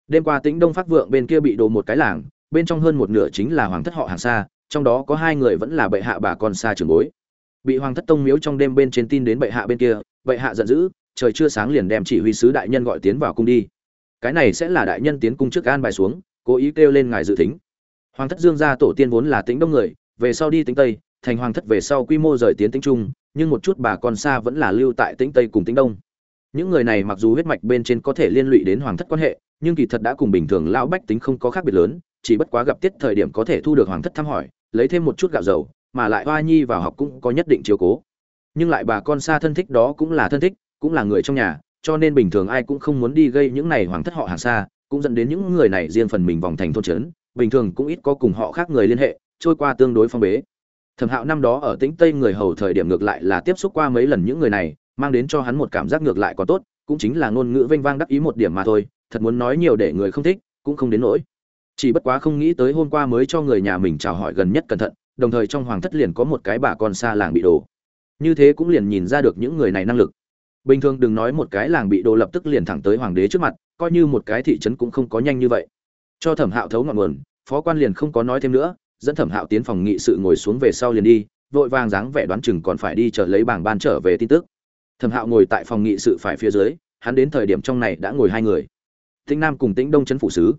Đêm qua tĩnh đông phát vượng bên kia bị đổ một cái làng bên trong hơn một nửa chính là hoàng thất họ hàng xa, trong đó có hai người vẫn là bệ hạ bà con xa trường bối. Bị hoàng thất tông miếu trong đêm bên trên tin đến bệ hạ bên kia, bệ hạ giận dữ, trời chưa sáng liền đem chỉ huy sứ đại nhân gọi tiến vào cung đi. Cái này sẽ là đại nhân tiến cung trước an bài xuống, cố ý kêu lên ngài dự tính. Hoàng thất dương gia tổ tiên vốn là tính đông người, về sau đi tính tây, thành hoàng thất về sau quy mô rời tiến tính trung, nhưng một chút bà con xa vẫn là lưu tại tính tây cùng tính đông. Những người này mặc dù huyết mạch bên trên có thể liên lụy đến hoàng thất quan hệ, nhưng kỳ thật đã cùng bình thường lão bách tính không có khác biệt lớn chỉ bất quá gặp tiết thời điểm có thể thu được hoàng thất thăm hỏi, lấy thêm một chút gạo dầu, mà lại hoa nhi vào học cũng có nhất định chiếu cố. Nhưng lại bà con xa thân thích đó cũng là thân thích, cũng là người trong nhà, cho nên bình thường ai cũng không muốn đi gây những này hoàng thất họ hàng xa, cũng dẫn đến những người này riêng phần mình vòng thành thôn trấn, bình thường cũng ít có cùng họ khác người liên hệ, trôi qua tương đối phong bế. Thẩm hạo năm đó ở tĩnh tây người hầu thời điểm ngược lại là tiếp xúc qua mấy lần những người này, mang đến cho hắn một cảm giác ngược lại có tốt, cũng chính là ngôn ngữ vênh vang đắc ý một điểm mà thôi, thật muốn nói nhiều để người không thích, cũng không đến nỗi chỉ bất quá không nghĩ tới hôm qua mới cho người nhà mình chào hỏi gần nhất cẩn thận, đồng thời trong hoàng thất liền có một cái bà con xa làng bị đổ. Như thế cũng liền nhìn ra được những người này năng lực. Bình thường đừng nói một cái làng bị đồ lập tức liền thẳng tới hoàng đế trước mặt, coi như một cái thị trấn cũng không có nhanh như vậy. Cho thẩm hạo thấu ngọn nguồn, phó quan liền không có nói thêm nữa, dẫn thẩm hạo tiến phòng nghị sự ngồi xuống về sau liền đi, vội vàng dáng vẻ đoán chừng còn phải đi chờ lấy bảng ban trở về tin tức. Thẩm hạo ngồi tại phòng nghị sự phải phía dưới, hắn đến thời điểm trong này đã ngồi hai người. Tĩnh nam cùng tĩnh đông trấn phủ sứ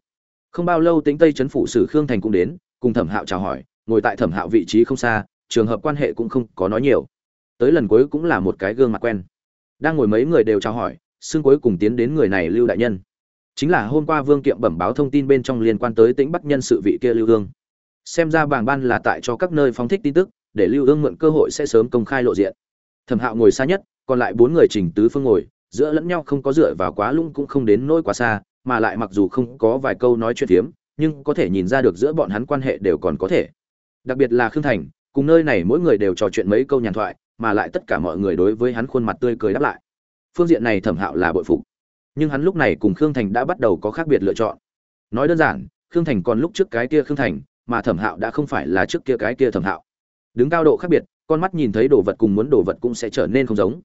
không bao lâu tĩnh tây chấn phủ sử khương thành cũng đến, cùng thẩm hạo chào hỏi, ngồi tại thẩm hạo vị trí không xa, trường hợp quan hệ cũng không có nói nhiều. Tới lần cuối cũng là một cái gương mặt quen. Đang ngồi mấy người đều chào hỏi, xương cuối cùng tiến đến người này lưu đại nhân. Chính là hôm qua vương kiệm bẩm báo thông tin bên trong liên quan tới tĩnh bắc nhân sự vị kia lưu hương. Xem ra bảng ban là tại cho các nơi phóng thích tin tức, để lưu hương mượn cơ hội sẽ sớm công khai lộ diện. Thẩm hạo ngồi xa nhất, còn lại bốn người trình tứ phương ngồi, giữa lẫn nhau không có dựa vào quá lung cũng không đến nỗi quá xa mà lại mặc dù không có vài câu nói chuyện phiếm, nhưng có thể nhìn ra được giữa bọn hắn quan hệ đều còn có thể. Đặc biệt là khương thành, cùng nơi này mỗi người đều trò chuyện mấy câu nhàn thoại, mà lại tất cả mọi người đối với hắn khuôn mặt tươi cười đáp lại. Phương diện này thẩm hạo là bội phục. Nhưng hắn lúc này cùng khương thành đã bắt đầu có khác biệt lựa chọn. Nói đơn giản, khương thành còn lúc trước cái kia khương thành, mà thẩm hạo đã không phải là trước kia cái kia thẩm hạo. Đứng cao độ khác biệt, con mắt nhìn thấy đồ vật cùng muốn đồ vật cũng sẽ trở nên không giống.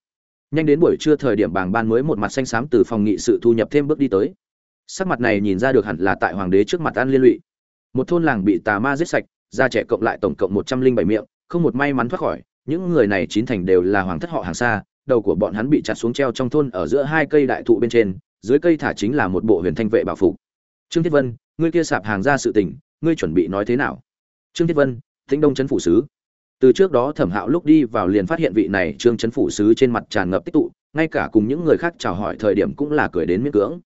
Nhanh đến buổi trưa thời điểm bảng ban mới một mặt xanh xám từ phòng nghị sự thu nhập thêm bước đi tới sắc mặt này nhìn ra được hẳn là tại hoàng đế trước mặt ăn liên lụy. Một thôn làng bị tà ma giết sạch gia trẻ cộng lại tổng cộng một trăm linh bảy miệng, không một may mắn thoát khỏi. Những người này chín thành đều là hoàng thất họ hàng xa, đầu của bọn hắn bị chặt xuống treo trong thôn ở giữa hai cây đại thụ bên trên, dưới cây thả chính là một bộ huyền thanh vệ bảo phục. Trương thiết vân, ngươi kia sạp hàng ra sự tình, ngươi chuẩn bị nói thế nào? Trương thiết vân, thính đông trấn phủ sứ. Từ trước đó thẩm hạo lúc đi vào liền phát hiện vị này trương trấn phủ sứ trên mặt tràn ngập tích tụ, ngay cả cùng những người khác chào hỏi thời điểm cũng là cười đến miễn cưỡng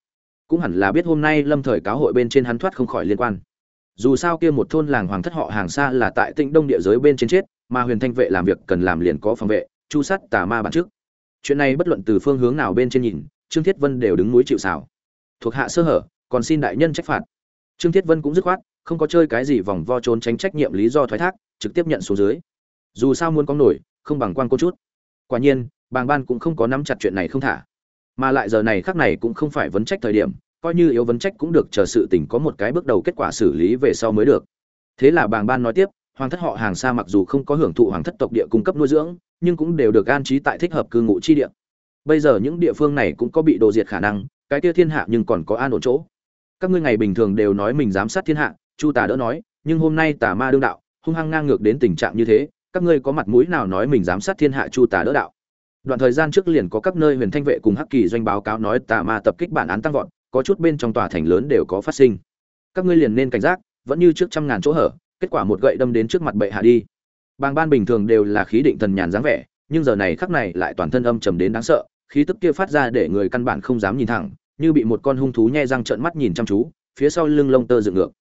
cũng hẳn là biết hôm nay lâm thời cáo hội bên trên hắn thoát không khỏi liên quan. Dù sao kia một thôn làng hoàng thất họ hàng xa là tại tĩnh đông địa giới bên trên chết, mà huyền thanh vệ làm việc cần làm liền có phòng vệ, chu sát tà ma bản trước. Chuyện này bất luận từ phương hướng nào bên trên nhìn, trương thiết vân đều đứng núi chịu xảo thuộc hạ sơ hở, còn xin đại nhân trách phạt. Trương thiết vân cũng dứt khoát, không có chơi cái gì vòng vo trốn tránh trách nhiệm lý do thoái thác, trực tiếp nhận số dưới. Dù sao muốn có nổi, không bằng quan cô chút. Quả nhiên, bàng ban cũng không có nắm chặt chuyện này không thả mà lại giờ này khác này cũng không phải vấn trách thời điểm, coi như yếu vấn trách cũng được chờ sự tình có một cái bước đầu kết quả xử lý về sau mới được. Thế là bàng ban nói tiếp, hoàng thất họ hàng xa mặc dù không có hưởng thụ hoàng thất tộc địa cung cấp nuôi dưỡng, nhưng cũng đều được an trí tại thích hợp cư ngụ chi địa. Bây giờ những địa phương này cũng có bị đồ diệt khả năng, cái kia thiên hạ nhưng còn có an ổn chỗ. Các ngươi ngày bình thường đều nói mình giám sát thiên hạ, chu tà đỡ nói, nhưng hôm nay tà ma đương đạo, hung hăng ngang ngược đến tình trạng như thế, các ngươi có mặt mũi nào nói mình giám sát thiên hạ chu tà đỡ đạo? Đoạn thời gian trước liền có các nơi huyền thanh vệ cùng hắc kỳ doanh báo cáo nói tà ma tập kích bản án tăng vọt, có chút bên trong tòa thành lớn đều có phát sinh. Các ngươi liền nên cảnh giác, vẫn như trước trăm ngàn chỗ hở, kết quả một gậy đâm đến trước mặt bệ hạ đi. Bàng ban bình thường đều là khí định thần nhàn dáng vẻ, nhưng giờ này khắc này lại toàn thân âm trầm đến đáng sợ, khí tức kia phát ra để người căn bản không dám nhìn thẳng, như bị một con hung thú nhe răng trợn mắt nhìn chăm chú, phía sau lưng lông tơ dựng ngược.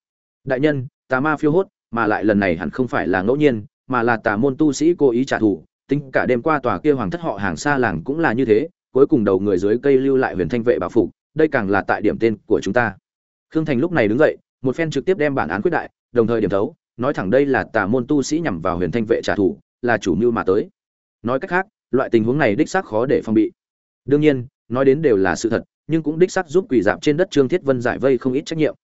Đại nhân, tà ma phiêu hốt, mà lại lần này hẳn không phải là ngẫu nhiên, mà là tà môn tu sĩ cố ý trả thù tính cả đêm qua tòa kia hoàng thất họ hàng xa làng cũng là như thế, cuối cùng đầu người dưới cây lưu lại huyền thanh vệ bảo phục, đây càng là tại điểm tên của chúng ta. Khương thành lúc này đứng dậy, một phen trực tiếp đem bản án quyết đại, đồng thời điểm thấu, nói thẳng đây là tà môn tu sĩ nhằm vào huyền thanh vệ trả thù, là chủ mưu mà tới. Nói cách khác, loại tình huống này đích xác khó để phòng bị. Đương nhiên, nói đến đều là sự thật, nhưng cũng đích xác giúp quỷ dạp trên đất trương thiết vân giải vây không ít trách nhiệm.